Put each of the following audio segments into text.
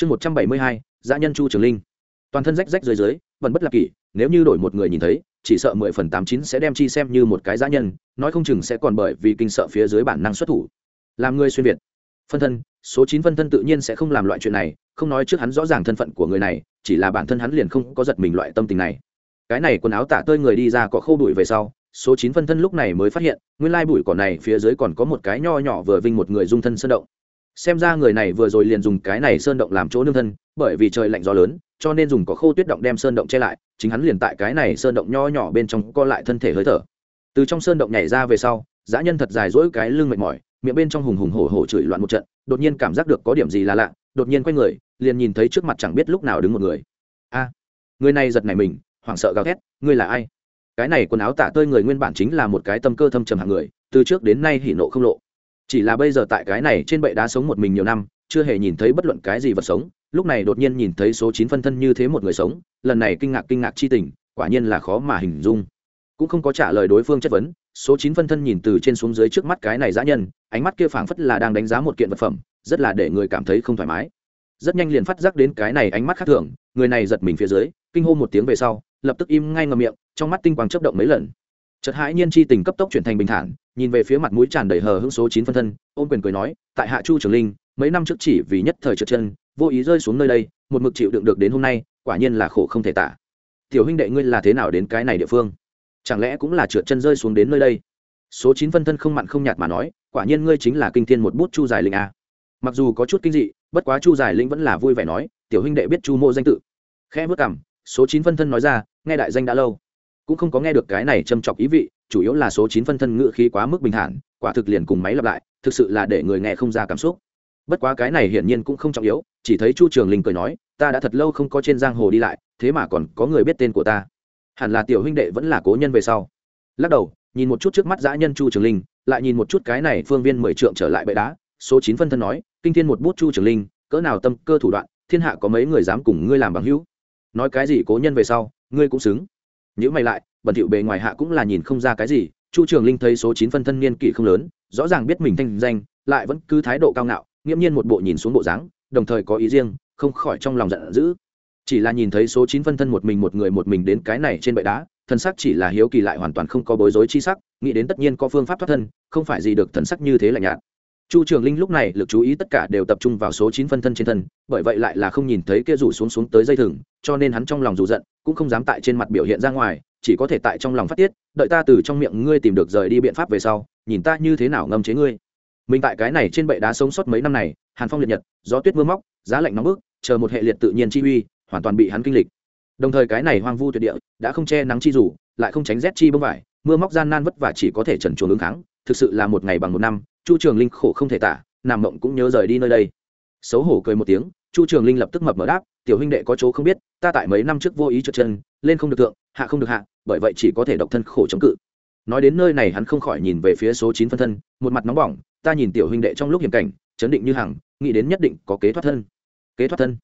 chương một trăm bảy mươi hai, dã nhân chu trường linh. Toàn thân rách rách dưới dưới vẫn bất lạc kỷ, nếu như đổi một người nhìn thấy, chỉ sợ mười phần tám chín sẽ đem chi xem như một cái dã nhân, nói không chừng sẽ còn bởi vì kinh sợ phía dưới bản năng xuất thủ. Làm người xuyên việt. Phân thân, số chín phân thân tự nhiên sẽ không làm loại chuyện này, không nói trước hắn rõ ràng thân phận của người này, chỉ là bản thân hắn liền không có giật mình loại tâm tình này. Cái này quần áo tả tơi người đi ra có khô bụi về sau, số chín phân thân lúc này mới phát hiện, nguyên lai bụi cỏ này phía dưới còn có một cái nho nhỏ vừa vinh một người dung thân sơn động xem ra người này vừa rồi liền dùng cái này sơn động làm chỗ nương thân, bởi vì trời lạnh gió lớn, cho nên dùng có khô tuyết động đem sơn động che lại, chính hắn liền tại cái này sơn động nho nhỏ bên trong co lại thân thể hơi thở. Từ trong sơn động nhảy ra về sau, dã nhân thật dài dỗi cái lưng mệt mỏi, miệng bên trong hùng hùng hổ hổ chửi loạn một trận, đột nhiên cảm giác được có điểm gì là lạ, đột nhiên quay người, liền nhìn thấy trước mặt chẳng biết lúc nào đứng một người. A, người này giật này mình, hoảng sợ gào thét, ngươi là ai? Cái này quần áo tả tơi người nguyên bản chính là một cái tâm cơ thâm trầm hạng người, từ trước đến nay hỉ nộ không lộ chỉ là bây giờ tại cái này trên bệ đá sống một mình nhiều năm, chưa hề nhìn thấy bất luận cái gì vật sống, lúc này đột nhiên nhìn thấy số chín phân thân như thế một người sống, lần này kinh ngạc kinh ngạc chi tình, quả nhiên là khó mà hình dung. Cũng không có trả lời đối phương chất vấn, số chín phân thân nhìn từ trên xuống dưới trước mắt cái này dã nhân, ánh mắt kia phảng phất là đang đánh giá một kiện vật phẩm, rất là để người cảm thấy không thoải mái. Rất nhanh liền phát giác đến cái này ánh mắt khác thường, người này giật mình phía dưới, kinh hô một tiếng về sau, lập tức im ngay ngầm miệng, trong mắt tinh quang chấp động mấy lần chợt hãi nhiên chi tình cấp tốc chuyển thành bình thản, nhìn về phía mặt mũi tràn đầy hờ hững số chín phân thân, ôm quyền cười nói, tại hạ chu trường linh, mấy năm trước chỉ vì nhất thời trượt chân, vô ý rơi xuống nơi đây, một mực chịu đựng được đến hôm nay, quả nhiên là khổ không thể tả. Tiểu huynh đệ ngươi là thế nào đến cái này địa phương? Chẳng lẽ cũng là trượt chân rơi xuống đến nơi đây? Số chín phân thân không mặn không nhạt mà nói, quả nhiên ngươi chính là kinh thiên một bút chu giải linh a mặc dù có chút kinh dị, bất quá chu giải linh vẫn là vui vẻ nói, tiểu huynh đệ biết chu mô danh tự. Khẽ vất cảm số chín phân thân nói ra, nghe đại danh đã lâu cũng không có nghe được cái này châm chọc ý vị, chủ yếu là số chín phân thân ngự khí quá mức bình thản, quả thực liền cùng máy lặp lại, thực sự là để người nghe không ra cảm xúc. Bất quá cái này hiển nhiên cũng không trọng yếu, chỉ thấy chu trường linh cười nói, ta đã thật lâu không có trên giang hồ đi lại, thế mà còn có người biết tên của ta. Hẳn là tiểu huynh đệ vẫn là cố nhân về sau. Lắc đầu, nhìn một chút trước mắt dã nhân chu trường linh, lại nhìn một chút cái này phương viên mười trượng trở lại bệ đá, số chín phân thân nói, kinh thiên một bút chu trường linh, cỡ nào tâm cơ thủ đoạn, thiên hạ có mấy người dám cùng ngươi làm bằng hữu? Nói cái gì cố nhân về sau, ngươi cũng xứng nhữ mày lại bẩn thiệu bề ngoài hạ cũng là nhìn không ra cái gì, chu trường linh thấy số chín phân thân niên kỷ không lớn, rõ ràng biết mình thanh danh, lại vẫn cứ thái độ cao ngạo, nghiễm nhiên một bộ nhìn xuống bộ dáng, đồng thời có ý riêng, không khỏi trong lòng giận dữ. Chỉ là nhìn thấy số chín phân thân một mình một người một mình đến cái này trên bệ đá, thần sắc chỉ là hiếu kỳ lại hoàn toàn không có bối rối chi sắc, nghĩ đến tất nhiên có phương pháp thoát thân, không phải gì được thần sắc như thế là nhạt. Chu trường linh lúc này lực chú ý tất cả đều tập trung vào số chín phân thân trên thân, bởi vậy lại là không nhìn thấy kia rủ xuống xuống tới dây thừng, cho nên hắn trong lòng dù giận cũng không dám tại trên mặt biểu hiện ra ngoài, chỉ có thể tại trong lòng phát tiết, đợi ta từ trong miệng ngươi tìm được rời đi biện pháp về sau, nhìn ta như thế nào ngâm chế ngươi. Mình tại cái này trên bệ đá sống sót mấy năm này, hàn phong liệt nhật, gió tuyết mưa móc, giá lạnh nóng bức, chờ một hệ liệt tự nhiên chi uy, hoàn toàn bị hắn kinh lịch. Đồng thời cái này hoang vu tuyệt địa, đã không che nắng chi rủ lại không tránh rét chi bông vải, mưa móc gian nan vất vả chỉ có thể trần chuồng ứng kháng, thực sự là một ngày bằng một năm, chu trường linh khổ không thể tả, nằm mộng cũng nhớ rời đi nơi đây. Xấu hổ cười một tiếng, chu trường linh lập tức mập mở đáp tiểu huynh đệ có chỗ không biết, ta tại mấy năm trước vô ý trượt chân, lên không được thượng, hạ không được hạ, bởi vậy chỉ có thể độc thân khổ chống cự. Nói đến nơi này hắn không khỏi nhìn về phía số chín phân thân, một mặt nóng bỏng, ta nhìn tiểu huynh đệ trong lúc hiểm cảnh, chấn định như hằng, nghĩ đến nhất định có kế thoát thân. Kế thoát thân?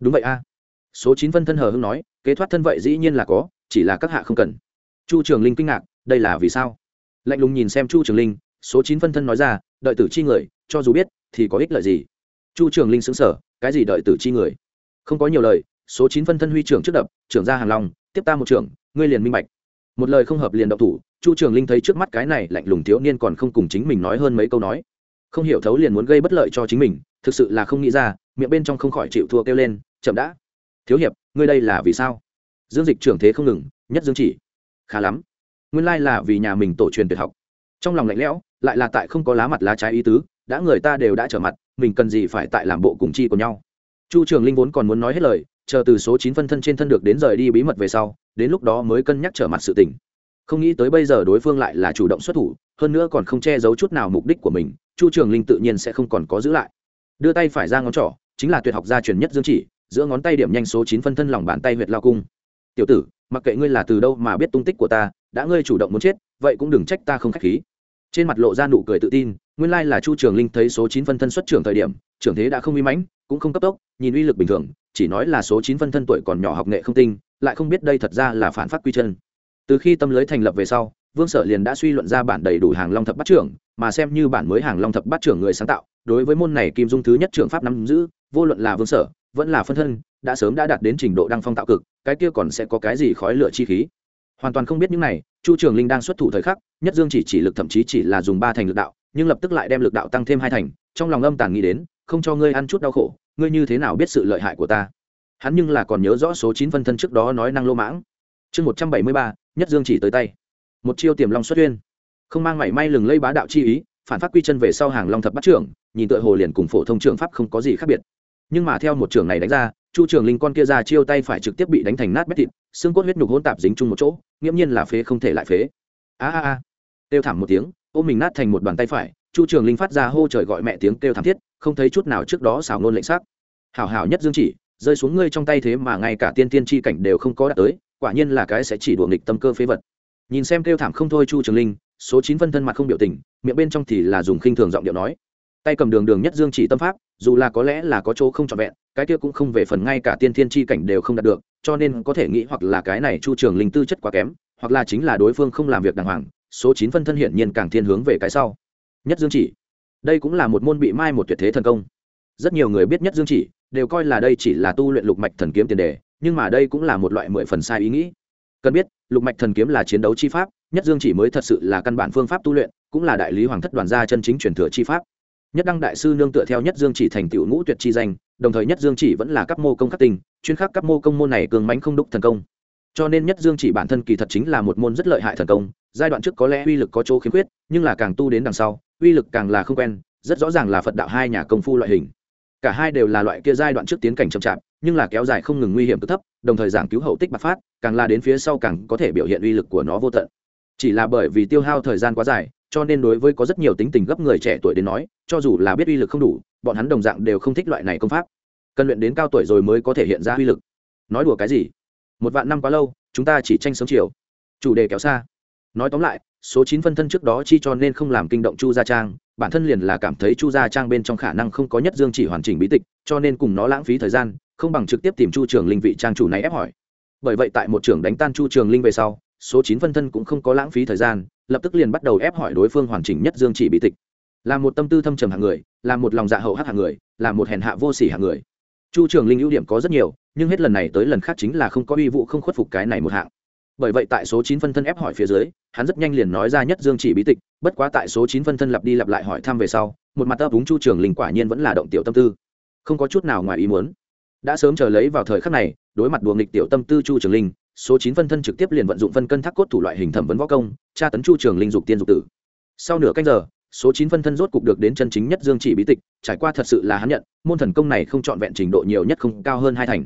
Đúng vậy a. Số chín phân thân hờ hưng nói, kế thoát thân vậy dĩ nhiên là có, chỉ là các hạ không cần. Chu trường linh kinh ngạc, đây là vì sao? Lạnh lùng nhìn xem chu trường linh, số chín phân thân nói ra, đợi tử chi người, cho dù biết, thì có ích lợi gì? Chu trường linh xứng sở cái gì đợi tử chi người? Không có nhiều lời, số chín phân thân huy trưởng trước đập, trưởng ra hàng long, tiếp ta một trưởng, ngươi liền minh bạch. Một lời không hợp liền độc thủ, chu trường linh thấy trước mắt cái này lạnh lùng thiếu niên còn không cùng chính mình nói hơn mấy câu nói. Không hiểu thấu liền muốn gây bất lợi cho chính mình, thực sự là không nghĩ ra, miệng bên trong không khỏi chịu thua kêu lên, chậm đã. Thiếu hiệp, ngươi đây là vì sao? Dương dịch trưởng thế không ngừng, nhất dương chỉ. Khá lắm. Nguyên lai là vì nhà mình tổ truyền tuyệt học. Trong lòng lạnh lẽo, lại là tại không có lá mặt lá trái ý tứ, đã người ta đều đã trở mặt, mình cần gì phải tại làm bộ cùng chi của nhau? Chu trường linh vốn còn muốn nói hết lời, chờ từ số chín phân thân trên thân được đến rời đi bí mật về sau, đến lúc đó mới cân nhắc trở mặt sự tình. Không nghĩ tới bây giờ đối phương lại là chủ động xuất thủ, hơn nữa còn không che giấu chút nào mục đích của mình, chu trường linh tự nhiên sẽ không còn có giữ lại. Đưa tay phải ra ngón trỏ, chính là tuyệt học gia truyền nhất dương chỉ, giữa ngón tay điểm nhanh số chín phân thân lòng bàn tay huyệt lao cung. Tiểu tử, mặc kệ ngươi là từ đâu mà biết tung tích của ta, đã ngươi chủ động muốn chết, vậy cũng đừng trách ta không k h á c h khí. Trên mặt lộ ra nụ cười tự tin, nguyên lai là chu trường linh thấy số chín phân thân xuất trường thời điểm, trưởng thế đã không uy mãnh cũng không cấp tốc, nhìn uy lực bình thường, chỉ nói là số chín phân thân tuổi còn nhỏ học nghệ không tinh, lại không biết đây thật ra là phản phát quy chân. Từ khi tâm lưới thành lập về sau, vương sở liền đã suy luận ra bản đầy đủ hàng long thập bát trưởng, mà xem như bản mới hàng long thập bát trưởng người sáng tạo, đối với môn này kim dung thứ nhất trưởng pháp nắm giữ, vô luận là vương sở, vẫn là phân thân, đã sớm đã đạt đến trình độ đăng phong tạo cực, cái kia còn sẽ có cái gì khói lửa chi khí. Hoàn toàn không biết những này, chu trường linh đang xuất thủ thời khắc, nhất dương chỉ chỉ lực thậm chí chỉ là dùng ba thành lực đạo, nhưng lập tức lại đem lực đạo tăng thêm hai thành, trong lòng âm tàn nghĩ đến không cho ngươi ăn chút đau khổ ngươi như thế nào biết sự lợi hại của ta? Hắn nhưng là còn nhớ rõ số chín phân thân trước đó nói năng lô mãng. Chương một trăm bảy mươi ba nhất dương chỉ tới tay. Một chiêu tiềm long xuất duyên, không mang mảy may lừng lây bá đạo chi ý phản phát quy chân về sau hàng long thập bắt trưởng nhìn tựa hồ liền cùng phổ thông trưởng pháp không có gì khác biệt. Nhưng mà theo một trưởng này đánh ra chu trường linh con kia ra chiêu tay phải trực tiếp bị đánh thành nát bét thịt xương cốt huyết nhục hỗn tạp dính chung một chỗ nghiễm nhiên là phế không thể lại phế. A a a. Kêu thảm một tiếng ôm mình nát thành một bàn tay phải chu trường linh phát ra hô trời gọi mẹ tiếng kêu thảm thiết không thấy chút nào trước đó xảo nôn lệnh sắc. Hảo hảo nhất dương chỉ, rơi xuống ngươi trong tay thế mà ngay cả tiên tiên tri cảnh đều không có đạt tới, quả nhiên là cái sẽ chỉ đùa nghịch tâm cơ phế vật. Nhìn xem kêu thảm không thôi chu trường linh, số chín phân thân mặt không biểu tình, miệng bên trong thì là dùng khinh thường giọng điệu nói. Tay cầm đường đường nhất dương chỉ tâm pháp, dù là có lẽ là có chỗ không trọn vẹn, cái kia cũng không về phần ngay cả tiên thiên tri cảnh đều không đạt được, cho nên có thể nghĩ hoặc là cái này chu trường linh tư chất quá kém, hoặc là chính là đối phương không làm việc đàng hoàng, số chín phân thân hiển nhiên càng thiên hướng về cái sau. Nhất dương chỉ đây cũng là một môn bị mai một tuyệt thế thần công. Rất nhiều người biết nhất dương chỉ đều coi là đây chỉ là tu luyện lục mạch thần kiếm tiền đề nhưng mà đây cũng là một loại mười phần sai ý nghĩ. Cần biết lục mạch thần kiếm là chiến đấu chi pháp nhất dương chỉ mới thật sự là căn bản phương pháp tu luyện cũng là đại lý hoàng thất đoàn gia chân chính truyền thừa chi pháp. Nhất đăng đại sư nương tựa theo nhất dương chỉ thành tựu ngũ tuyệt chi danh đồng thời nhất dương chỉ vẫn là các mô công khắc tình, chuyên khắc các mô công môn này cường mánh không đúc thần công. Cho nên nhất dương chỉ bản thân kỳ thật chính là một môn rất lợi hại thần công giai đoạn trước có lẽ uy lực có chỗ khiếm khuyết, nhưng là càng tu đến đằng sau, uy lực càng là không quen, rất rõ ràng là phật đạo hai nhà công phu loại hình. Cả hai đều là loại kia giai đoạn trước tiến cảnh chậm chạp, nhưng là kéo dài không ngừng nguy hiểm cực thấp, đồng thời giảng cứu hậu tích bạc phát, càng là đến phía sau càng có thể biểu hiện uy lực của nó vô tận. Chỉ là bởi vì tiêu hao thời gian quá dài, cho nên đối với có rất nhiều tính tình gấp người trẻ tuổi đến nói, cho dù là biết uy lực không đủ, bọn hắn đồng dạng đều không thích loại này công pháp. Cần luyện đến cao tuổi rồi mới có thể hiện ra uy lực. Nói đùa cái gì? Một vạn năm quá lâu, chúng ta chỉ tranh sớm chiều. Chủ đề kéo xa nói tóm lại, số chín phân thân trước đó chi cho nên không làm kinh động chu gia trang, bản thân liền là cảm thấy chu gia trang bên trong khả năng không có nhất dương chỉ hoàn chỉnh bí tịch, cho nên cùng nó lãng phí thời gian, không bằng trực tiếp tìm chu trường linh vị trang chủ này ép hỏi. Bởi vậy tại một trường đánh tan chu trường linh về sau, số chín phân thân cũng không có lãng phí thời gian, lập tức liền bắt đầu ép hỏi đối phương hoàn chỉnh nhất dương chỉ bí tịch. Là một tâm tư thâm trầm hạng người, là một lòng dạ hậu hát hạng người, là một hèn hạ vô sỉ hạng người. Chu trường linh ưu điểm có rất nhiều, nhưng hết lần này tới lần khác chính là không có uy vụ không khuất phục cái này một hạng bởi vậy tại số chín phân thân ép hỏi phía dưới, hắn rất nhanh liền nói ra nhất dương chỉ bí tịch, bất quá tại số chín phân thân lặp đi lặp lại hỏi thăm về sau, một mặt ấp úng chu trường linh quả nhiên vẫn là động tiểu tâm tư. Không có chút nào ngoài ý muốn. Đã sớm chờ lấy vào thời khắc này, đối mặt đùa nghịch tiểu tâm tư chu trường linh, số chín phân thân trực tiếp liền vận dụng phân cân thác cốt thủ loại hình thẩm vấn võ công, tra tấn chu trường linh dục tiên dục tử. Sau nửa canh giờ, số chín phân thân rốt cục được đến chân chính nhất dương chỉ bí tịch, trải qua thật sự là hắn nhận, môn thần công này không trọn vẹn trình độ nhiều nhất không cao hơn hai thành.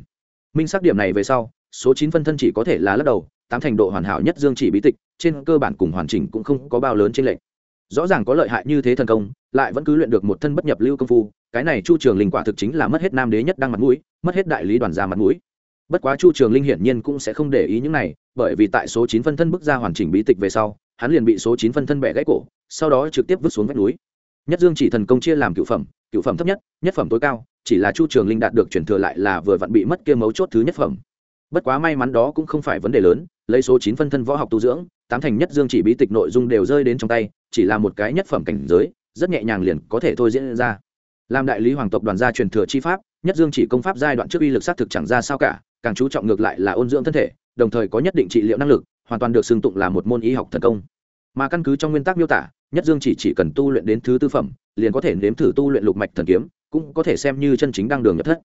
Minh xác điểm này về sau, số chín phân thân chỉ có thể là lắc đầu tám thành độ hoàn hảo nhất dương chỉ bí tịch, trên cơ bản cùng hoàn chỉnh cũng không có bao lớn trên lệnh rõ ràng có lợi hại như thế thần công, lại vẫn cứ luyện được một thân bất nhập lưu công phu, cái này chu trường linh quả thực chính là mất hết nam đế nhất đang mặt mũi, mất hết đại lý đoàn gia mặt mũi. Bất quá chu trường linh hiển nhiên cũng sẽ không để ý những này, bởi vì tại số chín phân thân bước ra hoàn chỉnh bí tịch về sau, hắn liền bị số chín phân thân bẻ gãy cổ, sau đó trực tiếp vứt xuống vách núi. Nhất dương chỉ thần công chia làm cựu phẩm cựu phẩm thấp nhất nhất phẩm tối cao, chỉ là chu trường linh đạt được chuyển thừa lại là vừa vặn bị mất kia mấu chốt thứ nhất phẩm. Bất quá may mắn đó cũng không phải vấn đề lớn lấy số chín phân thân võ học tu dưỡng, tám thành nhất dương chỉ bí tịch nội dung đều rơi đến trong tay, chỉ là một cái nhất phẩm cảnh giới, rất nhẹ nhàng liền có thể thôi diễn ra. Làm đại lý hoàng tộc đoàn gia truyền thừa chi pháp, nhất dương chỉ công pháp giai đoạn trước uy lực xác thực chẳng ra sao cả, càng chú trọng ngược lại là ôn dưỡng thân thể, đồng thời có nhất định trị liệu năng lực, hoàn toàn được xưng tụng là một môn y học thần công. Mà căn cứ trong nguyên tắc miêu tả, nhất dương chỉ chỉ cần tu luyện đến thứ tư phẩm, liền có thể nếm thử tu luyện lục mạch thần kiếm, cũng có thể xem như chân chính đang đường nhập thất.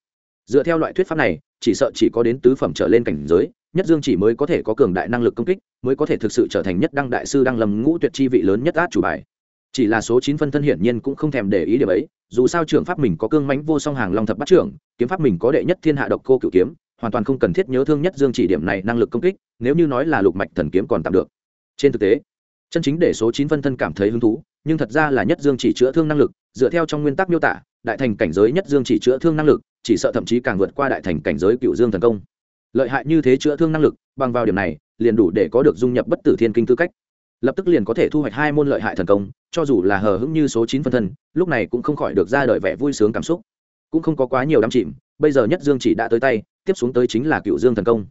Dựa theo loại thuyết pháp này, chỉ sợ chỉ có đến tứ phẩm trở lên cảnh giới nhất dương chỉ mới có thể có cường đại năng lực công kích, mới có thể thực sự trở thành nhất đăng đại sư đăng lầm ngũ tuyệt chi vị lớn nhất át chủ bài. Chỉ là số chín phân thân hiển nhiên cũng không thèm để ý điều ấy, dù sao trưởng pháp mình có cương mãnh vô song hàng long thập bắt trưởng, kiếm pháp mình có đệ nhất thiên hạ độc cô cửu kiếm, hoàn toàn không cần thiết nhớ thương nhất dương chỉ điểm này năng lực công kích, nếu như nói là lục mạch thần kiếm còn tạm được. Trên thực tế, chân chính để số chín phân thân cảm thấy hứng thú, nhưng thật ra là nhất dương chỉ chữa thương năng lực, dựa theo trong nguyên tắc miêu tả, đại thành cảnh giới nhất dương chỉ chữa thương năng lực, chỉ sợ thậm chí càng vượt qua đại thành cảnh giới cựu dương thần công lợi hại như thế chữa thương năng lực, bằng vào điểm này, liền đủ để có được dung nhập bất tử thiên kinh tư cách. Lập tức liền có thể thu hoạch hai môn lợi hại thần công, cho dù là hờ hững như số chín phân thân, lúc này cũng không khỏi được ra đời vẻ vui sướng cảm xúc. Cũng không có quá nhiều đắm chìm, bây giờ nhất dương chỉ đã tới tay, tiếp xuống tới chính là cựu dương thần công.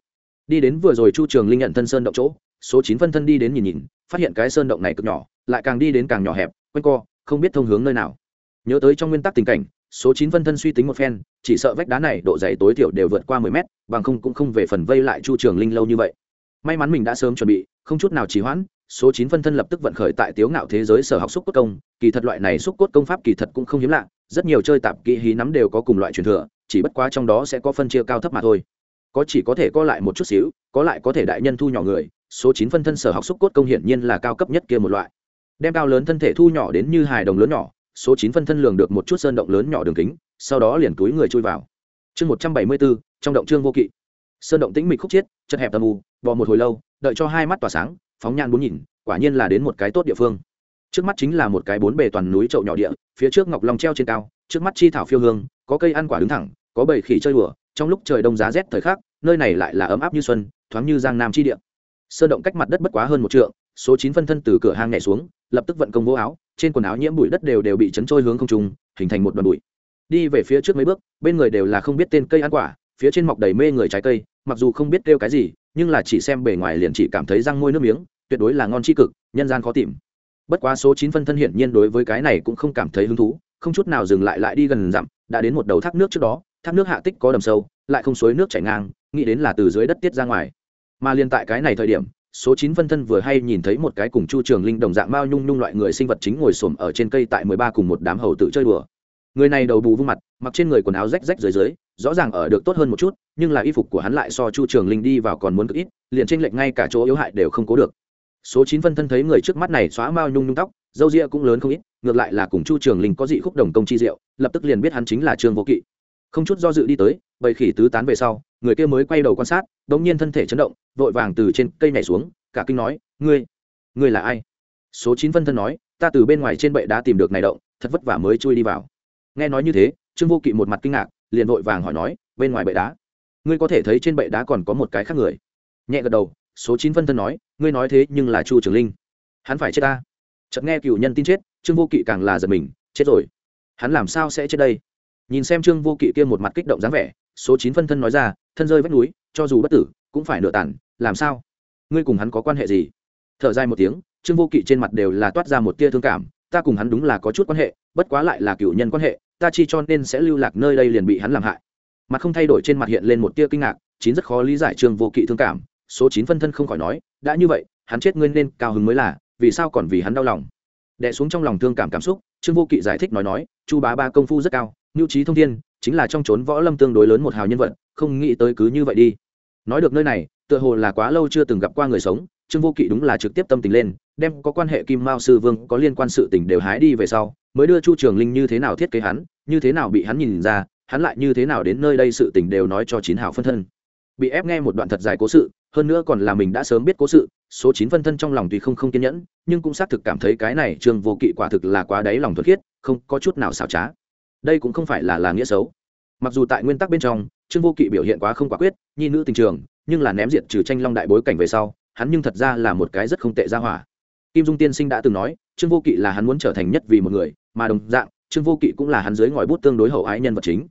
Đi đến vừa rồi chu trường linh nhận thân sơn động chỗ, số chín phân thân đi đến nhìn nhìn, phát hiện cái sơn động này cực nhỏ, lại càng đi đến càng nhỏ hẹp, quanh co, không biết thông hướng nơi nào. Nhớ tới trong nguyên tắc tình cảnh số chín phân thân suy tính một phen, chỉ sợ vách đá này độ dày tối thiểu đều vượt qua mười mét, bằng không cũng không về phần vây lại chu trường linh lâu như vậy. May mắn mình đã sớm chuẩn bị, không chút nào trì hoãn, số chín phân thân lập tức vận khởi tại tiếu ngạo thế giới sở học xúc cốt công, kỳ thật loại này xúc cốt công pháp kỳ thật cũng không hiếm lạ, rất nhiều chơi tạp kỹ hí nắm đều có cùng loại truyền thừa, chỉ bất quá trong đó sẽ có phân chia cao thấp mà thôi. Có chỉ có thể co lại một chút xíu, có lại có thể đại nhân thu nhỏ người, số chín phân thân sở học xúc cốt công hiển nhiên là cao cấp nhất kia một loại. Đem cao lớn thân thể thu nhỏ đến như hài đồng lớn nhỏ số chín phân thân lường được một chút sơn động lớn nhỏ đường kính, sau đó liền túi người chui vào. Chương một trăm bảy mươi bốn, trong động trương vô kỵ. Sơn động tĩnh mịch khúc chiết, chật hẹp tầm u, bò một hồi lâu, đợi cho hai mắt tỏa sáng, phóng nhan bốn nhìn, quả nhiên là đến một cái tốt địa phương. Trước mắt chính là một cái bốn bề toàn núi trậu nhỏ địa, phía trước ngọc long treo trên cao, trước mắt chi thảo phiêu hương, có cây ăn quả đứng thẳng, có bầy khỉ chơi đùa, trong lúc trời đông giá rét thời khắc, nơi này lại là ấm áp như xuân, thoáng như giang nam chi địa. Sơn động cách mặt đất bất quá hơn một trượng, số chín phân thân từ cửa hang nhảy xuống, lập tức vận công vô áo trên quần áo nhiễm bụi đất đều đều bị chấn trôi hướng không trung, hình thành một đoàn bụi. Đi về phía trước mấy bước, bên người đều là không biết tên cây ăn quả, phía trên mọc đầy mê người trái cây, mặc dù không biết kêu cái gì, nhưng là chỉ xem bề ngoài liền chỉ cảm thấy răng môi nước miếng, tuyệt đối là ngon chi cực, nhân gian khó tìm. Bất quá số chín phân thân hiển nhiên đối với cái này cũng không cảm thấy hứng thú, không chút nào dừng lại lại đi gần dặm, đã đến một đầu thác nước trước đó, thác nước hạ tích có đầm sâu, lại không suối nước chảy ngang, nghĩ đến là từ dưới đất tiết ra ngoài. Mà liên tại cái này thời điểm số chín phân thân vừa hay nhìn thấy một cái cùng chu trường linh đồng dạng mao nhung nhung loại người sinh vật chính ngồi xổm ở trên cây tại mười ba cùng một đám hầu tự chơi đùa. Người này đầu bù vung mặt, mặc trên người quần áo rách rách dưới dưới, rõ ràng ở được tốt hơn một chút, nhưng là y phục của hắn lại so chu trường linh đi vào còn muốn cực ít, liền tranh lệch ngay cả chỗ yếu hại đều không cố được. Số chín phân thân thấy người trước mắt này xóa mao nhung nhung tóc, dâu ria cũng lớn không ít, ngược lại là cùng chu trường linh có dị khúc đồng công chi diệu, lập tức liền biết hắn chính là trương vô kỵ không chút do dự đi tới, bầy khỉ tứ tán về sau, người kia mới quay đầu quan sát đ ỗ n g nhiên thân thể chấn động, vội vàng từ trên cây nhảy xuống, cả kinh nói, ngươi ngươi là ai? Số chín phân thân nói, ta từ bên ngoài trên bệ đã tìm được này động, thật vất vả mới chui đi vào. Nghe nói như thế, trương vô kỵ một mặt kinh ngạc, liền vội vàng hỏi nói, bên ngoài bệ đá, ngươi có thể thấy trên bệ đá còn có một cái khác người? Nhẹ gật đầu, số chín phân thân nói, ngươi nói thế nhưng là chu trường linh. Hắn phải chết ta. Chợt nghe cựu nhân tin chết, trương vô kỵ càng là giật mình, chết rồi. Hắn làm sao sẽ chết đây? Nhìn xem trương vô kỵ kia một mặt kích động dáng vẻ, số chín phân thân nói ra, thân rơi vách núi, cho dù bất tử, cũng phải nửa tàn, làm sao? Ngươi cùng hắn có quan hệ gì? Thở dài một tiếng, trương vô kỵ trên mặt đều là toát ra một tia thương cảm, ta cùng hắn đúng là có chút quan hệ, bất quá lại là cựu nhân quan hệ, ta chi cho nên sẽ lưu lạc nơi đây liền bị hắn làm hại. Mặt không thay đổi trên mặt hiện lên một tia kinh ngạc, chín rất khó lý giải trương vô kỵ thương cảm, số chín phân thân không khỏi nói, đã như vậy, hắn chết ngươi nên cao hứng mới là, vì sao còn vì hắn đau lòng? Đẻ xuống trong lòng thương cảm cảm xúc, trương vô kỵ giải thích nói nói, chu bá ba công phu rất cao Nưu Chí thông thiên chính là trong trốn võ lâm tương đối lớn một hào nhân vật, không nghĩ tới cứ như vậy đi. Nói được nơi này, tựa hồ là quá lâu chưa từng gặp qua người sống, trương vô kỵ đúng là trực tiếp tâm tình lên, đem có quan hệ kim mao sư vương có liên quan sự tình đều hái đi về sau, mới đưa chu trường linh như thế nào thiết kế hắn, như thế nào bị hắn nhìn ra, hắn lại như thế nào đến nơi đây sự tình đều nói cho chín hào phân thân. Bị ép nghe một đoạn thật dài cố sự, hơn nữa còn là mình đã sớm biết cố sự, số chín phân thân trong lòng tuy không không kiên nhẫn, nhưng cũng xác thực cảm thấy cái này trương vô kỵ quả thực là quá đáy lòng thuần khiết, không có chút nào xảo trá đây cũng không phải là là nghĩa xấu. Mặc dù tại nguyên tắc bên trong, trương vô kỵ biểu hiện quá không quả quyết, nhi nữ tình trường, nhưng là ném diện trừ tranh long đại bối cảnh về sau, hắn nhưng thật ra là một cái rất không tệ ra hỏa. Kim dung tiên sinh đã từng nói, trương vô kỵ là hắn muốn trở thành nhất vì một người, mà đồng dạng, trương vô kỵ cũng là hắn dưới ngòi bút tương đối hậu ái nhân vật chính.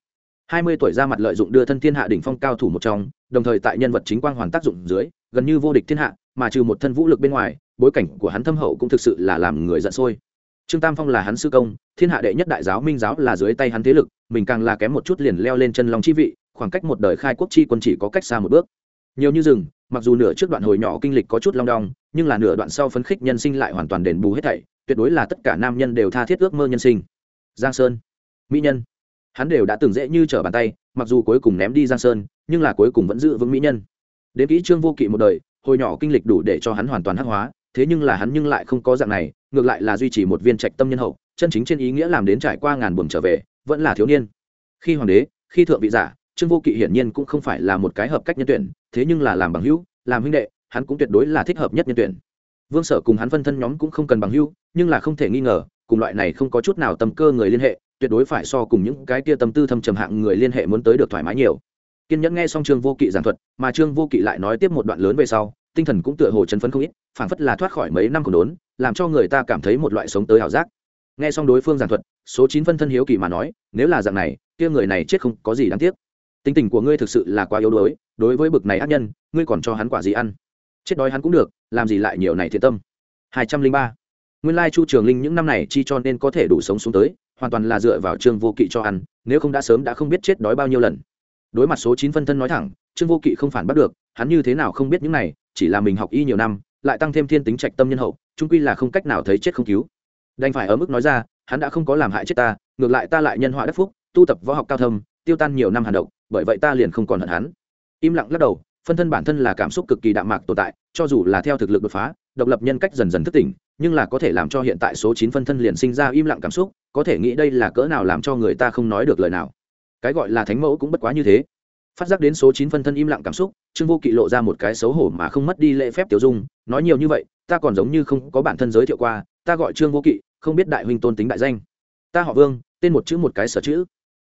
Hai mươi tuổi ra mặt lợi dụng đưa thân thiên hạ đỉnh phong cao thủ một trong, đồng thời tại nhân vật chính quang hoàn tác dụng dưới, gần như vô địch thiên hạ, mà trừ một thân vũ lực bên ngoài, bối cảnh của hắn thâm hậu cũng thực sự là làm người giận sôi trương tam phong là hắn sư công, thiên hạ đệ nhất đại giáo minh giáo là dưới tay hắn thế lực, mình càng là kém một chút liền leo lên chân lòng chi vị, khoảng cách một đời khai quốc chi quân chỉ có cách xa một bước. Nhiều như rừng, mặc dù nửa trước đoạn hồi nhỏ kinh lịch có chút long đong, nhưng là nửa đoạn sau phấn khích nhân sinh lại hoàn toàn đền bù hết thảy, tuyệt đối là tất cả nam nhân đều tha thiết ước mơ nhân sinh. Giang sơn, mỹ nhân. Hắn đều đã từng dễ như trở bàn tay, mặc dù cuối cùng ném đi giang sơn, nhưng là cuối cùng vẫn giữ vững mỹ nhân. Đến kỹ trương vô kỵ một đời, hồi nhỏ kinh lịch đủ để cho hắn hoàn toàn hắc hóa, thế nhưng là hắn nhưng lại không có dạng này ngược lại là duy trì một viên trạch tâm nhân hậu, chân chính trên ý nghĩa làm đến trải qua ngàn buồn trở về, vẫn là thiếu niên. Khi hoàng đế, khi thượng vị giả, trương vô kỵ hiển nhiên cũng không phải là một cái hợp cách nhân tuyển, thế nhưng là làm bằng hữu, làm huynh đệ, hắn cũng tuyệt đối là thích hợp nhất nhân tuyển. Vương sở cùng hắn phân thân nhóm cũng không cần bằng hữu, nhưng là không thể nghi ngờ, cùng loại này không có chút nào tâm cơ người liên hệ, tuyệt đối phải so cùng những cái kia tâm tư thâm trầm hạng người liên hệ muốn tới được thoải mái nhiều. Kiên nhẫn nghe xong trương vô kỵ giảng thuật, mà trương vô kỵ lại nói tiếp một đoạn lớn về sau, tinh thần cũng tựa hồ chấn phấn không ít phảng phất là thoát khỏi mấy năm khổ đốn, làm cho người ta cảm thấy một loại sống tới ảo giác. Nghe xong đối phương giảng thuật, số chín phân thân hiếu kỳ mà nói, nếu là dạng này, kia người này chết không có gì đáng tiếc. Tính tình của ngươi thực sự là quá yếu đuối, đối với bực này ác nhân, ngươi còn cho hắn quả gì ăn? Chết đói hắn cũng được, làm gì lại nhiều này thiệt tâm. Hai trăm linh ba. Nguyên lai chu trường linh những năm này chi cho nên có thể đủ sống xuống tới, hoàn toàn là dựa vào trương vô kỵ cho ăn, nếu không đã sớm đã không biết chết đói bao nhiêu lần. Đối mặt số chín phân thân nói thẳng, trương vô kỵ không phản bắt được, hắn như thế nào không biết những này, chỉ là mình học y nhiều năm lại tăng thêm thiên tính trạch tâm nhân hậu trung quy là không cách nào thấy chết không cứu. Đành phải ở mức nói ra, hắn đã không có làm hại chết ta, ngược lại ta lại nhân họa đất phúc, tu tập võ học cao thâm, tiêu tan nhiều năm hàn độc, bởi vậy ta liền không còn hận hắn. Im lặng lắc đầu, phân thân bản thân là cảm xúc cực kỳ đạm mạc tồn tại, cho dù là theo thực lực đột phá, độc lập nhân cách dần dần thức tỉnh, nhưng là có thể làm cho hiện tại số chín phân thân liền sinh ra im lặng cảm xúc, có thể nghĩ đây là cỡ nào làm cho người ta không nói được lời nào. Cái gọi là thánh mẫu cũng bất quá như thế phát giác đến số chín phân thân im lặng cảm xúc, trương vô kỵ lộ ra một cái xấu hổ mà không mất đi lễ phép tiểu dung, nói nhiều như vậy, ta còn giống như không có bản thân giới thiệu qua, ta gọi trương vô kỵ, không biết đại huynh tôn tính đại danh. Ta họ vương, tên một chữ một cái sở chữ.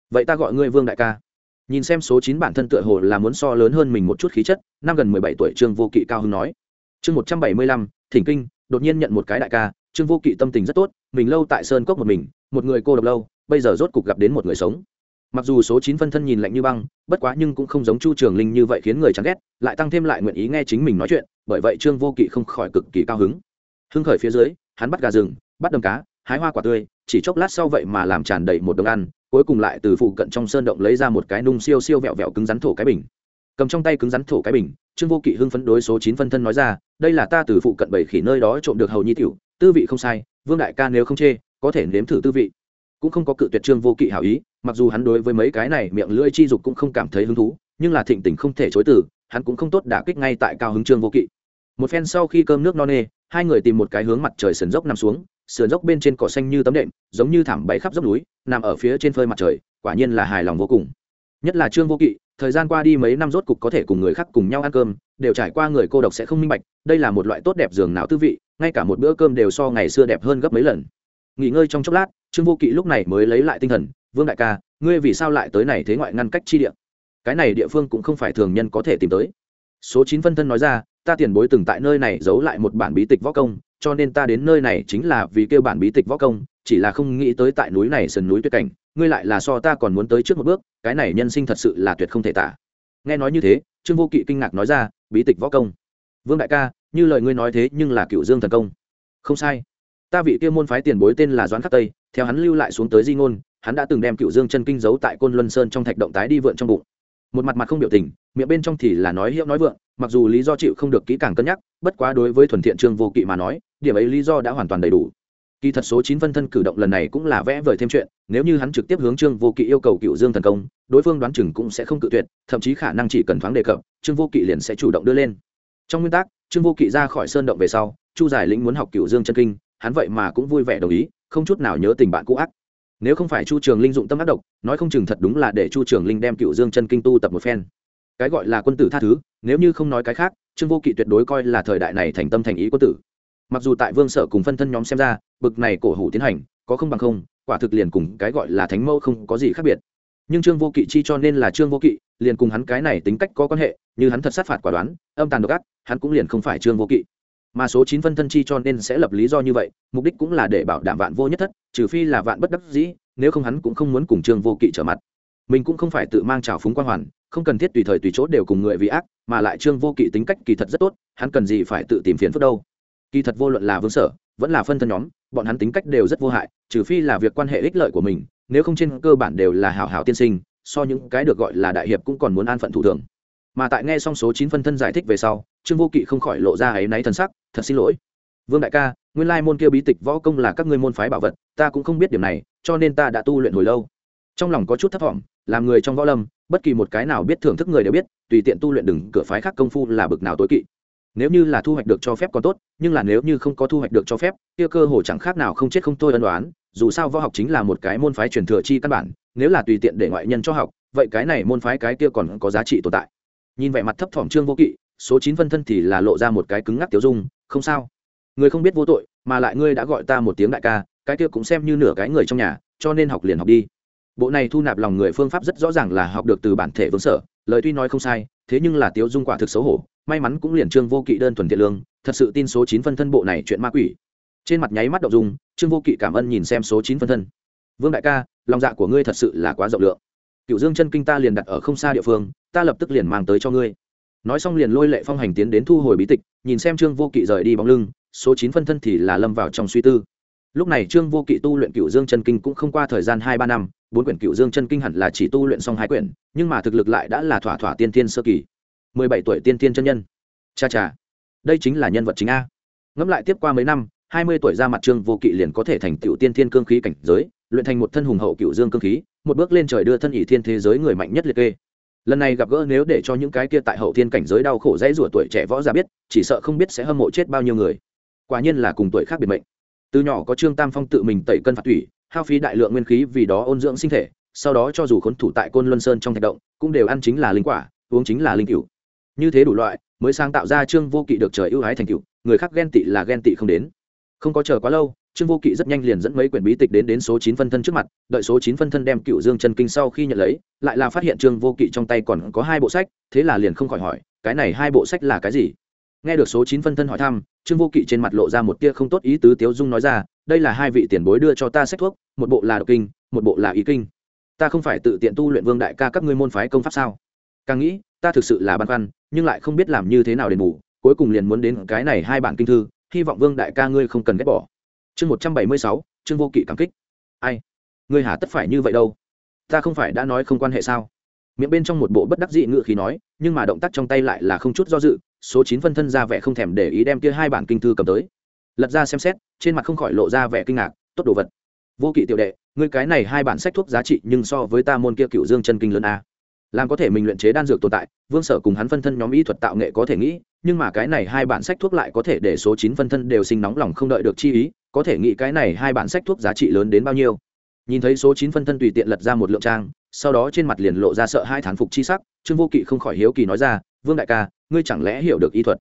Vậy ta gọi ngươi vương đại ca. Nhìn xem số chín bản thân tựa hồ là muốn so lớn hơn mình một chút khí chất, năm gần mười bảy tuổi trương vô kỵ cao hưng nói. Chương một trăm bảy mươi lăm, thỉnh kinh, đột nhiên nhận một cái đại ca, trương vô kỵ tâm tình rất tốt, mình lâu tại sơn cốc một mình, một người cô độc lâu, bây giờ rốt cục gặp đến một người sống mặc dù số chín phân thân nhìn lạnh như băng, bất quá nhưng cũng không giống chu trường linh như vậy khiến người chán ghét, lại tăng thêm lại nguyện ý nghe chính mình nói chuyện, bởi vậy trương vô kỵ không khỏi cực kỳ cao hứng. Hưng khởi phía dưới, hắn bắt gà rừng, bắt đầm cá, hái hoa quả tươi, chỉ chốc lát sau vậy mà làm tràn đầy một đồng ăn, cuối cùng lại từ phụ cận trong sơn động lấy ra một cái nung siêu siêu vẹo vẹo cứng rắn thổ cái bình. Cầm trong tay cứng rắn thổ cái bình, trương vô kỵ hưng phấn đối số chín phân thân nói ra, đây là ta từ phụ cận bảy khỉ nơi đó trộm được hầu nhi tiểu, tư vị không sai, vương đại ca nếu không chê, có thể nếm thử tư vị cũng không có cự tuyệt trương vô kỵ hảo ý, mặc dù hắn đối với mấy cái này miệng lưỡi chi dục cũng không cảm thấy hứng thú, nhưng là thịnh tình không thể chối từ, hắn cũng không tốt đả kích ngay tại cao hứng trương vô kỵ. Một phen sau khi cơm nước no nê, hai người tìm một cái hướng mặt trời sườn dốc nằm xuống, sườn dốc bên trên cỏ xanh như tấm đệm, giống như thảm bẫy khắp dốc núi, nằm ở phía trên phơi mặt trời, quả nhiên là hài lòng vô cùng. Nhất là trương vô kỵ, thời gian qua đi mấy năm rốt cục có thể cùng người khác cùng nhau ăn cơm, đều trải qua người cô độc sẽ không minh bạch, đây là một loại tốt đẹp giường nào tư vị, ngay cả một bữa cơm đều so ngày xưa đẹp hơn gấp mấy lần. Nghỉ ngơi trong chốc lát trương vô kỵ lúc này mới lấy lại tinh thần, vương đại ca, ngươi vì sao lại tới này thế ngoại ngăn cách chi địa? Cái này địa phương cũng không phải thường nhân có thể tìm tới. Số chín phân thân nói ra, ta tiền bối từng tại nơi này giấu lại một bản bí tịch võ công, cho nên ta đến nơi này chính là vì kêu bản bí tịch võ công, chỉ là không nghĩ tới tại núi này sườn núi tuyệt cảnh, ngươi lại là so ta còn muốn tới trước một bước, cái này nhân sinh thật sự là tuyệt không thể tả. Nghe nói như thế, trương vô kỵ kinh ngạc nói ra, bí tịch võ công? Vương đại ca, như lời ngươi nói thế nhưng là cựu dương thần công. Không sai ta vị kia môn phái tiền bối tên là doãn khắc tây, theo hắn lưu lại xuống tới di ngôn, hắn đã từng đem cựu dương chân kinh giấu tại côn luân sơn trong thạch động tái đi vượn trong bụng. Một mặt mặt không biểu tình, miệng bên trong thì là nói hiệu nói vượng, mặc dù lý do chịu không được kỹ càng cân nhắc, bất quá đối với thuần thiện trương vô kỵ mà nói, điểm ấy lý do đã hoàn toàn đầy đủ. Kỳ thật số chín phân thân cử động lần này cũng là vẽ vời thêm chuyện, nếu như hắn trực tiếp hướng trương vô kỵ yêu cầu cựu dương thần công, đối phương đoán chừng cũng sẽ không cự tuyệt, thậm chí khả năng chỉ cần thoáng đề cập, trương vô kỵ liền sẽ chủ động đưa lên. Trong nguyên tắc, trương vô kỵ ra khỏi sơn động về sau, chu giải lĩnh muốn học cựu dương chân kinh hắn vậy mà cũng vui vẻ đồng ý, không chút nào nhớ tình bạn cũ ác. Nếu không phải chu trường linh dụng tâm ác độc, nói không chừng thật đúng là để chu trường linh đem cựu dương chân kinh tu tập một phen. Cái gọi là quân tử tha thứ, nếu như không nói cái khác, trương vô kỵ tuyệt đối coi là thời đại này thành tâm thành ý quân tử. Mặc dù tại vương sở cùng phân thân nhóm xem ra, bực này cổ hủ tiến hành, có không bằng không, quả thực liền cùng cái gọi là thánh mẫu không có gì khác biệt. Nhưng trương vô kỵ chi cho nên là trương vô kỵ, liền cùng hắn cái này tính cách có quan hệ, như hắn thật sát phạt quả đoán, âm tàn độc ác, hắn cũng liền không phải trương vô kỵ mà số chín phân thân chi cho nên sẽ lập lý do như vậy, mục đích cũng là để bảo đảm vạn vô nhất thất, trừ phi là vạn bất đắc dĩ, nếu không hắn cũng không muốn cùng trương vô kỵ trở mặt. Mình cũng không phải tự mang trào phúng quan hoàn, không cần thiết tùy thời tùy chỗ đều cùng người vì ác, mà lại trương vô kỵ tính cách kỳ thật rất tốt, hắn cần gì phải tự tìm phiền phức đâu. Kỳ thật vô luận là vương sở, vẫn là phân thân nhóm, bọn hắn tính cách đều rất vô hại, trừ phi là việc quan hệ ích lợi của mình, nếu không trên cơ bản đều là hảo hảo tiên sinh, so những cái được gọi là đại hiệp cũng còn muốn an phận thủ thường. Mà tại nghe xong số chín phân thân giải thích về sau trương vô kỵ không khỏi lộ ra áy náy thần sắc, thật xin lỗi. Vương đại ca, nguyên lai môn kia bí tịch võ công là các ngươi môn phái bảo vật, ta cũng không biết điểm này, cho nên ta đã tu luyện hồi lâu. Trong lòng có chút thất vọng làm người trong võ lâm, bất kỳ một cái nào biết thưởng thức người đều biết, tùy tiện tu luyện đừng, cửa phái khác công phu là bực nào tối kỵ. Nếu như là thu hoạch được cho phép còn tốt, nhưng là nếu như không có thu hoạch được cho phép, kia cơ hồ chẳng khác nào không chết không thôi ân đoán dù sao võ học chính là một cái môn phái truyền thừa chi căn bản, nếu là tùy tiện để ngoại nhân cho học, vậy cái này môn phái cái kia còn có giá trị tồn tại. Nhìn vẻ mặt thấp thỏm trương vô kỵ số chín phân thân thì là lộ ra một cái cứng ngắc tiêu dung, không sao. Người không biết vô tội, mà lại ngươi đã gọi ta một tiếng đại ca, cái kia cũng xem như nửa cái người trong nhà, cho nên học liền học đi. Bộ này thu nạp lòng người phương pháp rất rõ ràng là học được từ bản thể vương sở, lời tuy nói không sai, thế nhưng là tiêu dung quả thực xấu hổ, may mắn cũng liền trương vô kỵ đơn thuần thiện lương, thật sự tin số chín phân thân bộ này chuyện ma quỷ. Trên mặt nháy mắt đậu dung, trương vô kỵ cảm ơn nhìn xem số chín phân thân. Vương đại ca, lòng dạ của ngươi thật sự là quá rộng lượng. Cựu dương chân kinh ta liền đặt ở không xa địa phương, ta lập tức liền mang tới cho ngươi nói xong liền lôi lệ phong hành tiến đến thu hồi bí tịch, nhìn xem trương vô kỵ rời đi bóng lưng, số chín phân thân thì là lâm vào trong suy tư. Lúc này trương vô kỵ tu luyện cựu dương chân kinh cũng không qua thời gian hai ba năm, bốn quyển cựu dương chân kinh hẳn là chỉ tu luyện xong hai quyển, nhưng mà thực lực lại đã là thỏa thỏa tiên tiên sơ kỳ. Mười bảy tuổi tiên tiên chân nhân. Cha cha. Đây chính là nhân vật chính a. Ngẫm lại tiếp qua mấy năm, hai mươi tuổi ra mặt trương vô kỵ liền có thể thành tựu tiên thiên cương khí cảnh giới, luyện thành một thân hùng hậu cựu dương cương khí, một bước lên trời đưa thân ỷ thiên thế giới người mạnh nhất liệt kê lần này gặp gỡ nếu để cho những cái kia tại hậu thiên cảnh giới đau khổ dãy rủa tuổi trẻ võ giả biết, chỉ sợ không biết sẽ hâm mộ chết bao nhiêu người. Quả nhiên là cùng tuổi khác biệt mệnh. Từ nhỏ có trương tam phong tự mình tẩy cân phạt thủy, hao phí đại lượng nguyên khí vì đó ôn dưỡng sinh thể, sau đó cho dù khốn thủ tại côn luân sơn trong thạch động, cũng đều ăn chính là linh quả, uống chính là linh cựu như thế đủ loại, mới sáng tạo ra trương vô kỵ được trời ưu ái thành cựu người khác ghen tị là ghen tị không đến. Không có chờ quá lâu trương vô kỵ rất nhanh liền dẫn mấy quyển bí tịch đến đến số chín phân thân trước mặt, đợi số chín phân thân đem cựu dương chân kinh sau khi nhận lấy, lại là phát hiện trương vô kỵ trong tay còn có hai bộ sách, thế là liền không khỏi hỏi, cái này hai bộ sách là cái gì? Nghe được số chín phân thân hỏi thăm, trương vô kỵ trên mặt lộ ra một tia không tốt ý tứ tiếu dung nói ra, đây là hai vị tiền bối đưa cho ta sách thuốc, một bộ là độc kinh, một bộ là ý kinh. Ta không phải tự tiện tu luyện vương đại ca các ngươi môn phái công pháp sao? Càng nghĩ, ta thực sự là băn khoăn, nhưng lại không biết làm như thế nào đền bù, cuối cùng liền muốn đến cái này hai bản kinh thư, hy vọng vương đại ca ngươi không cần ghét bỏ chương một trăm bảy mươi sáu, chương vô kỵ cảm kích. Ai? Ngươi hà tất phải như vậy đâu? Ta không phải đã nói không quan hệ sao? Miệng bên trong một bộ bất đắc dị ngự khí nói, nhưng mà động tác trong tay lại là không chút do dự, số chín phân thân ra vẻ không thèm để ý đem kia hai bản kinh thư cầm tới. Lật ra xem xét, trên mặt không khỏi lộ ra vẻ kinh ngạc, tốt đồ vật. Vô kỵ tiểu đệ, ngươi cái này hai bản sách thuốc giá trị nhưng so với ta môn kia cựu dương chân kinh lớn a. Làm có thể mình luyện chế đan dược tồn tại, vương sở cùng hắn phân thân nhóm y thuật tạo nghệ có thể nghĩ, nhưng mà cái này hai bản sách thuốc lại có thể để số chín phân thân đều sinh nóng lòng không đợi được chi ý có thể nghĩ cái này hai bản sách thuốc giá trị lớn đến bao nhiêu. Nhìn thấy số chín phân thân tùy tiện lật ra một lượng trang, sau đó trên mặt liền lộ ra sợ hai thán phục chi sắc, trương vô kỵ không khỏi hiếu kỳ nói ra, vương đại ca, ngươi chẳng lẽ hiểu được y thuật?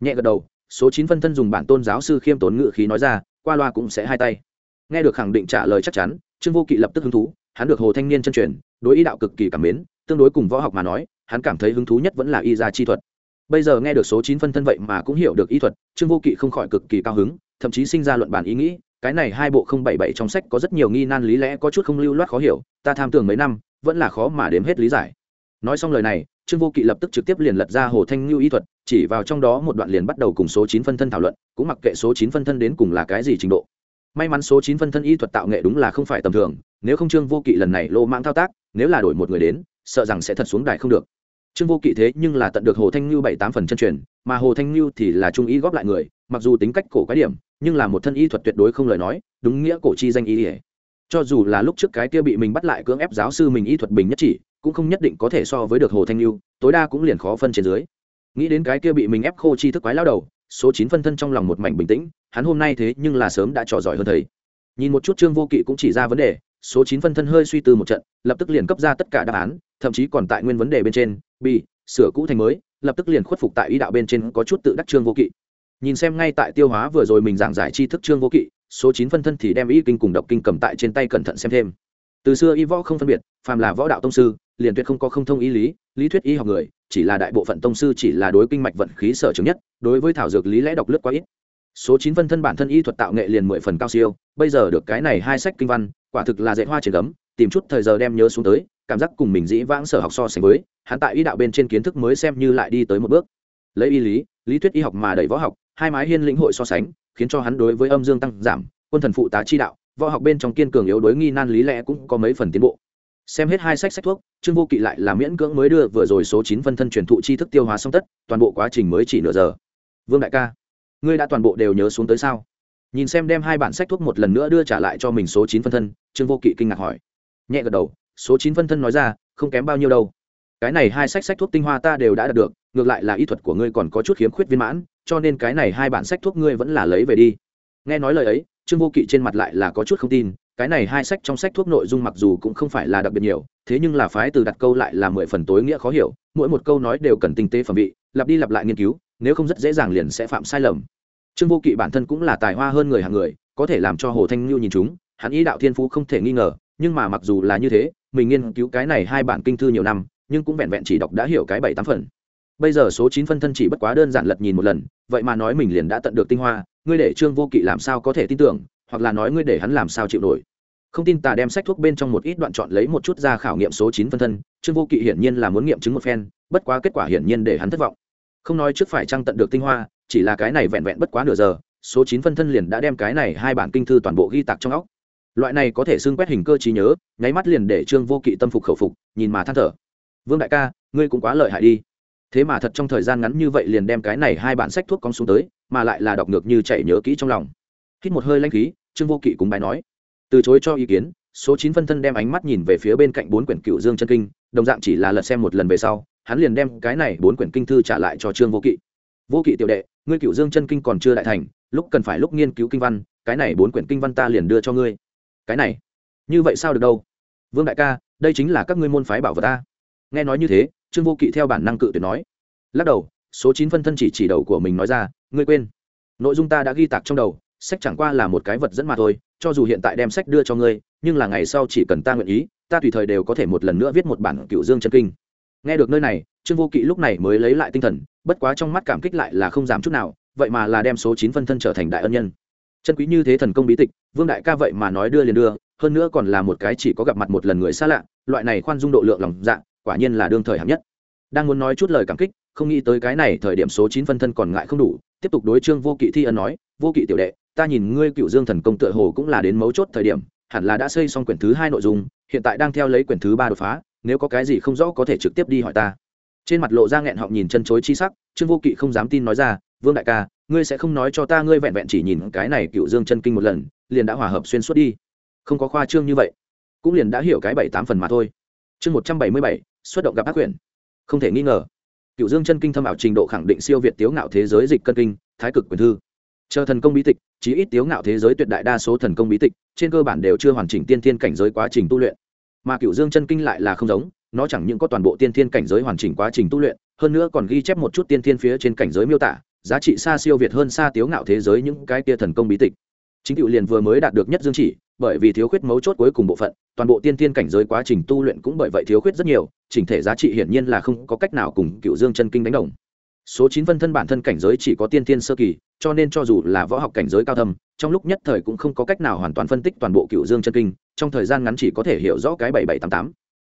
Nhẹ gật đầu, số chín phân thân dùng bản tôn giáo sư khiêm tốn ngự khí nói ra, qua loa cũng sẽ hai tay. Nghe được khẳng định trả lời chắc chắn, trương vô kỵ lập tức hứng thú, hắn được hồ thanh niên chân truyền, đối y đạo cực kỳ cảm mến, tương đối cùng võ học mà nói, hắn cảm thấy hứng thú nhất vẫn là y gia chi thuật. Bây giờ nghe được số chín phân thân vậy mà cũng hiểu được y thuật, trương vô kỵ không khỏi cực kỳ cao hứng thậm chí sinh ra luận bản ý nghĩ, cái này hai bộ không bảy bảy trong sách có rất nhiều nghi nan lý lẽ có chút không lưu loát khó hiểu, ta tham tưởng mấy năm, vẫn là khó mà đếm hết lý giải. Nói xong lời này, trương vô kỵ lập tức trực tiếp liền lật ra hồ thanh lưu y thuật, chỉ vào trong đó một đoạn liền bắt đầu cùng số chín phân thân thảo luận, cũng mặc kệ số chín phân thân đến cùng là cái gì trình độ. May mắn số chín phân thân y thuật tạo nghệ đúng là không phải tầm thường, nếu không trương vô kỵ lần này lô mãng thao tác, nếu là đổi một người đến, sợ rằng sẽ thật xuống đài không được. Trương vô kỵ thế nhưng là tận được hồ thanh lưu bảy tám phần chân truyền, mà hồ thanh lưu thì là trung ý góp lại người, mặc dù tính cách cổ quái điểm nhưng là một thân y thuật tuyệt đối không lời nói, đúng nghĩa cổ chi danh y ỉa cho dù là lúc trước cái kia bị mình bắt lại cưỡng ép giáo sư mình y thuật bình nhất chỉ, cũng không nhất định có thể so với được hồ thanh lưu, tối đa cũng liền khó phân trên dưới. Nghĩ đến cái kia bị mình ép khô chi thức quái lao đầu, số chín phân thân trong lòng một mảnh bình tĩnh, hắn hôm nay thế nhưng là sớm đã trò giỏi hơn thầy. Nhìn một chút trương vô kỵ cũng chỉ ra vấn đề, số chín phân thân hơi suy tư một trận, lập tức liền cấp ra tất cả đáp án, thậm chí còn tại nguyên vấn đề bên trên, bị sửa cũ thành mới, lập tức liền khuất phục tại ý đạo bên trên có chút tự đắc trương vô kỵ nhìn xem ngay tại tiêu hóa vừa rồi mình giảng giải tri thức trương vô kỵ, số chín phân thân thì đem y kinh cùng độc kinh cầm tại trên tay cẩn thận xem thêm. Từ xưa y võ không phân biệt, phàm là võ đạo tông sư, liền tuyệt không có không thông y lý lý thuyết y học người, chỉ là đại bộ phận tông sư chỉ là đối kinh mạch vận khí sở chứng nhất, đối với thảo dược lý lẽ đọc lướt quá ít. Số chín phân thân bản thân y thuật tạo nghệ liền mười phần cao siêu, bây giờ được cái này hai sách kinh văn, quả thực là dạy hoa triển gấm, tìm chút thời giờ đem nhớ xuống tới, cảm giác cùng mình dĩ vãng sở học so sánh với, hắn tại y đạo bên trên kiến thức mới xem như lại đi tới một bước. Lấy y lý lý thuyết y học mà đẩy võ học hai mái hiên lĩnh hội so sánh, khiến cho hắn đối với âm dương tăng giảm, quân thần phụ tá chi đạo, võ học bên trong kiên cường yếu đối nghi nan lý lẽ cũng có mấy phần tiến bộ. Xem hết hai sách sách thuốc, trương vô kỵ lại là miễn cưỡng mới đưa vừa rồi số chín phân thân truyền thụ tri thức tiêu hóa xong tất, toàn bộ quá trình mới chỉ nửa giờ. Vương đại ca, ngươi đã toàn bộ đều nhớ xuống tới sao? Nhìn xem đem hai bản sách thuốc một lần nữa đưa trả lại cho mình số chín phân thân, trương vô kỵ kinh ngạc hỏi. Nhẹ gật đầu, số chín phân thân nói ra, không kém bao nhiêu đâu. Cái này hai sách sách thuốc tinh hoa ta đều đã đạt được, ngược lại là y thuật của ngươi còn có chút khiếm khuyết viên mãn cho nên cái này hai bản sách thuốc ngươi vẫn là lấy về đi. Nghe nói lời ấy, trương vô kỵ trên mặt lại là có chút không tin, cái này hai sách trong sách thuốc nội dung mặc dù cũng không phải là đặc biệt nhiều, thế nhưng là phái từ đặt câu lại là mười phần tối nghĩa khó hiểu, mỗi một câu nói đều cần tinh tế phẩm vị, lặp đi lặp lại nghiên cứu, nếu không rất dễ dàng liền sẽ phạm sai lầm. Trương vô kỵ bản thân cũng là tài hoa hơn người hàng người, có thể làm cho hồ thanh nhu nhìn chúng, hắn ý đạo thiên phú không thể nghi ngờ, nhưng mà mặc dù là như thế, mình nghiên cứu cái này hai bản kinh thư nhiều năm, nhưng cũng vẹn vẹn chỉ đọc đã hiểu cái bảy tám phần bây giờ số chín phân thân chỉ bất quá đơn giản lật nhìn một lần, vậy mà nói mình liền đã tận được tinh hoa, ngươi để trương vô kỵ làm sao có thể tin tưởng, hoặc là nói ngươi để hắn làm sao chịu nổi. Không tin ta đem sách thuốc bên trong một ít đoạn chọn lấy một chút ra khảo nghiệm số chín phân thân, trương vô kỵ hiển nhiên là muốn nghiệm chứng một phen, bất quá kết quả hiển nhiên để hắn thất vọng. Không nói trước phải trăng tận được tinh hoa, chỉ là cái này vẹn vẹn bất quá nửa giờ, số chín phân thân liền đã đem cái này hai bản kinh thư toàn bộ ghi tạc trong óc. Loại này có thể xưng quét hình cơ trí nhớ, nháy mắt liền để trương vô kỵ tâm phục khẩu phục, nhìn mà than thở. Vương đại ca, ngươi cũng quá lợi hại đi thế mà thật trong thời gian ngắn như vậy liền đem cái này hai bản sách thuốc cong xuống tới, mà lại là đọc ngược như chảy nhớ kỹ trong lòng. Hít một hơi lanh khí, trương vô kỵ cùng bài nói. Từ chối cho ý kiến, số chín phân thân đem ánh mắt nhìn về phía bên cạnh bốn quyển cựu dương chân kinh, đồng dạng chỉ là lật xem một lần về sau, hắn liền đem cái này bốn quyển kinh thư trả lại cho trương vô kỵ. Vô kỵ tiểu đệ, ngươi cựu dương chân kinh còn chưa đại thành, lúc cần phải lúc nghiên cứu kinh văn, cái này bốn quyển kinh văn ta liền đưa cho ngươi. Cái này? Như vậy sao được đâu? Vương đại ca, đây chính là các ngươi môn phái bảo vật ta. Nghe nói như thế trương vô kỵ theo bản năng cự tuyệt nói. Lắc đầu, số chín phân thân chỉ chỉ đầu của mình nói ra, ngươi quên. Nội dung ta đã ghi tạc trong đầu, sách chẳng qua là một cái vật dẫn mà thôi, cho dù hiện tại đem sách đưa cho ngươi, nhưng là ngày sau chỉ cần ta nguyện ý, ta tùy thời đều có thể một lần nữa viết một bản cựu dương chân kinh. Nghe được nơi này, trương vô kỵ lúc này mới lấy lại tinh thần, bất quá trong mắt cảm kích lại là không giảm chút nào, vậy mà là đem số chín phân thân trở thành đại ân nhân. Chân quý như thế thần công bí tịch, vương đại ca vậy mà nói đưa liền đưa, hơn nữa còn là một cái chỉ có gặp mặt một lần người xa lạ, loại này khoan dung độ lượng lòng dạ quả nhiên là đương thời hạng nhất. Đang muốn nói chút lời cảm kích, không nghĩ tới cái này thời điểm số chín phân thân còn ngại không đủ, tiếp tục đối trương vô kỵ thi ân nói, vô kỵ tiểu đệ, ta nhìn ngươi cựu dương thần công tựa hồ cũng là đến mấu chốt thời điểm, hẳn là đã xây xong quyển thứ hai nội dung, hiện tại đang theo lấy quyển thứ ba đột phá, nếu có cái gì không rõ có thể trực tiếp đi hỏi ta. Trên mặt lộ ra nghẹn họng nhìn chân chối chi sắc, trương vô kỵ không dám tin nói ra, vương đại ca, ngươi sẽ không nói cho ta ngươi vẹn vẹn chỉ nhìn cái này cựu dương chân kinh một lần, liền đã hòa hợp xuyên suốt đi. Không có khoa trương như vậy, cũng liền đã hiểu cái bảy tám phần mà thôi chương một trăm bảy mươi bảy, xuất động gặp ác quyển không thể nghi ngờ cựu dương chân kinh thâm ảo trình độ khẳng định siêu việt tiếu ngạo thế giới dịch cân kinh, thái cực quyền thư. Chờ thần công bí tịch, chí ít tiếu ngạo thế giới tuyệt đại đa số thần công bí tịch, trên cơ bản đều chưa hoàn chỉnh tiên thiên cảnh giới quá trình tu luyện. Mà cựu dương chân kinh lại là không giống, nó chẳng những có toàn bộ tiên thiên cảnh giới hoàn chỉnh quá trình tu luyện, hơn nữa còn ghi chép một chút tiên thiên phía trên cảnh giới miêu tả, giá trị xa siêu việt hơn xa tiếu ngạo thế giới những cái tia thần công bí tịch. Chính cựu liền vừa mới đạt được nhất dương chỉ bởi vì thiếu khuyết mấu chốt cuối cùng bộ phận, toàn bộ tiên thiên cảnh giới quá trình tu luyện cũng bởi vậy thiếu khuyết rất nhiều, chỉnh thể giá trị hiển nhiên là không có cách nào cùng cựu dương chân kinh đánh đồng. Số chín phân thân bản thân cảnh giới chỉ có tiên thiên sơ kỳ, cho nên cho dù là võ học cảnh giới cao thâm, trong lúc nhất thời cũng không có cách nào hoàn toàn phân tích toàn bộ cựu dương chân kinh, trong thời gian ngắn chỉ có thể hiểu rõ cái bảy bảy tám tám.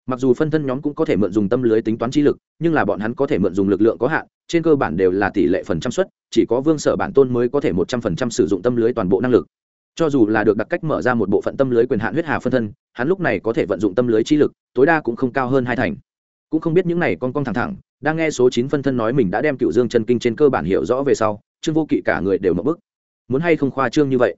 Mặc dù phân thân nhóm cũng có thể mượn dùng tâm lưới tính toán chi lực, nhưng là bọn hắn có thể mượn dùng lực lượng có hạn, trên cơ bản đều là tỷ lệ phần trăm suất, chỉ có vương sở bản tôn mới có thể một trăm phần trăm sử dụng tâm lưới toàn bộ năng lực cho dù là được đặc cách mở ra một bộ phận tâm lưới quyền hạn huyết hà phân thân, hắn lúc này có thể vận dụng tâm lưới chi lực, tối đa cũng không cao hơn hai thành. Cũng không biết những này con con thẳng thẳng, đang nghe số chín phân thân nói mình đã đem cựu dương chân kinh trên cơ bản hiểu rõ về sau, trương vô kỵ cả người đều mập bức. Muốn hay không khoa trương như vậy?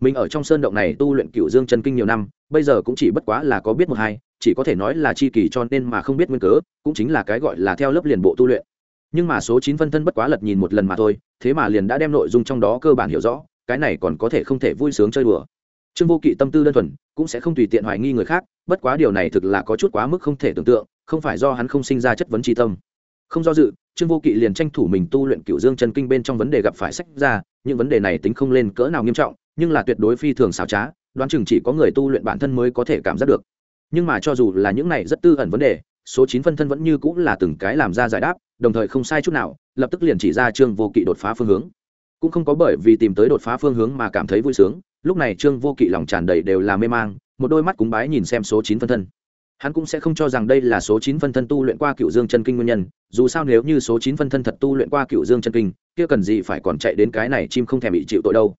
Mình ở trong sơn động này tu luyện cựu dương chân kinh nhiều năm, bây giờ cũng chỉ bất quá là có biết một hai, chỉ có thể nói là chi kỳ cho nên mà không biết nguyên cớ, cũng chính là cái gọi là theo lớp liền bộ tu luyện. Nhưng mà số chín phân thân bất quá lật nhìn một lần mà thôi, thế mà liền đã đem nội dung trong đó cơ bản hiểu rõ cái này còn có thể không thể vui sướng chơi đùa. Trương vô kỵ tâm tư đơn thuần, cũng sẽ không tùy tiện hoài nghi người khác, bất quá điều này thực là có chút quá mức không thể tưởng tượng, không phải do hắn không sinh ra chất vấn tri tâm. Không do dự, trương vô kỵ liền tranh thủ mình tu luyện cựu dương chân kinh bên trong vấn đề gặp phải sách ra, những vấn đề này tính không lên cỡ nào nghiêm trọng, nhưng là tuyệt đối phi thường xảo trá, đoán chừng chỉ có người tu luyện bản thân mới có thể cảm giác được. Nhưng mà cho dù là những này rất tư ẩn vấn đề, số chín phân thân vẫn như cũng là từng cái làm ra giải đáp, đồng thời không sai chút nào, lập tức liền chỉ ra trương vô kỵ đột phá phương hướng cũng không có bởi vì tìm tới đột phá phương hướng mà cảm thấy vui sướng. Lúc này trương vô kỵ lòng tràn đầy đều là mê mang, một đôi mắt cúng bái nhìn xem số chín phân thân. Hắn cũng sẽ không cho rằng đây là số chín phân thân tu luyện qua cựu dương chân kinh nguyên nhân, dù sao nếu như số chín phân thân thật tu luyện qua cựu dương chân kinh, kia cần gì phải còn chạy đến cái này chim không thèm bị chịu tội đâu.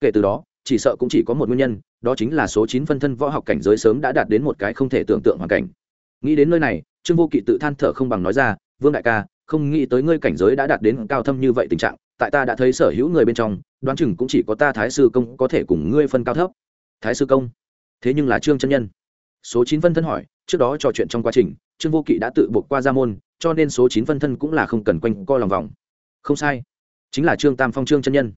Kể từ đó, chỉ sợ cũng chỉ có một nguyên nhân, đó chính là số chín phân thân võ học cảnh giới sớm đã đạt đến một cái không thể tưởng tượng hoàn cảnh. Nghĩ đến nơi này, trương vô kỵ tự than thở không bằng nói ra, vương đại ca, không nghĩ tới ngươi cảnh giới đã đạt đến cao thâm như vậy tình trạng tại ta đã thấy sở hữu người bên trong, đoán chừng cũng chỉ có ta thái sư công có thể cùng ngươi phân cao thấp. Thái sư công? Thế nhưng là trương chân nhân. Số chín phân thân hỏi, trước đó trò chuyện trong quá trình, trương vô kỵ đã tự buộc qua ra môn, cho nên số chín phân thân cũng là không cần quanh co lòng vòng. Không sai, chính là trương tam phong trương chân nhân.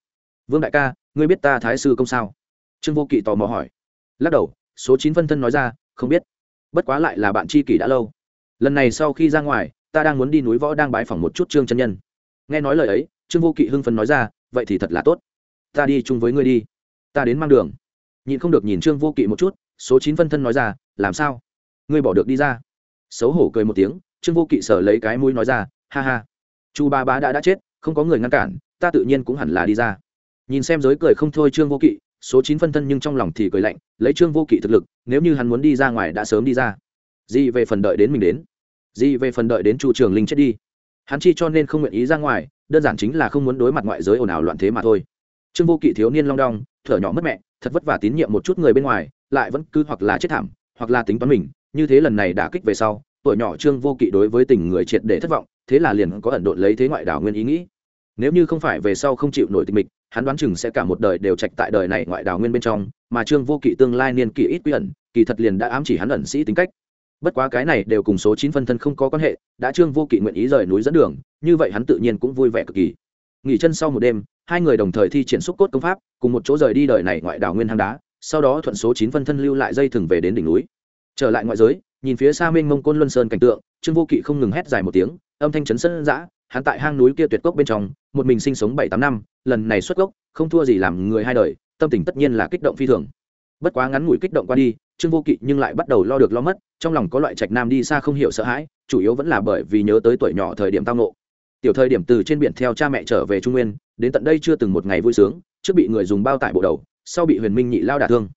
Vương đại ca, ngươi biết ta thái sư công sao? Trương vô kỵ tò mò hỏi. Lắc đầu, số chín phân thân nói ra, không biết. Bất quá lại là bạn tri kỷ đã lâu. Lần này sau khi ra ngoài, ta đang muốn đi núi võ đang bái phỏng một chút trương chân nhân. Nghe nói lời ấy trương vô kỵ hưng phấn nói ra, vậy thì thật là tốt. Ta đi chung với ngươi đi. Ta đến mang đường. Nhịn không được nhìn trương vô kỵ một chút, số chín phân thân nói ra, làm sao? Ngươi bỏ được đi ra. Xấu hổ cười một tiếng, trương vô kỵ sở lấy cái mũi nói ra, ha ha. Chu ba bá đã đã chết, không có người ngăn cản, ta tự nhiên cũng hẳn là đi ra. Nhìn xem giới cười không thôi trương vô kỵ, số chín phân thân nhưng trong lòng thì cười lạnh, lấy trương vô kỵ thực lực, nếu như hắn muốn đi ra ngoài đã sớm đi ra. Gì về phần đợi đến mình đến. Gì về phần đợi đến chu trường linh chết đi. Hắn chi cho nên không nguyện ý ra ngoài đơn giản chính là không muốn đối mặt ngoại giới ồn ào loạn thế mà thôi. Trương vô kỵ thiếu niên long đong, thở nhỏ mất mẹ, thật vất vả tín nhiệm một chút người bên ngoài, lại vẫn cứ hoặc là chết thảm, hoặc là tính toán mình, như thế lần này đã kích về sau, tuổi nhỏ trương vô kỵ đối với tình người triệt để thất vọng, thế là liền có ẩn độn lấy thế ngoại đảo nguyên ý nghĩ. Nếu như không phải về sau không chịu nổi tình mịch, hắn đoán chừng sẽ cả một đời đều trạch tại đời này ngoại đảo nguyên bên trong, mà trương vô kỵ tương lai niên kỷ ít quy ẩn, kỳ thật liền đã ám chỉ hắn ẩn sĩ tính cách bất quá cái này đều cùng số chín phân thân không có quan hệ, đã trương vô kỵ nguyện ý rời núi dẫn đường, như vậy hắn tự nhiên cũng vui vẻ cực kỳ. Nghỉ chân sau một đêm, hai người đồng thời thi triển xúc cốt công pháp, cùng một chỗ rời đi đời này ngoại đảo nguyên hang đá, sau đó thuận số chín phân thân lưu lại dây thừng về đến đỉnh núi. Trở lại ngoại giới, nhìn phía xa mênh mông côn luân sơn cảnh tượng, trương vô kỵ không ngừng hét dài một tiếng, âm thanh chấn sân giã hắn tại hang núi kia tuyệt cốc bên trong, một mình sinh sống bảy tám năm, lần này xuất gốc không thua gì làm người hai đời, tâm tình tất nhiên là kích động phi thường. Bất quá ngắn ngủi kích động qua đi trương vô kỵ nhưng lại bắt đầu lo được lo mất, trong lòng có loại trạch nam đi xa không hiểu sợ hãi, chủ yếu vẫn là bởi vì nhớ tới tuổi nhỏ thời điểm tang nộ tiểu thời điểm từ trên biển theo cha mẹ trở về trung nguyên, đến tận đây chưa từng một ngày vui sướng, trước bị người dùng bao tải bộ đầu, sau bị huyền minh nhị lao đả thương.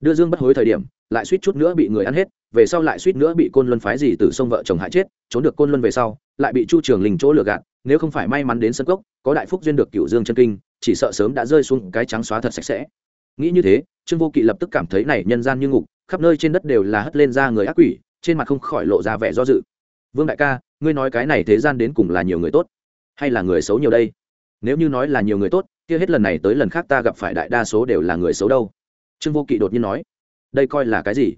Đưa dương bất hối thời điểm, lại suýt chút nữa bị người ăn hết, về sau lại suýt nữa bị côn luân phái gì từ sông vợ chồng hại chết, trốn được côn luân về sau, lại bị chu trường linh chỗ lừa gạt, nếu không phải may mắn đến sân cốc, có đại phúc duyên được cựu dương chân kinh, chỉ sợ sớm đã rơi xuống cái trắng xóa thật sạch sẽ. Nghĩ như thế, trương vô kỵ lập tức cảm thấy này nhân gian như ngục khắp nơi trên đất đều là hất lên ra người ác quỷ, trên mặt không khỏi lộ ra vẻ do dự. Vương đại ca, ngươi nói cái này thế gian đến cùng là nhiều người tốt hay là người xấu nhiều đây? Nếu như nói là nhiều người tốt, kia hết lần này tới lần khác ta gặp phải đại đa số đều là người xấu đâu. Trương vô kỵ đột nhiên nói, đây coi là cái gì?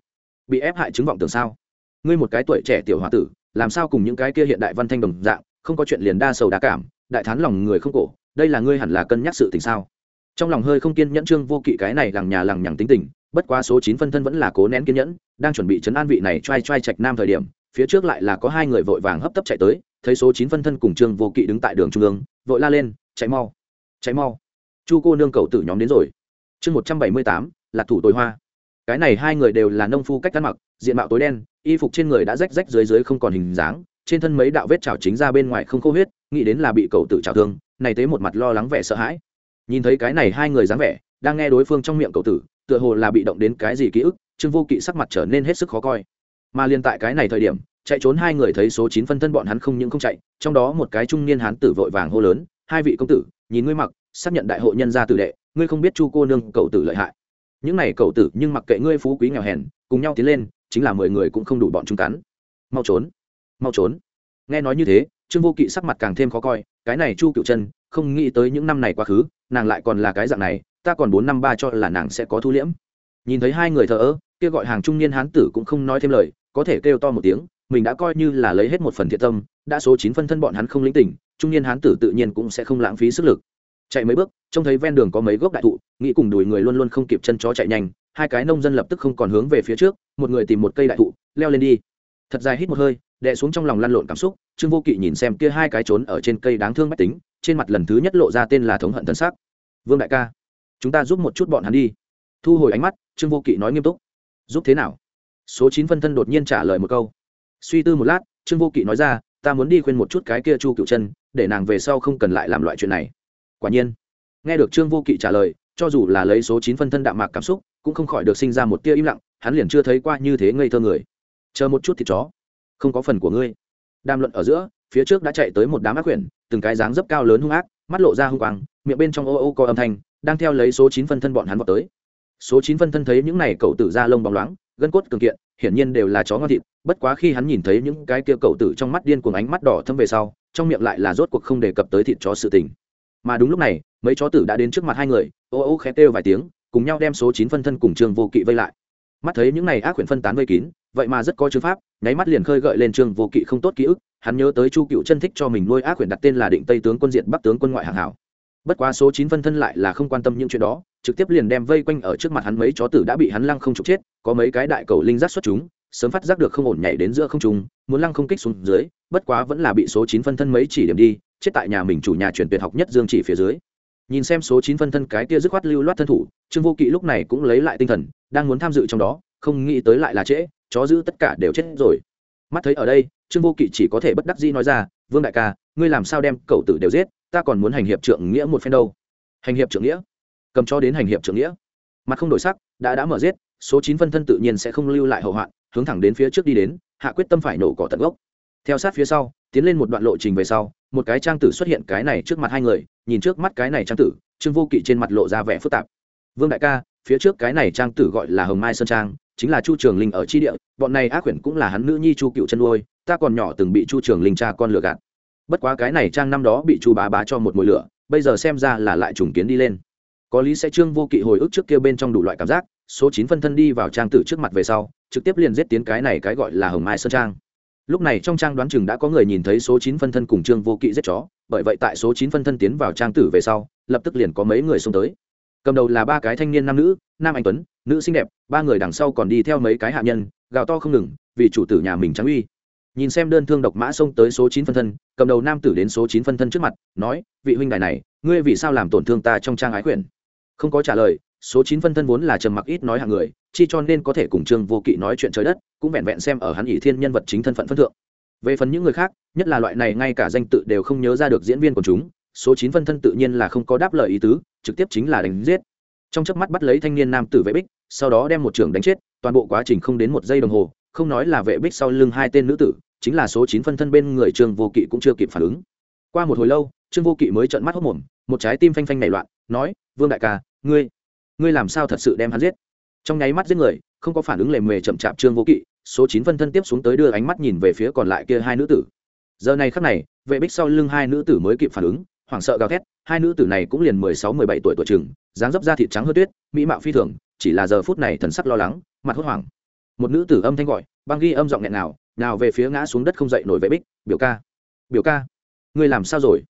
Bị ép hại chứng vọng tưởng sao? Ngươi một cái tuổi trẻ tiểu h o a tử, làm sao cùng những cái kia hiện đại văn thanh đồng dạng, không có chuyện liền đa sầu đa cảm, đại thán lòng người không cổ, đây là ngươi hẳn là cân nhắc sự tình sao? Trong lòng hơi không kiên nhẫn trương vô kỵ cái này lằng nhà lằng nhằng tính tình bất quá số chín phân thân vẫn là cố nén kiên nhẫn, đang chuẩn bị chấn an vị này t r a i t r a i trạch nam thời điểm, phía trước lại là có hai người vội vàng hấp tấp chạy tới, thấy số chín phân thân cùng trương vô kỵ đứng tại đường trung ương, vội la lên, chạy mau chạy mau. Chu cô nương cầu tử nhóm đến rồi. Chương một trăm bảy mươi tám, là thủ tối hoa. Cái này hai người đều là nông phu cách ăn mặc, diện mạo tối đen, y phục trên người đã rách rách dưới dưới không còn hình dáng, trên thân mấy đạo vết chảo chính ra bên ngoài không khô huyết, nghĩ đến là bị cậu tử trào thương, này thế một mặt lo lắng vẻ sợ hãi. Nhìn thấy cái này hai người dáng vẻ đang nghe đối phương trong miệng cậu tử, tựa hồ là bị động đến cái gì ký ức, trương vô kỵ sắc mặt trở nên hết sức khó coi. Mà liên tại cái này thời điểm, chạy trốn hai người thấy số chín phân thân bọn hắn không những không chạy, trong đó một cái trung niên hán tử vội vàng hô lớn, hai vị công tử, nhìn ngươi mặc, xác nhận đại hội nhân gia tử đệ, ngươi không biết chu cô nương cậu tử lợi hại. Những này cậu tử nhưng mặc kệ ngươi phú quý nghèo hèn, cùng nhau tiến lên, chính là mười người cũng không đủ bọn chúng cắn. Mau trốn mau trốn. Nghe nói như thế, trương vô kỵ sắc mặt càng thêm khó coi, cái này chu cựu chân, không nghĩ tới những năm này quá khứ, nàng lại còn là cái dạng này ta còn bốn năm ba cho là nàng sẽ có thu liễm. Nhìn thấy hai người thờ ơ, kia gọi hàng trung niên hán tử cũng không nói thêm lời, có thể kêu to một tiếng, mình đã coi như là lấy hết một phần thiện tâm, đã số chín phân thân bọn hắn không lĩnh tỉnh, trung niên hán tử tự nhiên cũng sẽ không lãng phí sức lực. Chạy mấy bước, trông thấy ven đường có mấy gốc đại thụ, nghĩ cùng đuổi người luôn luôn không kịp chân chó chạy nhanh, hai cái nông dân lập tức không còn hướng về phía trước, một người tìm một cây đại thụ, leo lên đi. Thật dài hít một hơi, đè xuống trong lòng lăn lộn cảm xúc, trương vô kỵ nhìn xem kia hai cái trốn ở trên cây đáng thương mách tính, trên mặt lần thứ nhất lộ ra tên là thống hận thân xác vương đại ca chúng ta giúp một chút bọn hắn đi. Thu hồi ánh mắt, trương vô kỵ nói nghiêm túc. Giúp thế nào? Số chín phân thân đột nhiên trả lời một câu. Suy tư một lát, trương vô kỵ nói ra, ta muốn đi khuyên một chút cái kia chu cựu chân, để nàng về sau không cần lại làm loại chuyện này. Quả nhiên, nghe được trương vô kỵ trả lời, cho dù là lấy số chín phân thân đạm mạc cảm xúc, cũng không khỏi được sinh ra một tia im lặng, hắn liền chưa thấy qua như thế ngây thơ người. Chờ một chút thì chó, không có phần của ngươi. Đàm luận ở giữa, phía trước đã chạy tới một đám ác quyển từng cái dáng dấp cao lớn hung ác, mắt lộ ra hung quang, miệng bên trong ô ô có âm thanh đang theo lấy số chín phân thân bọn hắn vào tới. Số chín phân thân thấy những này cậu tử ra lông bóng loáng, gân cốt cường kiện, hiển nhiên đều là chó ngon thịt, bất quá khi hắn nhìn thấy những cái kia cậu tử trong mắt điên cuồng ánh mắt đỏ thâm về sau, trong miệng lại là rốt cuộc không đề cập tới thịt chó sự tình. Mà đúng lúc này, mấy chó tử đã đến trước mặt hai người, ô ô khẽ kêu vài tiếng, cùng nhau đem số chín phân thân cùng trương vô kỵ vây lại. Mắt thấy những này ác quyển phân tán vây kín, vậy mà rất có chữ pháp, nháy mắt liền khơi gợi lên trương vô kỵ không tốt ký ức, hắn nhớ tới chu cựu chân thích cho mình nuôi ác quyển đặt tên là định tây tướng quân diện bắc tướng quân ngoại hạng hảo bất quá số chín phân thân lại là không quan tâm những chuyện đó, trực tiếp liền đem vây quanh ở trước mặt hắn mấy chó tử đã bị hắn lăng không trục chết, có mấy cái đại cầu linh giác xuất chúng, sớm phát giác được không ổn nhảy đến giữa không trung, muốn lăng không kích xuống dưới, bất quá vẫn là bị số chín phân thân mấy chỉ điểm đi, chết tại nhà mình chủ nhà chuyển tuyệt học nhất dương chỉ phía dưới. Nhìn xem số chín phân thân cái kia dứt khoát lưu loát thân thủ, trương vô kỵ lúc này cũng lấy lại tinh thần, đang muốn tham dự trong đó, không nghĩ tới lại là trễ, chó giữ tất cả đều chết rồi. Mắt thấy ở đây, trương vô kỵ chỉ có thể bất đắc dĩ nói ra, vương đại ca ngươi làm sao đem cậu tử đều giết, ta còn muốn hành hiệp trượng nghĩa một phen đâu. Hành hiệp trượng nghĩa? Cầm cho đến hành hiệp trượng nghĩa. Mặt không đổi sắc, đã đã mở giết, số chín phân thân tự nhiên sẽ không lưu lại hậu hoạn, hướng thẳng đến phía trước đi đến, hạ quyết tâm phải nổ cỏ tận gốc. Theo sát phía sau, tiến lên một đoạn lộ trình về sau, một cái trang tử xuất hiện cái này trước mặt hai người, nhìn trước mắt cái này trang tử, trương vô kỵ trên mặt lộ ra vẻ phức tạp. Vương đại ca, phía trước cái này trang tử gọi là hồng mai sơn trang, chính là chu trường linh ở tri địa, bọn này ác quyển cũng là hắn nữ nhi chu cựu chân nuôi, ta còn nhỏ từng bị chu trường linh cha con lừa gạt bất quá cái này trang năm đó bị chu bá bá cho một mùi lửa, bây giờ xem ra là lại trùng kiến đi lên. Có lý sẽ trương vô kỵ hồi ức trước kia bên trong đủ loại cảm giác, số chín phân thân đi vào trang tử trước mặt về sau, trực tiếp liền giết tiến cái này cái gọi là hồng mai sơn trang. Lúc này trong trang đoán chừng đã có người nhìn thấy số chín phân thân cùng trương vô kỵ giết chó, bởi vậy tại số chín phân thân tiến vào trang tử về sau, lập tức liền có mấy người xông tới. Cầm đầu là ba cái thanh niên nam nữ, nam anh tuấn, nữ xinh đẹp, ba người đằng sau còn đi theo mấy cái hạ nhân, gào to không ngừng, vì chủ tử nhà mình trắng uy nhìn xem đơn thương độc mã xông tới số chín phân thân, cầm đầu nam tử đến số chín phân thân trước mặt, nói, vị huynh đài này, ngươi vì sao làm tổn thương ta trong trang ái quyển? Không có trả lời, số chín phân thân vốn là trầm mặc ít nói hạng người, chi cho nên có thể cùng trương vô kỵ nói chuyện trời đất, cũng vẹn vẹn xem ở hắn ỷ thiên nhân vật chính thân phận phân thượng. Về phần những người khác, nhất là loại này ngay cả danh tự đều không nhớ ra được diễn viên của chúng, số chín phân thân tự nhiên là không có đáp lời ý tứ, trực tiếp chính là đánh giết. Trong chớp mắt bắt lấy thanh niên nam tử vệ bích, sau đó đem một trường đánh chết, toàn bộ quá trình không đến một giây đồng hồ không nói là vệ bích sau lưng hai tên nữ tử, chính là số chín phân thân bên người trương vô kỵ cũng chưa kịp phản ứng. Qua một hồi lâu, trương vô kỵ mới trợn mắt hốc mồm, một trái tim phanh phanh nảy loạn, nói, vương đại ca, ngươi ngươi làm sao thật sự đem hắn giết? Trong nháy mắt giết người, không có phản ứng lề mề chậm chạp trương vô kỵ, số chín phân thân tiếp xuống tới đưa ánh mắt nhìn về phía còn lại kia hai nữ tử. Giờ này khắc này, vệ bích sau lưng hai nữ tử mới kịp phản ứng, hoảng sợ gào thét, hai nữ tử này cũng liền mười sáu, mười bảy tuổi tuổi chừng dáng dấp da thịt trắng hơi tuyết, mỹ mạo phi thường, chỉ là giờ phút này thần sắc lo lắng, mặt hốt hoảng một nữ tử âm thanh gọi, băng ghi âm giọng nghẹn nào nào về phía ngã xuống đất không dậy nổi vệ bích, biểu ca biểu ca, ngươi làm sao rồi?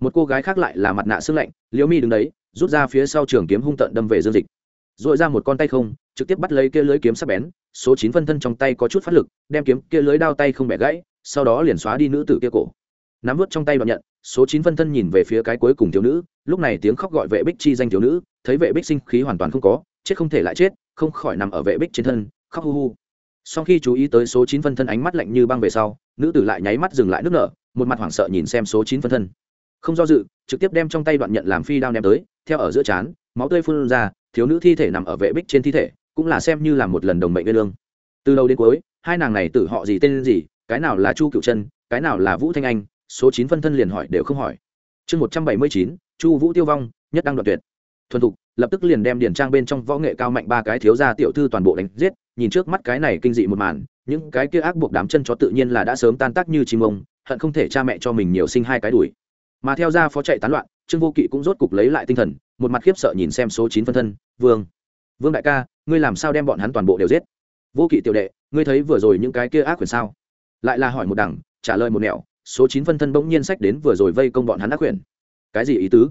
Một cô gái khác lại là mặt nạ xương lạnh, liễu mi đứng đấy, rút ra phía sau trường kiếm hung tận đâm về dương dịch. Dội ra một con tay không, trực tiếp bắt lấy kia lưới kiếm sắc bén, số chín phân thân trong tay có chút phát lực, đem kiếm kia lưới đao tay không bẻ gãy, sau đó liền xóa đi nữ tử kia cổ. Nắm vớt trong tay đoạn nhận, số chín phân thân nhìn về phía cái cuối cùng thiếu nữ, lúc này tiếng khóc gọi vệ bích chi danh thiếu nữ, thấy vệ bích sinh khí hoàn toàn không có, chết không thể lại chết, không khỏi nằm ở vệ bích trên thân khóc hu hu. Sau khi chú ý tới số chín phân thân ánh mắt lạnh như băng về sau, nữ tử lại nháy mắt dừng lại nước nở, một mặt hoảng sợ nhìn xem số chín phân thân. Không do dự, trực tiếp đem trong tay đoạn nhận làm phi đao đem tới, theo ở giữa chán, máu tươi phun ra, thiếu nữ thi thể nằm ở vệ bích trên thi thể, cũng là xem như là một lần đồng mệnh nguyên lương. Từ đầu đến cuối, hai nàng này tự họ gì tên gì, cái nào là chu cựu chân, cái nào là vũ thanh anh, số chín phân thân liền hỏi đều không hỏi. Chương một trăm bảy mươi chín, chu vũ tiêu vong, nhất đăng đoạn tuyệt. Thuần thục, lập tức liền đem điển trang bên trong võ nghệ cao mạnh ba cái thiếu gia tiểu thư toàn bộ đánh giết nhìn trước mắt cái này kinh dị một màn, những cái kia ác buộc đám chân chó tự nhiên là đã sớm tan tác như chim ông, hận không thể cha mẹ cho mình nhiều sinh hai cái đuổi. Mà theo ra phó chạy tán loạn, trương vô kỵ cũng rốt cục lấy lại tinh thần, một mặt khiếp sợ nhìn xem số chín phân thân, vương vương đại ca, ngươi làm sao đem bọn hắn toàn bộ đều giết? Vô kỵ tiểu đệ, ngươi thấy vừa rồi những cái kia ác quyền sao? Lại là hỏi một đằng, trả lời một nẻo, số chín phân thân bỗng nhiên sách đến vừa rồi vây công bọn hắn ác quyền cái gì ý tứ?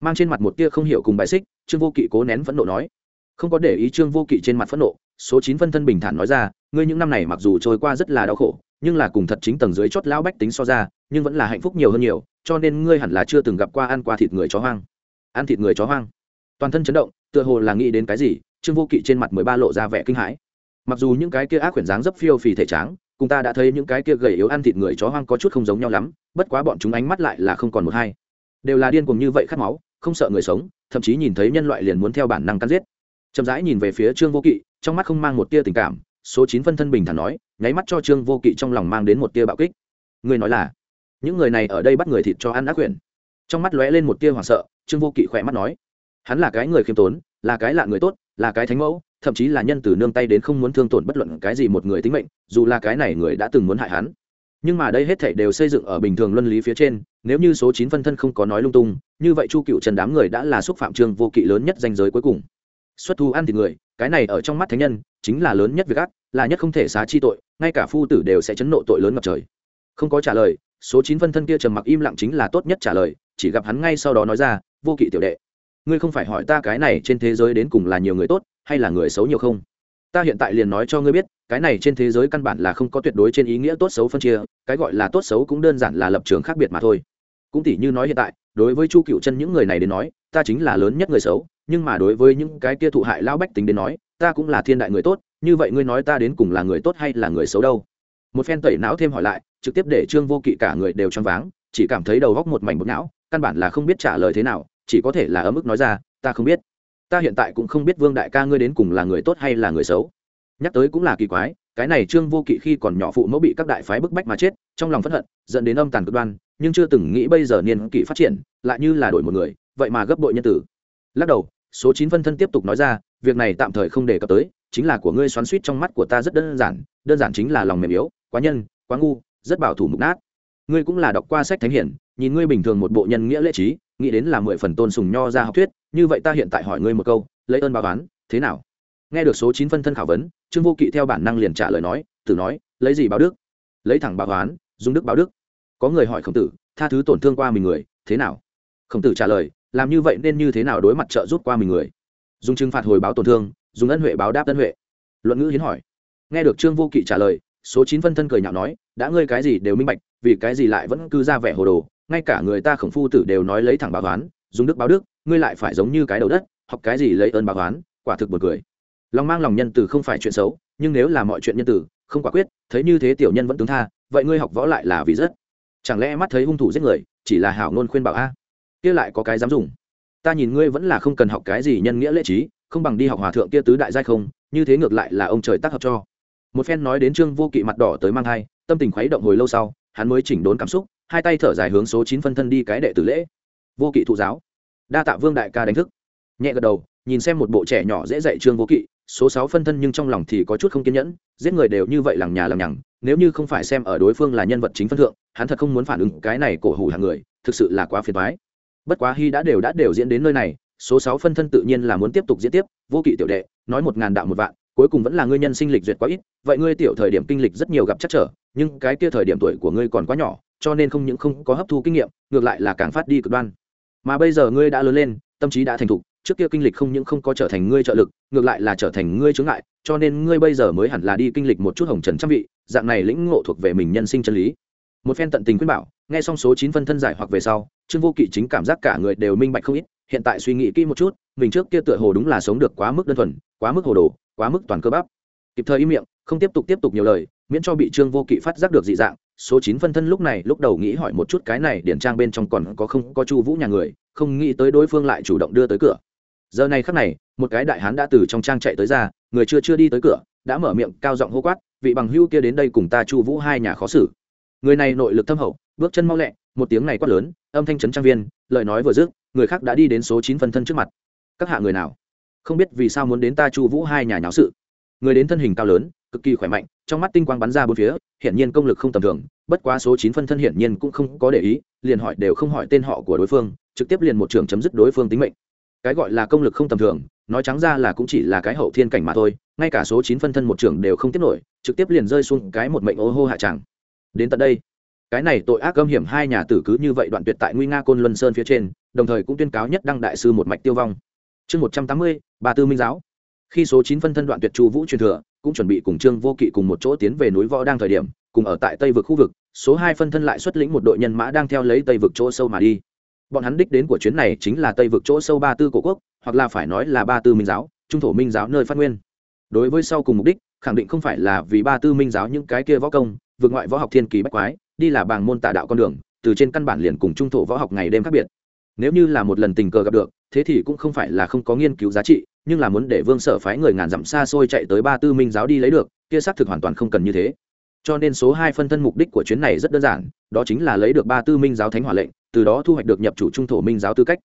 Mang trên mặt một tia không hiểu cùng bài xích, trương vô kỵ cố nén phẫn nộ nói không có để ý trương vô kỵ trên mặt phẫn nộ, số chín phân thân bình thản nói ra, ngươi những năm này mặc dù trôi qua rất là đau khổ, nhưng là cùng thật chính tầng dưới chót lão bách tính so ra, nhưng vẫn là hạnh phúc nhiều hơn nhiều, cho nên ngươi hẳn là chưa từng gặp qua ăn qua thịt người chó hoang. Ăn thịt người chó hoang. Toàn thân chấn động, tựa hồ là nghĩ đến cái gì, trương vô kỵ trên mặt mười ba lộ ra vẻ kinh hãi. Mặc dù những cái kia ác quyển dáng dấp phiêu phì thể tráng, cùng ta đã thấy những cái kia gầy yếu ăn thịt người chó hoang có chút không giống nhau lắm, bất quá bọn chúng ánh mắt lại là không còn một hai. Đều là điên cùng như vậy khát máu, không sợ người sống, thậm chí nhìn thấy nhân loại liền muốn theo bản năng cắn giết chậm rãi nhìn về phía trương vô kỵ, trong mắt không mang một tia tình cảm, số chín phân thân bình thản nói, nháy mắt cho trương vô kỵ trong lòng mang đến một tia bạo kích. Người nói là, những người này ở đây bắt người thịt cho ăn ác quyển. Trong mắt lóe lên một tia hoảng sợ, trương vô kỵ khỏe mắt nói, hắn là cái người khiêm tốn, là cái lạ người tốt, là cái thánh mẫu, thậm chí là nhân từ nương tay đến không muốn thương tổn bất luận cái gì một người tính mệnh, dù là cái này người đã từng muốn hại hắn. Nhưng mà đây hết thảy đều xây dựng ở bình thường luân lý phía trên, nếu như số chín phân thân không có nói lung tung, như vậy chu cựu trần đám người đã là xúc phạm trương vô kỵ lớn nhất danh giới cuối cùng xuất thu ăn thịt người, cái này ở trong mắt thánh nhân, chính là lớn nhất việc ác, là nhất không thể xá chi tội, ngay cả phu tử đều sẽ chấn nộ tội lớn ngập trời. Không có trả lời, số chín phân thân kia trầm mặc im lặng chính là tốt nhất trả lời, chỉ gặp hắn ngay sau đó nói ra, vô kỵ tiểu đệ, ngươi không phải hỏi ta cái này trên thế giới đến cùng là nhiều người tốt, hay là người xấu nhiều không? Ta hiện tại liền nói cho ngươi biết, cái này trên thế giới căn bản là không có tuyệt đối trên ý nghĩa tốt xấu phân chia, cái gọi là tốt xấu cũng đơn giản là lập trường khác biệt mà thôi. Cũng tỉ như nói hiện tại, đối với chu cựu chân những người này đến nói ta chính là lớn nhất người xấu, nhưng mà đối với những cái kia thụ hại lão bách tính đến nói, ta cũng là thiên đại người tốt, như vậy ngươi nói ta đến cùng là người tốt hay là người xấu đâu? Một phen tẩy não thêm hỏi lại, trực tiếp để trương vô kỵ cả người đều choáng váng, chỉ cảm thấy đầu góc một mảnh bột não, căn bản là không biết trả lời thế nào, chỉ có thể là ấm ức nói ra, ta không biết. Ta hiện tại cũng không biết vương đại ca ngươi đến cùng là người tốt hay là người xấu. Nhắc tới cũng là kỳ quái, cái này trương vô kỵ khi còn nhỏ phụ mẫu bị các đại phái bức bách mà chết, trong lòng phẫn hận, dẫn đến âm tàn cực đoan, nhưng chưa từng nghĩ bây giờ niên kỵ phát triển, lại như là đổi một người vậy mà gấp bội nhân tử. Lắc đầu, số chín phân thân tiếp tục nói ra, việc này tạm thời không đề cập tới, chính là của ngươi xoắn suýt trong mắt của ta rất đơn giản đơn giản chính là lòng mềm yếu, quá nhân, quá ngu, rất bảo thủ mục nát. Ngươi cũng là đọc qua sách thánh hiển, nhìn ngươi bình thường một bộ nhân nghĩa lễ trí, nghĩ đến là mười phần tôn sùng nho ra học thuyết, như vậy ta hiện tại hỏi ngươi một câu, lấy ơn báo toán thế nào? Nghe được số chín phân thân khảo vấn, trương vô kỵ theo bản năng liền trả lời nói, tử nói, lấy gì báo đức? Lấy thẳng báo toán dùng đức báo đức. Có người hỏi khổng tử, tha thứ tổn thương qua mình người, thế nào? Khổng tử trả lời làm như vậy nên như thế nào đối mặt trợ giúp qua mình người? Dùng trừng phạt hồi báo tổn thương, dùng ân huệ báo đáp ân huệ. Luận ngữ hiến hỏi. Nghe được trương vô kỵ trả lời, số chín phân thân cười nhạo nói, đã ngươi cái gì đều minh bạch, vì cái gì lại vẫn cứ ra vẻ hồ đồ, ngay cả người ta khổng phu tử đều nói lấy thẳng báo toán dùng đức báo đức, ngươi lại phải giống như cái đầu đất, học cái gì lấy ơn báo toán quả thực buồn cười. Lòng mang lòng nhân từ không phải chuyện xấu, nhưng nếu là mọi chuyện nhân từ, không quả quyết, thấy như thế tiểu nhân vẫn tướng tha, vậy ngươi học võ lại là vì rất. Chẳng lẽ mắt thấy hung thủ giết người, chỉ là hảo ngôn khuyên bảo a? Kia lại có cái dám dùng. Ta nhìn ngươi vẫn là không cần học cái gì nhân nghĩa lễ trí, không bằng đi học hòa thượng kia tứ đại giai không, như thế ngược lại là ông trời tác hợp cho. Một phen nói đến trương vô kỵ mặt đỏ tới mang thai, tâm tình khuấy động hồi lâu sau, hắn mới chỉnh đốn cảm xúc, hai tay thở dài hướng số chín phân thân đi cái đệ tử lễ. Vô kỵ thụ giáo. Đa tạ vương đại ca đánh thức. Nhẹ gật đầu, nhìn xem một bộ trẻ nhỏ dễ dạy trương vô kỵ, số sáu phân thân nhưng trong lòng thì có chút không kiên nhẫn, giết người đều như vậy lằng nhà lằng nhằng, nếu như không phải xem ở đối phương là nhân vật chính phân thượng, hắn thật không muốn phản ứng cái này cổ hủ hàng người, thực sự là quá phiền thoái bất quá hy đã đều đã đều diễn đến nơi này, số sáu phân thân tự nhiên là muốn tiếp tục diễn tiếp, vô kỵ tiểu đệ, nói một ngàn đạo một vạn, cuối cùng vẫn là ngươi nhân sinh lịch duyệt quá ít, vậy ngươi tiểu thời điểm kinh lịch rất nhiều gặp chắc trở, nhưng cái kia thời điểm tuổi của ngươi còn quá nhỏ, cho nên không những không có hấp thu kinh nghiệm, ngược lại là càng phát đi cực đoan. Mà bây giờ ngươi đã lớn lên, tâm trí đã thành thục, trước kia kinh lịch không những không có trở thành ngươi trợ lực, ngược lại là trở thành ngươi chướng ngại, cho nên ngươi bây giờ mới hẳn là đi kinh lịch một chút hồng trần trăm vị, dạng này lĩnh ngộ thuộc về mình nhân sinh chân lý một phen tận tình khuyên bảo, nghe xong số chín phân thân giải hoặc về sau, trương vô kỵ chính cảm giác cả người đều minh bạch không ít, hiện tại suy nghĩ kỹ một chút, mình trước kia tựa hồ đúng là sống được quá mức đơn thuần, quá mức hồ đồ, quá mức toàn cơ bắp. Kịp thời im miệng, không tiếp tục tiếp tục nhiều lời, miễn cho bị trương vô kỵ phát giác được dị dạng, số chín phân thân lúc này lúc đầu nghĩ hỏi một chút cái này điển trang bên trong còn có không, có chu vũ nhà người, không nghĩ tới đối phương lại chủ động đưa tới cửa. Giờ này khắc này, một cái đại hán đã từ trong trang chạy tới ra, người chưa chưa đi tới cửa, đã mở miệng cao giọng hô quát, vị bằng hưu kia đến đây cùng ta chu vũ hai nhà khó xử người này nội lực thâm hậu, bước chân mau lẹ, một tiếng này quát lớn, âm thanh trấn trang viên, lời nói vừa dứt, người khác đã đi đến số chín phân thân trước mặt. Các hạ người nào? Không biết vì sao muốn đến ta chu vũ hai nhà nháo sự. Người đến thân hình cao lớn, cực kỳ khỏe mạnh, trong mắt tinh quang bắn ra bốn phía, hiển nhiên công lực không tầm thường, bất quá số chín phân thân hiển nhiên cũng không có để ý, liền hỏi đều không hỏi tên họ của đối phương, trực tiếp liền một trường chấm dứt đối phương tính mệnh. Cái gọi là công lực không tầm thường, nói trắng ra là cũng chỉ là cái hậu thiên cảnh mà thôi, ngay cả số chín phân thân một trường đều không tiếp nổi, trực tiếp liền rơi xuống cái một mệnh ô hô hạ tràng đến tận đây. Cái này tội ác âm hiểm hai nhà tử cứ như vậy đoạn tuyệt tại nguy nga côn luân sơn phía trên, đồng thời cũng tuyên cáo nhất đăng đại sư một mạch tiêu vong. Chương một trăm tám mươi, bà tư minh giáo. Khi số chín phân thân đoạn tuyệt chu vũ truyền thừa, cũng chuẩn bị cùng trương vô kỵ cùng một chỗ tiến về núi võ đang thời điểm, cùng ở tại tây vực khu vực, số hai phân thân lại xuất lĩnh một đội nhân mã đang theo lấy tây vực chỗ sâu mà đi. Bọn hắn đích đến của chuyến này chính là tây vực chỗ sâu ba tư cổ quốc, hoặc là phải nói là ba tư minh giáo, trung thổ minh giáo nơi phát nguyên. Đối với sau cùng mục đích khẳng định không phải là vì ba tư minh giáo những cái kia võ công, vượt ngoại võ học thiên kỳ bách quái, đi là bảng môn tà đạo con đường, từ trên căn bản liền cùng trung thổ võ học ngày đêm khác biệt. Nếu như là một lần tình cờ gặp được, thế thì cũng không phải là không có nghiên cứu giá trị, nhưng là muốn để vương sở phái người ngàn dặm xa xôi chạy tới ba tư minh giáo đi lấy được, kia xác thực hoàn toàn không cần như thế. Cho nên số hai phân thân mục đích của chuyến này rất đơn giản, đó chính là lấy được ba tư minh giáo thánh hỏa lệnh, từ đó thu hoạch được nhập chủ trung thổ minh giáo tư cách.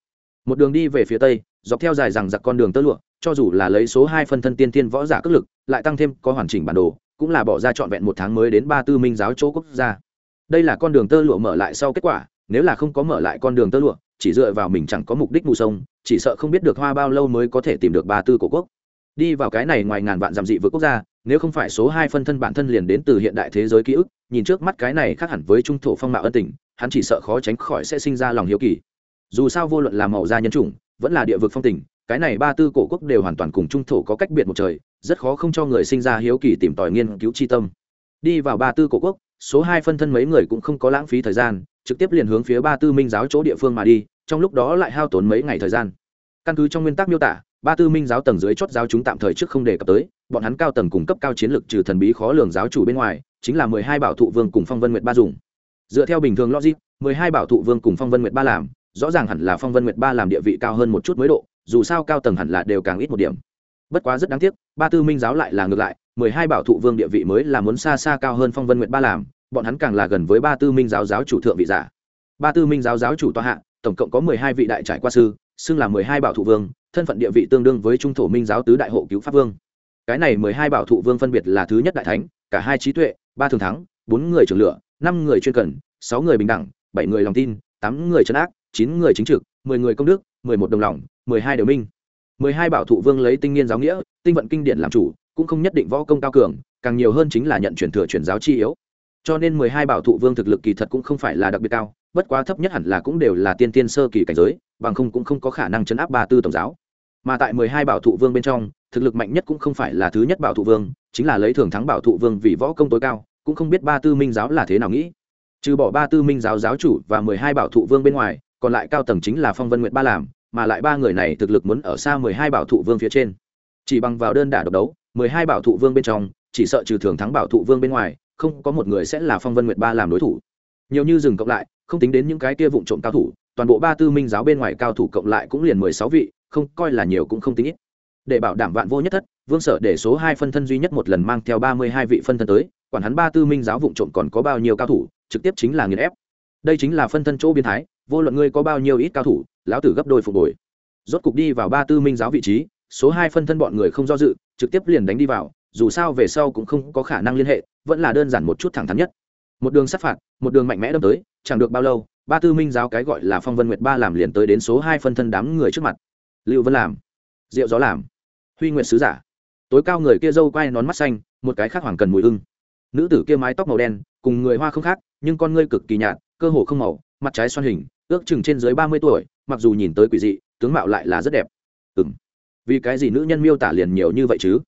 Một đường đi về phía tây, dọc theo dài rằng giặc con đường tơ lụa cho dù là lấy số hai phân thân tiên tiên võ giả cất lực, lại tăng thêm có hoàn chỉnh bản đồ, cũng là bỏ ra trọn vẹn một tháng mới đến ba tư minh giáo chỗ quốc gia. Đây là con đường tơ lụa mở lại sau kết quả, nếu là không có mở lại con đường tơ lụa, chỉ dựa vào mình chẳng có mục đích mù sông, chỉ sợ không biết được hoa bao lâu mới có thể tìm được ba tư cổ quốc. Đi vào cái này ngoài ngàn vạn giảm dị vượt quốc gia, nếu không phải số hai phân thân bản thân liền đến từ hiện đại thế giới ký ức, nhìn trước mắt cái này khác hẳn với trung thổ phong mạo ân tình, hắn chỉ sợ khó tránh khỏi sẽ sinh ra lòng hiếu kỳ. Dù sao vô luận là màu da nhân chủng, vẫn là địa vực phong tình cái này ba tư cổ quốc đều hoàn toàn cùng trung thổ có cách biệt một trời, rất khó không cho người sinh ra hiếu kỳ tìm tòi nghiên cứu chi tâm. Đi vào ba tư cổ quốc, số hai phân thân mấy người cũng không có lãng phí thời gian, trực tiếp liền hướng phía ba tư minh giáo chỗ địa phương mà đi, trong lúc đó lại hao tốn mấy ngày thời gian. Căn cứ trong nguyên tắc miêu tả, ba tư minh giáo tầng dưới chót giáo chúng tạm thời trước không đề cập tới, bọn hắn cao tầng cung cấp cao chiến lược trừ thần bí khó lường giáo chủ bên ngoài, chính là mười hai bảo thụ vương cùng phong vân nguyệt ba dùng. Dựa theo bình thường logic, mười hai bảo thụ vương cùng phong vân nguyệt ba làm, rõ ràng hẳn là phong vân nguyệt ba làm địa vị cao hơn một chút mới độ dù sao cao tầng hẳn là đều càng ít một điểm. Bất quá rất đáng tiếc, ba tư minh giáo lại là ngược lại, mười hai bảo thụ vương địa vị mới là muốn xa xa cao hơn phong vân nguyệt ba làm, bọn hắn càng là gần với ba tư minh giáo giáo chủ thượng vị giả. Ba tư minh giáo giáo chủ tòa hạ, tổng cộng có mười hai vị đại trải qua sư, xưng là mười hai bảo thụ vương, thân phận địa vị tương đương với trung thổ minh giáo tứ đại hộ cứu pháp vương. Cái này mười hai bảo thụ vương phân biệt là thứ nhất đại thánh, cả hai trí tuệ, ba thường thắng, bốn người trưởng lửa, năm người chuyên cần, sáu người bình đẳng, bảy người lòng tin, tám người trấn ác, chín người chính trực mười người công đức, mười một đồng lòng, mười hai đều minh. Mười hai bảo thụ vương lấy tinh nghiên giáo nghĩa, tinh vận kinh điển làm chủ, cũng không nhất định võ công cao cường, càng nhiều hơn chính là nhận truyền thừa truyền giáo chi yếu. Cho nên mười hai bảo thụ vương thực lực kỳ thật cũng không phải là đặc biệt cao, bất quá thấp nhất hẳn là cũng đều là tiên tiên sơ kỳ cảnh giới, bằng không cũng không có khả năng chấn áp ba tư tổng giáo. Mà tại mười hai bảo thụ vương bên trong, thực lực mạnh nhất cũng không phải là thứ nhất bảo thụ vương, chính là lấy thường thắng bảo thụ vương vì võ công tối cao, cũng không biết ba tư minh giáo là thế nào nghĩ. Trừ bỏ ba tư minh giáo giáo chủ và mười hai bảo thụ vương bên ngoài còn lại cao tầng chính là phong vân nguyện ba làm, mà lại ba người này thực lực muốn ở xa mười hai bảo thụ vương phía trên. Chỉ bằng vào đơn đả độc đấu, mười hai bảo thụ vương bên trong, chỉ sợ trừ thường thắng bảo thụ vương bên ngoài, không có một người sẽ là phong vân nguyệt ba làm đối thủ. Nhiều như dừng cộng lại, không tính đến những cái kia vụn trộm cao thủ, toàn bộ ba tư minh giáo bên ngoài cao thủ cộng lại cũng liền mười sáu vị, không, coi là nhiều cũng không tính ít. Để bảo đảm vạn vô nhất thất, vương sở để số hai phân thân duy nhất một lần mang theo ba mươi hai vị phân thân tới, quản hắn ba tư minh giáo vụn trộm còn có bao nhiêu cao thủ, trực tiếp chính là nghiền ép. Đây chính là phân thân chỗ biến thái vô luận ngươi có bao nhiêu ít cao thủ, lão tử gấp đôi phục bồi rốt cục đi vào ba tư minh giáo vị trí, số hai phân thân bọn người không do dự, trực tiếp liền đánh đi vào, dù sao về sau cũng không có khả năng liên hệ, vẫn là đơn giản một chút thẳng thắn nhất. Một đường sát phạt, một đường mạnh mẽ đâm tới, chẳng được bao lâu, ba tư minh giáo cái gọi là phong vân nguyệt ba làm liền tới đến số hai phân thân đám người trước mặt. Lưu vân làm, diệu gió làm, huy nguyệt sứ giả. Tối cao người kia dâu quai nón mắt xanh, một cái khác hoàng cần mùi ưng. Nữ tử kia mái tóc màu đen, cùng người hoa không khác, nhưng con ngươi cực kỳ nhạt, cơ hồ không màu mặt trái xoan hình, ước chừng trên dưới ba mươi tuổi, mặc dù nhìn tới quỷ dị, tướng mạo lại là rất đẹp. Ừ m vì cái gì nữ nhân miêu tả liền nhiều như vậy chứ?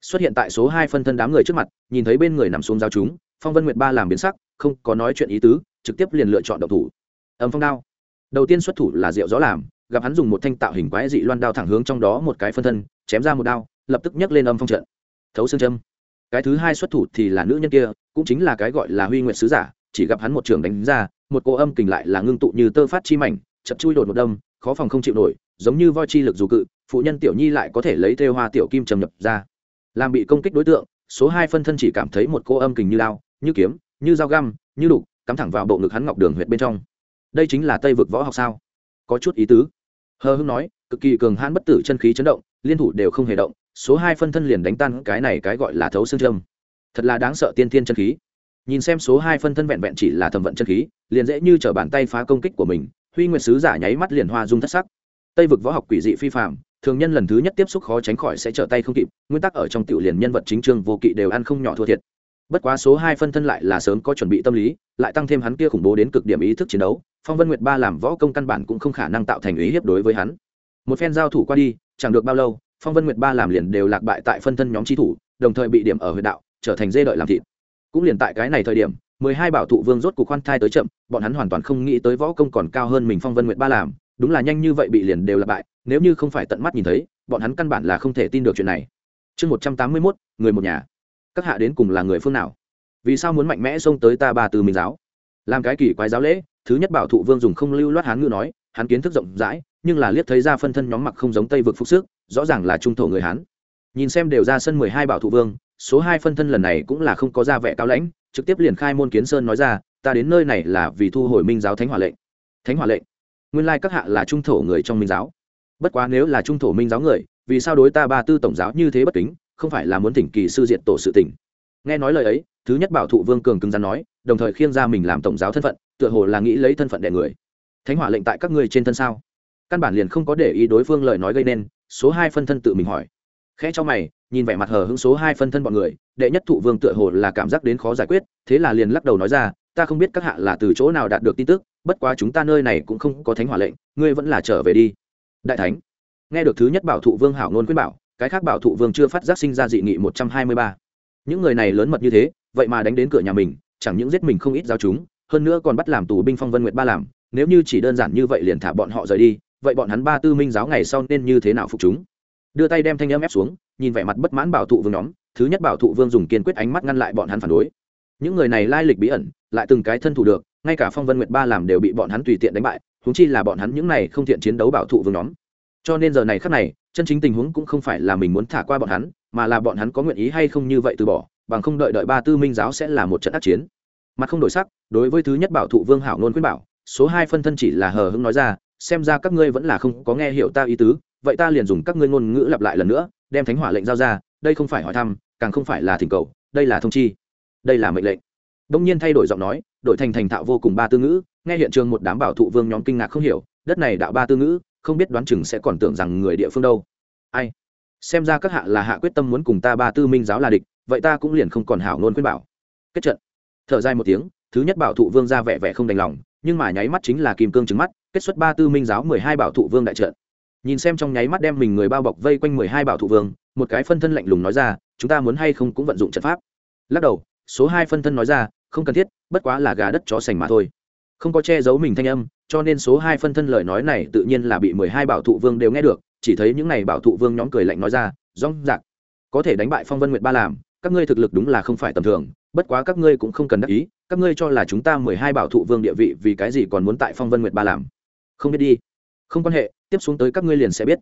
Xuất hiện tại số hai phân thân đám người trước mặt, nhìn thấy bên người nằm xuống giao chúng, phong vân nguyệt ba làm biến sắc, không có nói chuyện ý tứ, trực tiếp liền lựa chọn độc thủ. Âm phong đao. Đầu tiên xuất thủ là rượu gió làm, gặp hắn dùng một thanh tạo hình quái dị loan đao thẳng hướng trong đó một cái phân thân, chém ra một đao, lập tức nhấc lên âm phong trận. Thấu xương châm. Cái thứ hai xuất thủ thì là nữ nhân kia, cũng chính là cái gọi là huy nguyện sứ giả chỉ gặp hắn một trường đánh ra, một cô âm kình lại là ngưng tụ như tơ phát chi mảnh chập chui đột một đâm, khó phòng không chịu nổi, giống như voi chi lực dù cự, phụ nhân tiểu nhi lại có thể lấy thêu hoa tiểu kim trầm nhập ra. Làm bị công kích đối tượng, số hai phân thân chỉ cảm thấy một cô âm kình như lao như kiếm, như dao găm, như đục cắm thẳng vào bộ ngực hắn ngọc đường huyệt bên trong. Đây chính là tây vực võ học sao? Có chút ý tứ. Hờ hưng nói, cực kỳ cường hãn bất tử chân khí chấn động, liên thủ đều không hề động, số hai phân thân liền đánh tan cái này cái gọi là thấu xương trâm thật là đáng sợ tiên thiên chân khí nhìn xem số hai phân thân vẹn vẹn chỉ là thẩm vận chân khí, liền dễ như t bàn tay phá công kích của mình, huy nguyệt sứ giả nháy mắt liền hoa dung thất sắc. Tây vực võ học quỷ dị phi phạm thường nhân lần thứ nhất tiếp xúc khó tránh khỏi sẽ trở tay không kịp, nguyên tắc ở trong tiểu liền nhân vật chính trương vô kỵ đều ăn không nhỏ thua thiệt. Bất quá số hai phân thân lại là sớm có chuẩn bị tâm lý, lại tăng thêm hắn kia khủng bố đến cực điểm ý thức chiến đấu, phong vân nguyệt ba làm võ công căn bản cũng không khả năng tạo thành ý hiếp đối với hắn. Một phen giao thủ qua đi, chẳng được bao lâu, phong vân nguyệt ba làm liền đều lạc bại tại phân thân nhóm tri thủ, đồng thời bị điểm ở huyện đạo, trở thành dê đợi làm thịt cũng liền tại cái này thời điểm, mười hai bảo thụ vương rốt cuộc khoan thai tới chậm, bọn hắn hoàn toàn không nghĩ tới võ công còn cao hơn mình phong vân nguyệt ba làm, đúng là nhanh như vậy bị liền đều là bại, nếu như không phải tận mắt nhìn thấy, bọn hắn căn bản là không thể tin được chuyện này. Chương một trăm tám mươi mốt, người một nhà. Các hạ đến cùng là người phương nào? Vì sao muốn mạnh mẽ xông tới ta ba từ minh giáo? Làm cái kỳ quái giáo lễ, thứ nhất bảo thụ vương dùng không lưu loát hán ngữ nói, hắn kiến thức rộng rãi, nhưng là liếc thấy ra phân thân nhóm mặc không giống tây vực phục sức, rõ ràng là trung thổ người hán. Nhìn xem đều ra sân mười hai bảo thụ vương số hai phân thân lần này cũng là không có ra vẻ cao lãnh, trực tiếp liền khai môn kiến sơn nói ra, ta đến nơi này là vì thu hồi minh giáo thánh hỏa lệnh. Thánh hỏa lệnh? Nguyên lai các hạ là trung thổ người trong minh giáo. Bất quá nếu là trung thổ minh giáo người, vì sao đối ta ba tư tổng giáo như thế bất kính, không phải là muốn thỉnh kỳ sư diện tổ sự tỉnh nghe nói lời ấy, thứ nhất bảo thụ vương cường cứng rắn nói, đồng thời khiêng ra mình làm tổng giáo thân phận, tựa hồ là nghĩ lấy thân phận đẻ người. Thánh hỏa lệnh tại các ngươi trên thân sao? Căn bản liền không có để ý đối phương lời nói gây nên, số hai phân thân tự mình hỏi. Khẽ cho mày nhìn vẻ mặt hờ hững số hai phân thân bọn người, đệ nhất thụ vương tựa hồ là cảm giác đến khó giải quyết, thế là liền lắc đầu nói ra, ta không biết các hạ là từ chỗ nào đạt được tin tức, bất quá chúng ta nơi này cũng không có thánh hỏa lệnh, ngươi vẫn là trở về đi. Đại thánh. Nghe được thứ nhất bảo thụ vương hảo nôn quyết bảo, cái khác bảo thụ vương chưa phát giác sinh ra dị nghị một trăm hai mươi ba. Những người này lớn mật như thế, vậy mà đánh đến cửa nhà mình, chẳng những giết mình không ít giao chúng, hơn nữa còn bắt làm tù binh phong vân nguyệt ba làm, nếu như chỉ đơn giản như vậy liền thả bọn họ rời đi, vậy bọn hắn ba tư minh giáo ngày sau nên như thế nào phục chúng? Đưa tay đem thanh âm ép xuống, nhìn vẻ mặt bất mãn bảo thụ vương nhóm, thứ nhất bảo thụ vương dùng kiên quyết ánh mắt ngăn lại bọn hắn phản đối. Những người này lai lịch bí ẩn, lại từng cái thân thủ được, ngay cả phong vân nguyệt ba làm đều bị bọn hắn tùy tiện đánh bại húng chi là bọn hắn những này không thiện chiến đấu bảo thụ vương nhóm. Cho nên giờ này khắc này, chân chính tình huống cũng không phải là mình muốn thả qua bọn hắn, mà là bọn hắn có nguyện ý hay không như vậy từ bỏ, bằng không đợi đợi ba tư minh giáo sẽ là một trận ác chiến. Mặt không đổi sắc, đối với thứ nhất bảo thụ vương hảo nôn khuyên bảo, số hai phân thân chỉ là hờ hững nói ra, xem ra các ngươi vẫn là không có nghe hiểu ta ý tứ vậy ta liền dùng các ngươi ngôn ngữ lặp lại lần nữa, đem thánh hỏa lệnh giao ra, đây không phải hỏi thăm, càng không phải là thỉnh cầu, đây là thông chi, đây là mệnh lệnh. Đông nhiên thay đổi giọng nói, đổi thành thành thạo vô cùng ba tư ngữ, nghe hiện trường một đám bảo thụ vương nhóm kinh ngạc không hiểu, đất này đạo ba tư ngữ, không biết đoán chừng sẽ còn tưởng rằng người địa phương đâu. Ai? Xem ra các hạ là hạ quyết tâm muốn cùng ta ba tư minh giáo là địch, vậy ta cũng liền không còn hảo ngôn khuyên bảo. Kết trận. Thở dài một tiếng, thứ nhất bảo thụ vương ra vẻ vẻ không đành lòng, nhưng mà nháy mắt chính là kim cương trứng mắt, kết xuất ba tư minh giáo mười hai bảo thụ vương đại trận nhìn xem trong nháy mắt đem mình người bao bọc vây quanh mười hai bảo thụ vương, một cái phân thân lạnh lùng nói ra, chúng ta muốn hay không cũng vận dụng trận pháp. Lắc đầu, số hai phân thân nói ra, không cần thiết, bất quá là gà đất chó sành mà thôi. Không có che giấu mình thanh âm, cho nên số hai phân thân lời nói này tự nhiên là bị mười hai bảo thụ vương đều nghe được, chỉ thấy những n à y bảo thụ vương nhóm cười lạnh nói ra, rong rạc, có thể đánh bại phong vân nguyệt ba làm, các ngươi thực lực đúng là không phải tầm thường, bất quá các ngươi cũng không cần đắc ý, các ngươi cho là chúng ta mười hai bảo thụ vương địa vị vì cái gì còn muốn tại phong vân nguyệt ba làm. Không biết đi không quan hệ, tiếp xuống tới các ngươi liền sẽ biết.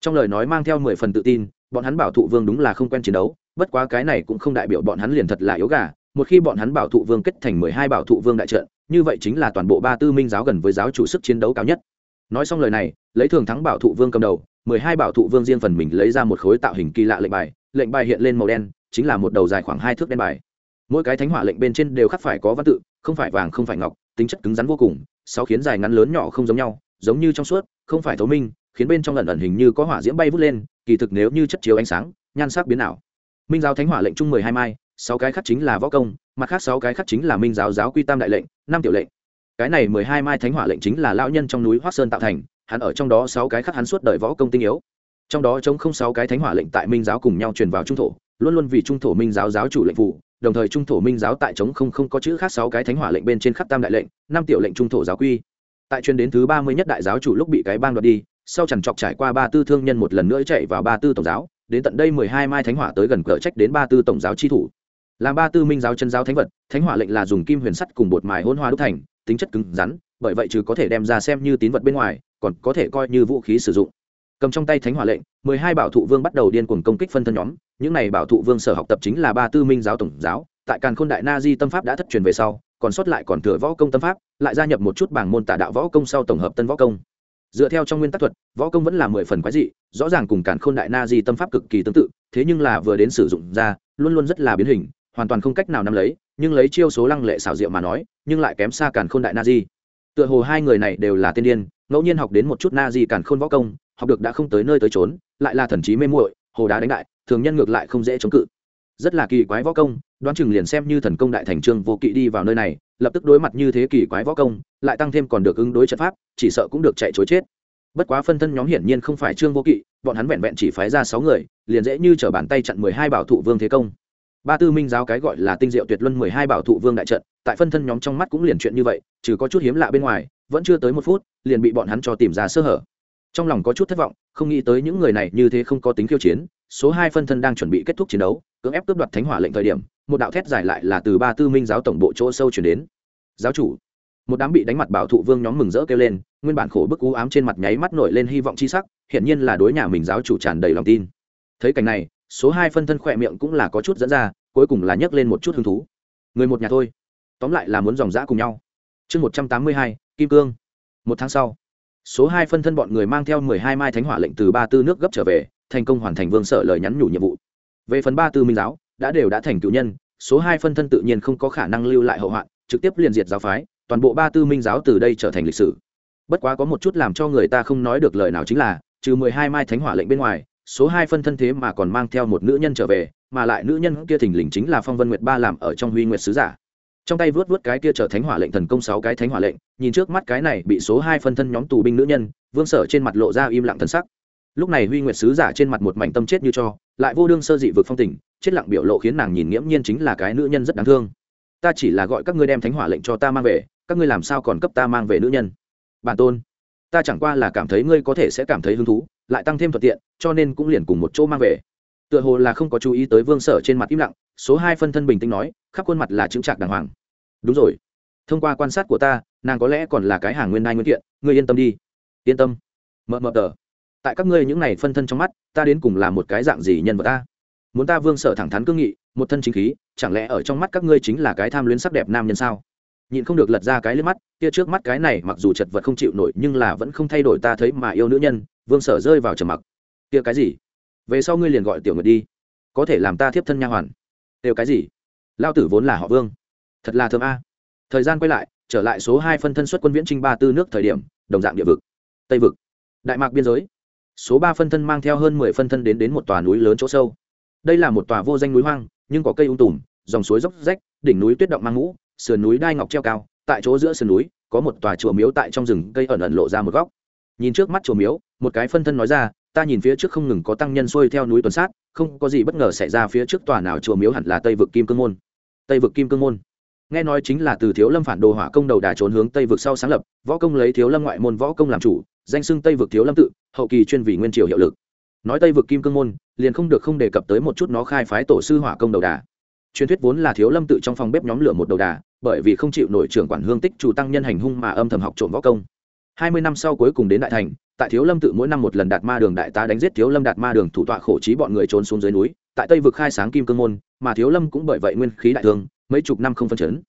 Trong lời nói mang theo mười phần tự tin, bọn hắn bảo thụ vương đúng là không quen chiến đấu, bất quá cái này cũng không đại biểu bọn hắn liền thật là yếu gà. Một khi bọn hắn bảo thụ vương kết thành mười hai bảo thụ vương đại trận, như vậy chính là toàn bộ ba tư minh giáo gần với giáo chủ sức chiến đấu cao nhất. Nói xong lời này, lấy thường thắng bảo thụ vương cầm đầu, mười hai bảo thụ vương riêng phần mình lấy ra một khối tạo hình kỳ lạ lệnh bài lệnh bài hiện lên màu đen, chính là một đầu dài khoảng hai thước đen bài. Mỗi cái thánh hỏa lệnh bên trên đều khắc phải có văn tự, không phải vàng, không phải ngọc, tính chất cứng rắn vô cùng, sáu khiến dài ngắn lớn nhỏ không giống nhau giống như trong suốt, không phải thấu minh, khiến bên trong lần ẩn hình như có hỏa diễm bay vút lên, kỳ thực nếu như chất chiếu ánh sáng, nhan sắc biến ảo. Minh giáo thánh hỏa lệnh chung mười hai mai, sáu cái khắc chính là võ công, mặt khác sáu cái khắc chính là minh giáo giáo quy tam đại lệnh, năm tiểu lệnh. Cái này mười hai mai thánh hỏa lệnh chính là lão nhân trong núi hoác sơn tạo thành, hắn ở trong đó sáu cái khắc hắn suốt đời võ công tinh yếu. Trong đó chống không sáu cái thánh hỏa lệnh tại minh giáo cùng nhau truyền vào trung thổ, luôn luôn vì trung thổ minh giáo giáo chủ lệnh phụ, đồng thời trung thổ minh giáo tại chống không không có chữ khác sáu cái thánh hỏa lệnh bên trên khắc tam đại lệnh, năm tiểu lệnh trung thổ giáo quy tại truyền đến thứ ba mươi nhất đại giáo chủ lúc bị cái bang đoạt đi, sau chẳng chọc trải qua ba tư thương nhân một lần nữa chạy vào ba tư tổng giáo, đến tận đây mười hai mai thánh hỏa tới gần cỡ trách đến ba tư tổng giáo chi thủ. Làm ba tư minh giáo chân giáo thánh vật, thánh hỏa lệnh là dùng kim huyền sắt cùng bột mài hôn hoa đúc thành, tính chất cứng rắn, bởi vậy trừ có thể đem ra xem như tín vật bên ngoài, còn có thể coi như vũ khí sử dụng. Cầm trong tay thánh hỏa lệnh, mười hai bảo thụ vương bắt đầu điên cuồng công kích phân thân nhóm, những này bảo thụ vương sở học tập chính là ba tư minh giáo tổng giáo, tại càn khôn đại na di tâm pháp đã thất truyền về sau còn sót lại còn thừa võ công tâm pháp, lại gia nhập một chút bảng môn tả đạo võ công sau tổng hợp tân võ công. Dựa theo trong nguyên tắc thuật, võ công vẫn là mười phần quái dị, rõ ràng cùng cản khôn đại na di tâm pháp cực kỳ tương tự, thế nhưng là vừa đến sử dụng ra, luôn luôn rất là biến hình, hoàn toàn không cách nào nắm lấy, nhưng lấy chiêu số lăng lệ xảo diệu mà nói, nhưng lại kém xa cản khôn đại na di. Tựa hồ hai người này đều là tiên điên, ngẫu nhiên học đến một chút na di cản khôn võ công, học được đã không tới nơi tới trốn lại là thần trí mê muội, hồ đá đánh đại, thường nhân ngược lại không dễ chống cự rất là kỳ quái võ công, đoán chừng liền xem như thần công đại thành trương vô kỵ đi vào nơi này, lập tức đối mặt như thế kỳ quái võ công, lại tăng thêm còn được ứng đối trận pháp, chỉ sợ cũng được chạy chối chết. Bất quá phân thân nhóm hiển nhiên không phải trương vô kỵ, bọn hắn vẹn vẹn chỉ phái ra sáu người, liền dễ như t r ở bàn tay chặn mười hai bảo thụ vương thế công. Ba tư minh giáo cái gọi là tinh diệu tuyệt luân mười hai bảo thụ vương đại trận, tại phân thân nhóm trong mắt cũng liền chuyện như vậy, trừ có chút hiếm lạ bên ngoài, vẫn chưa tới một phút, liền bị bọn hắn cho tìm ra sơ hở. Trong lòng có chút thất vọng, không nghĩ tới những người này như thế không có tính khiêu chiến số hai phân thân đang chuẩn bị kết thúc chiến đấu, cưỡng ép cướp đoạt thánh hỏa lệnh thời điểm, một đạo thét dài lại là từ ba tư minh giáo tổng bộ chỗ sâu chuyển đến. Giáo chủ, một đám bị đánh mặt bảo thụ vương nhóm mừng rỡ kêu lên, nguyên bản khổ bức u ám trên mặt nháy mắt nổi lên hy vọng c h i sắc, hiển nhiên là đối nhà mình giáo chủ tràn đầy lòng tin. Thấy cảnh này, số hai phân thân khỏe miệng cũng là có chút dẫn ra, cuối cùng là nhấc lên một chút hứng thú. Người một nhà thôi. Tóm lại là muốn dòng dã cùng nhau. Chương một trăm tám mươi hai, kim cương. Một tháng sau, số hai phân thân bọn người mang theo mười hai mai thánh hỏa lệnh từ ba tư nước gấp trở về thành công hoàn thành vương sở lời nhắn nhủ nhiệm vụ. Về phần ba tư minh giáo, đã đều đã thành cựu nhân, số hai phân thân tự nhiên không có khả năng lưu lại hậu hoạn, trực tiếp liền diệt giáo phái, toàn bộ ba tư minh giáo từ đây trở thành lịch sử. Bất quá có một chút làm cho người ta không nói được lời nào chính là, trừ mười hai mai thánh hỏa lệnh bên ngoài, số hai phân thân thế mà còn mang theo một nữ nhân trở về, mà lại nữ nhân kia thình lình chính là phong vân nguyệt ba làm ở trong huy nguyệt sứ giả. Trong tay vớt vớt cái kia trở thánh hỏa lệnh thần công sáu cái thánh hỏa lệnh, nhìn trước mắt cái này bị số hai phân thân nhóm tù binh nữ nhân, vương sở trên mặt lộ ra im lặng thân sắc lúc này huy nguyệt sứ giả trên mặt một mảnh tâm chết như cho, lại vô đương sơ dị vực phong tình, chết lặng biểu lộ khiến nàng nhìn nghiễm nhiên chính là cái nữ nhân rất đáng thương. Ta chỉ là gọi các ngươi đem thánh hỏa lệnh cho ta mang về, các ngươi làm sao còn cấp ta mang về nữ nhân? Bản tôn, ta chẳng qua là cảm thấy ngươi có thể sẽ cảm thấy hứng thú, lại tăng thêm thuận tiện, cho nên cũng liền cùng một chỗ mang về. Tựa hồ là không có chú ý tới vương sở trên mặt im lặng, số hai phân thân bình tĩnh nói, khắp khuôn mặt là chứng trạc đàng hoàng. Đúng rồi. Thông qua quan sát của ta, nàng có lẽ còn là cái hàng nguyên nai nguyên kiện, ngươi yên tâm đi. Yên tâm. Mờ mờ tờ tại các ngươi những này phân thân trong mắt, ta đến cùng là một cái dạng gì nhân vật ta? Muốn ta vương sở thẳng thắn cương nghị, một thân chính khí, chẳng lẽ ở trong mắt các ngươi chính là cái tham luyến sắc đẹp nam nhân sao? Nhịn không được lật ra cái lên mắt, kia trước mắt cái này mặc dù chật vật không chịu nổi, nhưng là vẫn không thay đổi ta thấy mà yêu nữ nhân, vương sở rơi vào trầm mặc. Kia cái gì? Về sau ngươi liền gọi tiểu nguyệt đi. Có thể làm ta thiếp thân nha hoàn. Đều cái gì? Lao tử vốn là họ vương. Thật là thơm a. Thời gian quay lại, trở lại số hai phân thân xuất quân viễn trinh ba tư nước thời điểm, đồng dạng địa vực, tây vực. Đại mạc biên giới số ba phân thân mang theo hơn mười phân thân đến đến một tòa núi lớn chỗ sâu. Đây là một tòa vô danh núi hoang, nhưng có cây ung tùm, dòng suối dốc rách, đỉnh núi tuyết động mang ngũ sườn núi đai ngọc treo cao, tại chỗ giữa sườn núi, có một tòa chùa miếu tại trong rừng cây ẩn ẩn lộ ra một góc. Nhìn trước mắt chùa miếu, một cái phân thân nói ra, ta nhìn phía trước không ngừng có tăng nhân xuôi theo núi tuần sát, không có gì bất ngờ xảy ra phía trước tòa nào chùa miếu hẳn là tây vực kim cương môn. Tây vực kim cương môn. Nghe nói chính là từ thiếu lâm phản đồ hỏa công đầu đà trốn hướng tây vực sau sáng lập, võ công lấy thiếu lâm ngoại môn võ công làm chủ danh xưng tây vực thiếu lâm tự, hậu kỳ chuyên vì nguyên triều hiệu lực. Nói tây vực kim cương môn, liền không được không đề cập tới một chút nó khai phái tổ sư hỏa công đầu đà. Truyền thuyết vốn là thiếu lâm tự trong phòng bếp nhóm lửa một đầu đà, bởi vì không chịu nổi trưởng quản hương tích chủ tăng nhân hành hung mà âm thầm học trộm võ công. Hai mươi năm sau cuối cùng đến đại thành, tại thiếu lâm tự mỗi năm một lần đạt ma đường đại tá đánh giết thiếu lâm đạt ma đường thủ tọa khổ trí bọn người trốn xuống dưới núi, tại tây vực khai sáng kim cương môn, mà thiếu lâm cũng bởi vậy nguyên khí đại thương, mấy chục năm không phân chấn.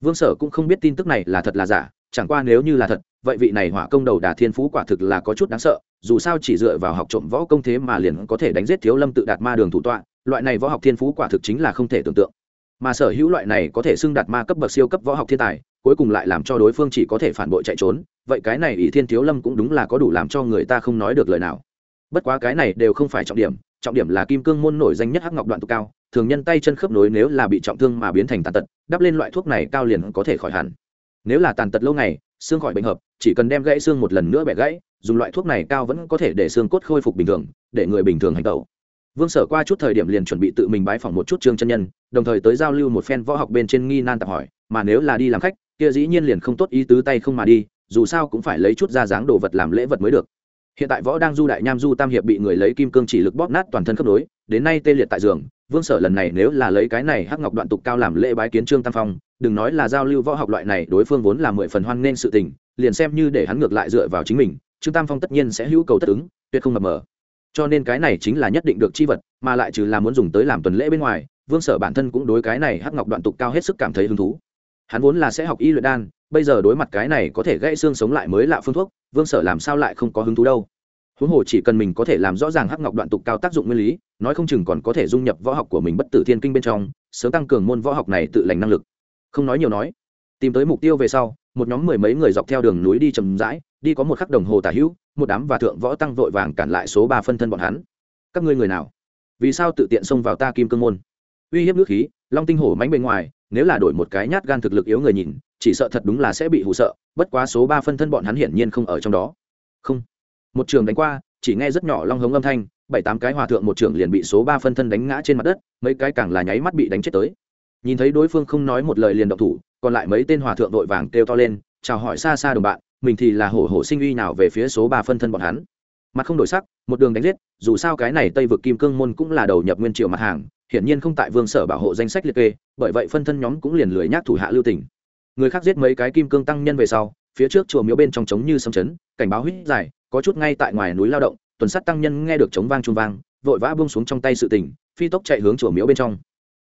Vương sở cũng không biết tin tức này là thật là giả, chẳng qua nếu như là thật vậy vị này hỏa công đầu đà thiên phú quả thực là có chút đáng sợ, dù sao chỉ dựa vào học trộm võ công thế mà liền có thể đánh giết thiếu lâm tự đạt ma đường thủ tọa, loại này võ học thiên phú quả thực chính là không thể tưởng tượng. Mà sở hữu loại này có thể xưng đạt ma cấp bậc siêu cấp võ học thiên tài, cuối cùng lại làm cho đối phương chỉ có thể phản bội chạy trốn, vậy cái này ỷ thiên thiếu lâm cũng đúng là có đủ làm cho người ta không nói được lời nào. Bất quá cái này đều không phải trọng điểm trọng điểm là kim cương môn nổi danh nhất hắc ngọc đoạn tụ cao, thường nhân tay chân khớp nối nếu là bị trọng thương mà biến thành tàn tật, đắp lên loại thuốc này cao liền có thể khỏi hẳn. Nếu là tàn tật lâu ngày xương khỏi bệnh hợp, chỉ cần đem gãy xương một lần nữa bẻ gãy, dùng loại thuốc này cao vẫn có thể để xương cốt khôi phục bình thường, để người bình thường hành tẩu. Vương sở qua chút thời điểm liền chuẩn bị tự mình bái phỏng một chút trương chân nhân, đồng thời tới giao lưu một phen võ học bên trên nghi nan tạp hỏi, mà nếu là đi làm khách, kia dĩ nhiên liền không tốt ý tứ tay không mà đi, dù sao cũng phải lấy chút ra dáng đồ vật làm lễ vật mới được hiện tại võ đang du đại nham du tam hiệp bị người lấy kim cương chỉ lực bóp nát toàn thân khớp nối, đến nay tê liệt tại giường. Vương sở lần này nếu là lấy cái này hắc ngọc đoạn tục cao làm lễ bái kiến trương tam phong, đừng nói là giao lưu võ học loại này, đối phương vốn là mười phần hoan nên sự tình, liền xem như để hắn ngược lại dựa vào chính mình, trương tam phong tất nhiên sẽ hữu cầu tất ứng, tuyệt không mập mờ. Cho nên cái này chính là nhất định được chi vật, mà lại trừ là muốn dùng tới làm tuần lễ bên ngoài, vương sở bản thân cũng đối cái này hắc ngọc đoạn tục cao hết sức cảm thấy hứng thú. Hắn vốn là sẽ học y luyện đan, bây giờ đối mặt cái này có thể gãy xương sống lại mới lạ phương thuốc vương sở làm sao lại không có hứng thú đâu? Huống hồ chỉ cần mình có thể làm rõ ràng hắc ngọc đoạn tục cao tác dụng nguyên lý, nói không chừng còn có thể dung nhập võ học của mình bất tử thiên kinh bên trong, sớm tăng cường môn võ học này tự lành năng lực. Không nói nhiều nói, tìm tới mục tiêu về sau, một nhóm mười mấy người dọc theo đường núi đi chầm rãi, đi có một khắc đồng hồ tả hữu, một đám và thượng võ tăng vội vàng cản lại số ba phân thân bọn hắn. Các ngươi người nào? Vì sao tự tiện xông vào ta kim cương môn? Uy hiếp nước khí, long tinh hổ mánh bên ngoài, nếu là đổi một cái nhát gan thực lực yếu người nhìn chỉ sợ thật đúng là sẽ bị hụ sợ, bất quá số ba phân thân bọn hắn hiển nhiên không ở trong đó. Không. Một trường đánh qua, chỉ nghe rất nhỏ long hống âm thanh, bảy tám cái hòa thượng một trường liền bị số ba phân thân đánh ngã trên mặt đất, mấy cái càng là nháy mắt bị đánh chết tới. Nhìn thấy đối phương không nói một lời liền động thủ, còn lại mấy tên hòa thượng vội vàng kêu to lên, chào hỏi xa xa đồng bạn, mình thì là hổ hổ sinh uy nào về phía số ba phân thân bọn hắn. Mặt không đổi sắc, một đường đánh giết, dù sao cái này tây vực kim cương môn cũng là đầu nhập nguyên triệu mặt hàng, hiển nhiên không tại vương sở bảo hộ danh sách liệt kê, bởi vậy phân thân nhóm cũng liền lười nhác thủ hạ lưu tỉnh người khác giết mấy cái kim cương tăng nhân về sau, phía trước chùa miếu bên trong trống như sấm chấn, cảnh báo huýt dài có chút ngay tại ngoài núi lao động, tuần sắt tăng nhân nghe được trống vang trung vang, vội vã buông xuống trong tay sự tỉnh phi tốc chạy hướng chùa miếu bên trong.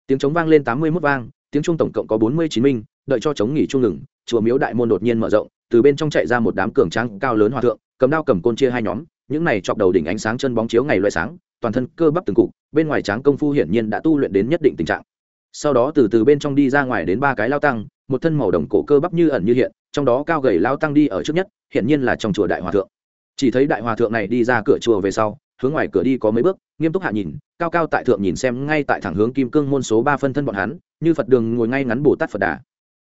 Tiếng trống vang lên tám mươi mốt vang, tiếng trung tổng cộng có bốn mươi chín minh, đợi cho trống nghỉ trung ngừng, chùa miếu đại môn đột nhiên mở rộng, từ bên trong chạy ra một đám cường tráng cao lớn hòa thượng, cầm đao cầm côn chia hai nhóm, những này chọc đầu đỉnh ánh sáng chân bóng chiếu ngày loại sáng, toàn thân cơ bắp từng cục, bên ngoài tráng công phu hiển nhiên đã tu luyện đến nhất định tình trạng. Sau đó từ từ bên trong đi ra ngoài đến ba cái lao tăng một thân màu đồng cổ cơ bắp như ẩn như hiện, trong đó cao gầy lao tăng đi ở trước nhất, hiển nhiên là trong chùa đại hòa thượng. Chỉ thấy đại hòa thượng này đi ra cửa chùa về sau, hướng ngoài cửa đi có mấy bước, nghiêm túc hạ nhìn, cao cao tại thượng nhìn xem ngay tại thẳng hướng kim cương môn số ba phân thân bọn hắn, như phật đường ngồi ngay ngắn bồ tát phật đà.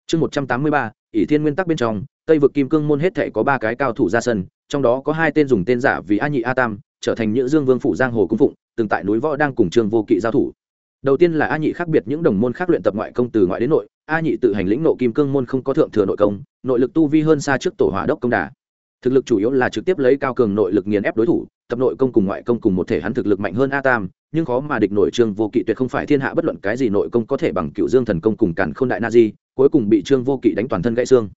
Chương một trăm tám mươi ba, ỷ thiên nguyên tắc bên trong, tây vực kim cương môn hết thể có ba cái cao thủ ra sân, trong đó có hai tên dùng tên giả vì a nhị a tam, trở thành nhữ dương vương phủ giang hồ cung phụng, từng tại núi võ đang cùng trương vô kỵ giao thủ đầu tiên là a nhị khác biệt những đồng môn khác luyện tập ngoại công từ ngoại đến nội, a nhị tự hành lĩnh nộ kim cương môn không có thượng thừa nội công, nội lực tu vi hơn xa trước tổ hỏa đốc công đà. Thực lực chủ yếu là trực tiếp lấy cao cường nội lực nghiền ép đối thủ, tập nội công cùng ngoại công cùng một thể hắn thực lực mạnh hơn a tam, nhưng khó mà địch nội trương vô kỵ tuyệt không phải thiên hạ bất luận cái gì nội công có thể bằng cựu dương thần công cùng càn k h ô n đại na di, cuối cùng bị trương vô kỵ đánh toàn thân gãy xương.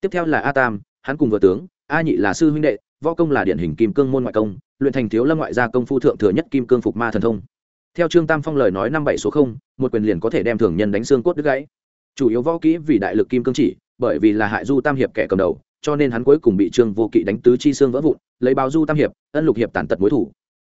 Tiếp theo là a tam, hắn cùng vừa tướng, a nhị là sư huynh đệ, võ công là điển hình kim cương môn ngoại công, luyện thành thiếu lâm ngoại gia công phu thượng thừa nhất kim cương phục ma thần thông theo trương tam phong lời nói năm bảy số không, một quyền liền có thể đem thường nhân đánh xương cốt đứt gãy. Chủ yếu võ kỹ vì đại lực kim cương chỉ, bởi vì là hại du tam hiệp kẻ cầm đầu, cho nên hắn cuối cùng bị trương vô kỵ đánh tứ chi xương vỡ vụn, lấy báo du tam hiệp, ân lục hiệp tàn tật mối thủ.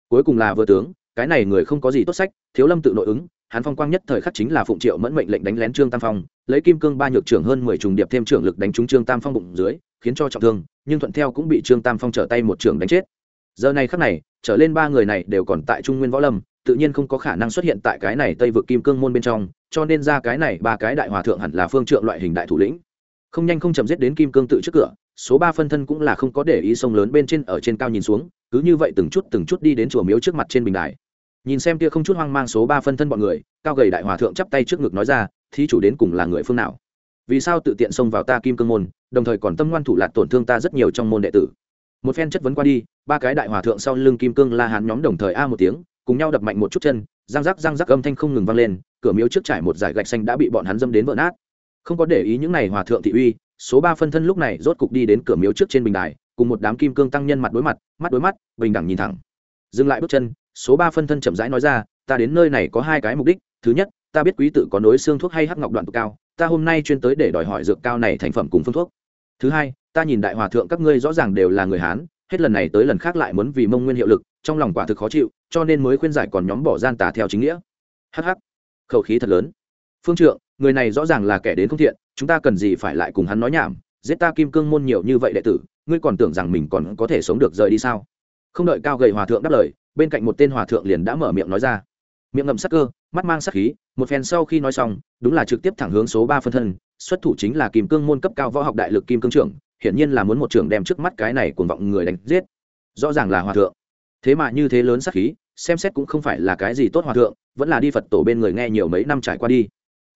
Cuối cùng là vừa tướng, cái này người không có gì tốt sách, thiếu lâm tự nội ứng, hắn phong quang nhất thời khắc chính là phụng triệu mẫn mệnh lệnh đánh lén trương tam phong, lấy kim cương ba nhược trưởng hơn mười trùng điệp thêm trưởng lực đánh trúng trương tam phong bụng dưới, khiến cho trọng thương, nhưng thuận theo cũng bị trương tam phong trở tay một trưởng đánh chết. Giờ này khắc này, trở lên ba người này đều còn tại trung nguyên võ lâm tự nhiên không có khả năng xuất hiện tại cái này tây vực kim cương môn bên trong, cho nên ra cái này ba cái đại hòa thượng hẳn là phương trượng loại hình đại thủ lĩnh. Không nhanh không chậm giết đến kim cương tự trước cửa, số ba phân thân cũng là không có để ý sông lớn bên trên ở trên cao nhìn xuống, cứ như vậy từng chút từng chút đi đến chùa miếu trước mặt trên bình đài. Nhìn xem kia không chút hoang mang số ba phân thân bọn người, cao gầy đại hòa thượng chắp tay trước ngực nói ra, thí chủ đến cùng là người phương nào? Vì sao tự tiện xông vào ta kim cương môn, đồng thời còn tâm ngoan thủ lạt tổn thương ta rất nhiều trong môn đệ tử? Một phen chất vấn qua đi, ba cái đại hòa thượng sau lưng kim cương la hán nhóm đồng thời a một tiếng cùng nhau đập mạnh một chút chân, răng rắc răng rắc âm thanh không ngừng vang lên, cửa miếu trước trải một dải gạch xanh đã bị bọn hắn dâm đến vỡ nát. Không có để ý những này hòa thượng thị uy, số ba phân thân lúc này rốt cục đi đến cửa miếu trước trên bình đài, cùng một đám kim cương tăng nhân mặt đối mặt, mắt đối mắt, bình đẳng nhìn thẳng. Dừng lại bước chân, số ba phân thân chậm rãi nói ra, ta đến nơi này có hai cái mục đích, thứ nhất, ta biết quý tự có nối xương thuốc hay hắc ngọc đoạn tụ cao, ta hôm nay chuyên tới để đòi hỏi dược cao này thành phẩm cùng phương thuốc. Thứ hai, ta nhìn đại hòa thượng các ngươi rõ ràng đều là người hán, hết lần này tới lần khác lại muốn vì mông nguyên hiệu lực trong lòng quả thực khó chịu, cho nên mới khuyên giải còn nhóm bỏ gian tà theo chính nghĩa. Hh khẩu khí thật lớn. Phương trượng, người này rõ ràng là kẻ đến không thiện, chúng ta cần gì phải lại cùng hắn nói nhảm, giết ta kim cương môn nhiều như vậy đệ tử, ngươi còn tưởng rằng mình còn có thể sống được rời đi sao? Không đợi cao gầy hòa thượng đáp lời, bên cạnh một tên hòa thượng liền đã mở miệng nói ra. Miệng ngậm sắc cơ, mắt mang sắc khí, một phen sau khi nói xong, đúng là trực tiếp thẳng hướng số ba phân thân, xuất thủ chính là kim cương môn cấp cao võ học đại lực kim cương trưởng, hiển nhiên là muốn một trưởng đem trước mắt cái này cuồng vọng người đánh giết. Rõ ràng là hòa thượng thế mà như thế lớn sắc khí, xem xét cũng không phải là cái gì tốt hòa thượng, vẫn là đi phật tổ bên người nghe nhiều mấy năm trải qua đi.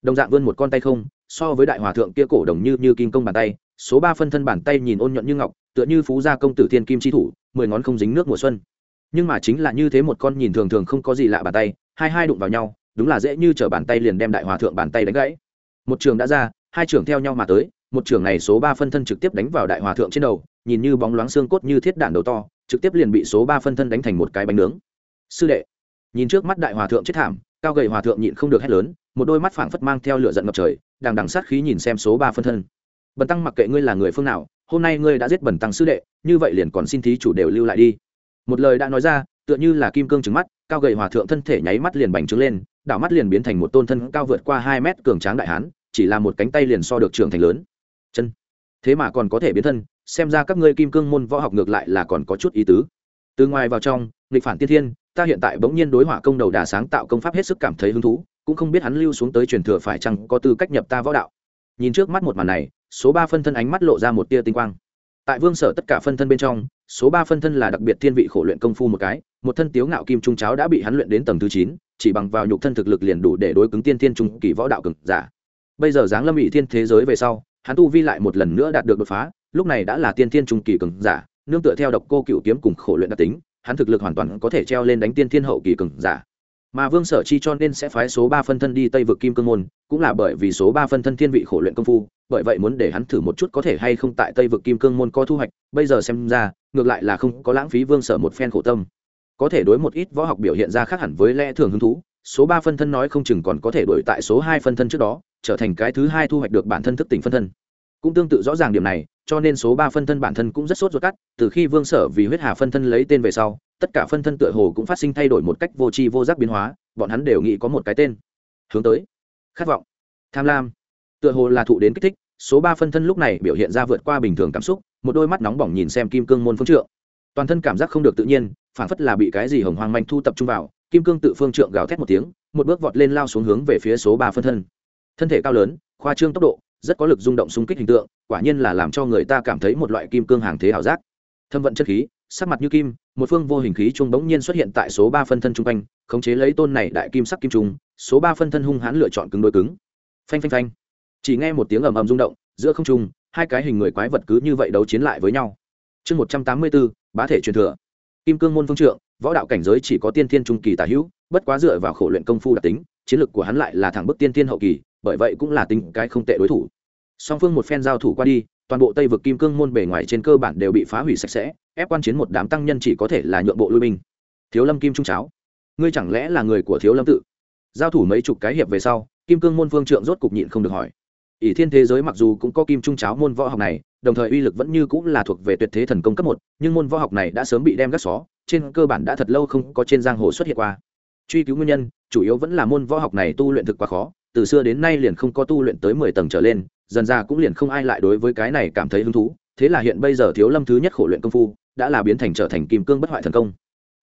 Đồng dạng vươn một con tay không, so với đại hòa thượng kia cổ đồng như như kim công bàn tay, số ba phân thân bàn tay nhìn ôn nhuận như ngọc, tựa như phú gia công tử thiên kim chi thủ, mười ngón không dính nước mùa xuân. Nhưng mà chính là như thế một con nhìn thường thường không có gì lạ bàn tay, hai hai đụng vào nhau, đúng là dễ như t r ở bàn tay liền đem đại hòa thượng bàn tay đánh gãy. Một trường đã ra, hai trường theo nhau mà tới, một trường này số ba phân thân trực tiếp đánh vào đại hòa thượng trên đầu, nhìn như bóng loáng xương cốt như thiết đạn đầu to trực tiếp liền bị số ba phân thân đánh thành một cái bánh nướng. Sư đệ, nhìn trước mắt đại hòa thượng chết thảm, cao gầy hòa thượng nhịn không được hét lớn, một đôi mắt phảng phất mang theo lửa giận ngập trời đằng đằng sát khí nhìn xem số ba phân thân. Bần tăng mặc kệ ngươi là người phương nào, hôm nay ngươi đã giết bần tăng sư đệ, như vậy liền còn xin thí chủ đều lưu lại đi. Một lời đã nói ra, tựa như là kim cương trứng mắt, cao gầy hòa thượng thân thể nháy mắt liền bành trướng lên, đảo mắt liền biến thành một tôn thân cao vượt qua hai mét cường tráng đại hán, chỉ là một cánh tay liền so được trưởng thành lớn. Chân, thế mà còn có thể biến thân xem ra các ngươi kim cương môn võ học ngược lại là còn có chút ý tứ. Từ ngoài vào trong, nghịch phản tiên thiên, ta hiện tại bỗng nhiên đối họa công đầu đà sáng tạo công pháp hết sức cảm thấy hứng thú, cũng không biết hắn lưu xuống tới truyền thừa phải chăng có tư cách nhập ta võ đạo. Nhìn trước mắt một màn này, số ba phân thân ánh mắt lộ ra một tia tinh quang. Tại vương sở tất cả phân thân bên trong, số ba phân thân là đặc biệt thiên vị khổ luyện công phu một cái, một thân tiếu ngạo kim trung cháo đã bị hắn luyện đến tầng thứ chín, chỉ bằng vào nhục thân thực lực liền đủ để đối cứng tiên thiên trung kỳ võ đạo cực giả. Bây giờ giáng lâm ỵ thiên thế giới về sau, hắn tu vi lại một lần nữa đạt được đột phá lúc này đã là tiên thiên trung kỳ cường giả, nương tựa theo độc cô cựu kiếm cùng khổ luyện đặc tính, hắn thực lực hoàn toàn có thể treo lên đánh tiên thiên hậu kỳ cường giả. Mà vương sở chi cho nên sẽ phái số ba phân thân đi tây vực kim cương môn, cũng là bởi vì số ba phân thân thiên vị khổ luyện công phu, bởi vậy muốn để hắn thử một chút có thể hay không tại tây vực kim cương môn có thu hoạch, bây giờ xem ra, ngược lại là không có lãng phí vương sở một phen khổ tâm. Có thể đối một ít võ học biểu hiện ra khác hẳn với lẽ thường hứng thú, số ba phân thân nói không chừng còn có thể đổi tại số hai phân thân trước đó, trở thành cái thứ hai thu hoạch được bản thân thức tỉnh phân thân. Cũng tương tự rõ ràng điểm này cho nên số ba phân thân bản thân cũng rất sốt ruột cắt, từ khi vương sở vì huyết hà phân thân lấy tên về sau, tất cả phân thân tựa hồ cũng phát sinh thay đổi một cách vô tri vô giác biến hóa, bọn hắn đều nghĩ có một cái tên. Hướng tới. Khát vọng. Tham lam. Tựa hồ là thụ đến kích thích, số ba phân thân lúc này biểu hiện ra vượt qua bình thường cảm xúc, một đôi mắt nóng bỏng nhìn xem kim cương môn phương trượng. Toàn thân cảm giác không được tự nhiên, phản phất là bị cái gì hồng hoang manh thu tập trung vào, kim cương tự phương trượng gào thét một tiếng, một bước vọt lên lao xuống hướng về phía số ba phân thân. Thân thể cao lớn, khoa trương tốc độ rất có lực rung động xung kích hình tượng, quả nhiên là làm cho người ta cảm thấy một loại kim cương hàng thế ảo giác. Thâm vận chất khí, sắc mặt như kim, một phương vô hình khí trung bỗng nhiên xuất hiện tại số ba phân thân chung quanh, khống chế lấy tôn này đại kim sắc kim trung, số ba phân thân hung hãn lựa chọn cứng đôi cứng. Phanh phanh phanh. Chỉ nghe một tiếng ầm ầm rung động, giữa không trung, hai cái hình người quái vật cứ như vậy đấu chiến lại với nhau. Chương một trăm tám mươi bốn, bá thể truyền thừa. Kim cương môn phương trượng, võ đạo cảnh giới chỉ có tiên thiên trung kỳ tả hữu, bất quá dựa vào khổ luyện công phu đặc tính, chiến lược của hắn lại là thẳng bức tiên thiên hậu kỳ bởi vậy cũng là tính cái không tệ đối thủ. Song phương một phen giao thủ qua đi, toàn bộ tây vực kim cương môn bề ngoài trên cơ bản đều bị phá hủy sạch sẽ, ép quan chiến một đám tăng nhân chỉ có thể là nhượng bộ lui binh. Thiếu lâm kim trung cháo, ngươi chẳng lẽ là người của thiếu lâm tự? Giao thủ mấy chục cái hiệp về sau, kim cương môn phương trượng rốt cục nhịn không được hỏi. Ỷ thiên thế giới mặc dù cũng có kim trung cháo môn võ học này, đồng thời uy lực vẫn như cũng là thuộc về tuyệt thế thần công cấp một, nhưng môn võ học này đã sớm bị đem gác xó, trên cơ bản đã thật lâu không có trên giang hồ xuất hiện qua. Truy cứu nguyên nhân, chủ yếu vẫn là môn võ học này tu luyện thực quá khó từ xưa đến nay liền không có tu luyện tới mười tầng trở lên, dần ra cũng liền không ai lại đối với cái này cảm thấy hứng thú, thế là hiện bây giờ thiếu lâm thứ nhất khổ luyện công phu, đã là biến thành trở thành kim cương bất hoại thần công.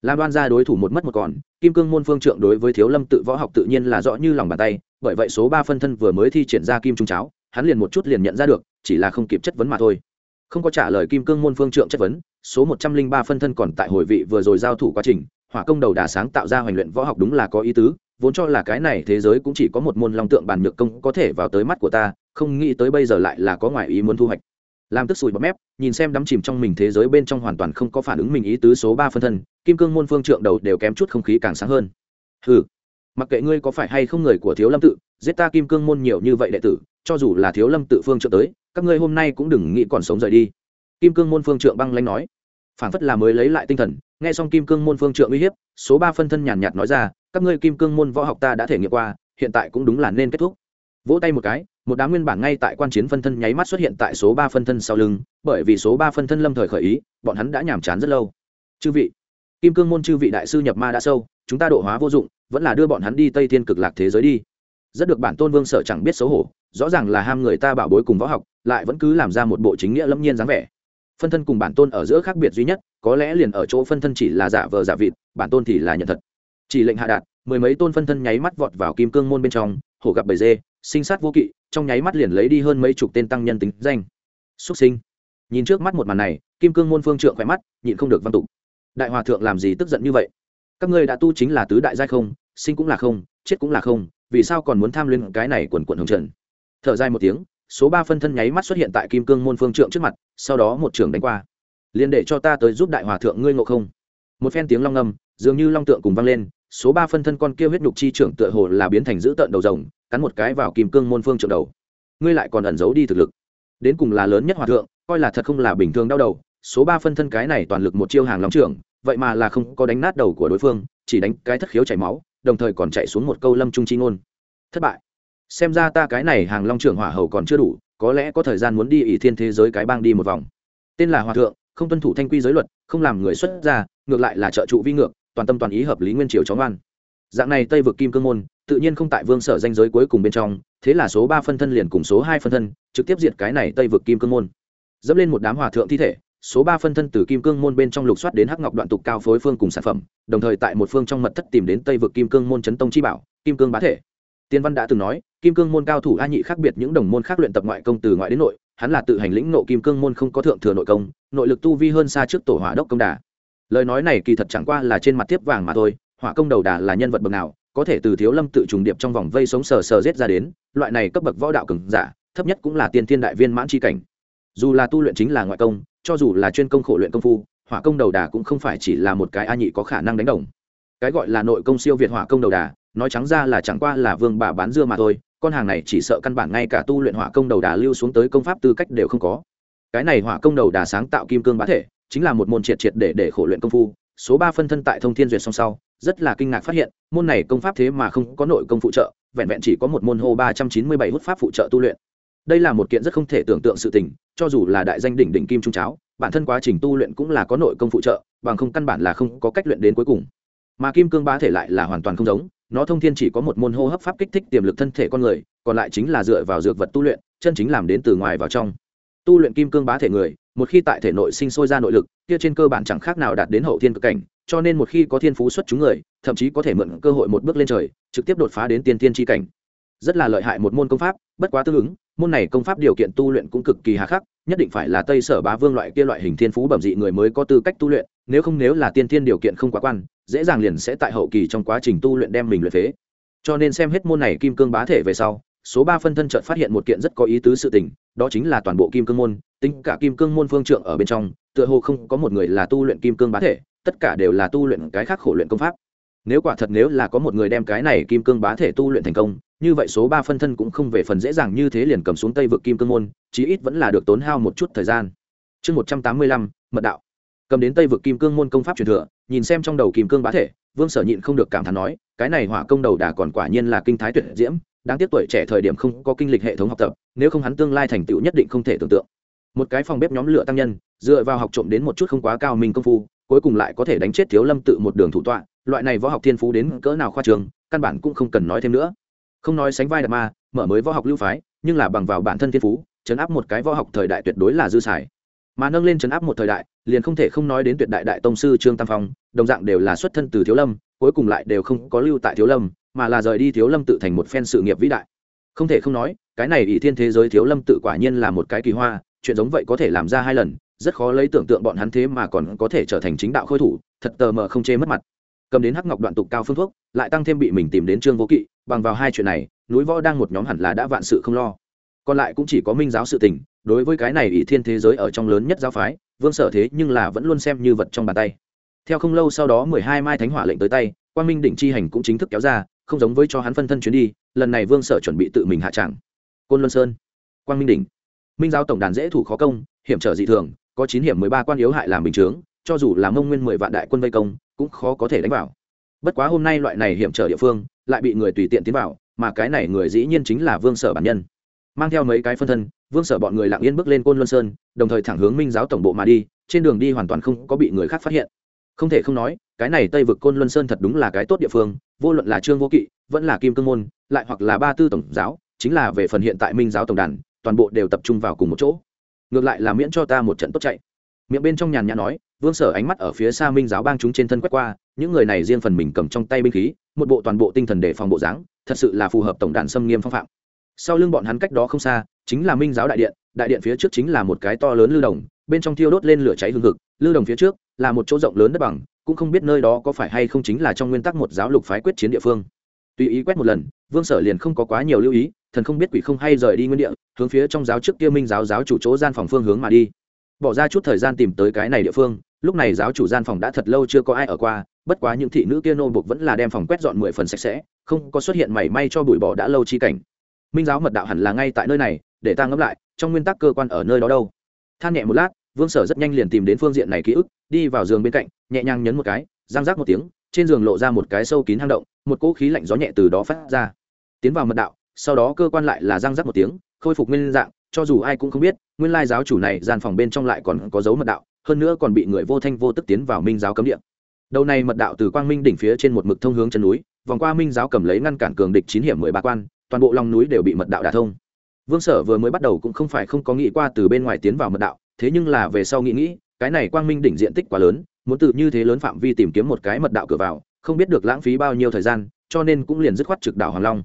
Làm đoan ra đối thủ một mất một còn, kim cương môn phương trượng đối với thiếu lâm tự võ học tự nhiên là rõ như lòng bàn tay, bởi vậy số ba phân thân vừa mới thi triển ra kim trung cháo, hắn liền một chút liền nhận ra được, chỉ là không kịp chất vấn mà thôi. Không có trả lời kim cương môn phương trượng chất vấn, số một trăm linh ba phân thân còn tại hồi vị vừa rồi giao thủ quá trình, hỏa công đầu đà sáng tạo ra hoành luyện võ học đúng là có ý tứ vốn cho là cái này thế giới cũng chỉ có một môn long tượng bàn nhược công có thể vào tới mắt của ta, không nghĩ tới bây giờ lại là có ngoại ý muốn thu hoạch. Làm tức sùi bọt mép, nhìn xem đắm chìm trong mình thế giới bên trong hoàn toàn không có phản ứng mình ý tứ số ba phân thân, kim cương môn phương trượng đầu đều kém chút không khí càng sáng hơn. Ừ mặc kệ ngươi có phải hay không người của thiếu lâm tự, giết ta kim cương môn nhiều như vậy đệ tử, cho dù là thiếu lâm tự phương trượng tới, các ngươi hôm nay cũng đừng nghĩ còn sống rời đi. Kim cương môn phương trượng băng lanh nói phản phất là mới lấy lại tinh thần, nghe xong kim cương môn phương trượng uy hiếp, số ba phân thân nhàn nhạt nói ra, các ngươi kim cương môn võ học ta đã thể nghiệm qua, hiện tại cũng đúng là nên kết thúc. Vỗ tay một cái, một đám nguyên bản ngay tại quan chiến phân thân nháy mắt xuất hiện tại số ba phân thân sau lưng, bởi vì số ba phân thân lâm thời khởi ý, bọn hắn đã nhàm chán rất lâu. Chư vị, kim cương môn chư vị đại sư nhập ma đã sâu, chúng ta độ hóa vô dụng, vẫn là đưa bọn hắn đi tây thiên cực lạc thế giới đi. Rất được bản tôn vương sở chẳng biết xấu hổ, rõ ràng là ham người ta bảo bối cùng võ học, lại vẫn cứ làm ra một bộ chính nghĩa lâm nhiên dáng vẻ phân thân cùng bản tôn ở giữa khác biệt duy nhất, có lẽ liền ở chỗ phân thân chỉ là giả vờ giả vịt, bản tôn thì là nhận thật. Chỉ lệnh hạ đạt, mười mấy tôn phân thân nháy mắt vọt vào kim cương môn bên trong, hổ gặp bầy dê, sinh sát vô kỵ, trong nháy mắt liền lấy đi hơn mấy chục tên tăng nhân tính danh. Xuất sinh. Nhìn trước mắt một màn này, kim cương môn phương trượng khỏe mắt, nhịn không được văn tục. Đại hòa thượng làm gì tức giận như vậy? Các ngươi đã tu chính là tứ đại giai không, sinh cũng là không, chết cũng là không, vì sao còn muốn tham luyện cái này quần quần hồng trần? Thở dài một tiếng số ba phân thân nháy mắt xuất hiện tại kim cương môn phương trượng trước mặt, sau đó một trường đánh qua. Liền để cho ta tới giúp đại hòa thượng ngươi ngộ không? Một phen tiếng long ngâm, dường như long tượng cùng vang lên, số ba phân thân con kia huyết nhục chi trưởng tựa hồ là biến thành dữ tợn đầu rồng, cắn một cái vào kim cương môn phương trượng đầu. Ngươi lại còn ẩn giấu đi thực lực. Đến cùng là lớn nhất hòa thượng, coi là thật không là bình thường đau đầu, số ba phân thân cái này toàn lực một chiêu hàng long trưởng, vậy mà là không có đánh nát đầu của đối phương, chỉ đánh cái thất khiếu chảy máu, đồng thời còn chạy xuống một câu lâm trung chi ngôn. Thất bại xem ra ta cái này hàng long trưởng hỏa hầu còn chưa đủ, có lẽ có thời gian muốn đi ỷ thiên thế giới cái bang đi một vòng. Tên là hòa thượng, không tuân thủ thanh quy giới luật, không làm người xuất gia, ngược lại là trợ trụ vi ngược, toàn tâm toàn ý hợp lý nguyên triều chó ngoan dạng này tây vực kim cương môn, tự nhiên không tại vương sở danh giới cuối cùng bên trong, thế là số ba phân thân liền cùng số hai phân thân, trực tiếp diệt cái này tây vực kim cương môn. Dẫm lên một đám hòa thượng thi thể, số ba phân thân từ kim cương môn bên trong lục soát đến hắc ngọc đoạn tục cao phối phương cùng sản phẩm, đồng thời tại một phương trong mật thất tìm đến tây vực kim cương môn chấn tông chi bảo, kim cương bá thể tiên văn đã từng nói, kim cương môn cao thủ a nhị khác biệt những đồng môn khác luyện tập ngoại công từ ngoại đến nội, hắn là tự hành lĩnh nộ kim cương môn không có thượng thừa nội công, nội lực tu vi hơn xa trước tổ hỏa đốc công đà. Lời nói này kỳ thật chẳng qua là trên mặt tiếp vàng mà thôi, hỏa công đầu đà là nhân vật bậc nào, có thể từ thiếu lâm tự trùng điệp trong vòng vây sống sờ sờ giết ra đến, loại này cấp bậc võ đạo cường giả, thấp nhất cũng là tiên thiên đại viên mãn chi cảnh. Dù là tu luyện chính là ngoại công, cho dù là chuyên công khổ luyện công phu, hỏa công đầu đà cũng không phải chỉ là một cái a nhị có khả năng đánh đồng. Cái gọi là nội công siêu việt hỏa công đầu đà nói trắng ra là chẳng qua là vương bà bán dưa mà thôi, con hàng này chỉ sợ căn bản ngay cả tu luyện hỏa công đầu đà lưu xuống tới công pháp tư cách đều không có. Cái này hỏa công đầu đà sáng tạo kim cương bá thể, chính là một môn triệt triệt để để khổ luyện công phu, số ba phân thân tại thông thiên duyệt song sau, rất là kinh ngạc phát hiện, môn này công pháp thế mà không có nội công phụ trợ, vẹn vẹn chỉ có một môn hô ba trăm chín mươi bảy hút pháp phụ trợ tu luyện. Đây là một kiện rất không thể tưởng tượng sự tình, cho dù là đại danh đỉnh đỉnh kim trung cháo, bản thân quá trình tu luyện cũng là có nội công phụ trợ, bằng không căn bản là không có cách luyện đến cuối cùng. Mà kim cương bá thể lại là hoàn toàn không giống nó thông thiên chỉ có một môn hô hấp pháp kích thích tiềm lực thân thể con người, còn lại chính là dựa vào dược vật tu luyện, chân chính làm đến từ ngoài vào trong. Tu luyện kim cương bá thể người, một khi tại thể nội sinh sôi ra nội lực, kia trên cơ bản chẳng khác nào đạt đến hậu thiên cực cảnh, cho nên một khi có thiên phú xuất chúng người, thậm chí có thể mượn cơ hội một bước lên trời, trực tiếp đột phá đến tiên tiên tri cảnh. Rất là lợi hại một môn công pháp, bất quá tương ứng, môn này công pháp điều kiện tu luyện cũng cực kỳ hà khắc, nhất định phải là tây sở bá vương loại kia loại hình thiên phú bẩm dị người mới có tư cách tu luyện, nếu không nếu là tiên tiên điều kiện không quá quan dễ dàng liền sẽ tại hậu kỳ trong quá trình tu luyện đem mình luyện phế. Cho nên xem hết môn này kim cương bá thể về sau, số ba phân thân chợt phát hiện một kiện rất có ý tứ sự tình, đó chính là toàn bộ kim cương môn, tính cả kim cương môn phương trượng ở bên trong, tựa hồ không có một người là tu luyện kim cương bá thể, tất cả đều là tu luyện cái khác khổ luyện công pháp. Nếu quả thật nếu là có một người đem cái này kim cương bá thể tu luyện thành công, như vậy số ba phân thân cũng không về phần dễ dàng như thế liền cầm xuống tây vực kim cương môn, chí ít vẫn là được tốn hao một chút thời gian. Chương một trăm tám mươi lăm, mật đạo cầm đến tây vực kim cương môn công pháp truyền thừa, nhìn xem trong đầu kim cương bá thể, vương sở nhịn không được cảm thán nói, cái này hỏa công đầu đà còn quả nhiên là kinh thái tuyệt diễm, đáng tiếc tuổi trẻ thời điểm không có kinh lịch hệ thống học tập, nếu không hắn tương lai thành tựu nhất định không thể tưởng tượng. Một cái phòng bếp nhóm lửa tăng nhân, dựa vào học trộm đến một chút không quá cao mình công phu, cuối cùng lại có thể đánh chết thiếu lâm tự một đường thủ tọa, loại này võ học thiên phú đến cỡ nào khoa trường, căn bản cũng không cần nói thêm nữa. Không nói sánh vai đạt ma, mở mới võ học lưu phái, nhưng là bằng vào bản thân thiên phú, chấn áp một cái võ học thời đại tuyệt đối là dư xài mà nâng lên chấn áp một thời đại, liền không thể không nói đến tuyệt đại đại tông sư trương tam phong, đồng dạng đều là xuất thân từ thiếu lâm, cuối cùng lại đều không có lưu tại thiếu lâm, mà là rời đi thiếu lâm tự thành một phen sự nghiệp vĩ đại. Không thể không nói, cái này ỷ thiên thế giới thiếu lâm tự quả nhiên là một cái kỳ hoa, chuyện giống vậy có thể làm ra hai lần, rất khó lấy tưởng tượng bọn hắn thế mà còn có thể trở thành chính đạo khôi thủ, thật tờ mờ không chê mất mặt. Cầm đến hắc ngọc đoạn tục cao phương thuốc, lại tăng thêm bị mình tìm đến trương vô kỵ, bằng vào hai chuyện này, núi võ đang một nhóm hẳn là đã vạn sự không lo. Còn lại cũng chỉ có minh giáo sự tình đối với cái này ỷ thiên thế giới ở trong lớn nhất giáo phái, vương sở thế nhưng là vẫn luôn xem như vật trong bàn tay. Theo không lâu sau đó mười hai mai thánh hỏa lệnh tới tay, quang minh đỉnh chi hành cũng chính thức kéo ra, không giống với cho hắn phân thân chuyến đi, lần này vương sở chuẩn bị tự mình hạ tràng côn luân sơn, quang minh đỉnh. Minh giáo tổng đàn dễ thủ khó công, hiểm trở dị thường, có chín hiểm mười ba quan yếu hại làm bình chướng, cho dù là mông nguyên mười vạn đại quân vây công, cũng khó có thể đánh vào. Bất quá hôm nay loại này hiểm trở địa phương, lại bị người tùy tiện tiến vào, mà cái này người dĩ nhiên chính là vương sở bản nhân mang theo mấy cái phân thân, vương sở bọn người lặng yên bước lên côn luân sơn, đồng thời thẳng hướng minh giáo tổng bộ mà đi, trên đường đi hoàn toàn không có bị người khác phát hiện. Không thể không nói, cái này tây vực côn luân sơn thật đúng là cái tốt địa phương, vô luận là trương vô kỵ, vẫn là kim cương môn, lại hoặc là ba tư tổng giáo, chính là về phần hiện tại minh giáo tổng đàn, toàn bộ đều tập trung vào cùng một chỗ. Ngược lại là miễn cho ta một trận tốt chạy. Miệng bên trong nhàn nhã nói, vương sở ánh mắt ở phía xa minh giáo bang chúng trên thân quét qua, những người này riêng phần mình cầm trong tay binh khí, một bộ toàn bộ tinh thần để phòng bộ dáng, thật sự là phù hợp tổng đàn xâm nghiêm phong phạm sau lưng bọn hắn cách đó không xa, chính là minh giáo đại điện đại điện phía trước chính là một cái to lớn lưu đồng, bên trong thiêu đốt lên lửa cháy hương thực lưu đồng phía trước là một chỗ rộng lớn đất bằng, cũng không biết nơi đó có phải hay không chính là trong nguyên tắc một giáo lục phái quyết chiến địa phương. Tùy ý quét một lần, vương sở liền không có quá nhiều lưu ý, thần không biết quỷ không hay rời đi nguyên địa, hướng phía trong giáo trước kia minh giáo giáo chủ chỗ gian phòng phương hướng mà đi. Bỏ ra chút thời gian tìm tới cái này địa phương, lúc này giáo chủ gian phòng đã thật lâu chưa có ai ở qua, bất quá những thị nữ kia nô buộc vẫn là đem phòng quét dọn mười phần sạch sẽ, không có xuất hiện mảy may cho bụi bỏ đã lâu chi cảnh minh giáo mật đạo hẳn là ngay tại nơi này, để ta ngẫm lại, trong nguyên tắc cơ quan ở nơi đó đâu. Than nhẹ một lát, vương sở rất nhanh liền tìm đến phương diện này ký ức, đi vào giường bên cạnh, nhẹ nhàng nhấn một cái, răng rác một tiếng, trên giường lộ ra một cái sâu kín hang động, một cỗ khí lạnh gió nhẹ từ đó phát ra. Tiến vào mật đạo, sau đó cơ quan lại là răng rác một tiếng, khôi phục nguyên dạng, cho dù ai cũng không biết, nguyên lai giáo chủ này gian phòng bên trong lại còn có dấu mật đạo, hơn nữa còn bị người vô thanh vô tức tiến vào minh giáo cấm địa. Đầu này mật đạo từ quang minh đỉnh phía trên một mực thông hướng chân núi, vòng qua minh giáo cầm lấy ngăn cản cường địch chín hiểm mười ba quan toàn bộ lòng núi đều bị mật đạo đả thông. Vương sở vừa mới bắt đầu cũng không phải không có nghĩ qua từ bên ngoài tiến vào mật đạo, thế nhưng là về sau nghĩ nghĩ, cái này quang minh đỉnh diện tích quá lớn, muốn từ như thế lớn phạm vi tìm kiếm một cái mật đạo cửa vào, không biết được lãng phí bao nhiêu thời gian, cho nên cũng liền dứt khoát trực đảo hoàng long.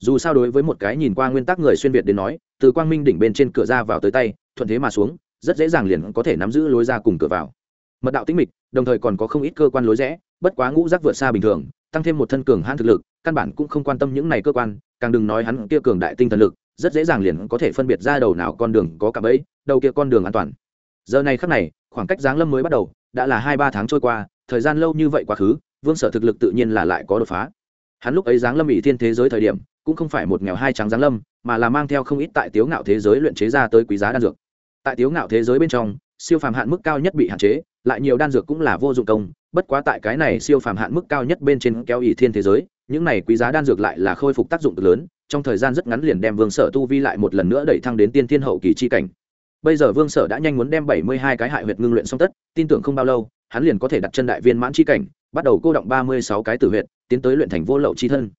Dù sao đối với một cái nhìn qua nguyên tắc người xuyên việt đến nói, từ quang minh đỉnh bên trên cửa ra vào tới tay, thuận thế mà xuống, rất dễ dàng liền có thể nắm giữ lối ra cùng cửa vào. Mật đạo tĩnh mịch, đồng thời còn có không ít cơ quan lối rẽ, bất quá ngũ giác vượt xa bình thường, tăng thêm một thân cường hãn thực lực, căn bản cũng không quan tâm những này cơ quan càng đừng nói hắn kia cường đại tinh thần lực, rất dễ dàng liền có thể phân biệt ra đầu nào con đường có cả bẫy, đầu kia con đường an toàn. Giờ này khắc này, khoảng cách giáng lâm mới bắt đầu, đã là hai ba tháng trôi qua, thời gian lâu như vậy quá khứ, vương sở thực lực tự nhiên là lại có đột phá. Hắn lúc ấy giáng lâm ỷ thiên thế giới thời điểm, cũng không phải một nghèo hai trắng giáng lâm, mà là mang theo không ít tại tiếu ngạo thế giới luyện chế ra tới quý giá đan dược. Tại tiếu ngạo thế giới bên trong, siêu phàm hạn mức cao nhất bị hạn chế, lại nhiều đan dược cũng là vô dụng công, bất quá tại cái này siêu phàm hạn mức cao nhất bên trên kéo ỷ thiên thế giới những này quý giá đan dược lại là khôi phục tác dụng lớn, trong thời gian rất ngắn liền đem vương sở tu vi lại một lần nữa đẩy thăng đến tiên thiên hậu kỳ chi cảnh. Bây giờ vương sở đã nhanh muốn đem bảy mươi hai cái hại huyệt ngưng luyện xong tất, tin tưởng không bao lâu, hắn liền có thể đặt chân đại viên mãn chi cảnh, bắt đầu cô động ba mươi sáu cái tử huyệt, tiến tới luyện thành vô lậu chi thân.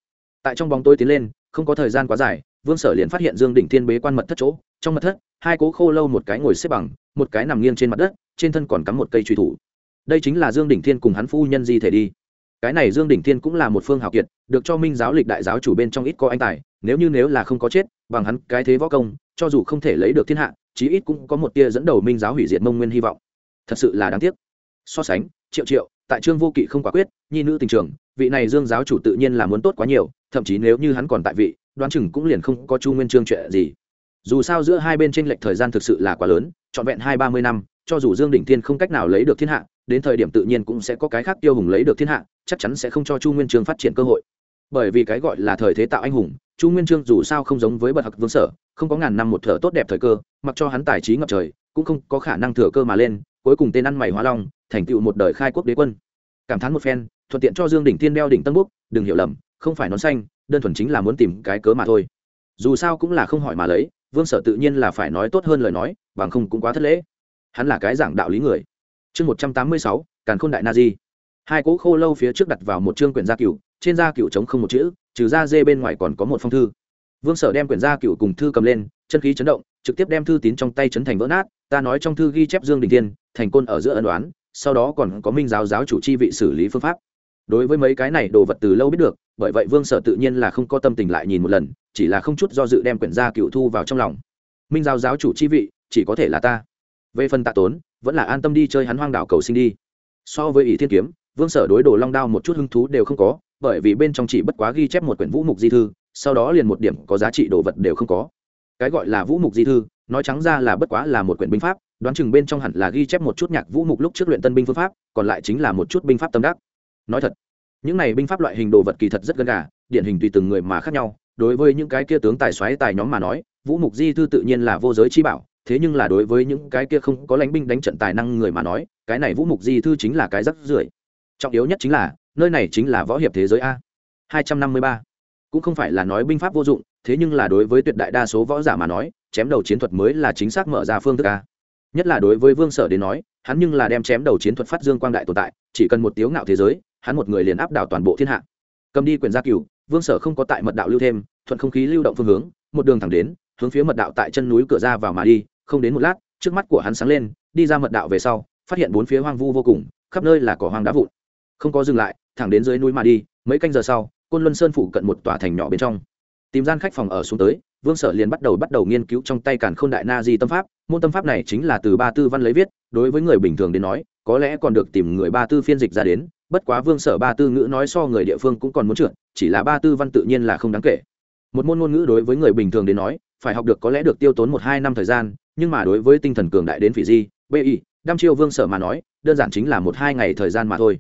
Tại trong bóng tôi tiến lên, không có thời gian quá dài, vương sở liền phát hiện dương đỉnh thiên bế quan mật thất chỗ, trong mật thất, hai cố khô lâu một cái ngồi xếp bằng, một cái nằm nghiêng trên mặt đất, trên thân còn cắm một cây truy thủ. Đây chính là dương đỉnh thiên cùng hắn phu nhân di thể đi cái này dương đỉnh thiên cũng là một phương hào kiệt, được cho minh giáo lịch đại giáo chủ bên trong ít có anh tài, nếu như nếu là không có chết, bằng hắn cái thế võ công, cho dù không thể lấy được thiên hạ, chí ít cũng có một tia dẫn đầu minh giáo hủy diệt mông nguyên hy vọng. Thật sự là đáng tiếc. So sánh, triệu triệu, tại trương vô kỵ không quả quyết, nhi nữ tình trường, vị này dương giáo chủ tự nhiên là muốn tốt quá nhiều, thậm chí nếu như hắn còn tại vị, đoán chừng cũng liền không có chu nguyên trương chuyện gì. Dù sao giữa hai bên tranh lệch thời gian thực sự là quá lớn, trọn vẹn hai ba mươi năm, cho dù dương đỉnh thiên không cách nào lấy được thiên hạ, đến thời điểm tự nhiên cũng sẽ có cái khác tiêu hùng lấy được thiên hạ chắc chắn sẽ không cho chu nguyên trương phát triển cơ hội. Bởi vì cái gọi là thời thế tạo anh hùng, chu nguyên trương dù sao không giống với bậc hặc vương sở, không có ngàn năm một thở tốt đẹp thời cơ, mặc cho hắn tài trí ngập trời, cũng không có khả năng thừa cơ mà lên, cuối cùng tên ăn mày hóa long, thành tựu một đời khai quốc đế quân. Cảm thán một phen, thuận tiện cho dương đỉnh thiên đeo đỉnh tân búc đừng hiểu lầm, không phải nón xanh, đơn thuần chính là muốn tìm cái cớ mà thôi. Dù sao cũng là không hỏi mà lấy, vương sở tự nhiên là phải nói tốt hơn lời nói, bằng không cũng quá thất lễ. Hắn là cái giảng đạo lý người. Chương một trăm tám mươi sáu, càn khôn đại na di hai cỗ khô lâu phía trước đặt vào một chương quyển gia cựu trên da cựu trống không một chữ, trừ da dê bên ngoài còn có một phong thư. Vương sở đem quyển gia cựu cùng thư cầm lên, chân khí chấn động, trực tiếp đem thư tín trong tay chấn thành vỡ nát, ta nói trong thư ghi chép dương đình thiên, thành côn ở giữa ân đoán sau đó còn có minh giáo giáo chủ chi vị xử lý phương pháp. Đối với mấy cái này đồ vật từ lâu biết được, bởi vậy vương sở tự nhiên là không có tâm tình lại nhìn một lần, chỉ là không chút do dự đem quyển gia cựu thu vào trong lòng. Minh giáo giáo chủ chi vị, chỉ có thể là ta. Về phần tạ tốn, vẫn là an tâm đi chơi hắn hoang đảo cầu sinh đi. So với ỷ thiên kiếm vương sở đối đồ long đao một chút hứng thú đều không có, bởi vì bên trong chỉ bất quá ghi chép một quyển vũ mục di thư, sau đó liền một điểm có giá trị đồ vật đều không có. Cái gọi là vũ mục di thư, nói trắng ra là bất quá là một quyển binh pháp, đoán chừng bên trong hẳn là ghi chép một chút nhạc vũ mục lúc trước luyện tân binh phương pháp, còn lại chính là một chút binh pháp tâm đắc. Nói thật, những này binh pháp loại hình đồ vật kỳ thật rất gần gà, điển hình tùy từng người mà khác nhau. Đối với những cái kia tướng tài xoáy tài nhóm mà nói, vũ mục di thư tự nhiên là vô giới chi bảo, thế nhưng là đối với những cái kia không có lãnh binh đánh trận tài năng người mà nói, cái này vũ mục di thư chính là cái rắc rưởi trọng yếu nhất chính là, nơi này chính là võ hiệp thế giới a. Hai trăm năm mươi ba. Cũng không phải là nói binh pháp vô dụng, thế nhưng là đối với tuyệt đại đa số võ giả mà nói, chém đầu chiến thuật mới là chính xác mở ra phương thức a. Nhất là đối với vương sở đến nói, hắn nhưng là đem chém đầu chiến thuật phát dương quang đại tồn tại, chỉ cần một tiếu ngạo thế giới, hắn một người liền áp đảo toàn bộ thiên hạ. Cầm đi quyền gia cửu, vương sở không có tại mật đạo lưu thêm, thuận không khí lưu động phương hướng, một đường thẳng đến, hướng phía mật đạo tại chân núi cửa ra vào mà đi, không đến một lát, trước mắt của hắn sáng lên, đi ra mật đạo về sau, phát hiện bốn phía hoang vu vô cùng, khắp nơi là cỏ hoang đá vụn không có dừng lại, thẳng đến dưới núi mà đi, mấy canh giờ sau, côn luân sơn phủ cận một tòa thành nhỏ bên trong. Tìm gian khách phòng ở xuống tới, vương sở liền bắt đầu bắt đầu nghiên cứu trong tay càn k h ô n đại na di tâm pháp. Môn tâm pháp này chính là từ ba tư văn lấy viết, đối với người bình thường đến nói, có lẽ còn được tìm người ba tư phiên dịch ra đến, bất quá vương sở ba tư ngữ nói so người địa phương cũng còn muốn trượt, chỉ là ba tư văn tự nhiên là không đáng kể. Một môn ngôn ngữ đối với người bình thường đến nói, phải học được có lẽ được tiêu tốn một hai năm thời gian, nhưng mà đối với tinh thần cường đại đến phỉ di bi đăm chiêu vương sở mà nói, đơn giản chính là một hai ngày thời gian mà thôi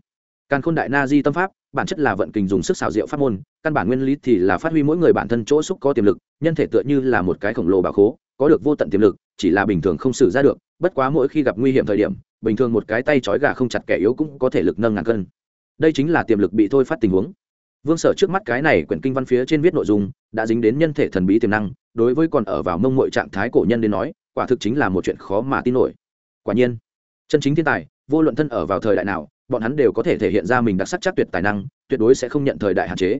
càn khôn đại na di tâm pháp, bản chất là vận kình dùng sức xào rượu pháp môn, căn bản nguyên lý thì là phát huy mỗi người bản thân chỗ xúc có tiềm lực, nhân thể tựa như là một cái khổng lồ bà khố, có được vô tận tiềm lực, chỉ là bình thường không xử ra được, bất quá mỗi khi gặp nguy hiểm thời điểm, bình thường một cái tay trói gà không chặt kẻ yếu cũng có thể lực nâng ngàn cân. Đây chính là tiềm lực bị thôi phát tình huống. Vương sở trước mắt cái này quyển kinh văn phía trên viết nội dung, đã dính đến nhân thể thần bí tiềm năng, đối với còn ở vào mông mội trạng thái cổ nhân đến nói, quả thực chính là một chuyện khó mà tin nổi. Quả nhiên, chân chính thiên tài, vô luận thân ở vào thời đại nào bọn hắn đều có thể thể hiện ra mình đặc sắc chắc tuyệt tài năng, tuyệt đối sẽ không nhận thời đại hạn chế.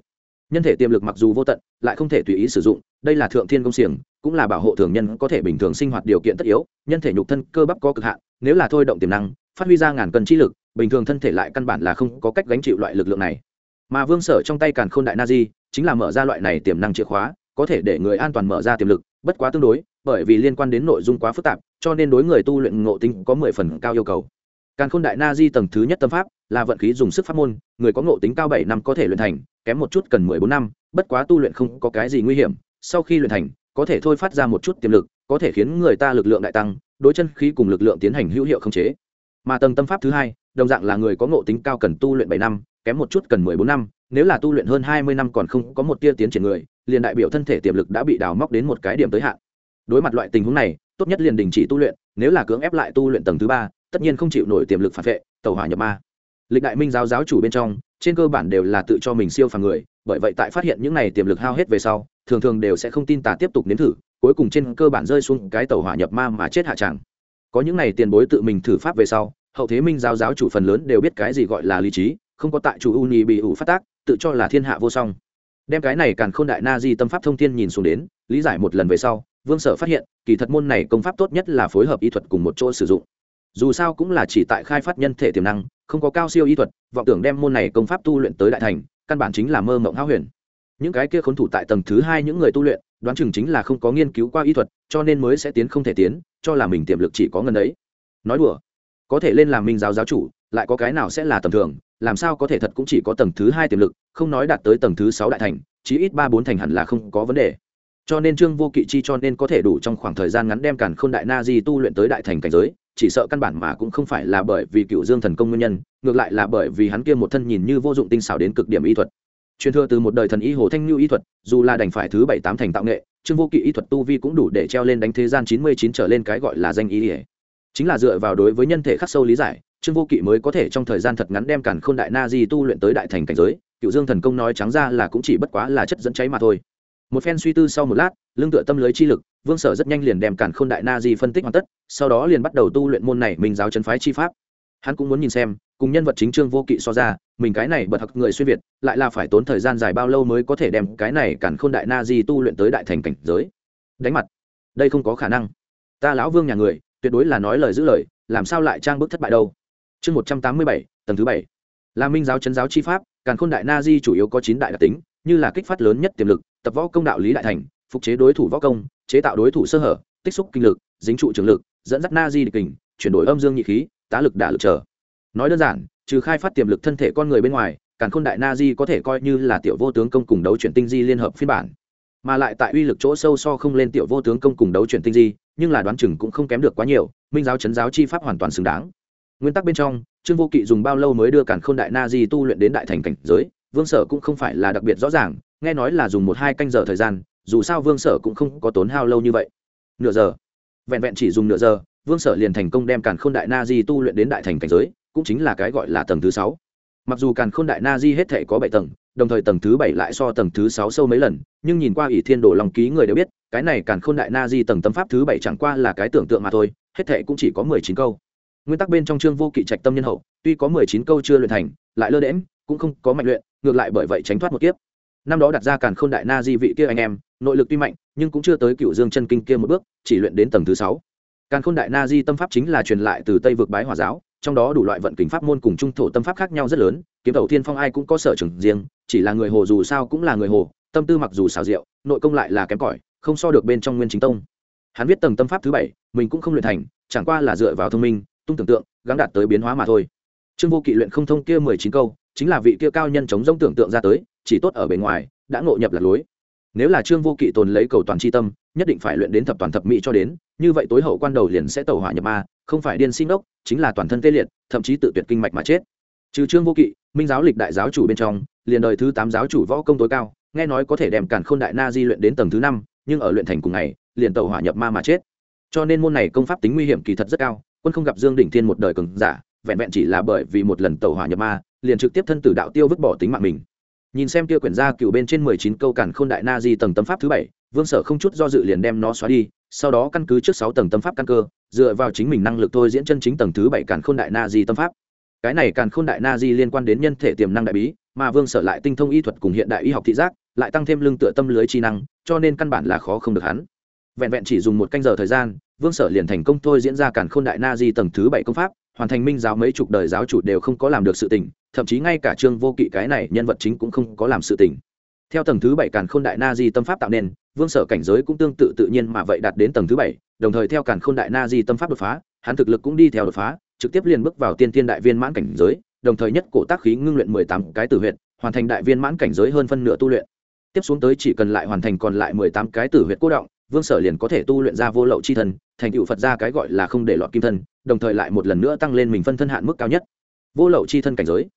Nhân thể tiềm lực mặc dù vô tận, lại không thể tùy ý sử dụng, đây là thượng thiên công xiềng, cũng là bảo hộ thường nhân có thể bình thường sinh hoạt điều kiện tất yếu, nhân thể nhục thân cơ bắp có cực hạn, nếu là thôi động tiềm năng, phát huy ra ngàn cân chi lực, bình thường thân thể lại căn bản là không có cách gánh chịu loại lực lượng này. Mà vương sở trong tay càn khôn đại na di, chính là mở ra loại này tiềm năng chìa khóa, có thể để người an toàn mở ra tiềm lực, bất quá tương đối, bởi vì liên quan đến nội dung quá phức tạp, cho nên đối người tu luyện ngộ tính có mười phần cao yêu cầu. Càn Khôn Đại Na Di tầng thứ nhất tâm pháp, là vận khí dùng sức pháp môn, người có ngộ tính cao bảy năm có thể luyện thành, kém một chút cần mười bốn năm, bất quá tu luyện không có cái gì nguy hiểm, sau khi luyện thành, có thể thôi phát ra một chút tiềm lực, có thể khiến người ta lực lượng đại tăng, đối chân khí cùng lực lượng tiến hành hữu hiệu khống chế. Mà tầng tâm pháp thứ hai, đồng dạng là người có ngộ tính cao cần tu luyện bảy năm, kém một chút cần mười bốn năm, nếu là tu luyện hơn hai mươi năm còn không có một tia tiến triển người, liền đại biểu thân thể tiềm lực đã bị đào móc đến một cái điểm tới hạn. Đối mặt loại tình huống này, tốt nhất liền đình chỉ tu luyện, nếu là cưỡng ép lại tu luyện tầng thứ ba, tất nhiên không chịu nổi tiềm lực phản vệ, tàu hỏa nhập ma. Lịch đại minh giáo giáo chủ bên trong, trên cơ bản đều là tự cho mình siêu phàm người, bởi vậy tại phát hiện những này tiềm lực hao hết về sau, thường thường đều sẽ không tin tà tiếp tục nếm thử, cuối cùng trên cơ bản rơi xuống cái tàu hỏa nhập ma mà chết hạ tràng có những này tiền bối tự mình thử pháp về sau, hậu thế minh giáo giáo chủ phần lớn đều biết cái gì gọi là lý trí, không có tại chủ uni bị ủ phát tác, tự cho là thiên hạ vô song. Đem cái này càng k h ô n đại na di tâm pháp thông thiên nhìn xuống đến, lý giải một lần về sau, vương sở phát hiện, kỳ thật môn này công pháp tốt nhất là phối hợp y thuật cùng một chỗ sử dụng dù sao cũng là chỉ tại khai phát nhân thể tiềm năng, không có cao siêu y thuật, vọng tưởng đem môn này công pháp tu luyện tới đại thành, căn bản chính là mơ mộng háo huyền. Những cái kia khốn thủ tại tầng thứ hai những người tu luyện, đoán chừng chính là không có nghiên cứu qua y thuật, cho nên mới sẽ tiến không thể tiến, cho là mình tiềm lực chỉ có ngần ấy. Nói đùa, có thể lên làm minh giáo giáo chủ, lại có cái nào sẽ là tầm thường, làm sao có thể thật cũng chỉ có tầng thứ hai tiềm lực, không nói đạt tới tầng thứ sáu đại thành, chí ít ba bốn thành hẳn là không có vấn đề. Cho nên trương vô kỵ chi cho nên có thể đủ trong khoảng thời gian ngắn đem cản k h ô n đại na di tu luyện tới đại thành cảnh giới chỉ sợ căn bản mà cũng không phải là bởi vì cựu dương thần công nguyên nhân, ngược lại là bởi vì hắn kia một thân nhìn như vô dụng tinh xảo đến cực điểm y thuật. Truyền thừa từ một đời thần y hồ thanh lưu y thuật, dù là đành phải thứ bảy tám thành tạo nghệ, trương vô kỵ y thuật tu vi cũng đủ để treo lên đánh thế gian chín mươi chín trở lên cái gọi là danh y ỉa chính là dựa vào đối với nhân thể khắc sâu lý giải, trương vô kỵ mới có thể trong thời gian thật ngắn đem cản khôn đại na di tu luyện tới đại thành cảnh giới, cựu dương thần công nói trắng ra là cũng chỉ bất quá là chất dẫn cháy mà thôi một phen suy tư sau một lát lương tựa tâm lưới chi lực, vương sở rất nhanh liền đem cản k h ô n đại na di phân tích hoàn tất, sau đó liền bắt đầu tu luyện môn này mình giáo chân phái chi pháp. Hắn cũng muốn nhìn xem, cùng nhân vật chính trương vô kỵ so ra, mình cái này bật hặc người xuyên việt, lại là phải tốn thời gian dài bao lâu mới có thể đem cái này cản k h ô n đại na di tu luyện tới đại thành cảnh giới. Đánh mặt. Đây không có khả năng. Ta lão vương nhà người, tuyệt đối là nói lời giữ lời, làm sao lại trang bức thất bại đâu? Chương một trăm tám mươi bảy, tầng thứ bảy. Là minh giáo chấn giáo chi pháp, càn khôn đại na di chủ yếu có chín đại đặc tính như là kích phát lớn nhất tiềm lực, tập võ công đạo lý đại thành, phục chế đối thủ võ công, chế tạo đối thủ sơ hở, tích xúc kinh lực, dính trụ trường lực, dẫn dắt na di địch kình, chuyển đổi âm dương nhị khí, tá lực đả lực trở. Nói đơn giản, trừ khai phát tiềm lực thân thể con người bên ngoài càn khôn đại na di có thể coi như là tiểu vô tướng công cùng đấu chuyển tinh di liên hợp phiên bản. Mà lại tại uy lực chỗ sâu so không lên tiểu vô tướng công cùng đấu chuyển tinh di, nhưng là đoán chừng cũng không kém được quá nhiều, minh giáo chấn giáo chi pháp hoàn toàn xứng đáng. Nguyên tắc bên trong, trương vô kỵ dùng bao lâu mới đưa càn k h ô n đại na di tu luyện đến đại thành cảnh giới vương sở cũng không phải là đặc biệt rõ ràng, nghe nói là dùng một hai canh giờ thời gian, dù sao vương sở cũng không có tốn hao lâu như vậy. Nửa giờ. Vẹn vẹn chỉ dùng nửa giờ, vương sở liền thành công đem càn k h ô n đại na di tu luyện đến đại thành cảnh giới, cũng chính là cái gọi là tầng thứ sáu. Mặc dù càn k h ô n đại na di hết thể có bảy tầng, đồng thời tầng thứ bảy lại so tầng thứ sáu sâu mấy lần, nhưng nhìn qua ỷ thiên đồ lòng ký người đều biết, cái này càn k h ô n đại na di tầng tâm pháp thứ bảy chẳng qua là cái tưởng tượng mà thôi, hết thể cũng chỉ có mười chín câu. Nguyên tắc bên trong chương vô kỵ trạch tâm nhân hậu, tuy có mười chín câu chưa luyện thành, lại lơ đễm cũng không có mạnh luyện, ngược lại bởi vậy tránh thoát một kiếp. Năm đó đặt ra càn k h ô n đại na di vị kia anh em, nội lực tuy mạnh, nhưng cũng chưa tới cựu dương chân kinh kia một bước, chỉ luyện đến tầng thứ sáu. Càn k h ô n đại na di tâm pháp chính là truyền lại từ tây vực bái hòa giáo, trong đó đủ loại vận kính pháp môn cùng trung thổ tâm pháp khác nhau rất lớn, kiếm đầu thiên phong ai cũng có sở trường riêng, chỉ là người hồ dù sao cũng là người hồ, tâm tư mặc dù xào rượu nội công lại là kém cỏi, không so được bên trong nguyên chính tông. Hắn viết tầng tâm pháp thứ bảy, mình cũng không luyện thành, chẳng qua là dựa vào thông minh, tung tưởng tượng, gắng đạt tới biến hóa mà thôi. Trương vô kỵ luyện không thông kia mười chín câu chính là vị kia cao nhân chống rông tưởng tượng ra tới, chỉ tốt ở bề ngoài, đã ngộ nhập lạc lối. Nếu là trương vô kỵ tồn lấy cầu toàn c tâm, nhất định phải luyện đến thập toàn thập mỹ cho đến, như vậy tối hậu quan đầu liền sẽ tẩu hỏa nhập ma, không phải điên sinh đốc chính là toàn thân tê liệt, thậm chí tự tuyệt kinh mạch mà chết. Trừ trương vô kỵ, minh giáo lịch đại giáo chủ bên trong, liền đời thứ tám giáo chủ võ công tối cao, nghe nói có thể đem càn k h ô n đại na di luyện đến tầng thứ năm, nhưng ở luyện thành cùng ngày, liền tẩu hỏa nhập ma mà chết. Cho nên môn này công pháp tính nguy hiểm kỳ thật rất cao, quân không gặp dương đỉnh thiên một đời cường giả, vẹn vẹn chỉ là bởi vì một lần tẩu hỏa nhập ma liền trực tiếp thân tử đạo tiêu vứt bỏ tính mạng mình. Nhìn xem kia quyển gia cựu bên trên mười chín câu cản khôn đại na di tầng tâm pháp thứ bảy, vương sở không chút do dự liền đem nó xóa đi, sau đó căn cứ trước sáu tầng tâm pháp căn cơ, dựa vào chính mình năng lực thôi diễn chân chính tầng thứ bảy cản khôn đại na di tâm pháp. Cái này cản khôn đại na di liên quan đến nhân thể tiềm năng đại bí, mà vương sở lại tinh thông y thuật cùng hiện đại y học thị giác, lại tăng thêm lưng tựa tâm lưới chi năng, cho nên căn bản là khó không được hắn. Vẹn vẹn chỉ dùng một canh giờ thời gian, vương sở liền thành công thôi diễn ra cản khôn đại na di tầng thứ bảy công pháp, hoàn thành minh giáo mấy chục đời giáo chủ đều không có làm được sự tình thậm chí ngay cả trương vô kỵ cái này nhân vật chính cũng không có làm sự tình. Theo tầng thứ bảy càn khôn đại na di tâm pháp tạo nên, vương sở cảnh giới cũng tương tự tự nhiên mà vậy đạt đến tầng thứ bảy, đồng thời theo càn khôn đại na di tâm pháp đột phá, hắn thực lực cũng đi theo đột phá, trực tiếp liền bước vào tiên tiên đại viên mãn cảnh giới, đồng thời nhất cổ tác khí ngưng luyện mười tám cái tử huyệt, hoàn thành đại viên mãn cảnh giới hơn phân nửa tu luyện. Tiếp xuống tới chỉ cần lại hoàn thành còn lại mười tám cái tử huyệt cố động, vương sở liền có thể tu luyện ra vô lậu chi thân, thành tựu phật ra cái gọi là không để lọt kim thân, đồng thời lại một lần nữa tăng lên mình phân thân hạn mức cao nhất. Vô lậu chi thân cảnh giới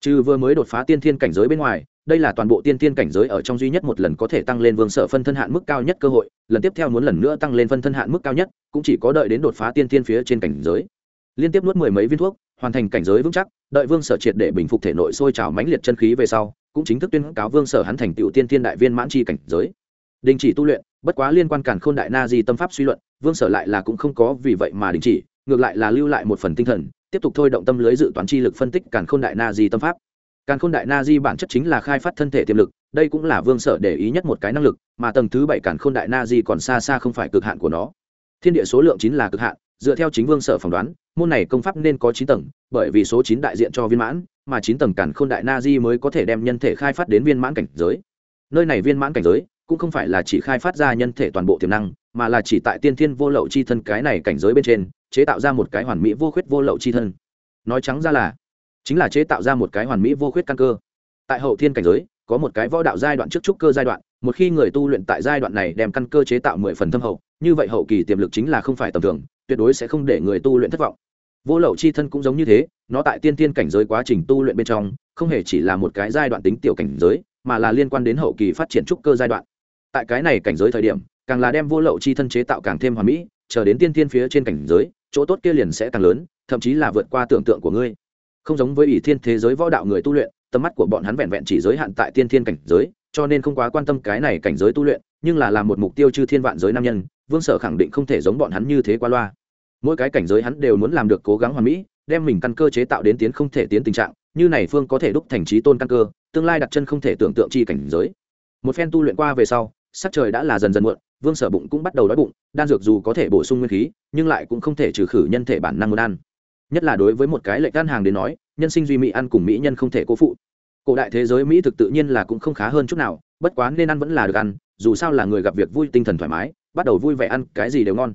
trừ vừa mới đột phá tiên thiên cảnh giới bên ngoài, đây là toàn bộ tiên thiên cảnh giới ở trong duy nhất một lần có thể tăng lên vương sở phân thân hạn mức cao nhất cơ hội, lần tiếp theo muốn lần nữa tăng lên phân thân hạn mức cao nhất, cũng chỉ có đợi đến đột phá tiên thiên phía trên cảnh giới. Liên tiếp nuốt mười mấy viên thuốc, hoàn thành cảnh giới vững chắc, đợi vương sở triệt để bình phục thể nội sôi trào mãnh liệt chân khí về sau, cũng chính thức tuyên cáo vương sở hắn thành tựu tiên thiên đại viên mãn chi cảnh giới. Đình chỉ tu luyện, bất quá liên quan cản khôn đại na di tâm pháp suy luận, vương sở lại là cũng không có vì vậy mà đình chỉ, ngược lại là lưu lại một phần tinh thần tiếp tục thôi động tâm lưới dự toán chi lực phân tích càn khôn đại na di tâm pháp. Càn khôn đại na di bản chất chính là khai phát thân thể tiềm lực, đây cũng là vương sở để ý nhất một cái năng lực, mà tầng thứ bảy càn khôn đại na di còn xa xa không phải cực hạn của nó. Thiên địa số lượng chín là cực hạn, dựa theo chính vương sở phỏng đoán, môn này công pháp nên có chín tầng, bởi vì số chín đại diện cho viên mãn, mà chín tầng càn khôn đại na di mới có thể đem nhân thể khai phát đến viên mãn cảnh giới. Nơi này viên mãn cảnh giới cũng không phải là chỉ khai phát ra nhân thể toàn bộ tiềm năng, mà là chỉ tại tiên thiên vô lậu chi thân cái này cảnh giới bên trên, chế tạo ra một cái hoàn mỹ vô khuyết vô lậu chi thân. Nói trắng ra là, chính là chế tạo ra một cái hoàn mỹ vô khuyết căn cơ. Tại hậu thiên cảnh giới, có một cái võ đạo giai đoạn trước trúc cơ giai đoạn, một khi người tu luyện tại giai đoạn này đem căn cơ chế tạo mười phần thâm hậu, như vậy hậu kỳ tiềm lực chính là không phải tầm thường, tuyệt đối sẽ không để người tu luyện thất vọng. Vô lậu chi thân cũng giống như thế, nó tại tiên tiên cảnh giới quá trình tu luyện bên trong, không hề chỉ là một cái giai đoạn tính tiểu cảnh giới, mà là liên quan đến hậu kỳ phát triển trúc cơ giai đoạn tại cái này cảnh giới thời điểm, càng là đem vô lậu chi thân chế tạo càng thêm hoàn mỹ, chờ đến tiên tiên phía trên cảnh giới, chỗ tốt kia liền sẽ càng lớn, thậm chí là vượt qua tưởng tượng của ngươi. Không giống với ỷ thiên thế giới võ đạo người tu luyện, tầm mắt của bọn hắn vẹn vẹn chỉ giới hạn tại tiên thiên cảnh giới, cho nên không quá quan tâm cái này cảnh giới tu luyện, nhưng là làm một mục tiêu chư thiên vạn giới nam nhân, vương sở khẳng định không thể giống bọn hắn như thế qua loa. Mỗi cái cảnh giới hắn đều muốn làm được cố gắng hoàn mỹ, đem mình căn cơ chế tạo đến tiến không thể tiến tình trạng, như này phương có thể đúc thành trí tôn căn cơ, tương lai đặt chân không thể tưởng tượng chi cảnh giới. Một phen tu luyện qua về sau sắc trời đã là dần dần muộn, vương sở bụng cũng bắt đầu đói bụng, đan dược dù có thể bổ sung nguyên khí, nhưng lại cũng không thể trừ khử nhân thể bản năng muốn ăn. Nhất là đối với một cái lệnh gan hàng đến nói, nhân sinh duy mỹ ăn cùng mỹ nhân không thể cố phụ. Cổ đại thế giới mỹ thực tự nhiên là cũng không khá hơn chút nào, bất quá nên ăn vẫn là được ăn, dù sao là người gặp việc vui tinh thần thoải mái, bắt đầu vui vẻ ăn cái gì đều ngon.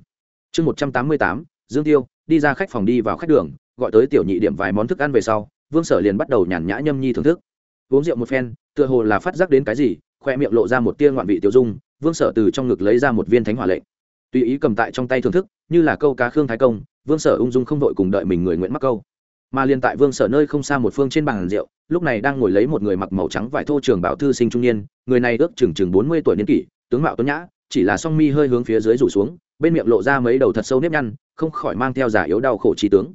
Chương một trăm tám mươi tám, dương tiêu, đi ra khách phòng đi vào khách đường, gọi tới tiểu nhị điểm vài món thức ăn về sau, vương sở liền bắt đầu nhàn nhã nhâm nhi thưởng thức. Uống rượu một phen, tựa hồ là phát giác đến cái gì khoe miệng lộ ra một tia ngoạn vị tiêu dung, vương sở từ trong ngực lấy ra một viên thánh hỏa lệnh. Tùy ý cầm tại trong tay thưởng thức, như là câu cá khương thái công, vương sở ung dung không đội cùng đợi mình người nguyễn mắc câu. Mà liền tại vương sở nơi không xa một phương trên bàn rượu, lúc này đang ngồi lấy một người mặc màu trắng vải thô trường bảo thư sinh trung niên, người này ước chừng chừng bốn mươi tuổi niên kỷ, tướng mạo tuấn nhã, chỉ là song mi hơi hướng phía dưới rủ xuống, bên miệng lộ ra mấy đầu thật sâu nếp nhăn, không khỏi mang theo giả yếu đau khổ trí tướng.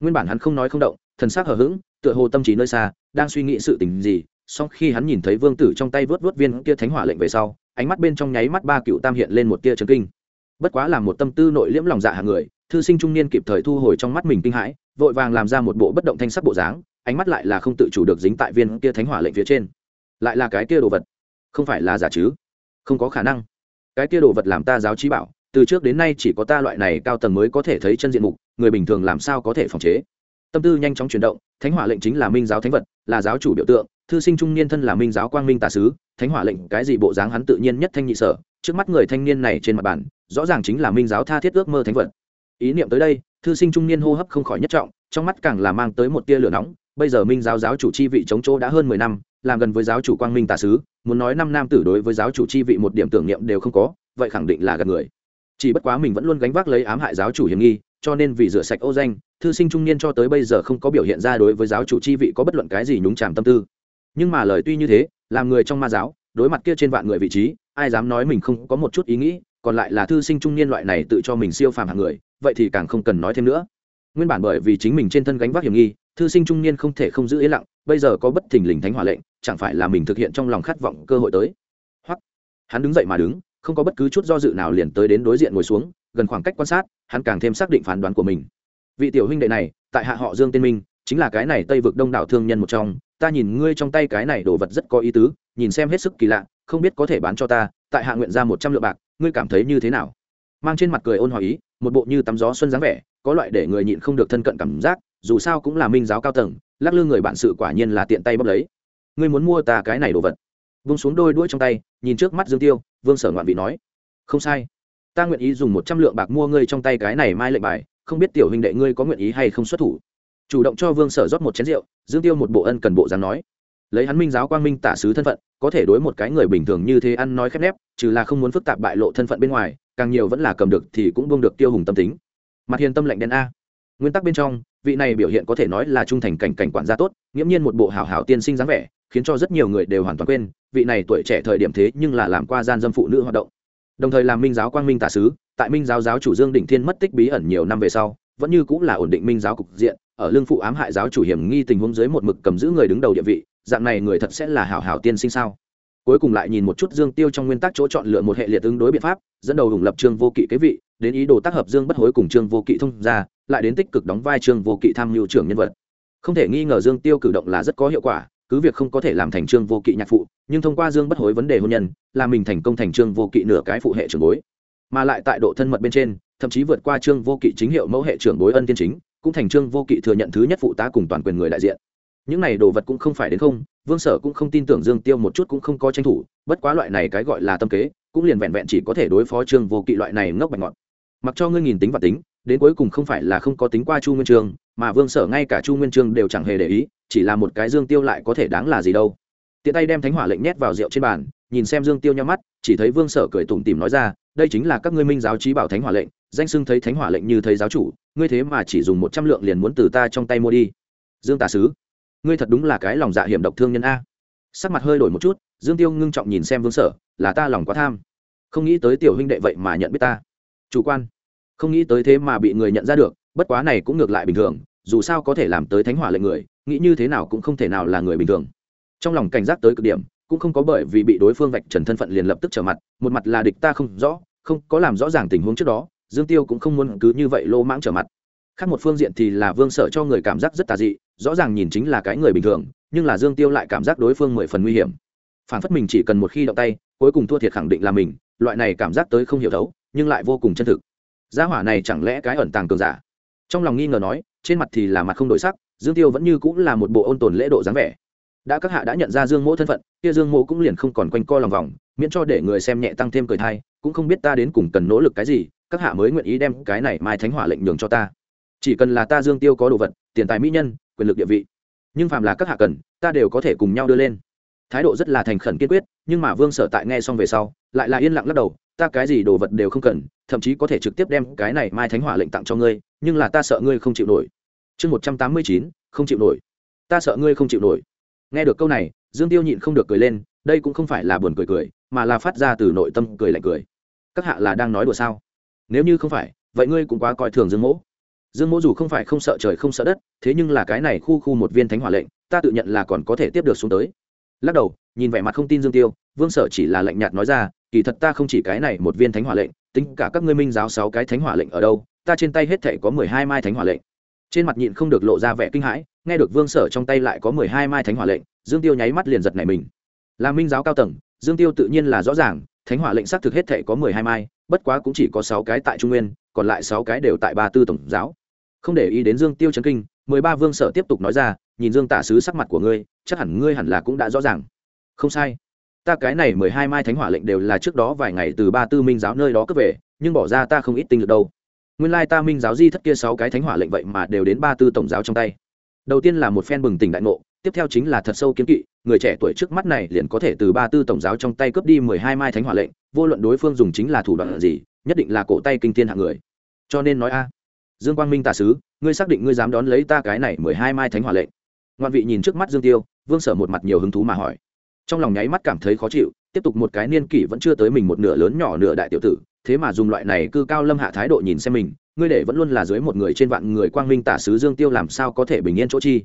Nguyên bản hắn không nói không động, thần sắc hờ hững, tựa hồ tâm trí nơi xa, đang suy nghĩ sự tình gì song khi hắn nhìn thấy vương tử trong tay vớt vớt viên kia thánh hỏa lệnh về sau, ánh mắt bên trong nháy mắt ba cựu tam hiện lên một tia trấn kinh. Bất quá là một tâm tư nội liễm lòng dạ hàng người, thư sinh trung niên kịp thời thu hồi trong mắt mình kinh hãi, vội vàng làm ra một bộ bất động thanh sắc bộ dáng, ánh mắt lại là không tự chủ được dính tại viên kia thánh hỏa lệnh phía trên. Lại là cái kia đồ vật. Không phải là giả chứ? Không có khả năng. Cái kia đồ vật làm ta giáo trí bảo, từ trước đến nay chỉ có ta loại này cao tầng mới có thể thấy chân diện mục, người bình thường làm sao có thể phòng chế? Tâm tư nhanh chóng chuyển động, thánh hỏa lệnh chính là minh giáo thánh vật, là giáo chủ biểu tượng thư sinh trung niên thân là minh giáo quang minh tà sứ, thánh hỏa lệnh cái gì bộ dáng hắn tự nhiên nhất thanh nhị sở, trước mắt người thanh niên này trên mặt bản rõ ràng chính là minh giáo tha thiết ước mơ thánh vật. Ý niệm tới đây, thư sinh trung niên hô hấp không khỏi nhất trọng, trong mắt càng là mang tới một tia lửa nóng, bây giờ minh giáo giáo chủ chi vị chống chỗ đã hơn mười năm, làm gần với giáo chủ quang minh tà sứ, muốn nói năm nam tử đối với giáo chủ chi vị một điểm tưởng niệm đều không có, vậy khẳng định là gần người. Chỉ bất quá mình vẫn luôn gánh vác lấy ám hại giáo chủ hiểm nghi, cho nên vì rửa sạch ô danh, thư sinh trung niên cho tới bây giờ không có biểu hiện ra đối với giáo chủ chi vị có bất luận cái gì nhúng chàm tâm tư nhưng mà lời tuy như thế, làm người trong ma giáo, đối mặt kia trên vạn người vị trí, ai dám nói mình không có một chút ý nghĩ, còn lại là thư sinh trung niên loại này tự cho mình siêu phàm hạng người, vậy thì càng không cần nói thêm nữa. Nguyên bản bởi vì chính mình trên thân gánh vác hiểm nghi, thư sinh trung niên không thể không giữ yên lặng, bây giờ có bất thình lình thánh hỏa lệnh, chẳng phải là mình thực hiện trong lòng khát vọng cơ hội tới. Hoặc, hắn đứng dậy mà đứng, không có bất cứ chút do dự nào liền tới đến đối diện ngồi xuống, gần khoảng cách quan sát, hắn càng thêm xác định phán đoán của mình. Vị tiểu huynh đệ này, tại hạ họ dương tên minh, chính là cái này tây vực đông đảo thương nhân một trong ta nhìn ngươi trong tay cái này đồ vật rất có ý tứ, nhìn xem hết sức kỳ lạ, không biết có thể bán cho ta, tại hạ nguyện ra một trăm lượng bạc, ngươi cảm thấy như thế nào? Mang trên mặt cười ôn hòa ý, một bộ như tắm gió xuân dáng vẻ, có loại để người nhịn không được thân cận cảm giác, dù sao cũng là minh giáo cao tầng, lắc lư người bản sự quả nhiên là tiện tay bóc lấy. Ngươi muốn mua ta cái này đồ vật? Vung xuống đôi đuôi trong tay, nhìn trước mắt dương tiêu, vương sở ngoạn vị nói. Không sai. Ta nguyện ý dùng một trăm lượng bạc mua ngươi trong tay cái này mai lệnh bài, không biết tiểu huynh đệ ngươi có nguyện ý hay không xuất thủ? Chủ động cho vương sở rót một chén rượu, dương tiêu một bộ ân cần bộ dáng nói. Lấy hắn minh giáo quang minh tả sứ thân phận, có thể đối một cái người bình thường như thế ăn nói khép nép, trừ là không muốn phức tạp bại lộ thân phận bên ngoài, càng nhiều vẫn là cầm được thì cũng buông được tiêu hùng tâm tính. Mặt hiền tâm lệnh đen a. Nguyên tắc bên trong, vị này biểu hiện có thể nói là trung thành cảnh cảnh quản gia tốt, nghiễm nhiên một bộ hảo hảo tiên sinh dáng vẻ, khiến cho rất nhiều người đều hoàn toàn quên, vị này tuổi trẻ thời điểm thế nhưng là làm qua gian dâm phụ nữ hoạt động. Đồng thời làm minh giáo quang minh tả sứ, tại minh giáo giáo chủ dương đỉnh thiên mất tích bí ẩn nhiều năm về sau vẫn như cũng là ổn định minh giáo cục diện, ở lương phụ ám hại giáo chủ hiểm nghi tình huống dưới một mực cầm giữ người đứng đầu địa vị, dạng này người thật sẽ là hảo hảo tiên sinh sao? Cuối cùng lại nhìn một chút dương tiêu trong nguyên tắc chỗ chọn lựa một hệ liệt ứng đối biện pháp, dẫn đầu hùng lập trương vô kỵ kế vị, đến ý đồ tác hợp dương bất hối cùng trương vô kỵ thông ra lại đến tích cực đóng vai trương vô kỵ tham mưu trưởng nhân vật. Không thể nghi ngờ dương tiêu cử động là rất có hiệu quả, cứ việc không có thể làm thành trương vô kỵ nhạc phụ, nhưng thông qua dương bất hối vấn đề hôn nhân, là mình thành công thành trương vô kỵ nửa cái phụ hệ trưởng bối. Mà lại tại độ thân mật bên trên thậm chí vượt qua trương vô kỵ chính hiệu mẫu hệ trưởng bối ân tiên chính, cũng thành trương vô kỵ thừa nhận thứ nhất phụ tá cùng toàn quyền người đại diện. Những này đồ vật cũng không phải đến không, vương sở cũng không tin tưởng dương tiêu một chút cũng không có tranh thủ, bất quá loại này cái gọi là tâm kế, cũng liền vẹn vẹn chỉ có thể đối phó trương vô kỵ loại này ngốc bạch ngọt mặc cho ngươi nghìn tính và tính, đến cuối cùng không phải là không có tính qua chu nguyên trương, mà vương sở ngay cả chu nguyên trương đều chẳng hề để ý, chỉ là một cái dương tiêu lại có thể đáng là gì đâu. Tiện tay đem thánh hỏa lệnh nhét vào rượu trên bàn, nhìn xem dương tiêu nhắm mắt, chỉ thấy vương sở cười tủm tỉm nói ra, đây chính là các ngươi minh giáo trí bảo thánh hỏa lệnh danh xưng thấy thánh hỏa lệnh như thấy giáo chủ, ngươi thế mà chỉ dùng một trăm lượng liền muốn từ ta trong tay mua đi. Dương tà sứ, ngươi thật đúng là cái lòng dạ hiểm độc thương nhân a. Sắc mặt hơi đổi một chút, dương tiêu ngưng trọng nhìn xem vương sở, là ta lòng quá tham. Không nghĩ tới tiểu huynh đệ vậy mà nhận biết ta. Chủ quan, không nghĩ tới thế mà bị người nhận ra được, bất quá này cũng ngược lại bình thường, dù sao có thể làm tới thánh hỏa lệnh người, nghĩ như thế nào cũng không thể nào là người bình thường. Trong lòng cảnh giác tới cực điểm, cũng không có bởi vì bị đối phương vạch trần thân phận liền lập tức trở mặt, một mặt là địch ta không rõ, không có làm rõ ràng tình huống trước đó dương tiêu cũng không muốn cứ như vậy lô mãng trở mặt. Khác một phương diện thì là vương sở cho người cảm giác rất tà dị, rõ ràng nhìn chính là cái người bình thường, nhưng là dương tiêu lại cảm giác đối phương mười phần nguy hiểm. Phản phất mình chỉ cần một khi động tay, cuối cùng thua thiệt khẳng định là mình, loại này cảm giác tới không hiểu thấu, nhưng lại vô cùng chân thực. Gia hỏa này chẳng lẽ cái ẩn tàng cường giả? Trong lòng nghi ngờ nói, trên mặt thì là mặt không đổi sắc, dương tiêu vẫn như cũng là một bộ ôn tồn lễ độ dáng vẻ. Đã các hạ đã nhận ra dương mỗ thân phận, kia dương mỗ cũng liền không còn quanh co lòng vòng, miễn cho để người xem nhẹ tăng thêm cười thai, cũng không biết ta đến cùng cần nỗ lực cái gì các hạ mới nguyện ý đem cái này mai thánh hỏa lệnh nhường cho ta. Chỉ cần là ta dương tiêu có đồ vật, tiền tài mỹ nhân, quyền lực địa vị. Nhưng phàm là các hạ cần, ta đều có thể cùng nhau đưa lên. Thái độ rất là thành khẩn kiên quyết, nhưng mà vương sở tại nghe xong về sau, lại là yên lặng lắc đầu, ta cái gì đồ vật đều không cần, thậm chí có thể trực tiếp đem cái này mai thánh hỏa lệnh tặng cho ngươi, nhưng là ta sợ ngươi không chịu nổi. Chương một trăm tám mươi chín, không chịu nổi. Ta sợ ngươi không chịu nổi. Nghe được câu này, dương tiêu nhịn không được cười lên, đây cũng không phải là buồn cười cười, mà là phát ra từ nội tâm cười lạnh cười. Các hạ là đang nói đùa sao? Nếu như không phải, vậy ngươi cũng quá coi thường dương mỗ. Dương mỗ dù không phải không sợ trời không sợ đất, thế nhưng là cái này khu khu một viên thánh hỏa lệnh, ta tự nhận là còn có thể tiếp được xuống tới. Lắc đầu, nhìn vẻ mặt không tin dương tiêu, vương sở chỉ là lạnh nhạt nói ra, kỳ thật ta không chỉ cái này một viên thánh hỏa lệnh, tính cả các ngươi minh giáo sáu cái thánh hỏa lệnh ở đâu, ta trên tay hết thể có mười hai mai thánh hỏa lệnh. Trên mặt nhịn không được lộ ra vẻ kinh hãi, nghe được vương sở trong tay lại có mười hai mai thánh hỏa lệnh, dương tiêu nháy mắt liền giật này mình. Là minh giáo cao tầng, dương tiêu tự nhiên là rõ ràng thánh hỏa lệnh xác thực hết thể có mười hai mai, bất quá cũng chỉ có sáu cái tại trung nguyên, còn lại sáu cái đều tại ba tư tổng giáo. Không để ý đến dương tiêu trấn kinh, mười ba vương sở tiếp tục nói ra, nhìn dương tả sứ sắc mặt của ngươi, chắc hẳn ngươi hẳn là cũng đã rõ ràng. Không sai. Ta cái này mười hai mai thánh hỏa lệnh đều là trước đó vài ngày từ ba tư minh giáo nơi đó cướp về, nhưng bỏ ra ta không ít tinh lực đâu. Nguyên lai ta minh giáo di thất kia sáu cái thánh hỏa lệnh vậy mà đều đến ba tư tổng giáo trong tay. Đầu tiên là một phen bừng tỉnh đại ngộ, tiếp theo chính là thật sâu kiến kỵ người trẻ tuổi trước mắt này liền có thể từ ba tư tổng giáo trong tay cướp đi mười hai mai thánh hỏa lệnh, vô luận đối phương dùng chính là thủ đoạn gì, nhất định là cổ tay kinh thiên hạng người. Cho nên nói a, dương quang minh tà sứ, ngươi xác định ngươi dám đón lấy ta cái này mười hai mai thánh hỏa lệnh? Ngoan vị nhìn trước mắt dương tiêu, vương sở một mặt nhiều hứng thú mà hỏi. Trong lòng nháy mắt cảm thấy khó chịu, tiếp tục một cái niên kỷ vẫn chưa tới mình một nửa lớn nhỏ nửa đại tiểu tử, thế mà dùng loại này cư cao lâm hạ thái độ nhìn xem mình, ngươi để vẫn luôn là dưới một người trên vạn người quang minh tả sứ dương tiêu làm sao có thể bình yên chỗ chi?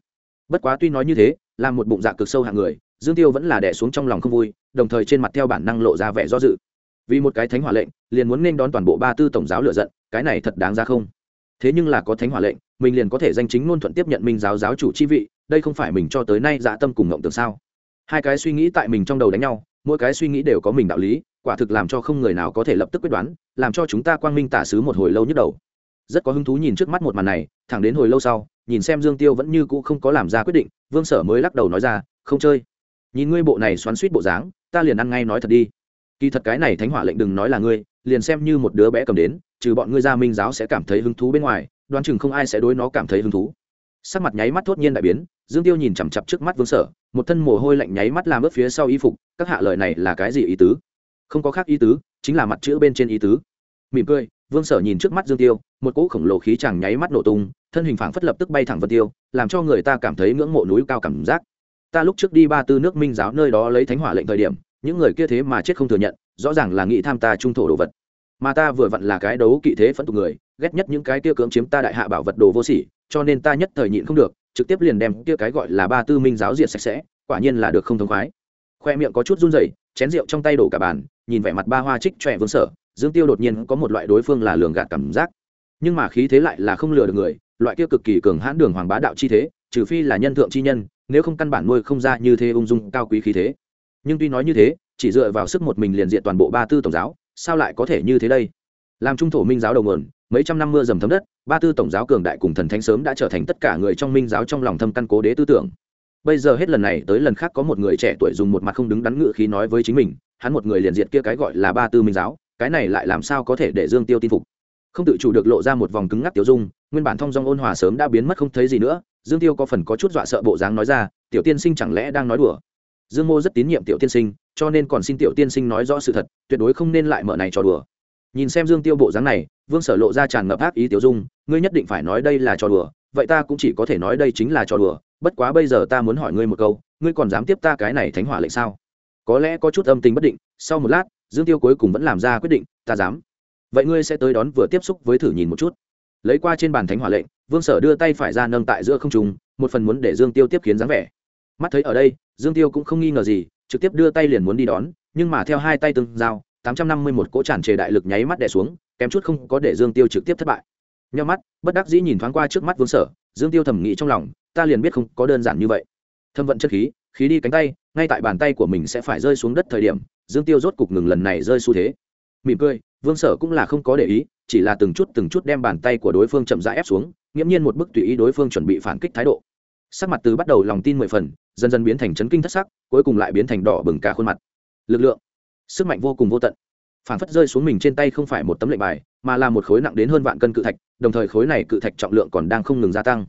Bất quá tuy nói như thế là một bụng dạ cực sâu hạng người, dương tiêu vẫn là đẻ xuống trong lòng không vui, đồng thời trên mặt theo bản năng lộ ra vẻ do dự. Vì một cái thánh hỏa lệnh, liền muốn nên đón toàn bộ ba tư tổng giáo lựa giận, cái này thật đáng ra không? Thế nhưng là có thánh hỏa lệnh, mình liền có thể danh chính ngôn thuận tiếp nhận minh giáo giáo chủ chi vị, đây không phải mình cho tới nay dạ tâm cùng ngộng tưởng sao? Hai cái suy nghĩ tại mình trong đầu đánh nhau, mỗi cái suy nghĩ đều có mình đạo lý, quả thực làm cho không người nào có thể lập tức quyết đoán, làm cho chúng ta quang minh tả sứ một hồi lâu nhức đầu. Rất có hứng thú nhìn trước mắt một màn này, thẳng đến hồi lâu sau nhìn xem dương tiêu vẫn như cũ không có làm ra quyết định, vương sở mới lắc đầu nói ra, không chơi. Nhìn ngươi bộ này xoắn suýt bộ dáng, ta liền ăn ngay nói thật đi. Kỳ thật cái này thánh hỏa lệnh đừng nói là ngươi, liền xem như một đứa bé cầm đến, trừ bọn ngươi gia minh giáo sẽ cảm thấy hứng thú bên ngoài, đoán chừng không ai sẽ đối nó cảm thấy hứng thú. Sắc mặt nháy mắt thốt nhiên đại biến, dương tiêu nhìn chằm chặp trước mắt vương sở, một thân mồ hôi lạnh nháy mắt làm ướt phía sau y phục, các hạ lời này là cái gì ý tứ? Không có khác ý tứ, chính là mặt chữ bên trên ý tứ. Mỉm cười, vương sở nhìn trước mắt dương tiêu, một cỗ khổng lồ khí chàng nháy mắt nổ tung thân hình phảng phất lập tức bay thẳng vân tiêu, làm cho người ta cảm thấy ngưỡng mộ núi cao cảm giác. Ta lúc trước đi ba tư nước minh giáo nơi đó lấy thánh hỏa lệnh thời điểm, những người kia thế mà chết không thừa nhận, rõ ràng là nghĩ tham ta trung thổ đồ vật. Mà ta vừa vặn là cái đấu kỵ thế phẫn tục người, ghét nhất những cái kia cưỡng chiếm ta đại hạ bảo vật đồ vô sỉ, cho nên ta nhất thời nhịn không được, trực tiếp liền đem kia cái gọi là ba tư minh giáo diệt sạch sẽ, quả nhiên là được không thông khoái. Khoe miệng có chút run rẩy, chén rượu trong tay đổ cả bàn, nhìn vẻ mặt ba hoa trích trẻ vương sở, dương tiêu đột nhiên có một loại đối phương là lường gạt cảm giác. Nhưng mà khí thế lại là không lừa được người loại kia cực kỳ cường hãn đường hoàng bá đạo chi thế, trừ phi là nhân thượng chi nhân, nếu không căn bản nuôi không ra như thế ung dung cao quý khí thế. Nhưng tuy nói như thế, chỉ dựa vào sức một mình liền diện toàn bộ ba tư tổng giáo, sao lại có thể như thế đây? Làm trung thổ minh giáo đầu nguồn, mấy trăm năm mưa dầm thấm đất, ba tư tổng giáo cường đại cùng thần thánh sớm đã trở thành tất cả người trong minh giáo trong lòng thâm căn cố đế tư tưởng. Bây giờ hết lần này tới lần khác có một người trẻ tuổi dùng một mặt không đứng đắn ngự khí nói với chính mình, hắn một người liền diệt kia cái gọi là ba tư minh giáo, cái này lại làm sao có thể để dương tiêu tin phục? Không tự chủ được lộ ra một vòng cứng ngắc tiểu dung, nguyên bản thông dong ôn hòa sớm đã biến mất không thấy gì nữa, dương tiêu có phần có chút dọa sợ bộ dáng nói ra, tiểu tiên sinh chẳng lẽ đang nói đùa? Dương mô rất tín nhiệm tiểu tiên sinh, cho nên còn xin tiểu tiên sinh nói rõ sự thật, tuyệt đối không nên lại mở này trò đùa. Nhìn xem dương tiêu bộ dáng này, vương sở lộ ra tràn ngập ác ý tiểu dung, ngươi nhất định phải nói đây là trò đùa, vậy ta cũng chỉ có thể nói đây chính là trò đùa, bất quá bây giờ ta muốn hỏi ngươi một câu, ngươi còn dám tiếp ta cái này thánh hỏa lệnh sao? Có lẽ có chút âm tình bất định, sau một lát, dương tiêu cuối cùng vẫn làm ra quyết định, ta dám vậy ngươi sẽ tới đón vừa tiếp xúc với thử nhìn một chút. Lấy qua trên bàn thánh hỏa lệnh, vương sở đưa tay phải ra nâng tại giữa không trùng một phần muốn để dương tiêu tiếp kiến dáng vẻ. Mắt thấy ở đây, dương tiêu cũng không nghi ngờ gì, trực tiếp đưa tay liền muốn đi đón, nhưng mà theo hai tay tương giao, tám trăm năm mươi một cỗ tràn trề đại lực nháy mắt đè xuống, kém chút không có để dương tiêu trực tiếp thất bại. Nhau mắt, bất đắc dĩ nhìn thoáng qua trước mắt vương sở, dương tiêu thầm nghĩ trong lòng, ta liền biết không có đơn giản như vậy. Thâm vận chất khí khí đi cánh tay, ngay tại bàn tay của mình sẽ phải rơi xuống đất thời điểm, dương tiêu rốt cục ngừng lần này rơi xu thế. Mỉm cười vương sở cũng là không có để ý, chỉ là từng chút từng chút đem bàn tay của đối phương chậm rãi ép xuống, nghiễm nhiên một bức tùy ý đối phương chuẩn bị phản kích thái độ. Sắc mặt từ bắt đầu lòng tin mười phần, dần dần biến thành chấn kinh thất sắc, cuối cùng lại biến thành đỏ bừng cả khuôn mặt. Lực lượng, sức mạnh vô cùng vô tận. Phản phất rơi xuống mình trên tay không phải một tấm lệnh bài, mà là một khối nặng đến hơn vạn cân cự thạch, đồng thời khối này cự thạch trọng lượng còn đang không ngừng gia tăng.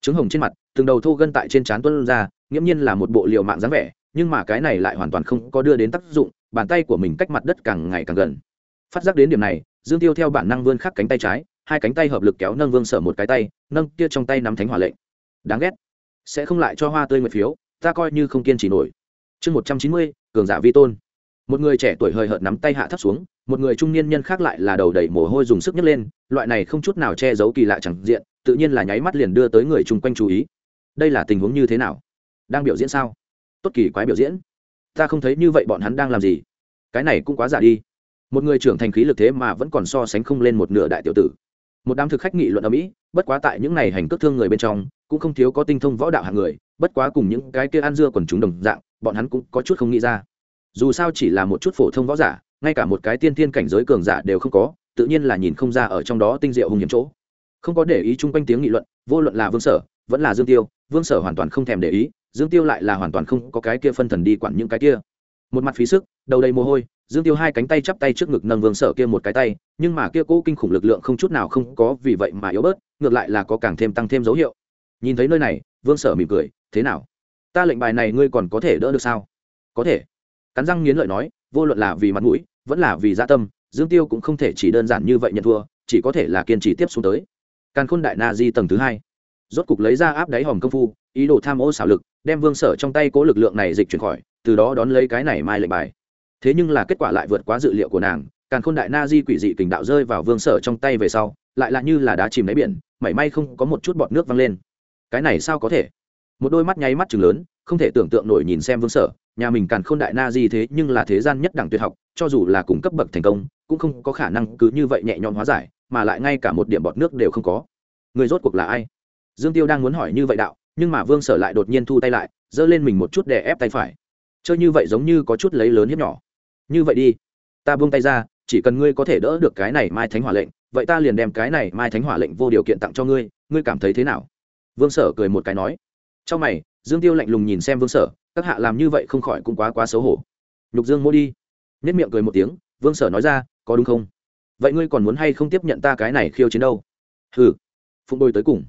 Trứng hồng trên mặt, từng đầu thô gân tại trên trán tuân ra, nghiễm nhiên là một bộ liệu mạng dáng vẻ, nhưng mà cái này lại hoàn toàn không có đưa đến tác dụng, bàn tay của mình cách mặt đất càng ngày càng gần phát giác đến điểm này, dương tiêu theo bản năng vươn khắc cánh tay trái, hai cánh tay hợp lực kéo nâng vương sở một cái tay, nâng kia trong tay nắm thánh hỏa lệnh. Đáng ghét. Sẽ không lại cho hoa tươi nguyệt phiếu, ta coi như không kiên trì nổi. Chương một trăm chín mươi, cường giả vi tôn. Một người trẻ tuổi hơi hợt nắm tay hạ thấp xuống, một người trung niên nhân khác lại là đầu đầy mồ hôi dùng sức nhấc lên, loại này không chút nào che giấu kỳ lạ chẳng diện, tự nhiên là nháy mắt liền đưa tới người chung quanh chú ý. Đây là tình huống như thế nào? Đang biểu diễn sao? Tốt kỳ quái biểu diễn. Ta không thấy như vậy bọn hắn đang làm gì. Cái này cũng quá giả đi một người trưởng thành khí lực thế mà vẫn còn so sánh không lên một nửa đại tiểu tử. Một đám thực khách nghị luận ở mỹ, bất quá tại những này hành cước thương người bên trong, cũng không thiếu có tinh thông võ đạo hạng người, bất quá cùng những cái kia ăn dưa quần chúng đồng dạng, bọn hắn cũng có chút không nghĩ ra. Dù sao chỉ là một chút phổ thông võ giả, ngay cả một cái tiên thiên cảnh giới cường giả đều không có, tự nhiên là nhìn không ra ở trong đó tinh diệu hùng hiểm chỗ. Không có để ý chung quanh tiếng nghị luận, vô luận là vương sở, vẫn là dương tiêu, vương sở hoàn toàn không thèm để ý, dương tiêu lại là hoàn toàn không có cái kia phân thần đi quản những cái kia. Một mặt phí sức, đầu đầy mồ hôi dương tiêu hai cánh tay chắp tay trước ngực nâng vương sở kia một cái tay, nhưng mà kia cố kinh khủng lực lượng không chút nào không có vì vậy mà yếu bớt, ngược lại là có càng thêm tăng thêm dấu hiệu. Nhìn thấy nơi này, vương sở mỉm cười, thế nào? Ta lệnh bài này ngươi còn có thể đỡ được sao? Có thể. Cắn răng nghiến lợi nói, vô luận là vì mặt mũi, vẫn là vì gia dạ tâm, dương tiêu cũng không thể chỉ đơn giản như vậy nhận thua, chỉ có thể là kiên trì tiếp xuống tới. Càn khôn đại na di tầng thứ hai. Rốt cục lấy ra áp đáy hòm công phu, ý đồ tham ô xảo lực, đem vương sở trong tay cố lực lượng này dịch chuyển khỏi, từ đó đón lấy cái này mai lệnh bài thế nhưng là kết quả lại vượt quá dự liệu của nàng, càn khôn đại na di quỷ dị kình đạo rơi vào vương sở trong tay về sau, lại là như là đá chìm đáy biển, mảy may không có một chút bọt nước văng lên. Cái này sao có thể? Một đôi mắt nháy mắt chừng lớn, không thể tưởng tượng nổi nhìn xem vương sở, nhà mình càn khôn đại na di thế nhưng là thế gian nhất đẳng tuyệt học, cho dù là cùng cấp bậc thành công, cũng không có khả năng cứ như vậy nhẹ nhõm hóa giải, mà lại ngay cả một điểm bọt nước đều không có. Người rốt cuộc là ai? Dương tiêu đang muốn hỏi như vậy đạo, nhưng mà vương sở lại đột nhiên thu tay lại, giơ lên mình một chút để ép tay phải. Chơi như vậy giống như có chút lấy lớn hiếp nhỏ như vậy đi. Ta buông tay ra, chỉ cần ngươi có thể đỡ được cái này mai thánh hỏa lệnh, vậy ta liền đem cái này mai thánh hỏa lệnh vô điều kiện tặng cho ngươi. Ngươi cảm thấy thế nào? Vương sở cười một cái nói. Trong mày, dương tiêu lạnh lùng nhìn xem vương sở, các hạ làm như vậy không khỏi cũng quá quá xấu hổ. Nhục dương mua đi. Nhất miệng cười một tiếng, vương sở nói ra, có đúng không? Vậy ngươi còn muốn hay không tiếp nhận ta cái này khiêu chiến đâu? Ừ phụng đôi tới cùng.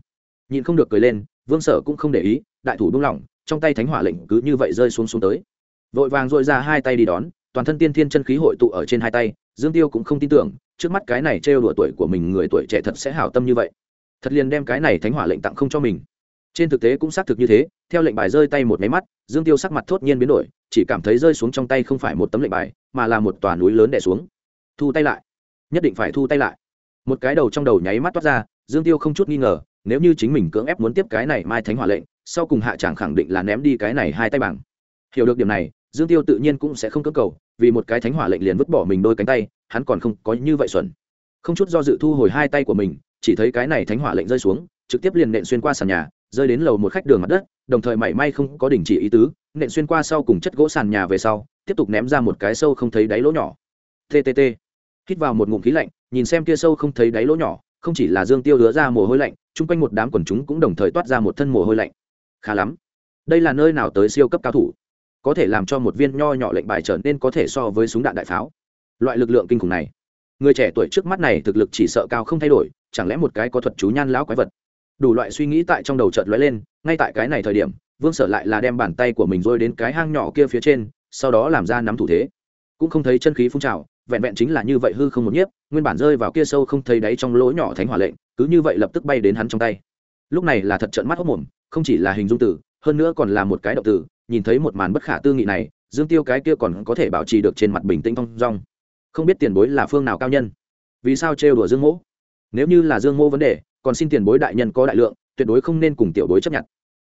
Nhìn không được cười lên, vương sở cũng không để ý, đại thủ buông lỏng, trong tay thánh hỏa lệnh cứ như vậy rơi xuống xuống tới. Vội vàng dội ra hai tay đi đón toàn thân tiên thiên chân khí hội tụ ở trên hai tay, dương tiêu cũng không tin tưởng, trước mắt cái này trêu đùa tuổi của mình người tuổi trẻ thật sẽ hảo tâm như vậy. Thật liền đem cái này thánh hỏa lệnh tặng không cho mình. Trên thực tế cũng xác thực như thế, theo lệnh bài rơi tay một máy mắt, dương tiêu sắc mặt thốt nhiên biến đổi, chỉ cảm thấy rơi xuống trong tay không phải một tấm lệnh bài, mà là một tòa núi lớn đẻ xuống. Thu tay lại. Nhất định phải thu tay lại. Một cái đầu trong đầu nháy mắt toát ra, dương tiêu không chút nghi ngờ, nếu như chính mình cưỡng ép muốn tiếp cái này mai thánh hỏa lệnh, sau cùng hạ tràng khẳng định là ném đi cái này hai tay bằng. Hiểu được điểm này dương tiêu tự nhiên cũng sẽ không cưỡng cầu, vì một cái thánh hỏa lệnh liền vứt bỏ mình đôi cánh tay, hắn còn không có như vậy xuẩn. Không chút do dự thu hồi hai tay của mình, chỉ thấy cái này thánh hỏa lệnh rơi xuống, trực tiếp liền nện xuyên qua sàn nhà, rơi đến lầu một khách đường mặt đất, đồng thời mảy may không có đình chỉ ý tứ, nện xuyên qua sau cùng chất gỗ sàn nhà về sau, tiếp tục ném ra một cái sâu không thấy đáy lỗ nhỏ. Ttt hít vào một ngụm khí lạnh, nhìn xem kia sâu không thấy đáy lỗ nhỏ, không chỉ là dương tiêu đứa ra mồ hôi lạnh, chung quanh một đám quần chúng cũng đồng thời toát ra một thân mồ hôi lạnh. Khá lắm. Đây là nơi nào tới siêu cấp cao thủ? Có thể làm cho một viên nho nhỏ lệnh bài trở nên có thể so với súng đạn đại pháo. Loại lực lượng kinh khủng này, người trẻ tuổi trước mắt này thực lực chỉ sợ cao không thay đổi, chẳng lẽ một cái có thuật chú nhan lão quái vật? Đủ loại suy nghĩ tại trong đầu chợt lóe lên, ngay tại cái này thời điểm, vương sở lại là đem bàn tay của mình rôi đến cái hang nhỏ kia phía trên, sau đó làm ra nắm thủ thế. Cũng không thấy chân khí phun trào, vẹn vẹn chính là như vậy hư không một nhiếp, nguyên bản rơi vào kia sâu không thấy đáy trong lỗ nhỏ thánh hỏa lệnh, cứ như vậy lập tức bay đến hắn trong tay. Lúc này là thật trận mắt hốc mồm, không chỉ là hình dung tử hơn nữa còn là một cái động tử nhìn thấy một màn bất khả tư nghị này, dương tiêu cái kia còn có thể bảo trì được trên mặt bình tĩnh thong dong. Không biết tiền bối là phương nào cao nhân. Vì sao trêu đùa dương mỗ? Nếu như là dương mỗ vấn đề, còn xin tiền bối đại nhân có đại lượng, tuyệt đối không nên cùng tiểu bối chấp nhận.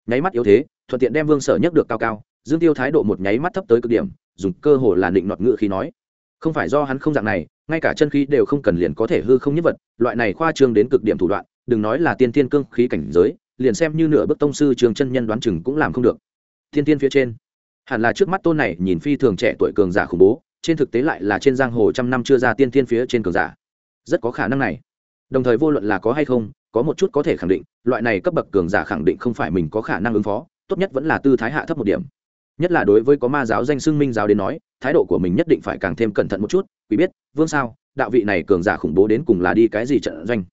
Nháy mắt yếu thế, thuận tiện đem vương sở nhấc được cao cao, dương tiêu thái độ một nháy mắt thấp tới cực điểm, dùng cơ hồ là định nọt ngự khi nói. Không phải do hắn không dạng này, ngay cả chân khí đều không cần liền có thể hư không nhất vật, loại này khoa trương đến cực điểm thủ đoạn, đừng nói là tiên tiên cương khí cảnh giới, liền xem như nửa bức tông sư trường chân nhân đoán chừng cũng làm không được thiên tiên phía trên. Hẳn là trước mắt tôn này nhìn phi thường trẻ tuổi cường giả khủng bố, trên thực tế lại là trên giang hồ trăm năm chưa ra tiên Thiên phía trên cường giả. Rất có khả năng này. Đồng thời vô luận là có hay không, có một chút có thể khẳng định, loại này cấp bậc cường giả khẳng định không phải mình có khả năng ứng phó, tốt nhất vẫn là tư thái hạ thấp một điểm. Nhất là đối với có ma giáo danh xưng minh giáo đến nói, thái độ của mình nhất định phải càng thêm cẩn thận một chút, quý biết, vương sao, đạo vị này cường giả khủng bố đến cùng là đi cái gì trận doanh?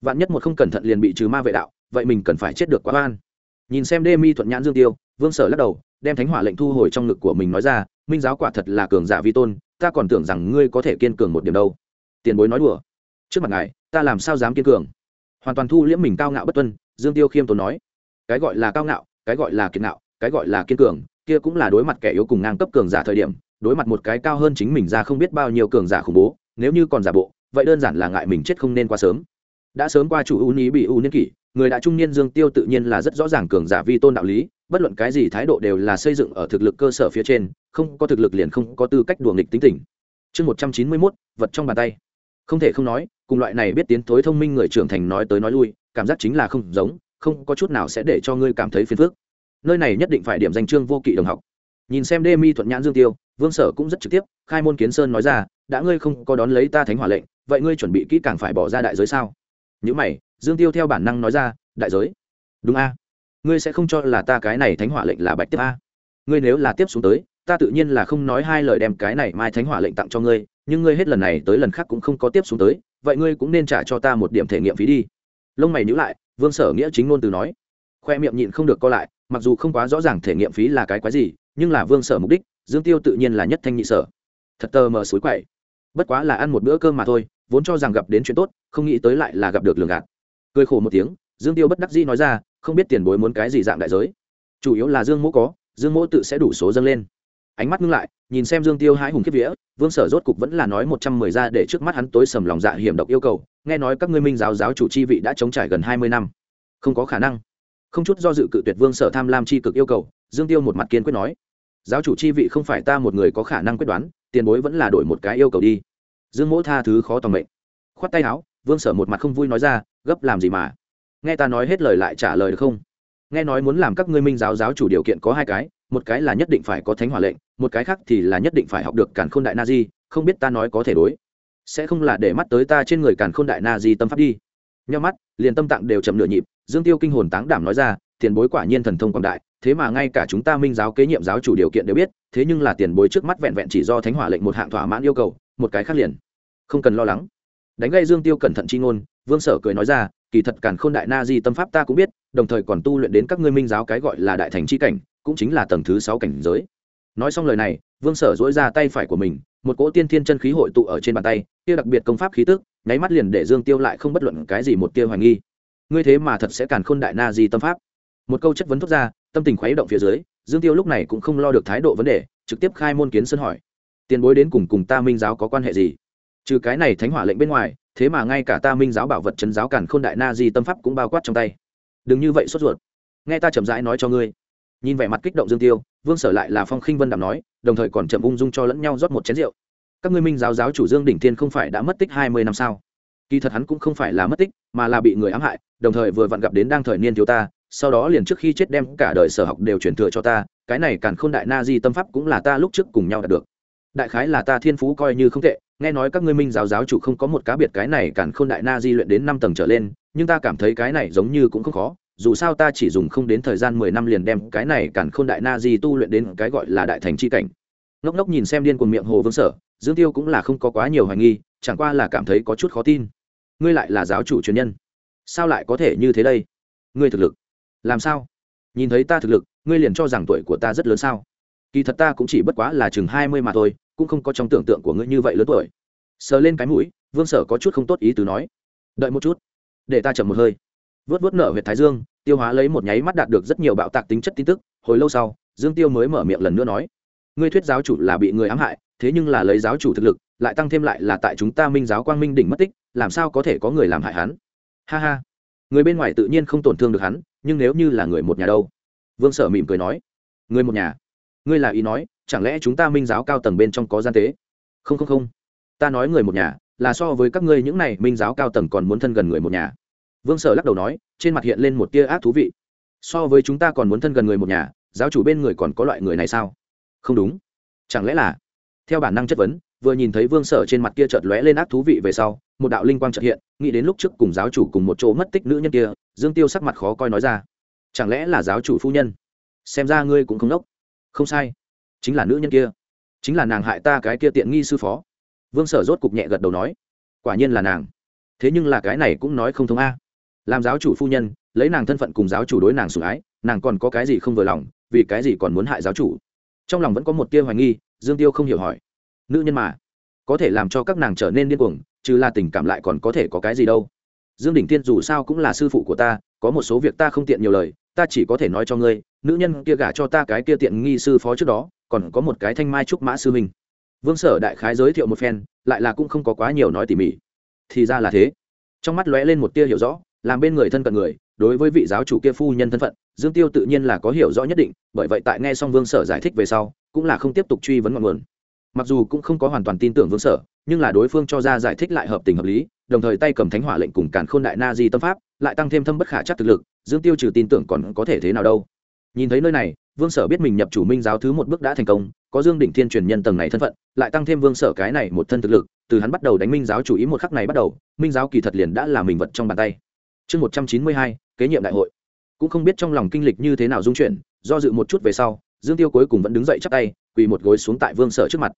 Vạn nhất một không cẩn thận liền bị trừ ma vệ đạo, vậy mình cần phải chết được quá oan nhìn xem đê mi thuận nhãn dương tiêu, vương sở lắc đầu, đem thánh hỏa lệnh thu hồi trong ngực của mình nói ra, minh giáo quả thật là cường giả vi tôn, ta còn tưởng rằng ngươi có thể kiên cường một điểm đâu. Tiền bối nói đùa. Trước mặt ngài, ta làm sao dám kiên cường? Hoàn toàn thu liễm mình cao ngạo bất tuân, dương tiêu khiêm tốn nói. Cái gọi là cao ngạo, cái gọi là kiên ngạo, cái gọi là kiên cường, kia cũng là đối mặt kẻ yếu cùng ngang cấp cường giả thời điểm, đối mặt một cái cao hơn chính mình ra không biết bao nhiêu cường giả khủng bố, nếu như còn giả bộ, vậy đơn giản là ngại mình chết không nên quá sớm. Đã sớm qua chủ u ní bị u niên kỷ người đã trung niên dương tiêu tự nhiên là rất rõ ràng cường giả vi tôn đạo lý, bất luận cái gì thái độ đều là xây dựng ở thực lực cơ sở phía trên, không có thực lực liền không có tư cách đùa nghịch tính tình. Chương một trăm chín mươi mốt, vật trong bàn tay. Không thể không nói, cùng loại này biết tiến thối thông minh người trưởng thành nói tới nói lui, cảm giác chính là không giống, không có chút nào sẽ để cho ngươi cảm thấy phiền phức. Nơi này nhất định phải điểm danh chương vô kỵ đồng học. Nhìn xem đê mi thuận nhãn dương tiêu, vương sở cũng rất trực tiếp, khai môn kiến sơn nói ra, đã ngươi không có đón lấy ta thánh hỏa lệnh, vậy ngươi chuẩn bị kỹ càng phải bỏ ra đại giới sao? Những mày dương tiêu theo bản năng nói ra, đại giới. Đúng a. Ngươi sẽ không cho là ta cái này thánh hỏa lệnh là bạch tiếp a. Ngươi nếu là tiếp xuống tới, ta tự nhiên là không nói hai lời đem cái này mai thánh hỏa lệnh tặng cho ngươi, nhưng ngươi hết lần này tới lần khác cũng không có tiếp xuống tới, vậy ngươi cũng nên trả cho ta một điểm thể nghiệm phí đi. Lông mày nhữ lại, vương sở nghĩa chính ngôn từ nói. Khoe miệng nhịn không được co lại, mặc dù không quá rõ ràng thể nghiệm phí là cái quái gì, nhưng là vương sở mục đích, dương tiêu tự nhiên là nhất thanh nhị sở. Thật tờ mờ suối quậy. Bất quá là ăn một bữa cơm mà thôi, vốn cho rằng gặp đến chuyện tốt, không nghĩ tới lại là gặp được lường gạt cười khổ một tiếng, dương tiêu bất đắc dĩ nói ra, không biết tiền bối muốn cái gì dạng đại giới. Chủ yếu là dương mỗ có, dương mỗ tự sẽ đủ số dâng lên. Ánh mắt ngưng lại, nhìn xem dương tiêu hãi hùng kiếp vía, vương sở rốt cục vẫn là nói một trăm mười ra để trước mắt hắn tối sầm lòng dạ hiểm độc yêu cầu, nghe nói các ngươi minh giáo giáo chủ chi vị đã chống trải gần hai mươi năm. Không có khả năng. Không chút do dự cự tuyệt vương sở tham lam chi cực yêu cầu, dương tiêu một mặt kiên quyết nói, giáo chủ chi vị không phải ta một người có khả năng quyết đoán, tiền bối vẫn là đổi một cái yêu cầu đi. Dương mỗ tha thứ khó tòng mệnh. Khoát tay áo, vương sở một mặt không vui nói ra gấp làm gì mà? Nghe ta nói hết lời lại trả lời được không? Nghe nói muốn làm các ngươi minh giáo giáo chủ điều kiện có hai cái, một cái là nhất định phải có thánh hỏa lệnh, một cái khác thì là nhất định phải học được cản khôn đại na di, không biết ta nói có thể đối. Sẽ không là để mắt tới ta trên người cản khôn đại na di tâm pháp đi. Nhau mắt, liền tâm tạng đều chậm nửa nhịp, dương tiêu kinh hồn táng đảm nói ra, tiền bối quả nhiên thần thông quảng đại, thế mà ngay cả chúng ta minh giáo kế nhiệm giáo chủ điều kiện đều biết, thế nhưng là tiền bối trước mắt vẹn vẹn chỉ do thánh hỏa lệnh một hạng thỏa mãn yêu cầu, một cái khác liền không cần lo lắng. Đánh gây dương tiêu cẩn thận chi ngôn vương sở cười nói ra, kỳ thật càn khôn đại na di tâm pháp ta cũng biết, đồng thời còn tu luyện đến các ngươi minh giáo cái gọi là đại thành chi cảnh, cũng chính là tầng thứ sáu cảnh giới. Nói xong lời này, vương sở dỗi ra tay phải của mình, một cỗ tiên thiên chân khí hội tụ ở trên bàn tay, kia đặc biệt công pháp khí tức, nháy mắt liền để dương tiêu lại không bất luận cái gì một tia hoài nghi. Ngươi thế mà thật sẽ càn khôn đại na di tâm pháp? Một câu chất vấn thốt ra, tâm tình khuấy động phía dưới, dương tiêu lúc này cũng không lo được thái độ vấn đề, trực tiếp khai môn kiến sân hỏi. Tiền bối đến cùng cùng ta minh giáo có quan hệ gì? Trừ cái này thánh hỏa lệnh bên ngoài, thế mà ngay cả ta minh giáo bảo vật chấn giáo cản khôn đại na di tâm pháp cũng bao quát trong tay. Đừng như vậy sốt ruột. Nghe ta chậm rãi nói cho ngươi. Nhìn vẻ mặt kích động dương tiêu, vương sở lại là phong khinh vân đàm nói, đồng thời còn chậm ung dung cho lẫn nhau rót một chén rượu. Các ngươi minh giáo giáo chủ dương đỉnh thiên không phải đã mất tích hai mươi năm sao? Kỳ thật hắn cũng không phải là mất tích, mà là bị người ám hại, đồng thời vừa vặn gặp đến đang thời niên thiếu ta, sau đó liền trước khi chết đem cả đời sở học đều chuyển thừa cho ta, cái này càn khôn đại na di tâm pháp cũng là ta lúc trước cùng nhau đạt được đại khái là ta thiên phú coi như không tệ, nghe nói các ngươi minh giáo giáo chủ không có một cá biệt cái này càn n đại na di luyện đến năm tầng trở lên, nhưng ta cảm thấy cái này giống như cũng không khó, dù sao ta chỉ dùng không đến thời gian mười năm liền đem cái này càn n đại na di tu luyện đến cái gọi là đại thành chi cảnh. Ngốc ngốc nhìn xem điên cuồng miệng hồ vương sở, dương tiêu cũng là không có quá nhiều hoài nghi, chẳng qua là cảm thấy có chút khó tin. Ngươi lại là giáo chủ truyền nhân, sao lại có thể như thế đây? Ngươi thực lực, làm sao? Nhìn thấy ta thực lực, ngươi liền cho rằng tuổi của ta rất lớn sao? Kỳ thật ta cũng chỉ bất quá là chừng hai mươi mà thôi cũng không có trong tưởng tượng của ngươi như vậy lớn tuổi. Sờ lên cái mũi, vương sở có chút không tốt ý từ nói. Đợi một chút, để ta chậm một hơi. Vớt vớt nở huyệt thái dương, tiêu hóa lấy một nháy mắt đạt được rất nhiều bạo tạc tính chất tin tức, hồi lâu sau, dương tiêu mới mở miệng lần nữa nói. Ngươi thuyết giáo chủ là bị người ám hại, thế nhưng là lấy giáo chủ thực lực, lại tăng thêm lại là tại chúng ta minh giáo quang minh đỉnh mất tích, làm sao có thể có người làm hại hắn? Ha ha. Người bên ngoài tự nhiên không tổn thương được hắn, nhưng nếu như là người một nhà đâu? Vương sở mỉm cười nói. Người một nhà? Ngươi là ý nói, chẳng lẽ chúng ta minh giáo cao tầng bên trong có gian tế? Không không không. Ta nói người một nhà, là so với các ngươi những này minh giáo cao tầng còn muốn thân gần người một nhà. Vương sở lắc đầu nói, trên mặt hiện lên một tia ác thú vị. So với chúng ta còn muốn thân gần người một nhà, giáo chủ bên người còn có loại người này sao? Không đúng. Chẳng lẽ là? Theo bản năng chất vấn, vừa nhìn thấy vương sở trên mặt kia chợt lóe lên ác thú vị về sau, một đạo linh quang chợt hiện, nghĩ đến lúc trước cùng giáo chủ cùng một chỗ mất tích nữ nhân kia, dương tiêu sắc mặt khó coi nói ra. Chẳng lẽ là giáo chủ phu nhân? Xem ra ngươi cũng không đốc không sai, chính là nữ nhân kia, chính là nàng hại ta cái kia tiện nghi sư phó. Vương sở rốt cục nhẹ gật đầu nói, quả nhiên là nàng. Thế nhưng là cái này cũng nói không thông a. Làm giáo chủ phu nhân, lấy nàng thân phận cùng giáo chủ đối nàng sủng ái, nàng còn có cái gì không vừa lòng, vì cái gì còn muốn hại giáo chủ? Trong lòng vẫn có một tia hoài nghi, dương tiêu không hiểu hỏi. Nữ nhân mà, có thể làm cho các nàng trở nên điên cuồng chứ là tình cảm lại còn có thể có cái gì đâu. Dương đỉnh tiên dù sao cũng là sư phụ của ta, có một số việc ta không tiện nhiều lời ta chỉ có thể nói cho ngươi, nữ nhân kia gả cho ta cái kia tiện nghi sư phó trước đó, còn có một cái thanh mai trúc mã sư minh vương sở đại khái giới thiệu một phen, lại là cũng không có quá nhiều nói tỉ mỉ. Thì ra là thế. Trong mắt lóe lên một tia hiểu rõ, làm bên người thân cận người, đối với vị giáo chủ kia phu nhân thân phận, dương tiêu tự nhiên là có hiểu rõ nhất định, bởi vậy tại nghe xong vương sở giải thích về sau, cũng là không tiếp tục truy vấn ngọn nguồn. Mặc dù cũng không có hoàn toàn tin tưởng vương sở, nhưng là đối phương cho ra giải thích lại hợp tình hợp lý, đồng thời tay cầm thánh hỏa lệnh cùng càn khôn đại na di tâm pháp lại tăng thêm thâm bất khả chắc thực lực, dương tiêu trừ tin tưởng còn có thể thế nào đâu. Nhìn thấy nơi này, vương sở biết mình nhập chủ minh giáo thứ một bước đã thành công, có dương đỉnh thiên truyền nhân tầng này thân phận, lại tăng thêm vương sở cái này một thân thực lực, từ hắn bắt đầu đánh minh giáo chủ ý một khắc này bắt đầu, minh giáo kỳ thật liền đã là mình vật trong bàn tay. Chương một trăm chín mươi hai, kế nhiệm đại hội. Cũng không biết trong lòng kinh lịch như thế nào dung chuyển, do dự một chút về sau, dương tiêu cuối cùng vẫn đứng dậy chắp tay, quỳ một gối xuống tại vương sở trước mặt.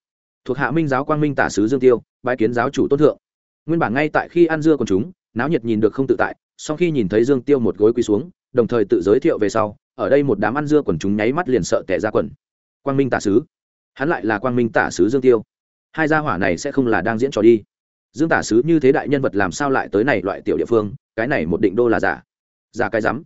Thuộc hạ minh giáo quang minh tả sứ dương tiêu bãi kiến giáo chủ tôn thượng. Nguyên bản ngay tại khi ăn dưa còn chúng, náo nhiệt nhìn được không tự tại sau khi nhìn thấy dương tiêu một gối quỳ xuống, đồng thời tự giới thiệu về sau, ở đây một đám ăn dưa quần chúng nháy mắt liền sợ tẻ ra quần. Quang minh tả sứ. Hắn lại là quang minh tả sứ dương tiêu. Hai gia hỏa này sẽ không là đang diễn trò đi. Dương tả sứ như thế đại nhân vật làm sao lại tới này loại tiểu địa phương, cái này một định đô là giả. Giả cái rắm.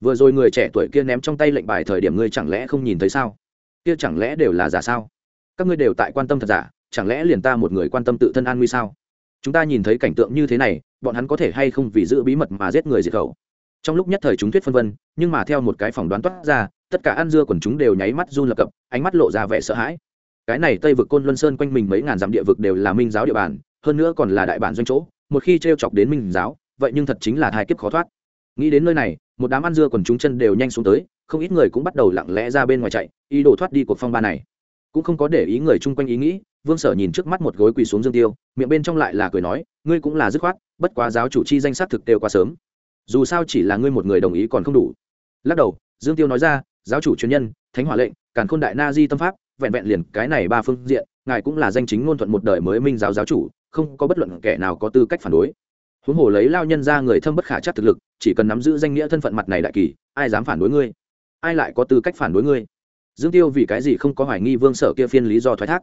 Vừa rồi người trẻ tuổi kia ném trong tay lệnh bài thời điểm ngươi chẳng lẽ không nhìn thấy sao? Kia chẳng lẽ đều là giả sao? Các ngươi đều tại quan tâm thật giả, chẳng lẽ liền ta một người quan tâm tự thân an nguy sao? Chúng ta nhìn thấy cảnh tượng như thế này, bọn hắn có thể hay không vì giữ bí mật mà giết người diệt khẩu? Trong lúc nhất thời chúng thuyết phân vân, nhưng mà theo một cái phỏng đoán toát ra, tất cả ăn dưa quần chúng đều nháy mắt run lập cập, ánh mắt lộ ra vẻ sợ hãi. Cái này tây vực côn luân sơn quanh mình mấy ngàn dặm địa vực đều là minh giáo địa bàn, hơn nữa còn là đại bản doanh chỗ, một khi t r e o chọc đến minh giáo, vậy nhưng thật chính là thai kiếp khó thoát. Nghĩ đến nơi này, một đám ăn dưa quần chúng chân đều nhanh xuống tới, không ít người cũng bắt đầu lặng lẽ ra bên ngoài chạy, ý đồ thoát đi cuộc phong ba này. Cũng không có để ý người chung quanh ý nghĩ vương sở nhìn trước mắt một gối quỳ xuống dương tiêu, miệng bên trong lại là cười nói, ngươi cũng là dứt khoát, bất quá giáo chủ chi danh sát thực tiêu quá sớm. Dù sao chỉ là ngươi một người đồng ý còn không đủ. Lắc đầu, dương tiêu nói ra, giáo chủ truyền nhân, thánh hỏa lệnh, càn khôn đại na di tâm pháp, vẹn vẹn liền cái này ba phương diện, ngài cũng là danh chính ngôn thuận một đời mới minh giáo giáo chủ, không có bất luận kẻ nào có tư cách phản đối. Huống hồ lấy lao nhân ra người thâm bất khả chắc thực lực, chỉ cần nắm giữ danh nghĩa thân phận mặt này đại kỳ, ai dám phản đối ngươi? Ai lại có tư cách phản đối ngươi? Dương tiêu vì cái gì không có hoài nghi vương sở kia phiên lý do thoái thác?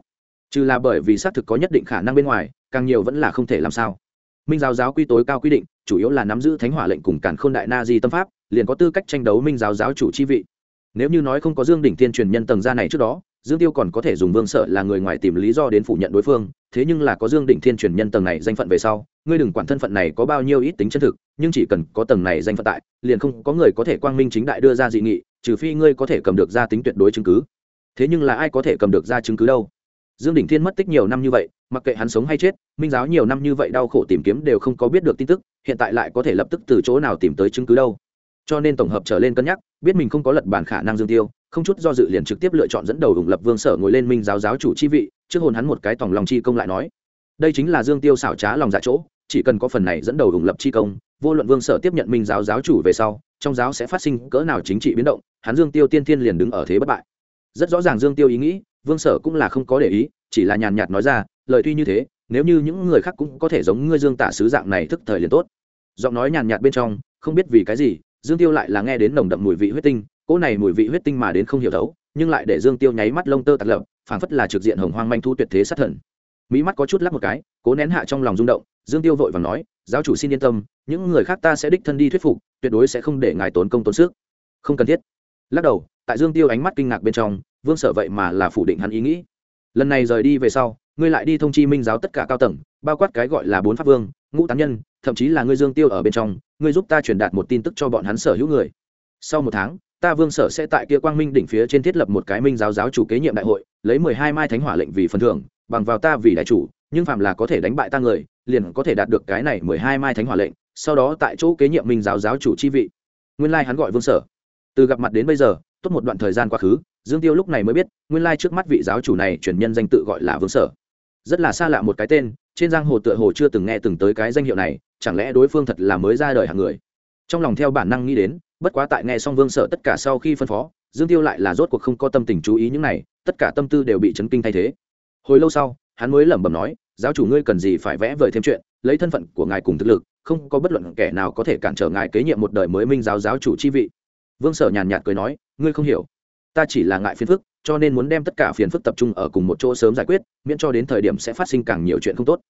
Trừ là bởi vì xác thực có nhất định khả năng bên ngoài, càng nhiều vẫn là không thể làm sao. Minh giáo giáo quy tối cao quy định, chủ yếu là nắm giữ thánh hỏa lệnh cùng cản khôn đại na di tâm pháp, liền có tư cách tranh đấu minh giáo giáo chủ chi vị. Nếu như nói không có dương đỉnh thiên truyền nhân tầng gia này trước đó, dương tiêu còn có thể dùng vương sợ là người ngoài tìm lý do đến phủ nhận đối phương, thế nhưng là có dương đỉnh thiên truyền nhân tầng này danh phận về sau, ngươi đừng quản thân phận này có bao nhiêu ít tính chân thực, nhưng chỉ cần có tầng này danh phận tại, liền không có người có thể quang minh chính đại đưa ra dị nghị, trừ phi ngươi có thể cầm được ra tính tuyệt đối chứng cứ. Thế nhưng là ai có thể cầm được ra chứng cứ đâu? Dương đỉnh thiên mất tích nhiều năm như vậy, mặc kệ hắn sống hay chết, minh giáo nhiều năm như vậy đau khổ tìm kiếm đều không có biết được tin tức, hiện tại lại có thể lập tức từ chỗ nào tìm tới chứng cứ đâu. Cho nên tổng hợp trở lên cân nhắc, biết mình không có lật bàn khả năng dương tiêu, không chút do dự liền trực tiếp lựa chọn dẫn đầu ủng lập vương sở ngồi lên minh giáo giáo chủ chi vị, trước hồn hắn một cái tòng lòng chi công lại nói. Đây chính là dương tiêu xảo trá lòng dạ chỗ, chỉ cần có phần này dẫn đầu ủng lập chi công, vô luận vương sở tiếp nhận minh giáo giáo chủ về sau, trong giáo sẽ phát sinh cỡ nào chính trị biến động, hắn dương tiêu tiên thiên liền đứng ở thế bất bại. Rất rõ ràng dương tiêu ý nghĩ vương sở cũng là không có để ý, chỉ là nhàn nhạt nói ra, lời tuy như thế, nếu như những người khác cũng có thể giống ngươi dương tả sứ dạng này thức thời liền tốt. Giọng nói nhàn nhạt bên trong, không biết vì cái gì, dương tiêu lại là nghe đến nồng đậm mùi vị huyết tinh, cỗ này mùi vị huyết tinh mà đến không hiểu thấu, nhưng lại để dương tiêu nháy mắt lông tơ tạt lập phảng phất là trực diện hồng hoang manh thu tuyệt thế sát thần. Mỹ mắt có chút lắc một cái, cố nén hạ trong lòng rung động, dương tiêu vội và nói, giáo chủ xin yên tâm, những người khác ta sẽ đích thân đi thuyết phục, tuyệt đối sẽ không để ngài tốn công tốn sức. Không cần thiết. Lắc đầu, tại dương tiêu ánh mắt kinh ngạc bên trong vương sở vậy mà là phủ định hắn ý nghĩ. Lần này rời đi về sau, ngươi lại đi thông chi minh giáo tất cả cao tầng, bao quát cái gọi là bốn pháp vương, ngũ tán nhân, thậm chí là ngươi dương tiêu ở bên trong, ngươi giúp ta truyền đạt một tin tức cho bọn hắn sở hữu người. Sau một tháng, ta vương sở sẽ tại kia quang minh đỉnh phía trên thiết lập một cái minh giáo giáo chủ kế nhiệm đại hội, lấy mười hai mai thánh hỏa lệnh vì phần thưởng, bằng vào ta vì đại chủ, nhưng phạm là có thể đánh bại ta người, liền có thể đạt được cái này mười hai mai thánh hỏa lệnh, sau đó tại chỗ kế nhiệm minh giáo giáo chủ chi vị. Nguyên lai hắn gọi vương sở. Từ gặp mặt đến bây giờ, tốt một đoạn thời gian quá khứ dương tiêu lúc này mới biết, nguyên lai trước mắt vị giáo chủ này truyền nhân danh tự gọi là vương sở. Rất là xa lạ một cái tên, trên giang hồ tựa hồ chưa từng nghe từng tới cái danh hiệu này, chẳng lẽ đối phương thật là mới ra đời hàng người? Trong lòng theo bản năng nghĩ đến, bất quá tại nghe xong vương sở tất cả sau khi phân phó, dương tiêu lại là rốt cuộc không có tâm tình chú ý những này, tất cả tâm tư đều bị chấn kinh thay thế. Hồi lâu sau, hắn mới lẩm bẩm nói, giáo chủ ngươi cần gì phải vẽ vời thêm chuyện, lấy thân phận của ngài cùng thực lực, không có bất luận kẻ nào có thể cản trở ngài kế nhiệm một đời mới minh giáo giáo chủ chi vị. Vương sở nhàn nhạt cười nói, ngươi không hiểu ta chỉ là ngại phiền phức, cho nên muốn đem tất cả phiền phức tập trung ở cùng một chỗ sớm giải quyết, miễn cho đến thời điểm sẽ phát sinh càng nhiều chuyện không tốt.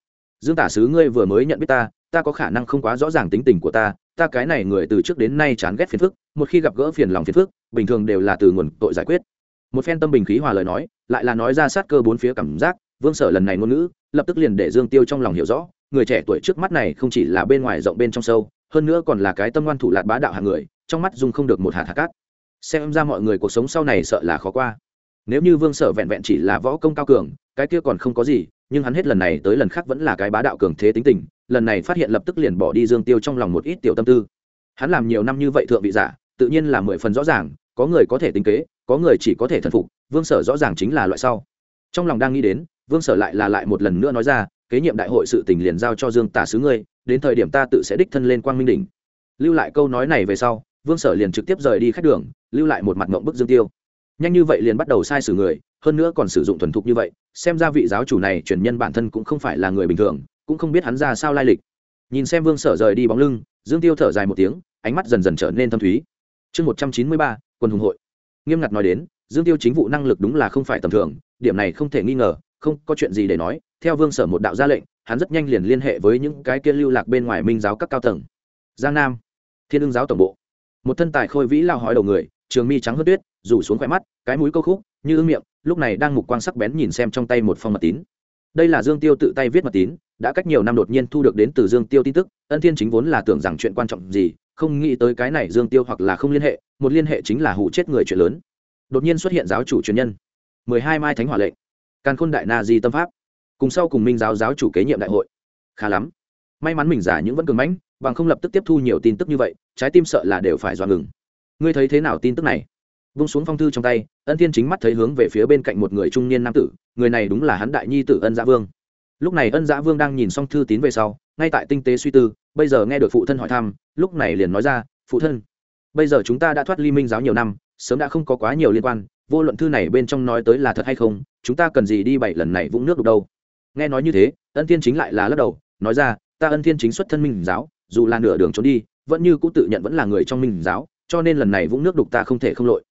Dương tả sứ, ngươi vừa mới nhận biết ta ta có khả năng không quá rõ ràng tính tình của ta ta cái này người từ trước đến nay chán ghét phiền phức, một khi gặp gỡ phiền lòng phiền phức, bình thường đều là từ nguồn tội giải quyết. Một phen tâm bình khí hòa lời nói, lại là nói ra sát cơ bốn phía cảm giác, vương sở lần này ngôn ngữ, lập tức liền để dương tiêu trong lòng hiểu rõ, người trẻ tuổi trước mắt này không chỉ là bên ngoài rộng bên trong sâu, hơn nữa còn là cái tâm ngoan thủ lạt bá đạo hạng người, trong mắt dung không được một hạt hạt cát xem ra mọi người cuộc sống sau này sợ là khó qua. Nếu như vương sở vẹn vẹn chỉ là võ công cao cường, cái kia còn không có gì, nhưng hắn hết lần này tới lần khác vẫn là cái bá đạo cường thế tính tình, lần này phát hiện lập tức liền bỏ đi dương tiêu trong lòng một ít tiểu tâm tư. Hắn làm nhiều năm như vậy thượng vị giả, tự nhiên là mười phần rõ ràng, có người có thể tính kế, có người chỉ có thể thần phục, vương sở rõ ràng chính là loại sau. Trong lòng đang nghĩ đến, vương sở lại là lại một lần nữa nói ra, kế nhiệm đại hội sự tình liền giao cho dương tả sứ ngươi, đến thời điểm ta tự sẽ đích thân lên quang minh đỉnh. Lưu lại câu nói này về sau vương sở liền trực tiếp rời đi khách đường, lưu lại một mặt mộng bức dương tiêu. Nhanh như vậy liền bắt đầu sai sử người, hơn nữa còn sử dụng thuần thục như vậy, xem ra vị giáo chủ này truyền nhân bản thân cũng không phải là người bình thường, cũng không biết hắn ra sao lai lịch. Nhìn xem vương sở rời đi bóng lưng, dương tiêu thở dài một tiếng, ánh mắt dần dần trở nên thâm thúy. Chương một trăm chín mươi ba, quân hùng hội. Nghiêm ngặt nói đến, dương tiêu chính vụ năng lực đúng là không phải tầm thường, điểm này không thể nghi ngờ, không có chuyện gì để nói, theo vương sở một đạo ra lệnh, hắn rất nhanh liền liên hệ với những cái kia lưu lạc bên ngoài minh giáo các cao tầng. Giang nam, thiên ưng giáo tổng bộ một thân tài khôi vĩ lao hói đầu người, trường mi trắng hớt tuyết, rủ xuống khỏe mắt, cái mũi câu khúc, như ưng miệng, lúc này đang mục quang sắc bén nhìn xem trong tay một phong mật tín. Đây là dương tiêu tự tay viết mật tín, đã cách nhiều năm đột nhiên thu được đến từ dương tiêu tin tức, ân thiên chính vốn là tưởng rằng chuyện quan trọng gì, không nghĩ tới cái này dương tiêu hoặc là không liên hệ, một liên hệ chính là hụ chết người chuyện lớn. Đột nhiên xuất hiện giáo chủ truyền nhân. mười hai mai thánh hỏa lệnh càn khôn đại na di tâm pháp. Cùng sau cùng minh giáo giáo chủ kế nhiệm đại hội. Khá lắm. May mắn mình giả những vẫn cường mãnh bằng không lập tức tiếp thu nhiều tin tức như vậy, trái tim sợ là đều phải dọa ngừng. Ngươi thấy thế nào tin tức này? Vung xuống phong thư trong tay, ân thiên chính mắt thấy hướng về phía bên cạnh một người trung niên nam tử, người này đúng là hắn đại nhi tử ân giã vương. Lúc này ân giã vương đang nhìn xong thư tín về sau, ngay tại tinh tế suy tư, bây giờ nghe được phụ thân hỏi thăm, lúc này liền nói ra, phụ thân, bây giờ chúng ta đã thoát ly minh giáo nhiều năm, sớm đã không có quá nhiều liên quan, vô luận thư này bên trong nói tới là thật hay không, chúng ta cần gì đi bảy lần này vũng nước đục đâu? Nghe nói như thế, ân thiên chính lại là lắc đầu, nói ra, ta ân thiên chính xuất thân minh giáo dù là nửa đường trốn đi, vẫn như cũ tự nhận vẫn là người trong minh giáo, cho nên lần này vũng nước đục ta không thể không lội.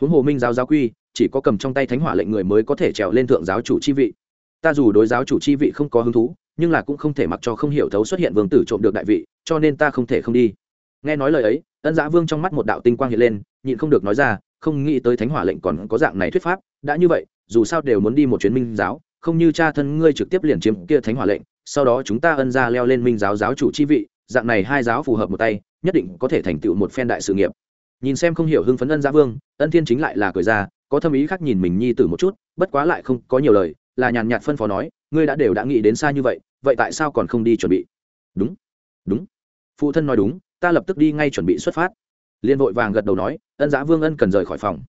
Huống hồ minh giáo giáo quy, chỉ có cầm trong tay thánh hỏa lệnh người mới có thể trèo lên thượng giáo chủ chi vị. Ta dù đối giáo chủ chi vị không có hứng thú, nhưng là cũng không thể mặc cho không hiểu thấu xuất hiện vương tử trộm được đại vị, cho nên ta không thể không đi. Nghe nói lời ấy, ân giã vương trong mắt một đạo tinh quang hiện lên, nhịn không được nói ra, không nghĩ tới thánh hỏa lệnh còn có dạng này thuyết pháp, đã như vậy, dù sao đều muốn đi một chuyến minh giáo, không như cha thân ngươi trực tiếp liền chiếm kia thánh hỏa lệnh, sau đó chúng ta ân ra leo lên minh giáo giáo chủ chi vị dạng này hai giáo phù hợp một tay, nhất định có thể thành tựu một phen đại sự nghiệp. Nhìn xem không hiểu hưng phấn ân gia vương, ân thiên chính lại là cười ra, có thâm ý khác nhìn mình nhi tử một chút, bất quá lại không có nhiều lời, là nhàn nhạt phân phó nói, ngươi đã đều đã nghĩ đến xa như vậy vậy tại sao còn không đi chuẩn bị? Đúng đúng. Phụ thân nói đúng, ta lập tức đi ngay chuẩn bị xuất phát. Liên vội vàng gật đầu nói, ân giá vương ân cần rời khỏi phòng.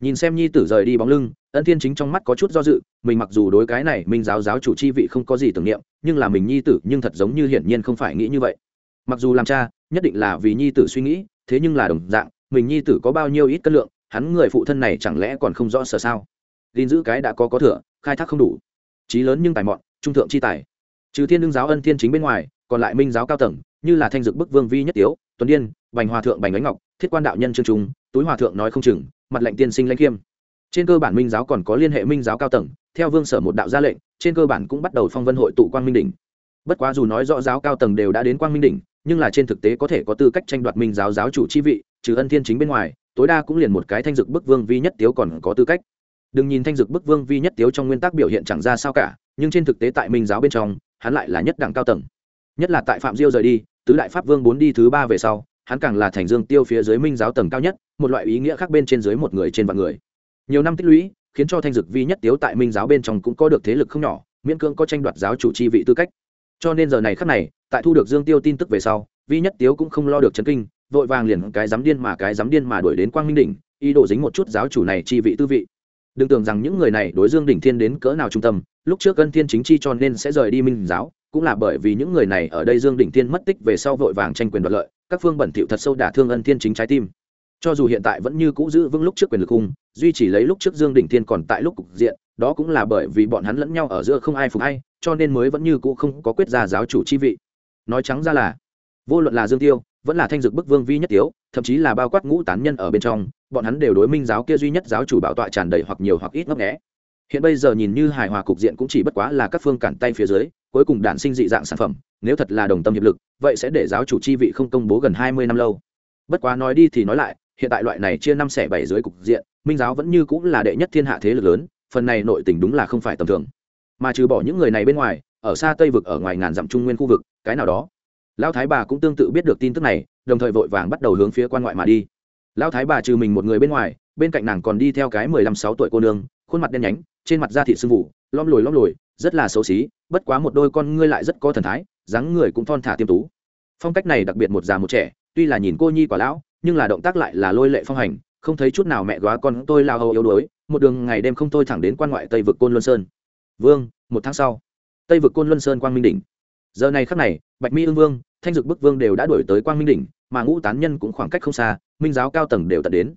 Nhìn xem nhi tử rời đi bóng lưng, ân thiên chính trong mắt có chút do dự, mình mặc dù đối cái này minh giáo giáo chủ chi vị không có gì tưởng niệm, nhưng là mình nhi tử nhưng thật giống như hiển nhiên không phải nghĩ như vậy mặc dù làm cha, nhất định là vì nhi tử suy nghĩ, thế nhưng là đồng dạng, mình nhi tử có bao nhiêu ít cân lượng, hắn người phụ thân này chẳng lẽ còn không rõ sở sao? Gìn giữ cái đã có có thừa, khai thác không đủ. Trí lớn nhưng tài mọn, trung thượng chi tài. Trừ thiên đương giáo ân thiên chính bên ngoài, còn lại minh giáo cao tầng, như là thanh dực bức vương vi nhất tiếu, tuấn điên, bành hòa thượng bành ánh ngọc, thiết quan đạo nhân trương trung, túi hòa thượng nói không chừng, mặt lệnh tiên sinh lãnh khiêm trên cơ bản minh giáo còn có liên hệ minh giáo cao tầng, theo vương sở một đạo gia lệnh, trên cơ bản cũng bắt đầu phong vân hội tụ quang minh đỉnh. Bất quá dù nói rõ giáo cao tầng đều đã đến quang minh đỉnh nhưng là trên thực tế có thể có tư cách tranh đoạt minh giáo giáo chủ chi vị, trừ ân thiên chính bên ngoài, tối đa cũng liền một cái thanh dực bức vương vi nhất tiếu còn có tư cách. Đừng nhìn thanh dực bức vương vi nhất tiếu trong nguyên tắc biểu hiện chẳng ra sao cả, nhưng trên thực tế tại minh giáo bên trong, hắn lại là nhất đẳng cao tầng. Nhất là tại phạm diêu rời đi, tứ đại pháp vương bốn đi thứ ba về sau, hắn càng là thành dương tiêu phía dưới minh giáo tầng cao nhất, một loại ý nghĩa khác bên trên dưới một người trên vạn người. Nhiều năm tích lũy, khiến cho thanh dực vi nhất tiếu tại minh giáo bên trong cũng có được thế lực không nhỏ, miễn cưỡng có tranh đoạt giáo chủ chi vị tư cách cho nên giờ này khắc này, tại thu được dương tiêu tin tức về sau, vi nhất tiếu cũng không lo được chấn kinh, vội vàng liền cái dám điên mà cái dám điên mà đuổi đến quang minh đỉnh, ý đồ dính một chút giáo chủ này chi vị tư vị. Đừng tưởng rằng những người này đối dương đỉnh thiên đến cỡ nào trung tâm, lúc trước ân thiên chính chi cho nên sẽ rời đi minh giáo, cũng là bởi vì những người này ở đây dương đỉnh thiên mất tích về sau vội vàng tranh quyền đoạt lợi, các phương bẩn thiệu thật sâu đả thương ân thiên chính trái tim cho dù hiện tại vẫn như cũ giữ vững lúc trước quyền lực cung duy chỉ lấy lúc trước dương đỉnh thiên còn tại lúc cục diện, đó cũng là bởi vì bọn hắn lẫn nhau ở giữa không ai phục ai, cho nên mới vẫn như cũ không có quyết ra giáo chủ chi vị. Nói trắng ra là, vô luận là dương tiêu, vẫn là thanh dực bức vương vi nhất tiếu, thậm chí là bao quát ngũ tán nhân ở bên trong, bọn hắn đều đối minh giáo kia duy nhất giáo chủ bảo tọa tràn đầy hoặc nhiều hoặc ít ngấp nghẽ hiện bây giờ nhìn như hài hòa cục diện cũng chỉ bất quá là các phương cản tay phía dưới, cuối cùng đản sinh dị dạng sản phẩm, nếu thật là đồng tâm hiệp lực, vậy sẽ để giáo chủ chi vị không công bố gần hai mươi năm lâu. Bất quá nói đi thì nói lại hiện tại loại này chia năm xẻ bảy dưới cục diện, minh giáo vẫn như cũng là đệ nhất thiên hạ thế lực lớn, phần này nội tình đúng là không phải tầm thường. Mà trừ bỏ những người này bên ngoài, ở xa tây vực, ở ngoài ngàn dặm trung nguyên khu vực, cái nào đó. Lão thái bà cũng tương tự biết được tin tức này, đồng thời vội vàng bắt đầu hướng phía quan ngoại mà đi. Lão thái bà trừ mình một người bên ngoài, bên cạnh nàng còn đi theo cái mười lăm sáu tuổi cô nương, khuôn mặt đen nhánh, trên mặt da thịt sưng vụ lom lồi lom lồi, rất là xấu xí, bất quá một đôi con ngươi lại rất có thần thái, dáng người cũng thon thả tiêm tú. Phong cách này đặc biệt một già một trẻ, tuy là nhìn cô nhi quả lão nhưng là động tác lại là lôi lệ phong hành, không thấy chút nào mẹ góa con tôi lao hầu yếu đuối, một đường ngày đêm không tôi thẳng đến quan ngoại tây vực côn luân sơn. Vương, một tháng sau, tây vực côn luân sơn quang minh đỉnh. Giờ này khắc này, bạch mi ương vương, thanh dực bức vương đều đã đổi tới quang minh đỉnh, mà ngũ tán nhân cũng khoảng cách không xa, minh giáo cao tầng đều tận đến.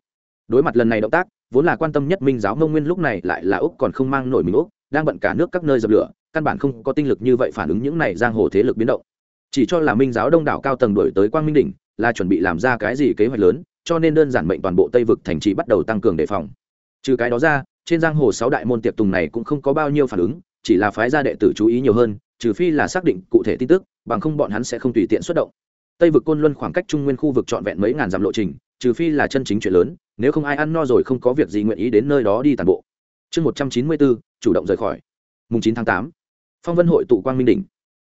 Đối mặt lần này động tác, vốn là quan tâm nhất minh giáo mông nguyên lúc này lại là úc còn không mang nổi mình úc, đang bận cả nước các nơi dập lửa, căn bản không có tinh lực như vậy phản ứng những này giang hồ thế lực biến động. Chỉ cho là minh giáo đông đảo cao tầng đổi tới quang minh đỉnh là chuẩn bị làm ra cái gì kế hoạch lớn, cho nên đơn giản mệnh toàn bộ tây vực thành trì bắt đầu tăng cường đề phòng. Trừ cái đó ra, trên giang hồ sáu đại môn tiệp tùng này cũng không có bao nhiêu phản ứng, chỉ là phái gia đệ tử chú ý nhiều hơn, trừ phi là xác định cụ thể tin tức, bằng không bọn hắn sẽ không tùy tiện xuất động. Tây vực côn luân khoảng cách trung nguyên khu vực trọn vẹn mấy ngàn dặm lộ trình, trừ phi là chân chính chuyện lớn, nếu không ai ăn no rồi không có việc gì nguyện ý đến nơi đó đi tàn bộ. Chương một trăm chín mươi bốn, chủ động rời khỏi. Mùng chín tháng tám, phong vân hội tụ quang minh đỉnh.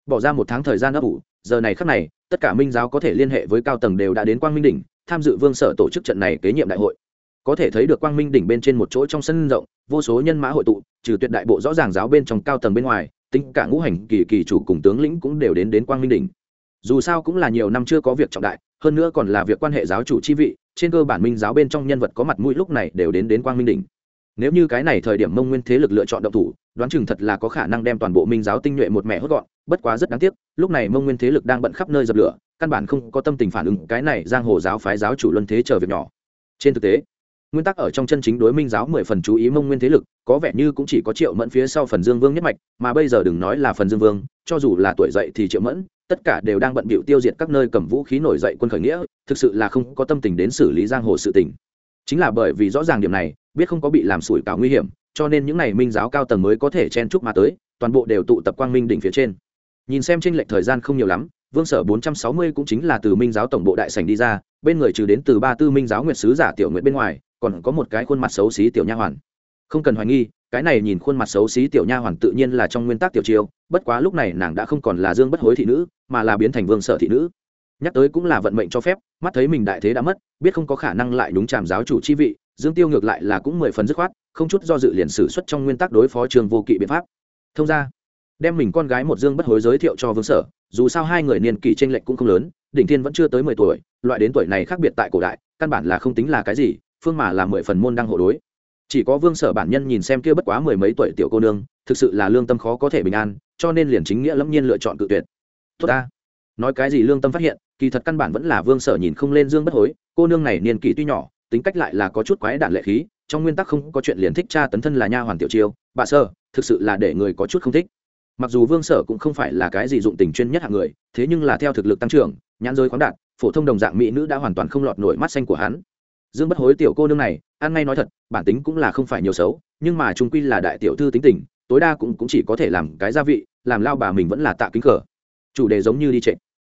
Bỏ ra một tháng thời gian ấp ủ giờ này khắc này, tất cả minh giáo có thể liên hệ với cao tầng đều đã đến quang minh đỉnh, tham dự vương sở tổ chức trận này kế nhiệm đại hội. Có thể thấy được quang minh đỉnh bên trên một chỗ trong sân rộng, vô số nhân mã hội tụ, trừ tuyệt đại bộ rõ ràng giáo bên trong cao tầng bên ngoài, tính cả ngũ hành kỳ kỳ chủ cùng tướng lĩnh cũng đều đến đến quang minh đỉnh. Dù sao cũng là nhiều năm chưa có việc trọng đại, hơn nữa còn là việc quan hệ giáo chủ chi vị, trên cơ bản minh giáo bên trong nhân vật có mặt mũi lúc này đều đến đến quang minh đỉnh nếu như cái này thời điểm mông nguyên thế lực lựa chọn động thủ, đoán chừng thật là có khả năng đem toàn bộ minh giáo tinh nhuệ một mẹ hốt gọn, bất quá rất đáng tiếc, lúc này mông nguyên thế lực đang bận khắp nơi dập lửa, căn bản không có tâm tình phản ứng, cái này giang hồ giáo phái giáo chủ luân thế chờ việc nhỏ. Trên thực tế, nguyên tắc ở trong chân chính đối minh giáo mười phần chú ý mông nguyên thế lực, có vẻ như cũng chỉ có triệu mẫn phía sau phần dương vương nhất mạch, mà bây giờ đừng nói là phần dương vương, cho dù là tuổi dậy thì triệu mẫn, tất cả đều đang bận bịu tiêu diệt các nơi cầm vũ khí nổi dậy quân khởi nghĩa, thực sự là không có tâm tình đến xử lý giang hồ sự tình. Chính là bởi vì rõ ràng điểm này biết không có bị làm sủi cảo nguy hiểm, cho nên những n à y minh giáo cao tầng mới có thể chen chúc mà tới, toàn bộ đều tụ tập quang minh đỉnh phía trên. Nhìn xem tranh lệch thời gian không nhiều lắm, vương sở bốn trăm sáu mươi cũng chính là từ minh giáo tổng bộ đại sành đi ra, bên người trừ đến từ ba tư minh giáo nguyệt sứ giả tiểu nguyện bên ngoài, còn có một cái khuôn mặt xấu xí tiểu nha hoàn. Không cần hoài nghi, cái này nhìn khuôn mặt xấu xí tiểu nha hoàn tự nhiên là trong nguyên tắc tiểu chiêu bất quá lúc này nàng đã không còn là dương bất hối thị nữ, mà là biến thành vương sở thị nữ. Nhắc tới cũng là vận mệnh cho phép, mắt thấy mình đại thế đã mất, biết không có khả năng lại đúng tràm giáo chủ chi vị dương tiêu ngược lại là cũng mười phần dứt khoát, không chút do dự liền xử xuất trong nguyên tắc đối phó trường vô kỵ biện pháp. Thông ra, đem mình con gái một dương bất hối giới thiệu cho vương sở, dù sao hai người niên kỷ tranh lệch cũng không lớn, đỉnh thiên vẫn chưa tới mười tuổi, loại đến tuổi này khác biệt tại cổ đại, căn bản là không tính là cái gì, phương mà là mười phần môn đăng hộ đối. Chỉ có vương sở bản nhân nhìn xem kia bất quá mười mấy tuổi tiểu cô nương, thực sự là lương tâm khó có thể bình an, cho nên liền chính nghĩa lâm nhiên lựa chọn cự tuyệt. Tốt ta. Nói cái gì lương tâm phát hiện, kỳ thật căn bản vẫn là vương sở nhìn không lên dương bất hối, cô nương này niên kỷ tuy nhỏ tính cách lại là có chút quái đạn lệ khí trong nguyên tắc không có chuyện liền thích cha tấn thân là nha hoàn tiểu chiêu bà sơ thực sự là để người có chút không thích. Mặc dù vương sở cũng không phải là cái gì dụng tình chuyên nhất hạng người thế nhưng là theo thực lực tăng trưởng nhãn giới khoáng đạt phổ thông đồng dạng mỹ nữ đã hoàn toàn không lọt nổi mắt xanh của hắn. Dương bất hối tiểu cô nương này ăn ngay nói thật bản tính cũng là không phải nhiều xấu nhưng mà trung quy là đại tiểu thư tính tình tối đa cũng, cũng chỉ có thể làm cái gia vị làm lao bà mình vẫn là tạ kính cờ. Chủ đề giống như đi trệ.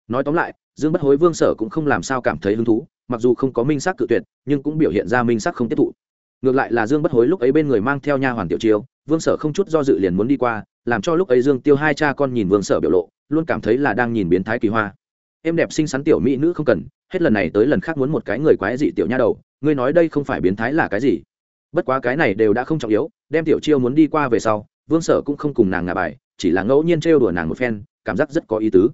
Nói tóm lại dương bất hối vương sở cũng không làm sao cảm thấy hứng thú mặc dù không có minh sắc cự tuyệt, nhưng cũng biểu hiện ra minh sắc không tiếp thụ. Ngược lại là dương bất hối lúc ấy bên người mang theo nha hoàn tiểu chiêu, vương sở không chút do dự liền muốn đi qua, làm cho lúc ấy dương tiêu hai cha con nhìn vương sở biểu lộ, luôn cảm thấy là đang nhìn biến thái kỳ hoa. Em đẹp xinh xắn tiểu mỹ nữ không cần, hết lần này tới lần khác muốn một cái người quái dị tiểu nha đầu, ngươi nói đây không phải biến thái là cái gì? Bất quá cái này đều đã không trọng yếu, đem tiểu chiêu muốn đi qua về sau, vương sở cũng không cùng nàng ngà bài, chỉ là ngẫu nhiên trêu đùa nàng một phen, cảm giác rất có ý tứ.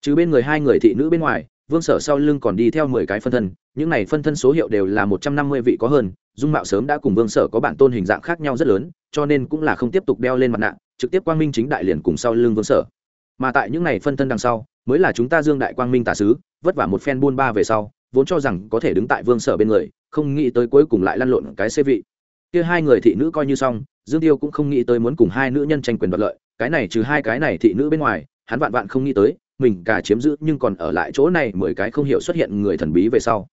Chứ bên người hai người thị nữ bên ngoài vương sở sau lưng còn đi theo mười cái phân thân, những này phân thân số hiệu đều là một trăm năm mươi vị có hơn, dung mạo sớm đã cùng vương sở có bản tôn hình dạng khác nhau rất lớn, cho nên cũng là không tiếp tục đeo lên mặt nạ, trực tiếp quang minh chính đại liền cùng sau lưng vương sở. Mà tại những này phân thân đằng sau, mới là chúng ta dương đại quang minh tả sứ, vất vả một phen buôn ba về sau, vốn cho rằng có thể đứng tại vương sở bên người, không nghĩ tới cuối cùng lại lăn lộn cái xê vị. Kia hai người thị nữ coi như xong, dương tiêu cũng không nghĩ tới muốn cùng hai nữ nhân tranh quyền đoạt lợi, cái này trừ hai cái này thị nữ bên ngoài, hắn vạn vạn không nghĩ tới mình cả chiếm giữ nhưng còn ở lại chỗ này mười cái không hiểu xuất hiện người thần bí về sau.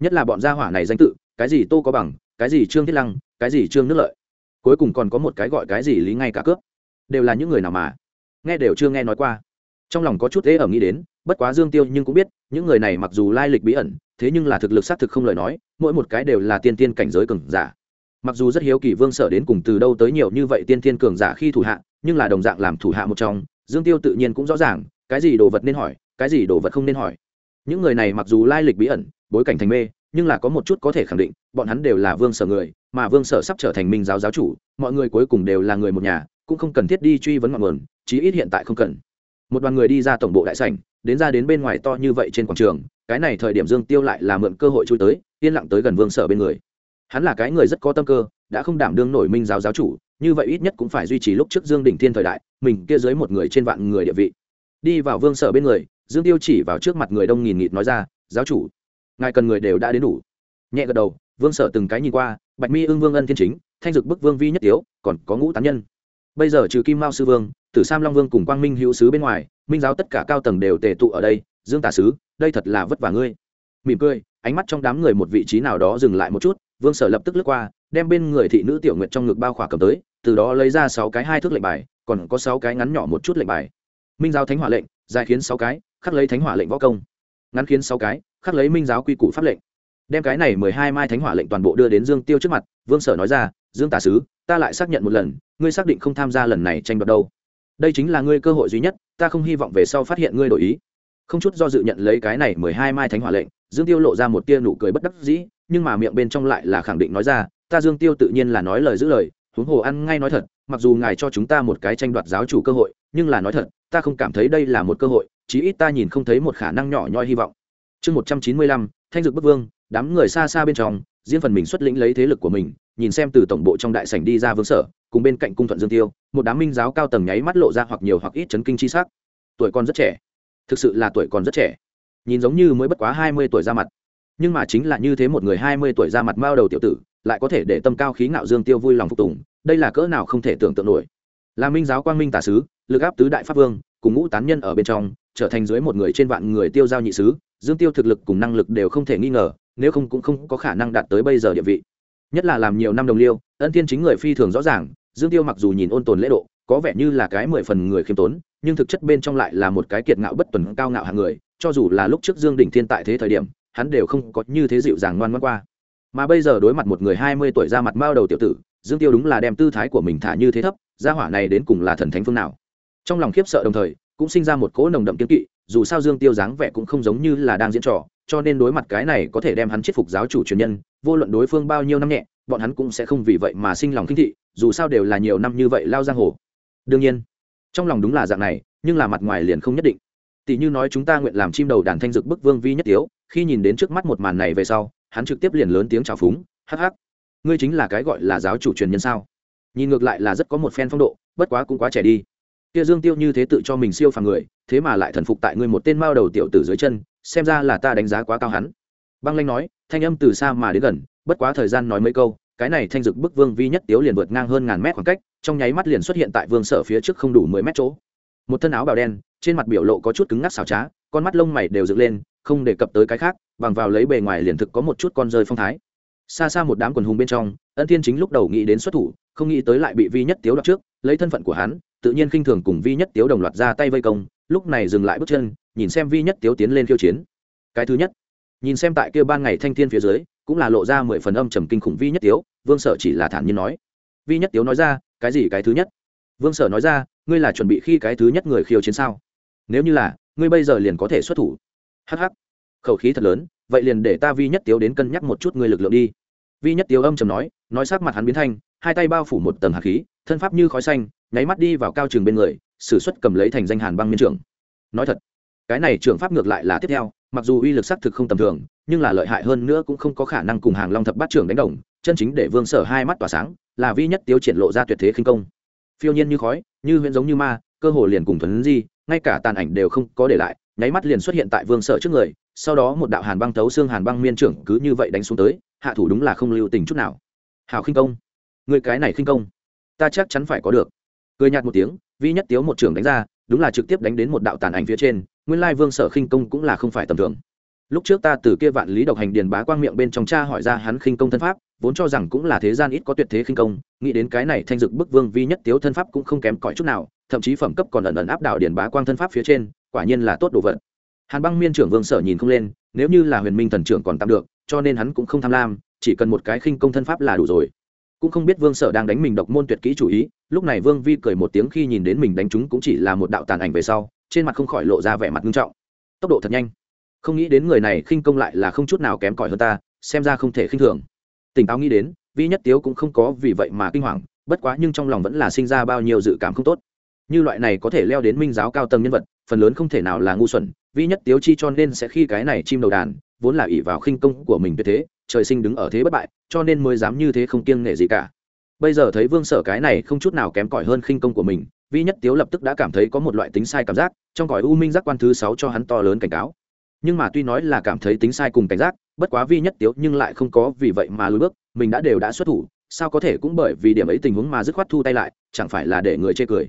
Nhất là bọn gia hỏa này danh tự, cái gì tô có bằng, cái gì trương thiết lăng, cái gì trương nước lợi. Cuối cùng còn có một cái gọi cái gì lý ngay cả cướp. Đều là những người nào mà? Nghe đều chưa nghe nói qua. Trong lòng có chút ế ẩm nghĩ đến, bất quá dương tiêu nhưng cũng biết, những người này mặc dù lai lịch bí ẩn, thế nhưng là thực lực xác thực không lời nói, mỗi một cái đều là tiên tiên cảnh giới cường giả. Mặc dù rất hiếu kỳ vương sở đến cùng từ đâu tới nhiều như vậy tiên tiên cường giả khi thủ hạ, nhưng là đồng dạng làm thủ hạ một trong, dương tiêu tự nhiên cũng rõ ràng cái gì đồ vật nên hỏi, cái gì đồ vật không nên hỏi. Những người này mặc dù lai lịch bí ẩn, bối cảnh thành mê, nhưng là có một chút có thể khẳng định, bọn hắn đều là vương sở người, mà vương sở sắp trở thành minh giáo giáo chủ, mọi người cuối cùng đều là người một nhà, cũng không cần thiết đi truy vấn ngọn nguồn, chí ít hiện tại không cần. Một đoàn người đi ra tổng bộ đại sảnh, đến ra đến bên ngoài to như vậy trên quảng trường, cái này thời điểm dương tiêu lại là mượn cơ hội chui tới, yên lặng tới gần vương sở bên người. Hắn là cái người rất có tâm cơ, đã không đảm đương nổi minh giáo giáo chủ, như vậy ít nhất cũng phải duy trì lúc trước dương đỉnh thiên thời đại, mình kia dưới một người trên vạn người địa vị đi vào vương sở bên người, dương tiêu chỉ vào trước mặt người đông nghìn nghịt nói ra, giáo chủ, ngài cần người đều đã đến đủ. Nhẹ gật đầu, vương sở từng cái nhìn qua, bạch mi ưng vương ân thiên chính, thanh dực bức vương vi nhất tiếu, còn có ngũ tán nhân. Bây giờ trừ kim mao sư vương, tử sam long vương cùng quang minh hữu sứ bên ngoài, minh giáo tất cả cao tầng đều tề tụ ở đây, dương tả sứ, đây thật là vất vả ngươi. Mỉm cười, ánh mắt trong đám người một vị trí nào đó dừng lại một chút, vương sở lập tức lướt qua, đem bên người thị nữ tiểu nguyệt trong ngực bao khỏa cầm tới, từ đó lấy ra sáu cái hai thước lệnh bài, còn có sáu cái ngắn nhỏ một chút lệnh bài minh giáo thánh hỏa lệnh dài khiến sáu cái, khắc lấy thánh hỏa lệnh võ công. Ngắn khiến sáu cái, khắc lấy minh giáo quy củ pháp lệnh. Đem cái này mười hai mai thánh hỏa lệnh toàn bộ đưa đến dương tiêu trước mặt, vương sở nói ra, dương tả sứ, ta lại xác nhận một lần, ngươi xác định không tham gia lần này tranh đoạt đâu. Đây chính là ngươi cơ hội duy nhất, ta không hy vọng về sau phát hiện ngươi đổi ý. Không chút do dự nhận lấy cái này mười hai mai thánh hỏa lệnh, dương tiêu lộ ra một tia nụ cười bất đắc dĩ, nhưng mà miệng bên trong lại là khẳng định nói ra, ta dương tiêu tự nhiên là nói lời giữ lời, huống hồ ăn ngay nói thật, mặc dù ngài cho chúng ta một cái tranh đoạt giáo chủ cơ hội nhưng là nói thật, ta không cảm thấy đây là một cơ hội, chí ít ta nhìn không thấy một khả năng nhỏ nhoi hy vọng. Chương một trăm chín mươi lăm, thanh dược bức vương, đám người xa xa bên trong, riêng phần mình xuất lĩnh lấy thế lực của mình, nhìn xem từ tổng bộ trong đại sảnh đi ra vương sở, cùng bên cạnh cung thuận dương tiêu, một đám minh giáo cao tầng nháy mắt lộ ra hoặc nhiều hoặc ít chấn kinh chi sắc. Tuổi còn rất trẻ. Thực sự là tuổi còn rất trẻ. Nhìn giống như mới bất quá hai mươi tuổi ra mặt. Nhưng mà chính là như thế một người hai mươi tuổi ra mặt mao đầu tiểu tử, lại có thể để tâm cao khí ngạo dương tiêu vui lòng phục tùng, đây là cỡ nào không thể tưởng tượng nổi. Là minh giáo quang minh tả sứ lực áp tứ đại pháp vương, cùng ngũ tán nhân ở bên trong, trở thành dưới một người trên vạn người tiêu giao nhị sứ dương tiêu thực lực cùng năng lực đều không thể nghi ngờ, nếu không cũng không có khả năng đạt tới bây giờ địa vị. Nhất là làm nhiều năm đồng liêu, ân thiên chính người phi thường rõ ràng, dương tiêu mặc dù nhìn ôn tồn lễ độ, có vẻ như là cái mười phần người khiêm tốn, nhưng thực chất bên trong lại là một cái kiệt ngạo bất tuần cao ngạo hàng người, cho dù là lúc trước dương đỉnh thiên tại thế thời điểm, hắn đều không có như thế dịu dàng ngoan ngoan qua. Mà bây giờ đối mặt một người hai mươi tuổi ra mặt mao đầu tiểu tử, dương tiêu đúng là đem tư thái của mình thả như thế thấp, gia hỏa này đến cùng là thần thánh phương nào? Trong lòng khiếp sợ đồng thời, cũng sinh ra một cỗ nồng đậm kiếm kỵ, dù sao dương tiêu dáng vẻ cũng không giống như là đang diễn trò, cho nên đối mặt cái này có thể đem hắn chết phục giáo chủ truyền nhân, vô luận đối phương bao nhiêu năm nhẹ, bọn hắn cũng sẽ không vì vậy mà sinh lòng kinh thị, dù sao đều là nhiều năm như vậy lao giang hồ. Đương nhiên, trong lòng đúng là dạng này, nhưng là mặt ngoài liền không nhất định. Tỷ như nói chúng ta nguyện làm chim đầu đàn thanh dực bức vương vi nhất tiếu, khi nhìn đến trước mắt một màn này về sau, hắn trực tiếp liền lớn tiếng chào phúng, hắc hắc, ngươi chính là cái gọi là giáo chủ truyền nhân sao? Nhìn ngược lại là rất có một phen phong độ, bất quá cũng quá trẻ đi kia dương tiêu như thế tự cho mình siêu phàm người, thế mà lại thần phục tại ngươi một tên mao đầu tiểu tử dưới chân, xem ra là ta đánh giá quá cao hắn. Băng lanh nói, thanh âm từ xa mà đến gần, bất quá thời gian nói mấy câu, cái này thanh dực bức vương vi nhất tiếu liền vượt ngang hơn ngàn mét khoảng cách, trong nháy mắt liền xuất hiện tại vương sở phía trước không đủ mười mét chỗ. Một thân áo bào đen, trên mặt biểu lộ có chút cứng ngắc xảo trá, con mắt lông mày đều dựng lên, không đề cập tới cái khác, bằng vào lấy bề ngoài liền thực có một chút con rơi phong thái. Xa xa một đám quần hùng bên trong, ân thiên chính lúc đầu nghĩ đến xuất thủ, không nghĩ tới lại bị vi nhất tiếu đoạt trước lấy thân phận của hắn, tự nhiên khinh thường cùng vi nhất tiếu đồng loạt ra tay vây công, lúc này dừng lại bước chân, nhìn xem vi nhất tiếu tiến lên khiêu chiến. Cái thứ nhất, nhìn xem tại kia ban ngày thanh thiên phía dưới, cũng là lộ ra mười phần âm trầm kinh khủng vi nhất tiếu, vương sở chỉ là thản nhiên nói. Vi nhất tiếu nói ra, cái gì cái thứ nhất? Vương sở nói ra, ngươi là chuẩn bị khi cái thứ nhất người khiêu chiến sao? Nếu như là, ngươi bây giờ liền có thể xuất thủ. Hh khẩu khí thật lớn, vậy liền để ta vi nhất tiếu đến cân nhắc một chút ngươi lực lượng đi. Vi nhất tiếu âm trầm nói nói sắc mặt hắn biến thanh hai tay bao phủ một tầng hạt khí thân pháp như khói xanh, nháy mắt đi vào cao trường bên người, sử xuất cầm lấy thành danh hàn băng miên trưởng. Nói thật, cái này trưởng pháp ngược lại là tiếp theo, mặc dù uy lực xác thực không tầm thường, nhưng là lợi hại hơn nữa cũng không có khả năng cùng hàng long thập bát trưởng đánh đồng, chân chính để vương sở hai mắt tỏa sáng, là vi nhất tiêu triển lộ ra tuyệt thế khinh công. Phiêu nhiên như khói, như huyễn giống như ma, cơ hồ liền cùng thuần di, ngay cả tàn ảnh đều không có để lại, nháy mắt liền xuất hiện tại vương sở trước người, sau đó một đạo hàn băng thấu xương hàn băng miên trưởng cứ như vậy đánh xuống tới, hạ thủ đúng là không lưu tình chút nào. Hào khinh công. Người cái này khinh công ta chắc chắn phải có được. Cười nhạt một tiếng, vi nhất tiếu một trường đánh ra, đúng là trực tiếp đánh đến một đạo tàn ảnh phía trên, nguyên lai vương sở khinh công cũng là không phải tầm thường. Lúc trước ta từ kia vạn lý độc hành điền bá quang miệng bên trong cha hỏi ra hắn khinh công thân pháp, vốn cho rằng cũng là thế gian ít có tuyệt thế khinh công, nghĩ đến cái này thanh dực bức vương vi nhất tiếu thân pháp cũng không kém cỏi chút nào, thậm chí phẩm cấp còn ẩn ẩn áp đảo điền bá quang thân pháp phía trên, quả nhiên là tốt đồ vật. Hàn băng miên trưởng vương sở nhìn không lên, nếu như là huyền minh thần trưởng còn tạm được, cho nên hắn cũng không tham lam, chỉ cần một cái khinh công thân pháp là đủ rồi cũng không biết vương sở đang đánh mình độc môn tuyệt kỹ chủ ý, lúc này vương vi cười một tiếng khi nhìn đến mình đánh chúng cũng chỉ là một đạo tàn ảnh về sau, trên mặt không khỏi lộ ra vẻ mặt nghiêm trọng. Tốc độ thật nhanh. Không nghĩ đến người này khinh công lại là không chút nào kém cỏi hơn ta, xem ra không thể khinh thường. Tỉnh táo nghĩ đến, vi nhất tiếu cũng không có vì vậy mà kinh hoàng, bất quá nhưng trong lòng vẫn là sinh ra bao nhiêu dự cảm không tốt. Như loại này có thể leo đến minh giáo cao tầng nhân vật, phần lớn không thể nào là ngu xuẩn, vi nhất tiếu chi cho nên sẽ khi cái này chim đầu đàn, vốn là ỷ vào khinh công của mình tuyệt thế trời sinh đứng ở thế bất bại, cho nên mới dám như thế không kiêng nể gì cả. Bây giờ thấy vương sở cái này không chút nào kém cỏi hơn khinh công của mình, vi nhất tiếu lập tức đã cảm thấy có một loại tính sai cảm giác, trong cõi u minh giác quan thứ sáu cho hắn to lớn cảnh cáo. Nhưng mà tuy nói là cảm thấy tính sai cùng cảnh giác, bất quá vi nhất tiếu nhưng lại không có vì vậy mà lùi bước, mình đã đều đã xuất thủ, sao có thể cũng bởi vì điểm ấy tình huống mà dứt khoát thu tay lại, chẳng phải là để người chê cười.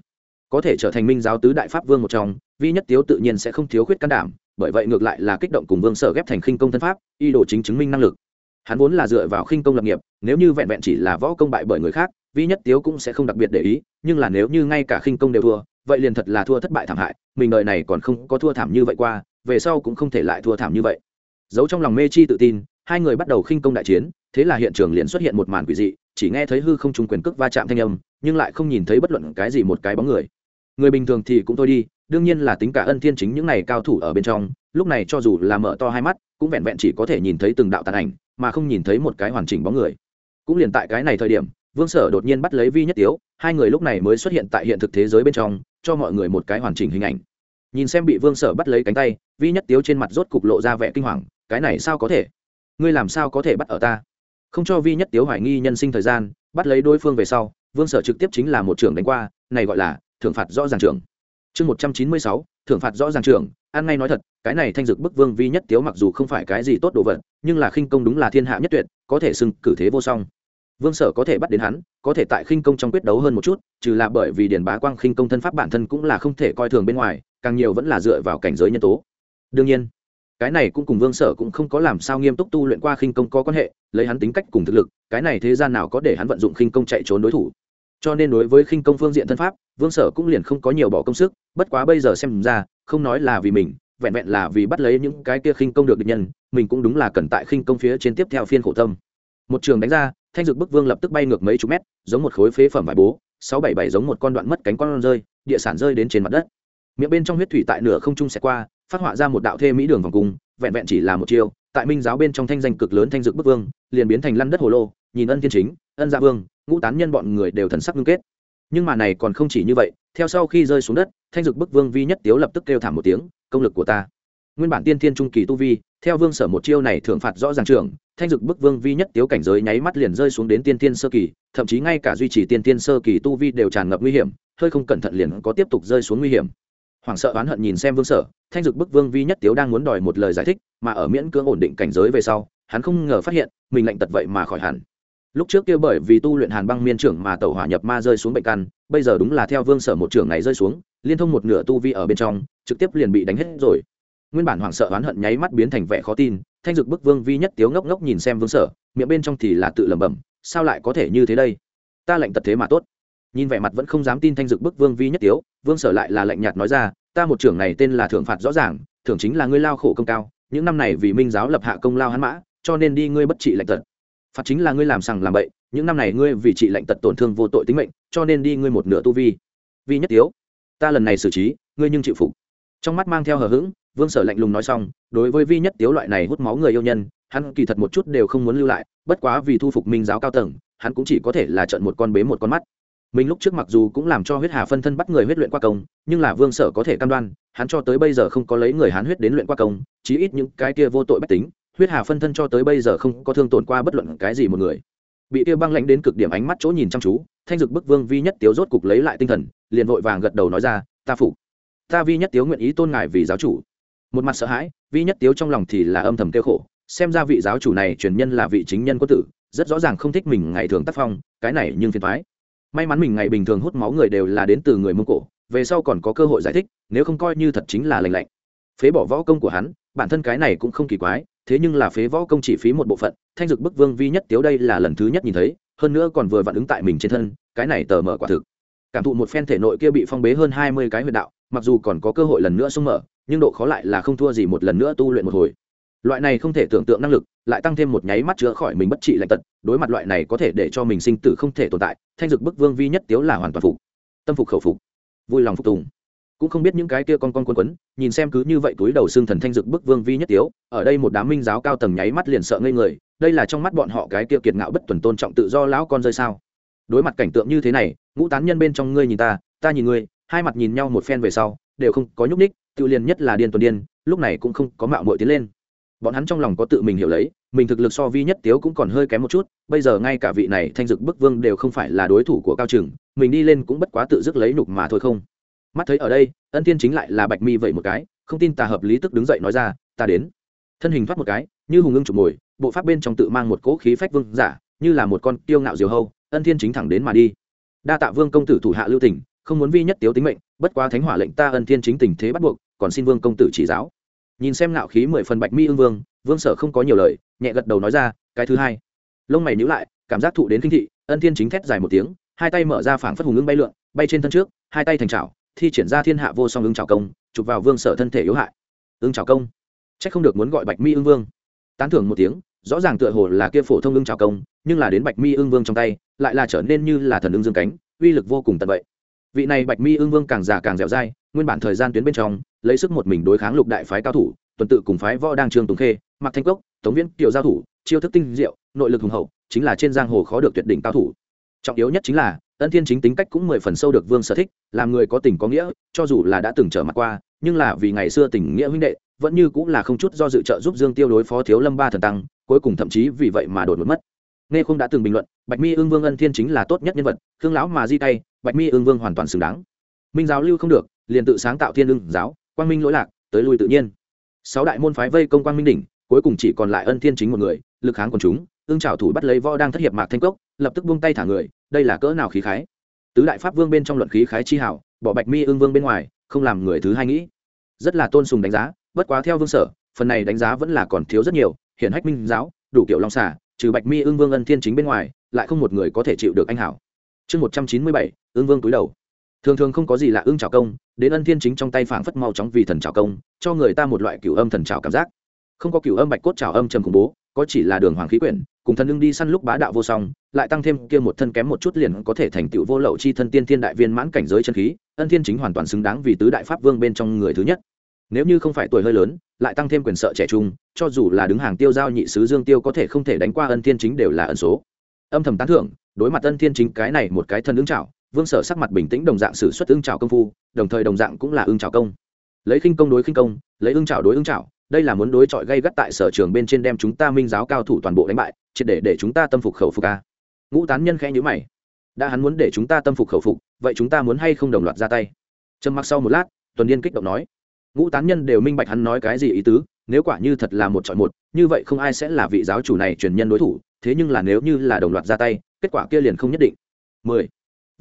Có thể trở thành minh giáo tứ đại pháp vương một trong, vi nhất tiếu tự nhiên sẽ không thiếu khuyết can đảm, bởi vậy ngược lại là kích động cùng vương sở ghép thành khinh công thân pháp y đồ chính chứng minh năng lực hắn vốn là dựa vào khinh công lập nghiệp, nếu như vẹn vẹn chỉ là võ công bại bởi người khác, vi nhất tiếu cũng sẽ không đặc biệt để ý, nhưng là nếu như ngay cả khinh công đều thua, vậy liền thật là thua thất bại thảm hại, mình đời này còn không có thua thảm như vậy qua, về sau cũng không thể lại thua thảm như vậy. Giấu trong lòng mê chi tự tin, hai người bắt đầu khinh công đại chiến, thế là hiện trường liền xuất hiện một màn quỷ dị, chỉ nghe thấy hư không trùng quyền cước va chạm thanh âm, nhưng lại không nhìn thấy bất luận cái gì một cái bóng người. Người bình thường thì cũng thôi đi, đương nhiên là tính cả ân thiên chính những này cao thủ ở bên trong, lúc này cho dù là mở to hai mắt, cũng vẹn vẹn chỉ có thể nhìn thấy từng đạo tàn ảnh mà không nhìn thấy một cái hoàn chỉnh bóng người. Cũng liền tại cái này thời điểm, vương sở đột nhiên bắt lấy vi nhất tiếu, hai người lúc này mới xuất hiện tại hiện thực thế giới bên trong, cho mọi người một cái hoàn chỉnh hình ảnh. Nhìn xem bị vương sở bắt lấy cánh tay, vi nhất tiếu trên mặt rốt cục lộ ra vẻ kinh hoàng, cái này sao có thể? Ngươi làm sao có thể bắt ở ta? Không cho vi nhất tiếu hoài nghi nhân sinh thời gian, bắt lấy đối phương về sau, vương sở trực tiếp chính là một trưởng đánh qua, này gọi là thưởng phạt rõ ràng trưởng chương một trăm chín mươi sáu, thưởng phạt rõ ràng trưởng an ngay nói thật, cái này thanh dực bức vương vi nhất tiếu mặc dù không phải cái gì tốt đồ vật, nhưng là khinh công đúng là thiên hạ nhất tuyệt, có thể xưng cử thế vô song. Vương sở có thể bắt đến hắn, có thể tại khinh công trong quyết đấu hơn một chút, trừ là bởi vì điền bá quang khinh công thân pháp bản thân cũng là không thể coi thường bên ngoài, càng nhiều vẫn là dựa vào cảnh giới nhân tố. Đương nhiên, cái này cũng cùng vương sở cũng không có làm sao nghiêm túc tu luyện qua khinh công có quan hệ, lấy hắn tính cách cùng thực lực, cái này thế gian nào có để hắn vận dụng khinh công chạy trốn đối thủ. Cho nên đối với khinh công phương diện thân pháp, vương sở cũng liền không có nhiều bỏ công sức bất quá bây giờ xem ra, không nói là vì mình, vẹn vẹn là vì bắt lấy những cái kia khinh công được địch nhân, mình cũng đúng là cần tại khinh công phía trên tiếp theo phiên khổ tâm. Một trường đánh ra, thanh dược bức vương lập tức bay ngược mấy chục mét, giống một khối phế phẩm vải bố, sáu bảy bảy giống một con đoạn mất cánh con rơi, địa sản rơi đến trên mặt đất. Miệng bên trong huyết thủy tại nửa không trung xẹt qua, phát họa ra một đạo thê mỹ đường vòng cung, vẹn vẹn chỉ là một chiêu, tại minh giáo bên trong thanh danh cực lớn thanh dược bức vương, liền biến thành lăn đất hồ lô, nhìn ân thiên chính, ân gia vương, ngũ tán nhân bọn người đều thần sắc ngưng kết nhưng mà này còn không chỉ như vậy, theo sau khi rơi xuống đất, thanh dực bức vương vi nhất tiếu lập tức kêu thảm một tiếng, công lực của ta. Nguyên bản tiên thiên trung kỳ tu vi, theo vương sở một chiêu này thưởng phạt rõ ràng trường, thanh dực bức vương vi nhất tiếu cảnh giới nháy mắt liền rơi xuống đến tiên thiên sơ kỳ, thậm chí ngay cả duy trì tiên thiên sơ kỳ tu vi đều tràn ngập nguy hiểm, hơi không cẩn thận liền có tiếp tục rơi xuống nguy hiểm. Hoảng sợ oán hận nhìn xem vương sở, thanh dực bức vương vi nhất tiếu đang muốn đòi một lời giải thích, mà ở miễn cưỡng ổn định cảnh giới về sau, hắn không ngờ phát hiện, mình lạnh tật vậy mà khỏi hẳn lúc trước kia bởi vì tu luyện hàn băng miên trưởng mà tẩu hỏa nhập ma rơi xuống bệnh căn, bây giờ đúng là theo vương sở một trưởng này rơi xuống, liên thông một nửa tu vi ở bên trong, trực tiếp liền bị đánh hết rồi. Nguyên bản hoảng sợ oán hận nháy mắt biến thành vẻ khó tin, thanh dực bức vương vi nhất tiếu ngốc ngốc nhìn xem vương sở, miệng bên trong thì là tự lẩm bẩm, sao lại có thể như thế đây? Ta lệnh tật thế mà tốt. Nhìn vẻ mặt vẫn không dám tin thanh dực bức vương vi nhất tiếu, vương sở lại là lệnh nhạt nói ra, ta một trưởng này tên là thưởng phạt rõ ràng, thưởng chính là ngươi lao khổ công cao, những năm này vì minh giáo lập hạ công lao hắn mã, cho nên đi ngươi bất trị lệnh tật phạt chính là ngươi làm sằng làm bậy, những năm này ngươi vì trị lệnh tật tổn thương vô tội tính mệnh, cho nên đi ngươi một nửa tu vi. Vi nhất tiếu, ta lần này xử trí, ngươi nhưng chịu phục. Trong mắt mang theo hờ hững, vương sở lạnh lùng nói xong, đối với vi nhất tiếu loại này hút máu người yêu nhân, hắn kỳ thật một chút đều không muốn lưu lại, bất quá vì thu phục minh giáo cao tầng, hắn cũng chỉ có thể là trận một con bế một con mắt. Mình lúc trước mặc dù cũng làm cho huyết hà phân thân bắt người huyết luyện qua công, nhưng là vương sở có thể cam đoan, hắn cho tới bây giờ không có lấy người hán huyết đến luyện qua công, chí ít những cái kia vô tội bách tính huyết hà phân thân cho tới bây giờ không có thương tổn qua bất luận cái gì một người. Bị kia băng lãnh đến cực điểm ánh mắt chỗ nhìn chăm chú, thanh dực bức vương vi nhất tiếu rốt cục lấy lại tinh thần, liền vội vàng gật đầu nói ra, ta phục. Ta vi nhất tiếu nguyện ý tôn ngài vì giáo chủ. Một mặt sợ hãi, vi nhất tiếu trong lòng thì là âm thầm kêu khổ, xem ra vị giáo chủ này truyền nhân là vị chính nhân quân tử, rất rõ ràng không thích mình ngày thường tác phong, cái này nhưng phiền thoái may mắn mình ngày bình thường hút máu người đều là đến từ người mông cổ, về sau còn có cơ hội giải thích, nếu không coi như thật chính là lành lạnh. Phế bỏ võ công của hắn, bản thân cái này cũng không kỳ quái thế nhưng là phế võ công chỉ phí một bộ phận, thanh dực bức vương vi nhất tiếu đây là lần thứ nhất nhìn thấy, hơn nữa còn vừa vặn ứng tại mình trên thân, cái này tờ mở quả thực. Cảm thụ một phen thể nội kia bị phong bế hơn hai mươi cái huyệt đạo, mặc dù còn có cơ hội lần nữa xung mở, nhưng độ khó lại là không thua gì một lần nữa tu luyện một hồi. Loại này không thể tưởng tượng năng lực, lại tăng thêm một nháy mắt chữa khỏi mình bất trị lạnh tật, đối mặt loại này có thể để cho mình sinh tử không thể tồn tại, thanh dực bức vương vi nhất tiếu là hoàn toàn phục. Tâm phục khẩu phục. Vui lòng phục tùng cũng không biết những cái kia con con quấn quấn, nhìn xem cứ như vậy túi đầu xương thần thanh dực bức vương vi nhất tiếu, ở đây một đám minh giáo cao tầng nháy mắt liền sợ ngây người, đây là trong mắt bọn họ cái kia kiệt ngạo bất tuần tôn trọng tự do lão con rơi sao? Đối mặt cảnh tượng như thế này, ngũ tán nhân bên trong ngươi nhìn ta ta nhìn ngươi, hai mặt nhìn nhau một phen về sau, đều không có nhúc ních tự liền nhất là điên tuần điên, lúc này cũng không có mạo muội tiến lên. Bọn hắn trong lòng có tự mình hiểu lấy, mình thực lực so vi nhất tiếu cũng còn hơi kém một chút, bây giờ ngay cả vị này thanh dực bức vương đều không phải là đối thủ của cao trừng, mình đi lên cũng bất quá tự dứt lấy nhục mà thôi không? Mắt thấy ở đây, ân thiên chính lại là bạch mi vậy một cái, không tin tà hợp lý tức đứng dậy nói ra, ta đến. Thân hình thoát một cái, như hùng ưng chụp mồi, bộ pháp bên trong tự mang một cỗ khí phách vương giả, như là một con kiêu ngạo diều hâu, ân thiên chính thẳng đến mà đi. Đa tạ vương công tử thủ hạ lưu tỉnh không muốn vi nhất tiếu tính mệnh, bất quá thánh hỏa lệnh ta ân thiên chính tình thế bắt buộc, còn xin vương công tử chỉ giáo. Nhìn xem ngạo khí mười phần bạch mi ương vương vương sở không có nhiều lời, nhẹ gật đầu nói ra, cái thứ hai. Lông mày nhữ lại, cảm giác thụ đến kinh thị, ân thiên chính thét dài một tiếng, hai tay mở ra phảng phất hùng ưng bay lượn, bay trên thân trước, hai tay thành trào thi triển ra thiên hạ vô song ưng trào công, chụp vào vương sở thân thể yếu hại. Ưng trào công? C h ắ c không được muốn gọi bạch mi ưng vương. Tán thưởng một tiếng, rõ ràng tựa hồ là kia phổ thông ưng trào công, nhưng là đến bạch mi ưng vương trong tay, lại là trở nên như là thần ưng dương cánh, uy lực vô cùng tận vậy vị này bạch mi ưng vương càng già càng dẻo dai, nguyên bản thời gian tuyến bên trong, lấy sức một mình đối kháng lục đại phái cao thủ, tuần tự cùng phái võ đang trương tùng khê mặc thanh cốc, tống viễn, kiều giao thủ, chiêu thức tinh diệu, nội lực hùng hậu, chính là trên giang hồ khó được tuyệt đỉnh cao thủ. Trọng yếu nhất chính là ân thiên chính tính cách cũng mười phần sâu được vương sở thích, làm người có tình có nghĩa, cho dù là đã từng trở mặt qua, nhưng là vì ngày xưa tình nghĩa huynh đệ, vẫn như cũng là không chút do dự trợ giúp dương tiêu đối phó thiếu lâm ba thần tăng, cuối cùng thậm chí vì vậy mà đột ngột mất. Nghe không đã từng bình luận, bạch mi ương vương ân thiên chính là tốt nhất nhân vật, khương lão mà di tay, bạch mi ương vương hoàn toàn xứng đáng. Minh giáo lưu không được, liền tự sáng tạo thiên ưng giáo, quang minh lỗi lạc, tới lui tự nhiên. Sáu đại môn phái vây công quang minh đỉnh, cuối cùng chỉ còn lại ân thiên chính một người, lực kháng quần chúng ương trảo thủ bắt lấy võ đang thất hiệp mạc thanh cốc, lập tức buông tay thả người, đây là cỡ nào khí khái? Tứ đại pháp vương bên trong luận khí khái chi hảo, bỏ bạch mi ương vương bên ngoài, không làm người thứ hai nghĩ. Rất là tôn sùng đánh giá, bất quá theo vương sở, phần này đánh giá vẫn là còn thiếu rất nhiều hiện hách minh giáo, đủ kiểu long xả trừ bạch mi ương vương ân thiên chính bên ngoài, lại không một người có thể chịu được anh hảo. Chương một trăm chín mươi bảy, ương vương túi đầu. Thường thường không có gì là ương trào công, đến ân thiên chính trong tay phảng phất mau chóng vì thần trào công, cho người ta một loại cửu âm thần trào cảm giác. Không có cửu âm bạch cốt trào âm trầm khủng bố, có chỉ là đường hoàng khí quyển cùng thần ưng đi săn lúc bá đạo vô song, lại tăng thêm kia một thân kém một chút liền có thể thành tựu vô lậu chi thân tiên thiên đại viên mãn cảnh giới chân khí, ân thiên chính hoàn toàn xứng đáng vì tứ đại pháp vương bên trong người thứ nhất. Nếu như không phải tuổi hơi lớn, lại tăng thêm quyền sợ trẻ trung, cho dù là đứng hàng tiêu giao nhị sứ dương tiêu có thể không thể đánh qua ân thiên chính đều là ẩn số. Âm thầm tán thưởng, đối mặt ân thiên chính cái này một cái thân ứng trảo, vương sở sắc mặt bình tĩnh đồng dạng sử xuất ứng trảo công phu, đồng thời đồng dạng cũng là ứng trảo công. Lấy khinh công đối khinh công, lấy ứng trảo đối ứng trảo đây là muốn đối chọi gây gắt tại sở trường bên trên đem chúng ta minh giáo cao thủ toàn bộ đánh bại chỉ để để chúng ta tâm phục khẩu phục a ngũ tán nhân khẽ nhữ mày. Đã hắn muốn để chúng ta tâm phục khẩu phục, vậy chúng ta muốn hay không đồng loạt ra tay? Trầm mặc sau một lát, tuần điên kích động nói. Ngũ tán nhân đều minh bạch hắn nói cái gì ý tứ, nếu quả như thật là một chọi một, như vậy không ai sẽ là vị giáo chủ này truyền nhân đối thủ, thế nhưng là nếu như là đồng loạt ra tay, kết quả kia liền không nhất định. Mười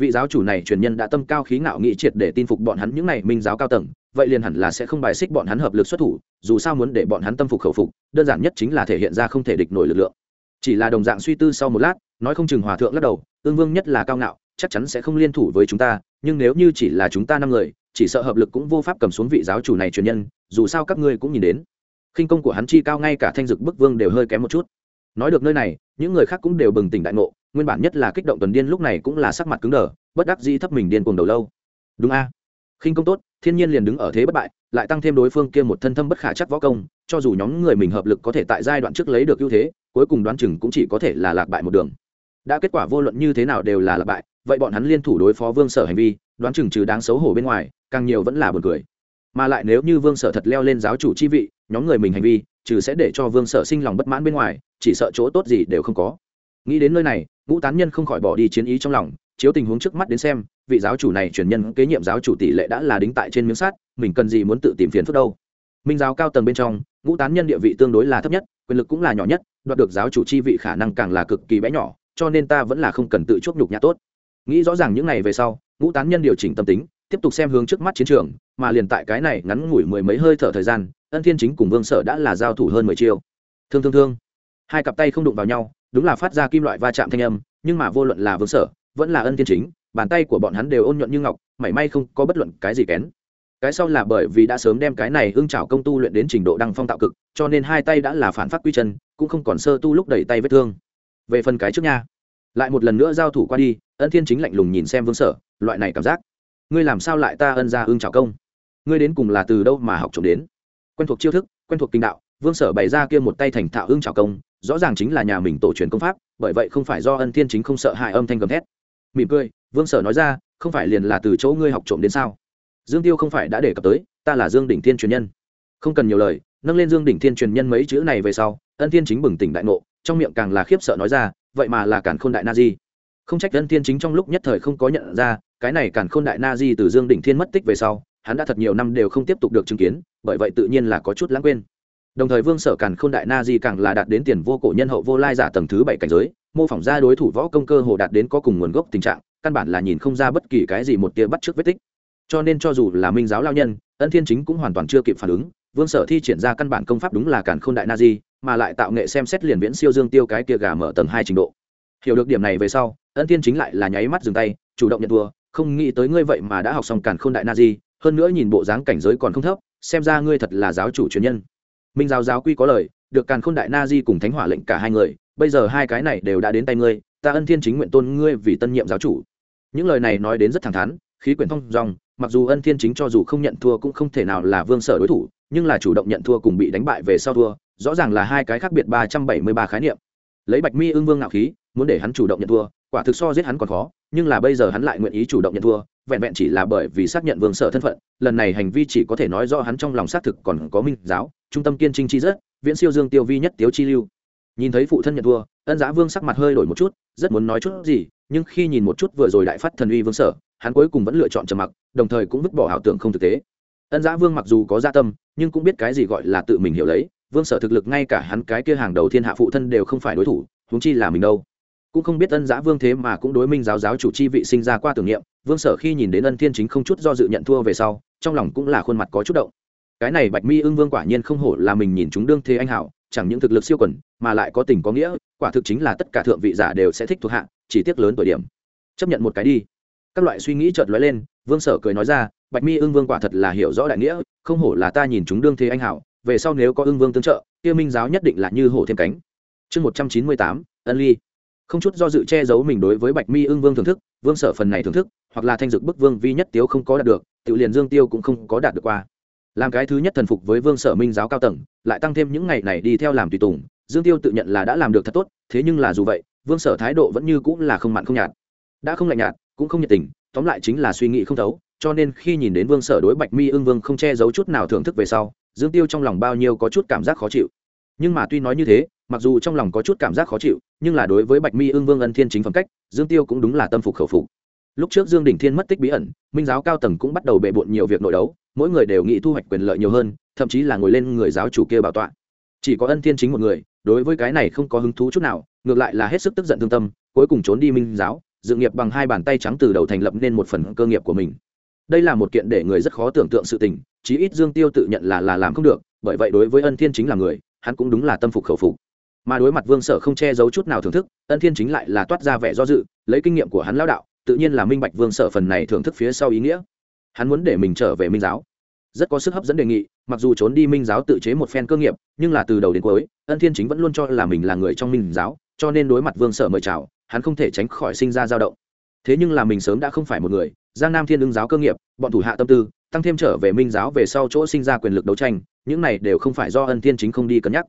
vị giáo chủ này truyền nhân đã tâm cao khí ngạo nghị triệt để tin phục bọn hắn những này minh giáo cao tầng, vậy liền hẳn là sẽ không bài xích bọn hắn hợp lực xuất thủ, dù sao muốn để bọn hắn tâm phục khẩu phục, đơn giản nhất chính là thể hiện ra không thể địch nổi lực lượng. Chỉ là đồng dạng suy tư sau một lát, nói không chừng hòa thượng lắc đầu, tương vương nhất là cao ngạo, chắc chắn sẽ không liên thủ với chúng ta, nhưng nếu như chỉ là chúng ta năm người, chỉ sợ hợp lực cũng vô pháp cầm xuống vị giáo chủ này truyền nhân, dù sao các ngươi cũng nhìn đến. Khinh công của hắn chi cao ngay cả thanh dực bức vương đều hơi kém một chút. Nói được nơi này, những người khác cũng đều bừng tỉnh đại ngộ nguyên bản nhất là kích động tuần điên lúc này cũng là sắc mặt cứng đờ, bất đắc dĩ thấp mình điên cuồng đầu lâu. Đúng a. Khinh công tốt, thiên nhiên liền đứng ở thế bất bại, lại tăng thêm đối phương kia một thân thâm bất khả chắc võ công, cho dù nhóm người mình hợp lực có thể tại giai đoạn trước lấy được ưu thế, cuối cùng đoán chừng cũng chỉ có thể là lạc bại một đường. Đã kết quả vô luận như thế nào đều là lạc bại, vậy bọn hắn liên thủ đối phó vương sở hành vi, đoán chừng trừ đáng xấu hổ bên ngoài, càng nhiều vẫn là buồn cười. Mà lại nếu như vương sở thật leo lên giáo chủ chi vị, nhóm người mình hành vi, trừ sẽ để cho vương sở sinh lòng bất mãn bên ngoài, chỉ sợ chỗ tốt gì đều không có. Nghĩ đến nơi này ngũ tán nhân không khỏi bỏ đi chiến ý trong lòng, chiếu tình huống trước mắt đến xem, vị giáo chủ này truyền nhân, kế nhiệm giáo chủ tỷ lệ đã là đính tại trên miếng sắt, mình cần gì muốn tự tìm phiền phức đâu. Minh giáo cao tầng bên trong, ngũ tán nhân địa vị tương đối là thấp nhất, quyền lực cũng là nhỏ nhất, đoạt được giáo chủ chi vị khả năng càng là cực kỳ bé nhỏ, cho nên ta vẫn là không cần tự chuốc nhục nhã tốt. Nghĩ rõ ràng những ngày về sau, ngũ tán nhân điều chỉnh tâm tính, tiếp tục xem hướng trước mắt chiến trường, mà liền tại cái này ngắn ngủi mười mấy hơi thở thời gian, ân thiên chính cùng vương sở đã là giao thủ hơn mười chiêu. Thương thương thương. Hai cặp tay không đụng vào nhau đúng là phát ra kim loại va chạm thanh âm, nhưng mà vô luận là vương sở, vẫn là ân thiên chính, bàn tay của bọn hắn đều ôn nhuận như ngọc, mảy may không có bất luận cái gì kén. Cái sau là bởi vì đã sớm đem cái này ưng trào công tu luyện đến trình độ đăng phong tạo cực, cho nên hai tay đã là phản phát quy chân, cũng không còn sơ tu lúc đẩy tay vết thương. Về phần cái trước nha, lại một lần nữa giao thủ qua đi, ân thiên chính lạnh lùng nhìn xem vương sở, loại này cảm giác. Ngươi làm sao lại ta ân ra ưng trào công? Ngươi đến cùng là từ đâu mà học trộm đến? Quen thuộc chiêu thức, quen thuộc kinh đạo, vương sở bày ra kia một tay thành thạo ưng trào công rõ ràng chính là nhà mình tổ truyền công pháp, bởi vậy không phải do ân thiên chính không sợ hại âm thanh gầm thét. Mỉm cười, vương sở nói ra, không phải liền là từ chỗ ngươi học trộm đến sao? Dương tiêu không phải đã đề cập tới, ta là dương đỉnh thiên truyền nhân. Không cần nhiều lời, nâng lên dương đỉnh thiên truyền nhân mấy chữ này về sau, ân thiên chính bừng tỉnh đại ngộ, trong miệng càng là khiếp sợ nói ra, vậy mà là cản khôn đại na di. Không trách ân thiên chính trong lúc nhất thời không có nhận ra, cái này cản khôn đại na di từ dương đỉnh thiên mất tích về sau, hắn đã thật nhiều năm đều không tiếp tục được chứng kiến, bởi vậy tự nhiên là có chút lãng quên đồng thời vương sở càn k h ô n đại na di càng là đạt đến tiền vô cổ nhân hậu vô lai giả tầng thứ bảy cảnh giới, mô phỏng ra đối thủ võ công cơ hồ đạt đến có cùng nguồn gốc tình trạng, căn bản là nhìn không ra bất kỳ cái gì một tia bắt trước vết tích. Cho nên cho dù là minh giáo lao nhân, ân thiên chính cũng hoàn toàn chưa kịp phản ứng, vương sở thi triển ra căn bản công pháp đúng là càn k h ô n đại na di, mà lại tạo nghệ xem xét liền viễn siêu dương tiêu cái kia gà mở tầng hai trình độ. Hiểu được điểm này về sau, ân thiên chính lại là nháy mắt dừng tay, chủ động nhận thua, không nghĩ tới ngươi vậy mà đã học xong càn k h ô n đại na di, hơn nữa nhìn bộ dáng cảnh giới còn không thấp, xem ra ngươi thật là giáo chủ truyền nhân minh giáo giáo quy có lời, được càn khôn đại na di cùng thánh hỏa lệnh cả hai người, bây giờ hai cái này đều đã đến tay ngươi, ta ân thiên chính nguyện tôn ngươi vì tân nhiệm giáo chủ. Những lời này nói đến rất thẳng thắn, khí quyển thông dòng, mặc dù ân thiên chính cho dù không nhận thua cũng không thể nào là vương sở đối thủ, nhưng là chủ động nhận thua cùng bị đánh bại về sau thua, rõ ràng là hai cái khác biệt ba trăm bảy mươi ba khái niệm. Lấy bạch mi ưng vương ngạo khí, muốn để hắn chủ động nhận thua, quả thực so giết hắn còn khó, nhưng là bây giờ hắn lại nguyện ý chủ động nhận thua vẹn vẹn chỉ là bởi vì xác nhận vương sở thân phận, lần này hành vi chỉ có thể nói do hắn trong lòng xác thực còn có minh giáo, trung tâm kiên trinh chi rất, viễn siêu dương tiêu vi nhất tiếu chi lưu. Nhìn thấy phụ thân nhận thua, ân giã vương sắc mặt hơi đổi một chút, rất muốn nói chút gì, nhưng khi nhìn một chút vừa rồi đại phát thần uy vương sở, hắn cuối cùng vẫn lựa chọn trầm mặc, đồng thời cũng vứt bỏ ảo tưởng không thực tế. Ân giã vương mặc dù có gia tâm, nhưng cũng biết cái gì gọi là tự mình hiểu lấy, vương sở thực lực ngay cả hắn cái kia hàng đầu thiên hạ phụ thân đều không phải đối thủ, huống chi là mình đâu. Cũng không biết ân giã vương thế mà cũng đối minh giáo giáo chủ chi vị sinh ra qua tưởng niệm vương sở khi nhìn đến ân thiên chính không chút do dự nhận thua về sau, trong lòng cũng là khuôn mặt có chút động. Cái này bạch mi ưng vương quả nhiên không hổ là mình nhìn chúng đương thế anh hảo, chẳng những thực lực siêu quẩn mà lại có tình có nghĩa, quả thực chính là tất cả thượng vị giả đều sẽ thích thuộc hạ, chỉ tiếc lớn tuổi điểm. Chấp nhận một cái đi. Các loại suy nghĩ chợt lóe lên, vương sở cười nói ra, bạch mi ưng vương quả thật là hiểu rõ đại nghĩa, không hổ là ta nhìn chúng đương thế anh hảo, về sau nếu có ưng vương tương trợ, kia minh giáo nhất định là như hổ thêm cánh. Chương một trăm chín mươi tám, ân ly. Không chút do dự che giấu mình đối với bạch mi ưng vương thưởng thức, vương sở phần này thưởng thức hoặc là thanh dực bức vương vi nhất tiếu không có đạt được tự liền dương tiêu cũng không có đạt được qua. Làm cái thứ nhất thần phục với vương sở minh giáo cao tầng, lại tăng thêm những ngày này đi theo làm tùy tùng, dương tiêu tự nhận là đã làm được thật tốt, thế nhưng là dù vậy, vương sở thái độ vẫn như cũng là không mặn không nhạt. Đã không lạnh nhạt, cũng không nhiệt tình, tóm lại chính là suy nghĩ không thấu, cho nên khi nhìn đến vương sở đối bạch mi ưng vương không che giấu chút nào thưởng thức về sau, dương tiêu trong lòng bao nhiêu có chút cảm giác khó chịu. Nhưng mà tuy nói như thế, mặc dù trong lòng có chút cảm giác khó chịu, nhưng là đối với bạch mi ưng vương ân thiên chính phẩm cách, dương tiêu cũng đúng là tâm phục khẩu phục lúc trước dương Đình thiên mất tích bí ẩn, minh giáo cao tầng cũng bắt đầu bệ bộn nhiều việc nội đấu, mỗi người đều nghĩ thu hoạch quyền lợi nhiều hơn, thậm chí là ngồi lên người giáo chủ kia bảo tọa. Chỉ có ân thiên chính một người, đối với cái này không có hứng thú chút nào, ngược lại là hết sức tức giận thương tâm, cuối cùng trốn đi minh giáo dự nghiệp bằng hai bàn tay trắng từ đầu thành lập nên một phần cơ nghiệp của mình. Đây là một kiện để người rất khó tưởng tượng sự tình, chí ít dương tiêu tự nhận là là làm không được, bởi vậy đối với ân thiên chính là người, hắn cũng đúng là tâm phục khẩu phục. Mà đối mặt vương sở không che giấu chút nào thưởng thức, ân thiên chính lại là toát ra vẻ do dự, lấy kinh nghiệm của hắn lão đạo tự nhiên là minh bạch vương sở phần này thưởng thức phía sau ý nghĩa. Hắn muốn để mình trở về minh giáo. Rất có sức hấp dẫn đề nghị, mặc dù trốn đi minh giáo tự chế một phen cơ nghiệp, nhưng là từ đầu đến cuối, ân thiên chính vẫn luôn cho là mình là người trong minh giáo, cho nên đối mặt vương sở mời chào, hắn không thể tránh khỏi sinh ra dao động. Thế nhưng là mình sớm đã không phải một người, giang nam thiên ứng giáo cơ nghiệp, bọn thủ hạ tâm tư, tăng thêm trở về minh giáo về sau chỗ sinh ra quyền lực đấu tranh, những này đều không phải do ân thiên chính không đi cân nhắc.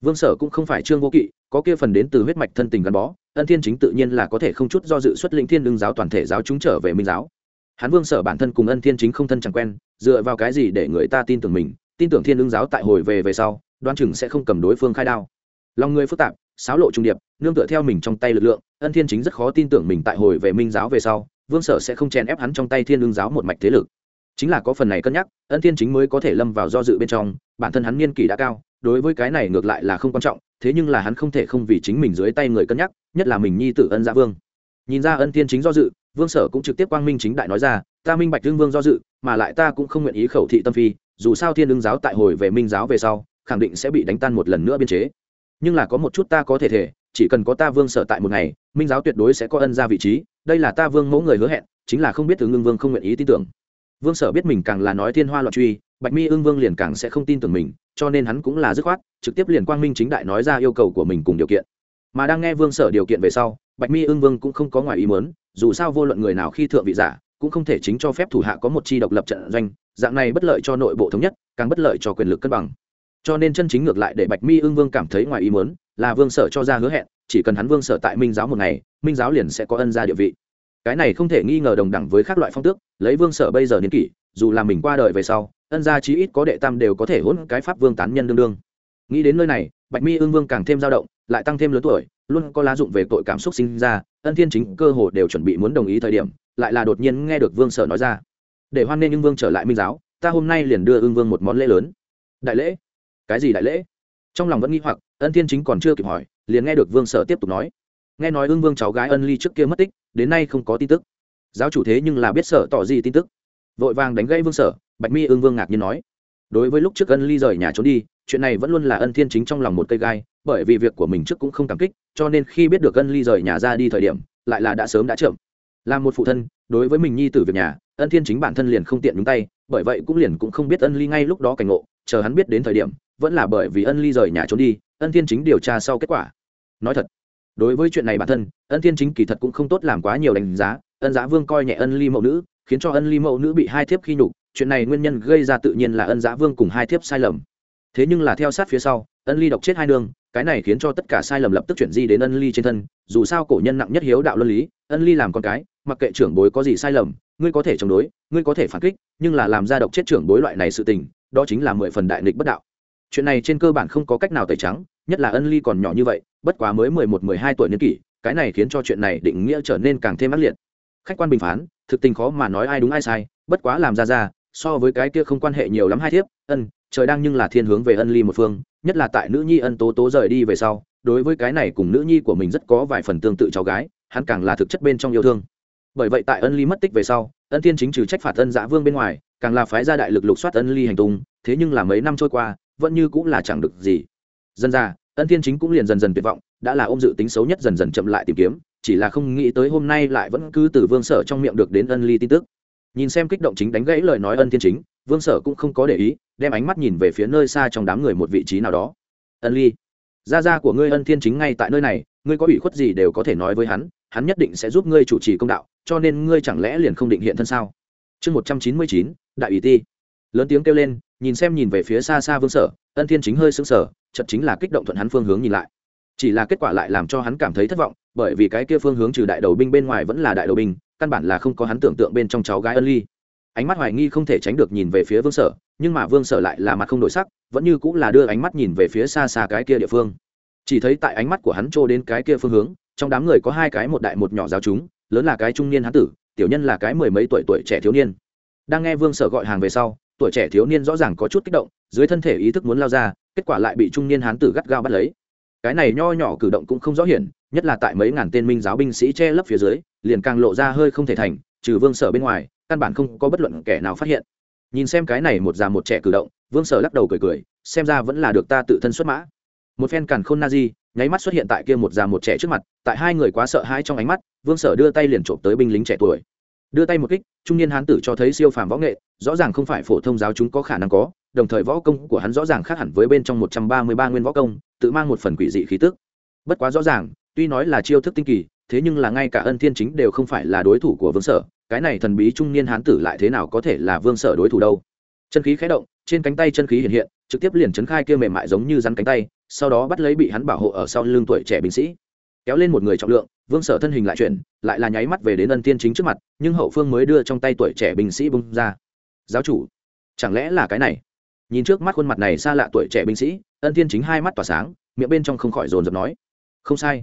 Vương sở cũng không phải trương vô kỵ, có kia phần đến từ huyết mạch thân tình gắn bó ân thiên chính tự nhiên là có thể không chút do dự xuất lĩnh thiên đương giáo toàn thể giáo chúng trở về minh giáo. Hắn vương sở bản thân cùng ân thiên chính không thân chẳng quen, dựa vào cái gì để người ta tin tưởng mình, tin tưởng thiên đương giáo tại hồi về về sau đoan chừng sẽ không cầm đối phương khai đao. Lòng người phức tạp, xáo lộ trung điệp, nương tựa theo mình trong tay lực lượng, ân thiên chính rất khó tin tưởng mình tại hồi về minh giáo về sau, vương sở sẽ không chèn ép hắn trong tay thiên đương giáo một mạch thế lực. Chính là có phần này cân nhắc, ân thiên chính mới có thể lâm vào do dự bên trong, bản thân hắn niên kỷ đã cao, đối với cái này ngược lại là không quan trọng thế nhưng là hắn không thể không vì chính mình dưới tay người cân nhắc, nhất là mình nhi tử ân gia vương. Nhìn ra ân thiên chính do dự, vương sở cũng trực tiếp quang minh chính đại nói ra, ta minh bạch đương vương do dự, mà lại ta cũng không nguyện ý khẩu thị tâm phi, dù sao thiên đương giáo tại hồi về minh giáo về sau, khẳng định sẽ bị đánh tan một lần nữa biên chế. Nhưng là có một chút ta có thể thể, chỉ cần có ta vương sở tại một ngày, minh giáo tuyệt đối sẽ có ân ra vị trí, đây là ta vương mẫu người hứa hẹn, chính là không biết ứng ưng vương không nguyện ý tin tưởng. Vương sở biết mình càng là nói thiên hoa loạn truy, bạch mi ương vương liền càng sẽ không tin tưởng mình, cho nên hắn cũng là dứt khoát trực tiếp liền quang minh chính đại nói ra yêu cầu của mình cùng điều kiện. Mà đang nghe vương sở điều kiện về sau, bạch mi Ưng vương cũng không có ngoài ý muốn, dù sao vô luận người nào khi thượng vị giả, cũng không thể chính cho phép thủ hạ có một chi độc lập trận doanh, dạng này bất lợi cho nội bộ thống nhất, càng bất lợi cho quyền lực cân bằng. Cho nên chân chính ngược lại để bạch mi Ưng vương cảm thấy ngoài ý muốn, là vương sở cho ra hứa hẹn, chỉ cần hắn vương sở tại minh giáo một ngày, minh giáo liền sẽ có ân ra địa vị. Cái này không thể nghi ngờ đồng đẳng với các loại phong tước, lấy vương sở bây giờ niên kỷ, dù là mình qua đời về sau, ân gia chí ít có đệ tam đều có thể hỗn cái pháp vương tán nhân đương đương nghĩ đến nơi này, bạch mi ương vương càng thêm dao động, lại tăng thêm lớn tuổi, luôn có lá dụng về tội cảm xúc sinh ra, ân thiên chính cơ hồ đều chuẩn bị muốn đồng ý thời điểm, lại là đột nhiên nghe được vương sở nói ra. Để hoan nghênh ưng vương trở lại minh giáo, ta hôm nay liền đưa ưng vương một món lễ lớn. Đại lễ? Cái gì đại lễ? Trong lòng vẫn nghi hoặc, ân thiên chính còn chưa kịp hỏi, liền nghe được vương sở tiếp tục nói. Nghe nói ưng vương cháu gái ân ly trước kia mất tích, đến nay không có tin tức. Giáo chủ thế nhưng là biết sở tỏ gì tin tức. Vội vàng đánh gây vương sở, bạch mi ưng vương ngạc nhiên nói đối với lúc trước ân ly rời nhà trốn đi, chuyện này vẫn luôn là ân thiên chính trong lòng một cây gai, bởi vì việc của mình trước cũng không cảm kích, cho nên khi biết được ân ly rời nhà ra đi thời điểm, lại là đã sớm đã chậm. Là một phụ thân, đối với mình nhi tử việc nhà, ân thiên chính bản thân liền không tiện nhúng tay, bởi vậy cũng liền cũng không biết ân ly ngay lúc đó cảnh ngộ, chờ hắn biết đến thời điểm, vẫn là bởi vì ân ly rời nhà trốn đi, ân thiên chính điều tra sau kết quả. Nói thật, đối với chuyện này bản thân, ân thiên chính kỳ thật cũng không tốt làm quá nhiều đánh giá, ân giá vương coi nhẹ ân ly mẫu nữ, khiến cho ân ly mẫu nữ bị hai thiếp khi nhục chuyện này nguyên nhân gây ra tự nhiên là ân giá vương cùng hai thiếp sai lầm. Thế nhưng là theo sát phía sau, ân ly độc chết hai nương cái này khiến cho tất cả sai lầm lập tức chuyển di đến ân ly trên thân, dù sao cổ nhân nặng nhất hiếu đạo luân lý, ân ly làm con cái, mặc kệ trưởng bối có gì sai lầm, ngươi có thể chống đối, ngươi có thể phản kích, nhưng là làm ra độc chết trưởng bối loại này sự tình, đó chính là mười phần đại nghịch bất đạo. Chuyện này trên cơ bản không có cách nào tẩy trắng, nhất là ân ly còn nhỏ như vậy, bất quá mới mười một, mười hai tuổi niên kỷ, cái này khiến cho chuyện này định nghĩa trở nên càng thêm ác liệt. Khách quan bình phán, thực tình khó mà nói ai đúng ai sai, bất quá làm ra ra so với cái kia không quan hệ nhiều lắm hai thiếp, ân, trời đang nhưng là thiên hướng về ân ly một phương, nhất là tại nữ nhi ân tố tố rời đi về sau, đối với cái này cùng nữ nhi của mình rất có vài phần tương tự cháu gái, hắn càng là thực chất bên trong yêu thương. Bởi vậy tại ân ly mất tích về sau, ân thiên chính trừ trách phạt ân giã vương bên ngoài, càng là phái gia đại lực lục soát ân ly hành tung, thế nhưng là mấy năm trôi qua, vẫn như cũng là chẳng được gì. Dân ra ân thiên chính cũng liền dần dần tuyệt vọng, đã là ôm dự tính xấu nhất dần dần chậm lại tìm kiếm, chỉ là không nghĩ tới hôm nay lại vẫn cứ từ vương sở trong miệng được đến ân ly tin tức nhìn xem kích động chính đánh gãy lời nói ân thiên chính, vương sở cũng không có để ý, đem ánh mắt nhìn về phía nơi xa trong đám người một vị trí nào đó. Ân ly, gia gia của ngươi ân thiên chính ngay tại nơi này, ngươi có ủy khuất gì đều có thể nói với hắn hắn nhất định sẽ giúp ngươi chủ trì công đạo, cho nên ngươi chẳng lẽ liền không định hiện thân sao? Chương một trăm chín mươi chín, đại ủy ti. Lớn tiếng kêu lên, nhìn xem nhìn về phía xa xa vương sở, ân thiên chính hơi sững sờ chật chính là kích động thuận hắn phương hướng nhìn lại. Chỉ là kết quả lại làm cho hắn cảm thấy thất vọng, bởi vì cái kia phương hướng trừ đại đầu binh bên ngoài vẫn là đại đầu binh căn bản là không có hắn tưởng tượng bên trong cháu gái ân ly. Ánh mắt hoài nghi không thể tránh được nhìn về phía vương sở, nhưng mà vương sở lại là mặt không đổi sắc, vẫn như cũng là đưa ánh mắt nhìn về phía xa xa cái kia địa phương. Chỉ thấy tại ánh mắt của hắn trô đến cái kia phương hướng, trong đám người có hai cái một đại một nhỏ giáo chúng, lớn là cái trung niên hán tử, tiểu nhân là cái mười mấy tuổi tuổi trẻ thiếu niên. Đang nghe vương sở gọi hàng về sau, tuổi trẻ thiếu niên rõ ràng có chút kích động, dưới thân thể ý thức muốn lao ra, kết quả lại bị trung niên hán tử gắt gao bắt lấy. Cái này nho nhỏ cử động cũng không rõ hiển nhất là tại mấy ngàn tên minh giáo binh sĩ che lấp phía dưới, liền càng lộ ra hơi không thể thành, trừ vương sở bên ngoài, căn bản không có bất luận kẻ nào phát hiện. Nhìn xem cái này một già một trẻ cử động, vương sở lắc đầu cười cười, xem ra vẫn là được ta tự thân xuất mã. Một phen càn khôn na di, nháy mắt xuất hiện tại kia một già một trẻ trước mặt, tại hai người quá sợ hãi trong ánh mắt, vương sở đưa tay liền trộm tới binh lính trẻ tuổi. Đưa tay một kích, trung niên hán tử cho thấy siêu phàm võ nghệ, rõ ràng không phải phổ thông giáo chúng có khả năng có, đồng thời võ công của hắn rõ ràng khác hẳn với bên trong một trăm ba mươi ba nguyên võ công, tự mang một phần quỷ dị khí tức. Bất quá rõ ràng tuy nói là chiêu thức tinh kỳ, thế nhưng là ngay cả ân thiên chính đều không phải là đối thủ của vương sở, cái này thần bí trung niên hán tử lại thế nào có thể là vương sở đối thủ đâu? Chân khí khé động, trên cánh tay chân khí hiện hiện, trực tiếp liền chấn khai kia mềm mại giống như rắn cánh tay, sau đó bắt lấy bị hắn bảo hộ ở sau lưng tuổi trẻ binh sĩ. Kéo lên một người trọng lượng, vương sở thân hình lại chuyển, lại là nháy mắt về đến ân tiên chính trước mặt, nhưng hậu phương mới đưa trong tay tuổi trẻ binh sĩ bung ra. Giáo chủ, chẳng lẽ là cái này? Nhìn trước mắt khuôn mặt này xa lạ tuổi trẻ binh sĩ, ân tiên chính hai mắt tỏa sáng, miệng bên trong không khỏi dồn dập nói. Không sai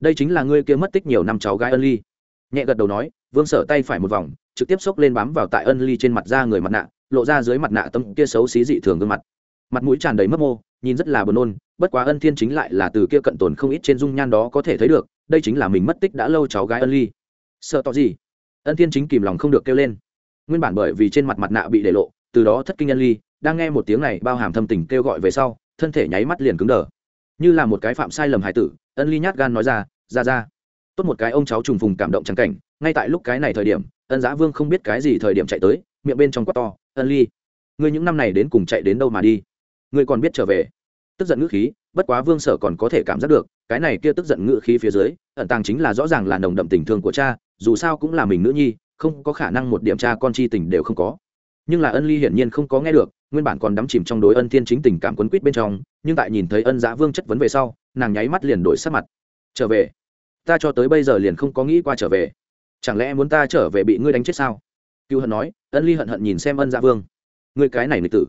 đây chính là ngươi kia mất tích nhiều năm cháu gái ân ly nhẹ gật đầu nói vương sở tay phải một vòng trực tiếp xốc lên bám vào tại ân ly trên mặt da người mặt nạ lộ ra dưới mặt nạ tâm kia xấu xí dị thường gương mặt mặt mũi tràn đầy mất mô nhìn rất là buồn nôn bất quá ân thiên chính lại là từ kia cận tồn không ít trên dung nhan đó có thể thấy được đây chính là mình mất tích đã lâu cháu gái ân ly sợ tỏ gì ân thiên chính kìm lòng không được kêu lên nguyên bản bởi vì trên mặt mặt nạ bị để lộ từ đó thất kinh ân ly đang nghe một tiếng này bao hàm thâm tình kêu gọi về sau thân thể nháy mắt liền cứng đờ như là một cái phạm sai lầm hải tử ân ly nhát gan nói ra ra ra, tốt một cái ông cháu trùng phùng cảm động trắng cảnh, ngay tại lúc cái này thời điểm, ân giã vương không biết cái gì thời điểm chạy tới, miệng bên trong quát to, ân ly, ngươi những năm này đến cùng chạy đến đâu mà đi? Ngươi còn biết trở về? Tức giận ngữ khí, bất quá vương sở còn có thể cảm giác được, cái này kia tức giận ngữ khí phía dưới, ẩn tàng chính là rõ ràng là nồng đậm tình thương của cha, dù sao cũng là mình nữ nhi, không có khả năng một điểm cha con chi tình đều không có. Nhưng là ân ly hiển nhiên không có nghe được, nguyên bản còn đắm chìm trong đối ân thiên chính tình cảm quấn quýt bên trong, nhưng tại nhìn thấy ân giã vương chất vấn về sau nàng nháy mắt liền đổi sắc mặt. Trở về. Ta cho tới bây giờ liền không có nghĩ qua trở về. Chẳng lẽ muốn ta trở về bị ngươi đánh chết sao? Cựu hận nói, ân ly hận hận nhìn xem ân dạ vương. Ngươi cái này nghịch tử.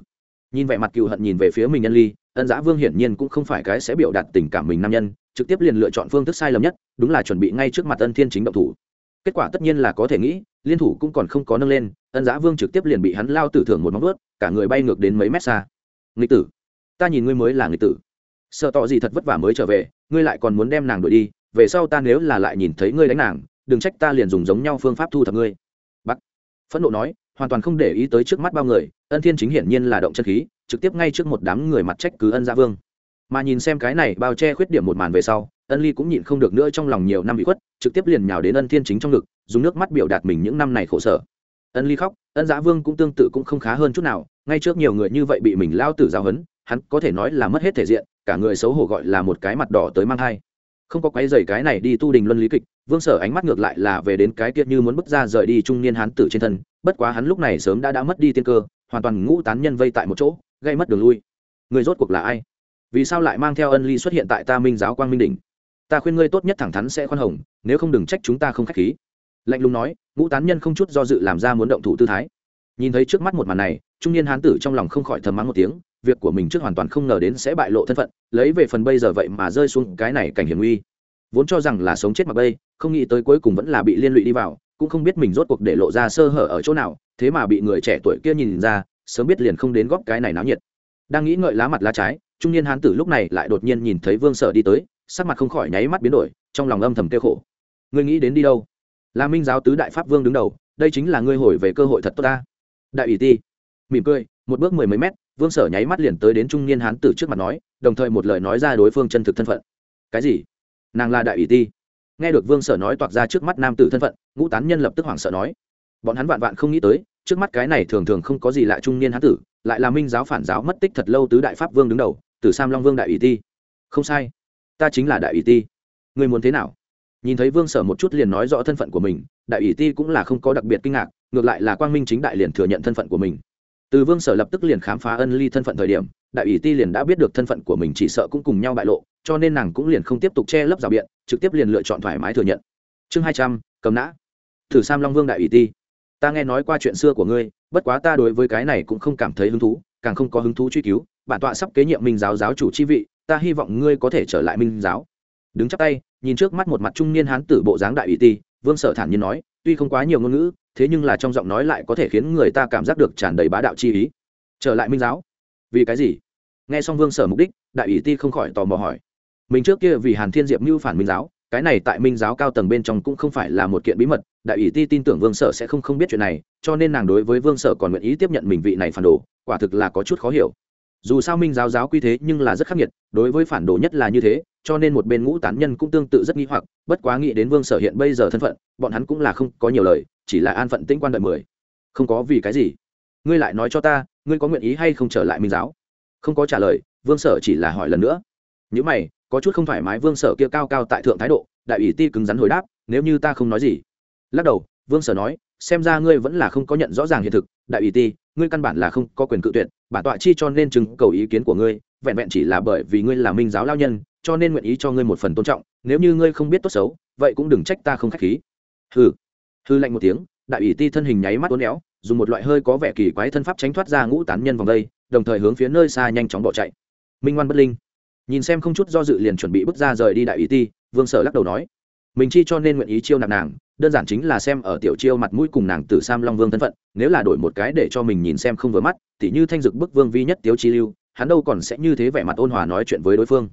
Nhìn vẻ mặt cựu hận nhìn về phía mình ân ly, ân dạ vương hiển nhiên cũng không phải cái sẽ biểu đạt tình cảm mình nam nhân, trực tiếp liền lựa chọn phương thức sai lầm nhất, đúng là chuẩn bị ngay trước mặt ân thiên chính động thủ. Kết quả tất nhiên là có thể nghĩ, liên thủ cũng còn không có nâng lên, ân dạ vương trực tiếp liền bị hắn lao tử thưởng một móng ướt cả người bay ngược đến mấy mét xa. Nghịch tử, ta nhìn ngươi mới là nghịch tử sợ tỏ gì thật vất vả mới trở về, ngươi lại còn muốn đem nàng đuổi đi, về sau ta nếu là lại nhìn thấy ngươi đánh nàng, đừng trách ta liền dùng giống nhau phương pháp thu thập ngươi. Bắc phẫn nộ nói, hoàn toàn không để ý tới trước mắt bao người, ân thiên chính hiển nhiên là động chân khí, trực tiếp ngay trước một đám người mặt trách cứ ân gia vương. Mà nhìn xem cái này bao che khuyết điểm một màn về sau, ân ly cũng nhịn không được nữa trong lòng nhiều năm bị khuất, trực tiếp liền nhào đến ân thiên chính trong ngực, dùng nước mắt biểu đạt mình những năm này khổ sở. Ân ly khóc, ân giã vương cũng tương tự cũng không khá hơn chút nào, ngay trước nhiều người như vậy bị mình lao tử giáo hấn hắn có thể nói là mất hết thể diện, cả người xấu hổ gọi là một cái mặt đỏ tới mang thai. Không có quái dày cái này đi tu đình luân lý kịch, vương sở ánh mắt ngược lại là về đến cái kia như muốn bước ra rời đi trung niên hán tử trên thân, bất quá hắn lúc này sớm đã đã mất đi tiên cơ, hoàn toàn ngũ tán nhân vây tại một chỗ, gây mất đường lui. Người rốt cuộc là ai? Vì sao lại mang theo ân ly xuất hiện tại ta minh giáo quang minh đỉnh? Ta khuyên ngươi tốt nhất thẳng thắn sẽ khoan hồng, nếu không đừng trách chúng ta không k h á c h khí. Lạnh lùng nói, ngũ tán nhân không chút do dự làm ra muốn động thủ tư thái. Nhìn thấy trước mắt một màn này, trung niên hán tử trong lòng không khỏi thầm mắng một tiếng việc của mình trước hoàn toàn không ngờ đến sẽ bại lộ thân phận, lấy về phần bây giờ vậy mà rơi xuống cái này cảnh hiểm nguy. Vốn cho rằng là sống chết mặc bây không nghĩ tới cuối cùng vẫn là bị liên lụy đi vào, cũng không biết mình rốt cuộc để lộ ra sơ hở ở chỗ nào, thế mà bị người trẻ tuổi kia nhìn ra, sớm biết liền không đến góp cái này náo nhiệt. Đang nghĩ ngợi lá mặt lá trái, trung niên hán tử lúc này lại đột nhiên nhìn thấy vương sở đi tới, sắc mặt không khỏi nháy mắt biến đổi, trong lòng âm thầm kêu khổ. Ngươi nghĩ đến đi đâu? Là minh giáo tứ đại pháp vương đứng đầu, đây chính là ngươi hồi về cơ hội thật tốt ta. Đại ủy ti. Mỉm cười, một bước mười mấy mét vương sở nháy mắt liền tới đến trung niên hán tử trước mặt nói, đồng thời một lời nói ra đối phương chân thực thân phận. Cái gì? Nàng là đại ủy ti. Nghe được vương sở nói toạc ra trước mắt nam tử thân phận, ngũ tán nhân lập tức hoảng sợ nói. Bọn hắn vạn vạn không nghĩ tới, trước mắt cái này thường thường không có gì lạ trung niên hán tử, lại là minh giáo phản giáo mất tích thật lâu tứ đại pháp vương đứng đầu từ sam long vương đại ủy ti. Không sai. Ta chính là đại ủy ti. Người muốn thế nào? Nhìn thấy vương sở một chút liền nói rõ thân phận của mình, đại ủy ti cũng là không có đặc biệt kinh ngạc, ngược lại là quang minh chính đại liền thừa nhận thân phận của mình từ vương sở lập tức liền khám phá ân ly thân phận thời điểm, đại ủy ti liền đã biết được thân phận của mình chỉ sợ cũng cùng nhau bại lộ, cho nên nàng cũng liền không tiếp tục che lấp rào biện, trực tiếp liền lựa chọn thoải mái thừa nhận. Chương hai trăm, cầm nã. Thử sam long vương đại ủy ti, ta nghe nói qua chuyện xưa của ngươi, bất quá ta đối với cái này cũng không cảm thấy hứng thú, càng không có hứng thú truy cứu, bản tọa sắp kế nhiệm minh giáo giáo chủ chi vị, ta hy vọng ngươi có thể trở lại minh giáo. Đứng chắc tay, nhìn trước mắt một mặt trung niên hán tử bộ dáng đại ủy ti, vương sở thản nhiên nói tuy không quá nhiều ngôn ngữ, thế nhưng là trong giọng nói lại có thể khiến người ta cảm giác được tràn đầy bá đạo chi ý. Trở lại minh giáo. Vì cái gì? Nghe xong vương sở mục đích, đại ủy ti không khỏi tò mò hỏi. Mình trước kia vì hàn thiên diệp mưu phản minh giáo, cái này tại minh giáo cao tầng bên trong cũng không phải là một kiện bí mật, đại ủy ti tin tưởng vương sở sẽ không không biết chuyện này, cho nên nàng đối với vương sở còn nguyện ý tiếp nhận mình vị này phản đồ, quả thực là có chút khó hiểu. Dù sao minh giáo giáo quy thế nhưng là rất khắc nghiệt, đối với phản đồ nhất là như thế cho nên một bên ngũ tán nhân cũng tương tự rất nghi hoặc, bất quá nghĩ đến vương sở hiện bây giờ thân phận, bọn hắn cũng là không có nhiều lời, chỉ là an phận tĩnh quan đợi mười. Không có vì cái gì. Ngươi lại nói cho ta, ngươi có nguyện ý hay không trở lại minh giáo? Không có trả lời, vương sở chỉ là hỏi lần nữa. Những mày, có chút không thoải mái vương sở kia cao cao tại thượng thái độ, đại ủy ti cứng rắn hồi đáp, nếu như ta không nói gì. Lắc đầu, vương sở nói, xem ra ngươi vẫn là không có nhận rõ ràng hiện thực, đại ủy ti, ngươi căn bản là không có quyền cự tuyệt, bản tọa chi cho nên chứng cầu ý kiến của ngươi, vẹn vẹn chỉ là bởi vì ngươi là minh giáo lao nhân cho nên nguyện ý cho ngươi một phần tôn trọng, nếu như ngươi không biết tốt xấu, vậy cũng đừng trách ta không k h á c h khí. Hừ. Hư lạnh một tiếng, đại ủy ti thân hình nháy mắt uốn éo, dùng một loại hơi có vẻ kỳ quái thân pháp tránh thoát ra ngũ tán nhân vòng đây, đồng thời hướng phía nơi xa nhanh chóng bỏ chạy. Minh ngoan bất linh. Nhìn xem không chút do dự liền chuẩn bị bước ra rời đi đại ủy ti, vương sở lắc đầu nói, mình chi cho nên nguyện ý chiêu nạp nàng, đơn giản chính là xem ở tiểu chiêu mặt mũi cùng nàng từ sam long vương thân phận, nếu là đổi một cái để cho mình nhìn xem không vừa mắt thì như thanh dực bức vương vi nhất tiếu chi lưu, hắn đâu còn sẽ như thế vẻ mặt ôn hòa nói chuyện với đối phương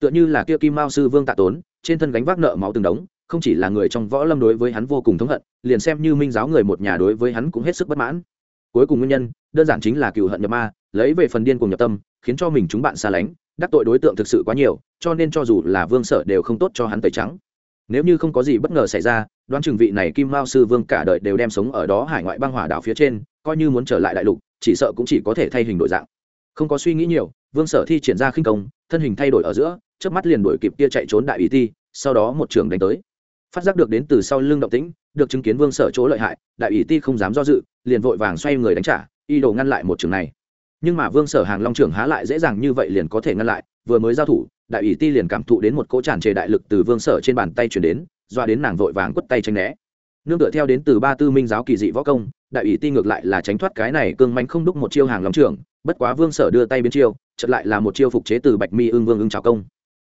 tựa như là kia kim mao sư vương tạ tốn, trên thân gánh vác nợ máu từng đống, không chỉ là người trong võ lâm đối với hắn vô cùng thống hận, liền xem như minh giáo người một nhà đối với hắn cũng hết sức bất mãn. Cuối cùng nguyên nhân, đơn giản chính là cựu hận nhập ma, lấy về phần điên cùng nhập tâm, khiến cho mình chúng bạn xa lánh, đắc tội đối tượng thực sự quá nhiều, cho nên cho dù là vương sở đều không tốt cho hắn tẩy trắng. Nếu như không có gì bất ngờ xảy ra, đoán chừng vị này kim mao sư vương cả đời đều đem sống ở đó hải ngoại băng hỏa đảo phía trên, coi như muốn trở lại đại lục, chỉ sợ cũng chỉ có thể thay hình đổi dạng. Không có suy nghĩ nhiều, vương sở thi triển ra khinh công, thân hình thay đổi ở giữa trước mắt liền đuổi kịp kia chạy trốn đại ý ti, sau đó một trường đánh tới. Phát giác được đến từ sau lưng động tĩnh, được chứng kiến vương sở chỗ lợi hại, đại ủy ti không dám do dự, liền vội vàng xoay người đánh trả y đồ ngăn lại một trường này. Nhưng mà vương sở hàng long trưởng há lại dễ dàng như vậy liền có thể ngăn lại, vừa mới giao thủ, đại ủy ti liền cảm thụ đến một cỗ tràn trề đại lực từ vương sở trên bàn tay chuyển đến, doa đến nàng vội vàng quất tay tranh né. Nương tựa theo đến từ ba tư minh giáo kỳ dị võ công, đại ủy ti ngược lại là tránh thoát cái này cương manh không đúc một chiêu hàng long trưởng, bất quá vương sở đưa tay biến chiêu chật lại là một chiêu phục chế từ bạch mi ưng vương ưng trào công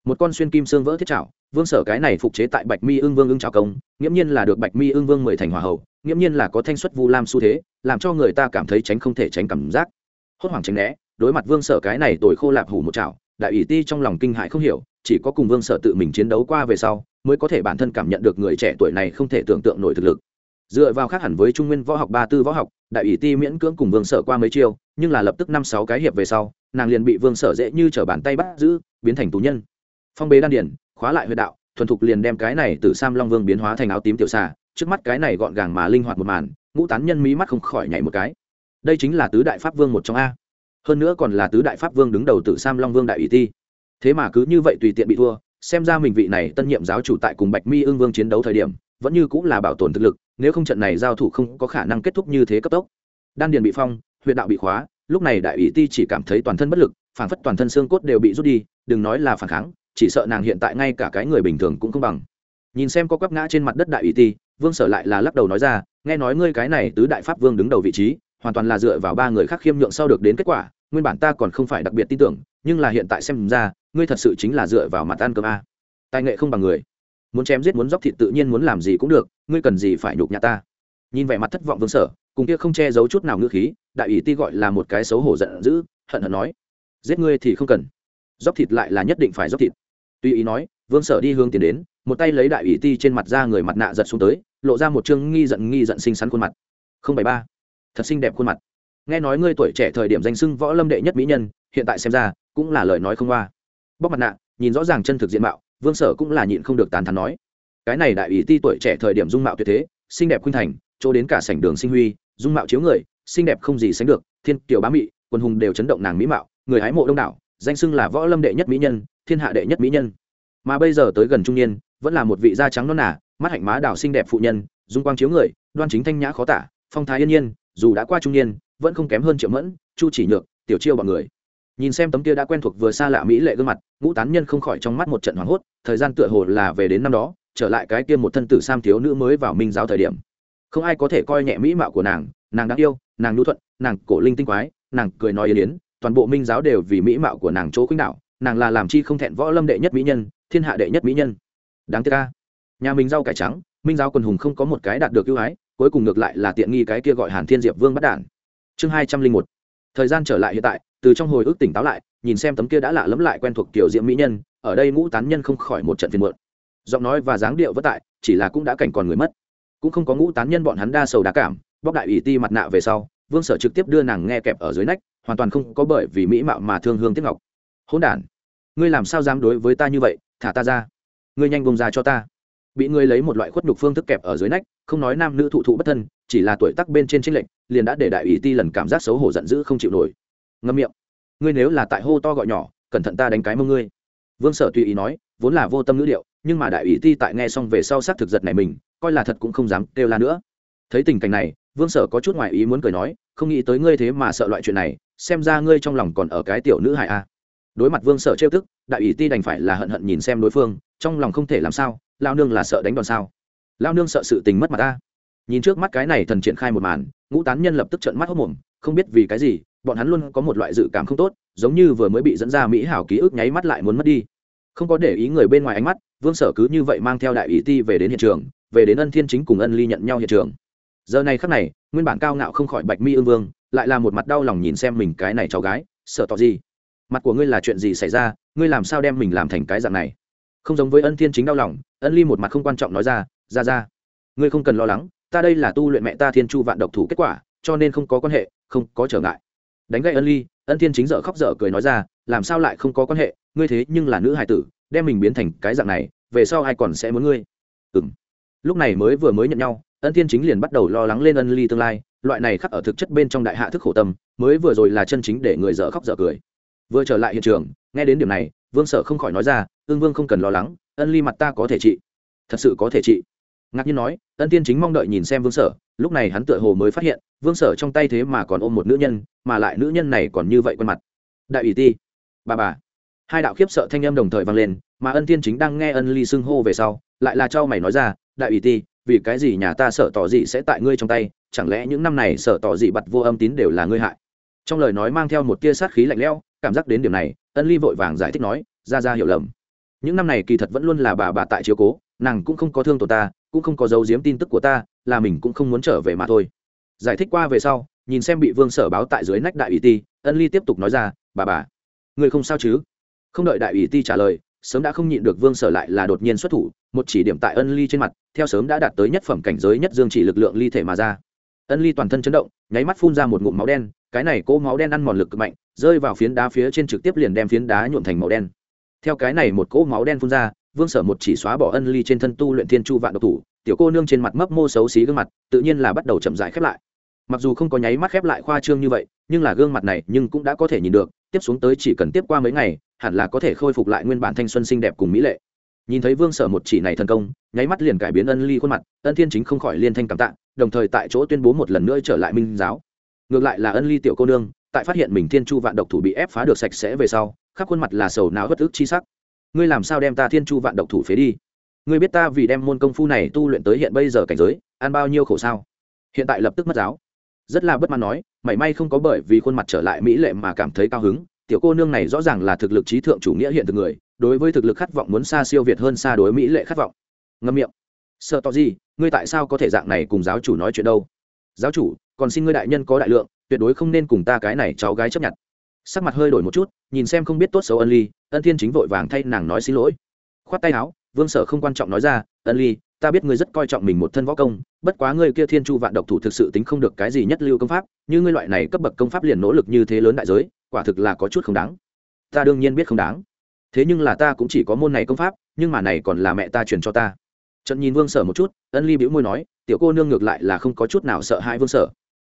một con xuyên kim xương vỡ thiết trảo vương sở cái này phục chế tại bạch mi ưng vương ưng trào công, nghiễm nhiên là được bạch mi ưng vương mười thành hòa hậu nghiễm nhiên là có thanh xuất vu lam xu thế, làm cho người ta cảm thấy tránh không thể tránh cảm giác. Hốt hoảng tránh né, đối mặt vương sở cái này tồi khô lạp hủ một chảo, đại ủy ti trong lòng kinh hại không hiểu, chỉ có cùng vương sở tự mình chiến đấu qua về sau, mới có thể bản thân cảm nhận được người trẻ tuổi này không thể tưởng tượng nổi thực lực. Dựa vào khác hẳn với trung nguyên võ học ba tư võ học, đại ủy ti miễn cưỡng cùng vương sở qua mấy chiêu, nhưng là lập tức năm sáu cái hiệp về sau, nàng liền bị vương sở dễ như t bàn tay bắt giữ, biến thành tù nhân phong bế đan điển khóa lại huyệt đạo, thuần thục liền đem cái này từ sam long vương biến hóa thành áo tím tiểu xà, trước mắt cái này gọn gàng mà linh hoạt một màn, ngũ tán nhân mỹ mắt không khỏi nhảy một cái. Đây chính là tứ đại pháp vương một trong a. Hơn nữa còn là tứ đại pháp vương đứng đầu từ sam long vương đại ủy ti. Thế mà cứ như vậy tùy tiện bị thua, xem ra mình vị này tân nhiệm giáo chủ tại cùng bạch mi ương vương chiến đấu thời điểm, vẫn như cũng là bảo tồn thực lực, nếu không trận này giao thủ không có khả năng kết thúc như thế cấp tốc. Đan điền bị phong huyện đạo bị khóa, lúc này đại ủy ti chỉ cảm thấy toàn thân bất lực phản phất toàn thân xương cốt đều bị rút đi, đừng nói là phản kháng chỉ sợ nàng hiện tại ngay cả cái người bình thường cũng không bằng. Nhìn xem có quắp ngã trên mặt đất đại ủy ti, vương sở lại là lắc đầu nói ra, nghe nói ngươi cái này tứ đại pháp vương đứng đầu vị trí, hoàn toàn là dựa vào ba người khác khiêm nhượng sau được đến kết quả, nguyên bản ta còn không phải đặc biệt tin tưởng, nhưng là hiện tại xem ra, ngươi thật sự chính là dựa vào mặt ăn cơm a. Tài nghệ không bằng người. Muốn chém giết muốn dóc thịt tự nhiên muốn làm gì cũng được, ngươi cần gì phải nhục nhã ta? Nhìn vẻ mặt thất vọng vương sở, cùng kia không che giấu chút nào ngữ khí, đại ủy ti gọi là một cái xấu hổ giận dữ, hận hận nói, giết ngươi thì không cần. Dóc thịt lại là nhất định phải dóc thịt tuy ý nói, vương sở đi hướng tiến đến, một tay lấy đại ủy ti trên mặt ra người mặt nạ giật xuống tới, lộ ra một chương nghi giận nghi giận xinh xắn khuôn mặt. Không bảy ba. Thật xinh đẹp khuôn mặt. Nghe nói ngươi tuổi trẻ thời điểm danh sưng võ lâm đệ nhất mỹ nhân, hiện tại xem ra, cũng là lời nói không qua. Bóc mặt nạ, nhìn rõ ràng chân thực diện mạo, vương sở cũng là nhịn không được tán thắn nói. Cái này đại ủy ti tuổi trẻ thời điểm dung mạo tuyệt thế, xinh đẹp khuynh thành, chỗ đến cả sảnh đường sinh huy, dung mạo chiếu người, xinh đẹp không gì sánh được, thiên kiều bá mị quân hùng đều chấn động nàng mỹ mạo, người hái mộ đông đảo, danh xưng là võ lâm đệ nhất mỹ nhân thiên hạ đệ nhất mỹ nhân. Mà bây giờ tới gần trung niên vẫn là một vị da trắng non nà, mắt hạnh má đào xinh đẹp phụ nhân dung quang chiếu người đoan chính thanh nhã khó tả phong thái yên nhiên dù đã qua trung niên vẫn không kém hơn triệu mẫn chu chỉ nhược tiểu chiêu bọn người. Nhìn xem tấm kia đã quen thuộc vừa xa lạ mỹ lệ gương mặt ngũ tán nhân không khỏi trong mắt một trận hoảng hốt thời gian tựa hồ là về đến năm đó trở lại cái kia một thân tử sam thiếu nữ mới vào minh giáo thời điểm. Không ai có thể coi nhẹ mỹ mạo của nàng nàng đáng yêu nàng nhu thuận nàng cổ linh tinh quái nàng cười nói yên yến toàn bộ minh giáo đều vì mỹ mạo của nàng chỗ khuynh đạo nàng là làm chi không thẹn võ lâm đệ nhất mỹ nhân, thiên hạ đệ nhất mỹ nhân. Đáng tiếc ca nhà mình rau cải trắng, minh giáo quần hùng không có một cái đạt được ưu ái, cuối cùng ngược lại là tiện nghi cái kia gọi hàn thiên diệp vương bắt đản chương hai trăm linh một. Thời gian trở lại hiện tại, từ trong hồi ức tỉnh táo lại, nhìn xem tấm kia đã lạ lẫm lại quen thuộc tiểu diễm mỹ nhân, ở đây ngũ tán nhân không khỏi một trận phiền muộn. Giọng nói và dáng điệu vất tại, chỉ là cũng đã cảnh còn người mất. Cũng không có ngũ tán nhân bọn hắn đa sầu đá cảm bóc đại ủy ti mặt nạ về sau, vương sở trực tiếp đưa nàng nghe kẹp ở dưới nách, hoàn toàn không có bởi vì mỹ mạo mà thương hương tiếc ngọc hỗn đản, ngươi làm sao dám đối với ta như vậy? Thả ta ra. Ngươi nhanh bông ra cho ta. Bị ngươi lấy một loại khuất nhục phương thức kẹp ở dưới nách, không nói nam nữ thụ thụ bất thân, chỉ là tuổi tắc bên trên trinh lệnh liền đã để đại ủy ti lần cảm giác xấu hổ giận dữ không chịu nổi. Ngâm miệng. Ngươi nếu là tại hô to gọi nhỏ, cẩn thận ta đánh cái mông ngươi. Vương sở tùy ý nói, vốn là vô tâm ngữ điệu, nhưng mà đại ủy ti tại nghe xong về sau xác thực giật này mình, coi là thật cũng không dám kêu la nữa. Thấy tình cảnh này, vương sở có chút ngoại ý muốn cười nói, không nghĩ tới ngươi thế mà sợ loại chuyện này, xem ra ngươi trong lòng còn ở cái tiểu nữ hại a đối mặt vương sở trêu tức, đại ủy ti đành phải là hận hận nhìn xem đối phương, trong lòng không thể làm sao lao nương là sợ đánh đòn sao? Lao nương sợ sự tình mất mặt ta. Nhìn trước mắt cái này thần triển khai một màn, ngũ tán nhân lập tức trợn mắt hốc mồm, không biết vì cái gì, bọn hắn luôn có một loại dự cảm không tốt, giống như vừa mới bị dẫn ra mỹ hảo ký ức nháy mắt lại muốn mất đi. Không có để ý người bên ngoài ánh mắt, vương sở cứ như vậy mang theo đại ủy ti về đến hiện trường, về đến ân thiên chính cùng ân ly nhận nhau hiện trường. Giờ này khắc này, nguyên bản cao ngạo không khỏi bạch mi ương vương, lại là một mặt đau lòng nhìn xem mình cái này cháu gái, sợ tỏ gì? Mặt của ngươi là chuyện gì xảy ra, ngươi làm sao đem mình làm thành cái dạng này? Không giống với ân thiên chính đau lòng, ân ly một mặt không quan trọng nói ra ra ra, ngươi không cần lo lắng, ta đây là tu luyện mẹ ta thiên chu vạn độc thủ kết quả, cho nên không có quan hệ, không có trở ngại. Đánh gậy ân ly, ân thiên chính dở khóc dở cười nói ra, làm sao lại không có quan hệ, ngươi thế nhưng là nữ hài tử, đem mình biến thành cái dạng này, về sau ai còn sẽ muốn ngươi? Ừ m lúc này mới vừa mới nhận nhau, ân thiên chính liền bắt đầu lo lắng lên ân ly tương lai, loại này khắc ở thực chất bên trong đại hạ thức khổ tâm, mới vừa rồi là chân chính để người dở khóc dở cười vừa trở lại hiện trường, nghe đến điểm này, vương sở không khỏi nói ra ương vương không cần lo lắng, ân ly mặt ta có thể trị. Thật sự có thể trị? Ngạc nhiên nói, ân tiên chính mong đợi nhìn xem vương sở, lúc này hắn tựa hồ mới phát hiện, vương sở trong tay thế mà còn ôm một nữ nhân, mà lại nữ nhân này còn như vậy quen mặt. Đại ủy ti. Bà bà. Hai đạo khiếp sợ thanh âm đồng thời vang lên, mà ân tiên chính đang nghe ân ly xưng hô về sau, lại là cho mày nói ra, đại ủy ti, vì cái gì nhà ta sợ tỏ dị sẽ tại ngươi trong tay, chẳng lẽ những năm này sợ tỏ dị bặt vô âm tín đều là ngươi hại? Trong lời nói mang theo một tia sát khí lạnh lẽo, cảm giác đến điểm này, ân ly vội vàng giải thích nói, ra ra hiểu lầm. Những năm này kỳ thật vẫn luôn là bà bà tại chiếu cố, nàng cũng không có thương tổn ta, cũng không có dấu giếm tin tức của ta, là mình cũng không muốn trở về mà thôi. Giải thích qua về sau, nhìn xem bị vương sở báo tại dưới nách đại ủy ti, ân ly tiếp tục nói ra, bà bà, người không sao chứ? Không đợi đại ủy ti trả lời, sớm đã không nhịn được vương sở lại là đột nhiên xuất thủ, một chỉ điểm tại ân ly trên mặt, theo sớm đã đạt tới nhất phẩm cảnh giới nhất dương chỉ lực lượng ly thể mà ra. Ân ly toàn thân chấn động, nháy mắt phun ra một ngụm máu đen cái này cỗ máu đen ăn mòn lực cực mạnh, rơi vào phiến đá phía trên trực tiếp liền đem phiến đá nhuộm thành màu đen. Theo cái này một cỗ máu đen phun ra, vương sở một chỉ xóa bỏ ân ly trên thân tu luyện thiên chu vạn độc thủ, tiểu cô nương trên mặt mấp mô xấu xí gương mặt, tự nhiên là bắt đầu chậm dại khép lại. Mặc dù không có nháy mắt khép lại khoa trương như vậy, nhưng là gương mặt này nhưng cũng đã có thể nhìn được, tiếp xuống tới chỉ cần tiếp qua mấy ngày, hẳn là có thể khôi phục lại nguyên bản thanh xuân xinh đẹp cùng mỹ lệ. Nhìn thấy vương sở một chỉ này thần công, nháy mắt liền cải biến ân ly khuôn mặt, ân thiên chính không khỏi liên thanh cảm tạ, đồng thời tại chỗ tuyên bố một lần nữa trở lại minh giáo ngược lại là ân ly tiểu cô nương, tại phát hiện mình thiên chu vạn độc thủ bị ép phá được sạch sẽ về sau, khắp khuôn mặt là sầu não bất ức chi sắc. Ngươi làm sao đem ta thiên chu vạn độc thủ phế đi? Ngươi biết ta vì đem môn công phu này tu luyện tới hiện bây giờ cảnh giới, ăn bao nhiêu khổ sao? Hiện tại lập tức mất giáo. Rất là bất mãn nói, mảy may không có bởi vì khuôn mặt trở lại mỹ lệ mà cảm thấy cao hứng, tiểu cô nương này rõ ràng là thực lực trí thượng chủ nghĩa hiện thực người, đối với thực lực khát vọng muốn xa siêu việt hơn xa đối mỹ lệ khát vọng. Ngâm miệng. Sợ to gì, ngươi tại sao có thể dạng này cùng giáo chủ nói chuyện đâu? Giáo chủ còn xin ngươi đại nhân có đại lượng, tuyệt đối không nên cùng ta cái này cháu gái chấp nhận. Sắc mặt hơi đổi một chút, nhìn xem không biết tốt xấu ân ly, ân thiên chính vội vàng thay nàng nói xin lỗi. Khoát tay áo, vương sở không quan trọng nói ra, ân ly, ta biết ngươi rất coi trọng mình một thân võ công, bất quá ngươi kia thiên chu vạn độc thủ thực sự tính không được cái gì nhất lưu công pháp, như ngươi loại này cấp bậc công pháp liền nỗ lực như thế lớn đại giới, quả thực là có chút không đáng. Ta đương nhiên biết không đáng. Thế nhưng là ta cũng chỉ có môn này công pháp, nhưng mà này còn là mẹ ta truyền cho ta. Trận nhìn vương sở một chút, ân ly bĩu môi nói, tiểu cô nương ngược lại là không có chút nào sợ hãi vương sở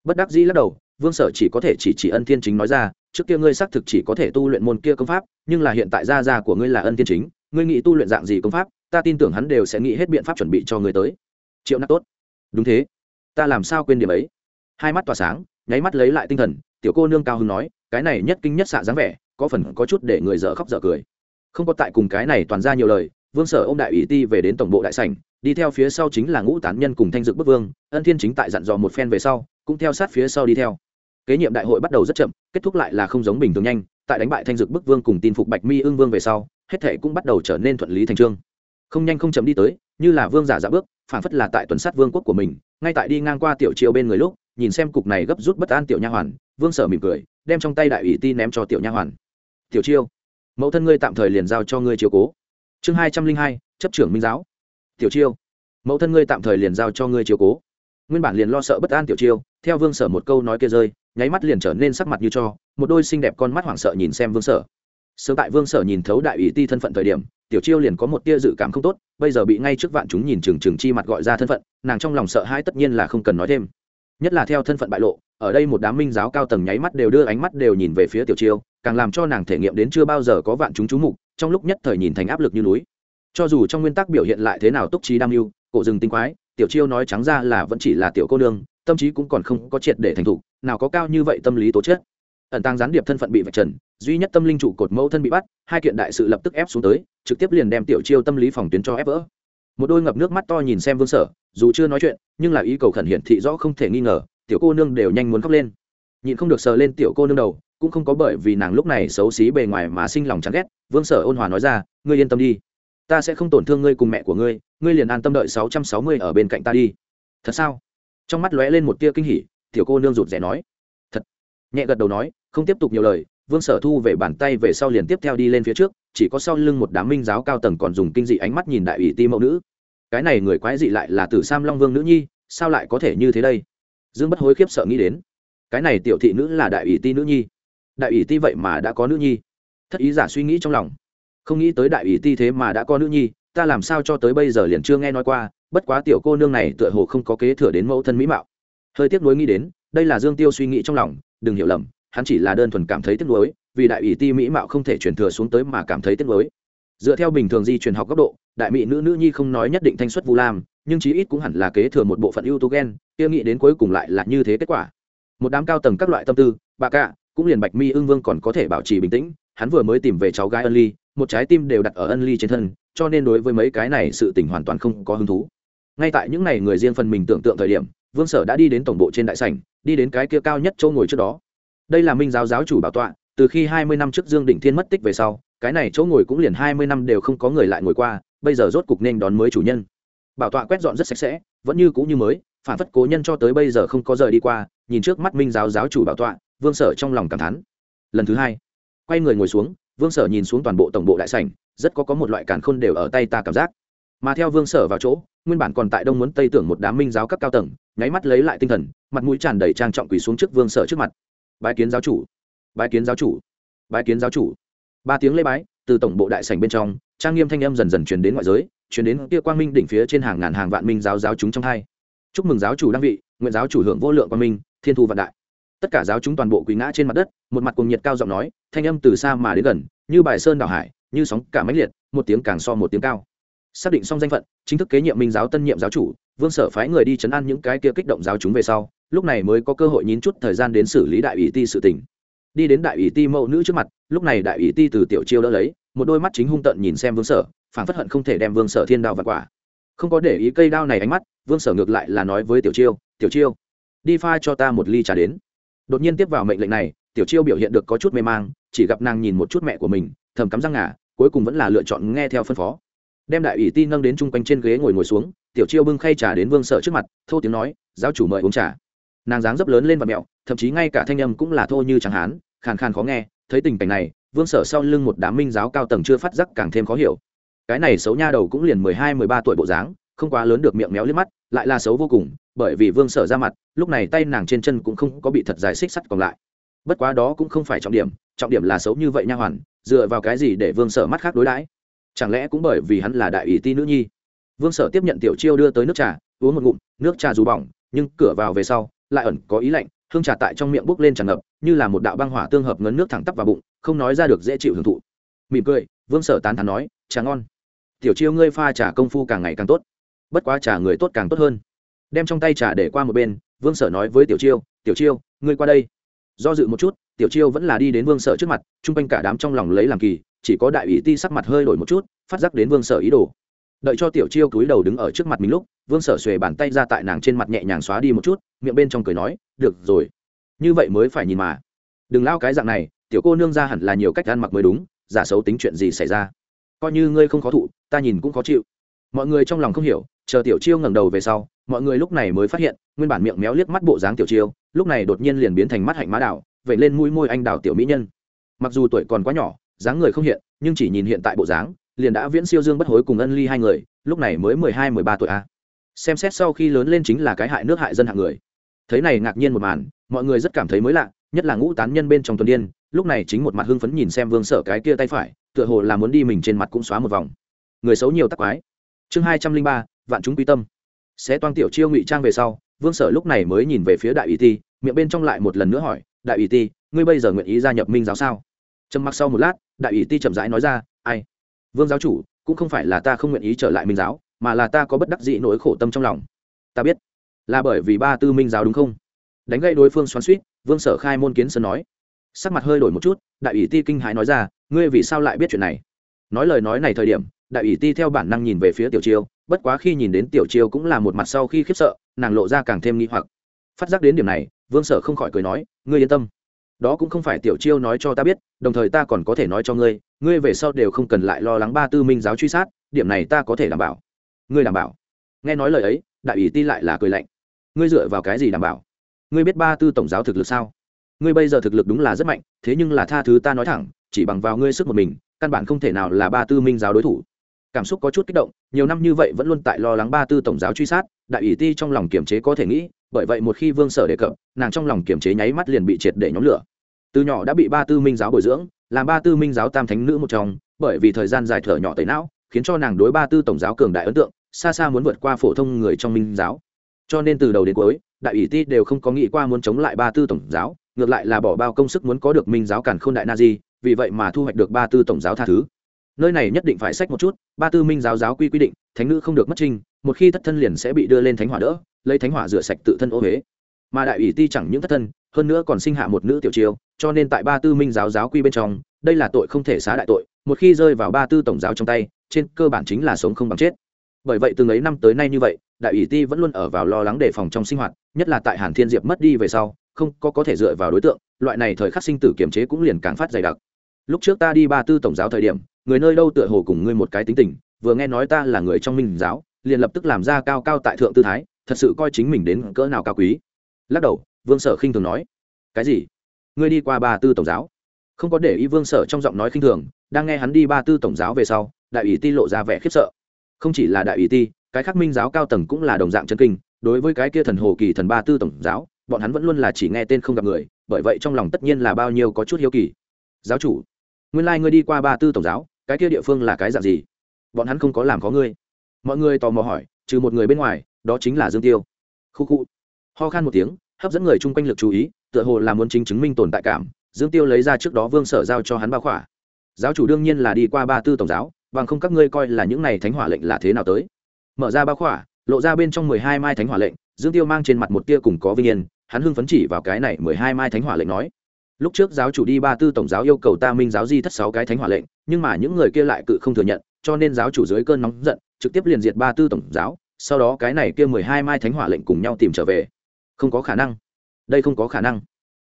bất đắc dĩ lắc đầu, vương sở chỉ có thể chỉ chỉ ân thiên chính nói ra, trước kia ngươi xác thực chỉ có thể tu luyện môn kia công pháp, nhưng là hiện tại gia gia của ngươi là ân thiên chính, ngươi nghĩ tu luyện dạng gì công pháp, ta tin tưởng hắn đều sẽ nghĩ hết biện pháp chuẩn bị cho ngươi tới. Triệu nát tốt. Đúng thế. Ta làm sao quên điểm ấy? Hai mắt tỏa sáng, nháy mắt lấy lại tinh thần, tiểu cô nương cao hưng nói, cái này nhất kinh nhất xạ dáng vẻ, có phần có chút để người dở khóc dở cười. Không có tại cùng cái này toàn ra nhiều lời, vương sở ô m đại ủy ti về đến tổng bộ đại sảnh, đi theo phía sau chính là ngũ tán nhân cùng thanh dực bức vương, ân thiên chính tại dặn dò một phen về sau cũng theo sát phía sau đi theo. Kế nhiệm đại hội bắt đầu rất chậm, kết thúc lại là không giống bình thường nhanh, tại đánh bại thanh dực bức vương cùng tin phục bạch mi ưng vương về sau, hết thể cũng bắt đầu trở nên thuận lý thành trương. Không nhanh không chậm đi tới, như là vương giả dạ bước, phản phất là tại tuần sát vương quốc của mình, ngay tại đi ngang qua tiểu triều bên người lúc, nhìn xem cục này gấp rút bất an tiểu nha hoàn, vương sở mỉm cười, đem trong tay đại ủy ti ném cho tiểu nha hoàn. Tiểu chiêu mẫu thân ngươi tạm thời liền giao cho ngươi chiếu cố. Chương hai trăm linh hai, chấp trưởng minh giáo. Tiểu chiêu mẫu thân ngươi tạm thời liền giao cho ngươi chiếu cố nguyên bản liền lo sợ bất an tiểu chiêu, theo vương sở một câu nói kia rơi, nháy mắt liền trở nên sắc mặt như cho, một đôi xinh đẹp con mắt hoảng sợ nhìn xem vương sở. Sớm tại vương sở nhìn thấu đại ủy ti thân phận thời điểm, tiểu chiêu liền có một tia dự cảm không tốt, bây giờ bị ngay trước vạn chúng nhìn chừng chừng chi mặt gọi ra thân phận, nàng trong lòng sợ hãi tất nhiên là không cần nói thêm. Nhất là theo thân phận bại lộ, ở đây một đám minh giáo cao tầng nháy mắt đều đưa ánh mắt đều nhìn về phía tiểu chiêu, càng làm cho nàng thể nghiệm đến chưa bao giờ có vạn chúng chú mục, trong lúc nhất thời nhìn thành áp lực như núi. Cho dù trong nguyên tắc biểu hiện lại thế nào túc trí đam mưu, cổ rừng tinh quái tiểu chiêu nói trắng ra là vẫn chỉ là tiểu cô nương, tâm trí cũng còn không có triệt để thành thục, nào có cao như vậy tâm lý tố chất. Ẩn tăng gián điệp thân phận bị vạch trần, duy nhất tâm linh trụ cột mẫu thân bị bắt, hai kiện đại sự lập tức ép xuống tới, trực tiếp liền đem tiểu chiêu tâm lý phòng tuyến cho ép vỡ. Một đôi ngập nước mắt to nhìn xem vương sở, dù chưa nói chuyện, nhưng là ý cầu khẩn hiển thị rõ không thể nghi ngờ, tiểu cô nương đều nhanh muốn khóc lên. Nhịn không được sờ lên tiểu cô nương đầu, cũng không có bởi vì nàng lúc này xấu xí bề ngoài mà sinh lòng chán ghét, vương sở ôn hòa nói ra, ngươi yên tâm đi ta sẽ không tổn thương ngươi cùng mẹ của ngươi ngươi liền an tâm đợi sáu trăm sáu mươi ở bên cạnh ta đi. Thật sao? Trong mắt lóe lên một tia kinh hỉ, tiểu cô nương rụt rè nói. Thật. Nhẹ gật đầu nói, không tiếp tục nhiều lời, vương sở thu về bàn tay về sau liền tiếp theo đi lên phía trước, chỉ có sau lưng một đám minh giáo cao tầng còn dùng kinh dị ánh mắt nhìn đại ủy ti mẫu nữ. Cái này người quái dị lại là tử sam long vương nữ nhi, sao lại có thể như thế đây? Dương bất hối khiếp sợ nghĩ đến. Cái này tiểu thị nữ là đại ủy ti nữ nhi. Đại ủy ti vậy mà đã có nữ nhi. Thất ý giả suy nghĩ trong lòng không nghĩ tới đại ủy ti thế mà đã có nữ nhi, ta làm sao cho tới bây giờ liền chưa nghe nói qua, bất quá tiểu cô nương này tựa hồ không có kế thừa đến mẫu thân mỹ mạo. Hơi tiếc nuối nghĩ đến, đây là dương tiêu suy nghĩ trong lòng, đừng hiểu lầm, hắn chỉ là đơn thuần cảm thấy tiếc nuối, vì đại ủy ti mỹ mạo không thể truyền thừa xuống tới mà cảm thấy tiếc nuối. Dựa theo bình thường di truyền học góc độ, đại mỹ nữ nữ nhi không nói nhất định thanh xuất vu lam, nhưng chí ít cũng hẳn là kế thừa một bộ phận ưu tú gen, kia nghĩ đến cuối cùng lại là như thế kết quả. Một đám cao tầng các loại tâm tư, bà cạ cũng liền bạch mi ưng vương còn có thể bảo trì bình tĩnh, hắn vừa mới tìm về cháu gái ân ly một trái tim đều đặt ở ân ly trên thân, cho nên đối với mấy cái này sự tình hoàn toàn không có hứng thú. Ngay tại những ngày người riêng phần mình tưởng tượng thời điểm, vương sở đã đi đến tổng bộ trên đại sảnh, đi đến cái kia cao nhất châu ngồi trước đó. Đây là minh giáo giáo chủ bảo tọa, từ khi hai mươi năm trước dương đỉnh thiên mất tích về sau, cái này chỗ ngồi cũng liền hai mươi năm đều không có người lại ngồi qua, bây giờ rốt cục nên đón mới chủ nhân. Bảo tọa quét dọn rất sạch sẽ, vẫn như cũ như mới, phản phất cố nhân cho tới bây giờ không có rời đi qua, nhìn trước mắt minh giáo giáo chủ bảo tọa, vương sở trong lòng cảm thán. Lần thứ hai, quay người ngồi xuống vương sở nhìn xuống toàn bộ tổng bộ đại sảnh, rất có có một loại càn khôn đều ở tay ta cảm giác. Mà theo vương sở vào chỗ, nguyên bản còn tại đông muốn tây tưởng một đám minh giáo cấp cao tầng, nháy mắt lấy lại tinh thần, mặt mũi tràn đầy trang trọng quỳ xuống trước vương sở trước mặt. Bái kiến giáo chủ, bái kiến giáo chủ, bái kiến giáo chủ. Ba tiếng lễ bái, từ tổng bộ đại sảnh bên trong, trang nghiêm thanh âm dần dần truyền đến ngoại giới, truyền đến kia quang minh đỉnh phía trên hàng ngàn hàng vạn minh giáo giáo chúng trong hai. Chúc mừng giáo chủ đăng vị, nguyện giáo chủ hưởng vô lượng quang minh, thiên thu vạn đại tất cả giáo chúng toàn bộ quỳ ngã trên mặt đất, một mặt cùng nhiệt cao giọng nói, thanh âm từ xa mà đến gần, như bài sơn đảo hải, như sóng cả máy liệt, một tiếng càng so một tiếng cao. Xác định xong danh phận, chính thức kế nhiệm minh giáo tân nhiệm giáo chủ, vương sở phái người đi chấn an những cái kia kích động giáo chúng về sau, lúc này mới có cơ hội nhín chút thời gian đến xử lý đại ủy ti sự tình. Đi đến đại ủy ti mẫu nữ trước mặt, lúc này đại ủy ti từ tiểu chiêu đỡ lấy, một đôi mắt chính hung tận nhìn xem vương sở phản phất hận không thể đem vương sở thiên đao và quả. Không có để ý cây đao này ánh mắt, vương sở ngược lại là nói với tiểu chiêu tiểu chiêu, đi pha cho ta một ly trà đến đột nhiên tiếp vào mệnh lệnh này, tiểu chiêu biểu hiện được có chút mê mang, chỉ gặp nàng nhìn một chút mẹ của mình, thầm cắm răng ngà, cuối cùng vẫn là lựa chọn nghe theo phân phó. Đem đại ủy ti nâng đến chung quanh trên ghế ngồi ngồi xuống, tiểu chiêu bưng khay trà đến vương sở trước mặt, thô tiếng nói, giáo chủ mời uống trà. Nàng dáng dấp lớn lên và mẹo, thậm chí ngay cả thanh âm cũng là thô như chẳng hán, khàn khàn khó nghe, thấy tình cảnh này, vương sở sau lưng một đám minh giáo cao tầng chưa phát giác càng thêm khó hiểu. Cái này xấu nha đầu cũng liền mười hai, mười ba tuổi bộ dáng, không quá lớn được miệng méo liếc mắt, lại là xấu vô cùng bởi vì vương sở ra mặt, lúc này tay nàng trên chân cũng không có bị thật dài xích sắt còn lại. Bất quá đó cũng không phải trọng điểm trọng điểm là xấu như vậy nha hoàn, dựa vào cái gì để vương sở mắt khác đối đãi? Chẳng lẽ cũng bởi vì hắn là đại ủy ti nữ nhi? Vương sở tiếp nhận tiểu chiêu đưa tới nước trà, uống một ngụm, nước trà dù bỏng, nhưng cửa vào về sau, lại ẩn có ý lạnh, hương trà tại trong miệng bốc lên tràn ngập, như là một đạo băng hỏa tương hợp ngấn nước thẳng tắp vào bụng, không nói ra được dễ chịu hưởng thụ. Mỉm cười, vương sở tán thán nói, trà ngon. Tiểu chiêu ngươi pha trà công phu càng ngày càng tốt. Bất quá trà người tốt càng tốt hơn đem trong tay trà để qua một bên, vương sở nói với tiểu chiêu tiểu chiêu, ngươi qua đây. Do dự một chút, tiểu chiêu vẫn là đi đến vương sở trước mặt, chung quanh cả đám trong lòng lấy làm kỳ, chỉ có đại ủy ti sắc mặt hơi đổi một chút, phát giác đến vương sở ý đồ. Đợi cho tiểu chiêu cúi đầu đứng ở trước mặt mình lúc, vương sở xuề bàn tay ra tại nàng trên mặt nhẹ nhàng xóa đi một chút, miệng bên trong cười nói, được rồi, như vậy mới phải nhìn mà. Đừng lao cái dạng này, tiểu cô nương ra hẳn là nhiều cách ăn mặc mới đúng, giả xấu tính chuyện gì xảy ra? Coi như ngươi không khó thụ, ta nhìn cũng khó chịu. Mọi người trong lòng không hiểu chờ tiểu chiêu ngẩng đầu về sau, mọi người lúc này mới phát hiện, nguyên bản miệng méo liếc mắt bộ dáng tiểu chiêu, lúc này đột nhiên liền biến thành mắt hạnh má đảo vậy lên mũi môi anh đào tiểu mỹ nhân. Mặc dù tuổi còn quá nhỏ, dáng người không hiện, nhưng chỉ nhìn hiện tại bộ dáng, liền đã viễn siêu dương bất hối cùng ân ly hai người, lúc này mới mười hai, mười ba tuổi a. Xem xét sau khi lớn lên chính là cái hại nước hại dân hạng người. Thấy này ngạc nhiên một màn, mọi người rất cảm thấy mới lạ, nhất là ngũ tán nhân bên trong tuần điên, lúc này chính một mặt hưng phấn nhìn xem vương sở cái kia tay phải, tựa hồ là muốn đi mình trên mặt cũng xóa một vòng. Người xấu nhiều tắc quái. Chương hai trăm linh ba vạn chúng quy tâm. Sẽ toan tiểu chiêu ngụy trang về sau, vương sở lúc này mới nhìn về phía đại ủy ti, miệng bên trong lại một lần nữa hỏi, đại ủy ti, ngươi bây giờ nguyện ý gia nhập minh giáo sao? Trầm mặc sau một lát, đại ủy ti chậm rãi nói ra, ai? Vương giáo chủ, cũng không phải là ta không nguyện ý trở lại minh giáo, mà là ta có bất đắc dĩ nỗi khổ tâm trong lòng. Ta biết. Là bởi vì ba tư minh giáo đúng không? Đánh gây đối phương xoắn suýt vương sở khai môn kiến sơn nói. Sắc mặt hơi đổi một chút, đại ủy ti kinh hãi nói ra, ngươi vì sao lại biết chuyện này? Nói lời nói này thời điểm, đại ủy ti theo bản năng nhìn về phía tiểu chiêu bất quá khi nhìn đến tiểu chiêu cũng là một mặt sau khi khiếp sợ, nàng lộ ra càng thêm nghi hoặc. Phát giác đến điểm này, vương sở không khỏi cười nói, ngươi yên tâm. Đó cũng không phải tiểu chiêu nói cho ta biết, đồng thời ta còn có thể nói cho ngươi ngươi về sau đều không cần lại lo lắng ba tư minh giáo truy sát, điểm này ta có thể đảm bảo. Ngươi đảm bảo? Nghe nói lời ấy, đại ủy ti lại là cười lạnh. Ngươi dựa vào cái gì đảm bảo? Ngươi biết ba tư tổng giáo thực lực sao? Ngươi bây giờ thực lực đúng là rất mạnh, thế nhưng là tha thứ ta nói thẳng, chỉ bằng vào ngươi sức một mình, căn bản không thể nào là ba tư minh giáo đối thủ cảm xúc có chút kích động, nhiều năm như vậy vẫn luôn tại lo lắng ba tư tổng giáo truy sát, đại ủy ti trong lòng kiểm chế có thể nghĩ, bởi vậy một khi vương sở đề cập, nàng trong lòng kiểm chế nháy mắt liền bị triệt để nhóm lửa. Từ nhỏ đã bị ba tư minh giáo bồi dưỡng, làm ba tư minh giáo tam thánh nữ một trong, bởi vì thời gian dài thở nhỏ tẩy não, khiến cho nàng đối ba tư tổng giáo cường đại ấn tượng, xa xa muốn vượt qua phổ thông người trong minh giáo. Cho nên từ đầu đến cuối, đại ủy ti đều không có nghĩ qua muốn chống lại ba tư tổng giáo, ngược lại là bỏ bao công sức muốn có được minh giáo cản k h ô n đại na di, vì vậy mà thu hoạch được ba tư tổng giáo tha thứ nơi này nhất định phải sách một chút, ba tư minh giáo giáo quy quy định, thánh nữ không được mất trinh, một khi thất thân liền sẽ bị đưa lên thánh hỏa đỡ, lấy thánh hỏa rửa sạch tự thân ô huế mà đại ủy ti chẳng những thất thân, hơn nữa còn sinh hạ một nữ tiểu chiêu cho nên tại ba tư minh giáo giáo quy bên trong, đây là tội không thể xá đại tội, một khi rơi vào ba tư tổng giáo trong tay, trên cơ bản chính là sống không bằng chết. Bởi vậy từ ấy năm tới nay như vậy, đại ủy ti vẫn luôn ở vào lo lắng đề phòng trong sinh hoạt, nhất là tại hàn thiên diệp mất đi về sau, không có có thể dựa vào đối tượng, loại này thời khắc sinh tử kiểm chế cũng liền càng phát dày đặc. Lúc trước ta đi ba tư tổng giáo thời điểm người nơi đâu tựa hồ cùng ngươi một cái tính tình, vừa nghe nói ta là người trong minh giáo, liền lập tức làm ra cao cao tại thượng tư thái, thật sự coi chính mình đến cỡ nào cao quý. Lắc đầu, vương sở khinh thường nói, cái gì? Ngươi đi qua ba tư tổng giáo? Không có để ý vương sở trong giọng nói khinh thường, đang nghe hắn đi ba tư tổng giáo về sau, đại ủy ti lộ ra vẻ khiếp sợ. Không chỉ là đại ủy ti, cái khác minh giáo cao tầng cũng là đồng dạng chân kinh, đối với cái kia thần hồ kỳ thần ba tư tổng giáo, bọn hắn vẫn luôn là chỉ nghe tên không gặp người, bởi vậy trong lòng tất nhiên là bao nhiêu có chút hiếu kỳ. Giáo chủ, nguyên lai、like、ngươi đi qua ba tư tổng giáo cái kia địa phương là cái dạng gì? Bọn hắn không có làm có ngươi. Mọi người tò mò hỏi, trừ một người bên ngoài, đó chính là dương tiêu. Khu khu. Ho khan một tiếng, hấp dẫn người chung quanh lực chú ý, tựa hồ là muốn chính chứng minh tồn tại cảm. Dương tiêu lấy ra trước đó vương sở giao cho hắn bao khỏa. Giáo chủ đương nhiên là đi qua ba tư tổng giáo, bằng không các ngươi coi là những này thánh hỏa lệnh là thế nào tới. Mở ra bao khỏa, lộ ra bên trong mười hai mai thánh hỏa lệnh, dương tiêu mang trên mặt một tia cùng có vinh yên, hắn hưng phấn chỉ vào cái này mười hai mai thánh hỏa lệnh nói lúc trước giáo chủ đi ba tư tổng giáo yêu cầu ta minh giáo di thất sáu cái thánh hỏa lệnh, nhưng mà những người kia lại cự không thừa nhận, cho nên giáo chủ dưới cơn nóng giận, trực tiếp liền diệt ba tư tổng giáo, sau đó cái này kia mười hai mai thánh hỏa lệnh cùng nhau tìm trở về. Không có khả năng. Đây không có khả năng.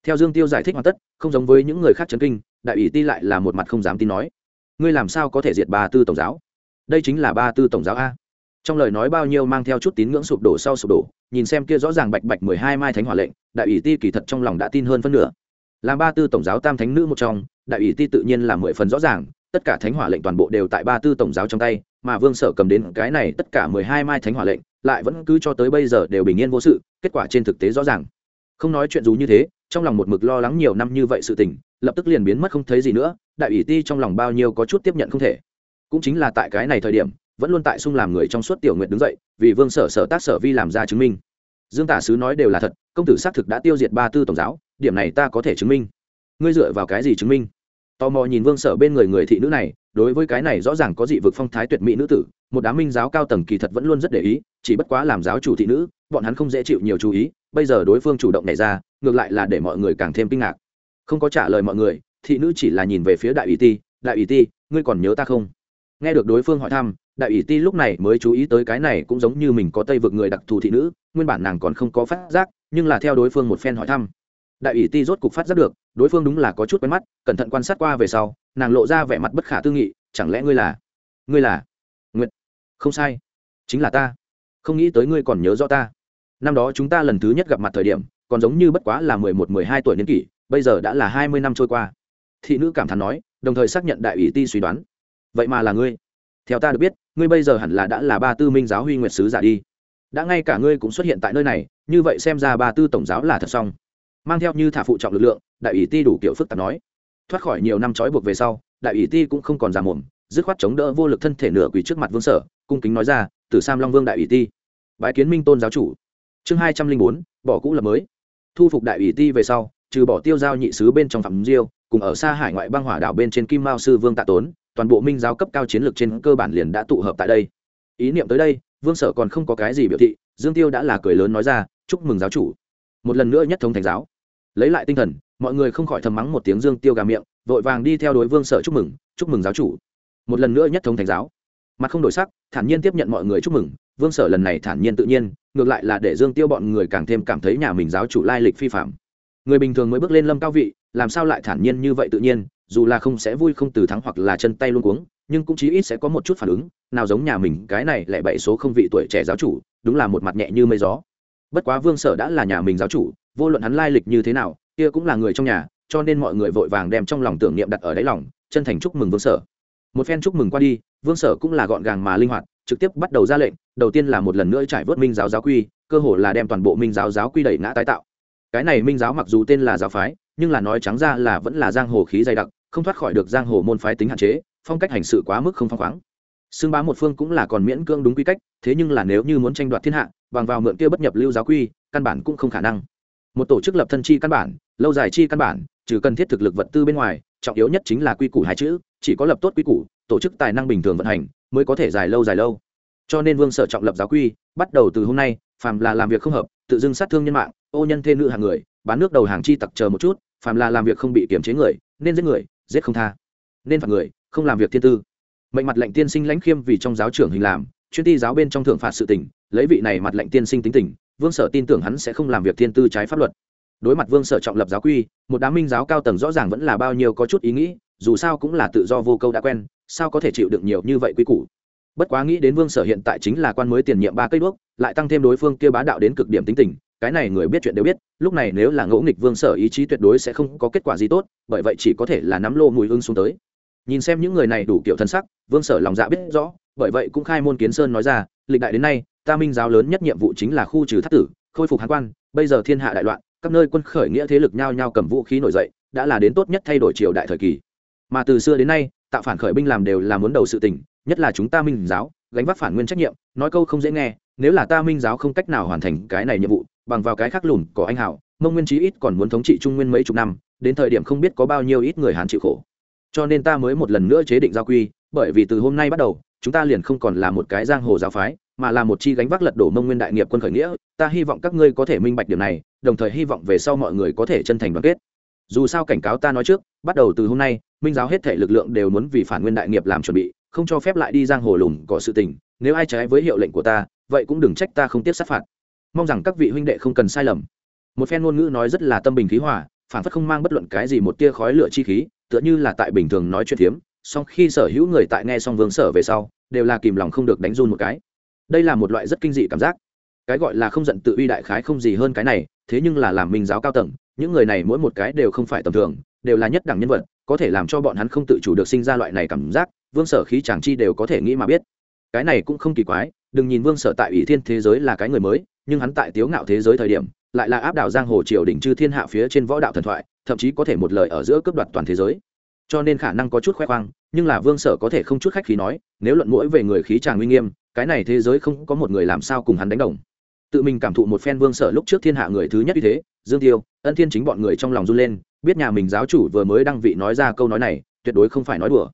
Theo dương tiêu giải thích hoàn tất, không giống với những người khác chấn kinh, đại ủy ti lại là một mặt không dám tin nói. Ngươi làm sao có thể diệt ba tư tổng giáo? Đây chính là ba tư tổng giáo a. Trong lời nói bao nhiêu mang theo chút tín ngưỡng sụp đổ sau sụp đổ, nhìn xem kia rõ ràng bạch bạch mười hai mai thánh hỏa lệnh, đại ủy ti kỳ thật trong lòng đã tin hơn phân nửa làm ba tư tổng giáo tam thánh nữ một trong, đại ủy ti tự nhiên là mười phần rõ ràng, tất cả thánh hỏa lệnh toàn bộ đều tại ba tư tổng giáo trong tay, mà vương sở cầm đến cái này tất cả mười hai mai thánh hỏa lệnh, lại vẫn cứ cho tới bây giờ đều bình yên vô sự, kết quả trên thực tế rõ ràng. Không nói chuyện dù như thế, trong lòng một mực lo lắng nhiều năm như vậy sự tình, lập tức liền biến mất không thấy gì nữa, đại ủy ti trong lòng bao nhiêu có chút tiếp nhận không thể. Cũng chính là tại cái này thời điểm, vẫn luôn tại sung làm người trong suốt tiểu nguyện đứng dậy, vì vương sở sở tác sở vi làm ra chứng minh. Dương tả sứ nói đều là thật, công tử xác thực đã tiêu diệt ba tư tổng giáo điểm này ta có thể chứng minh. Ngươi dựa vào cái gì chứng minh? Tò mò nhìn vương sở bên người người thị nữ này, đối với cái này rõ ràng có dị vực phong thái tuyệt mỹ nữ tử, một đám minh giáo cao tầng kỳ thật vẫn luôn rất để ý, chỉ bất quá làm giáo chủ thị nữ, bọn hắn không dễ chịu nhiều chú ý, bây giờ đối phương chủ động nảy ra, ngược lại là để mọi người càng thêm kinh ngạc. Không có trả lời mọi người, thị nữ chỉ là nhìn về phía đại ủy ti, đại ủy ti, ngươi còn nhớ ta không? Nghe được đối phương hỏi thăm, đại ủy ti lúc này mới chú ý tới cái này cũng giống như mình có tây vực người đặc thù thị nữ, nguyên bản nàng còn không có phát giác, nhưng là theo đối phương một phen hỏi thăm đại ủy ti rốt cục phát giác được đối phương đúng là có chút quen mắt cẩn thận quan sát qua về sau nàng lộ ra vẻ mặt bất khả tư nghị chẳng lẽ ngươi là ngươi là Nguyệt, không sai chính là ta. Không nghĩ tới ngươi còn nhớ rõ ta. Năm đó chúng ta lần thứ nhất gặp mặt thời điểm còn giống như bất quá là mười một mười hai tuổi niên kỷ bây giờ đã là hai mươi năm trôi qua. Thị nữ cảm thán nói đồng thời xác nhận đại ủy ti suy đoán. Vậy mà là ngươi. Theo ta được biết ngươi bây giờ hẳn là đã là ba tư minh giáo huy nguyệt sứ giả đi. Đã ngay cả ngươi cũng xuất hiện tại nơi này như vậy xem ra ba tư tổng giáo là thật xong mang theo như thả phụ trọng lực lượng, đại ủy ti đủ kiểu phức tạp nói. Thoát khỏi nhiều năm trói buộc về sau, đại ủy ti cũng không còn già mồm, dứt khoát chống đỡ vô lực thân thể nửa quỳ trước mặt vương sở, cung kính nói ra từ sam long vương đại ủy ti bãi kiến minh tôn giáo chủ. Chương hai trăm linh bốn, bỏ cũ lập mới. Thu phục đại ủy ti về sau, trừ bỏ tiêu giao nhị sứ bên trong phạm diêu, cùng ở xa hải ngoại băng hỏa đảo bên trên kim mao sư vương tạ tốn, toàn bộ minh giáo cấp cao chiến lược trên cơ bản liền đã tụ hợp tại đây. Ý niệm tới đây, vương sở còn không có cái gì biểu thị, dương tiêu đã là cười lớn nói ra, chúc mừng giáo chủ một lần nữa nhất thống thành giáo. Lấy lại tinh thần, mọi người không khỏi thầm mắng một tiếng dương tiêu gà miệng, vội vàng đi theo đối vương sở chúc mừng chúc mừng giáo chủ. Một lần nữa nhất thống thành giáo. Mặt không đổi sắc, thản nhiên tiếp nhận mọi người chúc mừng, vương sở lần này thản nhiên tự nhiên, ngược lại là để dương tiêu bọn người càng thêm cảm thấy nhà mình giáo chủ lai lịch phi phạm. Người bình thường mới bước lên lâm cao vị, làm sao lại thản nhiên như vậy tự nhiên, dù là không sẽ vui không từ thắng hoặc là chân tay luôn cuống, nhưng cũng chí ít sẽ có một chút phản ứng, nào giống nhà mình cái này lại bậy số không vị tuổi trẻ giáo chủ, đúng là một mặt nhẹ như mây gió bất quá vương sở đã là nhà mình giáo chủ, vô luận hắn lai lịch như thế nào, kia cũng là người trong nhà, cho nên mọi người vội vàng đem trong lòng tưởng niệm đặt ở đáy lòng, chân thành chúc mừng vương sở. Một phen chúc mừng qua đi, vương sở cũng là gọn gàng mà linh hoạt, trực tiếp bắt đầu ra lệnh, đầu tiên là một lần nữa trải vớt minh giáo giáo quy, cơ hồ là đem toàn bộ minh giáo giáo quy đẩy ngã tái tạo. Cái này minh giáo mặc dù tên là giáo phái, nhưng là nói trắng ra là vẫn là giang hồ khí dày đặc, không thoát khỏi được giang hồ môn phái tính hạn chế, phong cách hành sự quá mức không phăng khoáng. Xưng bá một phương cũng là còn miễn cưỡng đúng quy cách, thế nhưng là nếu như muốn tranh đoạt thiên hạ bằng vào mượn kia bất nhập lưu giáo quy, căn bản cũng không khả năng. Một tổ chức lập thân chi căn bản, lâu dài chi căn bản, trừ cần thiết thực lực vật tư bên ngoài, trọng yếu nhất chính là quy củ hai chữ, chỉ có lập tốt quy củ, tổ chức tài năng bình thường vận hành mới có thể dài lâu dài lâu. Cho nên vương sở trọng lập giáo quy, bắt đầu từ hôm nay, phàm là làm việc không hợp, tự dưng sát thương nhân mạng, ô nhân thê nữ hàng người, bán nước đầu hàng chi tặc chờ một chút, phàm là làm việc không bị kiểm chế người, nên giết người, giết không tha. Nên phạt người, không làm việc thiên tư. Mệnh mặt lệnh tiên sinh lãnh khiêm vì trong giáo trưởng hình làm, chuyên ti giáo bên trong thượng phạt sự tỉnh lấy vị này mặt lệnh tiên sinh tính tình, vương sở tin tưởng hắn sẽ không làm việc thiên tư trái pháp luật. Đối mặt vương sở trọng lập giáo quy, một đám minh giáo cao tầng rõ ràng vẫn là bao nhiêu có chút ý nghĩ, dù sao cũng là tự do vô câu đã quen, sao có thể chịu được nhiều như vậy quy củ? Bất quá nghĩ đến vương sở hiện tại chính là quan mới tiền nhiệm ba cây đuốc, lại tăng thêm đối phương kia bá đạo đến cực điểm tính tình, cái này người biết chuyện đều biết, lúc này nếu là ngẫu nghịch vương sở ý chí tuyệt đối sẽ không có kết quả gì tốt, bởi vậy chỉ có thể là nắm lô mùi ưng xuống tới. Nhìn xem những người này đủ kiểu thân sắc, vương sở lòng dạ biết rõ, bởi vậy cũng khai môn kiến sơn nói ra, lịch đại đến nay ta minh giáo lớn nhất nhiệm vụ chính là khu trừ thất tử, khôi phục hán quan, bây giờ thiên hạ đại loạn, các nơi quân khởi nghĩa thế lực nhao nhao cầm vũ khí nổi dậy, đã là đến tốt nhất thay đổi triều đại thời kỳ. Mà từ xưa đến nay, tạo phản khởi binh làm đều là muốn đầu sự tình, nhất là chúng ta minh giáo, gánh vác phản nguyên trách nhiệm, nói câu không dễ nghe, nếu là ta minh giáo không cách nào hoàn thành cái này nhiệm vụ, bằng vào cái khác lùn, có anh hảo, mông nguyên chí ít còn muốn thống trị trung nguyên mấy chục năm, đến thời điểm không biết có bao nhiêu ít người hán chịu khổ. Cho nên ta mới một lần nữa chế định giao quy, bởi vì từ hôm nay bắt đầu, chúng ta liền không còn là một cái giang hồ giáo phái mà là một chi gánh vác lật đổ mông nguyên đại nghiệp quân khởi nghĩa, ta hy vọng các ngươi có thể minh bạch điều này, đồng thời hy vọng về sau mọi người có thể chân thành đoàn kết. Dù sao cảnh cáo ta nói trước, bắt đầu từ hôm nay, minh giáo hết thể lực lượng đều muốn vì phản nguyên đại nghiệp làm chuẩn bị, không cho phép lại đi giang hồ lùng có sự tình, nếu ai trái với hiệu lệnh của ta, vậy cũng đừng trách ta không tiếp sát phạt. Mong rằng các vị huynh đệ không cần sai lầm. Một phen ngôn ngữ nói rất là tâm bình khí hòa, phản phất không mang bất luận cái gì một tia khói lửa chi khí, tựa như là tại bình thường nói chuyện thiếm, song khi sở hữu người tại nghe xong vương sở về sau, đều là kìm lòng không được đánh run một cái đây là một loại rất kinh dị cảm giác. Cái gọi là không giận tự uy đại khái không gì hơn cái này, thế nhưng là làm minh giáo cao tầng, những người này mỗi một cái đều không phải tầm thường, đều là nhất đẳng nhân vật, có thể làm cho bọn hắn không tự chủ được sinh ra loại này cảm giác, vương sở khí chàng chi đều có thể nghĩ mà biết. Cái này cũng không kỳ quái, đừng nhìn vương sở tại ủy thiên thế giới là cái người mới, nhưng hắn tại tiếu ngạo thế giới thời điểm, lại là áp đảo giang hồ triều đỉnh chư thiên hạ phía trên võ đạo thần thoại, thậm chí có thể một lời ở giữa cướp đoạt toàn thế giới. Cho nên khả năng có chút khoe khoang, nhưng là vương sở có thể không chút khách khí nói, nếu luận mũi về người khí tràng uy nghiêm cái này thế giới không có một người làm sao cùng hắn đánh đồng. Tự mình cảm thụ một phen vương sở lúc trước thiên hạ người thứ nhất như thế, dương tiêu, ân thiên chính bọn người trong lòng run lên, biết nhà mình giáo chủ vừa mới đăng vị nói ra câu nói này, tuyệt đối không phải nói đùa.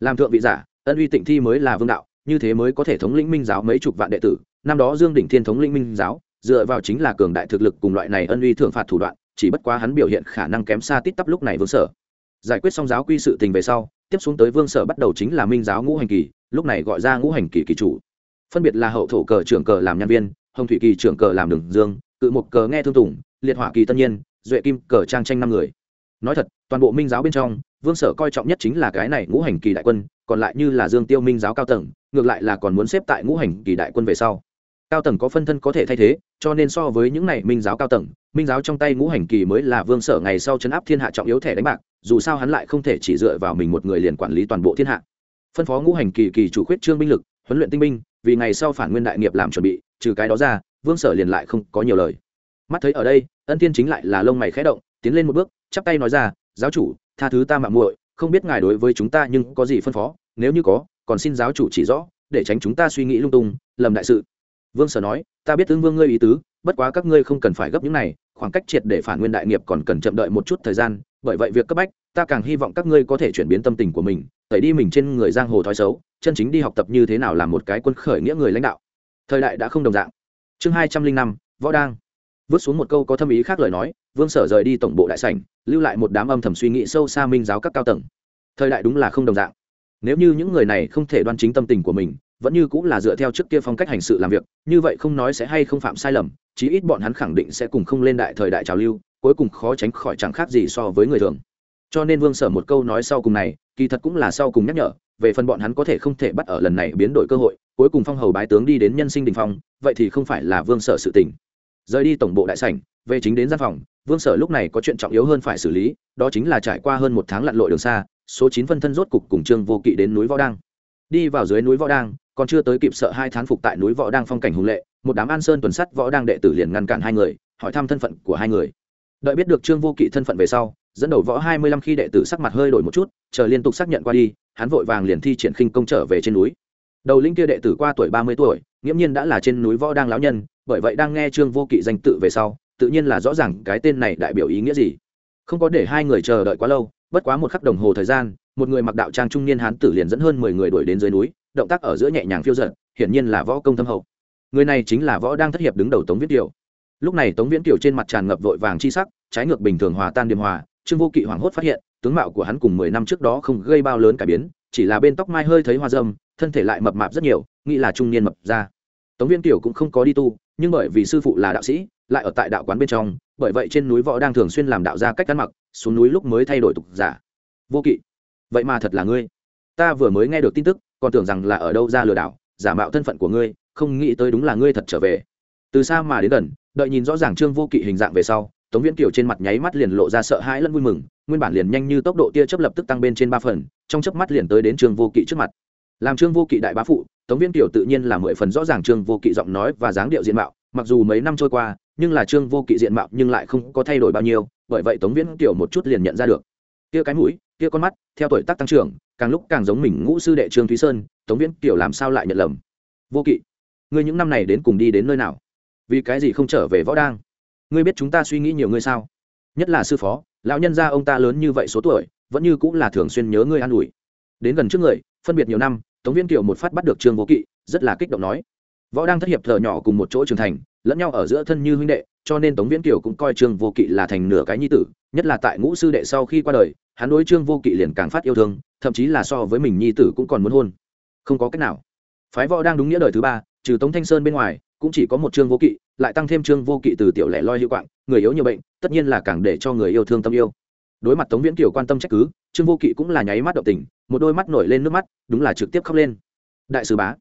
Làm thượng vị giả, ân uy tịnh thi mới là vương đạo, như thế mới có thể thống lĩnh minh giáo mấy chục vạn đệ tử, năm đó dương đỉnh thiên thống lĩnh minh giáo, dựa vào chính là cường đại thực lực cùng loại này ân uy thượng phạt thủ đoạn, chỉ bất quá hắn biểu hiện khả năng kém xa tít tắp lúc này vương sở. Giải quyết xong giáo quy sự tình về sau, tiếp xuống tới vương sở bắt đầu chính là minh giáo ngũ hành kỳ, lúc này gọi ra ngũ hành kỳ kỳ chủ phân biệt là hậu thổ cờ trưởng cờ làm nhân viên, hồng thủy kỳ trưởng cờ làm đường dương, cự một cờ nghe thương tùng, liệt hỏa kỳ tân nhiên, duệ kim cờ trang tranh năm người. Nói thật, toàn bộ minh giáo bên trong, vương sở coi trọng nhất chính là cái này ngũ hành kỳ đại quân, còn lại như là dương tiêu minh giáo cao tầng, ngược lại là còn muốn xếp tại ngũ hành kỳ đại quân về sau. Cao tầng có phân thân có thể thay thế, cho nên so với những này minh giáo cao tầng, minh giáo trong tay ngũ hành kỳ mới là vương sở ngày sau chấn áp thiên hạ trọng yếu thẻ đánh bạc, dù sao hắn lại không thể chỉ dựa vào mình một người liền quản lý toàn bộ thiên hạ. Phân phó ngũ hành kỳ kỳ chủ khuyết trương binh lực huấn luyện tinh binh, vì ngày sau phản nguyên đại nghiệp làm chuẩn bị, trừ cái đó ra, vương sở liền lại không có nhiều lời. Mắt thấy ở đây, ân tiên chính lại là lông mày khẽ động, tiến lên một bước, chắp tay nói ra, giáo chủ, tha thứ ta mạng muội, không biết ngài đối với chúng ta nhưng có gì phân phó, nếu như có, còn xin giáo chủ chỉ rõ, để tránh chúng ta suy nghĩ lung tung, lầm đại sự. Vương sở nói, ta biết tướng vương ngươi ý tứ, bất quá các ngươi không cần phải gấp những này, khoảng cách triệt để phản nguyên đại nghiệp còn cần chậm đợi một chút thời gian, bởi vậy việc cấp bách, ta càng hy vọng các ngươi có thể chuyển biến tâm tình của mình, tẩy đi mình trên người giang hồ thói xấu chân chính đi học tập như thế nào làm một cái quân khởi nghĩa người lãnh đạo. Thời đại đã không đồng dạng. Chương hai trăm linh năm, võ đang. Vứt xuống một câu có thâm ý khác lời nói, vương sở rời đi tổng bộ đại sảnh, lưu lại một đám âm thầm suy nghĩ sâu xa minh giáo các cao tầng. Thời đại đúng là không đồng dạng. Nếu như những người này không thể đoan chính tâm tình của mình, vẫn như cũng là dựa theo trước kia phong cách hành sự làm việc, như vậy không nói sẽ hay không phạm sai lầm, chí ít bọn hắn khẳng định sẽ cùng không lên đại thời đại trào lưu, cuối cùng khó tránh khỏi chẳng khác gì so với người thường. Cho nên vương sở một câu nói sau cùng này kỳ thật cũng là sau cùng nhắc nhở, về phần bọn hắn có thể không thể bắt ở lần này biến đổi cơ hội, cuối cùng phong hầu bái tướng đi đến nhân sinh đình phong, vậy thì không phải là vương sở sự tình. Rời đi tổng bộ đại sảnh, về chính đến gian phòng, vương sở lúc này có chuyện trọng yếu hơn phải xử lý, đó chính là trải qua hơn một tháng lặn lội đường xa, số chín phân thân rốt cục cùng trương vô kỵ đến núi võ đăng. Đi vào dưới núi võ đăng, còn chưa tới kịp sợ hai thán phục tại núi võ đăng phong cảnh hùng lệ, một đám an sơn tuần sắt võ đăng đệ tử liền ngăn cản hai người, hỏi thăm thân phận của hai người. Đợi biết được trương vô kỵ thân phận về sau dẫn đầu võ hai mươi lăm khi đệ tử sắc mặt hơi đổi một chút, chờ liên tục xác nhận qua đi, hắn vội vàng liền thi triển khinh công trở về trên núi. Đầu linh kia đệ tử qua tuổi ba mươi tuổi, nghiễm nhiên đã là trên núi võ đang lão nhân, bởi vậy đang nghe trương vô kỵ danh tự về sau, tự nhiên là rõ ràng cái tên này đại biểu ý nghĩa gì. Không có để hai người chờ đợi quá lâu, bất quá một khắc đồng hồ thời gian, một người mặc đạo trang trung niên hán tử liền dẫn hơn mười người đuổi đến dưới núi, động tác ở giữa nhẹ nhàng phiêu giận hiển nhiên là võ công thâm hậu. Người này chính là võ đang thất hiệp đứng đầu tống viễn kiều. Lúc này tống viễn kiều trên mặt tràn ngập vội vàng chi sắc, trái ngược bình thường hòa tan điềm hòa trương vô kỵ hoảng hốt phát hiện, tướng mạo của hắn cùng mười năm trước đó không gây bao lớn cải biến, chỉ là bên tóc mai hơi thấy hoa dâm, thân thể lại mập mạp rất nhiều, nghĩ là trung niên mập ra. Tống viên tiểu cũng không có đi tu, nhưng bởi vì sư phụ là đạo sĩ, lại ở tại đạo quán bên trong, bởi vậy trên núi võ đang thường xuyên làm đạo ra cách ăn mặc, xuống núi lúc mới thay đổi tục giả. Vô kỵ, vậy mà thật là ngươi. Ta vừa mới nghe được tin tức, còn tưởng rằng là ở đâu ra lừa đảo, giả mạo thân phận của ngươi, không nghĩ tới đúng là ngươi thật trở về. Từ xa mà đến gần, đợi nhìn rõ ràng trương vô kỵ hình dạng về sau tống viễn kiều trên mặt nháy mắt liền lộ ra sợ hãi lẫn vui mừng, nguyên bản liền nhanh như tốc độ tia chớp lập tức tăng bên trên ba phần, trong chớp mắt liền tới đến trương vô kỵ trước mặt. Làm trương vô kỵ đại bá phụ, tống viễn kiều tự nhiên là mười phần rõ ràng trương vô kỵ giọng nói và dáng điệu diện mạo, mặc dù mấy năm trôi qua, nhưng là trương vô kỵ diện mạo nhưng lại không có thay đổi bao nhiêu, bởi vậy tống viễn kiều một chút liền nhận ra được. Kia cái mũi, kia con mắt, theo tuổi tác tăng trưởng, càng lúc càng giống mình ngũ sư đệ trương thúy sơn, tống viễn kiều làm sao lại nhận lầm? Vô kỵ, ngươi những năm này đến cùng đi đến nơi nào? Vì cái gì không trở về võ đang? Ngươi biết chúng ta suy nghĩ nhiều ngươi sao? Nhất là sư phó, lão nhân gia ông ta lớn như vậy số tuổi, vẫn như cũng là thường xuyên nhớ ngươi an ủi. Đến gần trước người, phân biệt nhiều năm, tống viên kiều một phát bắt được trương vô kỵ, rất là kích động nói. Võ đang thất hiệp thợ nhỏ cùng một chỗ trưởng thành, lẫn nhau ở giữa thân như huynh đệ, cho nên tống viễn kiều cũng coi trương vô kỵ là thành nửa cái nhi tử, nhất là tại ngũ sư đệ sau khi qua đời, hắn đối trương vô kỵ liền càng phát yêu thương, thậm chí là so với mình nhi tử cũng còn muốn hôn. Không có cách nào. Phái võ đang đúng nghĩa đời thứ ba, trừ tống thanh sơn bên ngoài, cũng chỉ có một trương vô kỵ lại tăng thêm trương vô kỵ từ tiểu lẻ loi hữu quạng, người yếu nhiều bệnh, tất nhiên là càng để cho người yêu thương tâm yêu. Đối mặt tống viễn kiều quan tâm trách cứ trương vô kỵ cũng là nháy mắt động tình, một đôi mắt nổi lên nước mắt, đúng là trực tiếp khóc lên. Đại sứ bá,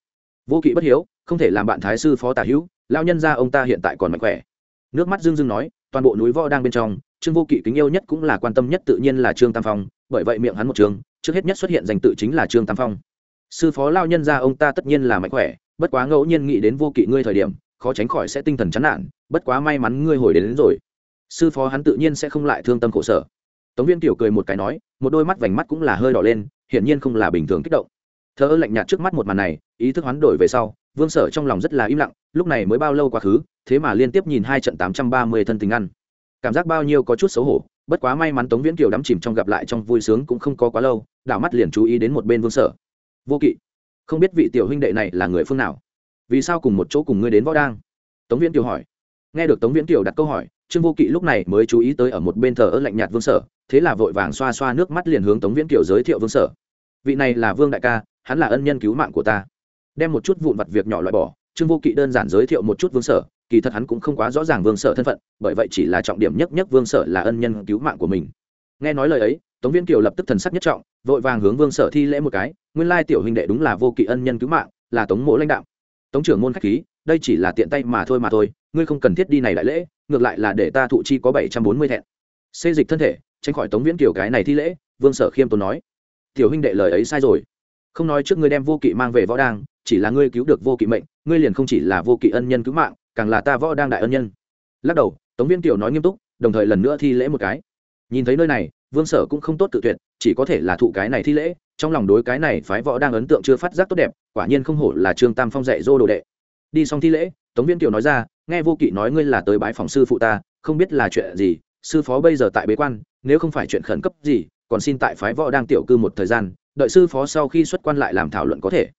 vô kỵ bất hiếu, không thể làm bạn thái sư phó tả hữu lao nhân ra ông ta hiện tại còn mạnh khỏe. Nước mắt dưng dưng nói, toàn bộ núi võ đang bên trong trương vô kỵ kính yêu nhất cũng là quan tâm nhất tự nhiên là trương tam phong, bởi vậy miệng hắn một trường, trước hết nhất xuất hiện danh tự chính là trương tam phong. Sư phó lao nhân ra ông ta tất nhiên là mạnh khỏe, bất quá ngẫu nhiên nghĩ đến vô kỵ ngươi thời điểm khó tránh khỏi sẽ tinh thần chán nản bất quá may mắn ngươi hồi đến, đến rồi. Sư phó hắn tự nhiên sẽ không lại thương tâm khổ sở. Tống viên tiểu cười một cái nói một đôi mắt vành mắt cũng là hơi đỏ lên hiển nhiên không là bình thường kích động. Thơ lạnh nhạt trước mắt một màn này ý thức hoán đổi về sau vương sở trong lòng rất là im lặng lúc này mới bao lâu quá khứ thế mà liên tiếp nhìn hai trận tám trăm ba mươi thân tình ăn. Cảm giác bao nhiêu có chút xấu hổ bất quá may mắn tống viễn kiều đắm chìm trong gặp lại trong vui sướng cũng không có quá lâu đảo mắt liền chú ý đến một bên vương sở. Vô kỵ. Không biết vị tiểu huynh đệ này là người phương nào vì sao cùng một chỗ cùng ngươi đến võ đang? Tống viễn kiều hỏi. Nghe được tống viễn kiều đặt câu hỏi, trương vô kỵ lúc này mới chú ý tới ở một bên thờ ơ lạnh nhạt vương sở, thế là vội vàng xoa xoa nước mắt liền hướng tống viễn kiều giới thiệu vương sở. Vị này là vương đại ca, hắn là ân nhân cứu mạng của ta. Đem một chút vụn vặt việc nhỏ loại bỏ, trương vô kỵ đơn giản giới thiệu một chút vương sở, kỳ thật hắn cũng không quá rõ ràng vương sở thân phận, bởi vậy chỉ là trọng điểm nhất nhất vương sở là ân nhân cứu mạng của mình. Nghe nói lời ấy, tống viễn kiều lập tức thần sắc nhất trọng, vội vàng hướng vương sở thi lễ một cái, nguyên lai tiểu huynh đệ đúng là vô kỵ ân nhân cứu mạng, là tống mộ lãnh đạo tống trưởng môn khách khí, đây chỉ là tiện tay mà thôi mà thôi, ngươi không cần thiết đi này đại lễ, ngược lại là để ta thụ chi có bảy trăm bốn mươi thẹn. Xê dịch thân thể, tránh khỏi tống viễn kiều cái này thi lễ, vương sở khiêm tốn nói. Tiểu huynh đệ lời ấy sai rồi. Không nói trước ngươi đem vô kỵ mang về võ đang chỉ là ngươi cứu được vô kỵ mệnh, ngươi liền không chỉ là vô kỵ ân nhân cứu mạng, càng là ta võ đang đại ân nhân. Lắc đầu, tống viễn kiều nói nghiêm túc, đồng thời lần nữa thi lễ một cái. Nhìn thấy nơi này, vương sở cũng không tốt tự tuyệt, chỉ có thể là thụ cái này thi lễ trong lòng đối cái này phái võ đang ấn tượng chưa phát giác tốt đẹp, quả nhiên không hổ là trương tam phong dạy dô đồ đệ. Đi xong thi lễ, tống viên kiều nói ra, nghe vô kỵ nói ngươi là tới bái phòng sư phụ ta, không biết là chuyện gì, sư phó bây giờ tại bế quan, nếu không phải chuyện khẩn cấp gì, còn xin tại phái võ đang tiểu cư một thời gian, đợi sư phó sau khi xuất quan lại làm thảo luận có thể.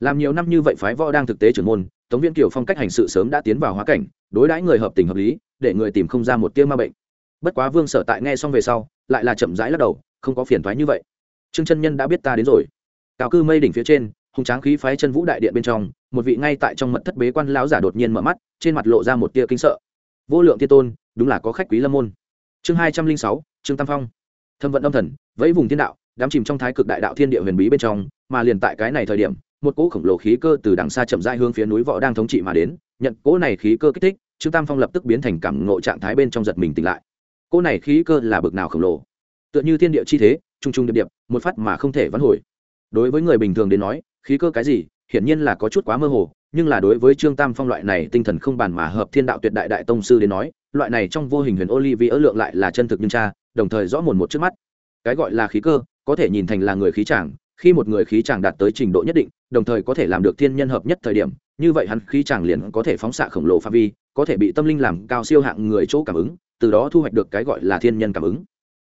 Làm nhiều năm như vậy phái võ đang thực tế trưởng môn, tống viên kiều phong cách hành sự sớm đã tiến vào hóa cảnh, đối đãi người hợp tình hợp lý, để người tìm không ra một tiêu ma bệnh. Bất quá vương sở tại nghe xong về sau, lại là chậm rãi lắc đầu, không có phiền thoái như vậy trương chân nhân đã biết ta đến rồi. Cao cư mây đỉnh phía trên, hùng tráng khí phái chân vũ đại điện bên trong, một vị ngay tại trong mật thất bế quan lão giả đột nhiên mở mắt, trên mặt lộ ra một tia kinh sợ. Vô lượng tiên tôn, đúng là có khách quý lâm môn. Chương hai trăm linh sáu, trương tam phong. Thâm vận âm thần, vẫy vùng thiên đạo, đám chìm trong thái cực đại đạo thiên địa huyền bí bên trong, mà liền tại cái này thời điểm, một cỗ khổng lồ khí cơ từ đằng xa chậm rãi hướng phía núi võ đang thống trị mà đến, nhận cỗ này khí cơ kích thích, trương tam phong lập tức biến thành cảm ngộ trạng thái bên trong giật mình tỉnh lại. Cỗ này khí cơ là bực nào khổng lồ? Tựa như thiên địa chi thế trung trung điệp điệp, một phát mà không thể vãn hồi đối với người bình thường đến nói, khí cơ cái gì, hiển nhiên là có chút quá mơ hồ, nhưng là đối với trương tam phong loại này tinh thần không bàn mà hợp thiên đạo tuyệt đại đại tông sư đến nói, loại này trong vô hình huyền olivier lượng lại là chân thực nhưng cha, đồng thời rõ mồn một trước mắt cái gọi là khí cơ, có thể nhìn thành là người khí chàng. khi một người khí chàng đạt tới trình độ nhất định, đồng thời có thể làm được thiên nhân hợp nhất thời điểm, như vậy hắn khí chàng liền có thể phóng xạ khổng lồ pha vi, có thể bị tâm linh làm cao siêu hạng người chỗ cảm ứng, từ đó thu hoạch được cái gọi là thiên nhân cảm ứng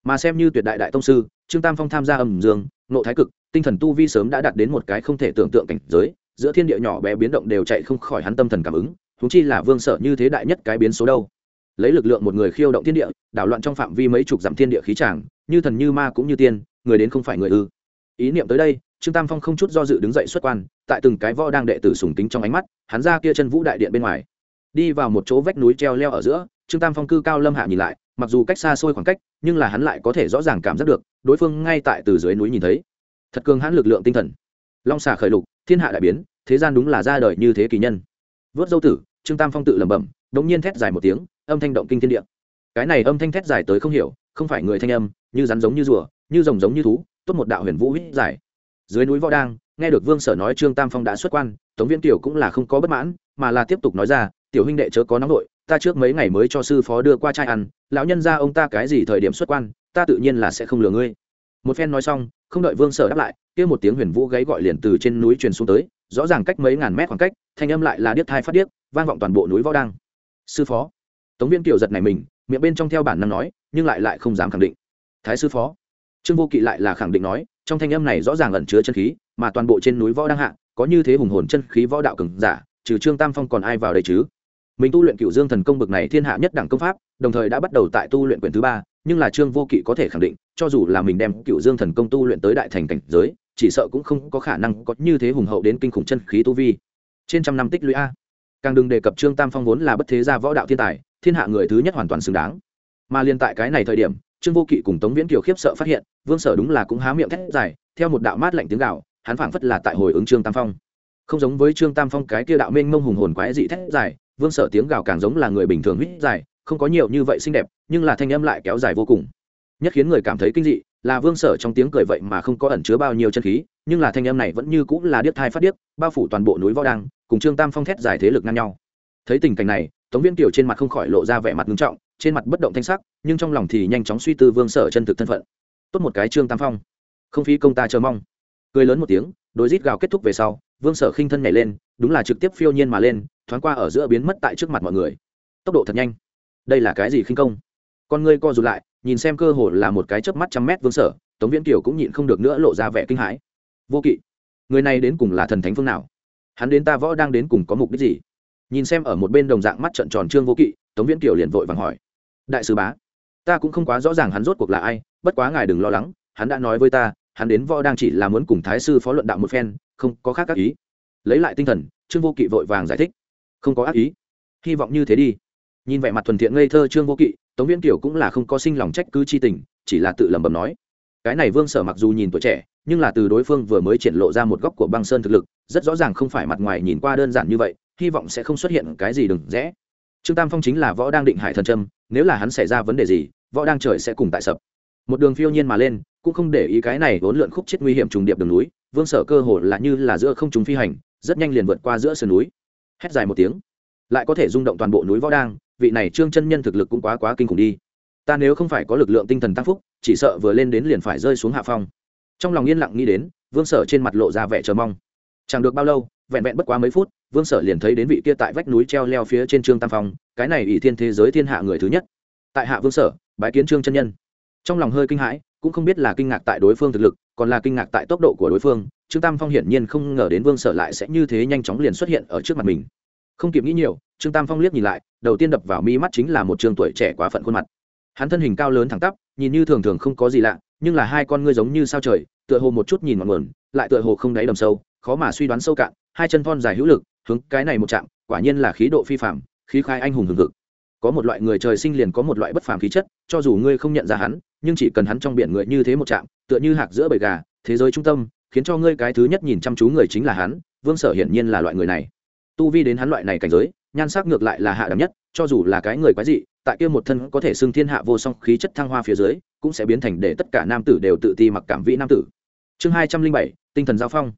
mà xem như tuyệt đại đại tông sư, trương tam phong tham gia âm dương nộ thái cực, tinh thần tu vi sớm đã đạt đến một cái không thể tưởng tượng cảnh giới, giữa thiên địa nhỏ bé biến động đều chạy không khỏi hắn tâm thần cảm ứng thú chi là vương sở như thế đại nhất cái biến số đâu. Lấy lực lượng một người khiêu động thiên địa, đảo loạn trong phạm vi mấy chục dặm thiên địa khí tràng, như thần như ma cũng như tiên, người đến không phải người ư. Ý niệm tới đây, trương tam phong không chút do dự đứng dậy xuất quan, tại từng cái võ đang đệ tử sùng tính trong ánh mắt, hắn ra kia chân vũ đại điện bên ngoài. Đi vào một chỗ vách núi treo leo ở giữa, trương tam phong cư cao lâm hạ nhìn lại mặc dù cách xa xôi khoảng cách, nhưng là hắn lại có thể rõ ràng cảm giác được, đối phương ngay tại từ dưới núi nhìn thấy. Thật cường hãn lực lượng tinh thần. Long xà khởi lục, thiên hạ đại biến, thế gian đúng là ra đời như thế kỳ nhân. Vớt dâu tử, trương tam phong tự lẩm bẩm đống nhiên thét dài một tiếng, âm thanh động kinh thiên địa. Cái này âm thanh thét dài tới không hiểu, không phải người thanh âm, như rắn giống như rùa, như rồng giống như thú, tốt một đạo huyền vũ hít dài. Dưới núi võ đang, nghe được vương sở nói trương tam phong đã xuất quan, tống viên tiểu cũng là không có bất mãn, mà là tiếp tục nói ra tiểu huynh đệ chớ có nóng nội ta trước mấy ngày mới cho sư phó đưa qua chai ăn, lão nhân ra ông ta cái gì thời điểm xuất quan, ta tự nhiên là sẽ không lừa ngươi. Một phen nói xong, không đợi vương sở đáp lại, kia một tiếng huyền vũ gáy gọi liền từ trên núi truyền xuống tới, rõ ràng cách mấy ngàn mét khoảng cách, thanh âm lại là điếc thai phát điếc, vang vọng toàn bộ núi võ đăng. Sư phó. Tống viên kiều giật này mình, miệng bên trong theo bản năng nói, nhưng lại lại không dám khẳng định. Thái sư phó. Trương vô kỵ lại là khẳng định nói, trong thanh âm này rõ ràng ẩn chứa chân khí, mà toàn bộ trên núi võ đăng hạ, có như thế hùng hồn chân khí võ đạo cường giả, trừ trương tam phong còn ai vào đây chứ? Mình tu luyện cựu dương thần công bực này thiên hạ nhất đẳng công pháp, đồng thời đã bắt đầu tại tu luyện quyển thứ ba, nhưng là trương vô kỵ có thể khẳng định, cho dù là mình đem cựu dương thần công tu luyện tới đại thành cảnh giới, chỉ sợ cũng không có khả năng có như thế hùng hậu đến kinh khủng chân khí tu vi. Trên trăm năm tích lũy a. Càng đừng đề cập trương tam phong vốn là bất thế gia võ đạo thiên tài, thiên hạ người thứ nhất hoàn toàn xứng đáng. Mà liên tại cái này thời điểm, trương vô kỵ cùng tống viễn kiều khiếp sợ phát hiện, vương sở đúng là cũng há miệng thét dài, theo một đạo mát lạnh tiếng gạo hắn phảng phất là tại hồi ứng trương tam phong. Không giống với trương tam phong cái kia đạo mênh mông hùng hồn quái dị thét dài vương sở tiếng gào càng giống là người bình thường huýt dài không có nhiều như vậy xinh đẹp nhưng là thanh âm lại kéo dài vô cùng. Nhất khiến người cảm thấy kinh dị là vương sở trong tiếng cười vậy mà không có ẩn chứa bao nhiêu chân khí nhưng là thanh âm này vẫn như cũng là điếc thai phát điếc bao phủ toàn bộ núi võ đăng cùng trương tam phong thét dài thế lực ngang nhau. Thấy tình cảnh này tống viên kiều trên mặt không khỏi lộ ra vẻ mặt nghiêm trọng trên mặt bất động thanh sắc nhưng trong lòng thì nhanh chóng suy tư vương sở chân thực thân phận. Tốt một cái trương tam phong. Không phí công ta chờ mong. Cười lớn một tiếng đối rít gào kết thúc về sau vương sở khinh thân nhảy lên đúng là trực tiếp phiêu nhiên mà lên thoáng qua ở giữa biến mất tại trước mặt mọi người. Tốc độ thật nhanh. Đây là cái gì khinh công? Con ngươi co rụt lại, nhìn xem cơ hồ là một cái chớp mắt trăm mét vương sở, tống viễn kiều cũng nhịn không được nữa lộ ra vẻ kinh hãi. Vô kỵ. Người này đến cùng là thần thánh phương nào? Hắn đến ta võ đang đến cùng có mục đích gì? Nhìn xem ở một bên đồng dạng mắt trận tròn trương vô kỵ, tống viễn kiều liền vội vàng hỏi. Đại sứ bá, ta cũng không quá rõ ràng hắn rốt cuộc là ai, bất quá ngài đừng lo lắng, hắn đã nói với ta, hắn đến võ đang chỉ là muốn cùng thái sư phó luận đạo một phen, không có khác các ý. Lấy lại tinh thần, trương vô kỵ vội vàng giải thích không có ác ý. Hy vọng như thế đi. Nhìn vẻ mặt thuần thiện ngây thơ trương vô kỵ, tống viễn kiểu cũng là không có sinh lòng trách cứ chi tình, chỉ là tự lẩm bẩm nói. Cái này vương sở mặc dù nhìn tuổi trẻ, nhưng là từ đối phương vừa mới triển lộ ra một góc của băng sơn thực lực, rất rõ ràng không phải mặt ngoài nhìn qua đơn giản như vậy, hy vọng sẽ không xuất hiện cái gì đừng rẽ. Trương tam phong chính là võ đang định hải thần trâm, nếu là hắn xảy ra vấn đề gì, võ đang trời sẽ cùng tại sập. Một đường phiêu nhiên mà lên, cũng không để ý cái này vốn lượn khúc chết nguy hiểm trùng điệp đường núi, vương sở cơ hồ là như là giữa không chúng phi hành, rất nhanh liền vượt qua giữa sườn núi hét dài một tiếng. Lại có thể rung động toàn bộ núi võ đang, vị này trương chân nhân thực lực cũng quá quá kinh khủng đi. Ta nếu không phải có lực lượng tinh thần tăng phúc, chỉ sợ vừa lên đến liền phải rơi xuống hạ phong. Trong lòng yên lặng nghĩ đến, vương sở trên mặt lộ ra vẻ chờ mong. Chẳng được bao lâu, vẹn vẹn bất quá mấy phút, vương sở liền thấy đến vị kia tại vách núi treo leo phía trên trương tam phong, cái này ỷ thiên thế giới thiên hạ người thứ nhất. Tại hạ vương sở, bái kiến trương chân nhân. Trong lòng hơi kinh hãi, cũng không biết là kinh ngạc tại đối phương thực lực, còn là kinh ngạc tại tốc độ của đối phương trương tam phong hiển nhiên không ngờ đến vương sở lại sẽ như thế nhanh chóng liền xuất hiện ở trước mặt mình. Không kịp nghĩ nhiều, trương tam phong liếc nhìn lại, đầu tiên đập vào mi mắt chính là một trường tuổi trẻ quá phận khuôn mặt. Hắn thân hình cao lớn thẳng tắp, nhìn như thường thường không có gì lạ, nhưng là hai con ngươi giống như sao trời, tựa hồ một chút nhìn ngọn nguồn, lại tựa hồ không đáy đầm sâu, khó mà suy đoán sâu cạn, hai chân thon dài hữu lực, hướng cái này một chạm, quả nhiên là khí độ phi phạm khí khai anh hùng hừng hực. Có một loại người trời sinh liền có một loại bất phàm khí chất, cho dù ngươi không nhận ra hắn, nhưng chỉ cần hắn trong biển người như thế một chạm, tựa như hạc giữa bầy gà, thế giới trung tâm khiến cho ngươi cái thứ nhất nhìn chăm chú người chính là hắn, vương sở hiển nhiên là loại người này. Tu vi đến hắn loại này cảnh giới, nhan sắc ngược lại là hạ đẳng nhất, cho dù là cái người quái dị, tại kia một thân có thể xưng thiên hạ vô song khí chất thăng hoa phía dưới, cũng sẽ biến thành để tất cả nam tử đều tự ti mặc cảm vĩ nam tử. Chương hai trăm linh bảy, tinh thần giao phong.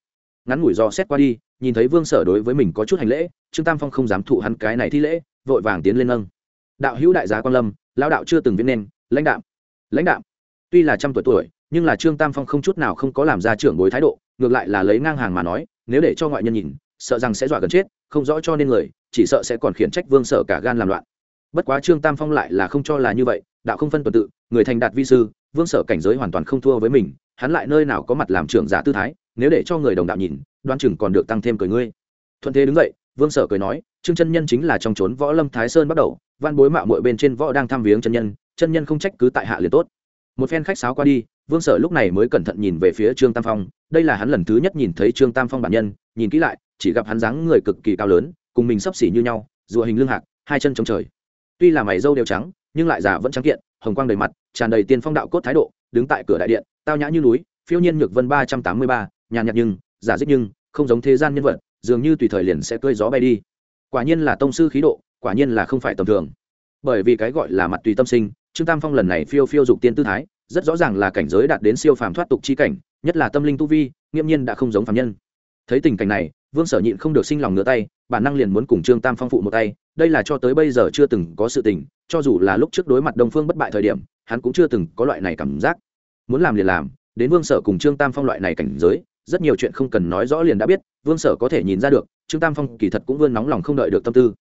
Ngắn ngủi do xét qua đi, nhìn thấy vương sở đối với mình có chút hành lễ, trương tam phong không dám thụ hắn cái này thi lễ, vội vàng tiến lên nâng. Đạo hữu đại giá quan lâm lao đạo chưa từng viết nên, lãnh đạo lãnh đạo tuy là trăm tuổi tuổi nhưng là trương tam phong không chút nào không có làm ra trưởng bối thái độ, ngược lại là lấy ngang hàng mà nói, nếu để cho ngoại nhân nhìn, sợ rằng sẽ dọa gần chết, không rõ cho nên người, chỉ sợ sẽ còn khiển trách vương sở cả gan làm loạn. Bất quá trương tam phong lại là không cho là như vậy, đạo không phân tuần tự, người thành đạt vi sư, vương sở cảnh giới hoàn toàn không thua với mình, hắn lại nơi nào có mặt làm trưởng giả tư thái, nếu để cho người đồng đạo nhìn đoan chừng còn được tăng thêm cười ngươi. Thuận thế đứng dậy, vương sở cười nói, trương chân nhân chính là trong trốn võ lâm thái sơn bắt đầu, văn bối mạo muội bên trên võ đang thăm viếng chân nhân chân nhân không trách cứ tại hạ liền tốt. Một phen khách sáo qua đi vương sở lúc này mới cẩn thận nhìn về phía trương tam phong, đây là hắn lần thứ nhất nhìn thấy trương tam phong bản nhân, nhìn kỹ lại, chỉ gặp hắn dáng người cực kỳ cao lớn, cùng mình sấp xỉ như nhau, rùa hình lương hạc, hai chân trống trời. Tuy là mày râu đều trắng, nhưng lại già vẫn trắng kiện, hồng quang đầy mặt, tràn đầy tiên phong đạo cốt thái độ, đứng tại cửa đại điện, tao nhã như núi, phiêu nhiên nhược vân ba trăm tám mươi ba, nhàn nhạt nhưng, giả dích nhưng, không giống thế gian nhân vật, dường như tùy thời liền sẽ cơi gió bay đi. Quả nhiên là tông sư khí độ, quả nhiên là không phải tầm thường. Bởi vì cái gọi là mặt tùy tâm sinh, trương tam phong lần này phiêu phiêu dục tiên tư thái rất rõ ràng là cảnh giới đạt đến siêu phàm thoát tục chi cảnh, nhất là tâm linh tu vi nghiêm nhiên đã không giống phàm nhân. Thấy tình cảnh này, vương sở nhịn không được sinh lòng ngửa tay, bản năng liền muốn cùng trương tam phong phụ một tay, đây là cho tới bây giờ chưa từng có sự tình, cho dù là lúc trước đối mặt đông phương bất bại thời điểm, hắn cũng chưa từng có loại này cảm giác. Muốn làm liền làm, đến vương sở cùng trương tam phong loại này cảnh giới, rất nhiều chuyện không cần nói rõ liền đã biết, vương sở có thể nhìn ra được, trương tam phong kỳ thật cũng vươn nóng lòng không đợi được tâm tư.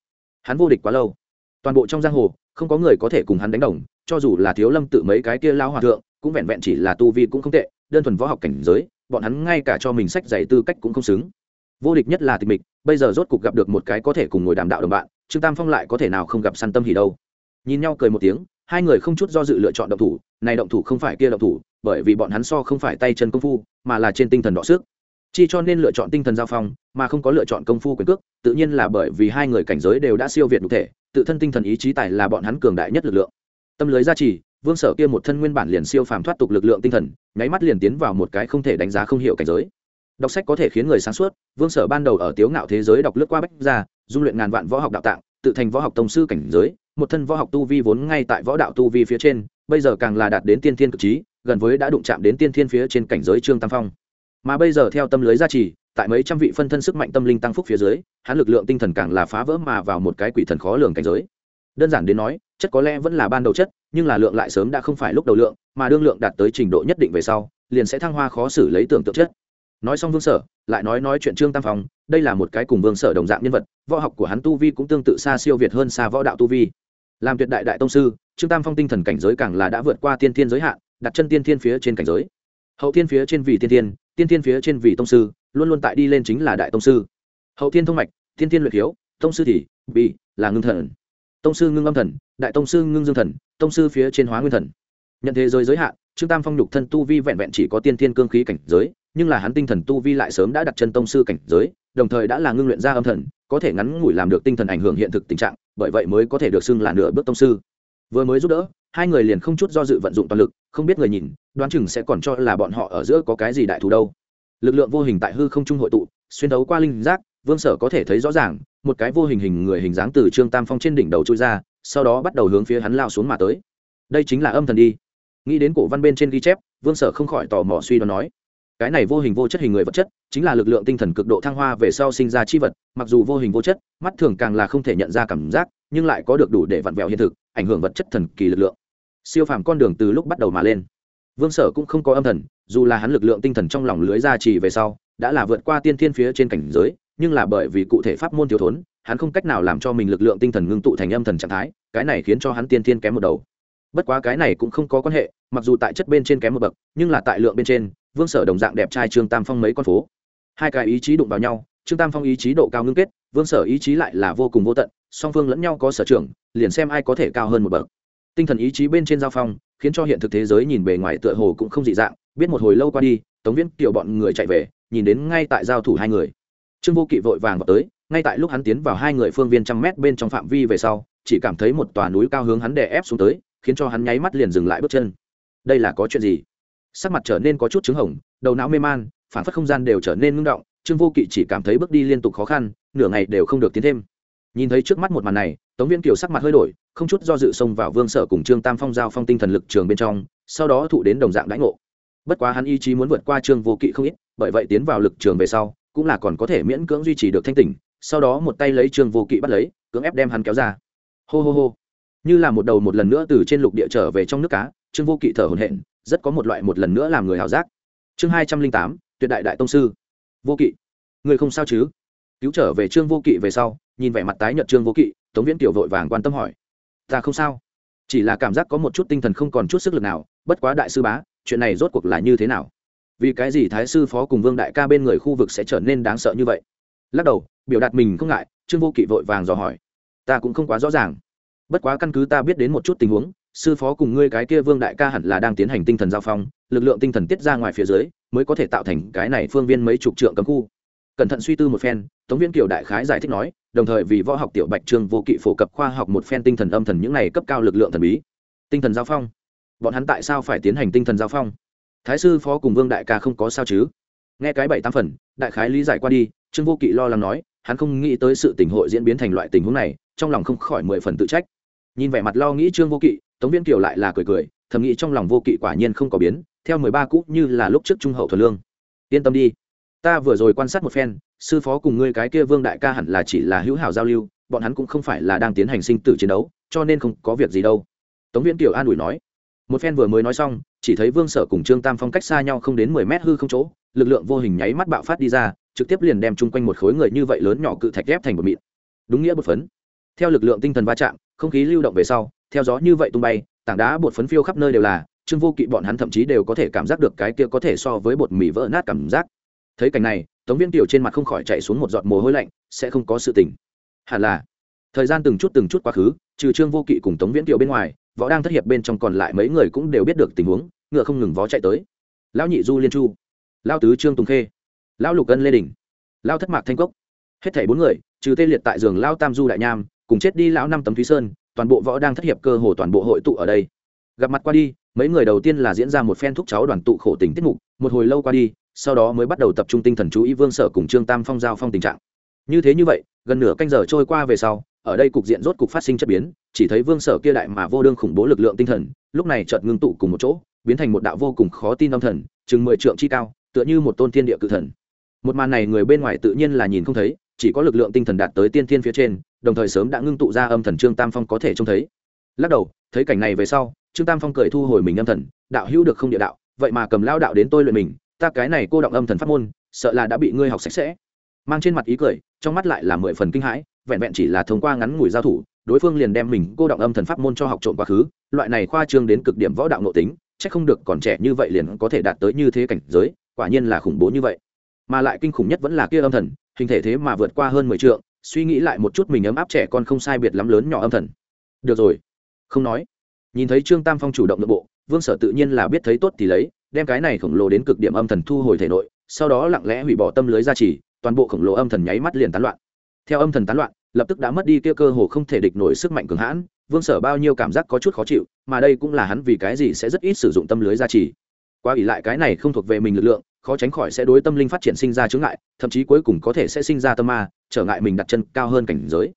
Hắn vô địch quá lâu. Toàn bộ trong giang hồ, không có người có thể cùng hắn đánh đồng cho dù là thiếu lâm tự mấy cái kia lao hòa thượng, cũng vẹn vẹn chỉ là tu vi cũng không tệ, đơn thuần võ học cảnh giới, bọn hắn ngay cả cho mình sách dạy tư cách cũng không xứng. Vô địch nhất là tịch mịch, bây giờ rốt cục gặp được một cái có thể cùng ngồi đàm đạo đồng bạn, trương tam phong lại có thể nào không gặp săn tâm hỉ đâu. Nhìn nhau cười một tiếng, hai người không chút do dự lựa chọn động thủ, này động thủ không phải kia động thủ, bởi vì bọn hắn so không phải tay chân công phu, mà là trên tinh thần đọ sức. Chi cho nên lựa chọn tinh thần giao phong, mà không có lựa chọn công phu quyền cước, tự nhiên là bởi vì hai người cảnh giới đều đã siêu việt cụ thể, tự thân tinh thần ý chí tài là bọn hắn cường đại nhất lực lượng tâm lưới gia trì, vương sở kia một thân nguyên bản liền siêu phàm thoát tục lực lượng tinh thần, nháy mắt liền tiến vào một cái không thể đánh giá không hiểu cảnh giới. Đọc sách có thể khiến người sáng suốt, vương sở ban đầu ở tiếu ngạo thế giới đọc lướt qua bách ra dung luyện ngàn vạn võ học đạo tạng, tự thành võ học tông sư cảnh giới, một thân võ học tu vi vốn ngay tại võ đạo tu vi phía trên, bây giờ càng là đạt đến tiên thiên cực trí, gần với đã đụng chạm đến tiên thiên phía trên cảnh giới trương tam phong. Mà bây giờ theo tâm lưới gia trì, tại mấy trăm vị phân thân sức mạnh tâm linh tăng phúc phía dưới, hắn lực lượng tinh thần càng là phá vỡ mà vào một cái quỷ thần khó lường cảnh giới đơn giản đến nói, chất có lẽ vẫn là ban đầu chất, nhưng là lượng lại sớm đã không phải lúc đầu lượng, mà đương lượng đạt tới trình độ nhất định về sau, liền sẽ thăng hoa khó xử lấy tưởng tượng chất. Nói xong vương sở, lại nói nói chuyện trương tam phong, đây là một cái cùng vương sở đồng dạng nhân vật, võ học của hắn tu vi cũng tương tự xa siêu việt hơn xa võ đạo tu vi. Làm tuyệt đại đại tông sư, trương tam phong tinh thần cảnh giới càng là đã vượt qua tiên thiên giới hạn, đặt chân tiên thiên phía trên cảnh giới. Hậu thiên phía trên vì tiên thiên tiên thiên phía trên vì tông sư, luôn luôn tại đi lên chính là đại tông sư. Hậu thiên thông mạch, tiên thiên luyện hiếu tông sư thì, bị, là ngưng thần tông sư ngưng âm thần, đại tông sư ngưng dương thần, tông sư phía trên hóa nguyên thần. Nhận thế giới giới hạn, trương tam phong nhục thân tu vi vẹn vẹn chỉ có tiên thiên cương khí cảnh giới, nhưng là hắn tinh thần tu vi lại sớm đã đặt chân tông sư cảnh giới, đồng thời đã là ngưng luyện ra âm thần, có thể ngắn ngủi làm được tinh thần ảnh hưởng hiện thực tình trạng, bởi vậy mới có thể được xưng là nửa bước tông sư. Vừa mới giúp đỡ, hai người liền không chút do dự vận dụng toàn lực, không biết người nhìn, đoán chừng sẽ còn cho là bọn họ ở giữa có cái gì đại thù đâu. Lực lượng vô hình tại hư không trung hội tụ, xuyên đấu qua linh giác, vương sở có thể thấy rõ ràng một cái vô hình hình người hình dáng từ trương tam phong trên đỉnh đầu trôi ra, sau đó bắt đầu hướng phía hắn lao xuống mà tới. Đây chính là âm thần đi. Nghĩ đến cổ văn bên trên ghi chép, vương sở không khỏi tò mò suy đoán nói, cái này vô hình vô chất hình người vật chất, chính là lực lượng tinh thần cực độ thăng hoa về sau sinh ra chi vật, mặc dù vô hình vô chất, mắt thường càng là không thể nhận ra cảm giác, nhưng lại có được đủ để vặn vẹo hiện thực, ảnh hưởng vật chất thần kỳ lực lượng. Siêu phàm con đường từ lúc bắt đầu mà lên. Vương sở cũng không có âm thần, dù là hắn lực lượng tinh thần trong lòng lưới ra trì về sau, đã là vượt qua tiên thiên phía trên cảnh giới nhưng là bởi vì cụ thể pháp môn thiếu thốn, hắn không cách nào làm cho mình lực lượng tinh thần ngưng tụ thành âm thần trạng thái, cái này khiến cho hắn tiên thiên kém một đầu. Bất quá cái này cũng không có quan hệ, mặc dù tại chất bên trên kém một bậc, nhưng là tại lượng bên trên, vương sở đồng dạng đẹp trai trương tam phong mấy con phố. Hai cái ý chí đụng vào nhau, trương tam phong ý chí độ cao ngưng kết, vương sở ý chí lại là vô cùng vô tận, song phương lẫn nhau có sở trường, liền xem ai có thể cao hơn một bậc. Tinh thần ý chí bên trên giao phong, khiến cho hiện thực thế giới nhìn bề ngoài tựa hồ cũng không dị dạng, biết một hồi lâu qua đi, tống viễn kiểu bọn người chạy về, nhìn đến ngay tại giao thủ hai người trương vô kỵ vội vàng vào tới, ngay tại lúc hắn tiến vào hai người phương viên trăm mét bên trong phạm vi về sau, chỉ cảm thấy một tòa núi cao hướng hắn đè ép xuống tới, khiến cho hắn nháy mắt liền dừng lại bước chân. Đây là có chuyện gì? Sắc mặt trở nên có chút trứng hồng, đầu não mê man, phản phất không gian đều trở nên ngưng động, trương vô kỵ chỉ cảm thấy bước đi liên tục khó khăn, nửa ngày đều không được tiến thêm. Nhìn thấy trước mắt một màn này, tống viên kiều sắc mặt hơi đổi, không chút do dự xông vào vương sở cùng trương tam phong giao phong tinh thần lực trường bên trong, sau đó thụ đến đồng dạng đãi ngộ. Bất quá hắn ý chí muốn vượt qua trương vô kỵ không ít, bởi vậy tiến vào lực trường về sau cũng là còn có thể miễn cưỡng duy trì được thanh tỉnh, sau đó một tay lấy trương vô kỵ bắt lấy, cưỡng ép đem hắn kéo ra. Hô hô hô. Như là một đầu một lần nữa từ trên lục địa trở về trong nước cá, trương vô kỵ thở hổn hển, rất có một loại một lần nữa làm người hào giác. Chương hai trăm linh tám, tuyệt đại đại tông sư. Vô kỵ. Người không sao chứ? Cứu trở về trương vô kỵ về sau, nhìn vẻ mặt tái nhợt trương vô kỵ, tống viễn tiểu vội vàng quan tâm hỏi. Ta không sao. Chỉ là cảm giác có một chút tinh thần không còn chút sức lực nào, bất quá đại sư bá, chuyện này rốt cuộc là như thế nào? Vì cái gì thái sư phó cùng vương đại ca bên người khu vực sẽ trở nên đáng sợ như vậy? Lắc đầu, biểu đạt mình không ngại, trương vô kỵ vội vàng dò hỏi. Ta cũng không quá rõ ràng. Bất quá căn cứ ta biết đến một chút tình huống, sư phó cùng ngươi cái kia vương đại ca hẳn là đang tiến hành tinh thần giao phong, lực lượng tinh thần tiết ra ngoài phía dưới, mới có thể tạo thành cái này phương viên mấy chục trượng cấm khu. Cẩn thận suy tư một phen, tống viên kiều đại khái giải thích nói, đồng thời vì võ học tiểu bạch trương vô kỵ phổ cập khoa học một phen tinh thần âm thần những này cấp cao lực lượng thần bí. Tinh thần giao phong. Bọn hắn tại sao phải tiến hành tinh thần giao phong? Thái sư phó cùng vương đại ca không có sao chứ? Nghe cái bảy tám phần, đại khái lý giải qua đi, trương vô kỵ lo lắng nói, hắn không nghĩ tới sự tình hội diễn biến thành loại tình huống này, trong lòng không khỏi mười phần tự trách. Nhìn vẻ mặt lo nghĩ trương vô kỵ, tống viên kiều lại là cười cười, thầm nghĩ trong lòng vô kỵ quả nhiên không có biến, theo mười ba cũ như là lúc trước trung hậu thuần lương. Yên tâm đi, ta vừa rồi quan sát một phen, sư phó cùng ngươi cái kia vương đại ca hẳn là chỉ là hữu hảo giao lưu, bọn hắn cũng không phải là đang tiến hành sinh tử chiến đấu, cho nên không có việc gì đâu. Tống viễn kiều an ủi nói. Một phen vừa mới nói xong chỉ thấy vương sở cùng trương tam phong cách xa nhau không đến mười mét hư không chỗ, lực lượng vô hình nháy mắt bạo phát đi ra, trực tiếp liền đem chung quanh một khối người như vậy lớn nhỏ cự thạch ghép thành một mịn. Đúng nghĩa bột phấn. Theo lực lượng tinh thần va chạm, không khí lưu động về sau, theo gió như vậy tung bay, tảng đá bột phấn phiêu khắp nơi đều là, trương vô kỵ bọn hắn thậm chí đều có thể cảm giác được cái kia có thể so với bột mì vỡ nát cảm giác. Thấy cảnh này, tống viên tiểu trên mặt không khỏi chạy xuống một giọt mồ hôi lạnh, sẽ không có sự tình. Hẳn là, thời gian từng chút từng chút quá khứ, trừ trương vô kỵ cùng tống viễn kiều bên ngoài võ đang thất hiệp bên trong còn lại mấy người cũng đều biết được tình huống, ngựa không ngừng vó chạy tới. Lão nhị du liên chu, lão tứ trương tùng khê, lão lục ân lê đình, lão thất mạc thanh cốc. Hết thảy bốn người, trừ tê liệt tại giường lão tam du đại nham, cùng chết đi lão năm tấm thúy sơn, toàn bộ võ đang thất hiệp cơ hồ toàn bộ hội tụ ở đây. Gặp mặt qua đi, mấy người đầu tiên là diễn ra một phen thúc cháu đoàn tụ khổ tình tiết mục, một hồi lâu qua đi, sau đó mới bắt đầu tập trung tinh thần chú ý vương sở cùng trương tam phong giao phong tình trạng. Như thế như vậy, gần nửa canh giờ trôi qua về sau ở đây cục diện rốt cục phát sinh chất biến, chỉ thấy vương sở kia đại mà vô đương khủng bố lực lượng tinh thần, lúc này chợt ngưng tụ cùng một chỗ, biến thành một đạo vô cùng khó tin âm thần, chừng mười trượng chi cao, tựa như một tôn thiên địa cự thần. Một màn này người bên ngoài tự nhiên là nhìn không thấy, chỉ có lực lượng tinh thần đạt tới tiên thiên phía trên, đồng thời sớm đã ngưng tụ ra âm thần trương tam phong có thể trông thấy. Lắc đầu, thấy cảnh này về sau, trương tam phong cười thu hồi mình âm thần, đạo hữu được không địa đạo, vậy mà cầm lao đạo đến tôi luyện mình, ta cái này cô động âm thần pháp môn, sợ là đã bị ngươi học sạch sẽ. Mang trên mặt ý cười, trong mắt lại là mười phần kinh hãi vẹn vẹn chỉ là thông qua ngắn ngủi giao thủ, đối phương liền đem mình cô động âm thần pháp môn cho học trộm quá khứ. Loại này khoa trương đến cực điểm võ đạo nội tính, chắc không được còn trẻ như vậy liền có thể đạt tới như thế cảnh giới, quả nhiên là khủng bố như vậy. Mà lại kinh khủng nhất vẫn là kia âm thần, hình thể thế mà vượt qua hơn mười trượng, suy nghĩ lại một chút mình ấm áp trẻ con không sai biệt lắm lớn nhỏ âm thần. Được rồi. Không nói. Nhìn thấy trương tam phong chủ động nội bộ, vương sở tự nhiên là biết thấy tốt thì lấy, đem cái này khổng lồ đến cực điểm âm thần thu hồi thể nội, sau đó lặng lẽ hủy bỏ tâm lưới gia trì, toàn bộ khổng lồ âm thần nháy mắt liền tán loạn. Theo âm thần tán loạn lập tức đã mất đi kia cơ hồ không thể địch nổi sức mạnh cường hãn, vương sở bao nhiêu cảm giác có chút khó chịu, mà đây cũng là hắn vì cái gì sẽ rất ít sử dụng tâm lưới gia trì. Qua ỉ lại cái này không thuộc về mình lực lượng, khó tránh khỏi sẽ đối tâm linh phát triển sinh ra chướng ngại, thậm chí cuối cùng có thể sẽ sinh ra tâm ma, trở ngại mình đặt chân cao hơn cảnh giới.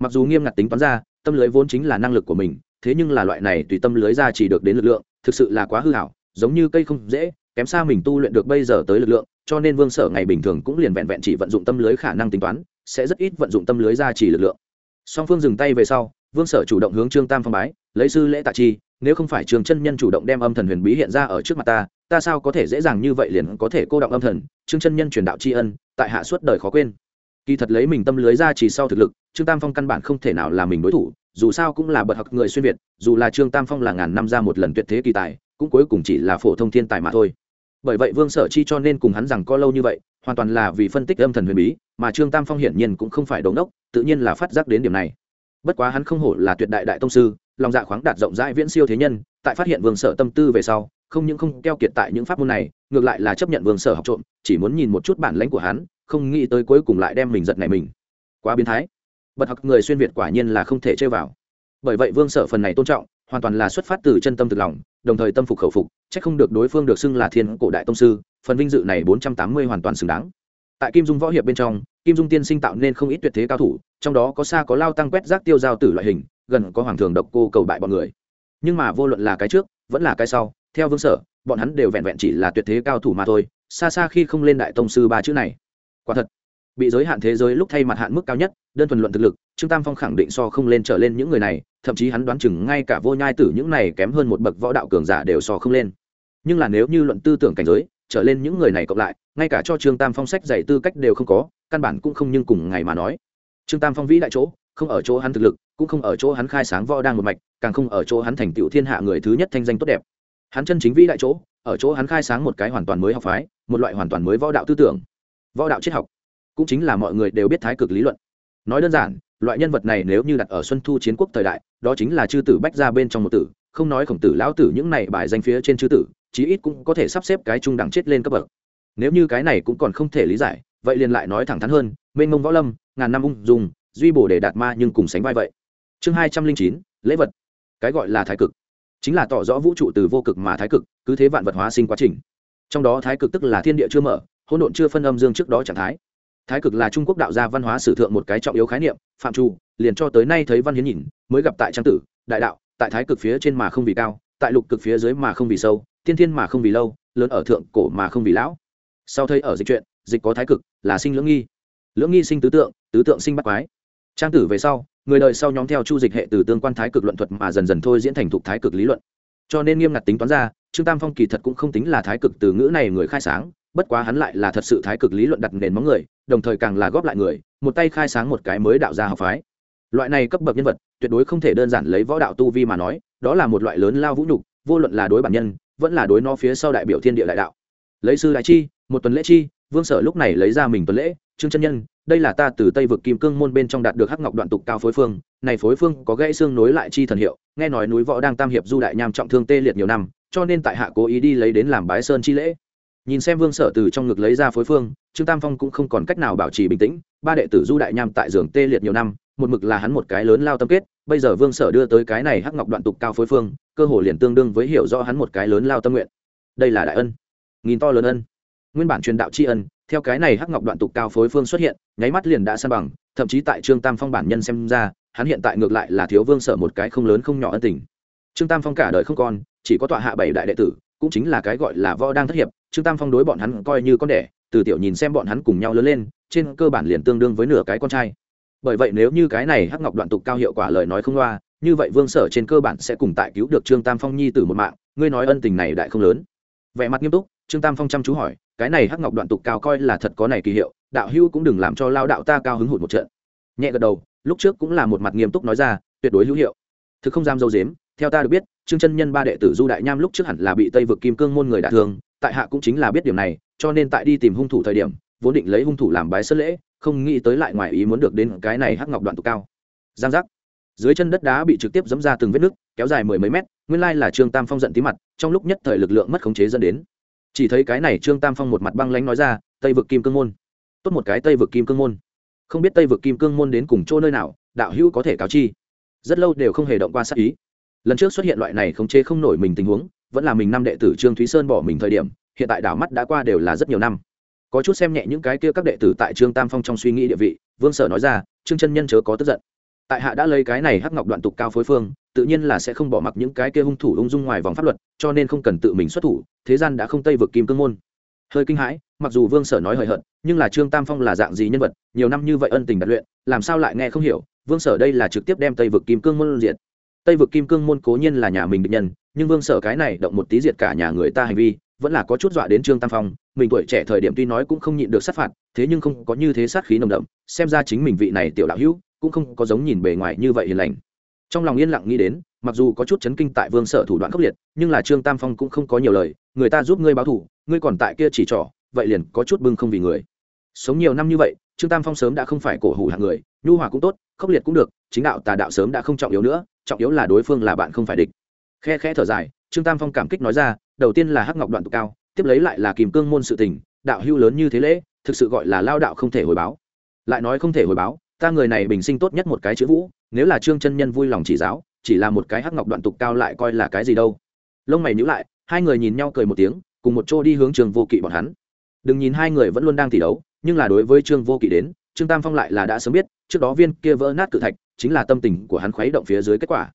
Mặc dù nghiêm ngặt tính toán ra, tâm lưới vốn chính là năng lực của mình, thế nhưng là loại này tùy tâm lưới ra chỉ được đến lực lượng, thực sự là quá hư hảo, giống như cây không dễ, kém xa mình tu luyện được bây giờ tới lực lượng, cho nên vương sở ngày bình thường cũng liền vẹn vẹn chỉ vận dụng tâm lưới khả năng tính toán sẽ rất ít vận dụng tâm lưới ra chỉ lực lượng. Song phương dừng tay về sau, vương sở chủ động hướng trương tam phong bái, lấy sư lễ tạ chi, nếu không phải trường chân nhân chủ động đem âm thần huyền bí hiện ra ở trước mặt ta ta sao có thể dễ dàng như vậy liền có thể cô động âm thần? Trương chân nhân truyền đạo tri ân, tại hạ suốt đời khó quên. Kỳ thật lấy mình tâm lưới ra chỉ sau thực lực, trương tam phong căn bản không thể nào là mình đối thủ, dù sao cũng là bậc học người xuyên việt, dù là trương tam phong là ngàn năm ra một lần tuyệt thế kỳ tài, cũng cuối cùng chỉ là phổ thông thiên tài mà thôi. Bởi vậy vương sở chi cho nên cùng hắn rằng có lâu như vậy hoàn toàn là vì phân tích âm thần huyền bí, mà trương tam phong hiển nhiên cũng không phải đống đốc tự nhiên là phát giác đến điểm này. Bất quá hắn không hổ là tuyệt đại đại tông sư, lòng dạ khoáng đạt rộng rãi viễn siêu thế nhân, tại phát hiện vương sở tâm tư về sau, không những không keo kiệt tại những pháp môn này, ngược lại là chấp nhận vương sở học trộm, chỉ muốn nhìn một chút bản lãnh của hắn, không nghĩ tới cuối cùng lại đem mình giật này mình. Quá biến thái. Bật học người xuyên việt quả nhiên là không thể chơi vào. Bởi vậy vương sở phần này tôn trọng hoàn toàn là xuất phát từ chân tâm thực lòng, đồng thời tâm phục khẩu phục, chắc không được đối phương được xưng là thiên cổ đại tông sư, phần vinh dự này bốn trăm tám mươi hoàn toàn xứng đáng. Tại kim dung võ hiệp bên trong, kim dung tiên sinh tạo nên không ít tuyệt thế cao thủ, trong đó có xa có lao tăng quét rác tiêu giao tử loại hình, gần có hoàng thường độc cô cầu bại bọn người. Nhưng mà vô luận là cái trước, vẫn là cái sau, theo vương sở, bọn hắn đều vẹn vẹn chỉ là tuyệt thế cao thủ mà thôi, xa xa khi không lên đại tông sư ba chữ này. Quả thật bị giới hạn thế giới lúc thay mặt hạn mức cao nhất, đơn thuần luận thực lực, trương tam phong khẳng định so không lên trở lên những người này, thậm chí hắn đoán chừng ngay cả vô nhai tử những này kém hơn một bậc võ đạo cường giả đều so không lên. Nhưng là nếu như luận tư tưởng cảnh giới, trở lên những người này cộng lại, ngay cả cho trương tam phong sách dạy tư cách đều không có, căn bản cũng không nhưng cùng ngày mà nói. Trương tam phong vĩ đại chỗ, không ở chỗ hắn thực lực, cũng không ở chỗ hắn khai sáng võ đang một mạch, càng không ở chỗ hắn thành tựu thiên hạ người thứ nhất thanh danh tốt đẹp. Hắn chân chính vĩ đại chỗ, ở chỗ hắn khai sáng một cái hoàn toàn mới học phái, một loại hoàn toàn mới võ đạo tư tưởng. Võ đạo triết học cũng chính là mọi người đều biết thái cực lý luận. Nói đơn giản, loại nhân vật này nếu như đặt ở xuân thu chiến quốc thời đại, đó chính là chư tử bách ra bên trong một tử, không nói khổng tử lão tử những này bài danh phía trên chư tử, chí ít cũng có thể sắp xếp cái trung đẳng chết lên cấp bậc. Nếu như cái này cũng còn không thể lý giải, vậy liền lại nói thẳng thắn hơn, mênh mông võ lâm, ngàn năm ung dùng duy bổ để đạt ma nhưng cùng sánh vai vậy. Chương hai trăm linh chín, lễ vật. Cái gọi là thái cực. Chính là tỏ rõ vũ trụ từ vô cực mà thái cực, cứ thế vạn vật hóa sinh quá trình. Trong đó thái cực tức là thiên địa chưa mở, hỗn độn chưa phân âm dương trước đó trạng thái thái cực là trung quốc đạo gia văn hóa sử thượng một cái trọng yếu khái niệm, phạm trù, liền cho tới nay thấy văn hiến nhìn, mới gặp tại trang tử, đại đạo, tại thái cực phía trên mà không vì cao, tại lục cực phía dưới mà không vì sâu, tiên thiên mà không vì lâu, lớn ở thượng cổ mà không vì lão. Sau thấy ở dịch chuyện, dịch có thái cực, là sinh lưỡng nghi. Lưỡng nghi sinh tứ tượng tứ tượng sinh bắt quái. Trang tử về sau, người đời sau nhóm theo chu dịch hệ từ tương quan thái cực luận thuật mà dần dần thôi diễn thành thục thái cực lý luận. Cho nên nghiêm ngặt tính toán ra, trương tam phong kỳ thật cũng không tính là thái cực từ ngữ này người khai sáng bất quá hắn lại là thật sự thái cực lý luận đặt nền móng người, đồng thời càng là góp lại người, một tay khai sáng một cái mới đạo gia học phái. Loại này cấp bậc nhân vật, tuyệt đối không thể đơn giản lấy võ đạo tu vi mà nói, đó là một loại lớn lao vũ nhục, vô luận là đối bản nhân, vẫn là đối nó phía sau đại biểu thiên địa đại đạo. Lấy sư đại chi, một tuần lễ chi, vương sở lúc này lấy ra mình tuần lễ, trương chân nhân, đây là ta từ tây vực kim cương môn bên trong đạt được hắc ngọc đoạn tục cao phối phương, này phối phương có gãy xương nối lại chi thần hiệu, nghe nói núi võ đang tam hiệp du đại nham trọng thương tê liệt nhiều năm, cho nên tại hạ cố ý đi lấy đến làm bái sơn chi lễ nhìn xem vương sở từ trong ngực lấy ra phối phương, trương tam phong cũng không còn cách nào bảo trì bình tĩnh, ba đệ tử du đại nham tại giường tê liệt nhiều năm, một mực là hắn một cái lớn lao tâm kết, bây giờ vương sở đưa tới cái này hắc ngọc đoạn tục cao phối phương, cơ hồ liền tương đương với hiểu rõ hắn một cái lớn lao tâm nguyện. Đây là đại ân. Nghìn to lớn ân. Nguyên bản truyền đạo tri ân, theo cái này hắc ngọc đoạn tục cao phối phương xuất hiện, nháy mắt liền đã san bằng, thậm chí tại trương tam phong bản nhân xem ra, hắn hiện tại ngược lại là thiếu vương sở một cái không lớn không nhỏ ân tình. Trương tam phong cả đời không còn, chỉ có tọa hạ bảy đại đệ tử cũng chính là cái gọi là võ đang thất hiệp, trương tam phong đối bọn hắn coi như con đẻ, từ tiểu nhìn xem bọn hắn cùng nhau lớn lên, trên cơ bản liền tương đương với nửa cái con trai. Bởi vậy nếu như cái này hắc ngọc đoạn tục cao hiệu quả lời nói không loa, như vậy vương sở trên cơ bản sẽ cùng tại cứu được trương tam phong nhi tử một mạng, ngươi nói ân tình này đại không lớn. Vẻ mặt nghiêm túc, trương tam phong chăm chú hỏi, cái này hắc ngọc đoạn tục cao coi là thật có này kỳ hiệu, đạo hưu cũng đừng làm cho lao đạo ta cao hứng hụt một trận. Nhẹ gật đầu, lúc trước cũng là một mặt nghiêm túc nói ra, tuyệt đối hữu hiệu. Thực không dám dâu dếm theo ta được biết, trương chân nhân ba đệ tử du đại nham lúc trước hẳn là bị tây vực kim cương môn người đả thương, tại hạ cũng chính là biết điểm này, cho nên tại đi tìm hung thủ thời điểm, vốn định lấy hung thủ làm bái sân lễ, không nghĩ tới lại ngoài ý muốn được đến cái này hắc ngọc đoạn tục cao. Giang giác. Dưới chân đất đá bị trực tiếp dẫm ra từng vết nứt, kéo dài mười mấy mét, nguyên lai là trương tam phong giận tí mặt, trong lúc nhất thời lực lượng mất khống chế dẫn đến. Chỉ thấy cái này trương tam phong một mặt băng lánh nói ra, tây vực kim cương môn. Tốt một cái tây vực kim cương môn. Không biết tây vực kim cương môn đến cùng chỗ nơi nào, đạo hữu có thể cáo chi. Rất lâu đều không hề động qua sát ý lần trước xuất hiện loại này khống chế không nổi mình tình huống, vẫn là mình năm đệ tử trương thúy sơn bỏ mình thời điểm, hiện tại đảo mắt đã qua đều là rất nhiều năm. Có chút xem nhẹ những cái kia các đệ tử tại trương tam phong trong suy nghĩ địa vị, vương sở nói ra, trương chân nhân chớ có tức giận. Tại hạ đã lấy cái này hắc ngọc đoạn tục cao phối phương, tự nhiên là sẽ không bỏ mặc những cái kia hung thủ ung dung ngoài vòng pháp luật, cho nên không cần tự mình xuất thủ, thế gian đã không tây vực kim cương môn. Hơi kinh hãi, mặc dù vương sở nói hời hợt, nhưng là trương tam phong là dạng gì nhân vật, nhiều năm như vậy ân tình đặt luyện, làm sao lại nghe không hiểu, vương sở đây là trực tiếp đem tây vực kim cương môn diệt tây vực kim cương môn cố nhiên là nhà mình định nhân, nhưng vương sở cái này động một tí diệt cả nhà người ta hành vi, vẫn là có chút dọa đến trương tam phong. Mình tuổi trẻ thời điểm tuy nói cũng không nhịn được sát phạt, thế nhưng không có như thế sát khí nồng đậm, xem ra chính mình vị này tiểu đạo hữu cũng không có giống nhìn bề ngoài như vậy hiền lành. Trong lòng yên lặng nghĩ đến, mặc dù có chút chấn kinh tại vương sở thủ đoạn khốc liệt, nhưng là trương tam phong cũng không có nhiều lời, người ta giúp ngươi báo thủ ngươi còn tại kia chỉ trỏ, vậy liền có chút bưng không vì người. Sống nhiều năm như vậy, trương tam phong sớm đã không phải cổ hủ hạng người nhu hòa cũng tốt, khốc liệt cũng được, chính đạo tà đạo sớm đã không trọng yếu nữa, trọng yếu là đối phương là bạn không phải địch. Khe khẽ thở dài, trương tam phong cảm kích nói ra, đầu tiên là hắc ngọc đoạn tụ cao, tiếp lấy lại là kìm cương môn sự tình, đạo hưu lớn như thế lễ, thực sự gọi là lao đạo không thể hồi báo. Lại nói không thể hồi báo, ta người này bình sinh tốt nhất một cái chữ vũ, nếu là trương chân nhân vui lòng chỉ giáo, chỉ là một cái hắc ngọc đoạn tục cao lại coi là cái gì đâu. Lông mày nhữ lại, hai người nhìn nhau cười một tiếng, cùng một chỗ đi hướng trường vô kỵ bọn hắn. Đừng nhìn hai người vẫn luôn đang thi đấu, nhưng là đối với trương vô kỵ đến trương tam phong lại là đã sớm biết, trước đó viên kia vỡ nát cự thạch chính là tâm tình của hắn khuấy động phía dưới kết quả.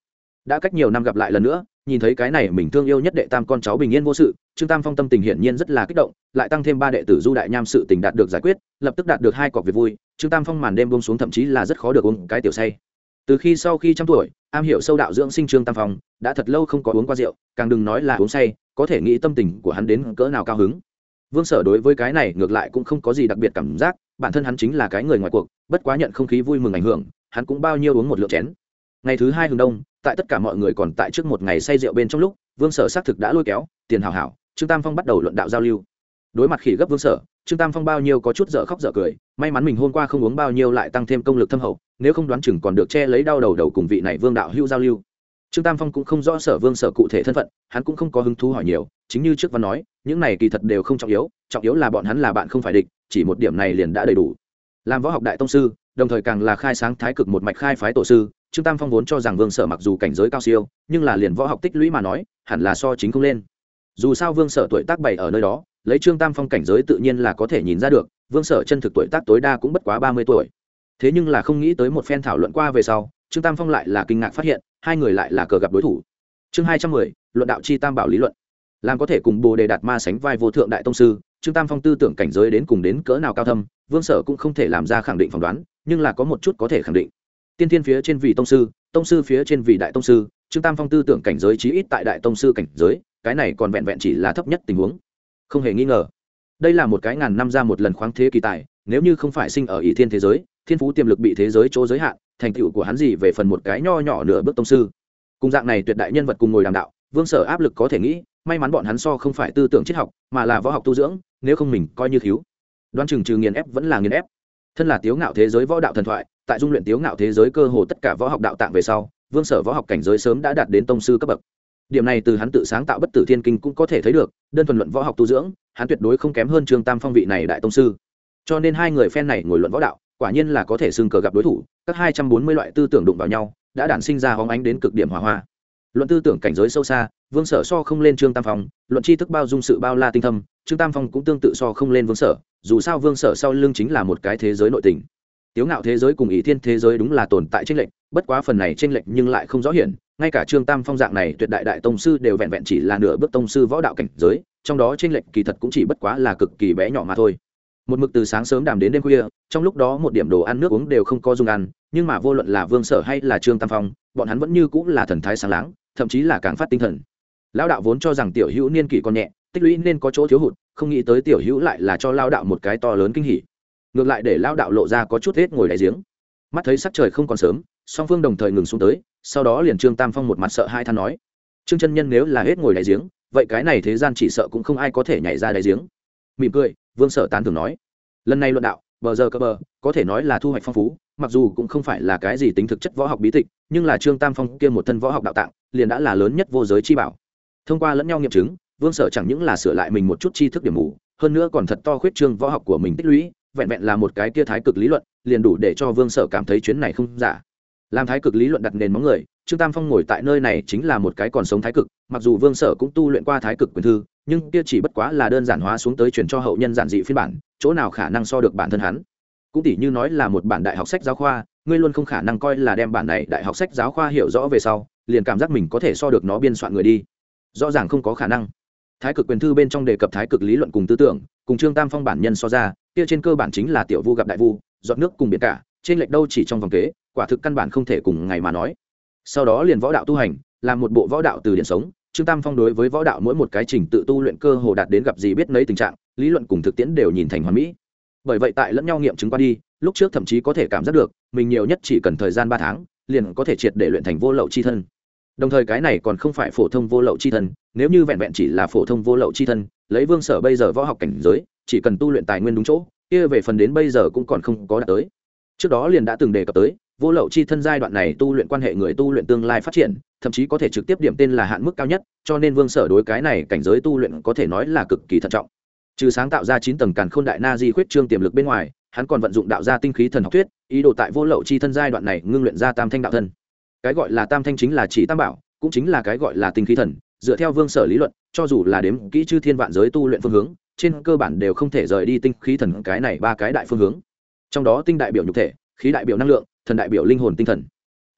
Đã cách nhiều năm gặp lại lần nữa, nhìn thấy cái này mình thương yêu nhất đệ tam con cháu bình yên vô sự, trương tam phong tâm tình hiển nhiên rất là kích động, lại tăng thêm ba đệ tử du đại nham sự tình đạt được giải quyết, lập tức đạt được hai cọc việc vui, trương tam phong màn đêm bông xuống thậm chí là rất khó được uống cái tiểu say. Từ khi sau khi trăm tuổi, am hiểu sâu đạo dưỡng sinh trương tam phong, đã thật lâu không có uống qua rượu, càng đừng nói là uống say, có thể nghĩ tâm tình của hắn đến cỡ nào cao hứng. Vương sở đối với cái này ngược lại cũng không có gì đặc biệt cảm giác bản thân hắn chính là cái người ngoài cuộc, bất quá nhận không khí vui mừng ảnh hưởng, hắn cũng bao nhiêu uống một lượng chén. Ngày thứ hai hừng đông, tại tất cả mọi người còn tại trước một ngày say rượu bên trong lúc, vương sở xác thực đã lôi kéo, tiền hảo hảo trương tam phong bắt đầu luận đạo giao lưu. Đối mặt khỉ gấp vương sở, trương tam phong bao nhiêu có chút dở khóc dở cười, may mắn mình hôm qua không uống bao nhiêu lại tăng thêm công lực thâm hậu, nếu không đoán chừng còn được che lấy đau đầu đầu cùng vị này vương đạo hưu giao lưu trương tam phong cũng không rõ sở vương sở cụ thể thân phận, hắn cũng không có hứng thú hỏi nhiều, chính như trước văn nói, những này kỳ thật đều không trọng yếu trọng yếu là bọn hắn là bạn không phải địch, chỉ một điểm này liền đã đầy đủ. Làm võ học đại tông sư, đồng thời càng là khai sáng thái cực một mạch khai phái tổ sư, trương tam phong vốn cho rằng vương sở mặc dù cảnh giới cao siêu, nhưng là liền võ học tích lũy mà nói, hẳn là so chính không lên. Dù sao vương sở tuổi tác bảy ở nơi đó, lấy trương tam phong cảnh giới tự nhiên là có thể nhìn ra được, vương sở chân thực tuổi tác tối đa cũng bất quá ba mươi tuổi. Thế nhưng là không nghĩ tới một phen thảo luận qua về sau trương tam phong lại là kinh ngạc phát hiện, hai người lại là cờ gặp đối thủ. Chương hai trăm mười, luận đạo chi tam bảo lý luận. Làm có thể cùng bồ đề đạt ma sánh vai vô thượng đại tông sư, trương tam phong tư tưởng cảnh giới đến cùng đến cỡ nào cao thâm, vương sở cũng không thể làm ra khẳng định phỏng đoán, nhưng là có một chút có thể khẳng định. Tiên tiên phía trên vị tông sư tông sư phía trên vị đại tông sư, trương tam phong tư tưởng cảnh giới chí ít tại đại tông sư cảnh giới, cái này còn vẹn vẹn chỉ là thấp nhất tình huống. Không hề nghi ngờ. Đây là một cái ngàn năm ra một lần khoáng thế kỳ tài, nếu như không phải sinh ở ỷ thiên thế giới, thiên phú tiềm lực bị thế giới chỗ giới hạn thành tựu của hắn gì về phần một cái nho nhỏ nửa bước tông sư. Cùng dạng này tuyệt đại nhân vật cùng ngồi đàm đạo, vương sở áp lực có thể nghĩ, may mắn bọn hắn so không phải tư tưởng triết học, mà là võ học tu dưỡng, nếu không mình coi như thiếu. Đoan chừng trừ nghiền ép vẫn là nghiền ép. Thân là tiếu ngạo thế giới võ đạo thần thoại, tại dung luyện tiếu ngạo thế giới cơ hồ tất cả võ học đạo tạng về sau, vương sở võ học cảnh giới sớm đã đạt đến tông sư cấp bậc. Điểm này từ hắn tự sáng tạo bất tử thiên kinh cũng có thể thấy được, đơn thuần luận võ học tu dưỡng, hắn tuyệt đối không kém hơn trương tam phong vị này đại tông sư. Cho nên hai người phen này ngồi luận võ đạo, quả nhiên là có thể xưng cờ gặp đối thủ các hai trăm bốn mươi loại tư tưởng đụng vào nhau, đã đản sinh ra hóng ánh đến cực điểm hỏa hoa. Luận tư tưởng cảnh giới sâu xa, vương sở so không lên trương tam phong, luận tri thức bao dung sự bao la tinh thâm, trương tam phong cũng tương tự so không lên vương sở, dù sao vương sở sau lưng chính là một cái thế giới nội tình. Tiếu ngạo thế giới cùng ý thiên thế giới đúng là tồn tại tranh lệch, bất quá phần này tranh lệch nhưng lại không rõ hiển, ngay cả trương tam phong dạng này tuyệt đại đại tông sư đều vẹn vẹn chỉ là nửa bước tông sư võ đạo cảnh giới, trong đó tranh lệch kỳ thật cũng chỉ bất quá là cực kỳ bé nhỏ mà thôi một mực từ sáng sớm đàm đến đêm khuya, trong lúc đó một điểm đồ ăn nước uống đều không có dùng ăn, nhưng mà vô luận là vương sở hay là trương tam phong, bọn hắn vẫn như cũng là thần thái sáng láng, thậm chí là càng phát tinh thần. Lão đạo vốn cho rằng tiểu hữu niên kỷ còn nhẹ, tích lũy nên có chỗ thiếu hụt, không nghĩ tới tiểu hữu lại là cho lao đạo một cái to lớn kinh hỉ. Ngược lại để lao đạo lộ ra có chút hết ngồi đáy giếng. Mắt thấy sắc trời không còn sớm, song phương đồng thời ngừng xuống tới, sau đó liền trương tam phong một mặt sợ hai than nói, trương chân nhân nếu là hết ngồi đáy giếng, vậy cái này thế gian chỉ sợ cũng không ai có thể nhảy ra đáy giếng. Mỉm cười vương sở tán thường nói, lần này luận đạo, bờ giờ cơ bờ, có thể nói là thu hoạch phong phú, mặc dù cũng không phải là cái gì tính thực chất võ học bí tịch, nhưng là trương tam phong kia một thân võ học đạo tạng, liền đã là lớn nhất vô giới chi bảo. Thông qua lẫn nhau nghiệm chứng, vương sở chẳng những là sửa lại mình một chút tri thức điểm mù, hơn nữa còn thật to khuyết trương võ học của mình tích lũy, vẹn vẹn là một cái kia thái cực lý luận, liền đủ để cho vương sở cảm thấy chuyến này không giả. Làm thái cực lý luận đặt nền móng người, trương tam phong ngồi tại nơi này chính là một cái còn sống thái cực, mặc dù vương sở cũng tu luyện qua thái cực quyền thư nhưng kia chỉ bất quá là đơn giản hóa xuống tới chuyển cho hậu nhân giản dị phiên bản, chỗ nào khả năng so được bản thân hắn? Cũng tỷ như nói là một bản đại học sách giáo khoa, ngươi luôn không khả năng coi là đem bản này đại học sách giáo khoa hiểu rõ về sau, liền cảm giác mình có thể so được nó biên soạn người đi. Rõ ràng không có khả năng. Thái cực quyền thư bên trong đề cập thái cực lý luận cùng tư tưởng, cùng trương tam phong bản nhân so ra, kia trên cơ bản chính là tiểu vu gặp đại vu dọn nước cùng biệt cả, trên lệch đâu chỉ trong vòng kế, quả thực căn bản không thể cùng ngày mà nói. Sau đó liền võ đạo tu hành, làm một bộ võ đạo từ điển sống trương tam phong đối với võ đạo mỗi một cái trình tự tu luyện cơ hồ đạt đến gặp gì biết nấy tình trạng, lý luận cùng thực tiễn đều nhìn thành hoàn mỹ. Bởi vậy tại lẫn nhau nghiệm chứng qua đi, lúc trước thậm chí có thể cảm giác được, mình nhiều nhất chỉ cần thời gian ba tháng, liền có thể triệt để luyện thành vô lậu c h i thân. Đồng thời cái này còn không phải phổ thông vô lậu c h i thân, nếu như vẹn vẹn chỉ là phổ thông vô lậu c h i thân, lấy vương sở bây giờ võ học cảnh giới, chỉ cần tu luyện tài nguyên đúng chỗ, kia về phần đến bây giờ cũng còn không có đạt tới. Trước đó liền đã từng đề cập tới vô lậu chi thân giai đoạn này tu luyện quan hệ người tu luyện tương lai phát triển, thậm chí có thể trực tiếp điểm tên là hạn mức cao nhất, cho nên vương sở đối cái này cảnh giới tu luyện có thể nói là cực kỳ thận trọng. Trừ sáng tạo ra chín tầng càn khôn đại na di khuyết trương tiềm lực bên ngoài, hắn còn vận dụng đạo gia tinh khí thần học thuyết, ý đồ tại vô lậu chi thân giai đoạn này ngưng luyện ra tam thanh đạo thân. Cái gọi là tam thanh chính là chỉ tam bảo, cũng chính là cái gọi là tinh khí thần, dựa theo vương sở lý luận, cho dù là đếm kỹ chư thiên vạn giới tu luyện phương hướng, trên cơ bản đều không thể rời đi tinh khí thần cái này ba cái đại phương hướng. Trong đó tinh đại biểu nhục thể, khí đại biểu năng lượng thần đại biểu linh hồn tinh thần.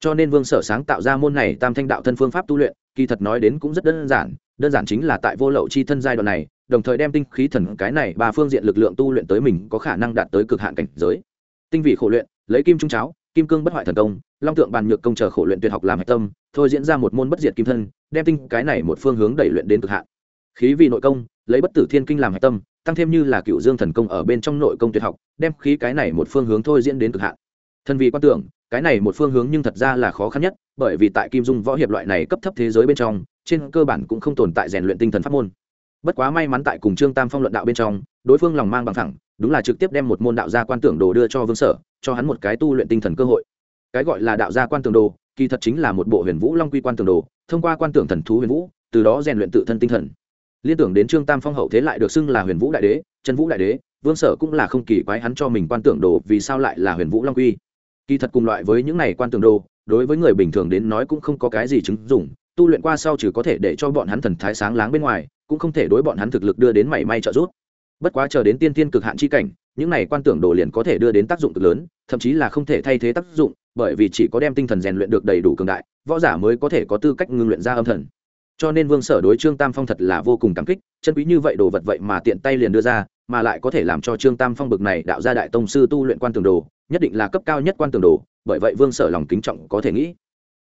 Cho nên vương sở sáng tạo ra môn này tam thanh đạo thân phương pháp tu luyện, kỳ thật nói đến cũng rất đơn giản đơn giản chính là tại vô lậu chi thân giai đoạn này, đồng thời đem tinh khí thần cái này ba phương diện lực lượng tu luyện tới mình có khả năng đạt tới cực hạn cảnh giới. Tinh vị khổ luyện, lấy kim trung cháo, kim cương bất hoại thần công, long tượng bàn nhược công chờ khổ luyện tuyệt học làm hạch tâm, thôi diễn ra một môn bất diệt kim thân, đem tinh cái này một phương hướng đẩy luyện đến cực hạn. Khí vị nội công, lấy bất tử thiên kinh làm hạch tâm, tăng thêm như là cựu dương thần công ở bên trong nội công tuyệt học, đem khí cái này một phương hướng thôi diễn đến cực hạn thân vị quan tưởng, cái này một phương hướng nhưng thật ra là khó khăn nhất, bởi vì tại kim dung võ hiệp loại này cấp thấp thế giới bên trong, trên cơ bản cũng không tồn tại rèn luyện tinh thần pháp môn. Bất quá may mắn tại cùng trương tam phong luận đạo bên trong, đối phương lòng mang bằng thẳng, đúng là trực tiếp đem một môn đạo gia quan tưởng đồ đưa cho vương sở, cho hắn một cái tu luyện tinh thần cơ hội. Cái gọi là đạo gia quan tưởng đồ, kỳ thật chính là một bộ huyền vũ long quy quan tưởng đồ, thông qua quan tưởng thần thú huyền vũ, từ đó rèn luyện tự thân tinh thần. Liên tưởng đến trương tam phong hậu thế lại được xưng là huyền vũ đại đế chân vũ đại đế, vương sở cũng là không kỳ quái hắn cho mình quan tưởng đồ vì sao lại là huyền vũ long quy kỳ thật cùng loại với những này quan tường đồ, đối với người bình thường đến nói cũng không có cái gì chứng dụng, tu luyện qua sau trừ có thể để cho bọn hắn thần thái sáng láng bên ngoài, cũng không thể đối bọn hắn thực lực đưa đến mảy may trợ giúp. Bất quá chờ đến tiên tiên cực hạn chi cảnh, những này quan tưởng đồ liền có thể đưa đến tác dụng cực lớn, thậm chí là không thể thay thế tác dụng, bởi vì chỉ có đem tinh thần rèn luyện được đầy đủ cường đại, võ giả mới có thể có tư cách ngưng luyện ra âm thần. Cho nên vương sở đối trương tam phong thật là vô cùng cảm kích, chân quý như vậy đồ vật vậy mà tiện tay liền đưa ra mà lại có thể làm cho trương tam phong bực này đạo ra đại tông sư tu luyện quan tường đồ, nhất định là cấp cao nhất quan tường đồ, bởi vậy vương sở lòng kính trọng có thể nghĩ.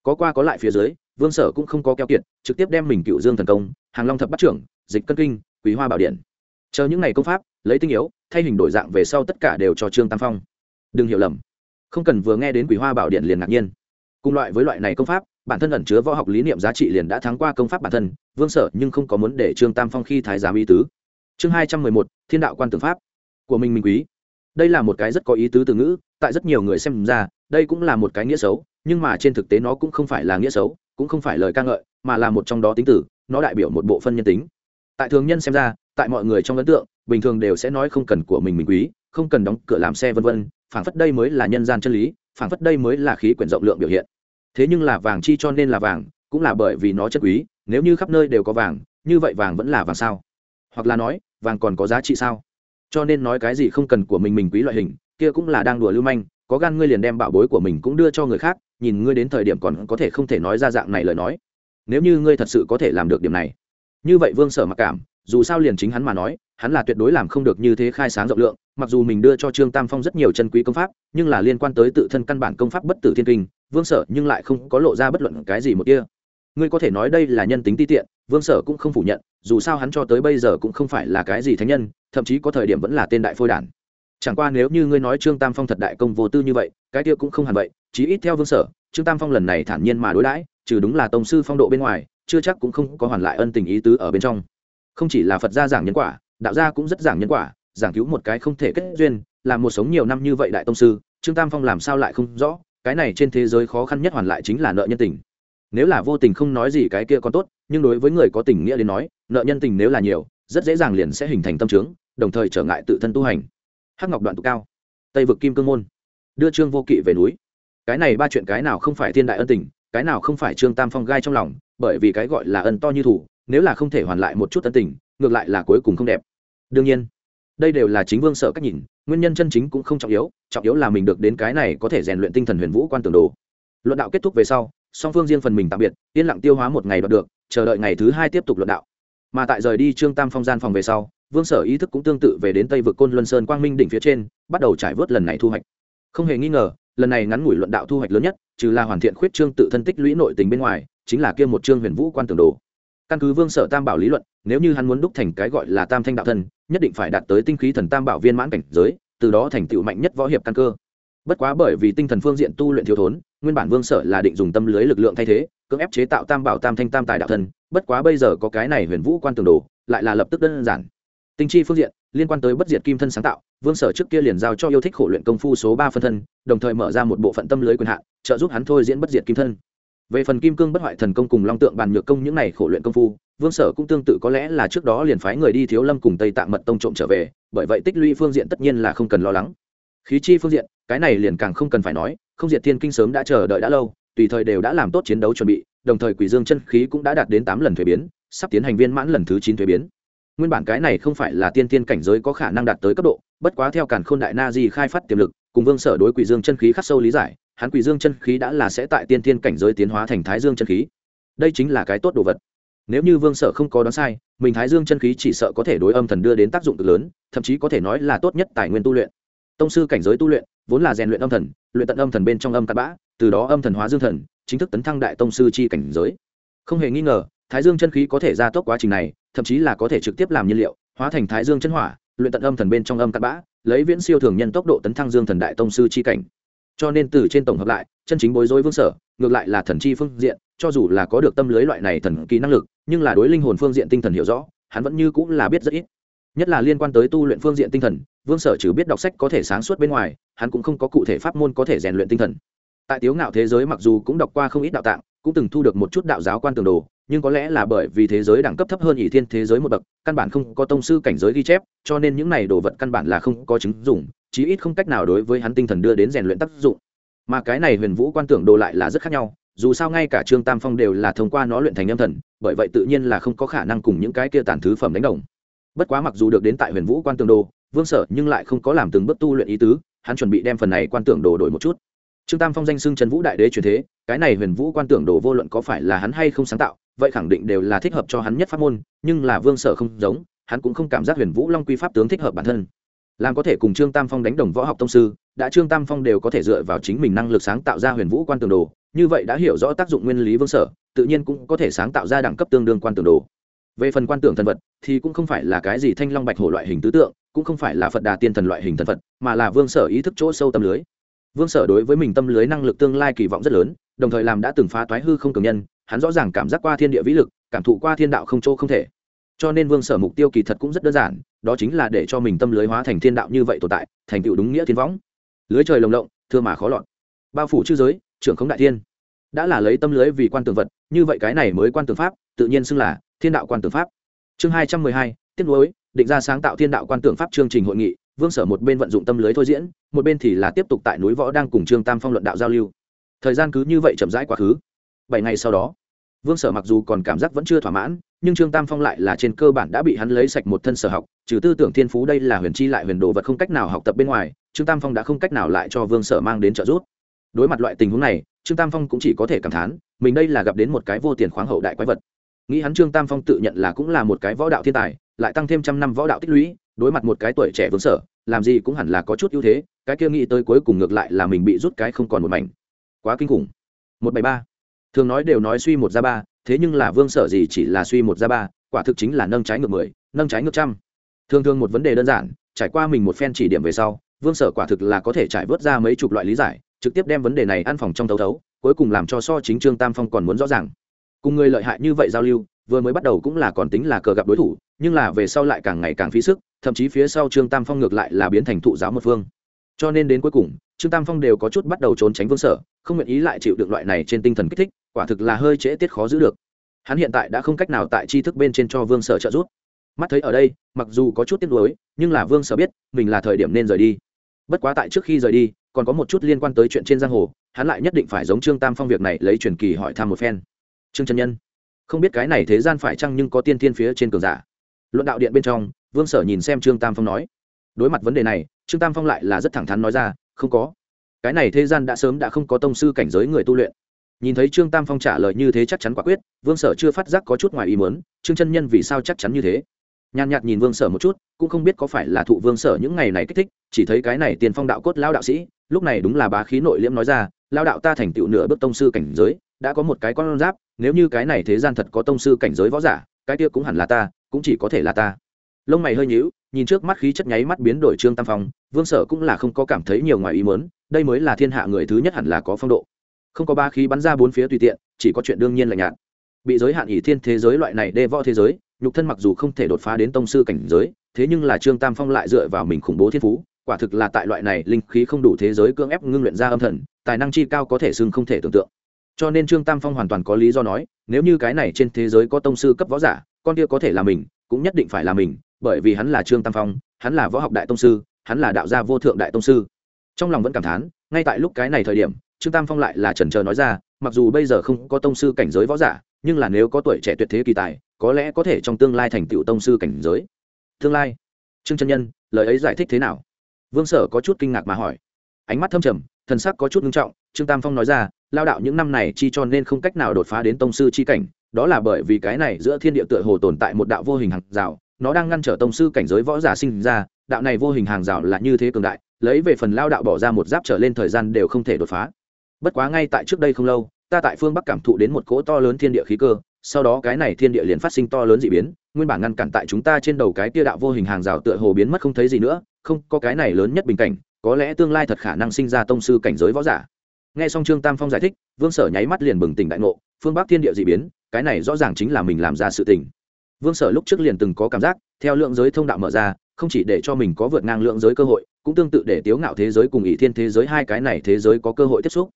Có qua có lại phía dưới, vương sở cũng không có keo kiệt, trực tiếp đem mình cựu dương thần công, hàng long thập bắt trưởng, dịch cân kinh, quý hoa bảo điện. Chờ những ngày công pháp, lấy tinh yếu, thay hình đổi dạng về sau tất cả đều cho trương tam phong. Đừng hiểu lầm. Không cần vừa nghe đến quý hoa bảo điện liền ngạc nhiên. Cùng loại với loại này công pháp, bản thân ẩn chứa võ học lý niệm giá trị liền đã thắng qua công pháp bản thân, vương sở nhưng không có muốn để trương tam phong khi thái giám y tứ chương hai trăm mười một, thiên đạo quan tưởng pháp. Của mình mình quý. Đây là một cái rất có ý tứ từ ngữ, tại rất nhiều người xem ra, đây cũng là một cái nghĩa xấu, nhưng mà trên thực tế nó cũng không phải là nghĩa xấu, cũng không phải lời ca ngợi, mà là một trong đó tính tử nó đại biểu một bộ phân nhân tính. Tại thường nhân xem ra, tại mọi người trong ấn tượng, bình thường đều sẽ nói không cần của mình mình quý, không cần đóng cửa làm xe vân vân, phảng phất đây mới là nhân gian chân lý, phảng phất đây mới là khí quyển rộng lượng biểu hiện. Thế nhưng là vàng chi cho nên là vàng, cũng là bởi vì nó chất quý, nếu như khắp nơi đều có vàng, như vậy vàng vẫn là vàng sao? Hoặc là nói, vàng còn có giá trị sao? Cho nên nói cái gì không cần của mình mình quý loại hình, kia cũng là đang đùa lưu manh, có gan ngươi liền đem bảo bối của mình cũng đưa cho người khác, nhìn ngươi đến thời điểm còn có thể không thể nói ra dạng này lời nói. Nếu như ngươi thật sự có thể làm được điểm này. Như vậy vương sở mặc cảm, dù sao liền chính hắn mà nói, hắn là tuyệt đối làm không được như thế khai sáng rộng lượng, mặc dù mình đưa cho trương tam phong rất nhiều chân quý công pháp, nhưng là liên quan tới tự thân căn bản công pháp bất tử thiên kinh, vương sở nhưng lại không có lộ ra bất luận cái gì một kia ngươi có thể nói đây là nhân tính ti tiện, vương sở cũng không phủ nhận, dù sao hắn cho tới bây giờ cũng không phải là cái gì thánh nhân, thậm chí có thời điểm vẫn là tên đại phôi đản. Chẳng qua nếu như ngươi nói trương tam phong thật đại công vô tư như vậy, cái kia cũng không hẳn vậy, chí ít theo vương sở, trương tam phong lần này thản nhiên mà đối đãi, trừ đúng là tông sư phong độ bên ngoài, chưa chắc cũng không có hoàn lại ân tình ý tứ ở bên trong. Không chỉ là phật gia giảng nhân quả, đạo gia cũng rất giảng nhân quả, giảng cứu một cái không thể kết duyên, làm một sống nhiều năm như vậy đại tông sư, trương tam phong làm sao lại không rõ, cái này trên thế giới khó khăn nhất hoàn lại chính là nợ nhân tình nếu là vô tình không nói gì cái kia còn tốt, nhưng đối với người có tình nghĩa đến nói, nợ nhân tình nếu là nhiều, rất dễ dàng liền sẽ hình thành tâm trướng, đồng thời trở ngại tự thân tu hành. Hắc ngọc đoạn tụ cao. Tây vực kim cương môn. Đưa trương vô kỵ về núi. Cái này ba chuyện cái nào không phải thiên đại ân tình, cái nào không phải trương tam phong gai trong lòng, bởi vì cái gọi là ân to như thủ, nếu là không thể hoàn lại một chút ân tình, ngược lại là cuối cùng không đẹp. Đương nhiên, đây đều là chính vương sợ cách nhìn, nguyên nhân chân chính cũng không trọng yếu trọng yếu là mình được đến cái này có thể rèn luyện tinh thần huyền vũ quan tưởng đồ. Luận đạo kết thúc về sau song phương riêng phần mình tạm biệt, yên lặng tiêu hóa một ngày đoạt được, chờ đợi ngày thứ hai tiếp tục luận đạo. Mà tại rời đi trương tam phong gian phòng về sau, vương sở ý thức cũng tương tự về đến tây vực côn luân sơn quang minh đỉnh phía trên, bắt đầu trải vớt lần này thu hoạch. Không hề nghi ngờ, lần này ngắn ngủi luận đạo thu hoạch lớn nhất, trừ là hoàn thiện khuyết trương tự thân tích lũy nội tình bên ngoài, chính là kia một trương huyền vũ quan tưởng đồ. Căn cứ vương sở tam bảo lý luận, nếu như hắn muốn đúc thành cái gọi là tam thanh đạo thân, nhất định phải đạt tới tinh khí thần tam bảo viên mãn cảnh giới, từ đó thành tựu mạnh nhất võ hiệp căn cơ bất quá bởi vì tinh thần phương diện tu luyện thiếu thốn, nguyên bản vương sở là định dùng tâm lưới lực lượng thay thế, cưỡng ép chế tạo tam bảo tam thanh tam tài đạo thân bất quá bây giờ có cái này huyền vũ quan tường đồ, lại là lập tức đơn giản. Tinh chi phương diện, liên quan tới bất diệt kim thân sáng tạo, vương sở trước kia liền giao cho yêu thích khổ luyện công phu số ba phân thân, đồng thời mở ra một bộ phận tâm lưới quyền hạn, trợ giúp hắn thôi diễn bất diệt kim thân. Về phần kim cương bất hoại thần công cùng long tượng bàn nhược công những này khổ luyện công phu, vương sở cũng tương tự có lẽ là trước đó liền phái người đi thiếu lâm cùng tây tạng mật tông trộm trở về, bởi vậy tích lũy phương diện tất nhiên là không cần lo lắng khí chi phương diện, cái này liền càng không cần phải nói, không diệt thiên kinh sớm đã chờ đợi đã lâu, tùy thời đều đã làm tốt chiến đấu chuẩn bị, đồng thời quỷ dương chân khí cũng đã đạt đến tám lần thuế biến, sắp tiến hành viên mãn lần thứ chín thuế biến. Nguyên bản cái này không phải là tiên tiên cảnh giới có khả năng đạt tới cấp độ, bất quá theo càn khôn đại na di khai phát tiềm lực, cùng vương sở đối quỷ dương chân khí khắc sâu lý giải, hắn quỷ dương chân khí đã là sẽ tại tiên tiên cảnh giới tiến hóa thành thái dương chân khí. Đây chính là cái tốt đồ vật. Nếu như vương sở không có đoán sai, mình thái dương chân khí chỉ sợ có thể đối âm thần đưa đến tác dụng cực lớn, thậm chí có thể nói là tốt nhất tài nguyên tu luyện tông sư cảnh giới tu luyện, vốn là rèn luyện âm thần, luyện tận âm thần bên trong âm cắt bã, từ đó âm thần hóa dương thần, chính thức tấn thăng đại tông sư chi cảnh giới. Không hề nghi ngờ, thái dương chân khí có thể gia tốc quá trình này, thậm chí là có thể trực tiếp làm nhiên liệu, hóa thành thái dương chân hỏa, luyện tận âm thần bên trong âm cắt bã, lấy viễn siêu thường nhân tốc độ tấn thăng dương thần đại tông sư chi cảnh. Cho nên từ trên tổng hợp lại, chân chính bối rối vương sở, ngược lại là thần chi phương diện, cho dù là có được tâm lưới loại này thần kỳ năng lực, nhưng là đối linh hồn phương diện tinh thần hiểu rõ, hắn vẫn như cũng là biết rất ít nhất là liên quan tới tu luyện phương diện tinh thần, vương sở trừ biết đọc sách có thể sáng suốt bên ngoài, hắn cũng không có cụ thể pháp môn có thể rèn luyện tinh thần. Tại tiếu ngạo thế giới mặc dù cũng đọc qua không ít đạo tạng, cũng từng thu được một chút đạo giáo quan tường đồ, nhưng có lẽ là bởi vì thế giới đẳng cấp thấp hơn ỷ thiên thế giới một bậc, căn bản không có tông sư cảnh giới ghi chép, cho nên những này đồ vật căn bản là không có chứng dụng, chí ít không cách nào đối với hắn tinh thần đưa đến rèn luyện tác dụng. Mà cái này huyền vũ quan tưởng đồ lại là rất khác nhau, dù sao ngay cả trương tam phong đều là thông qua nó luyện thành âm thần, bởi vậy tự nhiên là không có khả năng cùng những cái kia tàn thứ phẩm đánh đồng bất quá mặc dù được đến tại huyền vũ quan tưởng đồ, vương sở nhưng lại không có làm từng bước tu luyện ý tứ, hắn chuẩn bị đem phần này quan tưởng đồ đổi một chút. Trương tam phong danh xưng trần vũ đại đế truyền thế, cái này huyền vũ quan tưởng đồ vô luận có phải là hắn hay không sáng tạo, vậy khẳng định đều là thích hợp cho hắn nhất pháp môn, nhưng là vương sở không giống, hắn cũng không cảm giác huyền vũ long quy pháp tướng thích hợp bản thân. Làm có thể cùng trương tam phong đánh đồng võ học tông sư, đã trương tam phong đều có thể dựa vào chính mình năng lực sáng tạo ra huyền vũ quan tường đồ, như vậy đã hiểu rõ tác dụng nguyên lý vương sở, tự nhiên cũng có thể sáng tạo ra đẳng cấp tương đương quan tường đồ về phần quan tưởng thần vật, thì cũng không phải là cái gì thanh long bạch hổ loại hình tứ tượng cũng không phải là phật đà tiên thần loại hình thần phật mà là vương sở ý thức chỗ sâu tâm lưới. Vương sở đối với mình tâm lưới năng lực tương lai kỳ vọng rất lớn, đồng thời làm đã từng phá toái hư không cường nhân, hắn rõ ràng cảm giác qua thiên địa vĩ lực, cảm thụ qua thiên đạo không chỗ không thể. Cho nên vương sở mục tiêu kỳ thật cũng rất đơn giản, đó chính là để cho mình tâm lưới hóa thành thiên đạo như vậy tồn tại, thành tựu đúng nghĩa thiên võng. Lưới trời lồng lộng, thưa mà khó lọt. Bao phủ chư giới, trưởng khống đại thiên. Đã là lấy tâm lưới vì quan tường vật, như vậy cái này mới quan tường pháp, tự nhiên xưng là thiên đạo quan tường pháp. Chương hai trăm mười hai tiếp nối định ra sáng tạo thiên đạo quan tường pháp chương trình hội nghị, vương sở một bên vận dụng tâm lưới thôi diễn, một bên thì là tiếp tục tại núi võ đang cùng trương tam phong luận đạo giao lưu. Thời gian cứ như vậy chậm rãi quá khứ. Bảy ngày sau đó, vương sở mặc dù còn cảm giác vẫn chưa thỏa mãn, nhưng trương tam phong lại là trên cơ bản đã bị hắn lấy sạch một thân sở học, trừ tư tưởng thiên phú đây là huyền chi lại huyền đồ vật không cách nào học tập bên ngoài, trương tam phong đã không cách nào lại cho vương sở mang đến trợ giúp. Đối mặt loại tình huống này, trương tam phong cũng chỉ có thể cảm thán, mình đây là gặp đến một cái vô tiền khoáng hậu đại quái vật nghĩ hắn trương tam phong tự nhận là cũng là một cái võ đạo thiên tài, lại tăng thêm trăm năm võ đạo tích lũy, đối mặt một cái tuổi trẻ vương sở, làm gì cũng hẳn là có chút ưu thế, cái kia nghĩ tới cuối cùng ngược lại là mình bị rút cái không còn một mảnh. Quá kinh khủng. Một bảy ba. Thường nói đều nói suy một ra ba, thế nhưng là vương sở gì chỉ là suy một ra ba, quả thực chính là nâng trái ngược mười, nâng trái ngược trăm. Thường thường một vấn đề đơn giản, trải qua mình một phen chỉ điểm về sau, vương sở quả thực là có thể trải vớt ra mấy chục loại lý giải, trực tiếp đem vấn đề này ăn phòng trong thấu thấu, cuối cùng làm cho so chính trương tam phong còn muốn rõ ràng cùng người lợi hại như vậy giao lưu, vừa mới bắt đầu cũng là còn tính là cờ gặp đối thủ, nhưng là về sau lại càng ngày càng phí sức, thậm chí phía sau trương tam phong ngược lại là biến thành thụ giáo một phương. Cho nên đến cuối cùng, trương tam phong đều có chút bắt đầu trốn tránh vương sở, không nguyện ý lại chịu được loại này trên tinh thần kích thích, quả thực là hơi trễ tiết khó giữ được. Hắn hiện tại đã không cách nào tại tri thức bên trên cho vương sở trợ giúp. Mắt thấy ở đây, mặc dù có chút tiếc nuối, nhưng là vương sở biết, mình là thời điểm nên rời đi. Bất quá tại trước khi rời đi, còn có một chút liên quan tới chuyện trên giang hồ, hắn lại nhất định phải giống trương tam phong việc này lấy truyền kỳ hỏi thăm một phen trương trần nhân. Không biết cái này thế gian phải chăng nhưng có tiên thiên phía trên cường giả. Luận đạo điện bên trong, vương sở nhìn xem trương tam phong nói. Đối mặt vấn đề này, trương tam phong lại là rất thẳng thắn nói ra, không có. Cái này thế gian đã sớm đã không có tông sư cảnh giới người tu luyện. Nhìn thấy trương tam phong trả lời như thế chắc chắn quả quyết, vương sở chưa phát giác có chút ngoài ý mớn trương chân nhân vì sao chắc chắn như thế? Nhàn nhạt nhìn vương sở một chút, cũng không biết có phải là thụ vương sở những ngày này kích thích, chỉ thấy cái này tiền phong đạo cốt lao đạo sĩ, lúc này đúng là bá khí nội liễm nói ra lao đạo ta thành tựu nửa bước tông sư cảnh giới đã có một cái con giáp, nếu như cái này thế gian thật có tông sư cảnh giới võ giả, cái kia cũng hẳn là ta, cũng chỉ có thể là ta. Lông mày hơi nhíu, nhìn trước mắt khí chất nháy mắt biến đổi trương tam phong, vương sở cũng là không có cảm thấy nhiều ngoài ý mớn đây mới là thiên hạ người thứ nhất hẳn là có phong độ. Không có ba khí bắn ra bốn phía tùy tiện, chỉ có chuyện đương nhiên là nhạt. Bị giới hạn ỷ thiên thế giới loại này đê võ thế giới, nhục thân mặc dù không thể đột phá đến tông sư cảnh giới, thế nhưng là trương tam phong lại dựa vào mình khủng bố thiên phú, quả thực là tại loại này linh khí không đủ thế giới cưỡng ép ngưng luyện ra âm thần, tài năng chi cao có thể xưng không thể tưởng tượng cho nên trương tam phong hoàn toàn có lý do nói, nếu như cái này trên thế giới có tông sư cấp võ giả, con kia có thể là mình, cũng nhất định phải là mình, bởi vì hắn là trương tam phong, hắn là võ học đại tông sư, hắn là đạo gia vô thượng đại tông sư. Trong lòng vẫn cảm thán, ngay tại lúc cái này thời điểm, trương tam phong lại là trần trờ nói ra, mặc dù bây giờ không có tông sư cảnh giới võ giả, nhưng là nếu có tuổi trẻ tuyệt thế kỳ tài, có lẽ có thể trong tương lai thành tựu tông sư cảnh giới. Tương lai, trương chân nhân, lời ấy giải thích thế nào? Vương sở có chút kinh ngạc mà hỏi. Ánh mắt thâm trầm, thần sắc có chút nghiêm trọng trương tam phong nói ra lao đạo những năm này chi cho nên không cách nào đột phá đến tông sư chi cảnh, đó là bởi vì cái này giữa thiên địa tựa hồ tồn tại một đạo vô hình hàng rào, nó đang ngăn trở tông sư cảnh giới võ giả sinh ra, đạo này vô hình hàng rào là như thế cường đại, lấy về phần lao đạo bỏ ra một giáp trở lên thời gian đều không thể đột phá. Bất quá ngay tại trước đây không lâu, ta tại phương bắc cảm thụ đến một cỗ to lớn thiên địa khí cơ, sau đó cái này thiên địa liền phát sinh to lớn d ị biến, nguyên bản ngăn cản tại chúng ta trên đầu cái tia đạo vô hình hàng rào tựa hồ biến mất không thấy gì nữa, không có cái này lớn nhất bình cảnh, có lẽ tương lai thật khả năng sinh ra tông sư cảnh giới võ giả nghe xong trương tam phong giải thích, vương sở nháy mắt liền bừng tỉnh đại ngộ, phương bắc thiên địa d ị biến, cái này rõ ràng chính là mình làm ra sự tình. Vương sở lúc trước liền từng có cảm giác, theo lượng giới thông đạo mở ra, không chỉ để cho mình có vượt ngang lượng giới cơ hội, cũng tương tự để tiếu ngạo thế giới cùng ỷ thiên thế giới hai cái này thế giới có cơ hội tiếp xúc.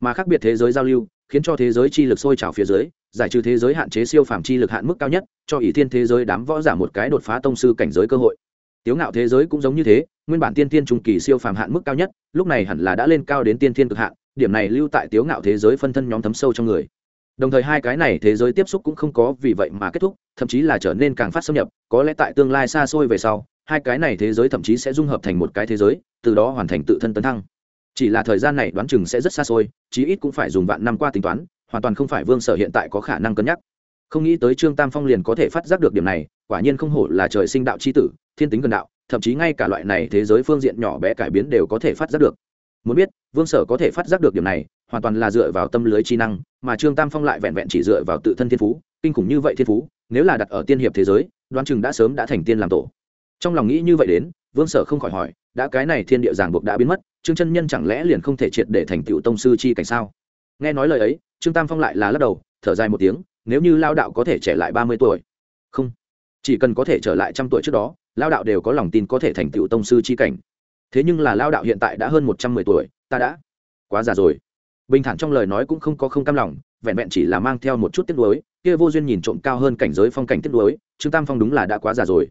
Mà khác biệt thế giới giao lưu, khiến cho thế giới chi lực sôi trào phía dưới, giải trừ thế giới hạn chế siêu phàm chi lực hạn mức cao nhất, cho ỷ thiên thế giới đám võ giả một cái đột phá tông sư cảnh giới cơ hội. Tiếu ngạo thế giới cũng giống như thế, nguyên bản tiên thiên trung kỳ siêu phàm hạn mức cao nhất, lúc này hẳn là đã lên cao đến tiên thiên cực hạn điểm này lưu tại tiếu ngạo thế giới phân thân nhóm thấm sâu trong người. Đồng thời hai cái này thế giới tiếp xúc cũng không có vì vậy mà kết thúc, thậm chí là trở nên càng phát xâm nhập, có lẽ tại tương lai xa xôi về sau, hai cái này thế giới thậm chí sẽ dung hợp thành một cái thế giới, từ đó hoàn thành tự thân tấn thăng. Chỉ là thời gian này đoán chừng sẽ rất xa xôi, chí ít cũng phải dùng vạn năm qua tính toán, hoàn toàn không phải vương sở hiện tại có khả năng cân nhắc. Không nghĩ tới trương tam phong liền có thể phát giác được điểm này, quả nhiên không hổ là trời sinh đạo c h i tử, thiên tính gần đạo, thậm chí ngay cả loại này thế giới phương diện nhỏ bé cải biến đều có thể phát giác được muốn biết, vương sở có thể phát giác được điểm này, hoàn toàn là dựa vào tâm lưới trí năng, mà trương tam phong lại vẹn vẹn chỉ dựa vào tự thân thiên phú, kinh khủng như vậy thiên phú, nếu là đặt ở tiên hiệp thế giới, đoán chừng đã sớm đã thành tiên làm tổ. Trong lòng nghĩ như vậy đến, vương sở không khỏi hỏi, đã cái này thiên địa giảng buộc đã biến mất, trương chân nhân chẳng lẽ liền không thể triệt để thành tựu tông sư chi cảnh sao? Nghe nói lời ấy, trương tam phong lại là lắc đầu, thở dài một tiếng, nếu như lao đạo có thể trẻ lại ba mươi tuổi. Không. Chỉ cần có thể trở lại trăm tuổi trước đó, lao đạo đều có lòng tin có thể thành tựu tông sư chi cảnh thế nhưng là lao đạo hiện tại đã hơn một trăm mười tuổi, ta đã quá già rồi. Bình thản trong lời nói cũng không có không cam lòng, vẹn vẹn chỉ là mang theo một chút tiếc nuối, kia vô duyên nhìn trộm cao hơn cảnh giới phong cảnh tiếc nuối, trương tam phong đúng là đã quá già rồi.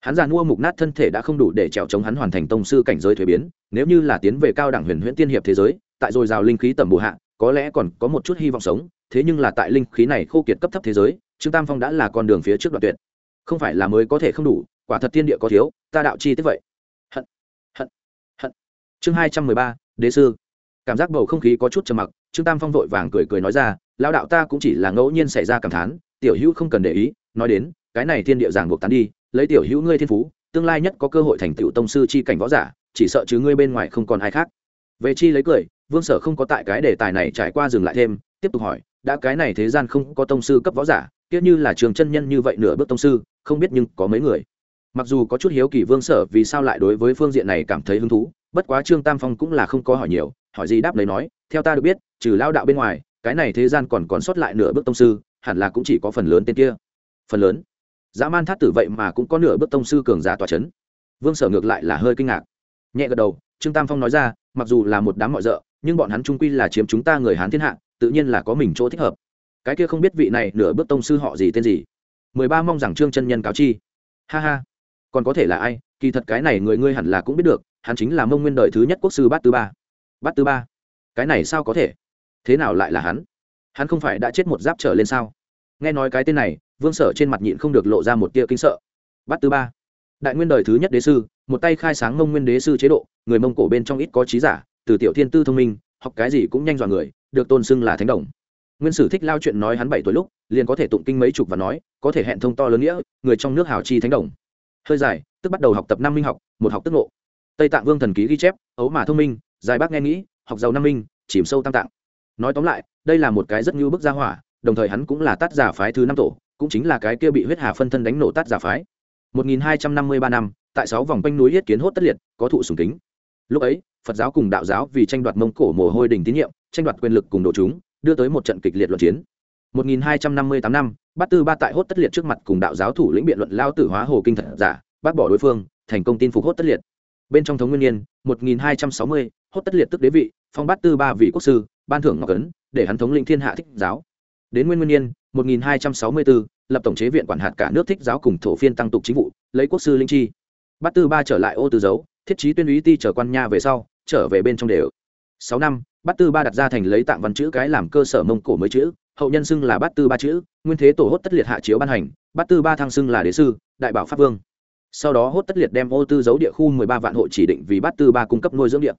Hắn già mua mục nát thân thể đã không đủ để trèo chống hắn hoàn thành tông sư cảnh giới thuế biến, nếu như là tiến về cao đẳng huyền huyễn tiên hiệp thế giới, tại dồi dào linh khí tầm bổ hạ, có lẽ còn có một chút hy vọng sống, thế nhưng là tại linh khí này khô kiệt cấp thấp thế giới, trương tam phong đã là con đường phía trước đoạn tuyệt. Không phải là mới có thể không đủ, quả thật thiên địa có thiếu, ta đạo chi tức vậy chương hai trăm mười ba, đế sư. Cảm giác bầu không khí có chút trầm mặc, trương tam phong vội vàng cười cười nói ra, lão đạo ta cũng chỉ là ngẫu nhiên xảy ra cảm thán, tiểu hữu không cần để ý, nói đến, cái này thiên địa giảng buộc tán đi, lấy tiểu hữu ngươi thiên phú, tương lai nhất có cơ hội thành tựu tông sư chi cảnh võ giả, chỉ sợ chứ ngươi bên ngoài không còn ai khác. Về chi lấy cười, vương sở không có tại cái đề tài này trải qua dừng lại thêm, tiếp tục hỏi, đã cái này thế gian không có tông sư cấp võ giả tiếc như là trường chân nhân như vậy nửa bước tông sư, không biết nhưng có mấy người? Mặc dù có chút hiếu kỳ vương sở vì sao lại đối với phương diện này cảm thấy hứng thú bất quá trương tam phong cũng là không có hỏi nhiều, hỏi gì đáp lấy nói, theo ta được biết, trừ lao đạo bên ngoài, cái này thế gian còn còn sót lại nửa bước tông sư, hẳn là cũng chỉ có phần lớn tên kia. Phần lớn? Dã man thát tử vậy mà cũng có nửa bước tông sư cường giả tòa c h ấ n vương sở ngược lại là hơi kinh ngạc. Nhẹ gật đầu, trương tam phong nói ra, mặc dù là một đám mọi d ợ nhưng bọn hắn trung quy là chiếm chúng ta người hán thiên hạ, tự nhiên là có mình chỗ thích hợp. Cái kia không biết vị này nửa bước tông sư họ gì tên gì. Mười ba mong rằng trương chân nhân cáo chi. Ha ha còn có thể là ai, kỳ thật cái này người ngươi hẳn là cũng biết được, hắn chính là mông nguyên đời thứ nhất quốc sư bát tứ ba. Bát tứ ba? Cái này sao có thể? Thế nào lại là hắn? Hắn không phải đã chết một giáp trở lên sao? Nghe nói cái tên này, vương sở trên mặt nhịn không được lộ ra một tia kinh sợ. Bát tứ ba? Đại nguyên đời thứ nhất đế sư, một tay khai sáng mông nguyên đế sư chế độ, người mông cổ bên trong ít có trí giả, từ tiểu thiên tư thông minh, học cái gì cũng nhanh dọn người, được tôn xưng là thánh đồng. Nguyên sử thích lao chuyện nói hắn bảy tuổi lúc, liền có thể tụng kinh mấy chục và nói, có thể hẹn thông to lớn nghĩa, người trong nước hào chi thánh đồng hơi dài, tức bắt đầu học tập năm minh học, một học tức ngộ. Tây tạng vương thần ký ghi chép, ấu mà thông minh, dài bác nghe nghĩ, học giàu năm minh, chìm sâu tam tạng. Nói tóm lại, đây là một cái rất như bức gia hỏa, đồng thời hắn cũng là tác giả phái thứ năm tổ, cũng chính là cái kia bị huyết hà phân thân đánh nổ tát giả phái. 1253 năm tại sáu vòng quanh núi yết kiến hốt tất liệt, có thụ sùng kính. Lúc ấy, phật giáo cùng đạo giáo vì tranh đoạt mông cổ mồ hôi đình tín nhiệm, tranh đoạt quyền lực cùng độ chúng, đưa tới một trận kịch liệt luận chiến. 1258 năm bát tư ba tại hốt tất liệt trước mặt cùng đạo giáo thủ lĩnh biện luận lao tử hóa hồ kinh thật giả bác bỏ đối phương thành công tin phục hốt tất liệt. Bên trong thống nguyên niên 1260, hốt tất liệt tức đế vị phong bát tư ba vị quốc sư ban thưởng ngọc ấn để hắn thống lĩnh thiên hạ thích giáo. Đến nguyên nguyên niên 1264, lập tổng chế viện quản hạt cả nước thích giáo cùng thổ phiên tăng tục chính vụ lấy quốc sư linh chi. Bát tư ba trở lại ô từ dấu thiết trí tuyên úy ti trở quan nha về sau trở về bên trong đều. Sáu năm bát tư ba đặt ra thành lấy tạng văn chữ cái làm cơ sở mông cổ mới chữ hậu nhân xưng là bát tư ba chữ, nguyên thế tổ hốt tất liệt hạ chiếu ban hành, bát tư ba thăng xưng là đế sư, đại bảo pháp vương. Sau đó hốt tất liệt đem ô tư giấu địa khu mười ba vạn hộ chỉ định vì bát tư ba cung cấp nuôi dưỡng địa.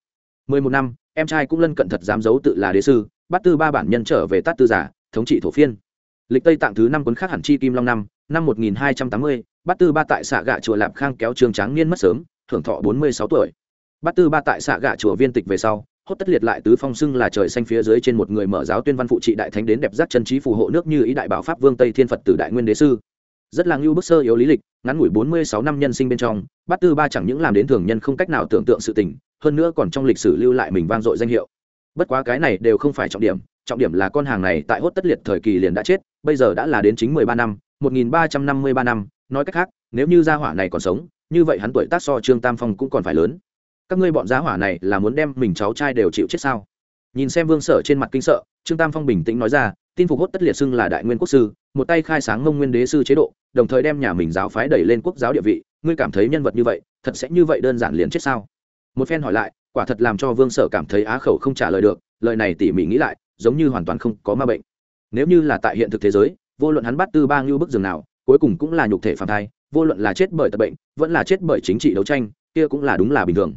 Mười một năm, em trai cũng lân cận thật dám giấu tự là đế sư, bát tư ba bản nhân trở về tát tư giả, thống trị thổ phiên. Lịch tây tạng thứ năm cuốn khác hẳn chi kim long năm năm một nghìn hai trăm tám mươi, bát tư ba tại xạ gạ chùa lạp khang kéo trường tráng niên mất sớm, thưởng thọ bốn mươi sáu tuổi. Bát tư ba tại xạ gạ chùa viên tịch về sau hốt tất liệt lại tứ phong xưng là trời xanh phía dưới trên một người mở giáo tuyên văn phụ trị đại thánh đến đẹp giác chân trí phù hộ nước như ý đại bảo pháp vương tây thiên phật tử đại nguyên đế sư rất là ngưu bức sơ yếu lý lịch ngắn ngủi bốn mươi sáu năm nhân sinh bên trong bát tư ba chẳng những làm đến thường nhân không cách nào tưởng tượng sự tình hơn nữa còn trong lịch sử lưu lại mình vang dội danh hiệu bất quá cái này đều không phải trọng điểm trọng điểm là con hàng này tại hốt tất liệt thời kỳ liền đã chết bây giờ đã là đến chính mười ba năm một nghìn ba trăm năm mươi ba năm nói cách khác nếu như gia hỏa này còn sống như vậy hắn tuổi tác so trương tam phong cũng còn phải lớn các ngươi bọn giá hỏa này là muốn đem mình cháu trai đều chịu chết sao? Nhìn xem vương sở trên mặt kinh sợ, trương tam phong bình tĩnh nói ra, tin phục hốt tất liệt xưng là đại nguyên quốc sư, một tay khai sáng ngông nguyên đế sư chế độ, đồng thời đem nhà mình giáo phái đẩy lên quốc giáo địa vị, ngươi cảm thấy nhân vật như vậy, thật sẽ như vậy đơn giản liền chết sao? Một phen hỏi lại, quả thật làm cho vương sở cảm thấy á khẩu không trả lời được, lời này tỉ mỉ nghĩ lại, giống như hoàn toàn không có ma bệnh. Nếu như là tại hiện thực thế giới, vô luận hắn bắt tư ba ngưu bức rừng nào, cuối cùng cũng là nhục thể phạm thai, vô luận là chết bởi tật bệnh, vẫn là chết bởi chính trị đấu tranh, kia cũng là đúng là bình thường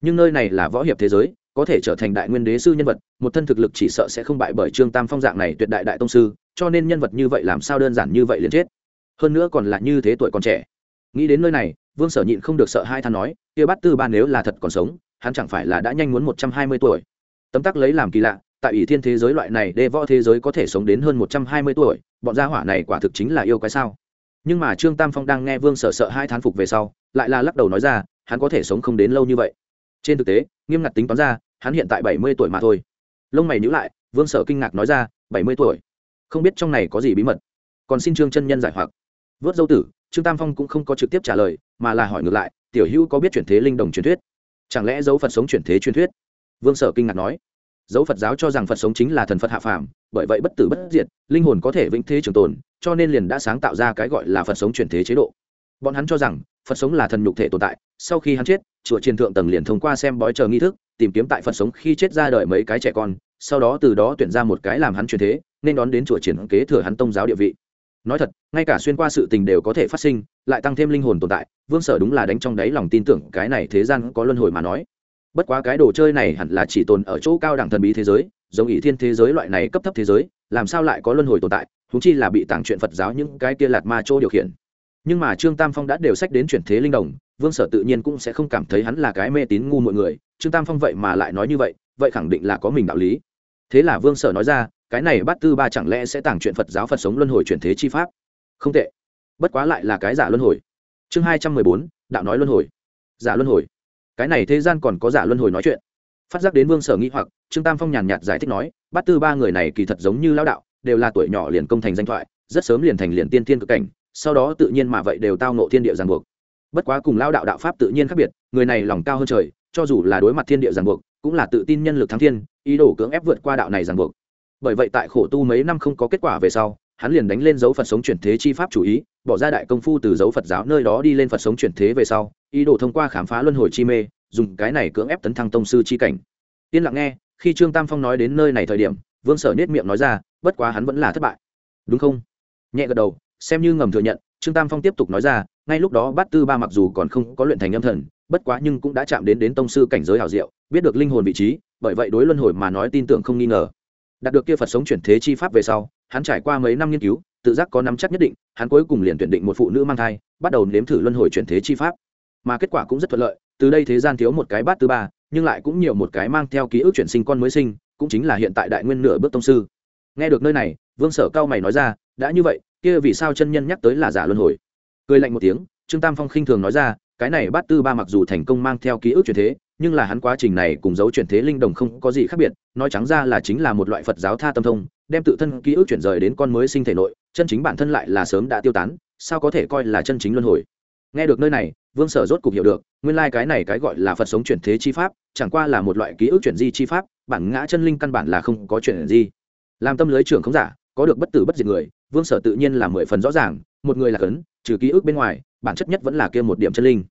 nhưng nơi này là võ hiệp thế giới, có thể trở thành đại nguyên đế sư nhân vật, một thân thực lực chỉ sợ sẽ không bại bởi trương tam phong dạng này tuyệt đại đại tông sư, cho nên nhân vật như vậy làm sao đơn giản như vậy liền chết. Hơn nữa còn là như thế tuổi còn trẻ. Nghĩ đến nơi này, vương sở nhịn không được sợ hai than nói, kia bắt tư ba nếu là thật còn sống, hắn chẳng phải là đã nhanh muốn một trăm hai mươi tuổi? Tấm tắc lấy làm kỳ lạ, tại ủy thiên thế giới loại này đê võ thế giới có thể sống đến hơn một trăm hai mươi tuổi, bọn gia hỏa này quả thực chính là yêu cái sao? Nhưng mà trương tam phong đang nghe vương sở sợ hai thán phục về sau, lại là lắc đầu nói ra, hắn có thể sống không đến lâu như vậy trên thực tế, nghiêm ngặt tính toán ra, hắn hiện tại bảy mươi tuổi mà thôi. Lông mày nhữ lại, vương sở kinh ngạc nói ra, bảy mươi tuổi? Không biết trong này có gì bí mật. Còn xin trương chân nhân giải hoặc. Vớt dâu tử, trương tam phong cũng không có trực tiếp trả lời, mà là hỏi ngược lại, tiểu hữu có biết chuyển thế linh đồng truyền thuyết? Chẳng lẽ dấu phật sống chuyển thế truyền thuyết? Vương sở kinh ngạc nói. Dấu phật giáo cho rằng phật sống chính là thần phật hạ phàm, bởi vậy bất tử bất diệt, linh hồn có thể vĩnh thế trường tồn, cho nên liền đã sáng tạo ra cái gọi là phật sống chuyển thế chế độ. Bọn hắn cho rằng, phật sống là thần nhục thể tồn tại, sau khi hắn chết chùa triền thượng tầng liền thông qua xem bói chờ nghi thức, tìm kiếm tại phật sống khi chết ra đời mấy cái trẻ con, sau đó từ đó tuyển ra một cái làm hắn truyền thế, nên đón đến chùa triển kế thừa hắn tông giáo địa vị. Nói thật, ngay cả xuyên qua sự tình đều có thể phát sinh, lại tăng thêm linh hồn tồn tại, vương sở đúng là đánh trong đáy lòng tin tưởng cái này thế gian có luân hồi mà nói. Bất quá cái đồ chơi này hẳn là chỉ tồn ở chỗ cao đẳng thần bí thế giới, giống ý thiên thế giới loại này cấp thấp thế giới, làm sao lại có luân hồi tồn tại húng chi là bị tàng chuyện phật giáo những cái kia lạt ma chỗ điều khiển. Nhưng mà trương tam phong đã đều sách đến chuyển thế linh đồng vương sở tự nhiên cũng sẽ không cảm thấy hắn là cái mê tín ngu mọi người, trương tam phong vậy mà lại nói như vậy vậy khẳng định là có mình đạo lý. Thế là vương sở nói ra, cái này bắt tư ba chẳng lẽ sẽ tàng chuyện phật giáo phật sống luân hồi chuyển thế chi pháp? Không tệ. Bất quá lại là cái giả luân hồi. Chương hai trăm mười bốn, đạo nói luân hồi. Giả luân hồi. Cái này thế gian còn có giả luân hồi nói chuyện. Phát giác đến vương sở nghĩ hoặc, trương tam phong nhàn nhạt giải thích nói bắt tư ba người này kỳ thật giống như lao đạo, đều là tuổi nhỏ liền công thành danh thoại, rất sớm liền thành liền tiên tiên cực cảnh, sau đó tự nhiên mà vậy đều tao nộ thiên địa giàn buộc bất quá cùng lao đạo đạo pháp tự nhiên khác biệt, người này lòng cao hơn trời, cho dù là đối mặt thiên địa giàn buộc, cũng là tự tin nhân lực thắng thiên, ý đồ cưỡng ép vượt qua đạo này giàn buộc. Bởi vậy tại khổ tu mấy năm không có kết quả về sau, hắn liền đánh lên dấu phật sống chuyển thế chi pháp chủ ý, bỏ ra đại công phu từ dấu phật giáo nơi đó đi lên phật sống chuyển thế về sau, ý đồ thông qua khám phá luân hồi chi mê, dùng cái này cưỡng ép tấn thăng tông sư chi cảnh. Yên lặng nghe, khi trương tam phong nói đến nơi này thời điểm, vương sở nết miệng nói ra, bất quá hắn vẫn là thất bại. Đúng không? Nhẹ gật đầu, xem như ngầm thừa nhận, trương tam phong tiếp tục nói ra ngay lúc đó bát tư ba mặc dù còn không có luyện thành âm thần, bất quá nhưng cũng đã chạm đến đến tông sư cảnh giới hảo diệu, biết được linh hồn vị trí, bởi vậy đối luân hồi mà nói tin tưởng không nghi ngờ. Đạt được kia phật sống chuyển thế chi pháp về sau, hắn trải qua mấy năm nghiên cứu, tự giác có nắm chắc nhất định, hắn cuối cùng liền tuyển định một phụ nữ mang thai, bắt đầu nếm thử luân hồi chuyển thế chi pháp. Mà kết quả cũng rất thuận lợi, từ đây thế gian thiếu một cái bát tư ba, nhưng lại cũng nhiều một cái mang theo ký ức chuyển sinh con mới sinh, cũng chính là hiện tại đại nguyên nửa bước tông sư. Nghe được nơi này, vương sở cao mày nói ra, đã như vậy, kia vì sao chân nhân nhắc tới là giả luân hồi? Cười lạnh một tiếng, trương tam phong khinh thường nói ra, cái này bát tư ba mặc dù thành công mang theo ký ức chuyển thế, nhưng là hắn quá trình này cùng dấu chuyển thế linh đồng không có gì khác biệt, nói trắng ra là chính là một loại phật giáo tha tâm thông, đem tự thân ký ức chuyển rời đến con mới sinh thể nội, chân chính bản thân lại là sớm đã tiêu tán, sao có thể coi là chân chính luân hồi? Nghe được nơi này, vương sở rốt cục hiểu được, nguyên lai、like、cái này cái gọi là phật sống chuyển thế chi pháp, chẳng qua là một loại ký ức chuyển di chi pháp, bản ngã chân linh căn bản là không có chuyển di. Làm tâm lưới trưởng không giả, có được bất tử bất diệt người, vương sở tự nhiên là mười phần rõ ràng, một người là cấn trừ ký ức bên ngoài, bản chất nhất vẫn là kia một điểm chân linh.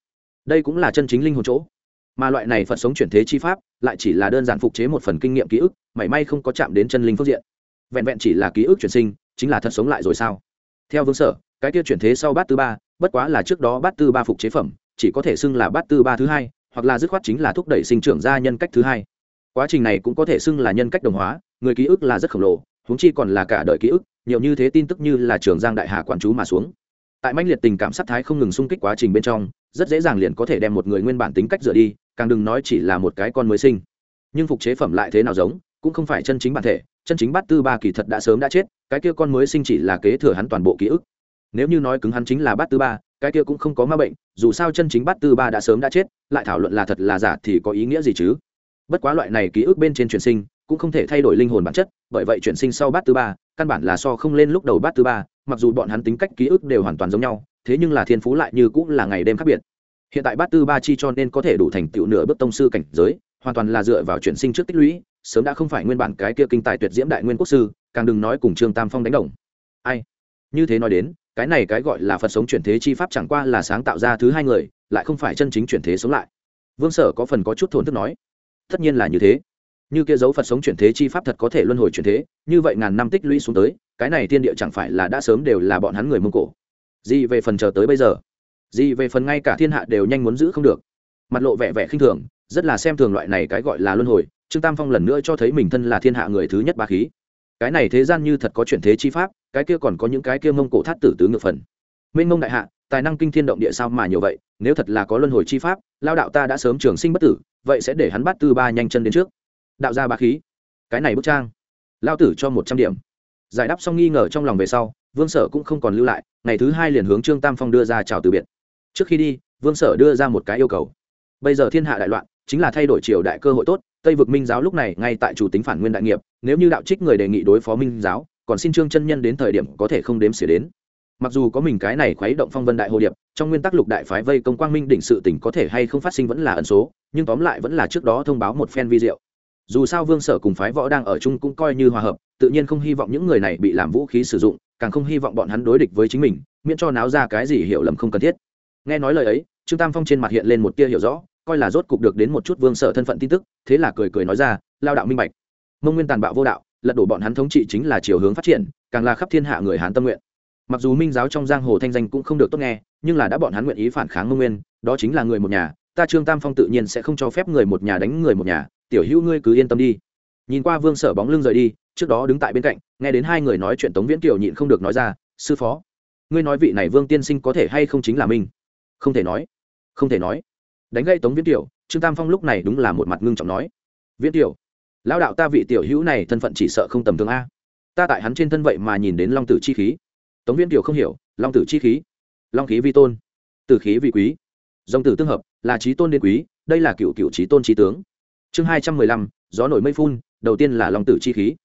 Đây cũng là chân chính linh hồn chỗ. Mà loại này phật sống chuyển thế chi pháp, lại chỉ là đơn giản phục chế một phần kinh nghiệm ký ức, mảy may không có chạm đến chân linh phương diện. Vẹn vẹn chỉ là ký ức chuyển sinh, chính là thật sống lại rồi sao? Theo vương sở, cái kia chuyển thế sau bát tư ba, bất quá là trước đó bát tư ba phục chế phẩm, chỉ có thể xưng là bát tư ba thứ hai, hoặc là dứt khoát chính là thúc đẩy sinh trưởng ra nhân cách thứ hai. Quá trình này cũng có thể xưng là nhân cách đồng hóa, người ký ức là rất khổng lồ, huống chi còn là cả đời ký ức, nhiều như thế tin tức như là trường giang đại hà quản chú mà xuống tại mãnh liệt tình cảm sát thái không ngừng xung kích quá trình bên trong, rất dễ dàng liền có thể đem một người nguyên bản tính cách dựa đi, càng đừng nói chỉ là một cái con mới sinh. Nhưng phục chế phẩm lại thế nào giống, cũng không phải chân chính bản thể, chân chính bát tư ba kỳ thật đã sớm đã chết, cái kia con mới sinh chỉ là kế thừa hắn toàn bộ ký ức. Nếu như nói cứng hắn chính là bát tư ba, cái kia cũng không có ma bệnh, dù sao chân chính bát tư ba đã sớm đã chết, lại thảo luận là thật là giả thì có ý nghĩa gì chứ? Bất quá loại này ký ức bên trên truyền sinh, cũng không thể thay đổi linh hồn bản chất, bởi vậy chuyển sinh sau bát Tư ba, căn bản là so không lên lúc đầu bát Tư ba mặc dù bọn hắn tính cách ký ức đều hoàn toàn giống nhau, thế nhưng là thiên phú lại như cũng là ngày đêm khác biệt. Hiện tại bát tư ba chi cho nên có thể đủ thành tựu nửa bước tông sư cảnh giới, hoàn toàn là dựa vào chuyển sinh trước tích lũy, sớm đã không phải nguyên bản cái kia kinh tài tuyệt diễm đại nguyên quốc sư, càng đừng nói cùng trương tam phong đánh đồng. Ai? Như thế nói đến, cái này cái gọi là phật sống chuyển thế chi pháp chẳng qua là sáng tạo ra thứ hai người, lại không phải chân chính chuyển thế sống lại. Vương sở có phần có chút thổn thức nói, tất nhiên là như thế như kia dấu phật sống chuyển thế chi pháp thật có thể luân hồi chuyển thế, như vậy ngàn năm tích lũy xuống tới, cái này thiên địa chẳng phải là đã sớm đều là bọn hắn người mông cổ. Gì về phần chờ tới bây giờ? Gì về phần ngay cả thiên hạ đều nhanh muốn giữ không được. Mặt lộ vẻ vẻ khinh thường, rất là xem thường loại này cái gọi là luân hồi, trương tam phong lần nữa cho thấy mình thân là thiên hạ người thứ nhất ba khí. Cái này thế gian như thật có chuyển thế chi pháp, cái kia còn có những cái kia mông cổ thát tử tứ ngược phần. Minh mông đại hạ, tài năng kinh thiên động địa sao mà nhiều vậy? Nếu thật là có luân hồi chi pháp, lao đạo ta đã sớm trường sinh bất tử, vậy sẽ để hắn bắt tư ba nhanh chân đến trước đạo gia bá khí. Cái này bức trang, lao tử cho một trăm điểm. Giải đáp xong nghi ngờ trong lòng về sau, vương sở cũng không còn lưu lại, ngày thứ hai liền hướng trương tam phong đưa ra chào từ biệt. Trước khi đi, vương sở đưa ra một cái yêu cầu. Bây giờ thiên hạ đại loạn, chính là thay đổi triều đại cơ hội tốt, tây vực minh giáo lúc này ngay tại chủ tính phản nguyên đại nghiệp, nếu như đạo trích người đề nghị đối phó minh giáo, còn xin trương chân nhân đến thời điểm có thể không đếm xỉa đến. Mặc dù có mình cái này khuấy động phong vân đại hồ điệp, trong nguyên tắc lục đại phái vây công quang minh đỉnh sự tỉnh có thể hay không phát sinh vẫn là ẩn số, nhưng tóm lại vẫn là trước đó thông báo một phen vi diệu dù sao vương sở cùng phái võ đang ở chung cũng coi như hòa hợp, tự nhiên không hy vọng những người này bị làm vũ khí sử dụng, càng không hy vọng bọn hắn đối địch với chính mình, miễn cho náo ra cái gì hiểu lầm không cần thiết. Nghe nói lời ấy, trương tam phong trên mặt hiện lên một tia hiểu rõ, coi là rốt cục được đến một chút vương sở thân phận tin tức, thế là cười cười nói ra, lao đạo minh bạch. Mông nguyên tàn bạo vô đạo, lật đổ bọn hắn thống trị chính là chiều hướng phát triển, càng là khắp thiên hạ người hán tâm nguyện. Mặc dù minh giáo trong giang hồ thanh danh cũng không được tốt nghe, nhưng là đã bọn hắn nguyện ý phản kháng mông nguyên, đó chính là người một nhà, ta trương tam phong tự nhiên sẽ không cho phép người một nhà đánh người một nhà tiểu hữu ngươi cứ yên tâm đi. Nhìn qua vương sở bóng lưng rời đi, trước đó đứng tại bên cạnh, nghe đến hai người nói chuyện tống viễn kiều nhịn không được nói ra, sư phó, ngươi nói vị này vương tiên sinh có thể hay không chính là mình? không thể nói, không thể nói. Đánh gây tống viễn kiều, trương tam phong lúc này đúng là một mặt ngưng trọng nói, viễn kiều, lão đạo ta vị tiểu hữu này thân phận chỉ sợ không tầm thường a. Ta tại hắn trên thân vậy mà nhìn đến long tử chi khí. Tống viễn kiều không hiểu, long tử chi khí? Long khí vi tôn? Tử khí vi quý? Dòng tử tương hợp, là trí tôn điên quý, đây là cựu cựu trí tôn trí tướng chương hai trăm mười lăm, gió nổi mây phun, đầu tiên là long tử chi khí.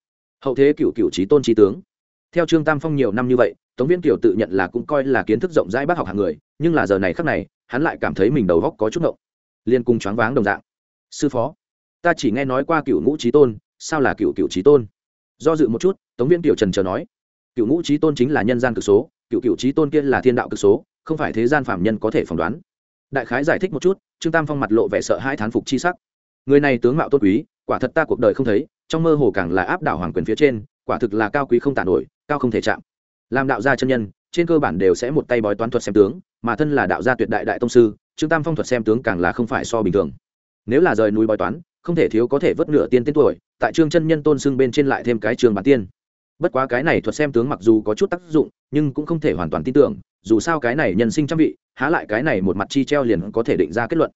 Hậu thế cựu cựu trí tôn trí tướng. Theo trương tam phong nhiều năm như vậy, tống viên kiều tự nhận là cũng coi là kiến thức rộng rãi bác học hàng người, nhưng là giờ này khác này, hắn lại cảm thấy mình đầu góc có chút ngậu liên cung choáng váng đồng dạng. Sư phó, ta chỉ nghe nói qua cựu ngũ trí tôn, sao là cựu cựu trí tôn? Do dự một chút, tống viên kiều trần trờ nói, cựu ngũ trí tôn chính là nhân gian cực số, cựu cựu trí tôn kia là thiên đạo cực số, không phải thế gian phạm nhân có thể phỏng đoán. Đại khái giải thích một chút, trương tam phong mặt lộ vẻ sợ hai thán phục chi sắc người này tướng mạo tốt quý, quả thật ta cuộc đời không thấy, trong mơ hồ càng là áp đảo hoàng quyền phía trên, quả thực là cao quý không tàn nổi, cao không thể chạm. Làm đạo gia chân nhân, trên cơ bản đều sẽ một tay bói toán thuật xem tướng, mà thân là đạo gia tuyệt đại đại tông sư, trương tam phong thuật xem tướng càng là không phải so bình thường. Nếu là rời núi bói toán, không thể thiếu có thể vớt nửa tiên tên tuổi, tại trương chân nhân tôn xưng bên trên lại thêm cái trường bản tiên. Bất quá cái này thuật xem tướng mặc dù có chút tác dụng, nhưng cũng không thể hoàn toàn tin tưởng, dù sao cái này nhân sinh trăm vị, há lại cái này một mặt chi treo liền có thể định ra kết luận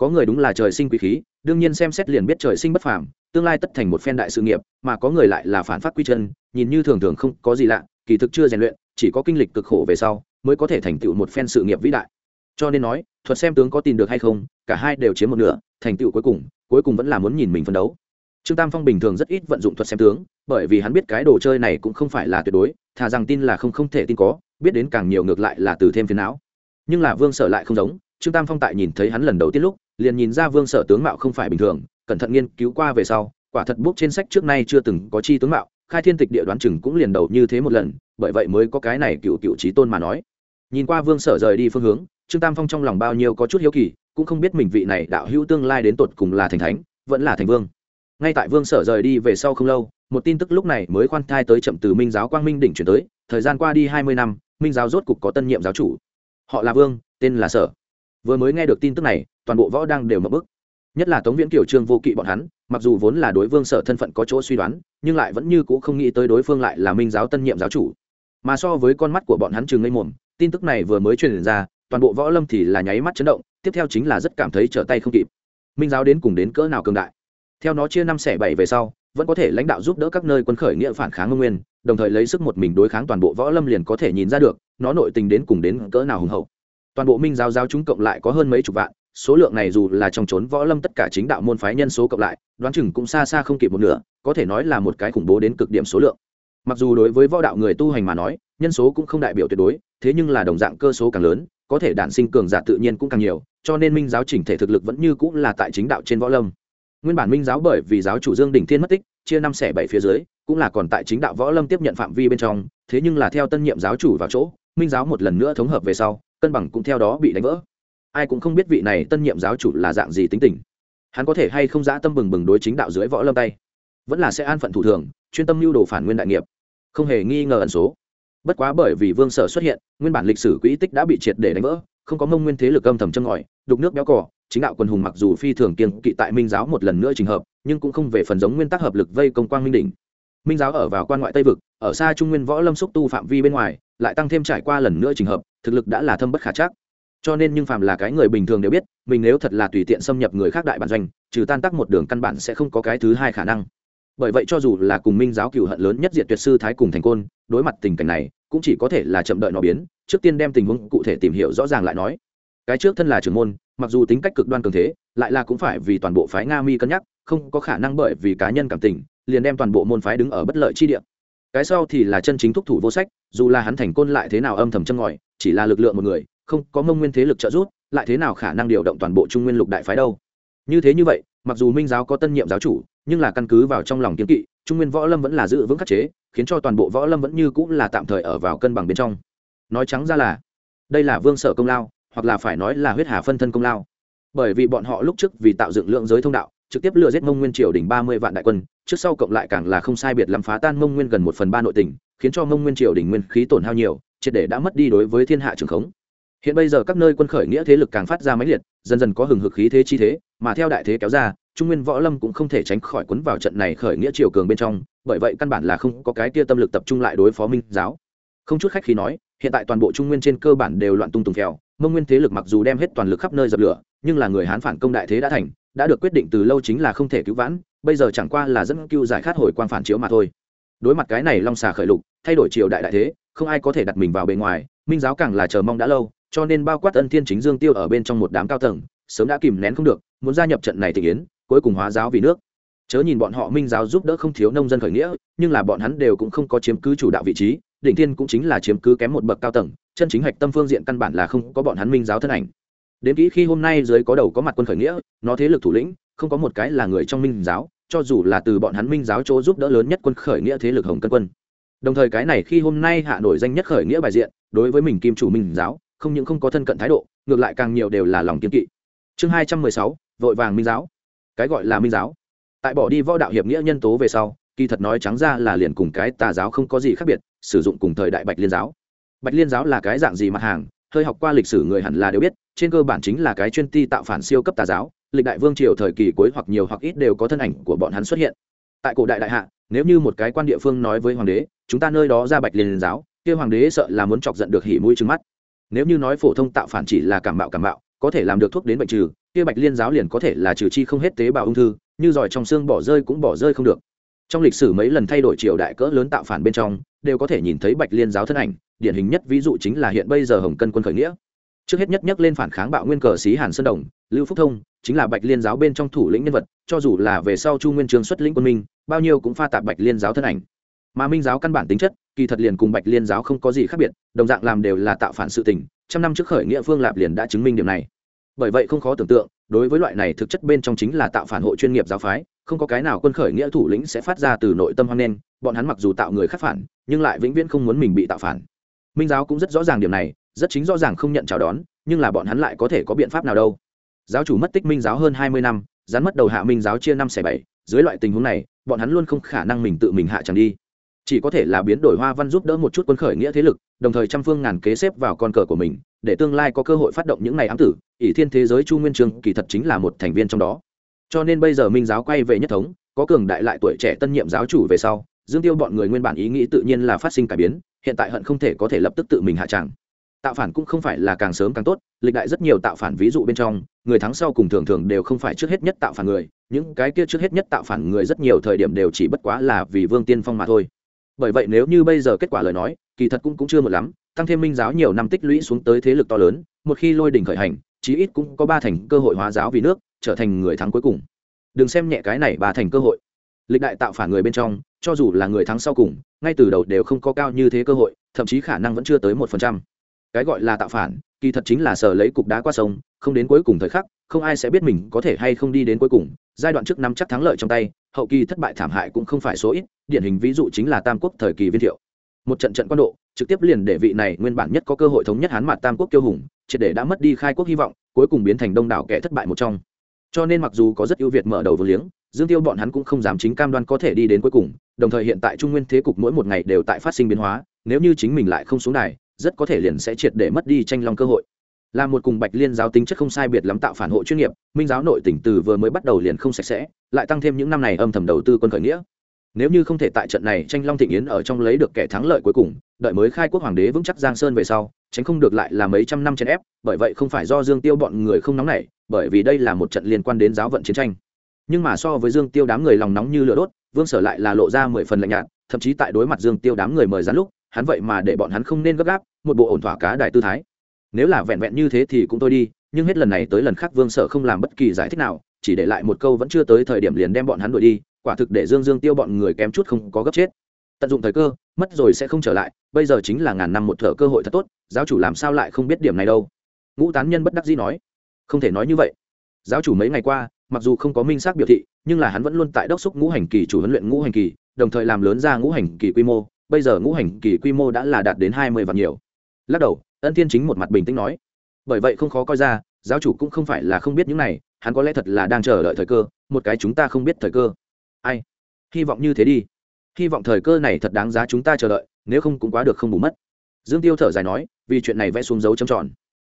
có người đúng là trời sinh quý khí, đương nhiên xem xét liền biết trời sinh bất phàm, tương lai tất thành một phen đại sự nghiệp, mà có người lại là phản phát quy chân, nhìn như thường thường không có gì lạ, kỳ thực chưa rèn luyện, chỉ có kinh lịch cực khổ về sau, mới có thể thành tựu một phen sự nghiệp vĩ đại. Cho nên nói, thuật xem tướng có tin được hay không, cả hai đều chiếm một nửa, thành tựu cuối cùng cuối cùng vẫn là muốn nhìn mình phấn đấu. Trương tam phong bình thường rất ít vận dụng thuật xem tướng, bởi vì hắn biết cái đồ chơi này cũng không phải là tuyệt đối, thà rằng tin là không không thể tin có, biết đến càng nhiều ngược lại là từ thêm phiền não. Nhưng là vương sở lại không giống, trương tam phong tại nhìn thấy hắn lần đầu tiên lúc liền nhìn ra vương sở tướng mạo không phải bình thường, cẩn thận nghiên cứu qua về sau, quả thật bút trên sách trước nay chưa từng có chi tướng mạo, khai thiên tịch địa đoán chừng cũng liền đầu như thế một lần, bởi vậy mới có cái này cựu cựu trí tôn mà nói. Nhìn qua vương sở rời đi phương hướng, trương tam phong trong lòng bao nhiêu có chút hiếu kỳ, cũng không biết mình vị này đạo hữu tương lai đến tột cùng là thành thánh, vẫn là thành vương. Ngay tại vương sở rời đi về sau không lâu, một tin tức lúc này mới khoan thai tới chậm từ minh giáo quang minh đỉnh chuyển tới, thời gian qua đi hai mươi năm, minh giáo rốt cục có tân nhiệm giáo chủ. Họ là vương, tên là sở vừa mới nghe được tin tức này, toàn bộ võ đang đều mập bức. Nhất là tống viễn kiểu trương vô kỵ bọn hắn, mặc dù vốn là đối vương sở thân phận có chỗ suy đoán, nhưng lại vẫn như c ũ không nghĩ tới đối phương lại là minh giáo tân nhiệm giáo chủ. Mà so với con mắt của bọn hắn chừng ngây mồm, tin tức này vừa mới truyền ra, toàn bộ võ lâm thì là nháy mắt chấn động, tiếp theo chính là rất cảm thấy trở tay không kịp. Minh giáo đến cùng đến cỡ nào cường đại? Theo nó chia năm xẻ bảy về sau, vẫn có thể lãnh đạo giúp đỡ các nơi quân khởi nghĩa phản kháng ngô nguyên, đồng thời lấy sức một mình đối kháng toàn bộ võ lâm liền có thể nhìn ra được, nó nội tình đến cùng đến cỡ nào hùng hậu toàn bộ minh giáo giáo chúng cộng lại có hơn mấy chục vạn, số lượng này dù là trong trốn võ lâm tất cả chính đạo môn phái nhân số cộng lại, đoán chừng cũng xa xa không kịp một nửa, có thể nói là một cái khủng bố đến cực điểm số lượng. Mặc dù đối với võ đạo người tu hành mà nói, nhân số cũng không đại biểu tuyệt đối, thế nhưng là đồng dạng cơ số càng lớn, có thể đản sinh cường giả tự nhiên cũng càng nhiều, cho nên minh giáo chỉnh thể thực lực vẫn như cũng là tại chính đạo trên võ lâm. Nguyên bản minh giáo bởi vì giáo chủ dương đỉnh thiên mất tích, chia năm xẻ bảy phía dưới, cũng là còn tại chính đạo võ lâm tiếp nhận phạm vi bên trong, thế nhưng là theo tân nhiệm giáo chủ vào chỗ, minh giáo một lần nữa thống hợp về sau cân bằng cũng theo đó bị đánh vỡ. Ai cũng không biết vị này tân nhiệm giáo chủ là dạng gì tính tình. Hắn có thể hay không dã tâm bừng bừng đối chính đạo dưới võ lâm tay. Vẫn là sẽ an phận thủ thường, chuyên tâm lưu đồ phản nguyên đại nghiệp. Không hề nghi ngờ ẩn số. Bất quá bởi vì vương sở xuất hiện, nguyên bản lịch sử quỹ tích đã bị triệt để đánh vỡ, không có mông nguyên thế lực âm thầm châm ngòi, đục nước béo cỏ chính đạo quân hùng mặc dù phi thường kiên kỵ tại minh giáo một lần nữa trình hợp, nhưng cũng không về phần giống nguyên tắc hợp lực vây công quang minh đỉnh. Minh giáo ở vào quan ngoại tây vực, ở xa trung nguyên võ lâm xúc tu phạm vi bên ngoài lại tăng thêm trải qua lần nữa trình hợp, thực lực đã là thâm bất khả chắc. Cho nên nhưng phàm là cái người bình thường đều biết, mình nếu thật là tùy tiện xâm nhập người khác đại bản doanh, trừ tan tác một đường căn bản sẽ không có cái thứ hai khả năng. Bởi vậy cho dù là cùng minh giáo cựu hận lớn nhất diệt tuyệt sư thái cùng thành côn, đối mặt tình cảnh này, cũng chỉ có thể là chậm đợi nó biến, trước tiên đem tình huống cụ thể tìm hiểu rõ ràng lại nói. Cái trước thân là trưởng môn, mặc dù tính cách cực đoan cường thế, lại là cũng phải vì toàn bộ phái nga mi cân nhắc, không có khả năng bởi vì cá nhân cảm tình, liền đem toàn bộ môn phái đứng ở bất lợi chi địa cái sau thì là chân chính thúc thủ vô sách, dù là hắn thành côn lại thế nào âm thầm chân ngòi, chỉ là lực lượng một người, không có mông nguyên thế lực trợ giúp, lại thế nào khả năng điều động toàn bộ trung nguyên lục đại phái đâu. Như thế như vậy, mặc dù minh giáo có tân nhiệm giáo chủ, nhưng là căn cứ vào trong lòng kiến kỵ, trung nguyên võ lâm vẫn là giữ vững khắc chế, khiến cho toàn bộ võ lâm vẫn như cũng là tạm thời ở vào cân bằng bên trong. Nói trắng ra là, đây là vương sở công lao, hoặc là phải nói là huyết hà phân thân công lao. Bởi vì bọn họ lúc trước vì tạo dựng lượng giới thông đạo trực tiếp lừa giết mông nguyên triều đỉnh ba mươi vạn đại quân, trước sau cộng lại càng là không sai biệt làm phá tan mông nguyên gần một phần ba nội tỉnh khiến cho mông nguyên triều đỉnh nguyên khí tổn hao nhiều, triệt để đã mất đi đối với thiên hạ trường khống. Hiện bây giờ các nơi quân khởi nghĩa thế lực càng phát ra máy liệt, dần dần có hừng hực khí thế chi thế, mà theo đại thế kéo ra, trung nguyên võ lâm cũng không thể tránh khỏi quấn vào trận này khởi nghĩa triều cường bên trong, bởi vậy căn bản là không có cái tia tâm lực tập trung lại đối phó minh giáo. Không chút khách khi nói, hiện tại toàn bộ trung nguyên trên cơ bản đều loạn tung tùng kèo mông nguyên thế lực mặc dù đem hết toàn lực khắp nơi dập lửa, nhưng là người hán phản công đại thế đã thành đã được quyết định từ lâu chính là không thể cứu vãn, bây giờ chẳng qua là dẫn cưu giải khát hồi quang phản chiếu mà thôi. Đối mặt cái này long xà khởi lục, thay đổi triều đại đại thế, không ai có thể đặt mình vào bề ngoài, minh giáo càng là chờ mong đã lâu, cho nên bao quát ân thiên chính dương tiêu ở bên trong một đám cao tầng, sớm đã kìm nén không được, muốn gia nhập trận này thị yến, cuối cùng hóa giáo vì nước. Chớ nhìn bọn họ minh giáo giúp đỡ không thiếu nông dân khởi nghĩa, nhưng là bọn hắn đều cũng không có chiếm cứ chủ đạo vị trí, Đỉnh thiên cũng chính là chiếm cứ kém một bậc cao tầng, chân chính hạch tâm phương diện căn bản là không có bọn hắn minh giáo thân ảnh đến kỹ khi hôm nay dưới có đầu có mặt quân khởi nghĩa, nó thế lực thủ lĩnh, không có một cái là người trong minh giáo, cho dù là từ bọn hắn minh giáo chỗ giúp đỡ lớn nhất quân khởi nghĩa thế lực hồng cân quân. Đồng thời cái này khi hôm nay hạ nổi danh nhất khởi nghĩa bài diện, đối với mình kim chủ minh giáo, không những không có thân cận thái độ, ngược lại càng nhiều đều là lòng kiên kỵ. Chương hai trăm mười sáu, vội vàng minh giáo. Cái gọi là minh giáo. Tại bỏ đi võ đạo hiệp nghĩa nhân tố về sau, kỳ thật nói trắng ra là liền cùng cái tà giáo không có gì khác biệt, sử dụng cùng thời đại bạch liên giáo. Bạch liên giáo là cái dạng gì mặt hàng hơi học qua lịch sử người hẳn là đều biết, trên cơ bản chính là cái chuyên ti tạo phản siêu cấp tà giáo, lịch đại vương triều thời kỳ cuối hoặc nhiều hoặc ít đều có thân ảnh của bọn hắn xuất hiện. Tại cổ đại đại hạ, nếu như một cái quan địa phương nói với hoàng đế, chúng ta nơi đó ra bạch liên giáo, kia hoàng đế sợ là muốn chọc giận được hỉ mũi trừng mắt. Nếu như nói phổ thông tạo phản chỉ là cảm bạo cảm bạo, có thể làm được thuốc đến bệnh trừ, kia bạch liên giáo liền có thể là trừ chi không hết tế bào ung thư, như giỏi trong xương bỏ rơi cũng bỏ rơi không được. Trong lịch sử mấy lần thay đổi triều đại cỡ lớn tạo phản bên trong, đều có thể nhìn thấy bạch liên giáo thân ảnh điển hình nhất ví dụ chính là hiện bây giờ hồng cân quân khởi nghĩa. Trước hết nhất nhất lên phản kháng bạo nguyên cờ sĩ hàn sơn đồng, lưu phúc thông, chính là bạch liên giáo bên trong thủ lĩnh nhân vật, cho dù là về sau chu nguyên trường xuất lĩnh quân minh, bao nhiêu cũng pha tạp bạch liên giáo thân ảnh. Mà minh giáo căn bản tính chất, kỳ thật liền cùng bạch liên giáo không có gì khác biệt, đồng dạng làm đều là tạo phản sự tình, trăm năm trước khởi nghĩa phương lạp liền đã chứng minh điểm này. Bởi vậy không khó tưởng tượng, đối với loại này thực chất bên trong chính là tạo phản hộ chuyên nghiệp giáo phái, không có cái nào quân khởi nghĩa thủ lĩnh sẽ phát ra từ nội tâm hoang nên bọn hắn mặc dù tạo người khác phản, nhưng lại vĩnh viễn không muốn mình bị tạo phản minh giáo cũng rất rõ ràng điểm này, rất chính rõ ràng không nhận chào đón, nhưng là bọn hắn lại có thể có biện pháp nào đâu. Giáo chủ mất tích minh giáo hơn hai mươi năm, rắn mất đầu hạ minh giáo chia năm xẻ bảy, dưới loại tình huống này, bọn hắn luôn không khả năng mình tự mình hạ chẳng đi. Chỉ có thể là biến đổi hoa văn giúp đỡ một chút quân khởi nghĩa thế lực, đồng thời trăm phương ngàn kế xếp vào con cờ của mình, để tương lai có cơ hội phát động những ngày ám tử, ỷ thiên thế giới chu nguyên trường kỳ thật chính là một thành viên trong đó. Cho nên bây giờ minh giáo quay về nhất thống, có cường đại lại tuổi trẻ tân nhiệm giáo chủ về sau dương tiêu bọn người nguyên bản ý nghĩ tự nhiên là phát sinh cải biến hiện tại hận không thể có thể lập tức tự mình hạ tràng. Tạo phản cũng không phải là càng sớm càng tốt lịch đại rất nhiều tạo phản ví dụ bên trong người thắng sau cùng thường thường đều không phải trước hết nhất tạo phản người những cái kia trước hết nhất tạo phản người rất nhiều thời điểm đều chỉ bất quá là vì vương tiên phong mà thôi. Bởi vậy nếu như bây giờ kết quả lời nói kỳ thật cũng, cũng chưa một lắm tăng thêm minh giáo nhiều năm tích lũy xuống tới thế lực to lớn một khi lôi đỉnh khởi hành chí ít cũng có ba thành cơ hội hóa giáo vì nước trở thành người thắng cuối cùng. Đừng xem nhẹ cái này ba thành cơ hội. Lịch đại tạo phản người bên trong cho dù là người thắng sau cùng, ngay từ đầu đều không có cao như thế cơ hội, thậm chí khả năng vẫn chưa tới một phần trăm. Cái gọi là tạo phản, kỳ thật chính là sở lấy cục đá qua sông, không đến cuối cùng thời khắc, không ai sẽ biết mình có thể hay không đi đến cuối cùng. Giai đoạn trước năm chắc thắng lợi trong tay, hậu kỳ thất bại thảm hại cũng không phải số ít, điển hình ví dụ chính là tam quốc thời kỳ viên thiệu. Một trận trận quan độ, trực tiếp liền để vị này nguyên bản nhất có cơ hội thống nhất hán mặt tam quốc kiêu hùng, triệt để đã mất đi khai quốc hy vọng, cuối cùng biến thành đông đảo kẻ thất bại một trong. Cho nên mặc dù có rất ưu việt mở đầu vừa liếng, dương tiêu bọn hắn cũng không dám chính cam đoan có thể đi đến cuối cùng đồng thời hiện tại trung nguyên thế cục mỗi một ngày đều tại phát sinh biến hóa, nếu như chính mình lại không xuống đài, rất có thể liền sẽ triệt để mất đi tranh long cơ hội. Là một cùng bạch liên giáo tính chất không sai biệt lắm tạo phản hộ chuyên nghiệp, minh giáo nội tỉnh từ vừa mới bắt đầu liền không sạch sẽ, lại tăng thêm những năm này âm thầm đầu tư quân khởi nghĩa. Nếu như không thể tại trận này tranh long thịnh yến ở trong lấy được kẻ thắng lợi cuối cùng, đợi mới khai quốc hoàng đế vững chắc giang sơn về sau, tránh không được lại là mấy trăm năm chèn ép, bởi vậy không phải do dương tiêu bọn người không nóng nảy, bởi vì đây là một trận liên quan đến giáo vận chiến tranh. Nhưng mà so với dương tiêu đám người lòng nóng như lửa đốt vương sở lại là lộ ra mười phần lạnh nhạt, thậm chí tại đối mặt dương tiêu đám người mời rán lúc, hắn vậy mà để bọn hắn không nên gấp gáp, một bộ ổn thỏa cá đại tư thái. Nếu là vẹn vẹn như thế thì cũng thôi đi, nhưng hết lần này tới lần khác vương sở không làm bất kỳ giải thích nào, chỉ để lại một câu vẫn chưa tới thời điểm liền đem bọn hắn đuổi đi, quả thực để dương dương tiêu bọn người kém chút không có gấp chết. Tận dụng thời cơ, mất rồi sẽ không trở lại, bây giờ chính là ngàn năm một thở cơ hội thật tốt, giáo chủ làm sao lại không biết điểm này đâu. Ngũ tán nhân bất đắc dĩ nói, không thể nói như vậy. Giáo chủ mấy ngày qua mặc dù không có minh xác biểu thị, nhưng là hắn vẫn luôn tại đốc xúc ngũ hành kỳ chủ huấn luyện ngũ hành kỳ, đồng thời làm lớn ra ngũ hành kỳ quy mô, bây giờ ngũ hành kỳ quy mô đã là đạt đến hai mươi vạn nhiều. Lắc đầu, ân thiên chính một mặt bình tĩnh nói, bởi vậy không khó coi ra, giáo chủ cũng không phải là không biết những này, hắn có lẽ thật là đang chờ đợi thời cơ, một cái chúng ta không biết thời cơ. Ai? Hy vọng như thế đi. Hy vọng thời cơ này thật đáng giá chúng ta chờ đợi, nếu không cũng quá được không bù mất. Dương tiêu thở dài nói, vì chuyện này vẽ xuống dấu trầm tròn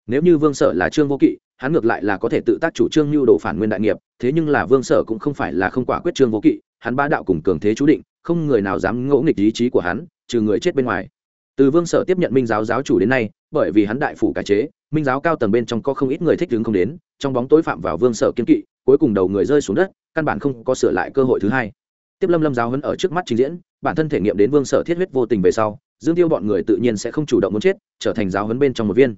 nếu như vương sở là trương vô kỵ, hắn ngược lại là có thể tự tác chủ trương mưu đồ phản nguyên đại nghiệp, thế nhưng là vương sở cũng không phải là không quả quyết trương vô kỵ, hắn ba đạo cùng cường thế chú định, không người nào dám ngỗ nghịch ý chí của hắn, trừ người chết bên ngoài. Từ vương sở tiếp nhận minh giáo giáo chủ đến nay, bởi vì hắn đại phủ cải chế, minh giáo cao tầng bên trong có không ít người thích đứng không đến, trong bóng tối phạm vào vương sở kiên kỵ, cuối cùng đầu người rơi xuống đất, căn bản không có sửa lại cơ hội thứ hai. Tiếp lâm lâm giáo hấn ở trước mắt trình diễn, bản thân thể nghiệm đến vương sở thiết huyết vô tình về sau, dương tiêu bọn người tự nhiên sẽ không chủ động muốn chết, trở thành giáo hấn bên trong một viên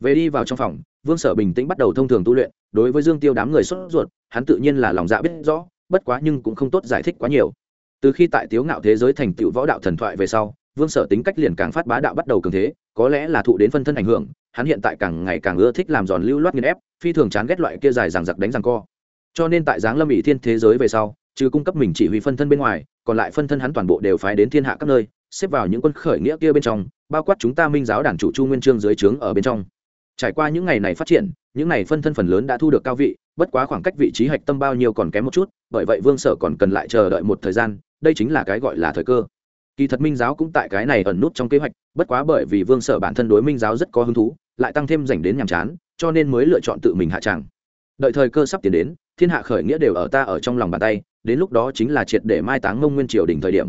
về đi vào trong phòng, vương sở bình tĩnh bắt đầu thông thường tu luyện, đối với dương tiêu đám người sốt ruột, hắn tự nhiên là lòng dạ biết rõ, bất quá nhưng cũng không tốt giải thích quá nhiều. Từ khi tại tiếu ngạo thế giới thành tựu võ đạo thần thoại về sau, vương sở tính cách liền càng phát bá đạo bắt đầu cường thế, có lẽ là thụ đến phân thân ảnh hưởng, hắn hiện tại càng ngày càng ưa thích làm giòn lưu loát nghiên ép, phi thường chán ghét loại kia dài dằng giặc đánh răng co. Cho nên tại giáng lâm ỷ thiên thế giới về sau, trừ cung cấp mình chỉ huy phân thân bên ngoài, còn lại phân thân hắn toàn bộ đều phái đến thiên hạ các nơi, xếp vào những quân khởi nghĩa kia bên trong, bao quát chúng ta minh giáo đảng chủ chu nguyên trương dưới trướng ở bên trong trải qua những ngày này phát triển, những ngày phân thân phần lớn đã thu được cao vị, bất quá khoảng cách vị trí hạch tâm bao nhiêu còn kém một chút, bởi vậy vương sở còn cần lại chờ đợi một thời gian, đây chính là cái gọi là thời cơ. Kỳ thật minh giáo cũng tại cái này ẩn nút trong kế hoạch, bất quá bởi vì vương sở bản thân đối minh giáo rất có hứng thú, lại tăng thêm dành đến nhàm chán, cho nên mới lựa chọn tự mình hạ tràng. Đợi thời cơ sắp tiến đến, thiên hạ khởi nghĩa đều ở ta ở trong lòng bàn tay, đến lúc đó chính là triệt để mai táng mông nguyên triều đỉnh thời điểm.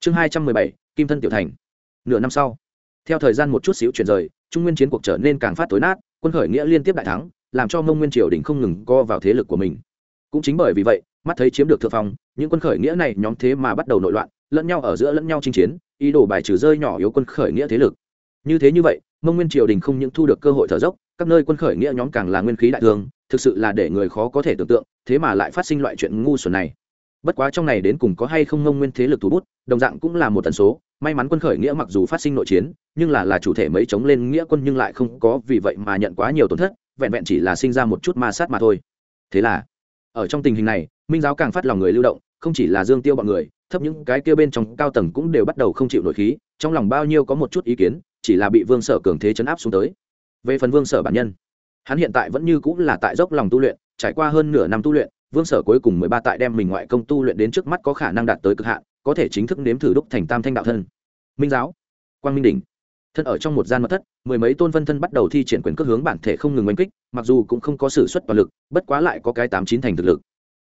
Chương hai trăm mười bảy, kim thân tiểu thành. Nửa năm sau, theo thời gian một chút xíu chuyển rời trung nguyên chiến cuộc trở nên càng phát tối nát, quân khởi nghĩa liên tiếp đại thắng, làm cho mông nguyên triều đình không ngừng co vào thế lực của mình. Cũng chính bởi vì vậy, mắt thấy chiếm được thượng phong, những quân khởi nghĩa này nhóm thế mà bắt đầu nội loạn, lẫn nhau ở giữa lẫn nhau chinh chiến, ý đồ bài trừ rơi nhỏ yếu quân khởi nghĩa thế lực. Như thế như vậy, mông nguyên triều đình không những thu được cơ hội thở dốc, các nơi quân khởi nghĩa nhóm càng là nguyên khí đại thương, thực sự là để người khó có thể tưởng tượng, thế mà lại phát sinh loại chuyện ngu xuẩn này. Bất quá trong này đến cùng có hay không mông nguyên thế lực thủ bút, đồng dạng cũng là một tần số may mắn quân khởi nghĩa mặc dù phát sinh nội chiến, nhưng là là chủ thể mấy chống lên nghĩa quân nhưng lại không có vì vậy mà nhận quá nhiều tổn thất, vẹn vẹn chỉ là sinh ra một chút ma sát mà thôi. Thế là, ở trong tình hình này, minh giáo càng phát lòng người lưu động, không chỉ là dương tiêu bọn người, thấp những cái kia bên trong cao tầng cũng đều bắt đầu không chịu nổi khí, trong lòng bao nhiêu có một chút ý kiến, chỉ là bị vương sở cường thế chấn áp xuống tới. Về phần vương sở bản nhân, hắn hiện tại vẫn như cũng là tại dốc lòng tu luyện, trải qua hơn nửa năm tu luyện, vương sở cuối cùng mười ba tại đem mình ngoại công tu luyện đến trước mắt có khả năng đạt tới cực hạn có thể chính thức nếm thử đúc thành tam thanh đạo thân. Minh giáo, quang minh đỉnh. Thân ở trong một gian mật thất, mười mấy tôn phân thân bắt đầu thi triển quyền cước hướng bản thể không ngừng oanh kích, mặc dù cũng không có s ử suất toàn lực, bất quá lại có cái tám chín thành thực lực.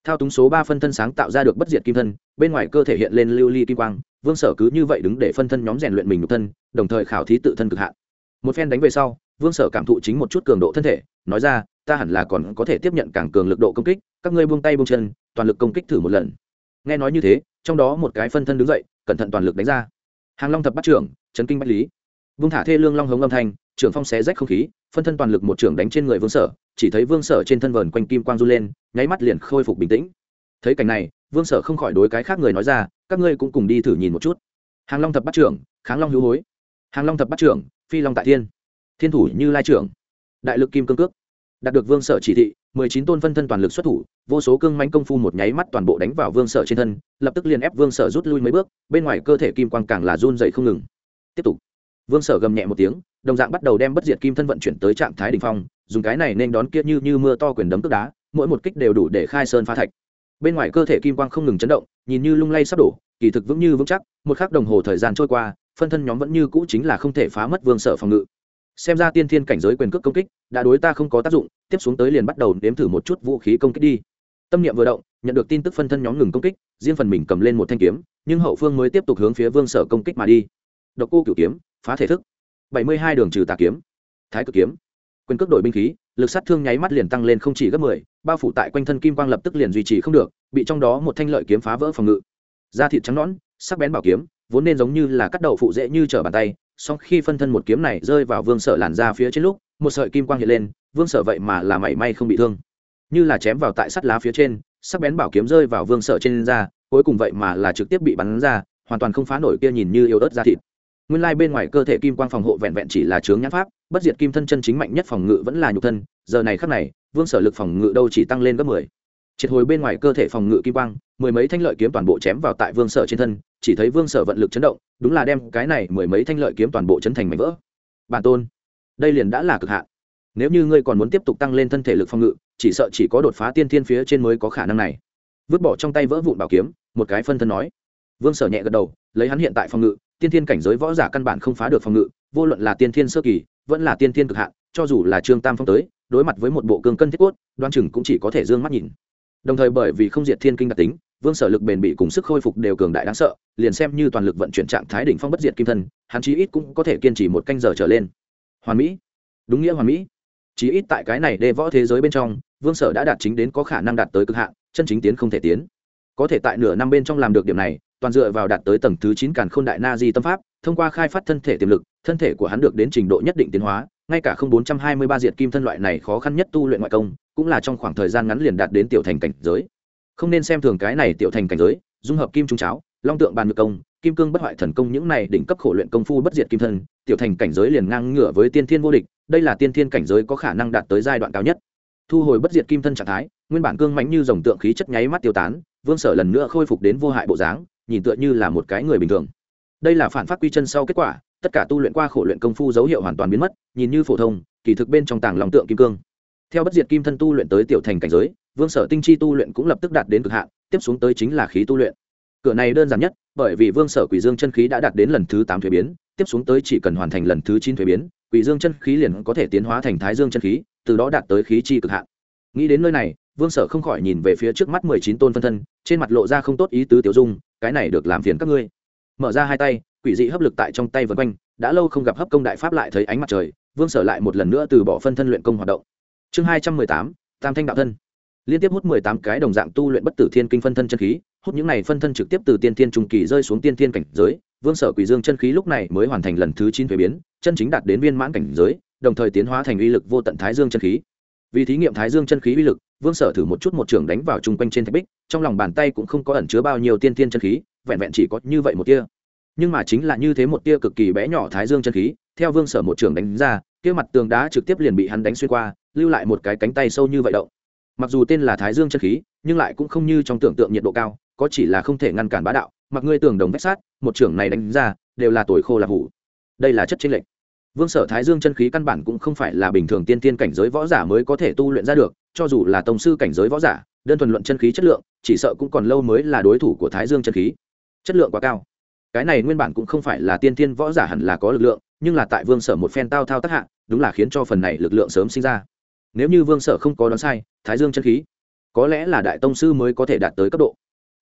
Thao túng số ba phân thân sáng tạo ra được bất diệt kim thân, bên ngoài cơ thể hiện lên lưu ly kim quang, vương sở cứ như vậy đứng để phân thân nhóm rèn luyện mình nhục thân, đồng thời khảo thí tự thân cực hạn. Một phen đánh về sau, vương sở cảm thụ chính một chút cường độ thân thể, nói ra, ta hẳn là còn có thể tiếp nhận càng cường lực độ công kích, các ngươi buông tay buông chân, toàn lực công kích thử một lần. Nghe nói như thế trong đó một cái phân thân đứng dậy, cẩn thận toàn lực đánh ra. Hàng long thập bắt trưởng, chấn kinh bách lý. Vung thả thê lương long hống âm thanh, trưởng phong xé rách không khí, phân thân toàn lực một trưởng đánh trên người vương sở, chỉ thấy vương sở trên thân vờn quanh kim quang du lên, nháy mắt liền khôi phục bình tĩnh. Thấy cảnh này, vương sở không khỏi đối cái khác người nói ra, các ngươi cũng cùng đi thử nhìn một chút. Hàng long thập bắt trưởng, kháng long hữu hối. Hàng long thập bắt trưởng, phi long tại thiên. Thiên thủ như lai trưởng. Đại lực kim cương cước. Đạt được vương sở chỉ thị mười chín tôn phân thân toàn lực xuất thủ, vô số cương mánh công phu một nháy mắt toàn bộ đánh vào vương sở trên thân, lập tức liền ép vương sở rút lui mấy bước, bên ngoài cơ thể kim quang càng là run dậy không ngừng. Tiếp tục, vương sở gầm nhẹ một tiếng, đồng dạng bắt đầu đem bất diệt kim thân vận chuyển tới trạng thái đ ỉ n h phong, dùng cái này nên đón kia như như mưa to quyền đấm tức đá, mỗi một kích đều đủ để khai sơn phá thạch. Bên ngoài cơ thể kim quang không ngừng chấn động, nhìn như lung lay sắp đổ, kỳ thực vững như vững chắc, một khắc đồng hồ thời gian trôi qua, phân thân nhóm vẫn như cũ chính là không thể phá mất vương sở phòng ngự xem ra tiên thiên cảnh giới quyền cước công kích, đã đối ta không có tác dụng, tiếp xuống tới liền bắt đầu nếm thử một chút vũ khí công kích đi. Tâm niệm vừa động, nhận được tin tức phân thân nhóm ngừng công kích, riêng phần mình cầm lên một thanh kiếm, nhưng hậu phương mới tiếp tục hướng phía vương sở công kích mà đi. Độc cô cửu kiếm, phá thể thức. Bảy mươi hai đường trừ tà kiếm. Thái cực kiếm. Quyền cước đổi binh khí, lực sát thương nháy mắt liền tăng lên không chỉ gấp mười, bao phủ tại quanh thân kim quang lập tức liền duy trì không được, bị trong đó một thanh lợi kiếm phá vỡ phòng ngự. Da thịt trắng nõn, sắc bén bảo kiếm, vốn nên giống như là cắt đậu phụ dễ như trở bàn tay song khi phân thân một kiếm này rơi vào vương sở làn ra phía trên lúc, một sợi kim quang hiện lên, vương sở vậy mà là mảy may không bị thương. Như là chém vào tại sắt lá phía trên, sắc bén bảo kiếm rơi vào vương sở trên da, cuối cùng vậy mà là trực tiếp bị bắn ra, hoàn toàn không phá nổi kia nhìn như yếu ớt da thịt. Nguyên lai bên ngoài cơ thể kim quang phòng hộ vẹn vẹn chỉ là chướng nhãn pháp, bất diệt kim thân chân chính mạnh nhất phòng ngự vẫn là nhục thân, giờ này khắc này, vương sở lực phòng ngự đâu chỉ tăng lên gấp mười. Triệt hồi bên ngoài cơ thể phòng ngự kim quang, mười mấy thanh lợi kiếm toàn bộ chém vào tại vương sở trên thân chỉ thấy vương sở vận lực chấn động, đúng là đem cái này mười mấy thanh lợi kiếm toàn bộ chấn thành mảnh vỡ. Bản tôn, đây liền đã là cực hạn. Nếu như ngươi còn muốn tiếp tục tăng lên thân thể lực phòng ngự, chỉ sợ chỉ có đột phá tiên thiên phía trên mới có khả năng này. Vứt bỏ trong tay vỡ vụn bảo kiếm, một cái phân thân nói. Vương sở nhẹ gật đầu, lấy hắn hiện tại phòng ngự, tiên thiên cảnh giới võ giả căn bản không phá được phòng ngự, vô luận là tiên thiên sơ kỳ, vẫn là tiên thiên cực hạn, cho dù là trương tam phong tới, đối mặt với một bộ cương cân thiết cốt, đoan chừng cũng chỉ có thể d ư ơ n g mắt nhìn. Đồng thời bởi vì không diệt thiên kinh đặc tính vương sở lực bền bị cùng sức khôi phục đều cường đại đáng sợ, liền xem như toàn lực vận chuyển trạng thái đỉnh phong bất diệt kim thân, hắn chí ít cũng có thể kiên trì một canh giờ trở lên. Hoàn mỹ. Đúng nghĩa hoàn mỹ. Chí ít tại cái này đê võ thế giới bên trong, vương sở đã đạt chính đến có khả năng đạt tới cực hạn, chân chính tiến không thể tiến. Có thể tại nửa năm bên trong làm được điểm này, toàn dựa vào đạt tới tầng thứ chín càn khôn đại na di tâm pháp, thông qua khai phát thân thể tiềm lực, thân thể của hắn được đến trình độ nhất định tiến hóa, ngay cả không bốn trăm hai mươi ba diệt kim thân loại này khó khăn nhất tu luyện ngoại công, cũng là trong khoảng thời gian ngắn liền đạt đến tiểu thành cảnh giới không nên xem thường cái này tiểu thành cảnh giới, dung hợp kim trung cháo, long tượng bàn ngược công, kim cương bất hoại thần công những này đỉnh cấp khổ luyện công phu bất diệt kim thân, tiểu thành cảnh giới liền ngang ngửa với tiên thiên vô địch, đây là tiên thiên cảnh giới có khả năng đạt tới giai đoạn cao nhất. Thu hồi bất diệt kim thân trạng thái, nguyên bản cương mánh như dòng tượng khí chất nháy mắt tiêu tán, vương sở lần nữa khôi phục đến vô hại bộ dáng, nhìn tựa như là một cái người bình thường. Đây là phản phát quy chân sau kết quả, tất cả tu luyện qua khổ luyện công phu dấu hiệu hoàn toàn biến mất, nhìn như phổ thông, kỳ thực bên trong tàng lòng tượng kim cương. Theo bất diệt kim thân tu luyện tới tiểu thành cảnh giới vương sở tinh chi tu luyện cũng lập tức đạt đến cực hạn, tiếp xuống tới chính là khí tu luyện. Cửa này đơn giản nhất, bởi vì vương sở quỷ dương chân khí đã đạt đến lần thứ tám thuế biến, tiếp xuống tới chỉ cần hoàn thành lần thứ chín thuế biến, quỷ dương chân khí liền có thể tiến hóa thành thái dương chân khí, từ đó đạt tới khí chi cực hạn. Nghĩ đến nơi này, vương sở không khỏi nhìn về phía trước mắt mười chín tôn phân thân, trên mặt lộ ra không tốt ý tứ tiểu dung, cái này được làm phiền các ngươi. Mở ra hai tay, quỷ dị hấp lực tại trong tay vân quanh, đã lâu không gặp hấp công đại pháp lại thấy ánh mặt trời, vương sở lại một lần nữa từ bỏ phân thân luyện công hoạt động. Chương hai trăm mười tám, tam thanh đạo thân liên tiếp hút mười tám cái đồng dạng tu luyện bất tử thiên kinh phân thân chân khí, hút những này phân thân trực tiếp từ tiên thiên trung kỳ rơi xuống tiên thiên cảnh giới, vương sở quỷ dương chân khí lúc này mới hoàn thành lần thứ chín thuế biến, chân chính đạt đến viên mãn cảnh giới, đồng thời tiến hóa thành uy lực vô tận thái dương chân khí. Vì thí nghiệm thái dương chân khí uy lực, vương sở thử một chút một trường đánh vào chung quanh trên thạch bích, trong lòng bàn tay cũng không có ẩn chứa bao nhiêu tiên thiên chân khí, vẹn vẹn chỉ có như vậy một tia. Nhưng mà chính là như thế một tia cực kỳ bé nhỏ thái dương chân khí, theo vương sở một trường đánh ra, kia mặt tường đá trực tiếp liền bị hắn đánh xuyên qua, lưu lại một cái cánh tay sâu như vậy động mặc dù tên là thái dương chân khí, nhưng lại cũng không như trong tưởng tượng nhiệt độ cao, có chỉ là không thể ngăn cản bá đạo. Mặc ngươi tưởng đồng vách sát một trưởng này đánh ra, đều là tuổi khô là vụ đây là chất chênh lệch. Vương sở thái dương chân khí căn bản cũng không phải là bình thường tiên tiên cảnh giới võ giả mới có thể tu luyện ra được, cho dù là tổng sư cảnh giới võ giả, đơn thuần luận chân khí chất lượng, chỉ sợ cũng còn lâu mới là đối thủ của thái dương chân khí. Chất lượng quá cao. Cái này nguyên bản cũng không phải là tiên tiên võ giả hẳn là có lực lượng, nhưng là tại vương sở một phen tao thao tác hạ, đúng là khiến cho phần này lực lượng sớm sinh ra. Nếu như vương sở không có đoán sai thái dương chân khí. Có lẽ là đại tông sư mới có thể đạt tới cấp độ.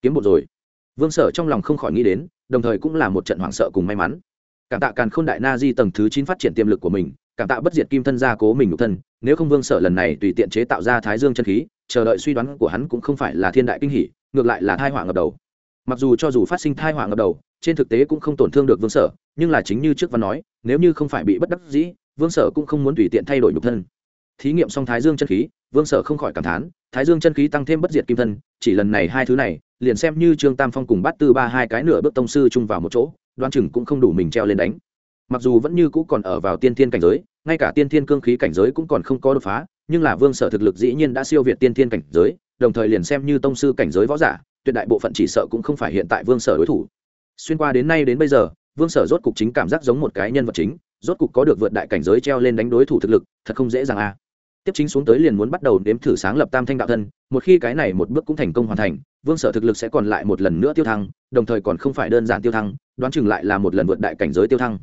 Kiếm bột rồi. Vương sở trong lòng không khỏi nghĩ đến, đồng thời cũng là một trận hoảng sợ cùng may mắn. Cảm tạ càn k h ô n đại na di tầng thứ chín phát triển tiềm lực của mình, cảm tạ bất diệt kim thân gia cố mình nhục thân, nếu không vương sở lần này tùy tiện chế tạo ra thái dương chân khí, chờ đợi suy đoán của hắn cũng không phải là thiên đại kinh hỷ ngược lại là thai họa ngập đầu. Mặc dù cho dù phát sinh thai họa ngập đầu, trên thực tế cũng không tổn thương được vương sở, nhưng là chính như trước văn nói, nếu như không phải bị bất đắc dĩ, vương sở cũng không muốn tùy tiện thay đổi nhục thân thí nghiệm xong thái dương chân khí, vương sở không khỏi cảm thán, thái dương chân khí tăng thêm bất diệt kim thân, chỉ lần này hai thứ này, liền xem như trương tam phong cùng bắt tư ba hai cái nửa bước tông sư chung vào một chỗ đoan chừng cũng không đủ mình treo lên đánh. Mặc dù vẫn như cũ còn ở vào tiên thiên cảnh giới, ngay cả tiên thiên cương khí cảnh giới cũng còn không có đột phá, nhưng là vương sở thực lực dĩ nhiên đã siêu việt tiên thiên cảnh giới, đồng thời liền xem như tông sư cảnh giới võ giả, tuyệt đại bộ phận chỉ sợ cũng không phải hiện tại vương sở đối thủ. Xuyên qua đến nay đến bây giờ, vương sở rốt cục chính cảm giác giống một cái nhân vật chính, rốt cục có được vượt đại cảnh giới treo lên đánh đối thủ thực lực, thật không dễ dàng a tiếp chính xuống tới liền muốn bắt đầu nếm thử sáng lập tam thanh đạo thân, một khi cái này một bước cũng thành công hoàn thành, vương sở thực lực sẽ còn lại một lần nữa tiêu thăng, đồng thời còn không phải đơn giản tiêu thăng, đoán chừng lại là một lần vượt đại cảnh giới tiêu thăng.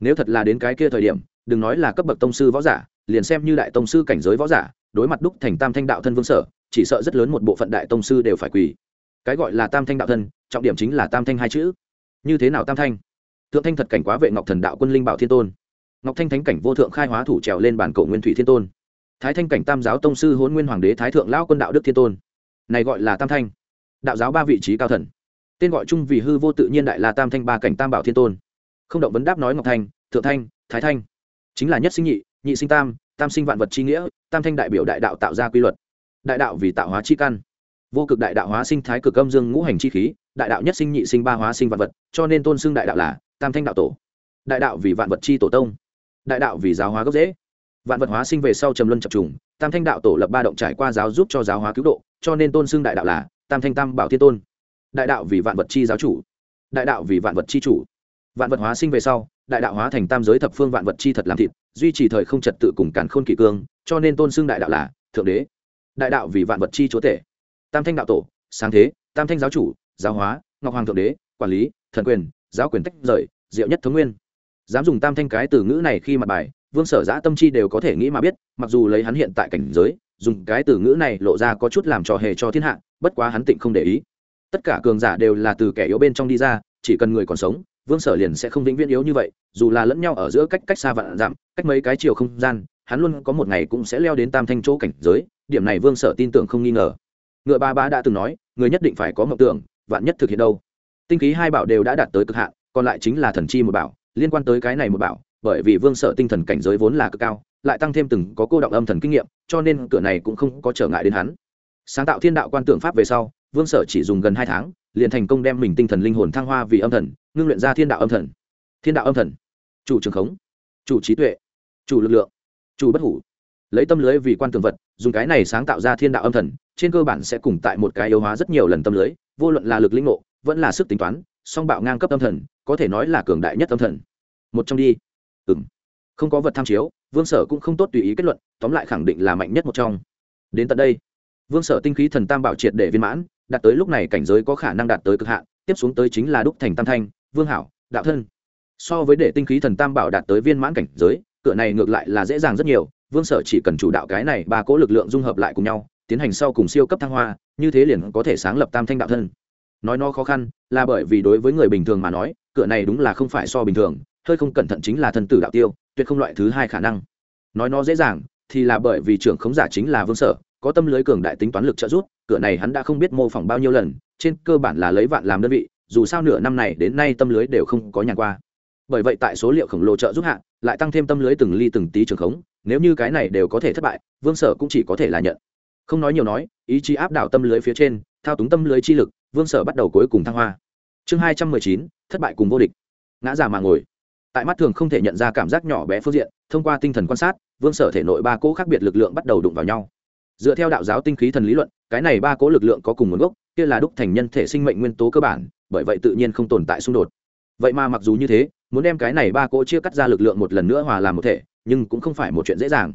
Nếu thật là đến cái kia thời điểm, đừng nói là cấp bậc tông sư võ giả, liền xem như đại tông sư cảnh giới võ giả, đối mặt đúc thành tam thanh đạo thân vương sở, chỉ sợ rất lớn một bộ phận đại tông sư đều phải quỳ. Cái gọi là tam thanh đạo thân, trọng điểm chính là tam thanh hai chữ. Như thế nào tam thanh? Thượng thanh thật cảnh quá vệ ngọc thần đạo quân linh bảo thiên tôn. Ngọc thanh thánh cảnh vô thượng khai hóa thủ trèo lên bản cổ nguyên thủy thiên tôn thái thanh cảnh tam giáo tông sư hôn nguyên hoàng đế thái thượng lao quân đạo đức thiên tôn. Này gọi là tam thanh. Đạo giáo ba vị trí cao thần. Tên gọi chung vì hư vô tự nhiên đại là tam thanh ba cảnh tam bảo thiên tôn. Không động vấn đáp nói ngọc thanh, thượng thanh, thái thanh. Chính là nhất sinh nhị nhị sinh tam tam sinh vạn vật chi nghĩa, tam thanh đại biểu đại đạo tạo ra quy luật. Đại đạo vì tạo hóa chi căn. Vô cực đại đạo hóa sinh thái cực âm dương ngũ hành chi khí, đại đạo nhất sinh nhị sinh ba hóa sinh vạn vật, cho nên tôn xưng đại đạo là tam thanh đạo tổ. Đại đạo vì vạn vật chi tổ tông. Đại đạo vì giáo hóa gốc dễ vạn vật hóa sinh về sau trầm luân chập trùng, tam thanh đạo tổ lập ba động trải qua giáo giúp cho giáo hóa cứu độ, cho nên tôn xưng đại đạo là tam thanh tam bảo thiên tôn. Đại đạo vì vạn vật chi giáo chủ, đại đạo vì vạn vật chi chủ. Vạn vật hóa sinh về sau, đại đạo hóa thành tam giới thập phương vạn vật chi thật làm thịt, duy trì thời không trật tự cùng cản khôn kỷ cương, cho nên tôn xưng đại đạo là thượng đế. Đại đạo vì vạn vật chi chúa tể. Tam thanh đạo tổ, sáng thế, tam thanh giáo chủ, giáo hóa, ngọc hoàng thượng đế, quản lý, thần quyền, giáo quyền tách rời, diệu nhất thống nguyên. Dám dùng tam thanh cái từ ngữ này khi mặt bài vương sở giã tâm chi đều có thể nghĩ mà biết, mặc dù lấy hắn hiện tại cảnh giới, dùng cái từ ngữ này lộ ra có chút làm trò hề cho thiên hạ, bất quá hắn tịnh không để ý. Tất cả cường giả đều là từ kẻ yếu bên trong đi ra, chỉ cần người còn sống, vương sở liền sẽ không vĩnh viễn yếu như vậy, dù là lẫn nhau ở giữa cách cách xa vạn dặm, cách mấy cái chiều không gian, hắn luôn có một ngày cũng sẽ leo đến tam thanh chỗ cảnh giới, điểm này vương sở tin tưởng không nghi ngờ. Ngựa ba ba đã từng nói, người nhất định phải có mộng tưởng, vạn nhất thực hiện đâu. Tinh khí hai bảo đều đã đạt tới cực hạn, còn lại chính là thần chi một bảo, liên quan tới cái này một bảo bởi vì vương sở tinh thần cảnh giới vốn là cực cao, lại tăng thêm từng có cô động âm thần kinh nghiệm, cho nên cửa này cũng không có trở ngại đến hắn. Sáng tạo thiên đạo quan tượng pháp về sau, vương sở chỉ dùng gần hai tháng, liền thành công đem mình tinh thần linh hồn thăng hoa vì âm thần, ngưng luyện ra thiên đạo âm thần. Thiên đạo âm thần. Chủ trường khống. Chủ trí tuệ. Chủ lực lượng. Chủ bất hủ. Lấy tâm lưới vì quan tường vật, dùng cái này sáng tạo ra thiên đạo âm thần, trên cơ bản sẽ cùng tại một cái yếu hóa rất nhiều lần tâm lưới, vô luận là lực linh ngộ, vẫn là sức tính toán, song bạo ngang cấp âm thần, có thể nói là cường đại nhất âm thần. Một trong đi ừ m không có vật tham chiếu, vương sở cũng không tốt tùy ý kết luận, tóm lại khẳng định là mạnh nhất một trong. Đến tận đây, vương sở tinh khí thần tam bảo triệt để viên mãn, đạt tới lúc này cảnh giới có khả năng đạt tới cực hạn, tiếp xuống tới chính là đúc thành tam thanh, vương hảo, đạo thân. So với để tinh khí thần tam bảo đạt tới viên mãn cảnh giới, cửa này ngược lại là dễ dàng rất nhiều, vương sở chỉ cần chủ đạo cái này ba cỗ lực lượng dung hợp lại cùng nhau, tiến hành sau cùng siêu cấp thăng hoa, như thế liền có thể sáng lập tam thanh đạo thân. Nói nó khó khăn, là bởi vì đối với người bình thường mà nói, cửa này đúng là không phải so bình thường hơi không cẩn thận chính là thân tử đạo tiêu, tuyệt không loại thứ hai khả năng. Nói nó dễ dàng, thì là bởi vì trưởng khống giả chính là vương sở, có tâm lưới cường đại tính toán lực trợ giúp, cửa này hắn đã không biết mô phỏng bao nhiêu lần, trên cơ bản là lấy vạn làm đơn vị, dù sao nửa năm này đến nay tâm lưới đều không có nhàn qua. Bởi vậy tại số liệu khổng lồ trợ giúp hạ, lại tăng thêm tâm lưới từng ly từng tí trường khống, nếu như cái này đều có thể thất bại, vương sở cũng chỉ có thể là nhận. Không nói nhiều nói, ý chí áp đảo tâm lưới phía trên, thao túng tâm lưới chi lực, vương sở bắt đầu cuối cùng thăng hoa. Chương hai trăm mười chín, thất bại cùng vô địch. Ngã giả mà ngồi tại mắt thường không thể nhận ra cảm giác nhỏ bé phương diện, thông qua tinh thần quan sát, vương sở thể nội ba cỗ khác biệt lực lượng bắt đầu đụng vào nhau. Dựa theo đạo giáo tinh khí thần lý luận, cái này ba cỗ lực lượng có cùng nguồn gốc, kia là đúc thành nhân thể sinh mệnh nguyên tố cơ bản, bởi vậy tự nhiên không tồn tại xung đột. Vậy mà mặc dù như thế, muốn đem cái này ba cỗ chia cắt ra lực lượng một lần nữa hòa làm một thể, nhưng cũng không phải một chuyện dễ dàng.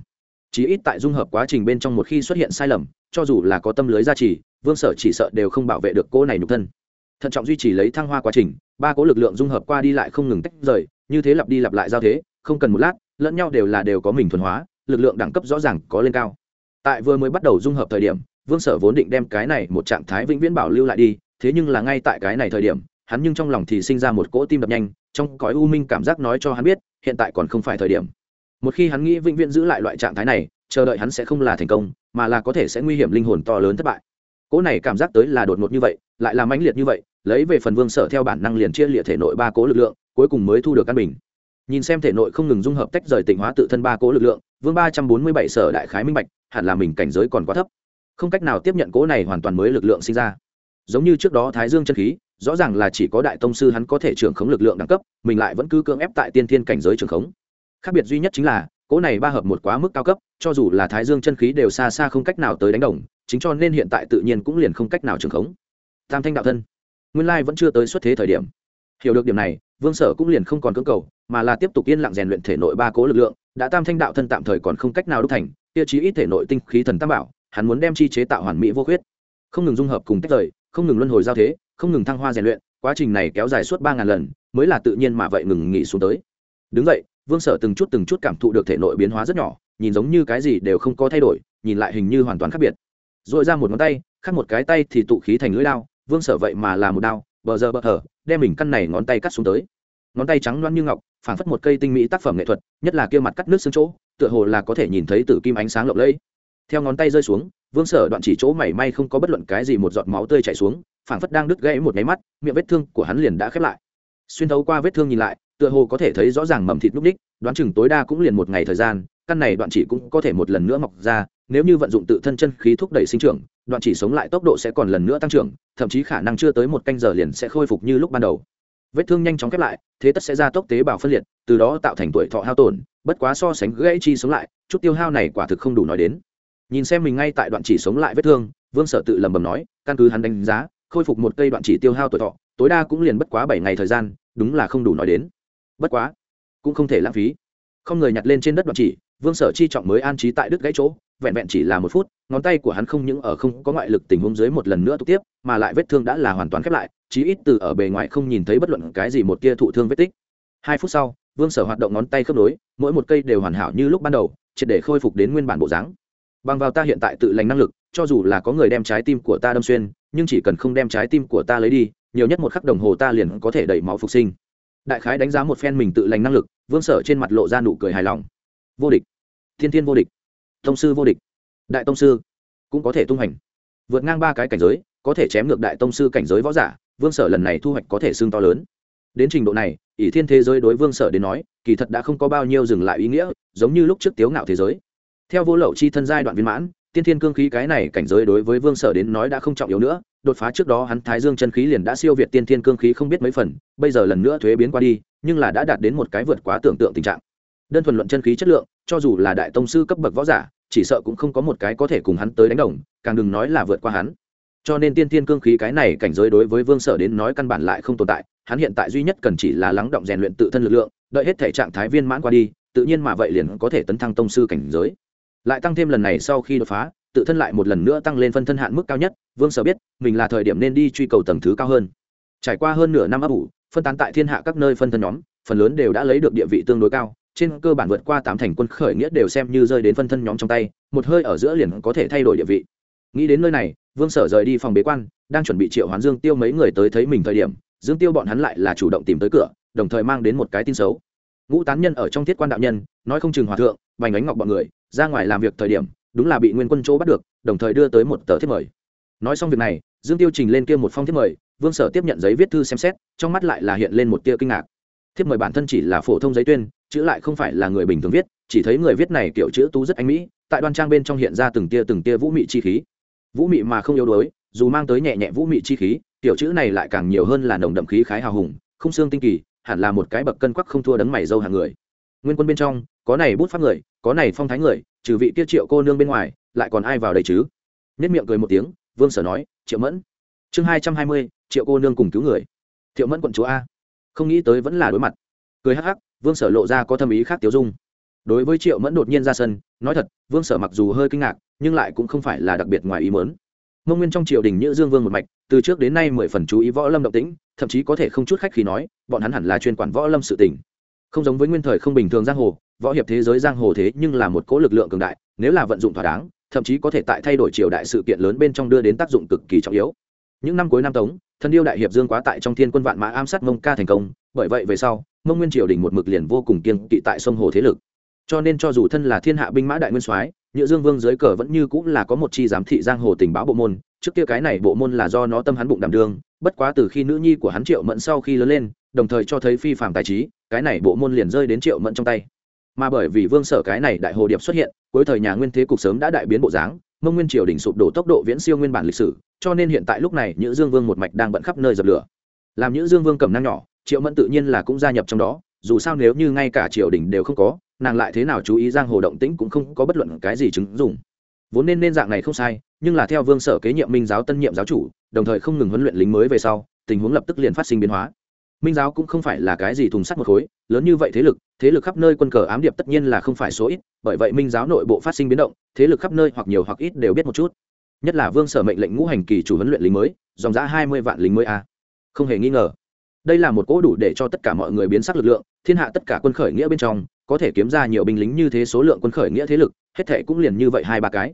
Chí ít tại dung hợp quá trình bên trong một khi xuất hiện sai lầm, cho dù là có tâm lưới gia trì, vương sở chỉ sợ đều không bảo vệ được cỗ này nhục thân. Thận trọng duy trì lấy thăng hoa quá trình, ba cỗ lực lượng dung hợp qua đi lại không ngừng tách rời như thế lặp đi lặp lại giao thế, không cần một lát, lẫn nhau đều là đều có mình thuần hóa, lực lượng đẳng cấp rõ ràng có lên cao. Tại vừa mới bắt đầu dung hợp thời điểm, vương sở vốn định đem cái này một trạng thái vĩnh viễn bảo lưu lại đi, thế nhưng là ngay tại cái này thời điểm, hắn nhưng trong lòng thì sinh ra một cỗ tim đập nhanh, trong cõi u minh cảm giác nói cho hắn biết, hiện tại còn không phải thời điểm. Một khi hắn nghĩ vĩnh viễn giữ lại loại trạng thái này, chờ đợi hắn sẽ không là thành công, mà là có thể sẽ nguy hiểm linh hồn to lớn thất bại cỗ này cảm giác tới là đột ngột như vậy, lại là mãnh liệt như vậy, lấy về phần vương sở theo bản năng liền chia liệt thể nội ba cố lực lượng, cuối cùng mới thu được căn bình. Nhìn xem thể nội không ngừng dung hợp tách rời tỉnh hóa tự thân ba cố lực lượng, vương ba trăm bốn mươi bảy sở đại khái minh bạch, hẳn là mình cảnh giới còn quá thấp. Không cách nào tiếp nhận cố này hoàn toàn mới lực lượng sinh ra. Giống như trước đó thái dương chân khí, rõ ràng là chỉ có đại tông sư hắn có thể trưởng khống lực lượng đẳng cấp, mình lại vẫn cứ cưỡng ép tại tiên thiên cảnh giới trưởng khống. Khác biệt duy nhất chính là, cố này ba hợp một quá mức cao cấp, cho dù là thái dương chân khí đều xa xa không cách nào tới đánh đồng chính cho nên hiện tại tự nhiên cũng liền không cách nào trưởng khống. Tam thanh đạo thân, nguyên lai vẫn chưa tới xuất thế thời điểm. Hiểu được điểm này, vương sở cũng liền không còn cưỡng cầu, mà là tiếp tục yên lặng rèn luyện thể nội ba cố lực lượng, đã tam thanh đạo thân tạm thời còn không cách nào đúc thành tiêu chí ít thể nội tinh khí thần tam bảo, hắn muốn đem chi chế tạo hoàn mỹ vô khuyết. Không ngừng dung hợp cùng tách rời, không ngừng luân hồi giao thế, không ngừng thăng hoa rèn luyện, quá trình này kéo dài suốt ba ngàn lần, mới là tự nhiên mà vậy ngừng nghỉ xuống tới. Đứng vậy vương sở từng chút từng chút cảm thụ được thể nội biến hóa rất nhỏ, nhìn giống như cái gì đều không có thay đổi, nhìn lại hình như hoàn toàn khác biệt r ồ i ra một ngón tay, khác một cái tay thì tụ khí thành lưỡi đao, vương sở vậy mà là một đao, bờ giờ bờ hở đem mình căn này ngón tay cắt xuống tới. Ngón tay trắng loan như ngọc, phảng phất một cây tinh mỹ tác phẩm nghệ thuật, nhất là kia mặt cắt nước xương chỗ, tựa hồ là có thể nhìn thấy từ kim ánh sáng lộng lẫy. Theo ngón tay rơi xuống, vương sở đoạn chỉ chỗ mảy may không có bất luận cái gì một giọt máu tươi chảy xuống, phảng phất đang đứt gãy một nháy mắt, miệng vết thương của hắn liền đã khép lại. Xuyên thấu qua vết thương nhìn lại, tựa hồ có thể thấy rõ ràng mầm thịt lúc đích, đoán chừng tối đa cũng liền một ngày thời gian, căn này đoạn chỉ cũng có thể một lần nữa mọc ra nếu như vận dụng tự thân chân khí thúc đẩy sinh trưởng, đoạn chỉ sống lại tốc độ sẽ còn lần nữa tăng trưởng, thậm chí khả năng chưa tới một canh giờ liền sẽ khôi phục như lúc ban đầu. Vết thương nhanh chóng khép lại, thế tất sẽ ra tốc tế bào phân liệt, từ đó tạo thành tuổi thọ hao tổn, bất quá so sánh gãy chi sống lại, chút tiêu hao này quả thực không đủ nói đến. Nhìn xem mình ngay tại đoạn chỉ sống lại vết thương, vương sở tự lầm bầm nói, căn cứ hắn đánh giá, khôi phục một cây đoạn chỉ tiêu hao tuổi thọ, tối đa cũng liền bất quá bảy ngày thời gian, đúng là không đủ nói đến. Bất quá, cũng không thể lãng phí. Không người nhặt lên trên đất đoạn chỉ vương sở chi trọng mới an trí tại đứt gãy chỗ, vẹn vẹn chỉ là một phút, ngón tay của hắn không những ở không có ngoại lực tình huống dưới một lần nữa tục tiếp, mà lại vết thương đã là hoàn toàn khép lại, chí ít từ ở bề ngoài không nhìn thấy bất luận cái gì một tia thụ thương vết tích. Hai phút sau, vương sở hoạt động ngón tay khớp nối, mỗi một cây đều hoàn hảo như lúc ban đầu, triệt để khôi phục đến nguyên bản bộ dáng. Bằng vào ta hiện tại tự lành năng lực, cho dù là có người đem trái tim của ta đâm xuyên, nhưng chỉ cần không đem trái tim của ta lấy đi, nhiều nhất một khắc đồng hồ ta liền có thể đẩy máu phục sinh. Đại khái đánh giá một phen mình tự lành năng lực, vương sở trên mặt lộ ra nụ cười hài lòng vô địch. Thiên thiên vô địch. Tông sư vô địch. Đại tông sư cũng có thể tung hành vượt ngang ba cái cảnh giới, có thể chém ngược đại tông sư cảnh giới võ giả, vương sở lần này thu hoạch có thể xương to lớn. Đến trình độ này, ỷ thiên thế giới đối vương sở đến nói, kỳ thật đã không có bao nhiêu dừng lại ý nghĩa, giống như lúc trước tiếu ngạo thế giới. Theo vô lậu chi thân giai đoạn viên mãn, tiên thiên cương khí cái này cảnh giới đối với vương sở đến nói đã không trọng yếu nữa, đột phá trước đó hắn thái dương chân khí liền đã siêu việt tiên thiên cương khí không biết mấy phần, bây giờ lần nữa thuế biến qua đi, nhưng là đã đạt đến một cái vượt quá tưởng tượng tình trạng đơn thuần luận chân khí chất lượng, cho dù là đại tông sư cấp bậc võ giả, chỉ sợ cũng không có một cái có thể cùng hắn tới đánh đồng, càng đừng nói là vượt qua hắn. Cho nên tiên thiên cương khí cái này cảnh giới đối với vương sở đến nói căn bản lại không tồn tại, hắn hiện tại duy nhất cần chỉ là lắng động rèn luyện tự thân lực lượng, đợi hết thể trạng thái viên mãn qua đi, tự nhiên mà vậy liền có thể tấn thăng tông sư cảnh giới. Lại tăng thêm lần này sau khi đột phá, tự thân lại một lần nữa tăng lên phân thân hạn mức cao nhất, vương sở biết, mình là thời điểm nên đi truy cầu tầng thứ cao hơn. Trải qua hơn nửa năm ấp ủ phân tán tại thiên hạ các nơi phân thân nhóm, phần lớn đều đã lấy được địa vị tương đối cao trên cơ bản vượt qua tám thành quân khởi nghĩa đều xem như rơi đến phân thân nhóm trong tay, một hơi ở giữa liền có thể thay đổi địa vị. Nghĩ đến nơi này, vương sở rời đi phòng bế quan, đang chuẩn bị triệu hoán dương tiêu mấy người tới thấy mình thời điểm, dương tiêu bọn hắn lại là chủ động tìm tới cửa, đồng thời mang đến một cái tin xấu. Ngũ tán nhân ở trong thiết quan đạo nhân, nói không chừng hòa thượng bành ánh ngọc bọn người, ra ngoài làm việc thời điểm, đúng là bị nguyên quân chỗ bắt được, đồng thời đưa tới một tờ thiết mời. Nói xong việc này, dương tiêu trình lên kia một phong thiết mời, vương sở tiếp nhận giấy viết thư xem xét, trong mắt lại là hiện lên một tia kinh ngạc thiếp mời bản thân chỉ là phổ thông giấy tuyên, chữ lại không phải là người bình thường viết, chỉ thấy người viết này kiểu chữ tú rất anh mỹ, tại đoan trang bên trong hiện ra từng tia từng tia vũ mị chi khí. Vũ mị mà không yếu đuối, dù mang tới nhẹ nhẹ vũ mị chi khí tiểu chữ này lại càng nhiều hơn là nồng đậm khí khái hào hùng, không xương tinh kỳ, hẳn là một cái bậc cân quắc không thua đấng mày dâu hàng người. Nguyên quân bên trong, có này bút pháp người, có này phong thái người, trừ vị tiết triệu cô nương bên ngoài, lại còn ai vào đây chứ? Nhất miệng cười một tiếng, vương sở nói, triệu mẫn. Chương hai trăm hai mươi, triệu cô nương cùng cứu người. Thiệu mẫn quận chúa a không nghĩ tới vẫn là đối mặt. Cười hắc hắc, vương sở lộ ra có thâm ý khác tiêu dung. Đối với triệu mẫn đột nhiên ra sân, nói thật, vương sở mặc dù hơi kinh ngạc, nhưng lại cũng không phải là đặc biệt ngoài ý mớn mông nguyên trong triều đình như dương vương một mạch, từ trước đến nay mười phần chú ý võ lâm động tĩnh, thậm chí có thể không chút khách khi nói, bọn hắn hẳn là chuyên quản võ lâm sự tỉnh không giống với nguyên thời không bình thường giang hồ, võ hiệp thế giới giang hồ thế nhưng là một cỗ lực lượng cường đại, nếu là vận dụng thỏa đáng, thậm chí có thể tại thay đổi triều đại sự kiện lớn bên trong đưa đến tác dụng cực kỳ trọng yếu. Những năm cuối năm tống thần điêu đại hiệp dương quá tại trong thiên quân vạn mã ám sát mông ca thành công, bởi vậy về sau, mông nguyên triều đình một mực liền vô cùng kiên kỵ tại sông hồ thế lực. Cho nên cho dù thân là thiên hạ binh mã đại nguyên soái nhựa dương vương dưới cờ vẫn như cũng là có một chi giám thị giang hồ tình báo bộ môn, trước kia cái này bộ môn là do nó tâm hắn bụng đảm đương, bất quá từ khi nữ nhi của hắn triệu mẫn sau khi lớn lên, đồng thời cho thấy phi phạm tài trí, cái này bộ môn liền rơi đến triệu mẫn trong tay. Mà bởi vì vương sở cái này đại hồ điệp xuất hiện, cuối thời nhà nguyên thế cục sớm đã đại biến bộ dáng mông nguyên triều đình sụp đổ tốc độ viễn siêu nguyên bản lịch sử, cho nên hiện tại lúc này nhữ dương vương một mạch đang bận khắp nơi dập lửa. Làm nhữ dương vương cầm năng nhỏ, triệu mẫn tự nhiên là cũng gia nhập trong đó, dù sao nếu như ngay cả triều đình đều không có, nàng lại thế nào chú ý giang hồ động tĩnh cũng không có bất luận cái gì chứng dùng vốn nên nên dạng này không sai, nhưng là theo vương sở kế nhiệm minh giáo tân nhiệm giáo chủ, đồng thời không ngừng huấn luyện lính mới về sau, tình huống lập tức liền phát sinh biến hóa minh giáo cũng không phải là cái gì thùng sắt một khối, lớn như vậy thế lực thế lực khắp nơi quân cờ ám điệp tất nhiên là không phải số ít, bởi vậy minh giáo nội bộ phát sinh biến động, thế lực khắp nơi hoặc nhiều hoặc ít đều biết một chút. Nhất là vương sở mệnh lệnh ngũ hành kỳ chủ huấn luyện lính mới, dòng giã hai mươi vạn lính mới a. Không hề nghi ngờ. Đây là một cỗ đủ để cho tất cả mọi người biến sắc lực lượng, thiên hạ tất cả quân khởi nghĩa bên trong, có thể kiếm ra nhiều binh lính như thế số lượng quân khởi nghĩa thế lực, hết thệ cũng liền như vậy hai ba cái.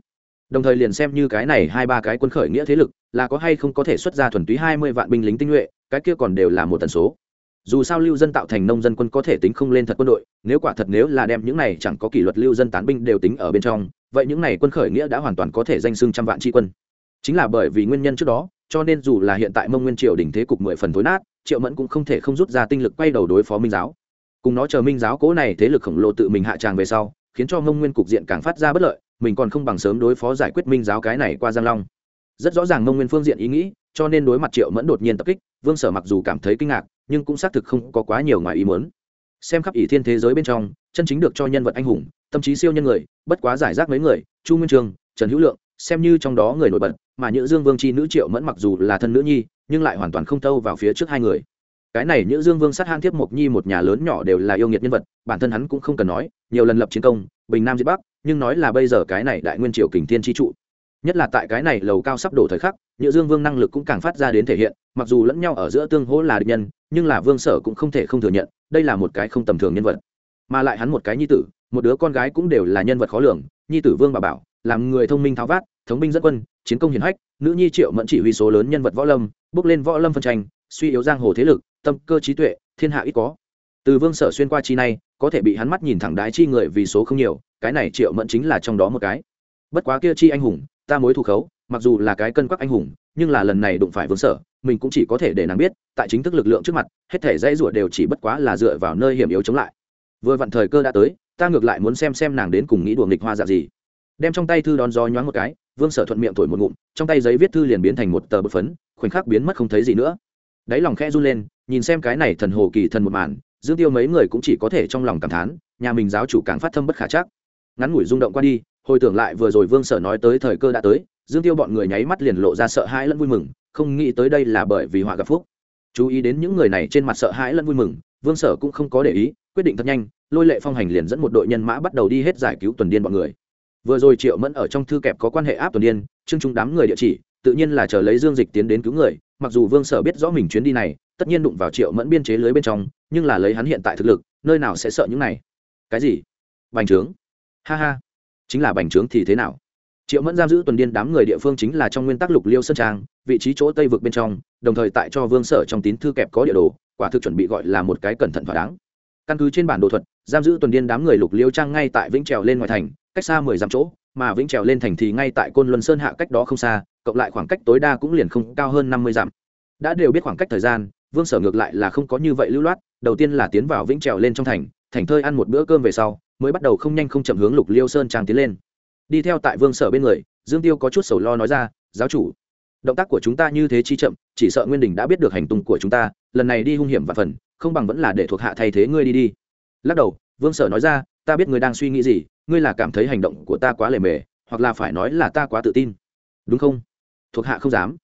Đồng thời liền xem như cái này hai ba cái quân khởi nghĩa thế lực, là có hay không có thể xuất ra thuần túy hai mươi vạn binh lính tinh nhuệ, cái kia còn đều là một tần số dù sao lưu dân tạo thành nông dân quân có thể tính không lên thật quân đội, nếu quả thật nếu là đem những này chẳng có kỷ luật lưu dân tán binh đều tính ở bên trong, vậy những này quân khởi nghĩa đã hoàn toàn có thể danh xưng trăm vạn tri quân. Chính là bởi vì nguyên nhân trước đó, cho nên dù là hiện tại mông nguyên triều đỉnh thế cục mười phần thối nát, triệu mẫn cũng không thể không rút ra tinh lực quay đầu đối phó minh giáo. Cùng nó chờ minh giáo cố này thế lực khổng lồ tự mình hạ tràng về sau, khiến cho mông nguyên cục diện càng phát ra bất lợi, mình còn không bằng sớm đối phó giải quyết minh giáo cái này qua giang long. Rất rõ ràng mông nguyên phương diện ý nghĩ, cho nên đối mặt triệu mẫn đột nhiên tập kích vương sở mặc dù cảm thấy kinh ngạc, nhưng cũng xác thực không có quá nhiều ngoài ý muốn. Xem khắp ỷ thiên thế giới bên trong, chân chính được cho nhân vật anh hùng, tâm trí siêu nhân người, bất quá giải rác mấy người, chu nguyên trường, trần hữu lượng, xem như trong đó người nổi bật, mà nhữ dương vương c h i nữ triệu mẫn mặc dù là thân nữ nhi, nhưng lại hoàn toàn không thâu vào phía trước hai người. Cái này nhữ dương vương sát han thiếp mộc nhi một nhà lớn nhỏ đều là yêu nghiệt nhân vật, bản thân hắn cũng không cần nói, nhiều lần lập chiến công, bình nam diệt bắc, nhưng nói là bây giờ cái này đại nguyên triều kình thiên tri trụ nhất là tại cái này lầu cao sắp đổ thời khắc nhựa dương vương năng lực cũng càng phát ra đến thể hiện, mặc dù lẫn nhau ở giữa tương hỗ là địch nhân, nhưng là vương sở cũng không thể không thừa nhận, đây là một cái không tầm thường nhân vật. Mà lại hắn một cái nhi tử, một đứa con gái cũng đều là nhân vật khó lường, nhi tử vương bà bảo, làm người thông minh tháo vát, thống binh dẫn quân, chiến công hiển hách, nữ nhi triệu mẫn chỉ huy số lớn nhân vật võ lâm, bước lên võ lâm phân tranh, suy yếu giang hồ thế lực, tâm cơ trí tuệ, thiên hạ ít có. Từ vương sở xuyên qua chi này, có thể bị hắn mắt nhìn thẳng đái chi người vì số không nhiều, cái này triệu mẫn chính là trong đó một cái. Bất quá kia chi anh hùng ta mối thủ khấu, mặc dù là cái cân quắc anh hùng, nhưng là lần này đụng phải vương sở, mình cũng chỉ có thể để nàng biết, tại chính thức lực lượng trước mặt, hết thể dãy rủa đều chỉ bất quá là dựa vào nơi hiểm yếu chống lại. Vừa vặn thời cơ đã tới, ta ngược lại muốn xem xem nàng đến cùng nghĩ đùa nghịch hoa dạng gì. Đem trong tay thư đón gió nhoáng một cái, vương sở thuận miệng thổi một ngụm, trong tay giấy viết thư liền biến thành một tờ bột phấn, khoảnh khắc biến mất không thấy gì nữa. Đáy lòng khẽ run lên, nhìn xem cái này thần hồ kỳ thần một màn, dương tiêu mấy người cũng chỉ có thể trong lòng cảm thán, nhà mình giáo chủ càng phát thâm bất khả chắc. Ngắn ngủi rung động qua đi hồi tưởng lại vừa rồi vương sở nói tới thời cơ đã tới, dương tiêu bọn người nháy mắt liền lộ ra sợ hãi lẫn vui mừng, không nghĩ tới đây là bởi vì họa gặp phúc. Chú ý đến những người này trên mặt sợ hãi lẫn vui mừng, vương sở cũng không có để ý, quyết định thật nhanh, lôi lệ phong hành liền dẫn một đội nhân mã bắt đầu đi hết giải cứu tuần điên bọn người. Vừa rồi triệu mẫn ở trong thư kẹp có quan hệ áp tuần điên chương chúng đám người địa chỉ, tự nhiên là chờ lấy dương dịch tiến đến cứu người, mặc dù vương sở biết rõ mình chuyến đi này, tất nhiên đụng vào triệu mẫn biên chế lưới bên trong, nhưng là lấy hắn hiện tại thực lực, nơi nào sẽ sợ những này? Cái gì? Bành trướng. Ha ha chính là bành trướng thì thế nào? Triệu mẫn giam giữ tuần điên đám người địa phương chính là trong nguyên tắc lục liêu sơn trang, vị trí chỗ tây vực bên trong, đồng thời tại cho vương sở trong tín thư kẹp có địa đồ, quả thực chuẩn bị gọi là một cái cẩn thận thỏa đáng. Căn cứ trên bản đồ thuật, giam giữ tuần điên đám người lục liêu trang ngay tại vĩnh trèo lên ngoài thành, cách xa mười dặm chỗ, mà vĩnh trèo lên thành thì ngay tại côn luân sơn hạ cách đó không xa, cộng lại khoảng cách tối đa cũng liền không cao hơn năm mươi dặm. Đã đều biết khoảng cách thời gian, vương sở ngược lại là không có như vậy lưu loát, đầu tiên là tiến vào vĩnh trèo lên trong thành thành thơi ăn một bữa cơm về sau mới bắt đầu không nhanh không chậm hướng lục liêu sơn trang tiến lên. Đi theo tại vương sở bên người, dương tiêu có chút sầu lo nói ra, giáo chủ, động tác của chúng ta như thế chi chậm, chỉ sợ nguyên đình đã biết được hành tung của chúng ta, lần này đi hung hiểm và phần, không bằng vẫn là để thuộc hạ thay thế ngươi đi đi. Lắc đầu, vương sở nói ra, ta biết ngươi đang suy nghĩ gì, ngươi là cảm thấy hành động của ta quá lề mề, hoặc là phải nói là ta quá tự tin. Đúng không? Thuộc hạ không dám.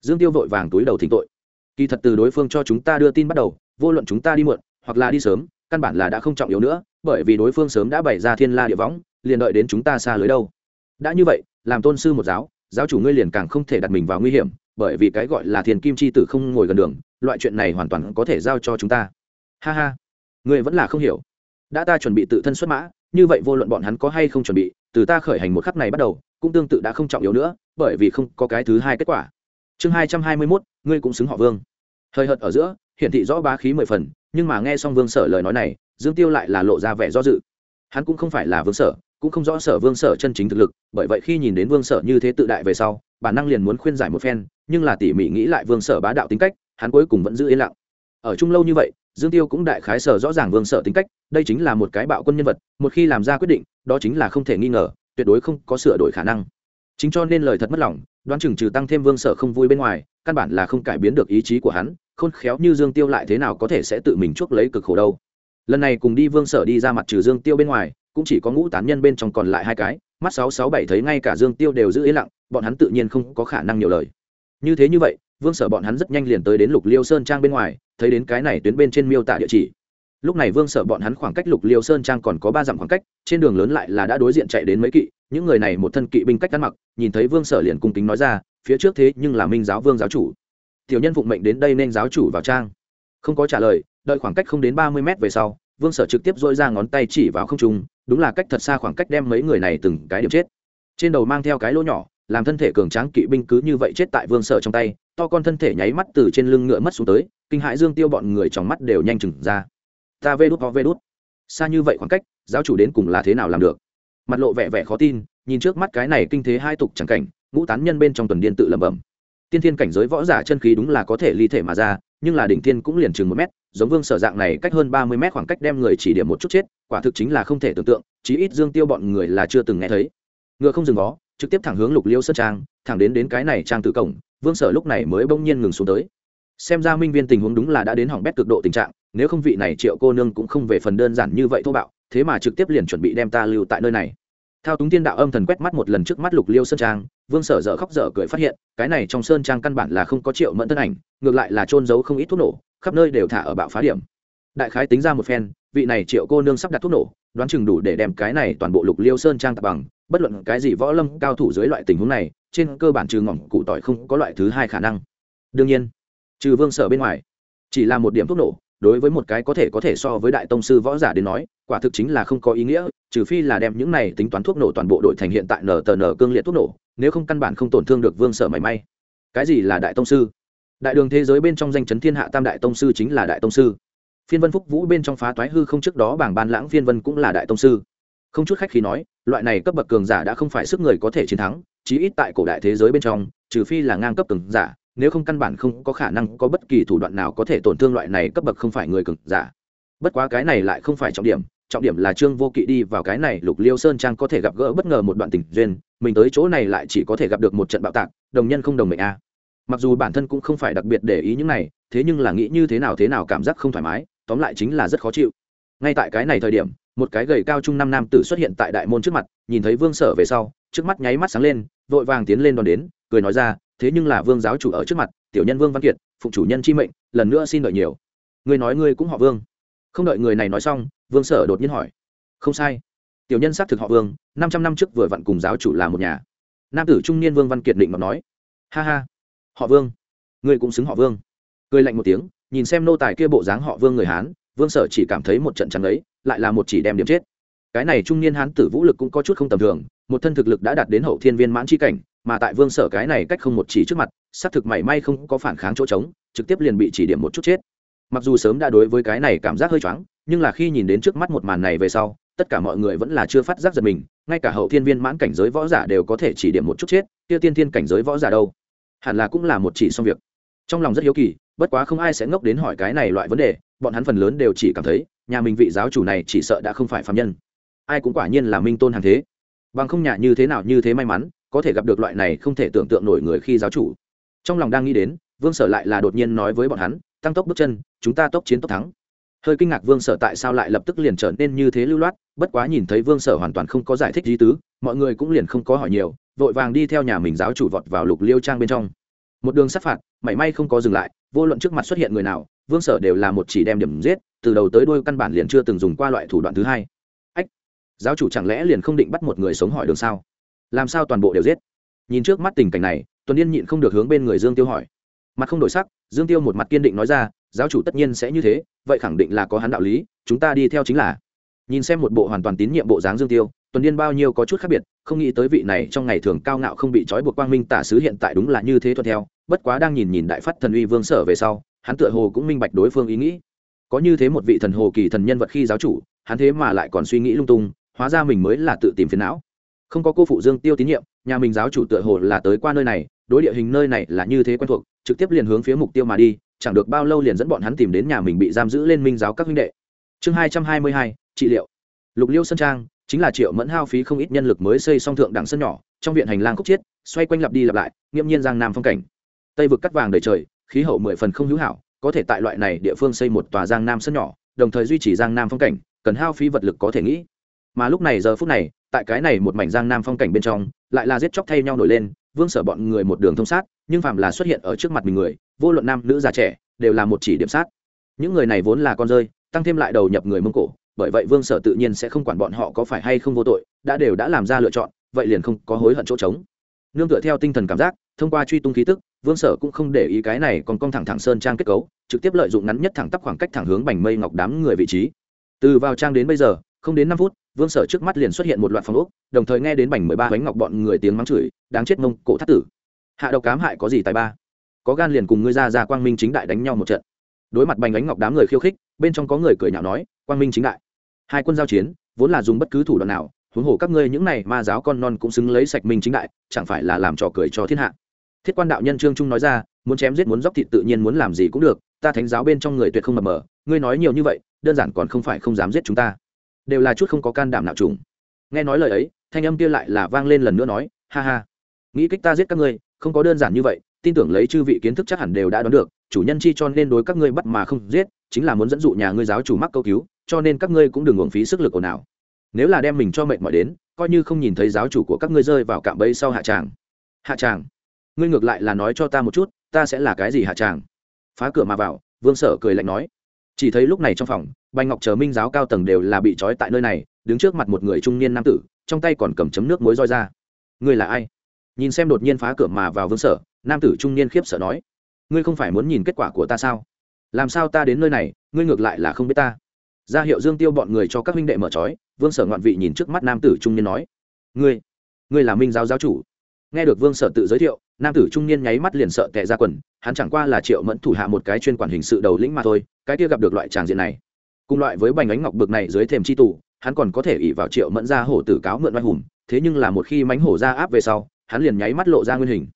Dương tiêu vội vàng túi đầu thỉnh tội. Kỳ thật từ đối phương cho chúng ta đưa tin bắt đầu, vô luận chúng ta đi muộn, hoặc là đi sớm căn bản là đã không trọng yếu nữa, bởi vì đối phương sớm đã bày ra thiên la địa võng, liền đợi đến chúng ta xa lưới đâu. Đã như vậy, làm tôn sư một giáo giáo chủ ngươi liền càng không thể đặt mình vào nguy hiểm, bởi vì cái gọi là thiền kim chi tử không ngồi gần đường, loại chuyện này hoàn toàn có thể giao cho chúng ta. Ha ha. Ngươi vẫn là không hiểu. Đã ta chuẩn bị tự thân xuất mã, như vậy vô luận bọn hắn có hay không chuẩn bị, từ ta khởi hành một khắc này bắt đầu, cũng tương tự đã không trọng yếu nữa, bởi vì không có cái thứ hai kết quả. Chương hai trăm hai mươi mốt, ngươi cũng xứng họ vương. Hơi hợt ở giữa, hiển thị rõ bá khí mười phần nhưng mà nghe xong vương sở lời nói này, dương tiêu lại là lộ ra vẻ do dự. Hắn cũng không phải là vương sở, cũng không rõ sở vương sở chân chính thực lực, bởi vậy khi nhìn đến vương sở như thế tự đại về sau, bản năng liền muốn khuyên giải một phen, nhưng là tỉ mỉ nghĩ lại vương sở bá đạo tính cách, hắn cuối cùng vẫn giữ yên lặng. Ở chung lâu như vậy, dương tiêu cũng đại khái sở rõ ràng vương sở tính cách, đây chính là một cái bạo quân nhân vật, một khi làm ra quyết định, đó chính là không thể nghi ngờ, tuyệt đối không có sửa đổi khả năng. Chính cho nên lời thật mất lòng đoán chừng trừ tăng thêm vương sở không vui bên ngoài, căn bản là không cải biến được ý chí của hắn, khôn khéo như dương tiêu lại thế nào có thể sẽ tự mình chuốc lấy cực khổ đâu. Lần này cùng đi vương sở đi ra mặt trừ dương tiêu bên ngoài, cũng chỉ có ngũ tán nhân bên trong còn lại hai cái, mắt sáu sáu bảy thấy ngay cả dương tiêu đều giữ ý lặng, bọn hắn tự nhiên không có khả năng nhiều lời. Như thế như vậy, vương sở bọn hắn rất nhanh liền tới đến lục liêu sơn trang bên ngoài, thấy đến cái này tuyến bên trên miêu tả địa chỉ. Lúc này vương sở bọn hắn khoảng cách lục liêu sơn trang còn có ba dặm khoảng cách, trên đường lớn lại là đã đối diện chạy đến mấy kỵ những người này một thân kỵ binh cách ăn mặc, nhìn thấy vương sở liền cung kính nói ra, phía trước thế nhưng là minh giáo vương giáo chủ. Tiểu nhân phụng mệnh đến đây nên giáo chủ vào trang. Không có trả lời, đợi khoảng cách không đến ba mươi mét về sau, vương sở trực tiếp dội ra ngón tay chỉ vào không trung, đúng là cách thật xa khoảng cách đem mấy người này từng cái điểm chết. Trên đầu mang theo cái lỗ nhỏ, làm thân thể cường tráng kỵ binh cứ như vậy chết tại vương sở trong tay, to con thân thể nháy mắt từ trên lưng ngựa mất xuống tới, kinh hãi dương tiêu bọn người trong mắt đều nhanh chừng ra. Ta vê đút ho vê đút. Xa như vậy khoảng cách, giáo chủ đến cùng là thế nào làm được? Mặt lộ vẻ vẻ khó tin, nhìn trước mắt cái này kinh thế hai tục chẳng cảnh, ngũ tán nhân bên trong tuần điên tự lẩm bẩm. Tiên thiên cảnh giới võ giả chân khí đúng là có thể ly thể mà ra, nhưng là đỉnh thiên cũng liền chừng một mét, giống vương sở dạng này cách hơn ba mươi mét khoảng cách đem người chỉ điểm một chút chết, quả thực chính là không thể tưởng tượng, chí ít dương tiêu bọn người là chưa từng nghe thấy. Ngựa không dừng vó, trực tiếp thẳng hướng lục liêu sơn trang, thẳng đến đến cái này trang tự cổng, vương sở lúc này mới bỗng nhiên ngừng xuống tới. Xem ra minh viên tình huống đúng là đã đến hỏng bét cực độ tình trạng, nếu không vị này triệu cô nương cũng không về phần đơn giản như vậy thô bạo thế mà trực tiếp liền chuẩn bị đem ta lưu tại nơi này. Thao túng tiên đạo âm thần quét mắt một lần trước mắt lục liêu sơn trang, vương sở dở khóc dở cười phát hiện, cái này trong sơn trang căn bản là không có triệu mẫn thân ảnh, ngược lại là trôn giấu không ít thuốc nổ, khắp nơi đều thả ở bạo phá điểm. Đại khái tính ra một phen, vị này triệu cô nương sắp đặt thuốc nổ, đoán chừng đủ để đem cái này toàn bộ lục liêu sơn trang tập bằng, bất luận cái gì võ lâm, cao thủ dưới loại tình huống này, trên cơ bản trừ ngỏng cụ tỏi không có loại thứ hai khả năng. Đương nhiên, trừ vương sở bên ngoài, chỉ là một điểm thuốc nổ, đối với một cái có thể có thể so với đại tông sư võ giả đến nói quả thực chính là không có ý nghĩa, trừ phi là đem những này tính toán thuốc nổ toàn bộ đội thành hiện tại nở tờ nở cương liệt thuốc nổ, nếu không căn bản không tổn thương được vương sở mảy may. Cái gì là đại tông sư? Đại đường thế giới bên trong danh chấn thiên hạ tam đại tông sư chính là đại tông sư. Phiên vân phúc vũ bên trong phá toái hư không trước đó bảng ban lãng phiên vân cũng là đại tông sư. Không chút khách khi nói, loại này cấp bậc cường giả đã không phải sức người có thể chiến thắng, chí ít tại cổ đại thế giới bên trong, trừ phi là ngang cấp cường giả, nếu không căn bản không có khả năng có bất kỳ thủ đoạn nào có thể tổn thương loại này cấp bậc không phải người cường giả. Bất quá cái này lại không phải trọng điểm trọng điểm là trương vô kỵ đi vào cái này lục liêu sơn trang có thể gặp gỡ bất ngờ một đoạn tình duyên, mình tới chỗ này lại chỉ có thể gặp được một trận bạo tạc, đồng nhân không đồng mệnh a. Mặc dù bản thân cũng không phải đặc biệt để ý những này, thế nhưng là nghĩ như thế nào thế nào cảm giác không thoải mái, tóm lại chính là rất khó chịu. Ngay tại cái này thời điểm, một cái gầy cao trung năm nam tử xuất hiện tại đại môn trước mặt, nhìn thấy vương sở về sau, trước mắt nháy mắt sáng lên, vội vàng tiến lên đón đến, cười nói ra, thế nhưng là vương giáo chủ ở trước mặt, tiểu nhân vương văn kiệt, phụng chủ nhân chi mệnh, lần nữa xin đợi nhiều. Ngươi nói ngươi cũng họ vương không đợi người này nói xong, vương sở đột nhiên hỏi, không sai. Tiểu nhân xác thực họ vương, năm trăm năm trước vừa vặn cùng giáo chủ là một nhà. Nam tử trung niên vương văn kiệt định mà nói, ha ha, họ vương. Ngươi cũng xứng họ vương. Cười lạnh một tiếng, nhìn xem nô tài kia bộ dáng họ vương người hán, vương sở chỉ cảm thấy một trận trắng ấy, lại là một chỉ đem điểm chết. Cái này trung niên hán tử vũ lực cũng có chút không tầm thường, một thân thực lực đã đạt đến hậu thiên viên mãn c h i cảnh, mà tại vương sở cái này cách không một chỉ trước mặt, xác thực mảy may không có phản kháng chỗ trống, trực tiếp liền bị chỉ điểm một chút chết mặc dù sớm đã đối với cái này cảm giác hơi choáng, nhưng là khi nhìn đến trước mắt một màn này về sau, tất cả mọi người vẫn là chưa phát giác giật mình, ngay cả hậu thiên viên mãn cảnh giới võ giả đều có thể chỉ điểm một chút chết, kia tiên thiên cảnh giới võ giả đâu? Hẳn là cũng là một chỉ xong việc. Trong lòng rất hiếu kỳ, bất quá không ai sẽ ngốc đến hỏi cái này loại vấn đề, bọn hắn phần lớn đều chỉ cảm thấy, nhà mình vị giáo chủ này chỉ sợ đã không phải phạm nhân. Ai cũng quả nhiên là minh tôn hàng thế. Bằng không nhà như thế nào như thế may mắn, có thể gặp được loại này không thể tưởng tượng nổi người khi giáo chủ. Trong lòng đang nghĩ đến, vương sở lại là đột nhiên nói với bọn hắn tăng tốc bước chân, chúng ta tốc chiến tốc thắng. Hơi kinh ngạc vương sở tại sao lại lập tức liền trở nên như thế lưu loát, bất quá nhìn thấy vương sở hoàn toàn không có giải thích gì tứ, mọi người cũng liền không có hỏi nhiều, vội vàng đi theo nhà mình giáo chủ vọt vào lục liêu trang bên trong. Một đường sát phạt, mảy may không có dừng lại, vô luận trước mặt xuất hiện người nào, vương sở đều là một chỉ đem điểm giết, từ đầu tới đuôi căn bản liền chưa từng dùng qua loại thủ đoạn thứ hai. Ách, giáo chủ chẳng lẽ liền không định bắt một người sống hỏi đường sao? Làm sao toàn bộ đều giết? Nhìn trước mắt tình cảnh này, tuần yên nhịn không được hướng bên người dương tiêu hỏi. Mặt không đổi sắc dương tiêu một mặt kiên định nói ra, giáo chủ tất nhiên sẽ như thế, vậy khẳng định là có hắn đạo lý, chúng ta đi theo chính là. Nhìn xem một bộ hoàn toàn tín nhiệm bộ dáng dương tiêu, tuần điên bao nhiêu có chút khác biệt, không nghĩ tới vị này trong ngày thường cao ngạo không bị trói buộc quang minh tả sứ hiện tại đúng là như thế thuận theo, bất quá đang nhìn nhìn đại phát thần uy vương sở về sau, hắn tựa hồ cũng minh bạch đối phương ý nghĩ. Có như thế một vị thần hồ kỳ thần nhân vật khi giáo chủ, hắn thế mà lại còn suy nghĩ lung tung, hóa ra mình mới là tự tìm phiền não. Không có cô phụ dương tiêu tín nhiệm, nhà mình giáo chủ tựa hồ là tới qua nơi này, đối địa hình nơi này là như thế quen thuộc trực tiếp liền hướng phía mục tiêu mà đi, chẳng được bao lâu liền dẫn bọn hắn tìm đến nhà mình bị giam giữ lên minh giáo các huynh đệ. Chương hai trăm hai mươi hai, trị liệu. Lục liêu sơn trang, chính là triệu mẫn hao phí không ít nhân lực mới xây xong thượng đẳng sân nhỏ, trong viện hành lang khúc chiết, xoay quanh lặp đi lặp lại, nghiễm nhiên giang nam phong cảnh. Tây vực cắt vàng đầy trời, khí hậu mười phần không hữu hảo, có thể tại loại này địa phương xây một tòa giang nam sân nhỏ, đồng thời duy trì giang nam phong cảnh, cần hao phí vật lực có thể nghĩ. Mà lúc này giờ phút này, tại cái này một mảnh giang nam phong cảnh bên trong, lại là giết chóc thay nhau nổi lên vương sở bọn người một đường thông sát, nhưng phạm là xuất hiện ở trước mặt mình người, vô luận nam nữ già trẻ, đều là một chỉ điểm sát. Những người này vốn là con rơi, tăng thêm lại đầu nhập người mông cổ, bởi vậy vương sở tự nhiên sẽ không quản bọn họ có phải hay không vô tội, đã đều đã làm ra lựa chọn, vậy liền không có hối hận chỗ trống. Nương tựa theo tinh thần cảm giác, thông qua truy tung khí tức, vương sở cũng không để ý cái này còn cong thẳng thẳng sơn trang kết cấu, trực tiếp lợi dụng ngắn nhất thẳng tắp khoảng cách thẳng hướng bành mây ngọc đám người vị trí. Từ vào trang đến bây giờ, không đến năm phút vương sở trước mắt liền xuất hiện một loạt phòng ốc, đồng thời nghe đến bành mười ba bánh ngọc bọn người tiếng mắng chửi, đáng chết mông cổ thắt tử. Hạ độc cám hại có gì tài ba? Có gan liền cùng ngươi ra ra quang minh chính đại đánh nhau một trận. Đối mặt bành ánh ngọc đám người khiêu khích, bên trong có người cười nhạo nói, quang minh chính đại. Hai quân giao chiến, vốn là dùng bất cứ thủ đoạn nào, huống hồ các ngươi những này ma giáo con non cũng xứng lấy sạch minh chính đại, chẳng phải là làm trò cười cho thiên hạ. Thiết quan đạo nhân trương trung nói ra, muốn chém giết muốn dốc thịt tự nhiên muốn làm gì cũng được, ta thánh giáo bên trong người tuyệt không mập mờ, ngươi nói nhiều như vậy, đơn giản còn không phải không dám giết chúng ta đều là chút không có can đảm nào trùng. Nghe nói lời ấy, thanh âm kia lại là vang lên lần nữa nói, ha ha, nghĩ kích ta giết các ngươi, không có đơn giản như vậy, tin tưởng lấy chư vị kiến thức chắc hẳn đều đã đoán được, chủ nhân chi cho nên đối các ngươi bắt mà không giết, chính là muốn dẫn dụ nhà ngươi giáo chủ mắc câu cứu, cho nên các ngươi cũng đừng uổng phí sức lực ồn ào. Nếu là đem mình cho mệnh mọi đến, coi như không nhìn thấy giáo chủ của các ngươi rơi vào cạm bẫy sau hạ tràng. Hạ tràng? Ngươi ngược lại là nói cho ta một chút, ta sẽ là cái gì hạ tràng? Phá cửa mà vào, vương sở cười lạnh nói. Chỉ thấy lúc này trong phòng bành ngọc chờ minh giáo cao tầng đều là bị trói tại nơi này, đứng trước mặt một người trung niên nam tử, trong tay còn cầm chấm nước muối roi ra. Ngươi là ai? Nhìn xem đột nhiên phá cửa mà vào vương sở, nam tử trung niên khiếp sợ nói. Ngươi không phải muốn nhìn kết quả của ta sao? Làm sao ta đến nơi này, ngươi ngược lại là không biết ta? Ra hiệu dương tiêu bọn người cho các huynh đệ mở trói, vương sở ngoạn vị nhìn trước mắt nam tử trung niên nói. Ngươi ngươi là minh giáo giáo chủ. Nghe được vương sở tự giới thiệu, nam tử trung niên nháy mắt liền sợ tệ ra quần, hắn chẳng qua là triệu mẫn thủ hạ một cái chuyên quản hình sự đầu lĩnh mà thôi, cái kia gặp được loại tràng diện này cùng loại với bành ánh ngọc bực này dưới thềm c h i tù, hắn còn có thể ỉ vào triệu mẫn ra hổ tử cáo mượn oai hùng, thế nhưng là một khi mánh hổ ra áp về sau, hắn liền nháy mắt lộ ra nguyên hình.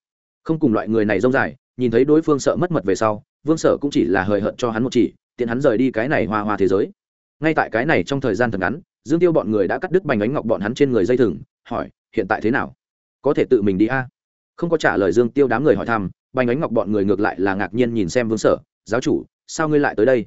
Không cùng loại người này rông dài, nhìn thấy đối phương sợ mất mật về sau, vương sở cũng chỉ là hời hợt cho hắn một chỉ, tiện hắn rời đi cái này hoa hoa thế giới. Ngay tại cái này trong thời gian thật ngắn, dương tiêu bọn người đã cắt đứt bành ánh ngọc bọn hắn trên người dây thừng, hỏi, hiện tại thế nào? Có thể tự mình đi a? Không có trả lời dương tiêu đám người hỏi thăm, bành ánh ngọc bọn người ngược lại là ngạc nhiên nhìn xem vương sở, giáo chủ, sao ngươi lại tới đây?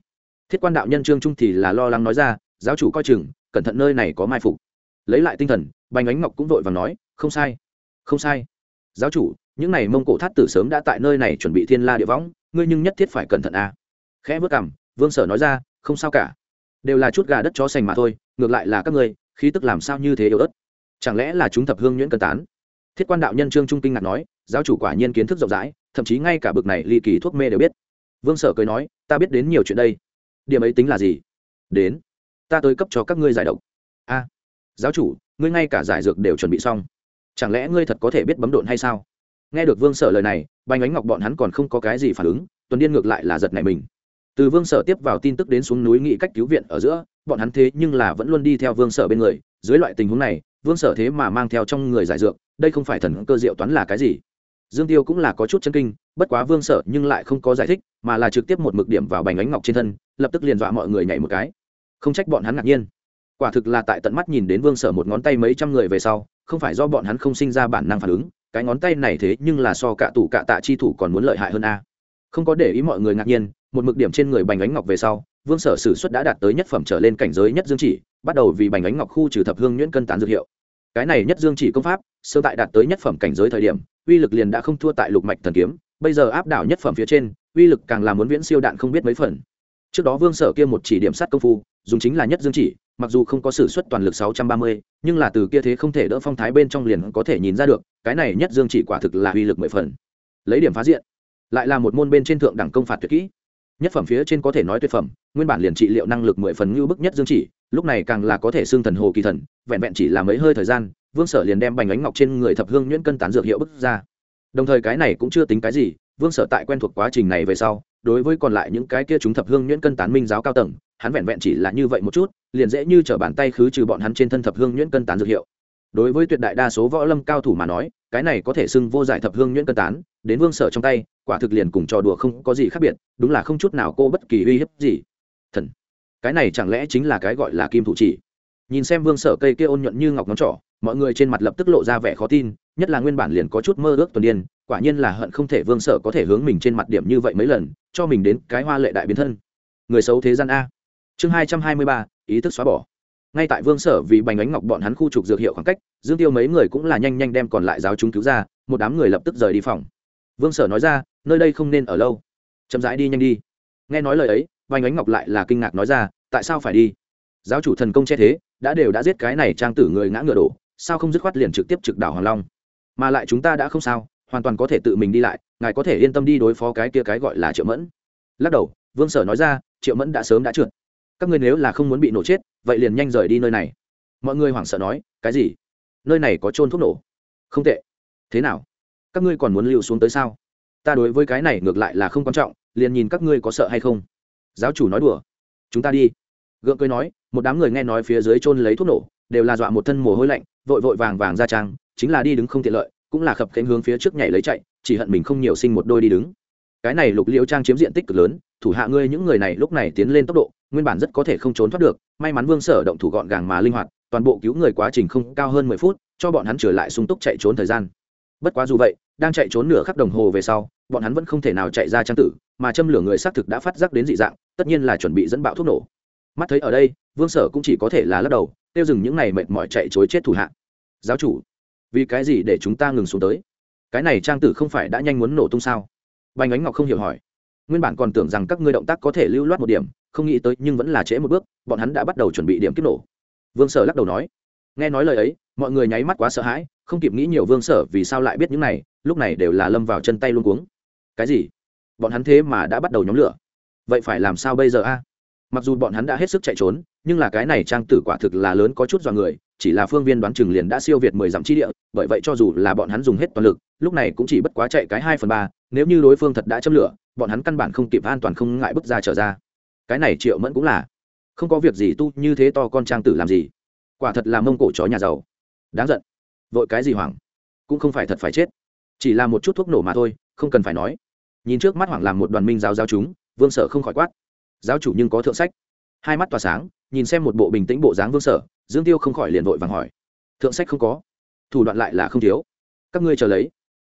Thiết quan đạo nhân trương trung thì là lo lắng nói ra, giáo chủ coi chừng, cẩn thận nơi này có mai phục. Lấy lại tinh thần, bành ánh ngọc cũng vội và nói, không sai không sai. Giáo chủ, những n à y mông cổ thát tử sớm đã tại nơi này chuẩn bị thiên la địa võng, ngươi nhưng nhất thiết phải cẩn thận à? khẽ vớt cảm vương sở nói ra, không sao cả. Đều là chút gà đất chó sành mà thôi, ngược lại là các ngươi, khí tức làm sao như thế yếu ớt? Chẳng lẽ là chúng thập hương nhuyễn cân tán? Thiết quan đạo nhân trương trung kinh ngạc nói, giáo chủ quả nhiên kiến thức rộng rãi, thậm chí ngay cả bực này ly kỳ thuốc mê đều biết. Vương sở cười nói, ta biết đến nhiều chuyện đây điểm ấy tính là gì? Đến, ta tới cấp cho các ngươi giải độc. A, giáo chủ, ngươi ngay cả giải dược đều chuẩn bị xong. Chẳng lẽ ngươi thật có thể biết bấm độn hay sao? Nghe được vương sở lời này, bành ánh ngọc bọn hắn còn không có cái gì phản ứng, tuần điên ngược lại là giật này mình. Từ vương sở tiếp vào tin tức đến xuống núi nghị cách cứu viện ở giữa, bọn hắn thế nhưng là vẫn luôn đi theo vương sở bên người. Dưới loại tình huống này, vương sở thế mà mang theo trong người giải dược, đây không phải thần cơ diệu toán là cái gì? Dương tiêu cũng là có chút chân kinh, bất quá vương sở nhưng lại không có giải thích, mà là trực tiếp một mực điểm vào bành ánh ngọc trên thân lập tức liền dọa mọi người nhảy một cái. Không trách bọn hắn ngạc nhiên. Quả thực là tại tận mắt nhìn đến vương sở một ngón tay mấy trăm người về sau, không phải do bọn hắn không sinh ra bản năng phản ứng, cái ngón tay này thế nhưng là so cả tủ cả tạ chi thủ còn muốn lợi hại hơn a. Không có để ý mọi người ngạc nhiên, một mực điểm trên người bành ánh ngọc về sau, vương sở sử xuất đã đạt tới nhất phẩm trở lên cảnh giới nhất dương chỉ, bắt đầu vì bành ánh ngọc khu trừ thập hương nhuyễn cân tán dược hiệu. Cái này nhất dương chỉ công pháp, sơ tại đạt tới nhất phẩm cảnh giới thời điểm, uy lực liền đã không thua tại lục mạch thần kiếm, bây giờ áp đảo nhất phẩm phía trên, uy lực càng là muốn viễn siêu đạn không biết mấy phần trước đó vương sở kia một chỉ điểm sát công phu, dùng chính là nhất dương chỉ, mặc dù không có s ử suất toàn lực sáu trăm ba mươi, nhưng là từ kia thế không thể đỡ phong thái bên trong liền có thể nhìn ra được, cái này nhất dương chỉ quả thực là uy lực mười phần. Lấy điểm phá diện, lại là một môn bên trên thượng đẳng công phạt tuyệt kỹ. Nhất phẩm phía trên có thể nói tuyệt phẩm, nguyên bản liền trị liệu năng lực mười phần ngưu bức nhất dương chỉ, lúc này càng là có thể xưng thần hồ kỳ thần, vẹn vẹn chỉ là mấy hơi thời gian, vương sở liền đem bành ánh ngọc trên người thập hương nhuyễn cân tán dược hiệu bức ra. Đồng thời cái này cũng chưa tính cái gì, vương sở tại quen thuộc quá trình này về sau đối với còn lại những cái kia chúng thập hương nhuyễn cân tán minh giáo cao tầng, hắn vẹn vẹn chỉ là như vậy một chút, liền dễ như t bàn tay khứ trừ bọn hắn trên thân thập hương nhuyễn cân tán dược hiệu. Đối với tuyệt đại đa số võ lâm cao thủ mà nói, cái này có thể xưng vô giải thập hương nhuyễn cân tán, đến vương sở trong tay, quả thực liền cùng trò đùa không có gì khác biệt, đúng là không chút nào cô bất kỳ uy hiếp gì. Thần, cái này chẳng lẽ chính là cái gọi là kim thủ chỉ? Nhìn xem vương sở cây kia ôn nhuận như ngọc ngón trỏ, mọi người trên mặt lập tức lộ ra vẻ khó tin nhất là nguyên bản liền có chút mơ ước tuần điên, quả nhiên là hận không thể vương sở có thể hướng mình trên mặt điểm như vậy mấy lần, cho mình đến cái hoa lệ đại biến thân. Người xấu thế gian a. Chương hai trăm hai mươi ba, ý thức xóa bỏ. Ngay tại vương sở vì bành ánh ngọc bọn hắn khu trục dược hiệu khoảng cách, dương tiêu mấy người cũng là nhanh nhanh đem còn lại giáo chúng cứu ra, một đám người lập tức rời đi phòng. Vương sở nói ra, nơi đây không nên ở lâu. Chậm rãi đi nhanh đi. Nghe nói lời ấy, bành ánh ngọc lại là kinh ngạc nói ra, tại sao phải đi? Giáo chủ thần công che thế, đã đều đã giết cái này trang tử người ngã ngựa đổ, sao không dứt khoát liền trực tiếp trực đảo hoàng long? Mà lại chúng ta đã không sao, hoàn toàn có thể tự mình đi lại, ngài có thể yên tâm đi đối phó cái kia cái gọi là triệu mẫn. Lắc đầu, vương sở nói ra, triệu mẫn đã sớm đã trượt. Các ngươi nếu là không muốn bị nổ chết, vậy liền nhanh rời đi nơi này. Mọi người hoảng sợ nói, cái gì? Nơi này có trôn thuốc nổ? Không tệ. Thế nào? Các ngươi còn muốn lưu xuống tới sao? Ta đối với cái này ngược lại là không quan trọng, liền nhìn các ngươi có sợ hay không. Giáo chủ nói đùa. Chúng ta đi. Gượng cười nói, một đám người nghe nói phía dưới trôn lấy thuốc nổ, đều là dọa một thân mồ hôi lạnh, vội vội vàng vàng ra trang chính là đi đứng không tiện lợi, cũng là khập khánh hướng phía trước nhảy lấy chạy, chỉ hận mình không nhiều sinh một đôi đi đứng. Cái này lục liễu trang chiếm diện tích cực lớn, thủ hạ ngươi những người này lúc này tiến lên tốc độ, nguyên bản rất có thể không trốn thoát được, may mắn vương sở động thủ gọn gàng mà linh hoạt, toàn bộ cứu người quá trình không cao hơn mười phút, cho bọn hắn trở lại sung túc chạy trốn thời gian. Bất quá dù vậy, đang chạy trốn nửa khắc đồng hồ về sau, bọn hắn vẫn không thể nào chạy ra trang tử, mà châm lửa người xác thực đã phát giác đến dị dạng, tất nhiên là chuẩn bị dẫn bạo thuốc nổ. Mắt thấy ở đây, vương sở cũng chỉ có thể là lắc đầu, tiêu dừng những này mệt mỏi chạy chối chết thủ hạ. Giáo chủ vì cái gì để chúng ta ngừng xuống tới? Cái này trang tử không phải đã nhanh muốn nổ tung sao? Bành ánh ngọc không hiểu hỏi. Nguyên bản còn tưởng rằng các ngươi động tác có thể lưu loát một điểm, không nghĩ tới nhưng vẫn là trễ một bước, bọn hắn đã bắt đầu chuẩn bị điểm kiếp nổ. Vương sở lắc đầu nói. Nghe nói lời ấy, mọi người nháy mắt quá sợ hãi, không kịp nghĩ nhiều vương sở vì sao lại biết những này, lúc này đều là lâm vào chân tay luôn cuống. Cái gì? Bọn hắn thế mà đã bắt đầu nhóm lửa. Vậy phải làm sao bây giờ a? Mặc dù bọn hắn đã hết sức chạy trốn, nhưng là cái này trang tử quả thực là lớn có chút dọa người chỉ là phương viên đoán chừng liền đã siêu việt mười dặm chi địa, bởi vậy cho dù là bọn hắn dùng hết toàn lực, lúc này cũng chỉ bất quá chạy cái hai phần ba, nếu như đối phương thật đã châm lửa, bọn hắn căn bản không kịp an toàn không ngại bước ra trở ra. Cái này triệu mẫn cũng là, không có việc gì tu như thế to con trang tử làm gì. Quả thật là mông cổ chó nhà giàu. Đáng giận. Vội cái gì hoảng? Cũng không phải thật phải chết. Chỉ là một chút thuốc nổ mà thôi, không cần phải nói. Nhìn trước mắt hoảng làm một đoàn minh giáo giáo chúng, vương sở không khỏi quát. Giáo chủ nhưng có thượng sách. Hai mắt tỏa sáng, nhìn xem một bộ bình tĩnh bộ dáng vương sở dương tiêu không khỏi liền vội vàng hỏi. Thượng sách không có. Thủ đoạn lại là không thiếu. Các ngươi chờ lấy.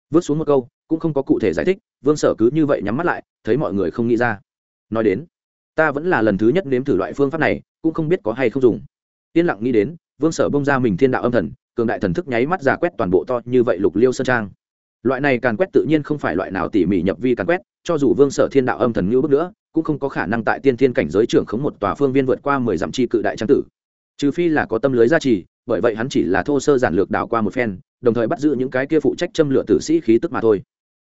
Vứt xuống một câu, cũng không có cụ thể giải thích, vương sở cứ như vậy nhắm mắt lại, thấy mọi người không nghĩ ra. Nói đến, ta vẫn là lần thứ nhất nếm thử loại phương pháp này, cũng không biết có hay không dùng. Yên lặng nghĩ đến, vương sở bông ra mình thiên đạo âm thần, cường đại thần thức nháy mắt giả quét toàn bộ to như vậy lục liêu sơn trang. Loại này càn quét tự nhiên không phải loại nào tỉ mỉ nhập vi càn quét, cho dù vương sở thiên đạo âm thần như bước nữa, cũng không có khả năng tại tiên thiên cảnh giới trưởng khống một tòa phương viên vượt qua mười dặm chi cự đại trang tử trừ phi là có tâm lưới gia trì, bởi vậy hắn chỉ là thô sơ giản lược đảo qua một phen, đồng thời bắt giữ những cái kia phụ trách châm lửa tử sĩ khí tức mà thôi.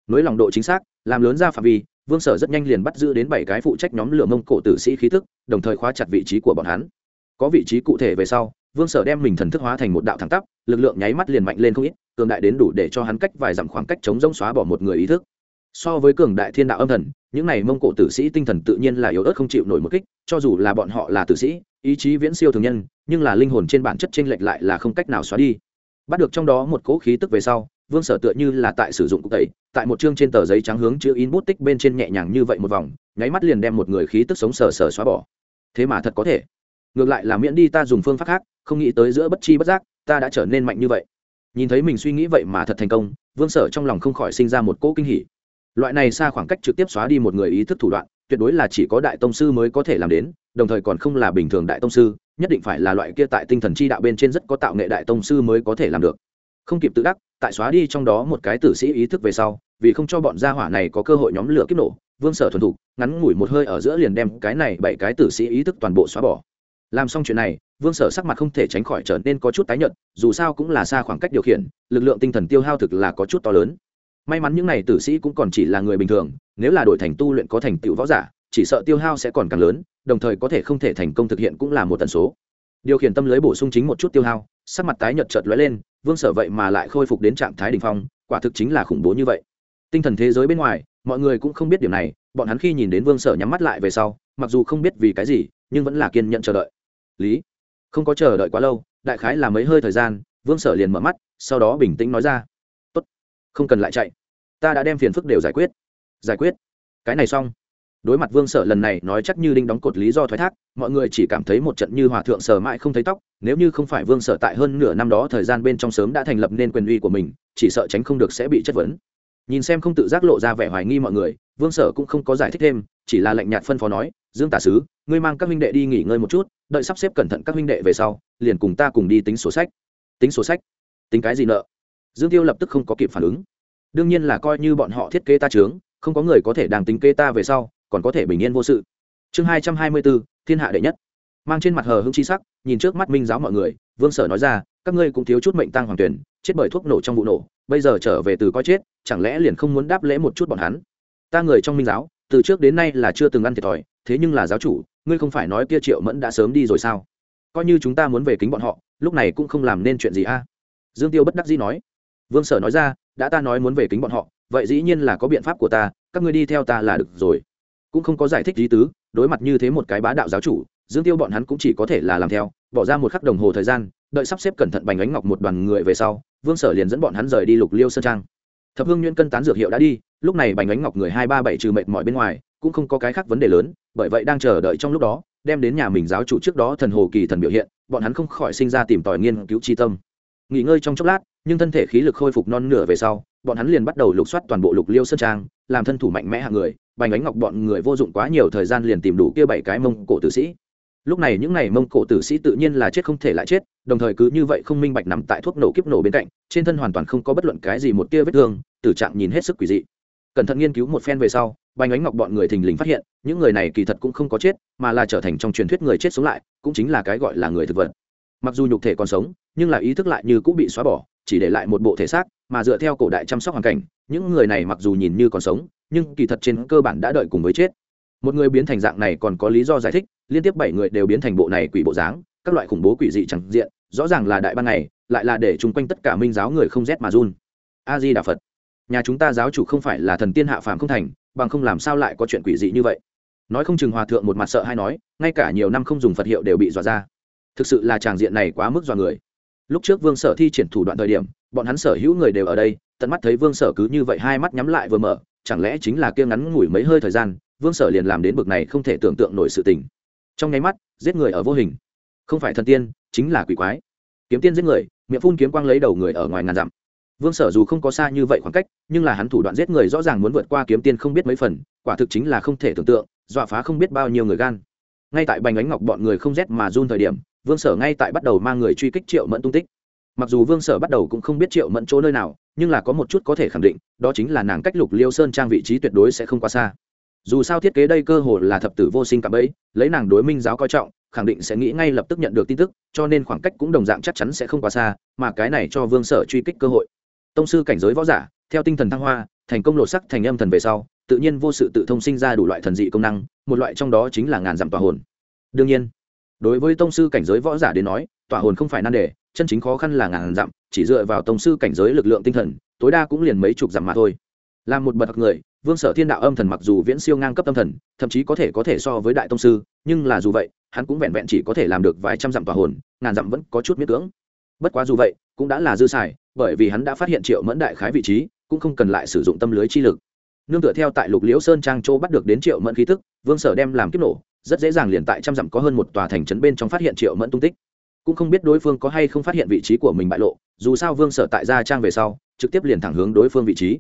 Nối lòng độ chính xác, làm lớn ra phạm vi, vương sở rất nhanh liền bắt giữ đến bảy cái phụ trách nhóm lửa mông cổ tử sĩ khí tức, đồng thời khóa chặt vị trí của bọn hắn. Có vị trí cụ thể về sau, vương sở đem mình thần thức hóa thành một đạo thẳng tắp, lực lượng nháy mắt liền mạnh lên không ít, cường đại đến đủ để cho hắn cách vài dặm khoảng cách chống rông xóa bỏ một người ý thức. So với cường đại thiên đạo âm thần những này mông cổ tử sĩ tinh thần tự nhiên là yếu ớt không chịu nổi một kích, cho dù là bọn họ là tử sĩ, ý chí viễn siêu thường nhân, nhưng là linh hồn trên bản chất chênh lệch lại là không cách nào xóa đi. Bắt được trong đó một cỗ khí tức về sau, vương sở tựa như là tại sử dụng cục tẩy, tại một chương trên tờ giấy trắng hướng chữ in bút tích bên trên nhẹ nhàng như vậy một vòng, nháy mắt liền đem một người khí tức sống sờ sờ xóa bỏ. Thế mà thật có thể. Ngược lại là miễn đi ta dùng phương pháp khác, không nghĩ tới giữa bất chi bất giác, ta đã trở nên mạnh như vậy. Nhìn thấy mình suy nghĩ vậy mà thật thành công, vương sở trong lòng không khỏi sinh ra một cỗ kinh hỉ loại này xa khoảng cách trực tiếp xóa đi một người ý thức thủ đoạn, tuyệt đối là chỉ có đại tông sư mới có thể làm đến, đồng thời còn không là bình thường đại tông sư, nhất định phải là loại kia tại tinh thần chi đạo bên trên rất có tạo nghệ đại tông sư mới có thể làm được. Không kịp tự đắc, tại xóa đi trong đó một cái tử sĩ ý thức về sau, vì không cho bọn gia hỏa này có cơ hội nhóm lửa kiếp nổ, vương sở thuần thục, ngắn ngủi một hơi ở giữa liền đem cái này bảy cái tử sĩ ý thức toàn bộ xóa bỏ. Làm xong chuyện này, vương sở sắc mặt không thể tránh khỏi trở nên có chút tái nhợt, dù sao cũng là xa khoảng cách điều khiển, lực lượng tinh thần tiêu hao thực là có chút to lớn may mắn những n à y tử sĩ cũng còn chỉ là người bình thường, nếu là đổi thành tu luyện có thành tựu võ giả, chỉ sợ tiêu hao sẽ còn càng lớn, đồng thời có thể không thể thành công thực hiện cũng là một tần số. Điều khiển tâm lưới bổ sung chính một chút tiêu hao, sắc mặt tái nhợt chợt lóe lên, vương sở vậy mà lại khôi phục đến trạng thái đ ỉ n h phong, quả thực chính là khủng bố như vậy. Tinh thần thế giới bên ngoài, mọi người cũng không biết điều này, bọn hắn khi nhìn đến vương sở nhắm mắt lại về sau, mặc dù không biết vì cái gì, nhưng vẫn là kiên nhận chờ đợi. Lý, không có chờ đợi quá lâu, đại khái là mấy hơi thời gian, vương sở liền mở mắt, sau đó bình tĩnh nói ra. Tốt, không cần lại chạy ta đã đem phiền phức đều giải quyết. Giải quyết. Cái này xong. Đối mặt vương sở lần này nói chắc như đinh đóng cột lý do thoái thác, mọi người chỉ cảm thấy một trận như hòa thượng sở mãi không thấy tóc, nếu như không phải vương sở tại hơn nửa năm đó thời gian bên trong sớm đã thành lập nên quyền uy của mình, chỉ sợ tránh không được sẽ bị chất vấn. Nhìn xem không tự giác lộ ra vẻ hoài nghi mọi người, vương sở cũng không có giải thích thêm, chỉ là lạnh nhạt phân phó nói, dương tả sứ, ngươi mang các huynh đệ đi nghỉ ngơi một chút, đợi sắp xếp cẩn thận các huynh đệ về sau, liền cùng ta cùng đi tính sổ sách. Tính sổ sách? Tính cái gì nợ? Dương tiêu lập tức không có kịp phản ứng đương nhiên là coi như bọn họ thiết kế ta trướng, không có người có thể đang tính kê ta về sau, còn có thể bình yên vô sự. Chương hai trăm hai mươi bốn, thiên hạ đệ nhất. Mang trên mặt hờ hững chi sắc, nhìn trước mắt minh giáo mọi người, vương sở nói ra, các ngươi cũng thiếu chút mệnh tăng hoàng tuyển, chết bởi thuốc nổ trong vụ nổ, bây giờ trở về từ coi chết, chẳng lẽ liền không muốn đáp lễ một chút bọn hắn? Ta người trong minh giáo, từ trước đến nay là chưa từng ăn thiệt thòi, thế nhưng là giáo chủ, ngươi không phải nói kia triệu mẫn đã sớm đi rồi sao? Coi như chúng ta muốn về kính bọn họ, lúc này cũng không làm nên chuyện gì a. Dương tiêu bất đắc dĩ nói vương sở nói ra, đã ta nói muốn về kính bọn họ, vậy dĩ nhiên là có biện pháp của ta, các ngươi đi theo ta là được rồi. Cũng không có giải thích lý tứ, đối mặt như thế một cái bá đạo giáo chủ, dương tiêu bọn hắn cũng chỉ có thể là làm theo, bỏ ra một khắc đồng hồ thời gian, đợi sắp xếp cẩn thận bành ánh ngọc một đoàn người về sau, vương sở liền dẫn bọn hắn rời đi lục liêu sơn trang. Thập hương nhuyễn cân tán dược hiệu đã đi, lúc này bành ánh ngọc người hai ba bảy trừ mệt mỏi bên ngoài, cũng không có cái khác vấn đề lớn, bởi vậy đang chờ đợi trong lúc đó, đem đến nhà mình giáo chủ trước đó thần hồ kỳ thần biểu hiện, bọn hắn không khỏi sinh ra tìm tòi nghiên cứu tri tâm. Nghỉ ngơi trong chốc lát nhưng thân thể khí lực khôi phục non nửa về sau, bọn hắn liền bắt đầu lục soát toàn bộ lục liêu sơn trang, làm thân thủ mạnh mẽ hạng người, bành ánh ngọc bọn người vô dụng quá nhiều thời gian liền tìm đủ kia bảy cái mông cổ tử sĩ. Lúc này những n à y mông cổ tử sĩ tự nhiên là chết không thể lại chết, đồng thời cứ như vậy không minh bạch nằm tại thuốc nổ kiếp nổ bên cạnh, trên thân hoàn toàn không có bất luận cái gì một tia vết thương, tử trạng nhìn hết sức quỷ dị. Cẩn thận nghiên cứu một phen về sau, bành ánh ngọc bọn người thình lình phát hiện, những người này kỳ thật cũng không có chết, mà là trở thành trong truyền thuyết người chết sống lại, cũng chính là cái gọi là người thực vật. Mặc dù nhục thể còn sống, nhưng là ý thức lại như cũng bị xóa bỏ chỉ để lại một bộ thể xác, mà dựa theo cổ đại chăm sóc hoàn cảnh, những người này mặc dù nhìn như còn sống, nhưng kỳ thật trên cơ bản đã đợi cùng với chết. Một người biến thành dạng này còn có lý do giải thích, liên tiếp bảy người đều biến thành bộ này quỷ bộ dáng, các loại khủng bố quỷ dị chẳng diện, rõ ràng là đại ban này lại là để chung quanh tất cả minh giáo người không rét mà run. A di đà phật. Nhà chúng ta giáo chủ không phải là thần tiên hạ phàm không thành, bằng không làm sao lại có chuyện quỷ dị như vậy? Nói không chừng hòa thượng một mặt sợ hay nói, ngay cả nhiều năm không dùng phật hiệu đều bị dọa ra. Thực sự là tràng diện này quá mức dọa người lúc trước vương sở thi triển thủ đoạn thời điểm, bọn hắn sở hữu người đều ở đây, tận mắt thấy vương sở cứ như vậy hai mắt nhắm lại vừa mở, chẳng lẽ chính là kia ngắn ngủi mấy hơi thời gian, vương sở liền làm đến bực này không thể tưởng tượng nổi sự tình. Trong nháy mắt, giết người ở vô hình. Không phải thần tiên, chính là quỷ quái. Kiếm tiên giết người, miệng phun kiếm quang lấy đầu người ở ngoài ngàn dặm. Vương sở dù không có xa như vậy khoảng cách, nhưng là hắn thủ đoạn giết người rõ ràng muốn vượt qua kiếm tiên không biết mấy phần, quả thực chính là không thể tưởng tượng, dọa phá không biết bao nhiêu người gan. Ngay tại bành ánh ngọc bọn người không rét mà run thời điểm vương sở ngay tại bắt đầu mang người truy kích triệu mẫn tung tích. Mặc dù vương sở bắt đầu cũng không biết triệu mẫn chỗ nơi nào, nhưng là có một chút có thể khẳng định, đó chính là nàng cách lục liêu sơn trang vị trí tuyệt đối sẽ không quá xa. Dù sao thiết kế đây cơ hồ là thập tử vô sinh cạm ấy lấy nàng đối minh giáo coi trọng, khẳng định sẽ nghĩ ngay lập tức nhận được tin tức, cho nên khoảng cách cũng đồng dạng chắc chắn sẽ không quá xa, mà cái này cho vương sở truy kích cơ hội. Tông sư cảnh giới võ giả, theo tinh thần thăng hoa, thành công lột sắc thành âm thần về sau, tự nhiên vô sự tự thông sinh ra đủ loại thần dị công năng, một loại trong đó chính là ngàn dặm tòa hồn. Đương nhiên đối với tông sư cảnh giới võ giả đến nói, tỏa hồn không phải nan đề, chân chính khó khăn là ngàn dặm, chỉ dựa vào tông sư cảnh giới lực lượng tinh thần, tối đa cũng liền mấy chục dặm mà thôi. Là một bậc người, vương sở thiên đạo âm thần mặc dù viễn siêu ngang cấp tâm thần, thậm chí có thể có thể so với đại tông sư, nhưng là dù vậy, hắn cũng vẹn vẹn chỉ có thể làm được vài trăm dặm tỏa hồn, ngàn dặm vẫn có chút miết cưỡng. Bất quá dù vậy, cũng đã là dư xài, bởi vì hắn đã phát hiện triệu mẫn đại khái vị trí, cũng không cần lại sử dụng tâm lưới chi lực. Nương tựa theo tại lục liễu sơn trang châu bắt được đến triệu mẫn khí tức, vương sở đem làm kiếp nổ rất dễ dàng liền tại trăm dặm có hơn một tòa thành trấn bên trong phát hiện triệu mẫn tung tích. Cũng không biết đối phương có hay không phát hiện vị trí của mình bại lộ, dù sao vương sở tại gia trang về sau, trực tiếp liền thẳng hướng đối phương vị trí.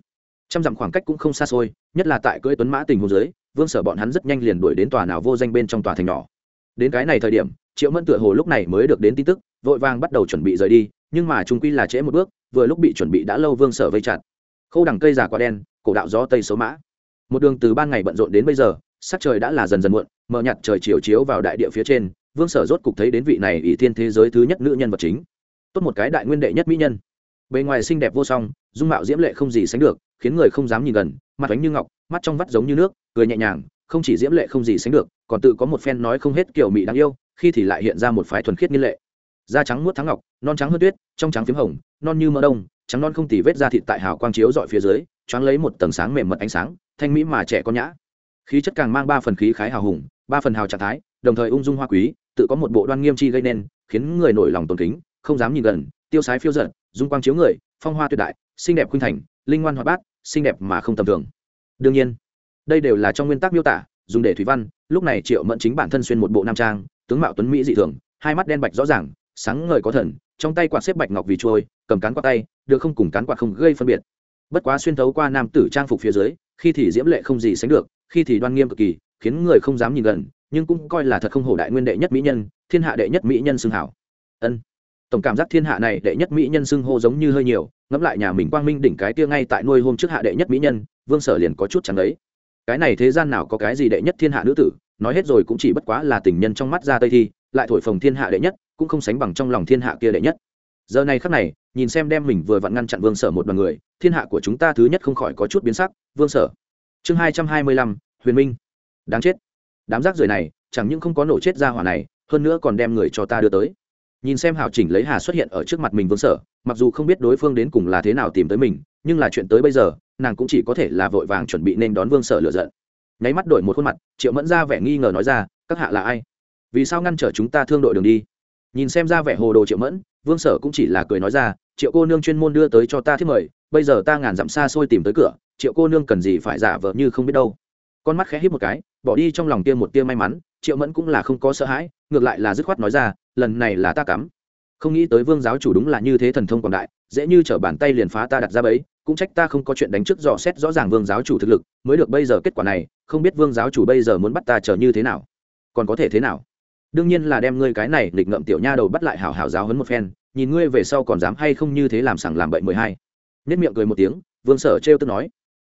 Trăm dặm khoảng cách cũng không xa xôi, nhất là tại cưỡi tuấn mã tình hồ dưới, vương sở bọn hắn rất nhanh liền đuổi đến tòa nào vô danh bên trong tòa thành nhỏ. Đến cái này thời điểm, triệu mẫn tựa hồ lúc này mới được đến tin tức, vội vàng bắt đầu chuẩn bị rời đi, nhưng mà trung quy là trễ một bước, vừa lúc bị chuẩn bị đã lâu vương sở vây chặt. Khâu đằng cây già quả đen, cổ đạo gió tây số mã. Một đường từ ban ngày bận rộn đến bây giờ, sắc trời đã là dần dần muộn mờ nhạt trời chiều chiếu vào đại địa phía trên, vương sở rốt cục thấy đến vị này ỷ thiên thế giới thứ nhất nữ nhân vật chính. Tốt một cái đại nguyên đệ nhất mỹ nhân. Bề ngoài xinh đẹp vô song, dung mạo diễm lệ không gì sánh được, khiến người không dám nhìn gần, mặt ánh như ngọc, mắt trong vắt giống như nước, cười nhẹ nhàng, không chỉ diễm lệ không gì sánh được, còn tự có một phen nói không hết kiểu mỹ đáng yêu, khi thì lại hiện ra một phái thuần khiết nghiên lệ. Da trắng muốt thắng ngọc, non trắng hơn tuyết, trong trắng phím hồng, non như mỡ đông, trắng non không tì vết da thịt tại hào quang chiếu dọi phía dưới, choáng lấy một tầng sáng mềm mật ánh sáng, thanh mỹ mà trẻ con nhã khí chất càng mang ba phần khí khái hào hùng, ba phần hào trạng thái, đồng thời ung dung hoa quý, tự có một bộ đoan nghiêm chi gây nên, khiến người nổi lòng tôn kính, không dám nhìn gần, tiêu sái phiêu giận dung quang chiếu người, phong hoa tuyệt đại, xinh đẹp khuynh thành, linh ngoan hoạt bát, xinh đẹp mà không tầm thường. Đương nhiên, đây đều là trong nguyên tắc miêu tả, dùng để thủy văn, lúc này triệu mẫn chính bản thân xuyên một bộ nam trang, tướng mạo tuấn mỹ dị thường, hai mắt đen bạch rõ ràng, sáng ngời có thần, trong tay quạt xếp bạch ngọc vì trôi, cầm cán quạt tay, được không cùng cán quạt không gây phân biệt. Bất quá xuyên thấu qua nam tử trang phục phía dưới, khi thì diễm lệ không gì sánh được khi thì đoan nghiêm cực kỳ, khiến người không dám nhìn gần, nhưng cũng coi là thật không hổ đại nguyên đệ nhất mỹ nhân, thiên hạ đệ nhất mỹ nhân xưng hảo. Ân. Tổng cảm giác thiên hạ này đệ nhất mỹ nhân xưng hô giống như hơi nhiều, ngẫm lại nhà mình quang minh đỉnh cái kia ngay tại nuôi hôm trước hạ đệ nhất mỹ nhân, vương sở liền có chút chẳng đấy cái này thế gian nào có cái gì đệ nhất thiên hạ nữ tử, nói hết rồi cũng chỉ bất quá là tình nhân trong mắt ra tây thi, lại thổi phồng thiên hạ đệ nhất, cũng không sánh bằng trong lòng thiên hạ kia đệ nhất. Giờ này khắc này, nhìn xem đem mình vừa vặn ngăn chặn vương sở một đoàn người, thiên hạ của chúng ta thứ nhất không khỏi có chút biến sắc, vương sở chương hai trăm hai mươi lăm, huyền minh. Đáng chết. Đám rác rưởi này, chẳng những không có nổ chết ra hỏa này, hơn nữa còn đem người cho ta đưa tới. Nhìn xem hảo chỉnh lấy hà xuất hiện ở trước mặt mình vương sở, mặc dù không biết đối phương đến cùng là thế nào tìm tới mình, nhưng là chuyện tới bây giờ, nàng cũng chỉ có thể là vội vàng chuẩn bị nên đón vương sở lựa giận. Nháy mắt đổi một khuôn mặt, triệu mẫn ra vẻ nghi ngờ nói ra, các hạ là ai? Vì sao ngăn trở chúng ta thương đội đường đi? Nhìn xem ra vẻ hồ đồ triệu mẫn, vương sở cũng chỉ là cười nói ra, triệu cô nương chuyên môn đưa tới cho ta thiết mời, bây giờ ta ngàn dặm xa xôi tìm tới cửa triệu cô nương cần gì phải giả vờ như không biết đâu. Con mắt khẽ hít một cái, bỏ đi trong lòng tiêm một tia may mắn, triệu mẫn cũng là không có sợ hãi, ngược lại là dứt khoát nói ra, lần này là ta cắm. Không nghĩ tới vương giáo chủ đúng là như thế thần thông quảng đại, dễ như t bàn tay liền phá ta đặt ra bấy cũng trách ta không có chuyện đánh trước dò xét rõ ràng vương giáo chủ thực lực, mới được bây giờ kết quả này, không biết vương giáo chủ bây giờ muốn bắt ta chờ như thế nào. Còn có thể thế nào? Đương nhiên là đem ngươi cái này nghịch ngậm tiểu nha đầu bắt lại hảo hảo giáo hấn một phen, nhìn ngươi về sau còn dám hay không như thế làm sẳng làm bậy mười hai. Nhất miệng cười một tiếng, vương sở trêu tức nói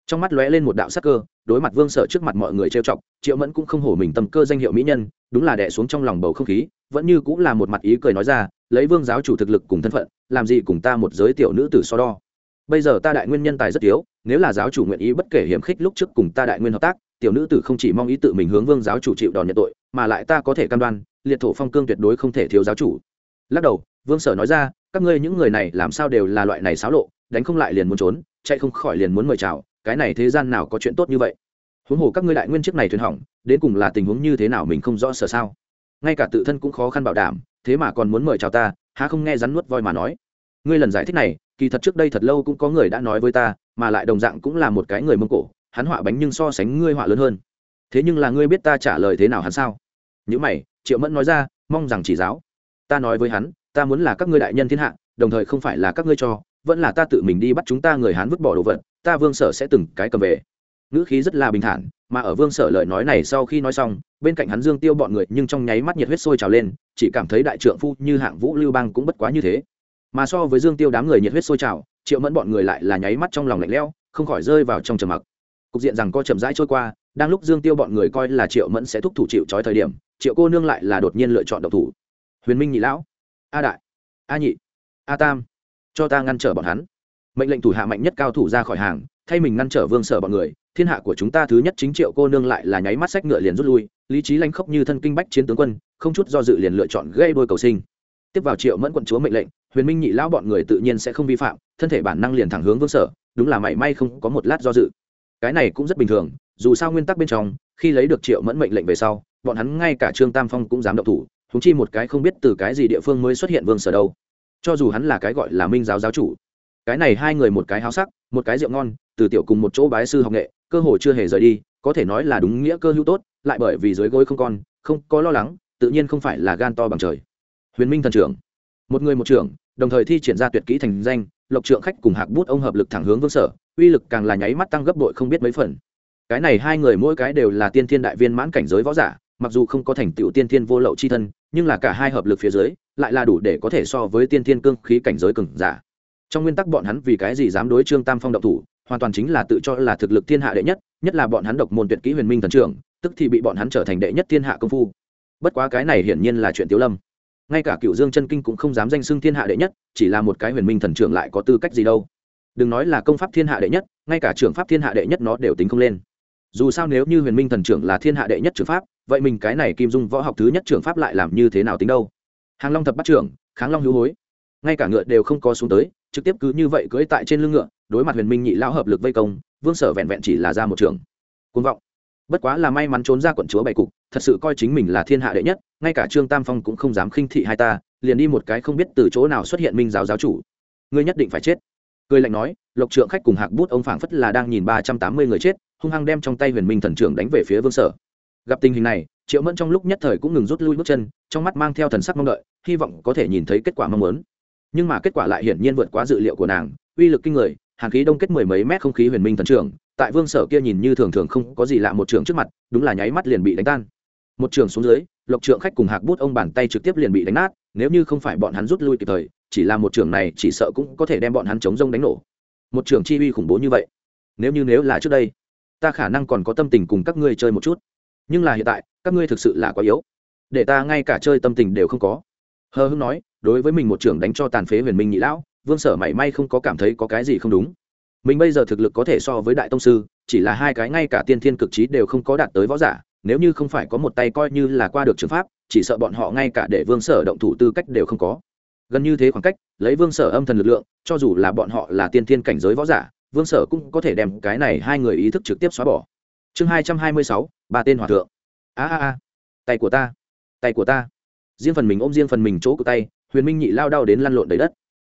trong mắt lóe lên một đạo sắc cơ, đối mặt vương sở trước mặt mọi người trêu chọc, triệu mẫn cũng không hổ mình tầm cơ danh hiệu mỹ nhân, đúng là đẻ xuống trong lòng bầu không khí, vẫn như cũng là một mặt ý cười nói ra, lấy vương giáo chủ thực lực cùng thân phận, làm gì cùng ta một giới tiểu nữ tử so đo. Bây giờ ta đại nguyên nhân tài rất yếu, nếu là giáo chủ nguyện ý bất kể hiểm khích lúc trước cùng ta đại nguyên hợp tác, tiểu nữ tử không chỉ mong ý tự mình hướng vương giáo chủ chịu đòn nhận tội, mà lại ta có thể cam đoan, liệt thổ phong cương tuyệt đối không thể thiếu giáo chủ. Lắc đầu, vương sở nói ra, các ngươi những người này làm sao đều là loại này xáo lộ, đánh không lại liền muốn trốn, chạy không khỏi liền muốn mời chào cái này thế gian nào có chuyện tốt như vậy? Huống hồ các ngươi đại nguyên chiếc này thuyền hỏng, đến cùng là tình huống như thế nào mình không rõ sở sao? Ngay cả tự thân cũng khó khăn bảo đảm, thế mà còn muốn mời chào ta, há không nghe rắn nuốt voi mà nói. Ngươi lần giải thích này, kỳ thật trước đây thật lâu cũng có người đã nói với ta, mà lại đồng dạng cũng là một cái người mông cổ, hắn họa bánh nhưng so sánh ngươi họa lớn hơn. Thế nhưng là ngươi biết ta trả lời thế nào hắn sao? Những mày, triệu mẫn nói ra, mong rằng chỉ giáo. Ta nói với hắn, ta muốn là các ngươi đại nhân thiên hạ, đồng thời không phải là các ngươi cho vẫn là ta tự mình đi bắt chúng ta người hán vứt bỏ đồ vật, ta vương sở sẽ từng cái cầm về. Ngữ khí rất là bình thản, mà ở vương sở lời nói này sau khi nói xong, bên cạnh hắn dương tiêu bọn người nhưng trong nháy mắt nhiệt huyết sôi trào lên, chỉ cảm thấy đại trượng phu như hạng vũ lưu bang cũng bất quá như thế. Mà so với dương tiêu đám người nhiệt huyết sôi trào, triệu mẫn bọn người lại là nháy mắt trong lòng lạnh lẽo, không khỏi rơi vào trong trầm mặc. Cục diện rằng co chậm rãi trôi qua, đang lúc dương tiêu bọn người coi là triệu mẫn sẽ thúc thủ chịu trói thời điểm, triệu cô nương lại là đột nhiên lựa chọn độc thủ. Huyền minh nhị lão. A đại. A nhị. A tam cho ta ngăn trở bọn hắn. Mệnh lệnh thủ hạ mạnh nhất cao thủ ra khỏi hàng, thay mình ngăn trở vương sở bọn người, thiên hạ của chúng ta thứ nhất chính triệu cô nương lại là nháy mắt sách ngựa liền rút lui, lý trí lanh khốc như thân kinh bách chiến tướng quân, không chút do dự liền lựa chọn gây đôi cầu sinh. Tiếp vào triệu mẫn quận chúa mệnh lệnh, huyền minh nhị lão bọn người tự nhiên sẽ không vi phạm, thân thể bản năng liền thẳng hướng vương sở, đúng là mảy may không có một lát do dự. Cái này cũng rất bình thường, dù sao nguyên tắc bên trong, khi lấy được triệu mẫn mệnh lệnh về sau, bọn hắn ngay cả trương tam phong cũng dám động thủ thúng chi một cái không biết từ cái gì địa phương mới xuất hiện vương sở đâu cho dù hắn là cái gọi là minh giáo giáo chủ, cái này hai người một cái háo sắc, một cái rượu ngon, từ tiểu cùng một chỗ bái sư học nghệ, cơ hội chưa hề rời đi, có thể nói là đúng nghĩa cơ hữu tốt, lại bởi vì dưới gối không con, không có lo lắng, tự nhiên không phải là gan to bằng trời. Huyền minh thần trưởng, một người một trưởng, đồng thời thi triển ra tuyệt kỹ thành danh, lộc trượng khách cùng hạc bút ông hợp lực thẳng hướng vương sở, uy lực càng là nháy mắt tăng gấp đội không biết mấy phần. Cái này hai người mỗi cái đều là tiên thiên đại viên mãn cảnh giới võ giả, mặc dù không có thành tựu tiên thiên vô lậu c h i thân, nhưng là cả hai hợp lực phía dưới lại là đủ để có thể so với tiên thiên cương khí cảnh giới cường giả. Trong nguyên tắc bọn hắn vì cái gì dám đối trương tam phong động thủ, hoàn toàn chính là tự cho là thực lực thiên hạ đệ nhất nhất là bọn hắn độc môn tuyệt kỹ huyền minh thần trưởng, tức thì bị bọn hắn trở thành đệ nhất thiên hạ công phu. Bất quá cái này hiển nhiên là chuyện tiếu lâm. Ngay cả cựu dương chân kinh cũng không dám danh xưng thiên hạ đệ nhất, chỉ là một cái huyền minh thần trưởng lại có tư cách gì đâu. Đừng nói là công pháp thiên hạ đệ nhất, ngay cả trưởng pháp thiên hạ đệ nhất nó đều tính không lên. Dù sao nếu như huyền minh thần trưởng là thiên hạ đệ nhất trưởng pháp, vậy mình cái này kim dung võ học thứ nhất trưởng pháp lại làm như thế nào tính đâu? Hàng long thập bắt trưởng, kháng long hữu hối. Ngay cả ngựa đều không có xuống tới, trực tiếp cứ như vậy cưỡi tại trên lưng ngựa, đối mặt huyền minh nhị lão hợp lực vây công, vương sở vẹn vẹn chỉ là ra một trường. Côn vọng. Bất quá là may mắn trốn ra quận chúa bảy cục, thật sự coi chính mình là thiên hạ đệ nhất, ngay cả trương tam phong cũng không dám khinh thị hai ta, liền đi một cái không biết từ chỗ nào xuất hiện minh giáo giáo chủ. Ngươi nhất định phải chết. Cười lạnh nói, lộc trượng khách cùng hạc bút ông phảng phất là đang nhìn ba trăm tám mươi người chết, hung hăng đem trong tay huyền minh thần trưởng đánh về phía vương sở. Gặp tình hình này triệu mẫn trong lúc nhất thời cũng ngừng rút lui bước chân, trong mắt mang theo thần sắc mong đợi, hy vọng có thể nhìn thấy kết quả mong muốn. Nhưng mà kết quả lại hiển nhiên vượt quá dự liệu của nàng, uy lực kinh người hàn khí đông kết mười mấy mét không khí huyền minh thần trưởng tại vương sở kia nhìn như thường thường không có gì lạ một trường trước mặt, đúng là nháy mắt liền bị đánh tan. Một trường xuống dưới, lộc trượng khách cùng hạc bút ông bàn tay trực tiếp liền bị đánh nát, nếu như không phải bọn hắn rút lui kịp thời, chỉ là một trường này chỉ sợ cũng có thể đem bọn hắn chống rông đánh nổ. Một trường chi uy khủng bố như vậy, nếu như nếu là trước đây, ta khả năng còn có tâm tình cùng các ngươi chơi một chút nhưng là hiện tại, các ngươi thực sự là quá yếu. Để ta ngay cả chơi tâm tình đều không có. Hờ hưng nói, đối với mình một trưởng đánh cho tàn phế huyền minh nhị lão, vương sở mảy may không có cảm thấy có cái gì không đúng. Mình bây giờ thực lực có thể so với đại tông sư, chỉ là hai cái ngay cả tiên thiên cực trí đều không có đạt tới võ giả, nếu như không phải có một tay coi như là qua được trường pháp, chỉ sợ bọn họ ngay cả để vương sở động thủ tư cách đều không có. Gần như thế khoảng cách, lấy vương sở âm thần lực lượng, cho dù là bọn họ là tiên thiên cảnh giới võ giả, vương sở cũng có thể đem cái này hai người ý thức trực tiếp xóa bỏ chương hai trăm hai mươi sáu, ba tên hòa thượng. A a a. Tay của ta. Tay của ta. Riêng phần mình ôm riêng phần mình chỗ của tay, huyền minh nhị lao đau đến lăn lộn đầy đất.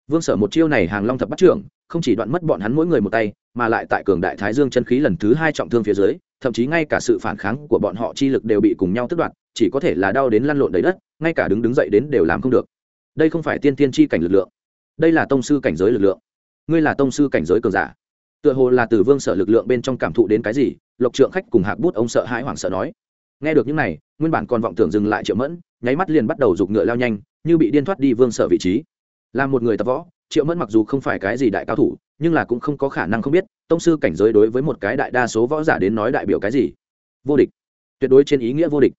Vương sở một chiêu này hàng long thập bắt trưởng, không chỉ đoạn mất bọn hắn mỗi người một tay, mà lại tại cường đại thái dương chân khí lần thứ hai trọng thương phía dưới, thậm chí ngay cả sự phản kháng của bọn họ chi lực đều bị cùng nhau tức đoạt, chỉ có thể là đau đến lăn lộn đầy đất, ngay cả đứng đứng dậy đến đều làm không được. Đây không phải tiên tiên chi cảnh lực lượng. Đây là tông sư cảnh giới lực lượng. Ngươi là tông sư cảnh giới cường giả tựa hồ là từ vương sở lực lượng bên trong cảm thụ đến cái gì, lộc trượng khách cùng hạc bút ông sợ hãi hoảng sợ nói. Nghe được những này, nguyên bản còn vọng tưởng dừng lại triệu mẫn, nháy mắt liền bắt đầu giục ngựa lao nhanh, như bị điên thoát đi vương sở vị trí. Là một người tập võ, triệu mẫn mặc dù không phải cái gì đại cao thủ, nhưng là cũng không có khả năng không biết, tông sư cảnh giới đối với một cái đại đa số võ giả đến nói đại biểu cái gì. Vô địch. Tuyệt đối trên ý nghĩa vô địch.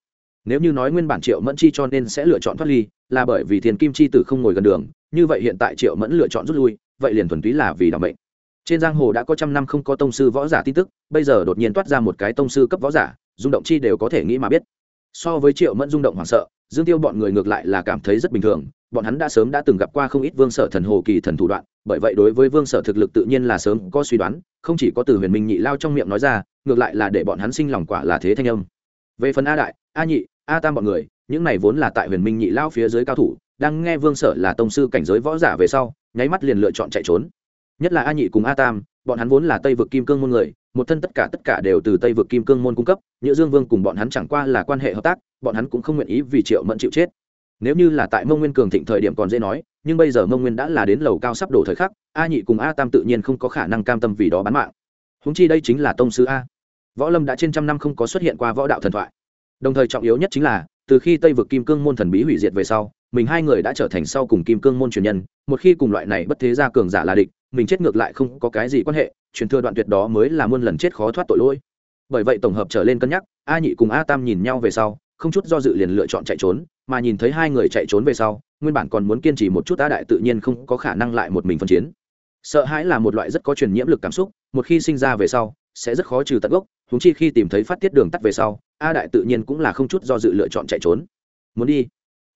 Nếu như nói nguyên bản triệu mẫn chi cho nên sẽ lựa chọn thoát ly, là bởi vì thiền kim chi tử không ngồi gần đường, như vậy hiện tại triệu mẫn lựa chọn rút lui, vậy liền thuần túy là vì đảm bệnh trên giang hồ đã có trăm năm không có tông sư võ giả tin tức, bây giờ đột nhiên toát ra một cái tông sư cấp võ giả, rung động chi đều có thể nghĩ mà biết. So với triệu mẫn rung động hoảng sợ, dương tiêu bọn người ngược lại là cảm thấy rất bình thường, bọn hắn đã sớm đã từng gặp qua không ít vương sở thần hồ kỳ thần thủ đoạn, bởi vậy đối với vương sở thực lực tự nhiên là sớm có suy đoán, không chỉ có từ huyền minh nhị lao trong miệng nói ra, ngược lại là để bọn hắn sinh lòng quả là thế thanh âm. Về phần a đại, a nhị, a tam bọn người, những này vốn là tại huyền minh nhị lao phía dưới cao thủ, đang nghe vương sở là tông sư cảnh giới võ giả về sau, nháy mắt liền lựa chọn chạy trốn nhất là a nhị cùng a tam, bọn hắn vốn là tây vực kim cương môn người, một thân tất cả tất cả đều từ tây vực kim cương môn cung cấp, nhữ dương vương cùng bọn hắn chẳng qua là quan hệ hợp tác, bọn hắn cũng không nguyện ý vì triệu mẫn chịu chết. Nếu như là tại mông nguyên cường thịnh thời điểm còn dễ nói, nhưng bây giờ mông nguyên đã là đến lầu cao sắp đổ thời khắc, a nhị cùng a tam tự nhiên không có khả năng cam tâm vì đó bán mạng. Húng chi đây chính là tông sư a. Võ lâm đã trên trăm năm không có xuất hiện qua võ đạo thần thoại. Đồng thời trọng yếu nhất chính là, từ khi tây vực kim cương môn thần bí hủy diệt về sau, mình hai người đã trở thành sau cùng kim cương môn truyền nhân, một khi cùng loại này bất thế gia cường giả là địch mình chết ngược lại không có cái gì quan hệ, truyền thừa đoạn tuyệt đó mới là muôn lần chết khó thoát tội lỗi. Bởi vậy tổng hợp trở lên cân nhắc, a nhị cùng a tam nhìn nhau về sau, không chút do dự liền lựa chọn chạy trốn, mà nhìn thấy hai người chạy trốn về sau, nguyên bản còn muốn kiên trì một chút a đại tự nhiên không có khả năng lại một mình phân chiến. Sợ hãi là một loại rất có truyền nhiễm lực cảm xúc, một khi sinh ra về sau, sẽ rất khó trừ tận gốc húng chi khi tìm thấy phát tiết đường tắt về sau, a đại tự nhiên cũng là không chút do dự lựa chọn chạy trốn. Muốn đi.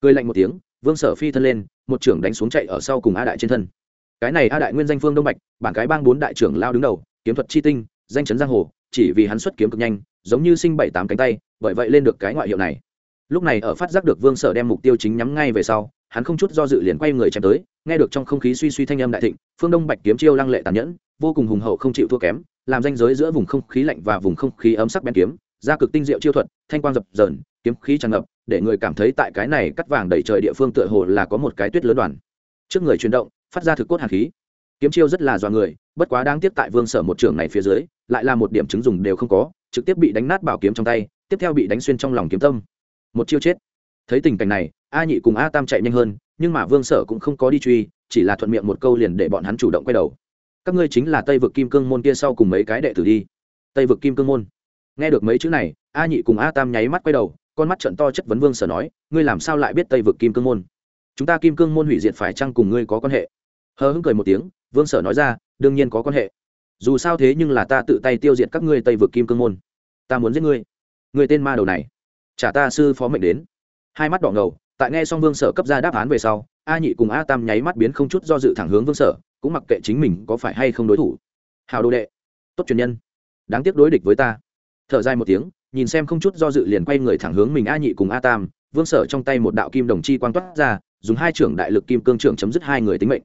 Cười lạnh một tiếng, vương sở phi thân lên, một trưởng đánh xuống chạy ở sau cùng a đại trên thân cái này a đại nguyên danh phương đông bạch, bản cái bang bốn đại trưởng lao đứng đầu, kiếm thuật chi tinh, danh chấn giang hồ, chỉ vì hắn xuất kiếm cực nhanh, giống như sinh bảy tám cánh tay, bởi vậy lên được cái ngoại hiệu này. Lúc này ở phát giác được vương sở đem mục tiêu chính nhắm ngay về sau, hắn không chút do dự liền quay người chém tới, nghe được trong không khí suy suy thanh âm đại thịnh, phương đông bạch kiếm chiêu lăng lệ tàn nhẫn, vô cùng hùng hậu không chịu thua kém, làm danh giới giữa vùng không khí lạnh và vùng không khí ấm sắc bén kiếm, ra cực tinh diệu chiêu thuật, thanh quang dập dờn, kiếm khí tràn ngập, để người cảm thấy tại cái này cắt vàng đầy trời địa phương tựa hồ là có một cái tuyết lớn đoàn. Trước người chuyển động phát ra thực cốt hàn khí. Kiếm chiêu rất là dọa người, bất quá đáng tiếc tại vương sở một trường này phía dưới, lại là một điểm chứng dùng đều không có, trực tiếp bị đánh nát bảo kiếm trong tay, tiếp theo bị đánh xuyên trong lòng kiếm tâm. Một chiêu chết. Thấy tình cảnh này, a nhị cùng a tam chạy nhanh hơn, nhưng mà vương sở cũng không có đi truy, chỉ là thuận miệng một câu liền để bọn hắn chủ động quay đầu. Các ngươi chính là tây vực kim cương môn kia sau cùng mấy cái đệ tử đi. Tây vực kim cương môn. Nghe được mấy chữ này, a nhị cùng a tam nháy mắt quay đầu, con mắt trận to chất vấn vương sở nói, ngươi làm sao lại biết tây vực kim cương môn? Chúng ta kim cương môn hủy diệt phải chăng cùng ngươi có quan hệ? Hờ hững cười một tiếng, vương sở nói ra, đương nhiên có quan hệ. Dù sao thế nhưng là ta tự tay tiêu diệt các ngươi tây vực kim cương môn. Ta muốn giết ngươi. Người tên ma đầu này. Trả ta sư phó mệnh đến. Hai mắt đỏ ngầu, tại nghe xong vương sở cấp ra đáp án về sau, a nhị cùng a tam nháy mắt biến không chút do dự thẳng hướng vương sở, cũng mặc kệ chính mình có phải hay không đối thủ. Hào đồ đệ. Tốt truyền nhân. Đáng tiếc đối địch với ta. Thở dài một tiếng, nhìn xem không chút do dự liền quay người thẳng hướng mình a nhị cùng a tam, vương sở trong tay một đạo kim đồng chi quang toát ra, dùng hai trưởng đại lực kim cương trưởng chấm dứt hai người tính mệnh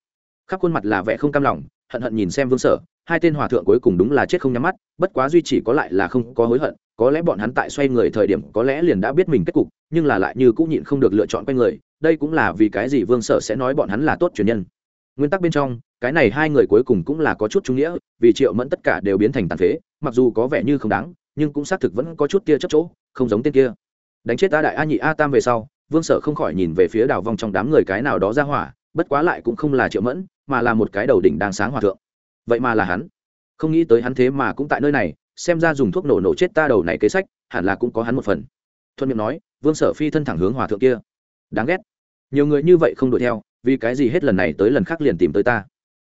khắp khuôn mặt là vẻ không cam lòng, hận hận nhìn xem vương sở, hai tên hòa thượng cuối cùng đúng là chết không nhắm mắt, bất quá duy chỉ có lại là không có hối hận, có lẽ bọn hắn tại xoay người thời điểm có lẽ liền đã biết mình kết cục, nhưng là lại như cũng nhịn không được lựa chọn quay người, đây cũng là vì cái gì vương sở sẽ nói bọn hắn là tốt truyền nhân. Nguyên tắc bên trong, cái này hai người cuối cùng cũng là có chút trung nghĩa, vì triệu mẫn tất cả đều biến thành tàn phế, mặc dù có vẻ như không đáng, nhưng cũng xác thực vẫn có chút tia chấp chỗ, không giống tên kia. Đánh chết ta đại a nhị a tam về sau, vương sở không khỏi nhìn về phía đào vong trong đám người cái nào đó ra hỏa bất quá lại cũng không là triệu mẫn, mà là một cái đầu đỉnh đang sáng hòa thượng. Vậy mà là hắn. Không nghĩ tới hắn thế mà cũng tại nơi này, xem ra dùng thuốc nổ nổ chết ta đầu này kế sách, hẳn là cũng có hắn một phần. Thuận miệng nói, vương sở phi thân thẳng hướng hòa thượng kia. Đáng ghét. Nhiều người như vậy không đuổi theo, vì cái gì hết lần này tới lần khác liền tìm tới ta?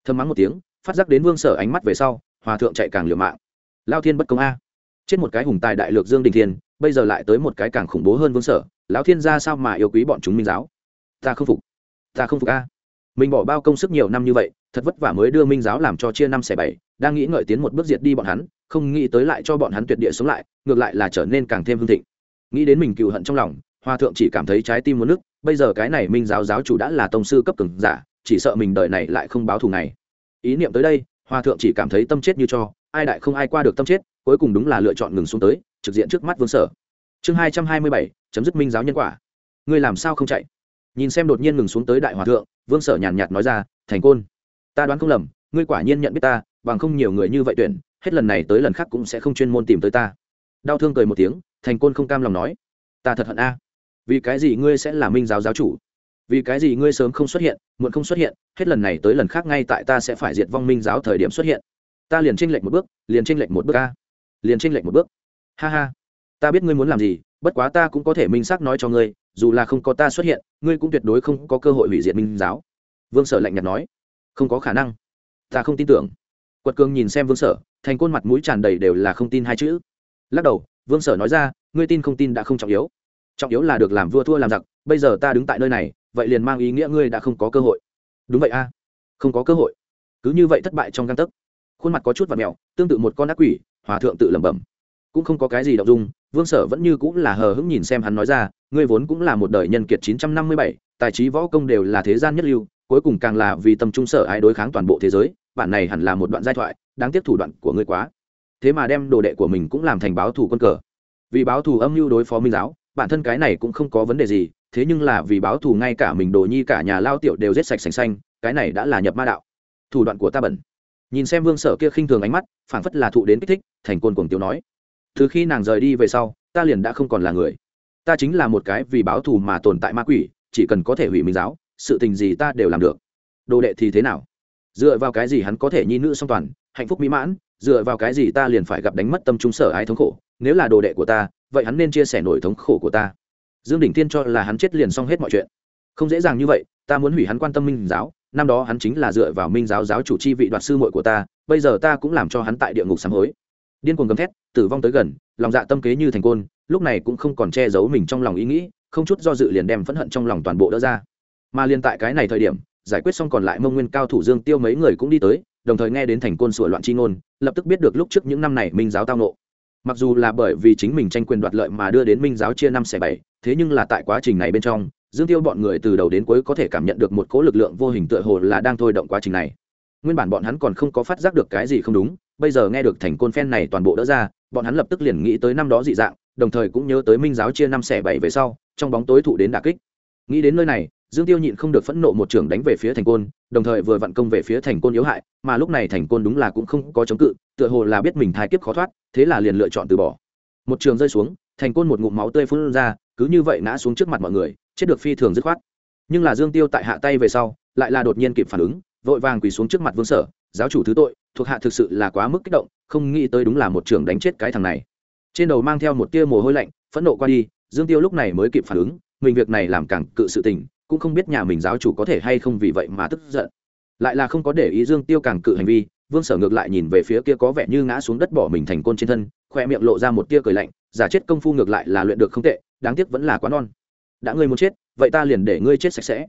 Thơm mắng một tiếng, phát giác đến vương sở ánh mắt về sau, hòa thượng chạy càng liều mạng. Lao thiên bất công a. Chết một cái hùng tài đại lược dương đình thiên, bây giờ lại tới một cái càng khủng bố hơn vương sở, lão thiên ra sao mà yêu quý bọn chúng minh giáo? Ta không phục ta không phục a. Mình bỏ bao công sức nhiều năm như vậy, thật vất vả mới đưa minh giáo làm cho chia năm xẻ bảy, đang nghĩ ngợi tiến một bước diệt đi bọn hắn, không nghĩ tới lại cho bọn hắn tuyệt địa sống lại, ngược lại là trở nên càng thêm hưng thịnh. Nghĩ đến mình cựu hận trong lòng, hoa thượng chỉ cảm thấy trái tim muốn nức. bây giờ cái này minh giáo giáo chủ đã là tông sư cấp cường giả, chỉ sợ mình đợi này lại không báo thù này. Ý niệm tới đây, hoa thượng chỉ cảm thấy tâm chết như cho, ai đại không ai qua được tâm chết, cuối cùng đúng là lựa chọn ngừng xuống tới, trực diện trước mắt vương sở. Chương hai trăm hai mươi bảy, chấm dứt minh giáo nhân quả. Ngươi làm sao không chạy? Nhìn xem đột nhiên ngừng xuống tới đại hòa thượng, vương sở nhàn nhạt nói ra, thành côn, ta đoán không lầm, ngươi quả nhiên nhận biết ta, bằng không nhiều người như vậy tuyển, hết lần này tới lần khác cũng sẽ không chuyên môn tìm tới ta. Đau thương cười một tiếng, thành côn không cam lòng nói, ta thật hận a. Vì cái gì ngươi sẽ là minh giáo giáo chủ? Vì cái gì ngươi sớm không xuất hiện, muộn không xuất hiện, hết lần này tới lần khác ngay tại ta sẽ phải diệt vong minh giáo thời điểm xuất hiện. Ta liền tranh lệch một bước, liền tranh lệch một bước a. Liền tranh lệch một bước. Ha ha. Ta biết ngươi muốn làm gì, bất quá ta cũng có thể minh xác nói cho ngươi dù là không có ta xuất hiện, ngươi cũng tuyệt đối không có cơ hội hủy diệt minh giáo. Vương sở lạnh nhạt nói. Không có khả năng. Ta không tin tưởng. Quật cường nhìn xem vương sở, thành côn mặt mũi tràn đầy đều là không tin hai chữ. Lắc đầu, vương sở nói ra, ngươi tin không tin đã không trọng yếu. Trọng yếu là được làm vua thua làm giặc, bây giờ ta đứng tại nơi này, vậy liền mang ý nghĩa ngươi đã không có cơ hội. Đúng vậy a, không có cơ hội. Cứ như vậy thất bại trong găng tấc. Khuôn mặt có chút và mẹo tương tự một con ác quỷ, hòa thượng tự lẩm bẩm. Cũng không có cái gì đ ộ n g dung, vương sở vẫn như cũng là hờ hững nhìn xem hắn nói ra ngươi vốn cũng là một đời nhân kiệt chín trăm năm mươi bảy, tài trí võ công đều là thế gian nhất lưu, cuối cùng càng là vì tâm trung sở ai đối kháng toàn bộ thế giới, bản này hẳn là một đoạn giai thoại, đáng tiếc thủ đoạn của ngươi quá. Thế mà đem đồ đệ của mình cũng làm thành báo thù quân cờ. Vì báo thù âm mưu đối phó minh giáo, bản thân cái này cũng không có vấn đề gì, thế nhưng là vì báo thù ngay cả mình đồ nhi cả nhà lao tiểu đều giết sạch sành xanh, cái này đã là nhập ma đạo. Thủ đoạn của ta bẩn. Nhìn xem vương sở kia khinh thường ánh mắt, phảng phất là thụ đến kích thích, thành côn cuồng tiểu nói. Từ khi nàng rời đi về sau, ta liền đã không còn là người ta chính là một cái vì báo thù mà tồn tại ma quỷ, chỉ cần có thể hủy minh giáo, sự tình gì ta đều làm được. Đồ đệ thì thế nào? Dựa vào cái gì hắn có thể nhi nữ song toàn, hạnh phúc mỹ mãn, dựa vào cái gì ta liền phải gặp đánh mất tâm trung sở ái thống khổ? Nếu là đồ đệ của ta, vậy hắn nên chia sẻ nổi thống khổ của ta. Dương đỉnh tiên cho là hắn chết liền xong hết mọi chuyện. Không dễ dàng như vậy, ta muốn hủy hắn quan tâm minh giáo, năm đó hắn chính là dựa vào minh giáo giáo chủ chi vị đoạt sư muội của ta, bây giờ ta cũng làm cho hắn tại địa ngục sám hối. Điên cuồng gầm thét, tử vong tới gần lòng dạ tâm kế như thành côn, lúc này cũng không còn che giấu mình trong lòng ý nghĩ, không chút do dự liền đem phẫn hận trong lòng toàn bộ đỡ ra. Mà liên tại cái này thời điểm, giải quyết xong còn lại mông nguyên cao thủ dương tiêu mấy người cũng đi tới, đồng thời nghe đến thành côn sửa loạn chi ngôn, lập tức biết được lúc trước những năm này minh giáo tao nộ. Mặc dù là bởi vì chính mình tranh quyền đoạt lợi mà đưa đến minh giáo chia năm xẻ bảy, thế nhưng là tại quá trình này bên trong, dương tiêu bọn người từ đầu đến cuối có thể cảm nhận được một cỗ lực lượng vô hình tựa hồ là đang thôi động quá trình này. Nguyên bản bọn hắn còn không có phát giác được cái gì không đúng, bây giờ nghe được thành côn phen này toàn bộ đỡ ra bọn hắn lập tức liền nghĩ tới năm đó dị dạng, đồng thời cũng nhớ tới minh giáo chia năm xẻ bảy về sau, trong bóng tối thụ đến đà kích. Nghĩ đến nơi này, dương tiêu nhịn không được phẫn nộ một trưởng đánh về phía thành côn, đồng thời vừa vặn công về phía thành côn yếu hại, mà lúc này thành côn đúng là cũng không có chống cự, tựa hồ là biết mình thai kiếp khó thoát, thế là liền lựa chọn từ bỏ. Một trường rơi xuống, thành côn một ngụm máu tươi phun ra, cứ như vậy ngã xuống trước mặt mọi người, chết được phi thường dứt khoát. Nhưng là dương tiêu tại hạ tay về sau, lại là đột nhiên kịp phản ứng, vội vàng quỳ xuống trước mặt vương sở, giáo chủ thứ tội, thuộc hạ thực sự là quá mức kích động không nghĩ tới đúng là một trưởng đánh chết cái thằng này. Trên đầu mang theo một tia mồ hôi lạnh, phẫn nộ qua đi, dương tiêu lúc này mới kịp phản ứng, mình việc này làm càng cự sự tình, cũng không biết nhà mình giáo chủ có thể hay không vì vậy mà tức giận. Lại là không có để ý dương tiêu càng cự hành vi, vương sở ngược lại nhìn về phía kia có vẻ như ngã xuống đất bỏ mình thành côn trên thân, khoe miệng lộ ra một tia cười lạnh, giả chết công phu ngược lại là luyện được không tệ, đáng tiếc vẫn là quá non. Đã ngươi muốn chết, vậy ta liền để ngươi chết sạch sẽ.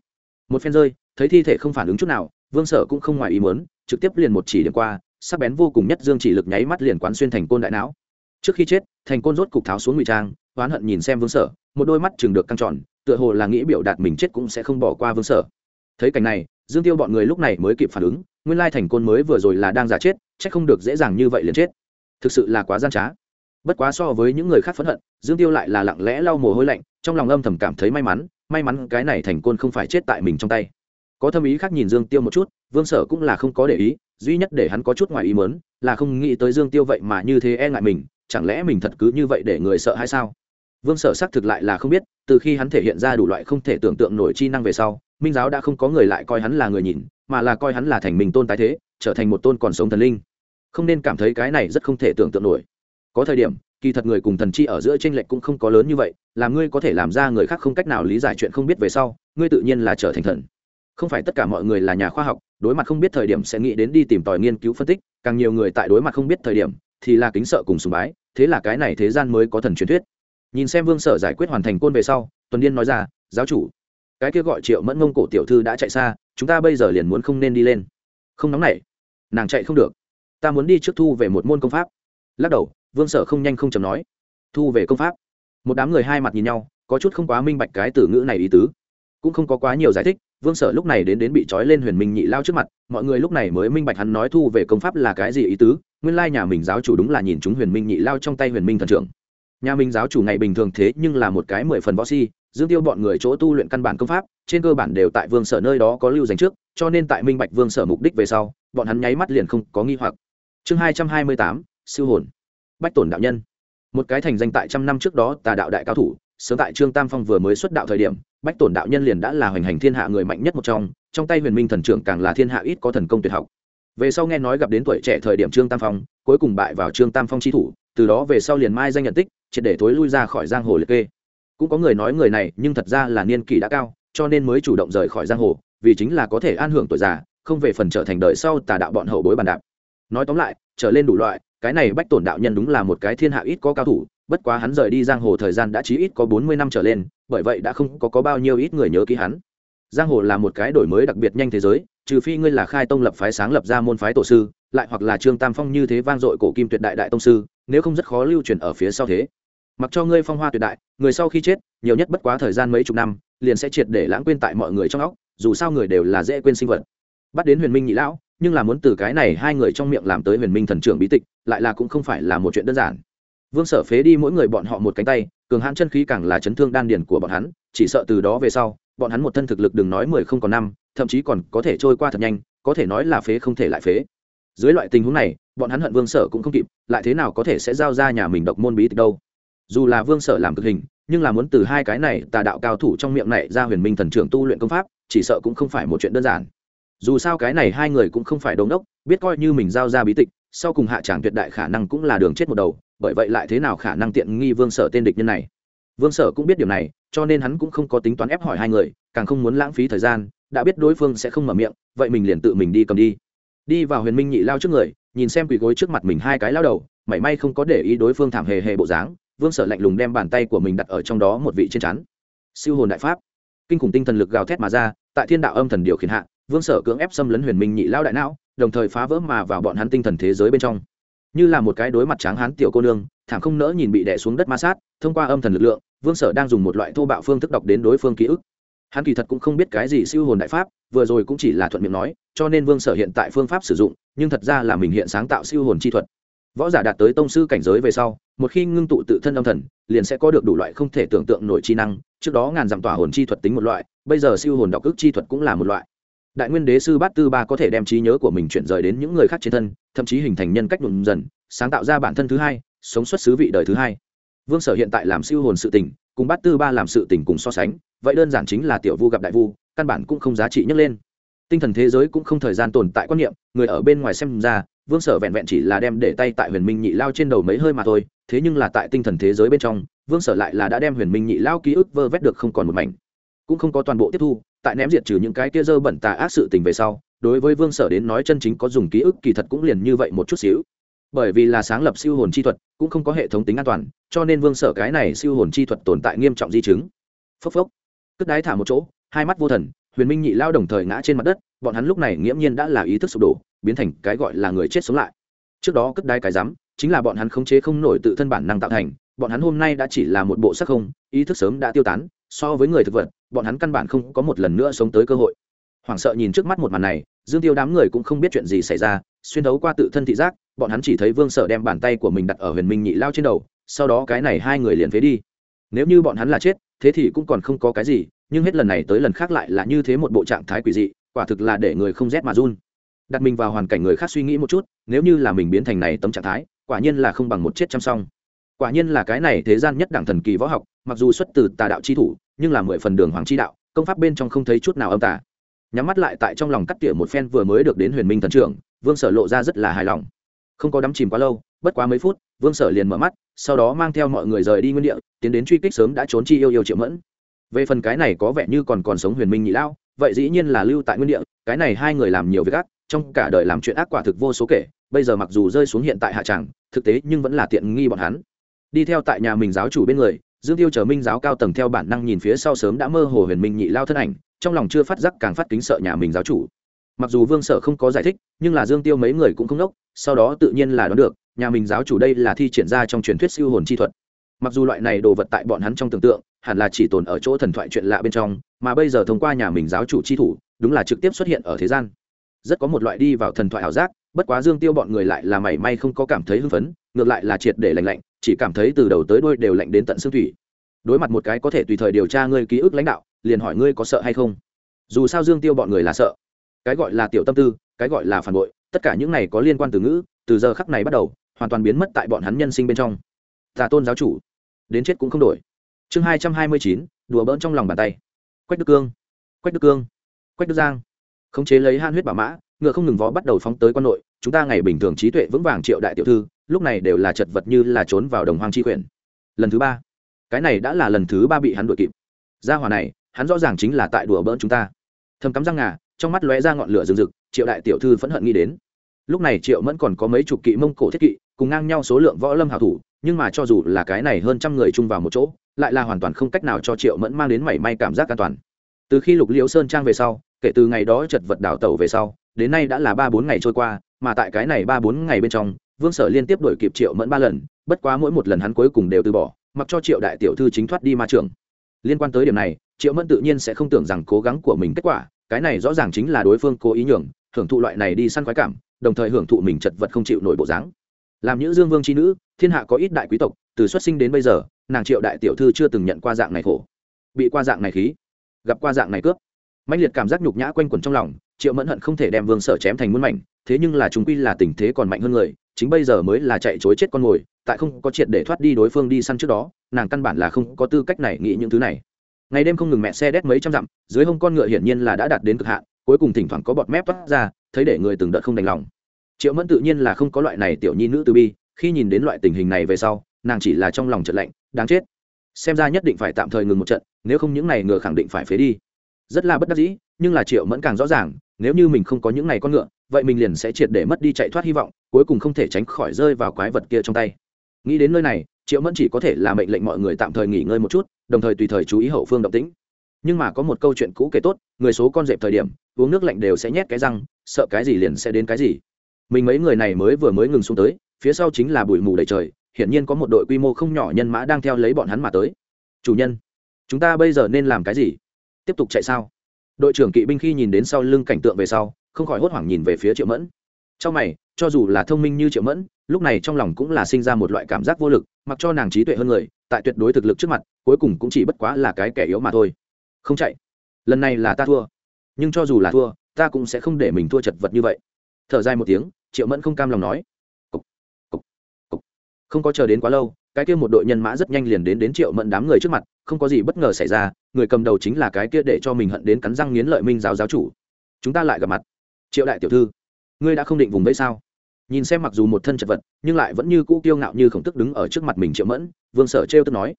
Một phen rơi, thấy thi thể không phản ứng chút nào, vương sở cũng không ngoài ý muốn, trực tiếp liền một chỉ điểm qua sắc bén vô cùng nhất dương chỉ lực nháy mắt liền quán xuyên thành côn đại não. Trước khi chết, thành côn rốt cục tháo xuống ngụy trang, oán hận nhìn xem vương sở, một đôi mắt chừng được căng tròn, tựa hồ là nghĩ biểu đạt mình chết cũng sẽ không bỏ qua vương sở. Thấy cảnh này, dương tiêu bọn người lúc này mới kịp phản ứng, nguyên lai thành côn mới vừa rồi là đang giả chết, chắc không được dễ dàng như vậy liền chết. Thực sự là quá gian trá. Bất quá so với những người khác phẫn hận, dương tiêu lại là lặng lẽ lau mồ hôi lạnh, trong lòng âm thầm cảm thấy may mắn may mắn cái này thành côn không phải chết tại mình trong tay. Có thâm ý khác nhìn dương tiêu một chút, vương sở cũng là không có để ý duy nhất để hắn có chút ngoài ý mớn là không nghĩ tới dương tiêu vậy mà như thế e ngại mình, chẳng lẽ mình thật cứ như vậy để người sợ hay sao? Vương sở xác thực lại là không biết, từ khi hắn thể hiện ra đủ loại không thể tưởng tượng nổi chi năng về sau, minh giáo đã không có người lại coi hắn là người nhìn, mà là coi hắn là thành mình tôn tái thế, trở thành một tôn còn sống thần linh. Không nên cảm thấy cái này rất không thể tưởng tượng nổi. Có thời điểm, kỳ thật người cùng thần chi ở giữa tranh lệch cũng không có lớn như vậy là ngươi có thể làm ra người khác không cách nào lý giải chuyện không biết về sau, ngươi tự nhiên là trở thành thần không phải tất cả mọi người là nhà khoa học, đối mặt không biết thời điểm sẽ nghĩ đến đi tìm tòi nghiên cứu phân tích, càng nhiều người tại đối mặt không biết thời điểm thì là kính sợ cùng sùng bái, thế là cái này thế gian mới có thần truyền thuyết. Nhìn xem vương sở giải quyết hoàn thành côn về sau, tuần điên nói ra, giáo chủ, cái kia gọi triệu mẫn ngông cổ tiểu thư đã chạy xa, chúng ta bây giờ liền muốn không nên đi lên. Không nóng nảy, nàng chạy không được. Ta muốn đi trước thu về một môn công pháp. Lắc đầu, vương sở không nhanh không chầm nói, thu về công pháp? Một đám người hai mặt nhìn nhau, có chút không quá minh bạch cái từ ngữ này ý tứ. Cũng không có quá nhiều giải thích vương sở lúc này đến đến bị trói lên huyền minh nhị lao trước mặt, mọi người lúc này mới minh bạch hắn nói thu về công pháp là cái gì ý tứ, nguyên lai nhà mình giáo chủ đúng là nhìn chúng huyền minh nhị lao trong tay huyền minh thần trưởng. Nhà mình giáo chủ ngày bình thường thế nhưng là một cái mười phần võ si, dương tiêu bọn người chỗ tu luyện căn bản công pháp, trên cơ bản đều tại vương sở nơi đó có lưu dành trước, cho nên tại minh bạch vương sở mục đích về sau, bọn hắn nháy mắt liền không có nghi hoặc. Chương hai trăm hai mươi tám, siêu hồn. Bách tổn đạo nhân. Một cái thành danh tại trăm năm trước đó tà đạo đại cao thủ sớm tại trương tam phong vừa mới xuất đạo thời điểm, bách tổn đạo nhân liền đã là hoành hành thiên hạ người mạnh nhất một trong trong tay huyền minh thần trưởng càng là thiên hạ ít có thần công tuyệt học. Về sau nghe nói gặp đến tuổi trẻ thời điểm trương tam phong, cuối cùng bại vào trương tam phong tri thủ, từ đó về sau liền mai danh nhận tích, triệt để thối lui ra khỏi giang hồ liệt kê. Cũng có người nói người này, nhưng thật ra là niên kỷ đã cao, cho nên mới chủ động rời khỏi giang hồ, vì chính là có thể an hưởng tuổi già, không về phần trở thành đời sau tà đạo bọn hậu bối bàn đạp. Nói tóm lại, trở lên đủ loại, cái này bách tổn đạo nhân đúng là một cái thiên hạ ít có cao thủ bất quá hắn rời đi giang hồ thời gian đã chí ít có bốn mươi năm trở lên bởi vậy đã không có, có bao nhiêu ít người nhớ ký hắn. Giang hồ là một cái đổi mới đặc biệt nhanh thế giới trừ phi ngươi là khai tông lập phái sáng lập ra môn phái tổ sư lại hoặc là trương tam phong như thế vang dội cổ kim tuyệt đại đại tông sư nếu không rất khó lưu truyền ở phía sau thế. Mặc cho ngươi phong hoa tuyệt đại người sau khi chết nhiều nhất bất quá thời gian mấy chục năm liền sẽ triệt để lãng quên tại mọi người trong óc dù sao người đều là dễ quên sinh vật. Bắt đến huyền minh nhị lão nhưng là muốn từ cái này hai người trong miệng làm tới huyền minh thần trưởng bí tịch lại là cũng không phải là một chuyện đơn giản vương sở phế đi mỗi người bọn họ một cánh tay, cường hãn chân khí càng là chấn thương đan điền của bọn hắn, chỉ sợ từ đó về sau, bọn hắn một thân thực lực đừng nói mười không còn năm, thậm chí còn có thể trôi qua thật nhanh, có thể nói là phế không thể lại phế. Dưới loại tình huống này, bọn hắn hận vương sở cũng không kịp, lại thế nào có thể sẽ giao ra nhà mình độc môn bí tịch đâu? Dù là vương sở làm cực hình, nhưng là muốn từ hai cái này tà đạo cao thủ trong miệng này ra huyền minh thần trưởng tu luyện công pháp, chỉ sợ cũng không phải một chuyện đơn giản. Dù sao cái này hai người cũng không phải đống đốc, biết coi như mình giao ra bí tịch, sau cùng hạ tràng tuyệt đại khả năng cũng là đường chết một đầu bởi vậy lại thế nào khả năng tiện nghi vương sở tên địch nhân này? Vương sở cũng biết điều này, cho nên hắn cũng không có tính toán ép hỏi hai người, càng không muốn lãng phí thời gian, đã biết đối phương sẽ không mở miệng, vậy mình liền tự mình đi cầm đi. Đi vào huyền minh nhị lao trước người, nhìn xem quỳ gối trước mặt mình hai cái lao đầu, mảy may không có để ý đối phương thảm hề hề bộ dáng, vương sở lạnh lùng đem bàn tay của mình đặt ở trong đó một vị trên chắn. Siêu hồn đại pháp. Kinh khủng tinh thần lực gào thét mà ra, tại thiên đạo âm thần điều khiển hạ, vương sở cưỡng ép xâm lấn huyền minh nhị lao đại não, đồng thời phá vỡ mà vào bọn hắn tinh thần thế giới bên trong như là một cái đối mặt tráng hán tiểu cô nương, thảm không nỡ nhìn bị đè xuống đất ma sát, thông qua âm thần lực lượng, vương sở đang dùng một loại thô bạo phương thức đọc đến đối phương ký ức. Hắn kỳ thật cũng không biết cái gì siêu hồn đại pháp, vừa rồi cũng chỉ là thuận miệng nói, cho nên vương sở hiện tại phương pháp sử dụng, nhưng thật ra là mình hiện sáng tạo siêu hồn chi thuật. Võ giả đạt tới tông sư cảnh giới về sau, một khi ngưng tụ tự thân âm thần, liền sẽ có được đủ loại không thể tưởng tượng nổi chi năng, trước đó ngàn dặm tỏa hồn chi thuật tính một loại, bây giờ siêu hồn đọc ức chi thuật cũng là một loại đại nguyên đế sư bát tư ba có thể đem trí nhớ của mình chuyển rời đến những người khác trên thân, thậm chí hình thành nhân cách nhuộm dần, sáng tạo ra bản thân thứ hai, sống xuất xứ vị đời thứ hai. Vương sở hiện tại làm siêu hồn sự tình, cùng bát tư ba làm sự tình cùng so sánh, vậy đơn giản chính là tiểu vu gặp đại vu, căn bản cũng không giá trị nhấc lên. Tinh thần thế giới cũng không thời gian tồn tại quan niệm, người ở bên ngoài xem ra, vương sở vẹn vẹn chỉ là đem để tay tại huyền minh nhị lao trên đầu mấy hơi mà thôi, thế nhưng là tại tinh thần thế giới bên trong, vương sở lại là đã đem huyền minh nhị lao ký ức vơ vét được không còn một mảnh. Cũng không có toàn bộ tiếp thu tại ném diệt trừ những cái kia dơ bẩn tà ác sự tình về sau, đối với vương sở đến nói chân chính có dùng ký ức kỳ thật cũng liền như vậy một chút xíu. Bởi vì là sáng lập siêu hồn chi thuật, cũng không có hệ thống tính an toàn, cho nên vương sở cái này siêu hồn chi thuật tồn tại nghiêm trọng di chứng. Phốc phốc. Cất đái thả một chỗ, hai mắt vô thần, huyền minh nhị lao đồng thời ngã trên mặt đất, bọn hắn lúc này nghiễm nhiên đã là ý thức sụp đổ, biến thành cái gọi là người chết sống lại. Trước đó cất đái cái rắm, chính là bọn hắn khống chế không nổi tự thân bản năng tạo thành, bọn hắn hôm nay đã chỉ là một bộ sắc không, ý thức sớm đã tiêu tán so với người thực vật, bọn hắn căn bản không có một lần nữa sống tới cơ hội. Hoảng sợ nhìn trước mắt một màn này, dương tiêu đám người cũng không biết chuyện gì xảy ra, xuyên thấu qua tự thân thị giác, bọn hắn chỉ thấy vương sở đem bàn tay của mình đặt ở huyền minh nhị lao trên đầu, sau đó cái này hai người liền phế đi. Nếu như bọn hắn là chết, thế thì cũng còn không có cái gì, nhưng hết lần này tới lần khác lại là như thế một bộ trạng thái quỷ dị, quả thực là để người không rét mà run. Đặt mình vào hoàn cảnh người khác suy nghĩ một chút, nếu như là mình biến thành này tấm trạng thái, quả nhiên là không bằng một chết chăm song quả nhiên là cái này thế gian nhất đẳng thần kỳ võ học mặc dù xuất từ tà đạo chi thủ, nhưng là mười phần đường hoàng chi đạo, công pháp bên trong không thấy chút nào âm tà. Nhắm mắt lại tại trong lòng cắt tỉa một phen vừa mới được đến huyền minh thần trưởng, vương sở lộ ra rất là hài lòng. Không có đắm chìm quá lâu, bất quá mấy phút, vương sở liền mở mắt, sau đó mang theo mọi người rời đi nguyên địa, tiến đến truy kích sớm đã trốn chi yêu yêu triệu mẫn. Về phần cái này có vẻ như còn còn sống huyền minh nhị lao vậy dĩ nhiên là lưu tại nguyên địa, cái này hai người làm nhiều việc ác, trong cả đời làm chuyện ác quả thực vô số kể, bây giờ mặc dù rơi xuống hiện tại hạ tràng thực tế nhưng vẫn là tiện nghi bọn hắn. Đi theo tại nhà mình giáo chủ bên người dương tiêu chờ minh giáo cao tầng theo bản năng nhìn phía sau sớm đã mơ hồ huyền minh nhị lao thân ảnh, trong lòng chưa phát giác càng phát kính sợ nhà mình giáo chủ. Mặc dù vương sở không có giải thích, nhưng là dương tiêu mấy người cũng không đốc sau đó tự nhiên là đoán được, nhà mình giáo chủ đây là thi triển ra trong truyền thuyết siêu hồn chi thuật. Mặc dù loại này đồ vật tại bọn hắn trong tưởng tượng, hẳn là chỉ tồn ở chỗ thần thoại chuyện lạ bên trong, mà bây giờ thông qua nhà mình giáo chủ chi thủ, đúng là trực tiếp xuất hiện ở thế gian. Rất có một loại đi vào thần thoại ảo giác, bất quá dương tiêu bọn người lại là mảy may không có cảm thấy hưng phấn, ngược lại là triệt để lạnh lạnh chỉ cảm thấy từ đầu tới đuôi đều lạnh đến tận xương thủy. Đối mặt một cái có thể tùy thời điều tra ngươi ký ức lãnh đạo, liền hỏi ngươi có sợ hay không? Dù sao dương tiêu bọn người là sợ. Cái gọi là tiểu tâm tư, cái gọi là phản bội, tất cả những này có liên quan từ ngữ, từ giờ khắc này bắt đầu, hoàn toàn biến mất tại bọn hắn nhân sinh bên trong. Tà tôn giáo chủ, đến chết cũng không đổi. Chương hai trăm hai mươi chín, đùa bỡn trong lòng bàn tay. Quách đức cương, quách đức cương, quách đức giang. Khống chế lấy han huyết bảo mã, ngựa không ngừng vó bắt đầu phóng tới quan nội. Chúng ta ngày bình thường trí tuệ vững vàng triệu đại tiểu thư lúc này đều là chật vật như là trốn vào đồng hoang chi quyển lần thứ ba, cái này đã là lần thứ ba bị hắn đuổi kịp. Gia hỏa này, hắn rõ ràng chính là tại đùa bỡn chúng ta. Thầm cắm răng ngà, trong mắt lóe ra ngọn lửa rừng rực, triệu đại tiểu thư phẫn hận nghĩ đến. Lúc này triệu mẫn còn có mấy chục kỵ mông cổ thiết kỵ, cùng ngang nhau số lượng võ lâm hảo thủ, nhưng mà cho dù là cái này hơn trăm người chung vào một chỗ, lại là hoàn toàn không cách nào cho triệu mẫn mang đến mảy may cảm giác an toàn. Từ khi lục liễu sơn trang về sau, kể từ ngày đó chật vật đảo tàu về sau, đến nay đã là ba bốn ngày trôi qua, mà tại cái này ba bốn ngày bên trong vương sở liên tiếp đổi kịp triệu mẫn ba lần, bất quá mỗi một lần hắn cuối cùng đều từ bỏ, mặc cho triệu đại tiểu thư chính thoát đi ma trường. Liên quan tới điểm này, triệu mẫn tự nhiên sẽ không tưởng rằng cố gắng của mình kết quả, cái này rõ ràng chính là đối phương cố ý nhường, hưởng thụ loại này đi săn khoái cảm, đồng thời hưởng thụ mình chật vật không chịu nổi bộ dáng. Làm nữ dương vương c h i nữ, thiên hạ có ít đại quý tộc, từ xuất sinh đến bây giờ, nàng triệu đại tiểu thư chưa từng nhận qua dạng này khổ. Bị qua dạng này khí, gặp qua dạng này cướp. Mạnh liệt cảm giác nhục nhã quanh quẩn trong lòng, triệu mẫn hận không thể đem vương sở chém thành muôn mảnh, thế nhưng là chúng quy là tình thế còn mạnh hơn người chính bây giờ mới là chạy chối chết con mồi, tại không có triệt để thoát đi đối phương đi săn trước đó, nàng căn bản là không có tư cách này nghĩ những thứ này. Ngày đêm không ngừng mẹ xe đét mấy trăm dặm, dưới hông con ngựa hiển nhiên là đã đạt đến cực hạn, cuối cùng thỉnh thoảng có bọt mép toát ra, thấy để người từng đợt không đành lòng. Triệu mẫn tự nhiên là không có loại này tiểu nhi nữ từ bi, khi nhìn đến loại tình hình này về sau, nàng chỉ là trong lòng trận lạnh, đáng chết. Xem ra nhất định phải tạm thời ngừng một trận, nếu không những n à y ngựa khẳng định phải phế đi. Rất là bất đắc dĩ, nhưng là triệu mẫn càng rõ ràng, nếu như mình không có những n à y con ngựa vậy mình liền sẽ triệt để mất đi chạy thoát hy vọng, cuối cùng không thể tránh khỏi rơi vào quái vật kia trong tay. Nghĩ đến nơi này, triệu mẫn chỉ có thể là mệnh lệnh mọi người tạm thời nghỉ ngơi một chút, đồng thời tùy thời chú ý hậu phương động tĩnh. Nhưng mà có một câu chuyện cũ kể tốt, người số con dẹp thời điểm, uống nước lạnh đều sẽ nhét cái răng, sợ cái gì liền sẽ đến cái gì. Mình mấy người này mới vừa mới ngừng xuống tới, phía sau chính là bụi mù đầy trời, hiển nhiên có một đội quy mô không nhỏ nhân mã đang theo lấy bọn hắn mà tới. Chủ nhân, chúng ta bây giờ nên làm cái gì? Tiếp tục chạy sao? Đội trưởng kỵ binh khi nhìn đến sau lưng cảnh tượng về sau không khỏi hốt hoảng nhìn về phía triệu mẫn. Trong mày cho dù là thông minh như triệu mẫn lúc này trong lòng cũng là sinh ra một loại cảm giác vô lực mặc cho nàng trí tuệ hơn người tại tuyệt đối thực lực trước mặt cuối cùng cũng chỉ bất quá là cái kẻ yếu mà thôi. Không chạy. Lần này là ta thua. Nhưng cho dù là thua ta cũng sẽ không để mình thua chật vật như vậy. Thở dài một tiếng triệu mẫn không cam lòng nói. Cục, cục, cục. không có chờ đến quá lâu cái kia một đội nhân mã rất nhanh liền đến đến triệu mẫn đám người trước mặt không có gì bất ngờ xảy ra người cầm đầu chính là cái kia để cho mình hận đến cắn răng nghiến lợi minh giáo giáo chủ. Chúng ta lại gặp mặt triệu đại tiểu thư, ngươi đã không định vùng vẫy sao? Nhìn xem mặc dù một thân chật vật, nhưng lại vẫn như cũ kiêu ngạo như khổng tức đứng ở trước mặt mình triệu mẫn, vương sở trêu tức nói.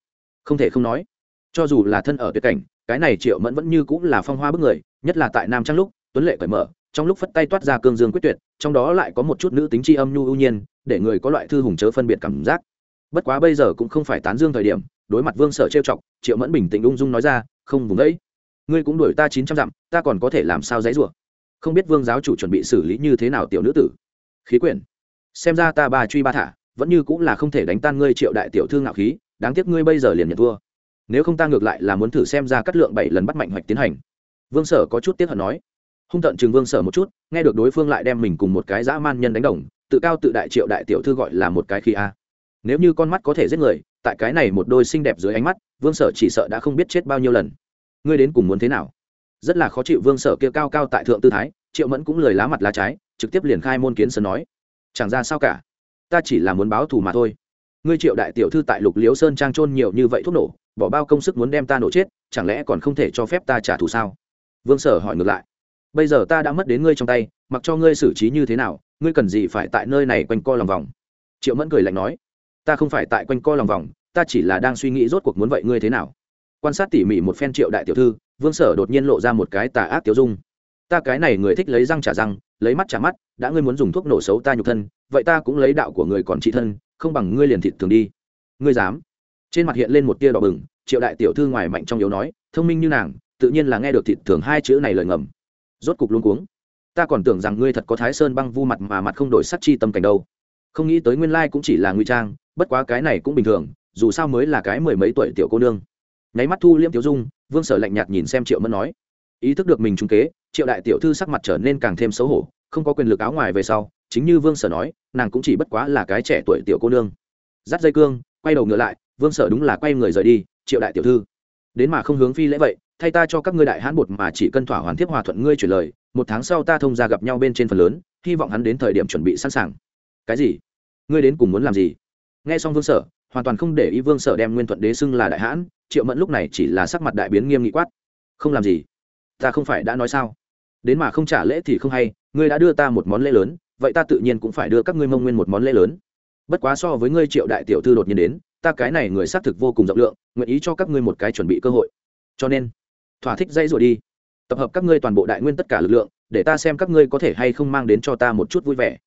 Không thể không nói, cho dù là thân ở tuyệt cảnh, cái này triệu mẫn vẫn như cũng là phong hoa bức người, nhất là tại nam trang lúc, tuấn lệ cởi mở, trong lúc phất tay toát ra cương dương quyết tuyệt, trong đó lại có một chút nữ tính tri âm nhu ưu nhiên, để người có loại thư hùng chớ phân biệt cảm giác. Bất quá bây giờ cũng không phải tán dương thời điểm, đối mặt vương sở trêu chọc, triệu mẫn bình tĩnh ung dung nói ra, không vùng đấy ngươi cũng đuổi ta chín trăm dặm, ta còn có thể làm sao dãy rủa? Không biết vương giáo chủ chuẩn bị xử lý như thế nào tiểu nữ tử. Khí quyển. Xem ra ta ba truy ba thả, vẫn như cũng là không thể đánh tan ngươi triệu đại tiểu thư ngạo khí, đáng tiếc ngươi bây giờ liền nhận thua. Nếu không ta ngược lại là muốn thử xem ra cắt lượng bảy lần bắt mạnh hoạch tiến hành. Vương sở có chút tiếc hận nói. Hung tận chừng vương sở một chút, nghe được đối phương lại đem mình cùng một cái dã man nhân đánh đồng, tự cao tự đại triệu đại tiểu thư gọi là một cái khi a. Nếu như con mắt có thể giết người, tại cái này một đôi xinh đẹp dưới ánh mắt, vương sở chỉ sợ đã không biết chết bao nhiêu lần. Ngươi đến cùng muốn thế nào? Rất là khó chịu, vương sở kia cao cao tại thượng tư thái, triệu mẫn cũng lời lá mặt lá trái, trực tiếp liền khai môn kiến sơn nói, chẳng ra sao cả, ta chỉ là muốn báo thù mà thôi. Ngươi triệu đại tiểu thư tại lục liếu sơn trang trôn nhiều như vậy thuốc nổ, bỏ bao công sức muốn đem ta nổ chết, chẳng lẽ còn không thể cho phép ta trả thù sao? Vương sở hỏi ngược lại, bây giờ ta đã mất đến ngươi trong tay, mặc cho ngươi xử trí như thế nào, ngươi cần gì phải tại nơi này quanh co lòng vòng? Triệu mẫn cười lạnh nói, ta không phải tại quanh co lòng vòng, ta chỉ là đang suy nghĩ rốt cuộc muốn vậy ngươi thế nào quan sát tỉ mỉ một phen triệu đại tiểu thư, vương sở đột nhiên lộ ra một cái tà ác tiêu dung. Ta cái này người thích lấy răng trả răng, lấy mắt trả mắt, đã ngươi muốn dùng thuốc nổ xấu ta nhục thân, vậy ta cũng lấy đạo của người còn trị thân, không bằng ngươi liền thịt thường đi. Ngươi dám? Trên mặt hiện lên một tia đỏ bừng, triệu đại tiểu thư ngoài mạnh trong yếu nói, thông minh như nàng, tự nhiên là nghe được thịt thường hai chữ này lời ngầm. Rốt cục luôn cuống. Ta còn tưởng rằng ngươi thật có thái sơn băng vu mặt mà mặt không đổi sắc chi tâm cảnh đâu. Không nghĩ tới nguyên lai cũng chỉ là nguy trang, bất quá cái này cũng bình thường, dù sao mới là cái mười mấy tuổi tiểu cô nương nháy mắt thu liễm tiểu dung, vương sở lạnh nhạt nhìn xem triệu mẫn nói, ý thức được mình trúng kế, triệu đại tiểu thư sắc mặt trở nên càng thêm xấu hổ, không có quyền lực áo ngoài về sau, chính như vương sở nói, nàng cũng chỉ bất quá là cái trẻ tuổi tiểu cô nương. Dắt dây cương, quay đầu ngựa lại, vương sở đúng là quay người rời đi, triệu đại tiểu thư. Đến mà không hướng phi lễ vậy, thay ta cho các ngươi đại hãn bột mà chỉ cân thỏa hoàn thiếp hòa thuận ngươi chuyển lời, một tháng sau ta thông ra gặp nhau bên trên phần lớn, hy vọng hắn đến thời điểm chuẩn bị sẵn sàng. Cái gì? Ngươi đến cùng muốn làm gì? Nghe xong vương sở hoàn toàn không để ý vương sở đem nguyên thuận đế xưng là đại hãn, triệu mẫn lúc này chỉ là sắc mặt đại biến nghiêm nghị quát. Không làm gì. Ta không phải đã nói sao? Đến mà không trả lễ thì không hay, ngươi đã đưa ta một món lễ lớn, vậy ta tự nhiên cũng phải đưa các ngươi mông nguyên một món lễ lớn. Bất quá so với ngươi triệu đại tiểu thư đột nhiên đến, ta cái này người xác thực vô cùng rộng lượng, nguyện ý cho các ngươi một cái chuẩn bị cơ hội. Cho nên, thỏa thích dây rồi đi. Tập hợp các ngươi toàn bộ đại nguyên tất cả lực lượng, để ta xem các ngươi có thể hay không mang đến cho ta một chút vui vẻ.